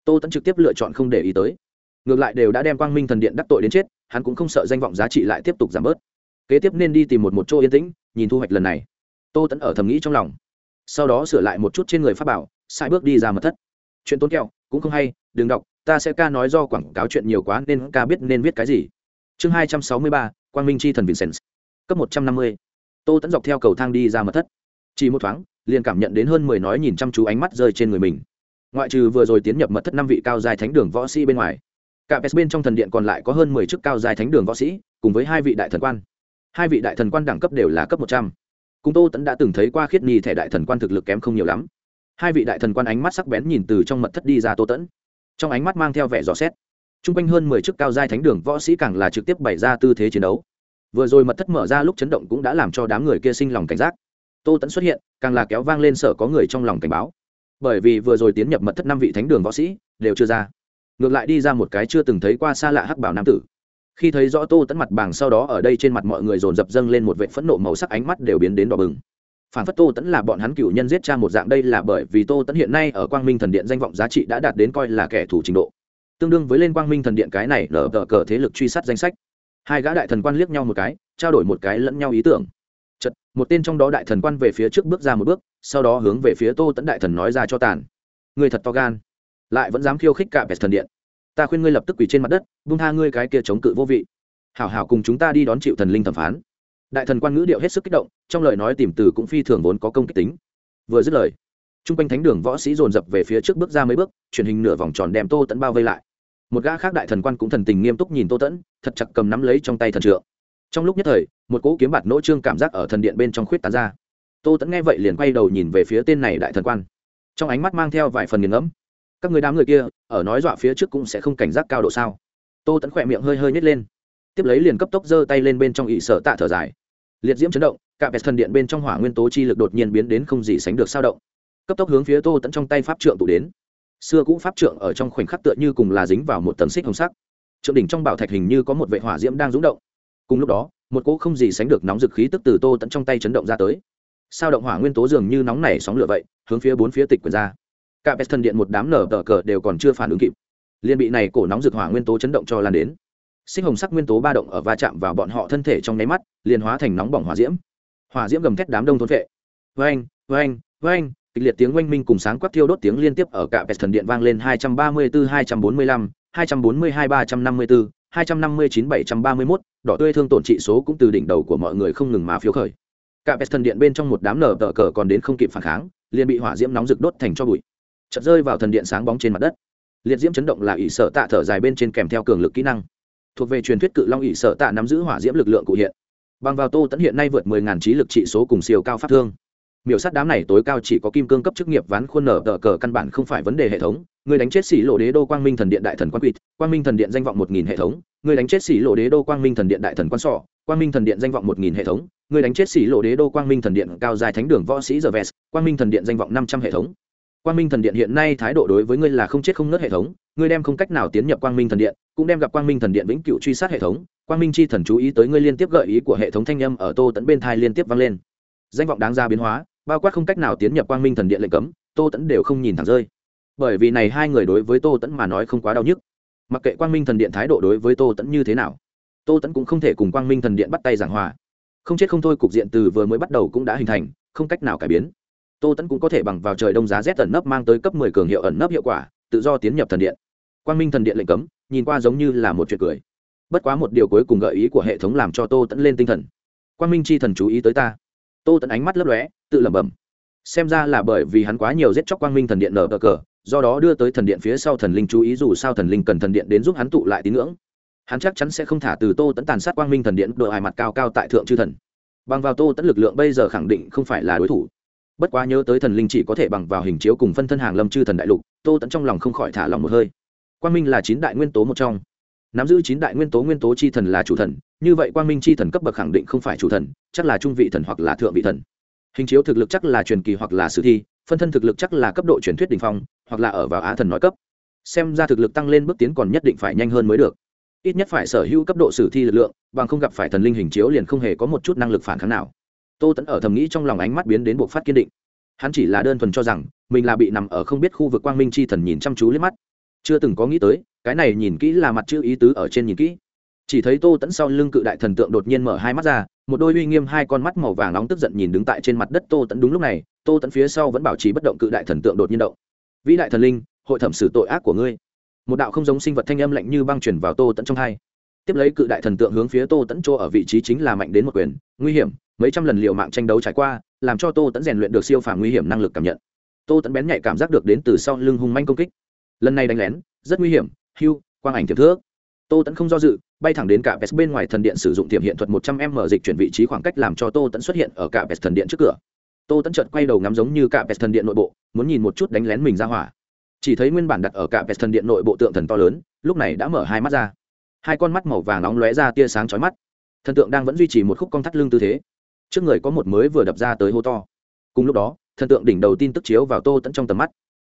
Tô tẫn trực tiếp lựa chọn không để ý tới. Ngược lại đều đã đem quang minh thần điện đắc tội đến chết, hắn cũng không sợ danh vọng giá trị lại tiếp tục giảm bớt. Kế tiếp nên đi tìm một một chỗ yên tĩnh, nhìn thu hoạch lần này. Tô tẫn ở thầm nghĩ trong lòng. Sau đó sửa lại một chút trên người pháp bảo sai bước đi ra mật thất. Chuyện tốn kẹo, cũng không hay, đừng đọc ta sẽ ca nói do quảng cáo chuyện nhiều quá nên ca biết nên viết cái gì. Chương hai trăm sáu mươi ba, quang minh Chi thần vincent. Cấp một trăm năm mươi. Tô tẫn dọc theo cầu thang đi ra mật thất. Chỉ một thoáng, liền cảm nhận đến hơn mười nói nhìn chăm chú ánh mắt rơi trên người mình. Ngoại trừ vừa rồi tiến nhập mật thất năm vị cao dài thánh đường võ sĩ bên ngoài, cả pes bên trong thần điện còn lại có hơn mười chức cao dài thánh đường võ sĩ, cùng với hai vị đại thần quan. Hai vị đại thần quan đẳng cấp đều là cấp một trăm. Cùng tô tẫn đã từng thấy qua khiết nhi thẻ đại thần quan thực lực kém không nhiều lắm. Hai vị đại thần quan ánh mắt sắc bén nhìn từ trong mật thất đi ra tô tẫn trong ánh mắt mang theo vẻ dò xét. T r u n g quanh hơn mười chiếc cao giai thánh đường võ sĩ càng là trực tiếp bày ra tư thế chiến đấu. Vừa rồi mật thất mở ra lúc chấn động cũng đã làm cho đám người kia sinh lòng cảnh giác. Tô tẫn xuất hiện, càng là kéo vang lên sợ có người trong lòng cảnh báo. Bởi vì vừa rồi tiến nhập mật thất năm vị thánh đường võ sĩ, đều chưa ra. Ngược lại đi ra một cái chưa từng thấy qua xa lạ hắc bảo nam tử. Khi thấy rõ tô tẫn mặt bảng sau đó ở đây trên mặt mọi người dồn dập dâng lên một vệ phẫn nộ màu sắc ánh mắt đều biến đến đỏ bừng phản phất tô tẫn là bọn hắn cựu nhân giết cha một dạng, đây là bởi vì tô tẫn hiện nay ở quang minh thần điện danh vọng giá trị đã đạt đến coi là kẻ thủ trình độ. Tương đương với lên quang minh thần điện cái này lở tờ cờ thế lực truy sát danh sách. Hai gã đại thần quan liếc nhau một cái, trao đổi một cái lẫn nhau ý tưởng. Chật một tên trong đó đại thần quan về phía trước bước ra một bước, sau đó hướng về phía tô tẫn đại thần nói ra cho tàn. Người thật to gan. Lại vẫn dám khiêu khích cả vẹt thần điện. Ta khuyên ngươi lập tức quỳ trên mặt đất vung tha ngươi cái kia chống cự vô vị. Hảo hảo cùng chúng ta đi đón chịu thần linh thẩm phán đại thần quan ngữ điệu hết sức kích động, trong lời nói tìm từ cũng phi thường vốn có công kích tính. Vừa dứt lời t r u n g quanh thánh đường võ sĩ dồn dập về phía trước bước ra mấy bước, truyền hình nửa vòng tròn đem tô tẫn bao vây lại. Một gã khác đại thần quan cũng thần tình nghiêm túc nhìn tô tẫn, thật chặt cầm nắm lấy trong tay thần trượng. Trong lúc nhất thời, một cỗ kiếm bạt nỗ trương cảm giác ở thần điện bên trong khuyết tán ra. Tô tẫn nghe vậy liền quay đầu nhìn về phía tên này đại thần quan. Trong ánh mắt mang theo vài phần nghiền ngẫm. Các người đám người kia, ở nói dọa phía trước cũng sẽ không cảnh giác cao độ sao? Tô tẫn khỏe miệng hơi hơi nhét lên. Tiếp lấy liền cấp tốc giơ tay lên bên trong ỵ sở tạ thở dài liệt diễm chấn động, cả vẹt thần điện bên trong hỏa nguyên tố chi lực đột nhiên biến đến không gì sánh được sao động. Cấp tốc hướng phía tô tẫn trong tay pháp trượng tụ đến. Xưa cũ pháp trượng ở trong khoảnh khắc tựa như cùng là dính vào một tấm xích hồng sắc. Trượng đỉnh trong bảo thạch hình như có một vệ hỏa diễm đang rúng động. Cùng lúc đó, một cỗ không gì sánh được nóng dực khí tức từ tô tẫn trong tay chấn động ra tới. Sao động hỏa nguyên tố dường như nóng nảy sóng lửa vậy, hướng phía bốn phía tịch quyền ra. Cả vẹt thần điện một đám nở tờ cờ đều còn chưa phản ứng kịp. Liên bị này cổ nóng dực hỏa nguyên tố chấn động cho lan đến sinh hồng sắc nguyên tố ba động ở va chạm vào bọn họ thân thể trong nháy mắt, liền hóa thành nóng bỏng hỏa diễm. Hỏa diễm gầm thét đám đông thôn vệ. Vang vang vang kịch liệt tiếng oanh minh cùng sáng quắc thiêu đốt tiếng liên tiếp ở cả vẹt thần điện vang lên 234 245 242 354 259 731 đỏ tươi thương tổn trị số cũng từ đỉnh đầu của mọi người không ngừng mà phiếu khởi. Cả vẹt thần điện bên trong một đám nở tờ cờ còn đến không kịp phản kháng, liền bị hỏa diễm nóng rực đốt thành cho bụi. Chợt rơi vào thần điện sáng bóng trên mặt đất. Liệt diễm chấn động là ỷ sợ tạ thở dài bên trên kèm theo cường lực kỹ năng thuộc về truyền thuyết cự long ỷ sợ tạ nắm giữ hỏa diễm lực lượng cụ hiện. Bằng vào tô tẫn hiện nay vượt mười ngàn trí lực trị số cùng siêu cao pháp thương. Miểu sát đám này tối cao chỉ có kim cương cấp chức nghiệp ván khuôn nở tờ cờ căn bản không phải vấn đề hệ thống. Người đánh chết xỉ lộ đế đô quang minh thần điện đại thần quan quýt quang minh thần điện danh vọng một nghìn hệ thống. Người đánh chết xỉ lộ đế đô quang minh thần điện đại thần quan sọ, quang minh thần điện danh vọng một nghìn hệ thống. Người đánh chết xỉ lộ đế đô quang minh thần điện cao dài thánh đường võ sĩ giờ vest quang minh thần điện danh vọng năm trăm hệ thống. Quang minh thần điện hiện nay thái độ đối với ngươi là không chết không nớt hệ thống. Ngươi đem không cách nào tiến nhập quang minh thần điện cũng đem gặp quang minh thần điện vĩnh cựu truy sát hệ thống. Quang minh chi thần chú ý tới ngươi liên tiếp gợi ý của hệ thống thanh âm ở tô tẫn bên thai liên tiếp vang lên. Danh vọng đáng ra biến hóa, bao quát không cách nào tiến nhập quang minh thần điện lệnh cấm, tô tẫn đều không nhìn thẳng rơi. Bởi vì này hai người đối với tô tẫn mà nói không quá đau nhức. Mặc kệ quang minh thần điện thái độ đối với tô tẫn như thế nào, tô tẫn cũng không thể cùng quang minh thần điện bắt tay giảng hòa. Không chết không thôi cục diện từ vừa mới bắt đầu cũng đã hình thành, không cách nào cải biến. Tô tẫn cũng có thể bằng vào trời đông giá rét ẩn nấp mang tới cấp mười cường hiệu ẩn nấp hiệu quả, tự do tiến nhập thần điện quang minh thần điện lệnh cấm, nhìn qua giống như là một chuyện cười. Bất quá một điều cuối cùng gợi ý của hệ thống làm cho tô tẫn lên tinh thần. Quang minh chi thần chú ý tới ta. Tô tẫn ánh mắt lấp lóe, tự lẩm bẩm. Xem ra là bởi vì hắn quá nhiều giết chóc quang minh thần điện nở cờ cờ, do đó đưa tới thần điện phía sau thần linh chú ý dù sao thần linh cần thần điện đến giúp hắn tụ lại tín ngưỡng. Hắn chắc chắn sẽ không thả từ tô tẫn tàn sát quang minh thần điện đội hài mặt cao cao tại thượng chư thần. Bằng vào tô tẫn lực lượng bây giờ khẳng định không phải là đối thủ. Bất quá nhớ tới thần linh chỉ có thể bằng vào hình chiếu cùng phân thân hàng lâm chư thần đại lục, tô tẫn trong lòng không khỏi thả lòng một hơi quang minh là chín đại nguyên tố một trong. Nắm giữ chín đại nguyên tố nguyên tố chi thần là chủ thần, như vậy quang minh chi thần cấp bậc khẳng định không phải chủ thần, chắc là trung vị thần hoặc là thượng vị thần. Hình chiếu thực lực chắc là truyền kỳ hoặc là sử thi, phân thân thực lực chắc là cấp độ truyền thuyết đ ỉ n h phong, hoặc là ở vào á thần nói cấp. Xem ra thực lực tăng lên bước tiến còn nhất định phải nhanh hơn mới được. Ít nhất phải sở hữu cấp độ sử thi lực lượng, bằng không gặp phải thần linh hình chiếu liền không hề có một chút năng lực phản kháng nào. Tô tẫn ở thầm nghĩ trong lòng ánh mắt biến đến buộc phát kiên định. Hắn chỉ là đơn thuần cho rằng, mình là bị nằm ở không biết khu vực quang minh c h i thần nhìn chăm chú lên mắt chưa từng có nghĩ tới, cái này nhìn kỹ là mặt chữ ý tứ ở trên nhìn kỹ. Chỉ thấy tô tẫn sau lưng cự đại thần tượng đột nhiên mở hai mắt ra, một đôi uy nghiêm hai con mắt màu vàng nóng tức giận nhìn đứng tại trên mặt đất tô tẫn đúng lúc này, tô tẫn phía sau vẫn bảo trì bất động cự đại thần tượng đột nhiên động. Vĩ đại thần linh, hội thẩm xử tội ác của ngươi. Một đạo không giống sinh vật thanh âm lạnh như băng chuyển vào tô tẫn trong hai. Tiếp lấy cự đại thần tượng hướng phía tô tẫn chỗ ở vị trí chính là mạnh đến một quyền, nguy hiểm, mấy trăm lần liều mạng tranh đấu trải qua, làm cho tô tẫn rèn luyện được siêu phàm nguy hiểm năng lực cảm nhận. Tô tẫn bén nhạy cảm giác được đến từ sau lưng hung manh công kích lần này đánh lén, rất nguy hiểm, hưu, quang ảnh thiệp thước tô tẫn không do dự, bay thẳng đến cả pes bên ngoài thần điện sử dụng tiềm hiện thuật một trăm m dịch chuyển vị trí khoảng cách làm cho tô tẫn xuất hiện ở cả pes thần điện trước cửa. Tô tẫn chợt quay đầu ngắm giống như cả pes thần điện nội bộ, muốn nhìn một chút đánh lén mình ra hỏa. Chỉ thấy nguyên bản đặt ở cả pes thần điện nội bộ tượng thần to lớn, lúc này đã mở hai mắt ra. Hai con mắt màu vàng nóng lóe ra tia sáng chói mắt. Thần tượng đang vẫn duy trì một khúc cong thắt lưng tư thế. Trước người có một mới vừa đập ra tới hô to. Cùng lúc đó, thần tượng đỉnh đầu tin tức chiếu vào tô tẫn trong tầm mắt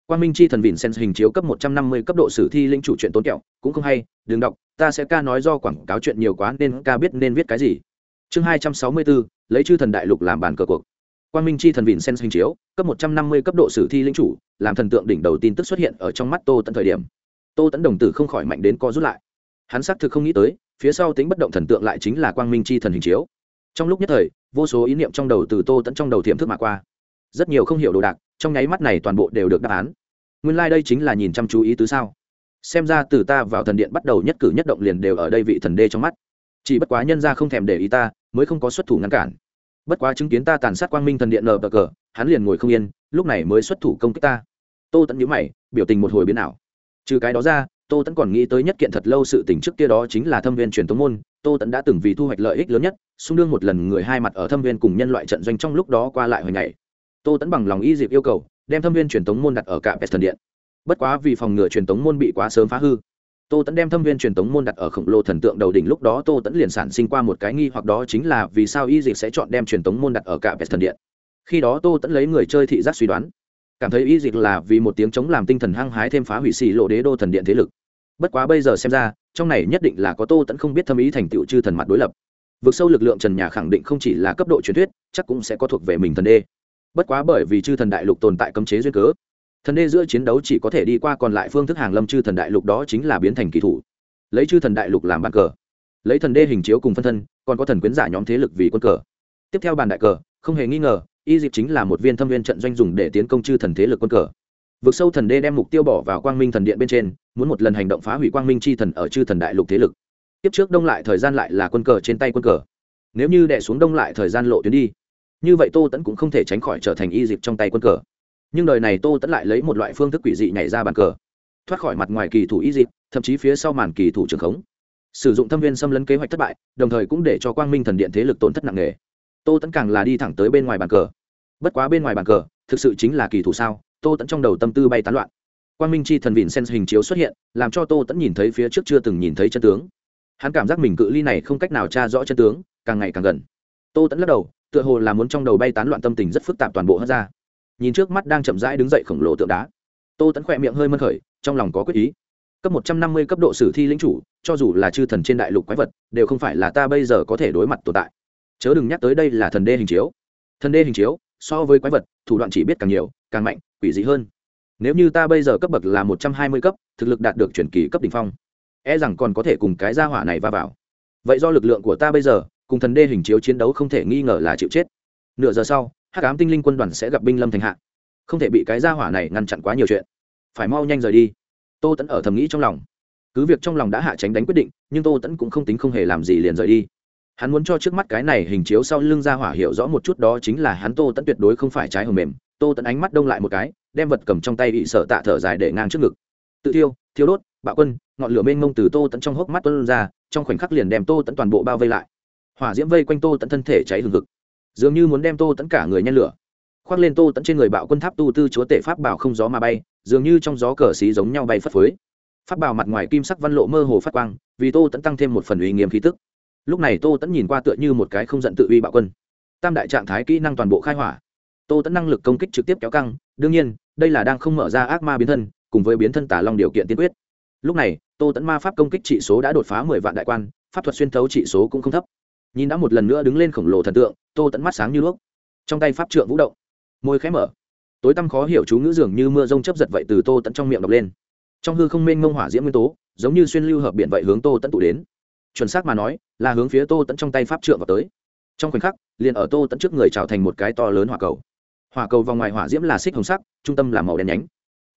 quang minh chi thần vịn sen hình chiếu cấp một trăm năm mươi cấp độ sử thi Linh chủ chuyện tốn kẹo, cũng không hay, đừng đọc, ta sẽ ca nói do quảng cáo chuyện nhiều quá nên ca biết nên viết cái gì. Chương hai trăm sáu mươi bốn, lấy chư thần đại lục làm bàn cờ cuộc. Quang minh chi thần vịn sen hình chiếu, cấp một trăm năm mươi cấp độ sử thi Linh chủ, làm thần tượng đỉnh đầu tin tức xuất hiện ở trong mắt tô tận thời điểm. Tô tẫn đồng tử không khỏi mạnh đến co rút lại. Hắn xác thực không nghĩ tới, phía sau tính bất động thần tượng lại chính là quang minh chi thần hình chiếu. Trong lúc nhất thời, vô số ý niệm trong đầu từ tô tẫn trong đầu thiểm thức mà qua. Rất nhiều không hiểu đồ đạc trong nháy mắt này toàn bộ đều được đáp án. Nguyên lai、like、đây chính là nhìn chăm chú ý tứ sao. Xem ra từ ta vào thần điện bắt đầu nhất cử nhất động liền đều ở đây vị thần đê trong mắt. Chỉ bất quá nhân ra không thèm để ý ta, mới không có xuất thủ ngăn cản. Bất quá chứng kiến ta tàn sát quang minh thần điện nờ bờ cờ, hắn liền ngồi không yên, lúc này mới xuất thủ công kích ta. Tô tẫn nhữ mày, biểu tình một hồi biến ảo. Trừ cái đó ra, tô tẫn còn nghĩ tới nhất kiện thật lâu sự tình trước kia đó chính là thâm viên truyền thống môn. Tô tẫn đã từng vì thu hoạch lợi ích lớn nhất, xung đương một lần người hai mặt ở thâm viên cùng nhân loại trận doanh trong lúc đó qua lại hồi ngày tô tẫn bằng lòng y dịp yêu cầu, đem thâm viên truyền thống môn đặt ở cả pest thần điện. Bất quá vì phòng ngừa truyền thống môn bị quá sớm phá hư, tô tẫn đem thâm viên truyền thống môn đặt ở khổng lồ thần tượng đầu đỉnh lúc đó tô tẫn liền sản sinh qua một cái nghi hoặc đó chính là vì sao y dịp sẽ chọn đem truyền thống môn đặt ở cả pest thần điện. Khi đó tô tẫn lấy người chơi thị giác suy đoán, cảm thấy y dịch là vì một tiếng chống làm tinh thần hăng hái thêm phá hủy xì lộ đế đô thần điện thế lực. Bất quá bây giờ xem ra, trong này nhất định là có tô tẫn không biết thâm ý thành tựu chư thần mặt đối lập. Vượt sâu lực lượng trần nhà khẳng định không chỉ là cấp độ truyền thuyết, chắc cũng sẽ có thuộc về mình thần đê bất quá bởi vì chư thần đại lục tồn tại cấm chế duyên cớ, thần đê giữa chiến đấu chỉ có thể đi qua còn lại phương thức hàng lâm chư thần đại lục đó chính là biến thành kỳ thủ. Lấy chư thần đại lục làm bàn cờ, lấy thần đê hình chiếu cùng phân thân, còn có thần quyến giả nhóm thế lực vì quân cờ. Tiếp theo bàn đại cờ, không hề nghi ngờ, y dịp chính là một viên thâm viên trận doanh dùng để tiến công chư thần thế lực quân cờ. Vực sâu thần đê đem mục tiêu bỏ vào quang minh thần điện bên trên, muốn một lần hành động phá hủy quang minh chi thần ở chư thần đại lục thế lực. Tiếp trước đông lại thời gian lại là quân cờ trên tay quân cờ. Nếu như đẻ xuống đông lại thời gian lộ tuyến đi như vậy tô tẫn cũng không thể tránh khỏi trở thành y dịp trong tay quân cờ. Nhưng đời này tô tẫn lại lấy một loại phương thức quỷ dị nhảy ra bàn cờ. Thoát khỏi mặt ngoài kỳ thủ y dịp, thậm chí phía sau màn kỳ thủ trường khống. Sử dụng thâm viên xâm lấn kế hoạch thất bại, đồng thời cũng để cho quang minh thần điện thế lực tổn thất nặng nề. Tô tẫn càng là đi thẳng tới bên ngoài bàn cờ. Bất quá bên ngoài bàn cờ, thực sự chính là kỳ thủ sao? Tô tẫn trong đầu tâm tư bay tán loạn. Quang minh chi thần vịn sen hình chiếu xuất hiện, làm cho tô tẫn nhìn thấy phía trước chưa từng nhìn thấy chân tướng. Hắn cảm giác mình cự ly này không cách nào tra rõ chân tướng, càng ngày càng gần. Tô tẫn lắc đầu tựa hồ là muốn trong đầu bay tán loạn tâm tình rất phức tạp toàn bộ hất ra. Nhìn trước mắt đang chậm rãi đứng dậy khổng lồ tượng đá. Tô tẫn khỏe miệng hơi mân khởi, trong lòng có quyết ý. Cấp một trăm năm mươi cấp độ sử thi lính chủ, cho dù là chư thần trên đại lục quái vật, đều không phải là ta bây giờ có thể đối mặt tồn tại. Chớ đừng nhắc tới đây là thần đê hình chiếu. Thần đê hình chiếu, so với quái vật, thủ đoạn chỉ biết càng nhiều, càng mạnh, quỷ dị hơn. Nếu như ta bây giờ cấp bậc là một trăm hai mươi cấp, thực lực đạt được chuyển kỳ cấp đ ỉ n h phong e rằng còn có thể cùng cái gia hỏa này va vào. Vậy do lực lượng của ta bây giờ cùng thần đê hình chiếu chiến đấu không thể nghi ngờ là chịu chết. Nửa giờ sau, hắc ám tinh linh quân đoàn sẽ gặp binh lâm thành hạ. Không thể bị cái gia hỏa này ngăn chặn quá nhiều chuyện. Phải mau nhanh rời đi. Tô tẫn ở thầm nghĩ trong lòng. Cứ việc trong lòng đã hạ tránh đánh quyết định, nhưng tô tẫn cũng không tính không hề làm gì liền rời đi. Hắn muốn cho trước mắt cái này hình chiếu sau lưng ra hỏa hiểu rõ một chút đó chính là hắn tô tẫn tuyệt đối không phải trái hầm mềm. Tô tẫn ánh mắt đông lại một cái, đem vật cầm trong tay bị sợ tạ thở dài để ngang trước ngực. Tự tiêu thiêu đốt, bạo quân, ngọn lửa mênh mông từ tô tẫn trong hốc mắt tuân ra, trong khoảnh khắc liền đem tô tẫn toàn bộ bao vây lại hỏa diễm vây quanh tô tẫn thân thể cháy hừng hực. Dường như muốn đem tô tẫn cả người nhen lửa. Khoác lên tô tẫn trên người bạo quân tháp tu tư chúa tể pháp bảo không gió mà bay, dường như trong gió cờ xí giống nhau bay phất phới. Pháp bảo mặt ngoài kim sắc văn lộ mơ hồ phát quang, vì tô tẫn tăng thêm một phần uy nghiêm khí tức. Lúc này tô tẫn nhìn qua tựa như một cái không giận tự uy bạo quân. Tam đại trạng thái kỹ năng toàn bộ khai hỏa. Tô tẫn năng lực công kích trực tiếp kéo căng, đương nhiên, đây là đang không mở ra ác ma biến thân, cùng với biến thân tả long điều kiện tiên quyết. Lúc này, tô tẫn ma pháp công kích trị số đã đột phá mười vạn đại quan, pháp thuật xuyên thấu trị số cũng không thấp nhìn đã một lần nữa đứng lên khổng lồ thần tượng, tô tẫn mắt sáng như đuốc. Trong tay pháp trượng vũ động, môi khẽ mở. Tối tăm khó hiểu chú ngữ dường như mưa rông chấp giật vậy từ tô tẫn trong miệng đọc lên. Trong hư không mênh mông hỏa diễm nguyên tố, giống như xuyên lưu hợp biển vậy hướng tô tẫn tụ đến. Chuẩn xác mà nói, là hướng phía tô tẫn trong tay pháp trượng vào tới. Trong khoảnh khắc, liền ở tô tẫn trước người trào thành một cái to lớn hỏa cầu. Hỏa cầu vòng ngoài hỏa diễm là xích hồng sắc, trung tâm là màu đen nhánh.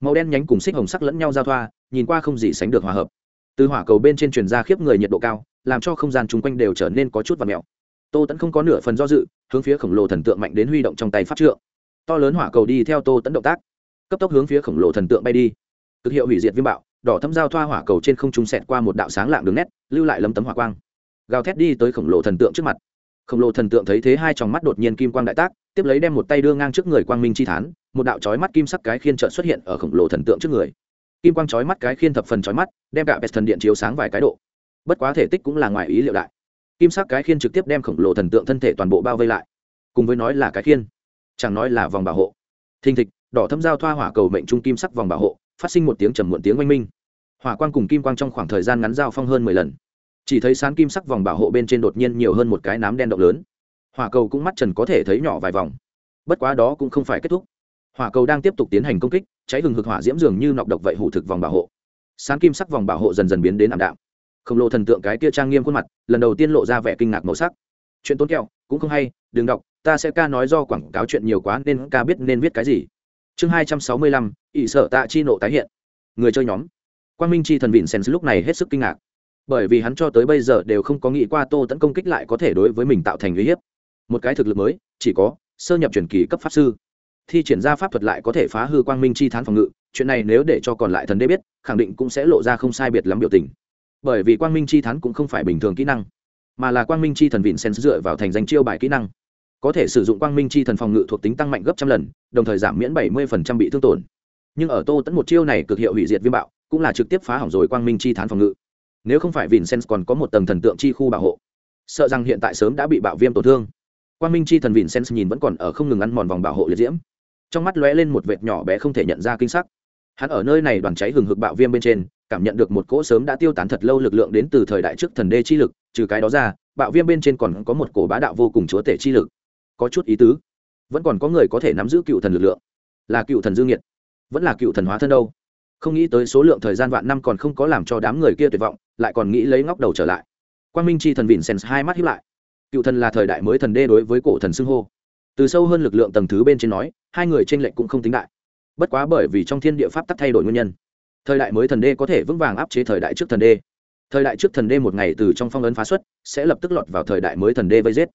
Màu đen nhánh cùng xích hồng sắc lẫn nhau giao thoa, nhìn qua không gì sánh được hòa hợp. Từ hỏa cầu bên trên truyền ra khiếp người nhiệt độ cao làm cho không gian chung quanh đều trở nên có chút và mẹo. Tô tẫn không có nửa phần do dự, hướng phía khổng lồ thần tượng mạnh đến huy động trong tay pháp trượng. To lớn hỏa cầu đi theo tô tẫn động tác, cấp tốc hướng phía khổng lồ thần tượng bay đi. Cực hiệu hủy diệt viêm bạo, đỏ thâm giao thoa hỏa cầu trên không trung sẹt qua một đạo sáng lạng đường nét, lưu lại lấm tấm hỏa quang. Gào thét đi tới khổng lồ thần tượng trước mặt. Khổng lồ thần tượng thấy thế hai tròng mắt đột nhiên kim quang đại tác, tiếp lấy đem một tay đưa ngang trước người quang minh chi thán, một đạo chói mắt kim sắc cái khiên trợn xuất hiện ở khổng lồ thần tượng trước người. Kim quang chói mắt cái khiên thập phần chói mắt, đem cả bẹt thần điện chiếu sáng vài cái độ bất quá thể tích cũng là ngoài ý liệu đại. Kim sắc cái khiên trực tiếp đem khổng lồ thần tượng thân thể toàn bộ bao vây lại. Cùng với nói là cái khiên, chẳng nói là vòng bảo hộ. Thình thịch, đỏ thâm giao thoa hỏa cầu mệnh trung kim sắc vòng bảo hộ, phát sinh một tiếng trầm muộn tiếng oanh minh. Hỏa quang cùng kim quang trong khoảng thời gian ngắn giao phong hơn mười lần. Chỉ thấy sán kim sắc vòng bảo hộ bên trên đột nhiên nhiều hơn một cái nám đen động lớn. Hỏa cầu cũng mắt trần có thể thấy nhỏ vài vòng. Bất quá đó cũng không phải kết thúc. Hỏa cầu đang tiếp tục tiến hành công kích, cháy hừng hực hỏa diễm dường như nọc độc vậy hủ thực vòng bảo hộ. Sán kim sắc vòng bảo hộ dần dần biến đến ảm đạm khổng lồ thần tượng cái kia trang nghiêm khuôn mặt, lần đầu tiên lộ ra vẻ kinh ngạc màu sắc. Chuyện tốn kẹo, cũng không hay, đừng đọc, ta sẽ ca nói do quảng cáo chuyện nhiều quá nên ca biết nên viết cái gì. Chương hai trăm sáu mươi lăm ỵ sở tạ chi nộ tái hiện. Người chơi nhóm. Quang minh chi thần vịn sen lúc này hết sức kinh ngạc. Bởi vì hắn cho tới bây giờ đều không có nghĩ qua tô tấn công kích lại có thể đối với mình tạo thành uy hiếp. Một cái thực lực mới, chỉ có sơ nhập truyền kỳ cấp pháp sư. Thi triển ra pháp thuật lại có thể phá hư quang minh chi thán phòng ngự, chuyện này nếu để cho còn lại thần đế biết, khẳng định cũng sẽ lộ ra không sai biệt lắm biểu tình bởi vì quang minh chi thán cũng không phải bình thường kỹ năng, mà là quang minh chi thần vịn sen dựa vào thành danh chiêu bài kỹ năng. Có thể sử dụng quang minh chi thần phòng ngự thuộc tính tăng mạnh gấp trăm lần, đồng thời giảm miễn bảy mươi bị thương tổn. Nhưng ở tô tẫn một chiêu này cực hiệu hủy diệt viêm bạo, cũng là trực tiếp phá hỏng rồi quang minh chi thán phòng ngự. Nếu không phải vincent còn có một tầng thần tượng chi khu bảo hộ, sợ rằng hiện tại sớm đã bị bạo viêm tổn thương. Quang minh chi thần vincent nhìn vẫn còn ở không ngừng ăn mòn vòng bảo hộ liệt diễm. Trong mắt lóe lên một vệt nhỏ bé không thể nhận ra kinh sắc. Hắn ở nơi này đoàn cháy hừng hực bạo viêm bên trên cảm nhận được một cỗ sớm đã tiêu tán thật lâu lực lượng đến từ thời đại trước thần đê chi lực, trừ cái đó ra, bạo viêm bên trên còn có một cổ bá đạo vô cùng chúa tể chi lực. Có chút ý tứ, vẫn còn có người có thể nắm giữ cựu thần lực lượng. Là cựu thần dương nhiệt vẫn là cựu thần hóa thân đâu? Không nghĩ tới số lượng thời gian vạn năm còn không có làm cho đám người kia tuyệt vọng, lại còn nghĩ lấy ngóc đầu trở lại. Quang minh chi thần vịn sen hai mắt hiếp lại. Cựu thần là thời đại mới thần đê đối với cổ thần xưng hô. Từ sâu hơn lực lượng tầng thứ bên trên nói, hai người tranh lệch cũng không tính đại. Bất quá bởi vì trong thiên địa pháp tắc thay đổi nguyên nhân thời đại mới thần đê có thể vững vàng áp chế thời đại trước thần đê. Thời đại trước thần đê một ngày từ trong phong ấn phá xuất, sẽ lập tức lọt vào thời đại mới thần đê vây giết.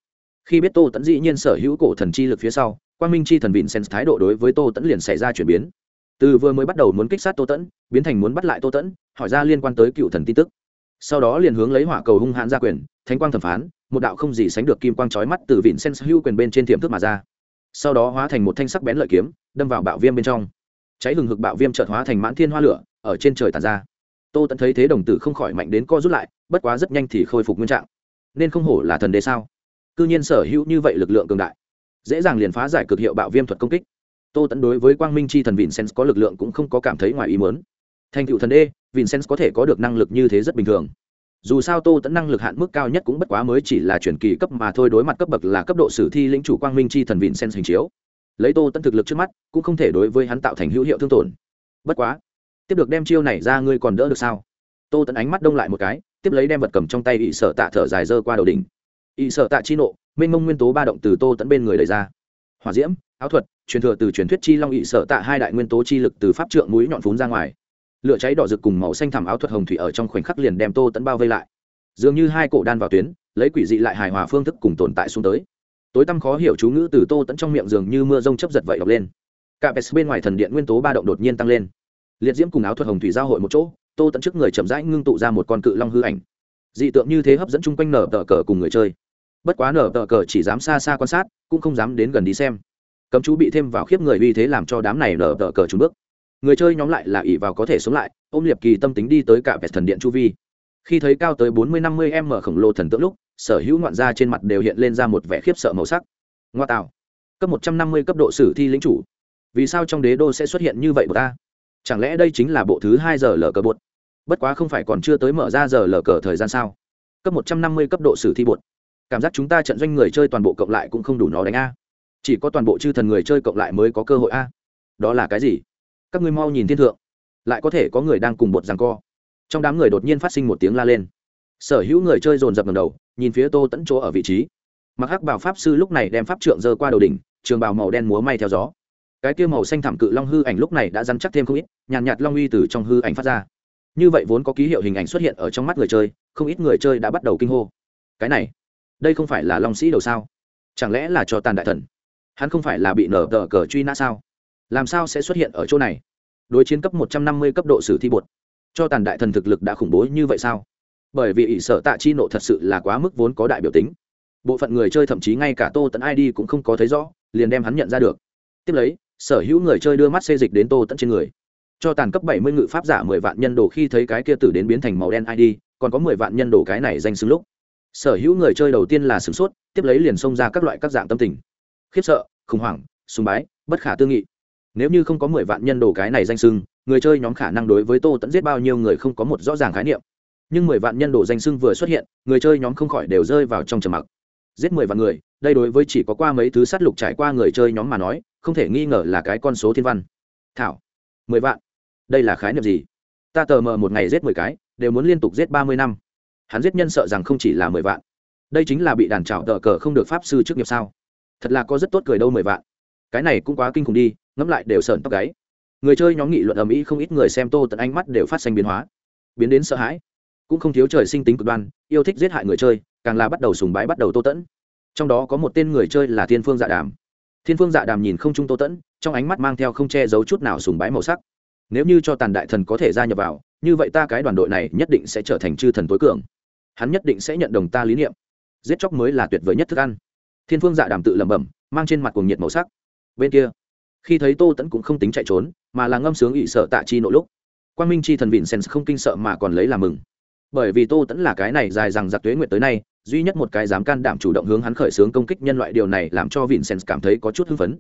Khi biết tô tẫn dĩ nhiên sở hữu cổ thần chi lực phía sau, quang minh chi thần vịn sen thái độ đối với tô tẫn liền xảy ra chuyển biến. Từ vừa mới bắt đầu muốn kích sát tô tẫn biến thành muốn bắt lại tô tẫn hỏi ra liên quan tới cựu thần tin tức. Sau đó liền hướng lấy hỏa cầu hung hãn ra quyền, thánh quang thẩm phán, một đạo không gì sánh được kim quang trói mắt từ vịn sen hữu quyền bên trên tiềm thức mà ra. Sau đó hóa thành một thanh sắc bén lợi kiếm, đâm vào bạo viêm bên trong cháy hừng hực bạo viêm chợt hóa thành mãn thiên hoa lửa, ở trên trời tàn ra. Tô tẫn thấy thế đồng tử không khỏi mạnh đến co rút lại, bất quá rất nhanh thì khôi phục nguyên trạng. Nên không hổ là thần đế sao? Cư nhiên sở hữu như vậy lực lượng cường đại, dễ dàng liền phá giải cực hiệu bạo viêm thuật công kích. Tô tẫn đối với quang minh chi thần vincent có lực lượng cũng không có cảm thấy ngoài ý muốn. Thành cựu thần đê vincent có thể có được năng lực như thế rất bình thường. Dù sao tô tẫn năng lực hạn mức cao nhất cũng bất quá mới chỉ là chuyển kỳ cấp mà thôi, đối mặt cấp bậc là cấp độ sử thi lĩnh chủ quang minh chi thần vincent hình chiếu lấy tô tẫn thực lực trước mắt, cũng không thể đối với hắn tạo thành hữu hiệu thương tổn. Bất quá, tiếp được đem chiêu này ra ngươi còn đỡ được sao? Tô tẫn ánh mắt đông lại một cái, tiếp lấy đem vật cầm trong tay ỵ sợ tạ thở dài dơ qua đầu đỉnh. Ỵ sợ tạ chi nộ, mênh mông nguyên tố ba động từ tô tẫn bên người đẩy ra. Hỏa diễm, áo thuật, truyền thừa từ truyền thuyết chi long ỵ sợ tạ hai đại nguyên tố chi lực từ pháp trượng mũi nhọn phún ra ngoài. Lửa cháy đỏ rực cùng màu xanh thảm áo thuật hồng thủy ở trong khoảnh khắc liền đem tô tẫn bao vây lại. Dường như hai cổ đan vào tuyến, lấy quỷ dị lại hài hòa phương thức cùng tồn tại xuống tới tối tăm khó hiểu chú ngữ từ tô tẫn trong miệng dường như mưa rông chấp giật vậy đọc lên. Cả pes bên ngoài thần điện nguyên tố ba động đột nhiên tăng lên. Liệt diễm cùng áo thuật hồng thủy giao hội một chỗ, tô tẫn trước người chậm rãi ngưng tụ ra một con cự long hư ảnh. Dị tượng như thế hấp dẫn chung quanh nở tờ cờ cùng người chơi. Bất quá nở tờ cờ chỉ dám xa xa quan sát, cũng không dám đến gần đi xem. Cấm chú bị thêm vào khiếp người uy thế làm cho đám này nở tờ cờ trúng bước. Người chơi nhóm lại là ỷ vào có thể sống lại, ôm liệp kỳ tâm tính đi tới cả vẹt thần điện chu vi. Khi thấy cao tới bốn mươi năm mươi m khổng lồ thần tượng lúc sở hữu ngoạn gia trên mặt đều hiện lên ra một vẻ khiếp sợ màu sắc. Ngoa tạo. Cấp một trăm năm mươi cấp độ sử thi lính chủ. Vì sao trong đế đô sẽ xuất hiện như vậy của ta chẳng lẽ đây chính là bộ thứ hai giờ lờ cờ bột? Bất quá không phải còn chưa tới mở ra giờ lờ cờ thời gian sao? Cấp một trăm năm mươi cấp độ sử thi bột. Cảm giác chúng ta trận doanh người chơi toàn bộ cộng lại cũng không đủ nó đánh a. Chỉ có toàn bộ chư thần người chơi cộng lại mới có cơ hội a. Đó là cái gì? Các ngươi mau nhìn thiên thượng. Lại có thể có người đang cùng bột rằng co. Trong đám người đột nhiên phát sinh một tiếng la lên. Sở hữu người chơi dồn dập ngầm đầu nhìn phía tô tẫn chỗ ở vị trí. Mặc hắc bảo pháp sư lúc này đem pháp trượng dơ qua đầu đỉnh trường bào màu đen múa may theo gió. Cái kia màu xanh thảm cự long hư ảnh lúc này đã dăn chắc thêm không ít nhàn nhạt, nhạt long uy từ trong hư ảnh phát ra. Như vậy vốn có ký hiệu hình ảnh xuất hiện ở trong mắt người chơi không ít người chơi đã bắt đầu kinh hô. Cái này đây không phải là long sĩ đầu sao? Chẳng lẽ là cho tàn đại thần? Hắn không phải là bị nở tờ cờ truy nã sao? Làm sao sẽ xuất hiện ở chỗ này? Đối chiến cấp một trăm năm mươi cấp độ sử thi bột. Cho tàn đại thần thực lực đã khủng bố như vậy sao? Bởi vì ỷ sở tạ chi nộ thật sự là quá mức vốn có đại biểu tính. Bộ phận người chơi thậm chí ngay cả tô tẫn id cũng không có thấy rõ, liền đem hắn nhận ra được. Tiếp lấy, sở hữu người chơi đưa mắt xê dịch đến tô tẫn trên người. Cho tàn cấp bảy mươi ngự pháp giả mười vạn nhân đồ khi thấy cái kia tử đến biến thành màu đen id còn có mười vạn nhân đồ cái này danh xứng lúc. Sở hữu người chơi đầu tiên là sửng sốt, tiếp lấy liền xông ra các loại các dạng tâm tình. Khiếp sợ, khủng hoảng, sùng bái, bất khả tư nghị. Nếu như không có mười vạn nhân đồ cái này danh sưng người chơi nhóm khả năng đối với tô tẫn giết bao nhiêu người không có một rõ ràng khái niệm nhưng mười vạn nhân đồ danh sưng vừa xuất hiện, người chơi nhóm không khỏi đều rơi vào trong trầm mặc. Giết mười vạn người, đây đối với chỉ có qua mấy thứ sát lục trải qua người chơi nhóm mà nói, không thể nghi ngờ là cái con số thiên văn. Thảo, mười vạn. Đây là khái niệm gì? Ta tờ mờ một ngày giết mười cái, đều muốn liên tục giết ba mươi năm. Hắn giết nhân sợ rằng không chỉ là mười vạn. Đây chính là bị đàn trào tờ cờ không được pháp sư trước nghiệp sao? Thật là có rất tốt cười đâu mười vạn. Cái này cũng quá kinh khủng đi, ngẫm lại đều sờn tóc gáy. Người chơi nhóm nghị luận ầm ĩ không ít người xem tô tận ánh mắt đều phát sinh biến hóa. Biến đến sợ hãi cũng không thiếu trời sinh tính cực đoan, yêu thích giết hại người chơi, càng là bắt đầu sùng bái bắt đầu tô tẫn. Trong đó có một tên người chơi là thiên phương dạ đàm. Thiên phương dạ đàm nhìn không trung tô tẫn, trong ánh mắt mang theo không che giấu chút nào sùng bái màu sắc. Nếu như cho tàn đại thần có thể gia nhập vào, như vậy ta cái đoàn đội này nhất định sẽ trở thành chư thần tối cường. Hắn nhất định sẽ nhận đồng ta lý niệm. Giết chóc mới là tuyệt vời nhất thức ăn. Thiên phương dạ đàm tự lẩm bẩm, mang trên mặt cuồng nhiệt màu sắc. Bên kia, khi thấy tô tẫn cũng không tính chạy trốn, mà là ngâm sướng ỵ sợ tạ chi nội lúc quan minh chi thần vịn sen không kinh sợ mà còn lấy làm mừng bởi vì tô tẫn là cái này dài rằng giặc tuế nguyện tới nay, duy nhất một cái dám can đảm chủ động hướng hắn khởi xướng công kích nhân loại điều này làm cho vincent sen cảm thấy có chút hưng phấn.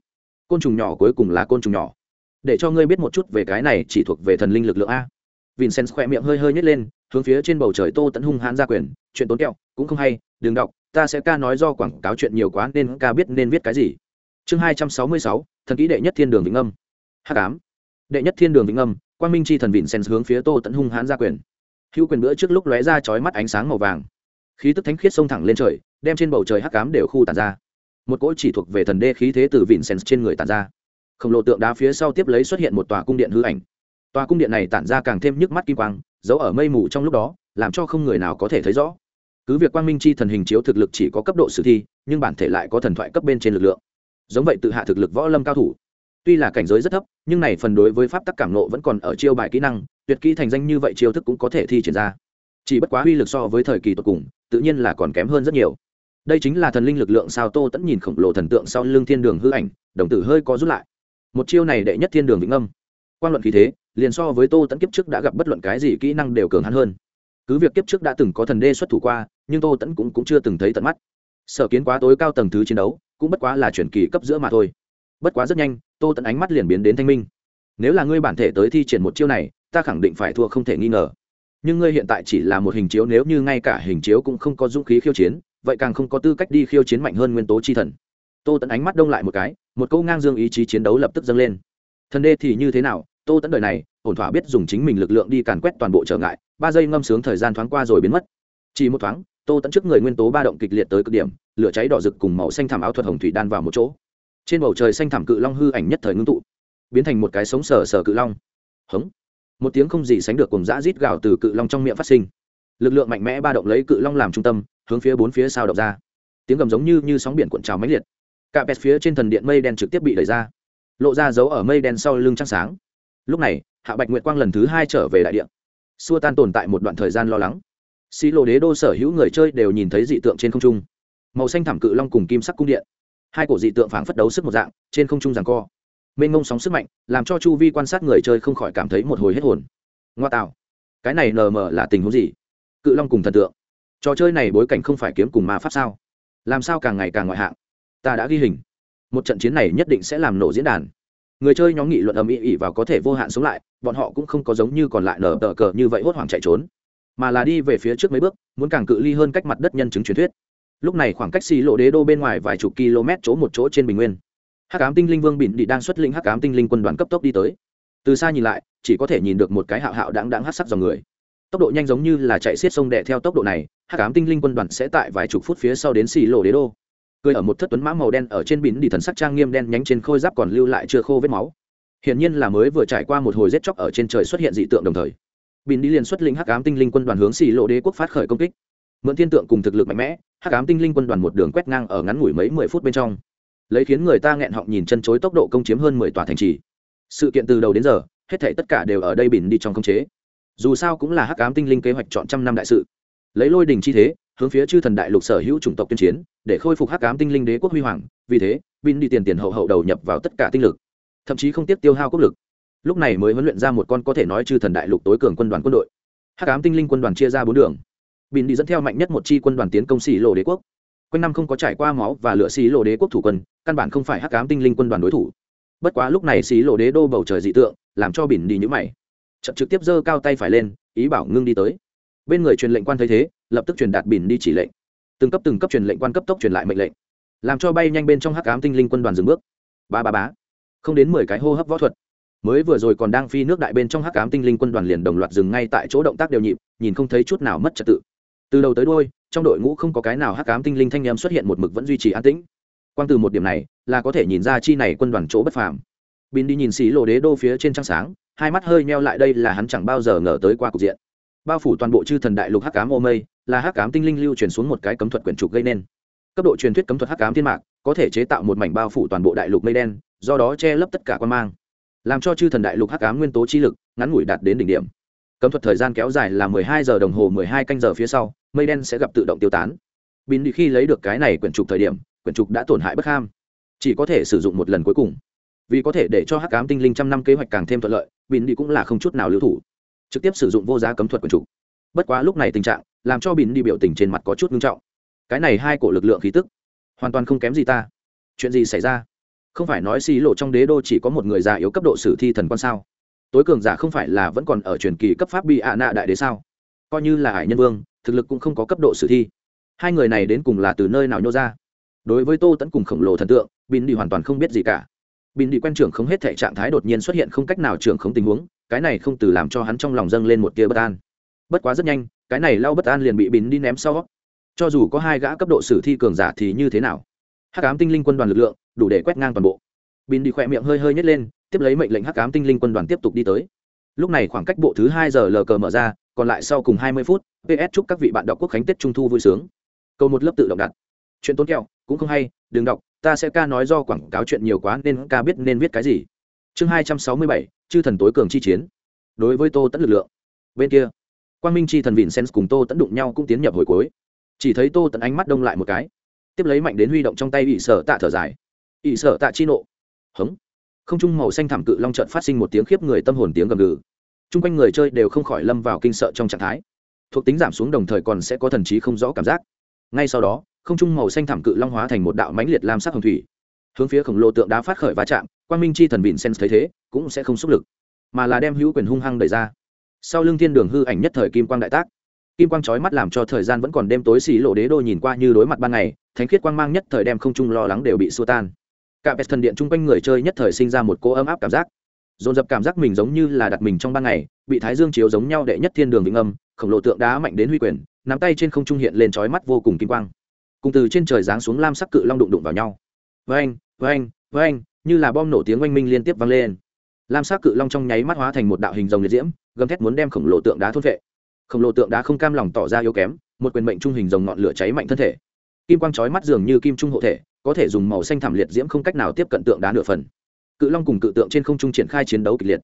Côn trùng nhỏ cuối cùng là côn trùng nhỏ. Để cho ngươi biết một chút về cái này chỉ thuộc về thần linh lực lượng a. Vincent khỏe miệng hơi hơi nhét lên, hướng phía trên bầu trời tô tẫn hung hãn ra quyền, chuyện tốn kẹo, cũng không hay, đừng đọc, ta sẽ ca nói do quảng cáo chuyện nhiều quá nên ca biết nên viết cái gì. Chương hai trăm sáu mươi sáu, thần kỹ đệ nhất thiên đường vĩnh âm. H tám đệ nhất thiên đường vĩnh âm, quang minh chi thần vincent hướng phía tô tẫn hung hãn ra quyền hữu quyền bữa trước lúc lóe ra chói mắt ánh sáng màu vàng. Khí tức thánh khiết xông thẳng lên trời, đem trên bầu trời hắc cám đều khu tàn ra. Một cỗ chỉ thuộc về thần đê khí thế từ vincent trên người tàn ra. Khổng lồ tượng đá phía sau tiếp lấy xuất hiện một tòa cung điện hư ảnh. Tòa cung điện này tản ra càng thêm nhức mắt kim quang, giấu ở mây mù trong lúc đó, làm cho không người nào có thể thấy rõ. Cứ việc quang minh chi thần hình chiếu thực lực chỉ có cấp độ sử thi, nhưng bản thể lại có thần thoại cấp bên trên lực lượng. Giống vậy tự hạ thực lực võ lâm cao thủ tuy là cảnh giới rất thấp nhưng này phần đối với pháp tắc cảm nộ vẫn còn ở chiêu bài kỹ năng tuyệt kỹ thành danh như vậy chiêu thức cũng có thể thi triển ra. Chỉ bất quá uy lực so với thời kỳ tột cùng tự nhiên là còn kém hơn rất nhiều. Đây chính là thần linh lực lượng sao tô tẫn nhìn khổng lồ thần tượng sau lưng thiên đường hư ảnh đồng tử hơi có rút lại. Một chiêu này đệ nhất thiên đường vĩnh âm. Quan luận khí thế liền so với tô tẫn kiếp trước đã gặp bất luận cái gì kỹ năng đều cường hắn hơn. Cứ việc kiếp trước đã từng có thần đê xuất thủ qua nhưng tô tẫn cũng, cũng chưa từng thấy tận mắt. Sở kiến quá tối cao tầng thứ chiến đấu cũng bất quá là chuyển kỳ cấp giữa mà thôi. Bất quá rất nhanh tô tẫn ánh mắt liền biến đến thanh minh. Nếu là ngươi bản thể tới thi triển một chiêu này, ta khẳng định phải thua không thể nghi ngờ. Nhưng ngươi hiện tại chỉ là một hình chiếu, nếu như ngay cả hình chiếu cũng không có dũng khí khiêu chiến, vậy càng không có tư cách đi khiêu chiến mạnh hơn nguyên tố chi thần. Tô tẫn ánh mắt đông lại một cái, một câu ngang dương ý chí chiến đấu lập tức dâng lên. Thần đê thì như thế nào, tô tẫn đời này, ổn thỏa biết dùng chính mình lực lượng đi càn quét toàn bộ trở ngại, ba giây ngâm sướng thời gian thoáng qua rồi biến mất. Chỉ một thoáng, tô tẫn trước người nguyên tố ba động kịch liệt tới cực điểm, lửa cháy đỏ rực cùng màu xanh thảm áo thuật hồng thủy đan vào một chỗ trên bầu trời xanh thảm cự long hư ảnh nhất thời ngưng tụ, biến thành một cái sống sờ sờ cự long. Hống! Một tiếng không gì sánh được cùng dã rít gào từ cự long trong miệng phát sinh. Lực lượng mạnh mẽ ba động lấy cự long làm trung tâm, hướng phía bốn phía sao động ra. Tiếng gầm giống như như sóng biển cuộn trào mãnh liệt. Cả bẹt phía trên thần điện mây đen trực tiếp bị đẩy ra, lộ ra dấu ở mây đen sau lưng trăng sáng. Lúc này, hạ bạch nguyệt quang lần thứ hai trở về đại điện xua tan tồn tại một đoạn thời gian lo lắng. Xí lộ đế đô sở hữu người chơi đều nhìn thấy dị tượng trên không trung. Màu xanh thảm cự long cùng kim sắc cung điện hai cổ dị tượng phảng phất đấu sức một dạng, trên không trung rằng co. Mênh ngông sóng sức mạnh, làm cho chu vi quan sát người chơi không khỏi cảm thấy một hồi hết hồn. Ngoa tạo. Cái này nờ mờ là tình huống gì? Cự long cùng thần tượng. Trò chơi này bối cảnh không phải kiếm cùng ma pháp sao? Làm sao càng ngày càng ngoại hạng? Ta đã ghi hình. Một trận chiến này nhất định sẽ làm nổ diễn đàn. Người chơi nhóm nghị luận ầm ĩ ĩ vào có thể vô hạn sống lại, bọn họ cũng không có giống như còn lại nở tờ cờ như vậy hốt hoảng chạy trốn. Mà là đi về phía trước mấy bước, muốn càng cự ly hơn cách mặt đất nhân chứng truyền thuyết lúc này khoảng cách xì lộ đế đô bên ngoài vài chục km chỗ một chỗ trên bình nguyên. Hắc ám tinh linh vương bỉn đi đang xuất linh hắc ám tinh linh quân đoàn cấp tốc đi tới. Từ xa nhìn lại, chỉ có thể nhìn được một cái hạo hạo đáng đáng hắc sắc dòng người. Tốc độ nhanh giống như là chạy xiết sông đẻ theo tốc độ này, hắc ám tinh linh quân đoàn sẽ tại vài chục phút phía sau đến xì lộ đế đô. Cười ở một thất tuấn mã màu đen ở trên bỉn đi thần sắc trang nghiêm đen nhánh trên khôi giáp còn lưu lại chưa khô vết máu. Hiển nhiên là mới vừa trải qua một hồi giết chóc ở trên trời xuất hiện dị tượng đồng thời. Bỉn đi liền xuất linh hắc ám tinh linh quân đoàn hướng xì lộ đế quốc phát khởi công kích mượn thiên tượng cùng thực lực mạnh mẽ, hắc ám tinh linh quân đoàn một đường quét ngang ở ngắn ngủi mấy mười phút bên trong. Lấy khiến người ta nghẹn họng nhìn chân chối tốc độ công chiếm hơn mười tòa thành trì. Sự kiện từ đầu đến giờ, hết thể tất cả đều ở đây bỉn đi trong công chế. Dù sao cũng là hắc ám tinh linh kế hoạch chọn trăm năm đại sự. Lấy lôi đình chi thế, hướng phía chư thần đại lục sở hữu chủng tộc tuyên chiến, để khôi phục hắc ám tinh linh đế quốc huy hoàng, vì thế bin đi tiền tiền hậu hậu đầu nhập vào tất cả tinh lực, thậm chí không tiếp tiêu hao quốc lực. Lúc này mới huấn luyện ra một con có thể nói chư thần đại lục tối cường quân đoàn quân đội. Hắc ám tinh linh quân đoàn chia ra bốn đường bin đi dẫn theo mạnh nhất một chi quân đoàn tiến công xỉ lộ đế quốc. Quanh năm không có trải qua máu và lửa xỉ lộ đế quốc thủ quân, căn bản không phải hắc ám tinh linh quân đoàn đối thủ. Bất quá lúc này xì lộ đế đô bầu trời dị tượng, làm cho Bình đi nhữ mày. Chậm trực tiếp giơ cao tay phải lên, ý bảo ngưng đi tới. Bên người truyền lệnh quan thấy thế, lập tức truyền đạt Bình đi chỉ lệnh. Từng cấp từng cấp truyền lệnh quan cấp tốc truyền lại mệnh lệnh, làm cho bay nhanh bên trong hắc ám tinh linh quân đoàn dừng bước. Ba ba bá không đến mười cái hô hấp võ thuật. Mới vừa rồi còn đang phi nước đại bên trong hắc ám tinh linh quân đoàn liền đồng loạt dừng ngay tại chỗ động tác đều nhịp, nhìn không thấy chút nào mất trật tự từ đầu tới đôi trong đội ngũ không có cái nào hắc ám tinh linh thanh em xuất hiện một mực vẫn duy trì an tĩnh. Quang từ một điểm này, là có thể nhìn ra chi này quân đoàn chỗ bất phàm. Bin đi nhìn xí lộ đế đô phía trên trăng sáng, hai mắt hơi meo lại đây là hắn chẳng bao giờ ngờ tới qua cục diện. Bao phủ toàn bộ chư thần đại lục hắc ám ô mây, là hắc ám tinh linh lưu truyền xuống một cái cấm thuật quyển trục gây nên. Cấp độ truyền thuyết cấm thuật hắc ám thiên mạc, có thể chế tạo một mảnh bao phủ toàn bộ đại lục mây đen, do đó che lấp tất cả quan mang. Làm cho chư thần đại lục hắc ám nguyên tố chi lực ngắn ngủi đạt đến đỉnh điểm. Cấm thuật thời gian kéo dài là mười hai giờ đồng hồ mười hai canh giờ phía sau mây đen sẽ gặp tự động tiêu tán. Bin đi khi lấy được cái này quyển trục thời điểm, quyển trục đã tổn hại bất ham. Chỉ có thể sử dụng một lần cuối cùng. Vì có thể để cho hắc cám tinh linh trăm năm kế hoạch càng thêm thuận lợi, bin đi cũng là không chút nào lưu thủ. Trực tiếp sử dụng vô giá cấm thuật quyển trục. Bất quá lúc này tình trạng làm cho bin đi biểu tình trên mặt có chút nghiêm trọng. Cái này hai cổ lực lượng khí tức hoàn toàn không kém gì ta. Chuyện gì xảy ra? Không phải nói xì lộ trong đế đô chỉ có một người già yếu cấp độ sử thi thần quan sao? Tối cường giả không phải là vẫn còn ở truyền kỳ cấp pháp bị ạ nạ đại đế sao? Coi như là hải nhân vương thực lực cũng không có cấp độ sử thi. Hai người này đến cùng là từ nơi nào nhô ra? Đối với tô tẫn cùng khổng lồ thần tượng bin đi hoàn toàn không biết gì cả. Bin đi quen trưởng không hết thể trạng thái đột nhiên xuất hiện không cách nào trưởng không tình huống, cái này không từ làm cho hắn trong lòng dâng lên một tia bất an. Bất quá rất nhanh, cái này lau bất an liền bị bin đi ném sau. Cho dù có hai gã cấp độ sử thi cường giả thì như thế nào? Hắc ám tinh linh quân đoàn lực lượng, đủ để quét ngang toàn bộ. Bin đi khỏe miệng hơi hơi nhét lên, tiếp lấy mệnh lệnh hắc ám tinh linh quân đoàn tiếp tục đi tới. Lúc này khoảng cách bộ thứ hai giờ lờ cờ mở ra còn lại sau cùng hai mươi phút ps chúc các vị bạn đọc quốc khánh tết trung thu vui sướng. Câu một lớp tự động đặt. Chuyện tốn kẹo, cũng không hay, đừng đọc, ta sẽ ca nói do quảng cáo chuyện nhiều quá nên ca biết nên viết cái gì. Chương hai trăm sáu mươi bảy, chư thần tối cường chi chiến. Đối với tô tẫn lực lượng. Bên kia, quang minh chi thần vịn sen cùng tô tẫn đụng nhau cũng tiến nhập hồi cuối. Chỉ thấy tô tẫn ánh mắt đông lại một cái. Tiếp lấy mạnh đến huy động trong tay ỵ sở tạ thở dài. Ỵ sở tạ chi nộ. Hống. Không trung màu xanh thảm cự long trợn phát sinh một tiếng khiếp người tâm hồn tiếng gầm gừ chung quanh người chơi đều không khỏi lâm vào kinh sợ trong trạng thái. Thuộc tính giảm xuống đồng thời còn sẽ có thần trí không rõ cảm giác. Ngay sau đó, không trung màu xanh thảm cự long hóa thành một đạo mãnh liệt lam sắc hồng thủy. Hướng phía khổng lồ tượng đá phát khởi va chạm quan minh chi thần vịn sen thấy thế, cũng sẽ không xúc lực, mà là đem hữu quyền hung hăng đẩy ra. Sau lưng thiên đường hư ảnh nhất thời kim quang đại tác. Kim quang chói mắt làm cho thời gian vẫn còn đêm tối xì lộ đế đô nhìn qua như đối mặt ban ngày, thánh khiết quang mang nhất thời đem không trung lo lắng đều bị xua tan. Cả vẹt thần điện chung quanh người chơi nhất thời sinh ra một cỗ ấm áp cảm giác dồn dập cảm giác mình giống như là đặt mình trong ban ngày, bị thái dương chiếu giống nhau đệ nhất thiên đường vĩnh âm, khổng lồ tượng đá mạnh đến huy quyền, nắm tay trên không trung hiện lên chói mắt vô cùng kim quang. Cùng từ trên trời giáng xuống lam sắc cự long đụng đụng vào nhau. Vang vang vang như là bom nổ tiếng oanh minh liên tiếp vang lên. Lam sắc cự long trong nháy mắt hóa thành một đạo hình rồng liệt diễm, gầm thét muốn đem khổng lồ tượng đá thôn vệ. Khổng lồ tượng đá không cam lòng tỏ ra yếu kém, một quyền mệnh trung hình rồng ngọn lửa cháy mạnh thân thể. Kim quang chói mắt dường như kim trung hộ thể, có thể dùng màu xanh thảm liệt diễm không cách nào tiếp cận tượng đá nửa phần cự long cùng cự tượng trên không trung triển khai chiến đấu kịch liệt.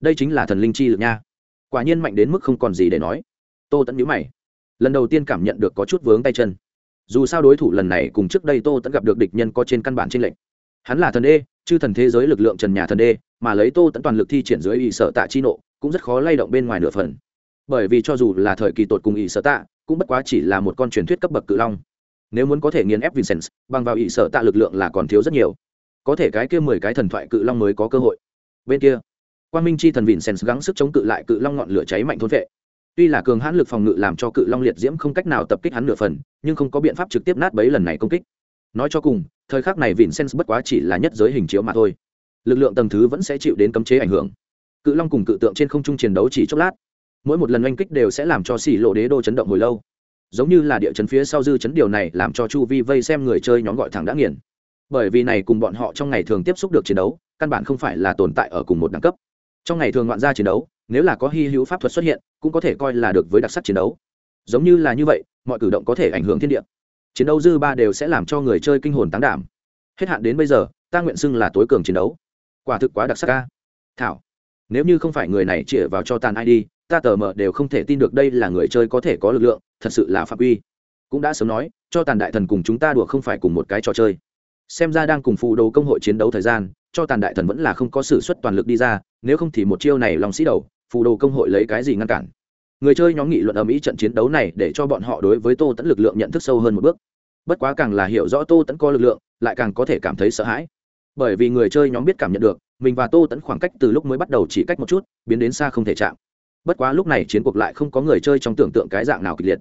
Đây chính là thần linh chi lực nha. Quả nhiên mạnh đến mức không còn gì để nói. Tô tẫn nhíu mày. Lần đầu tiên cảm nhận được có chút vướng tay chân. Dù sao đối thủ lần này cùng trước đây tô tẫn gặp được địch nhân có trên căn bản trên lệnh hắn là thần đê, chư thần thế giới lực lượng trần nhà thần đê, mà lấy tô tẫn toàn lực thi triển dưới ỵ sở tạ chi nộ, cũng rất khó lay động bên ngoài nửa phần. Bởi vì cho dù là thời kỳ tột cùng ỵ sở tạ, cũng bất quá chỉ là một con truyền thuyết cấp bậc cự long. Nếu muốn có thể nghiền ép vincent, bằng vào ỵ sở tạ lực lượng là còn thiếu rất nhiều có thể cái kia mười cái thần thoại cự long mới có cơ hội. Bên kia quan minh chi thần vincent gắng sức chống cự lại cự long ngọn lửa cháy mạnh thôn vệ. Tuy là cường hãn lực phòng ngự làm cho cự long liệt diễm không cách nào tập kích hắn nửa phần, nhưng không có biện pháp trực tiếp nát bấy lần này công kích. Nói cho cùng, thời khắc này vincent bất quá chỉ là nhất giới hình chiếu mà thôi. Lực lượng tầng thứ vẫn sẽ chịu đến cấm chế ảnh hưởng. Cự long cùng cự tượng trên không trung chiến đấu chỉ chốc lát. Mỗi một lần oanh kích đều sẽ làm cho xỉ lộ đế đô chấn động hồi lâu. Giống như là địa chấn phía sau dư chấn, điều này làm cho chu vi vây xem người chơi nhóm gọi thẳng đã nghiền bởi vì này cùng bọn họ trong ngày thường tiếp xúc được chiến đấu, căn bản không phải là tồn tại ở cùng một đẳng cấp. Trong ngày thường ngoạn gia chiến đấu, nếu là có hy hữu pháp thuật xuất hiện, cũng có thể coi là được với đặc sắc chiến đấu. Giống như là như vậy, mọi cử động có thể ảnh hưởng thiên địa. Chiến đấu dư ba đều sẽ làm cho người chơi kinh hồn tán đảm. Hết hạn đến bây giờ, ta nguyện xưng là tối cường chiến đấu. Quả thực quá đặc sắc ca thảo, nếu như không phải người này chĩa vào cho tàn id ta tờ mờ đều không thể tin được đây là người chơi có thể có lực lượng, thật sự là phạm uy. Cũng đã sớm nói, cho tàn đại thần cùng chúng ta đùa không phải cùng một cái trò chơi xem ra đang cùng phù đồ công hội chiến đấu thời gian, cho tàn đại thần vẫn là không có sự xuất toàn lực đi ra, nếu không thì một chiêu này lòng sĩ đầu, phù đồ công hội lấy cái gì ngăn cản? Người chơi nhóm nghị luận ở mỹ trận chiến đấu này để cho bọn họ đối với tô tẫn lực lượng nhận thức sâu hơn một bước. Bất quá càng là hiểu rõ tô tẫn có lực lượng, lại càng có thể cảm thấy sợ hãi. Bởi vì người chơi nhóm biết cảm nhận được, mình và tô tẫn khoảng cách từ lúc mới bắt đầu chỉ cách một chút, biến đến xa không thể chạm. Bất quá lúc này chiến cuộc lại không có người chơi trong tưởng tượng cái dạng nào kịch liệt.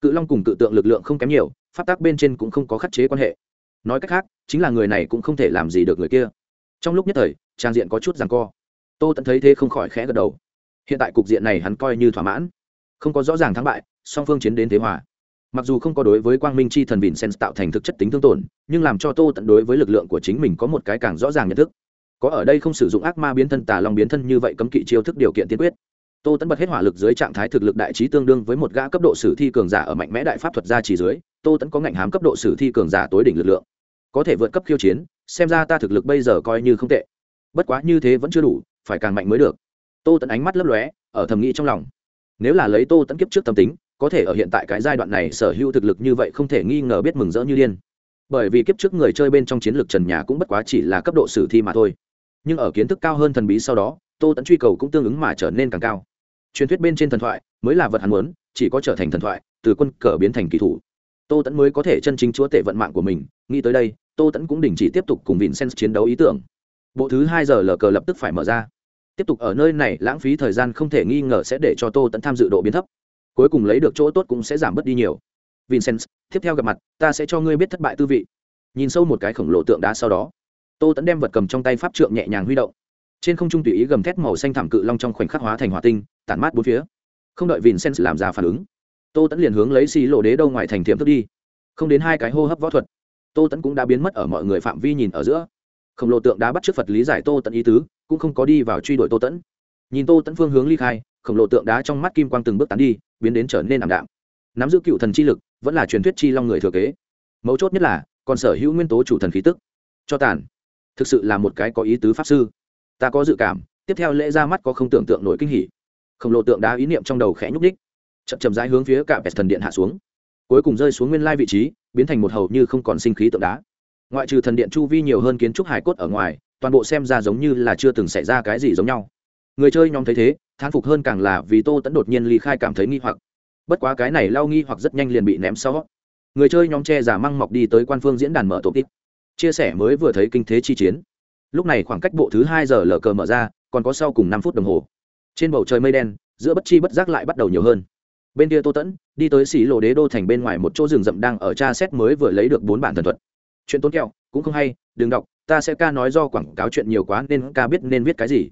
Cự long cùng cự tượng lực lượng không kém nhiều phát tác bên trên cũng không có khắc chế quan hệ nói cách khác, chính là người này cũng không thể làm gì được người kia. Trong lúc nhất thời, trang diện có chút rằng co. Tô tẫn thấy thế không khỏi khẽ gật đầu. Hiện tại cục diện này hắn coi như thỏa mãn. Không có rõ ràng thắng bại, song phương chiến đến thế hòa. Mặc dù không có đối với quang minh chi thần vịn sen tạo thành thực chất tính thương tổn, nhưng làm cho tô tận đối với lực lượng của chính mình có một cái càng rõ ràng nhận thức. Có ở đây không sử dụng ác ma biến thân, tà long biến thân như vậy cấm kỵ chiêu thức điều kiện tiên quyết tô tẫn bật hết hỏa lực dưới trạng thái thực lực đại trí tương đương với một gã cấp độ sử thi cường giả ở mạnh mẽ đại pháp thuật gia chỉ dưới, tô tẫn có ngạnh hám cấp độ sử thi cường giả tối đỉnh lực lượng. Có thể vượt cấp khiêu chiến, xem ra ta thực lực bây giờ coi như không tệ. Bất quá như thế vẫn chưa đủ, phải càng mạnh mới được. Tô tẫn ánh mắt lấp lóe, ở thầm nghĩ trong lòng. Nếu là lấy tô tẫn kiếp trước tâm tính, có thể ở hiện tại cái giai đoạn này sở hữu thực lực như vậy không thể nghi ngờ biết mừng rỡ như điên. Bởi vì kiếp trước người chơi bên trong chiến lược trần nhà cũng bất quá chỉ là cấp độ sử thi mà thôi. Nhưng ở kiến thức cao hơn thần bí sau đó, tô tẫn truy cầu cũng tương ứng mà trở nên càng cao truyền thuyết bên trên thần thoại mới là vật hắn muốn, chỉ có trở thành thần thoại, từ quân cờ biến thành kỳ thủ. Tô tẫn mới có thể chân chính chúa tể vận mạng của mình, nghĩ tới đây, tô tẫn cũng đình chỉ tiếp tục cùng vincent chiến đấu ý tưởng. Bộ thứ hai giờ lờ cờ lập tức phải mở ra. Tiếp tục ở nơi này, lãng phí thời gian không thể nghi ngờ sẽ để cho tô tẫn tham dự độ biến thấp. Cuối cùng lấy được chỗ tốt cũng sẽ giảm bớt đi nhiều. Vincent, tiếp theo gặp mặt, ta sẽ cho ngươi biết thất bại tư vị. Nhìn sâu một cái khổng lồ tượng đá sau đó, tô tẫn đem vật cầm trong tay pháp trượng nhẹ nhàng huy động trên không trung tùy ý gầm thét màu xanh thảm cự long trong khoảnh khắc hóa thành hỏa tinh, tản mát bốn phía. Không đợi vincent làm ra phản ứng, tô tẫn liền hướng lấy xì lộ đế đâu ngoài thành thiệm thức đi. Không đến hai cái hô hấp võ thuật, tô tẫn cũng đã biến mất ở mọi người phạm vi nhìn ở giữa. Khổng lồ tượng đá bắt trước phật lý giải tô tẫn ý tứ, cũng không có đi vào truy đuổi tô tẫn nhìn tô tẫn phương hướng ly khai, khổng lồ tượng đá trong mắt kim quang từng bước tán đi, biến đến trở nên ảm đạm. Nắm giữ cựu thần chi lực, vẫn là truyền thuyết chi long người thừa kế. Mấu chốt nhất là, còn sở hữu nguyên tố chủ thần khí tức. Cho tàn. Thực sự là một cái có ý tứ pháp sư ta có dự cảm, tiếp theo lễ ra mắt có không tưởng tượng nổi kinh hỉ. Khổng lồ tượng đá ý niệm trong đầu khẽ nhúc đích chậm chậm rãi hướng phía cả vẹt thần điện hạ xuống. Cuối cùng rơi xuống nguyên lai vị trí, biến thành một hầu như không còn sinh khí tượng đá. Ngoại trừ thần điện chu vi nhiều hơn kiến trúc hải cốt ở ngoài, toàn bộ xem ra giống như là chưa từng xảy ra cái gì giống nhau. Người chơi nhóm thấy thế, thán phục hơn càng là vì tô tẫn đột nhiên ly khai cảm thấy nghi hoặc. Bất quá cái này lao nghi hoặc rất nhanh liền bị ném sau. Người chơi nhóm che giả măng mọc đi tới quan phương diễn đàn mở tổ tít chia sẻ mới vừa thấy kinh thế chi chiến lúc này khoảng cách bộ thứ hai giờ lờ cờ mở ra, còn có sau cùng năm phút đồng hồ. Trên bầu trời mây đen, giữa bất chi bất giác lại bắt đầu nhiều hơn. Bên kia tô tẫn, đi tới xỉ lộ đế đô thành bên ngoài một chỗ rừng rậm đang ở tra xét mới vừa lấy được bốn bản thần thuật. Chuyện tốn kẹo, cũng không hay, đừng đọc, ta sẽ ca nói do quảng cáo chuyện nhiều quá nên ca biết nên viết cái gì.